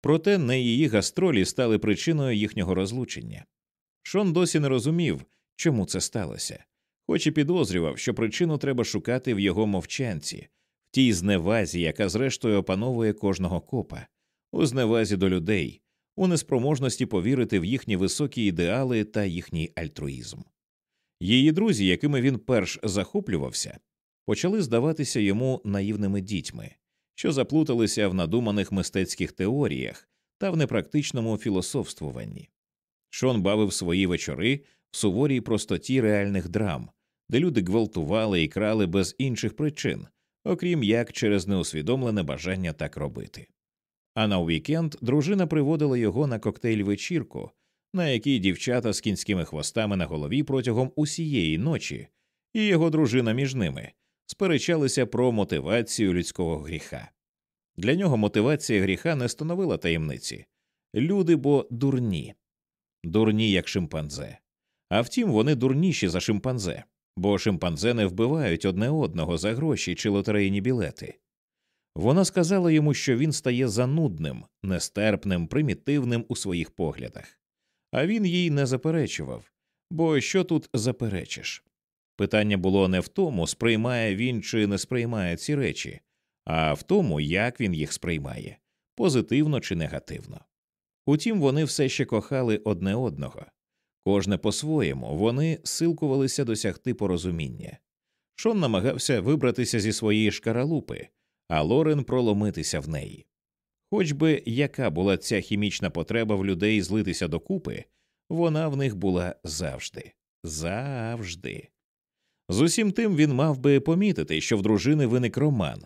Проте не її гастролі стали причиною їхнього розлучення. Шон досі не розумів, чому це сталося, хоч і підозрював, що причину треба шукати в його мовчанці, в тій зневазі, яка зрештою опановує кожного копа, у зневазі до людей, у неспроможності повірити в їхні високі ідеали та їхній альтруїзм. Її друзі, якими він перш захоплювався, почали здаватися йому наївними дітьми, що заплуталися в надуманих мистецьких теоріях та в непрактичному філософствуванні. Шон бавив свої вечори в суворій простоті реальних драм, де люди гвалтували і крали без інших причин, окрім як через неусвідомлене бажання так робити. А на вікенд дружина приводила його на коктейль вечірку, на якій дівчата з кінськими хвостами на голові протягом усієї ночі, і його дружина між ними сперечалися про мотивацію людського гріха. Для нього мотивація гріха не становила таємниці люди бо дурні, дурні, як шимпанзе. А втім, вони дурніші за шимпанзе, бо шимпанзе не вбивають одне одного за гроші чи лотерейні білети. Вона сказала йому, що він стає занудним, нестерпним, примітивним у своїх поглядах, а він їй не заперечував, бо що тут заперечиш? Питання було не в тому, сприймає він чи не сприймає ці речі, а в тому, як він їх сприймає позитивно чи негативно. Утім, вони все ще кохали одне одного, кожне по-своєму вони силкувалися досягти порозуміння. Шон намагався вибратися зі своєї шкаралупи, а Лорен проломитися в неї. Хоч би яка була ця хімічна потреба в людей злитися докупи, вона в них була завжди, завжди. З усім тим він мав би помітити, що в дружини виник роман,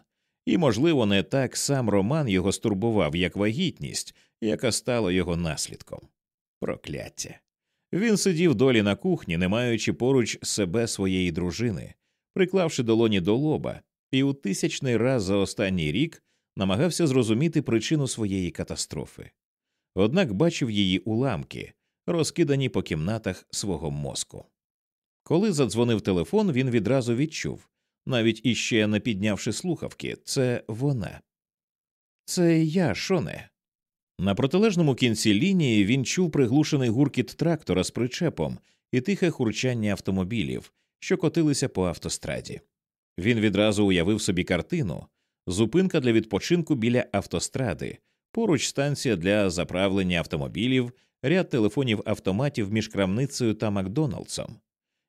і, можливо, не так сам роман його стурбував, як вагітність, яка стала його наслідком. Прокляття. Він сидів долі на кухні, не маючи поруч себе своєї дружини, приклавши долоні до лоба, і у тисячний раз за останній рік намагався зрозуміти причину своєї катастрофи. Однак бачив її уламки, розкидані по кімнатах свого мозку. Коли задзвонив телефон, він відразу відчув, навіть іще не піднявши слухавки, це вона. Це я, Шоне. На протилежному кінці лінії він чув приглушений гуркіт трактора з причепом і тихе хурчання автомобілів, що котилися по автостраді. Він відразу уявив собі картину зупинка для відпочинку біля автостради, поруч станція для заправлення автомобілів, ряд телефонів автоматів між крамницею та Макдоналдсом.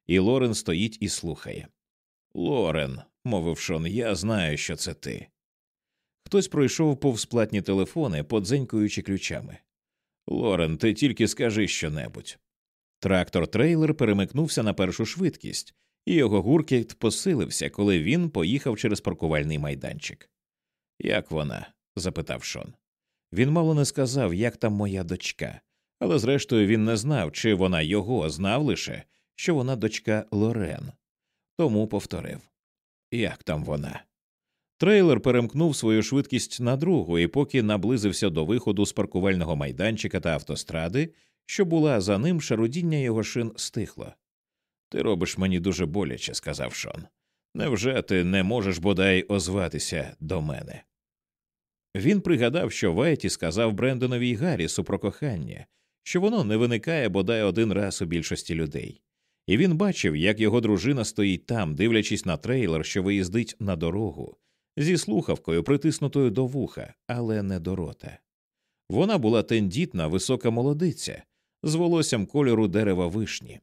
І Лорен стоїть і слухає. Лорен, мовив Шон, я знаю, що це ти. Хтось пройшов повз платні телефони, подзенькуючи ключами. Лорен, ти тільки скажи щонебудь. Трактор трейлер перемикнувся на першу швидкість, і його гуркіт посилився, коли він поїхав через паркувальний майданчик. Як вона? запитав Шон. Він мало не сказав, як там моя дочка, але зрештою він не знав, чи вона його знав лише, що вона дочка Лорен. Тому повторив Як там вона? Трейлер перемкнув свою швидкість на другу, і поки наблизився до виходу з паркувального майданчика та автостради, що була за ним, шарудіння його шин стихло. Ти робиш мені дуже боляче, сказав Шон. Невже ти не можеш бодай озватися до мене? Він пригадав, що Вайті сказав Брендонові й Гаррісу про кохання, що воно не виникає бодай один раз у більшості людей, і він бачив, як його дружина стоїть там, дивлячись на трейлер, що виїздить на дорогу, зі слухавкою, притиснутою до вуха, але не до рота. Вона була тендітна, висока молодиця, з волоссям кольору дерева вишні.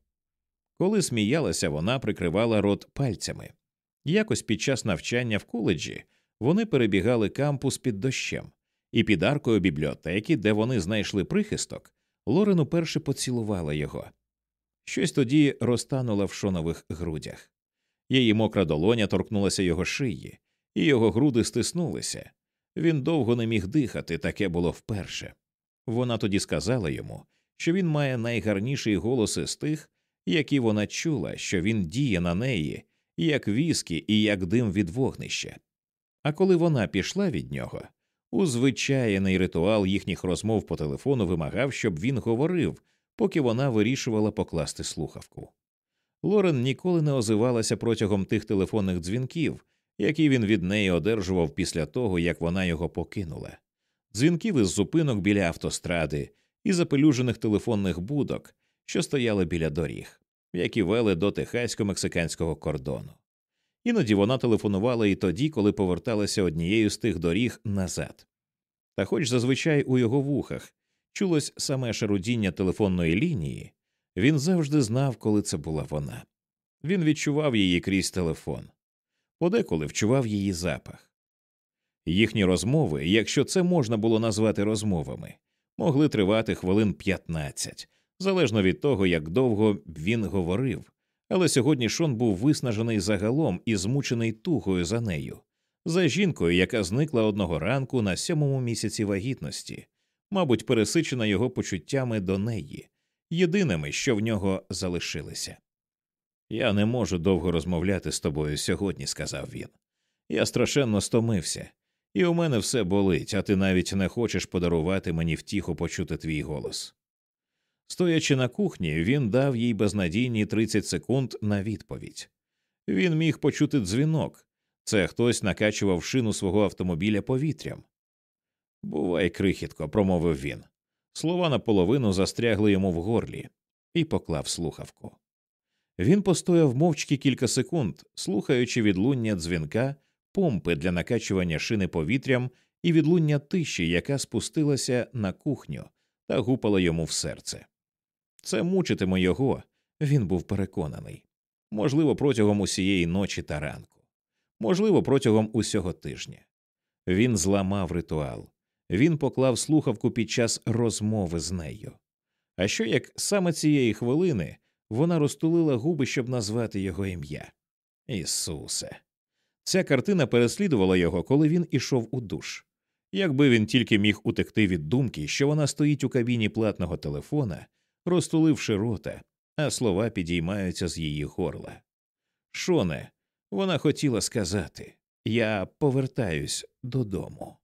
Коли сміялася, вона прикривала рот пальцями. Якось під час навчання в коледжі вони перебігали кампус під дощем, і під аркою бібліотеки, де вони знайшли прихисток, Лорен уперше поцілувала його. Щось тоді розтануло в шонових грудях. Її мокра долоня торкнулася його шиї, і його груди стиснулися. Він довго не міг дихати, таке було вперше. Вона тоді сказала йому, що він має найгарніший голос із тих, які вона чула, що він діє на неї, як віскі і як дим від вогнища. А коли вона пішла від нього, узвичайний ритуал їхніх розмов по телефону вимагав, щоб він говорив, поки вона вирішувала покласти слухавку. Лорен ніколи не озивалася протягом тих телефонних дзвінків, які він від неї одержував після того, як вона його покинула, дзвінків із зупинок біля автостради і запелюжених телефонних будок, що стояли біля доріг, які вели до техасько-мексиканського кордону. Іноді вона телефонувала і тоді, коли поверталася однією з тих доріг назад. Та хоч зазвичай у його вухах чулось саме шарудіння телефонної лінії, він завжди знав, коли це була вона. Він відчував її крізь телефон, подеколи вчував її запах. Їхні розмови, якщо це можна було назвати розмовами, могли тривати хвилин 15, залежно від того, як довго він говорив, але сьогодні Шон був виснажений загалом і змучений тугою за нею, за жінкою, яка зникла одного ранку на сьомому місяці вагітності, мабуть, пересичена його почуттями до неї, єдиними, що в нього залишилися. Я не можу довго розмовляти з тобою сьогодні, сказав він. Я страшенно стомився, і у мене все болить, а ти навіть не хочеш подарувати мені втіху почути твій голос. Стоячи на кухні, він дав їй безнадійні 30 секунд на відповідь. Він міг почути дзвінок це хтось накачував шину свого автомобіля повітрям. Бувай, крихітко, промовив він. Слова наполовину застрягли йому в горлі, і поклав слухавку. Він постояв мовчки кілька секунд, слухаючи відлуння дзвінка, помпи для накачування шини повітрям і відлуння тиші, яка спустилася на кухню та гупала йому в серце. Це мучитиме його, він був переконаний. Можливо, протягом усієї ночі та ранку, можливо, протягом усього тижня. Він зламав ритуал, він поклав слухавку під час розмови з нею. А що як саме цієї хвилини вона розтулила губи, щоб назвати його ім'я? Ісусе. Ця картина переслідувала його, коли він ішов у душ. Якби він тільки міг утекти від думки, що вона стоїть у кабіні платного телефона розтуливши рота, а слова підіймаються з її горла. Шоне, вона хотіла сказати я повертаюсь додому.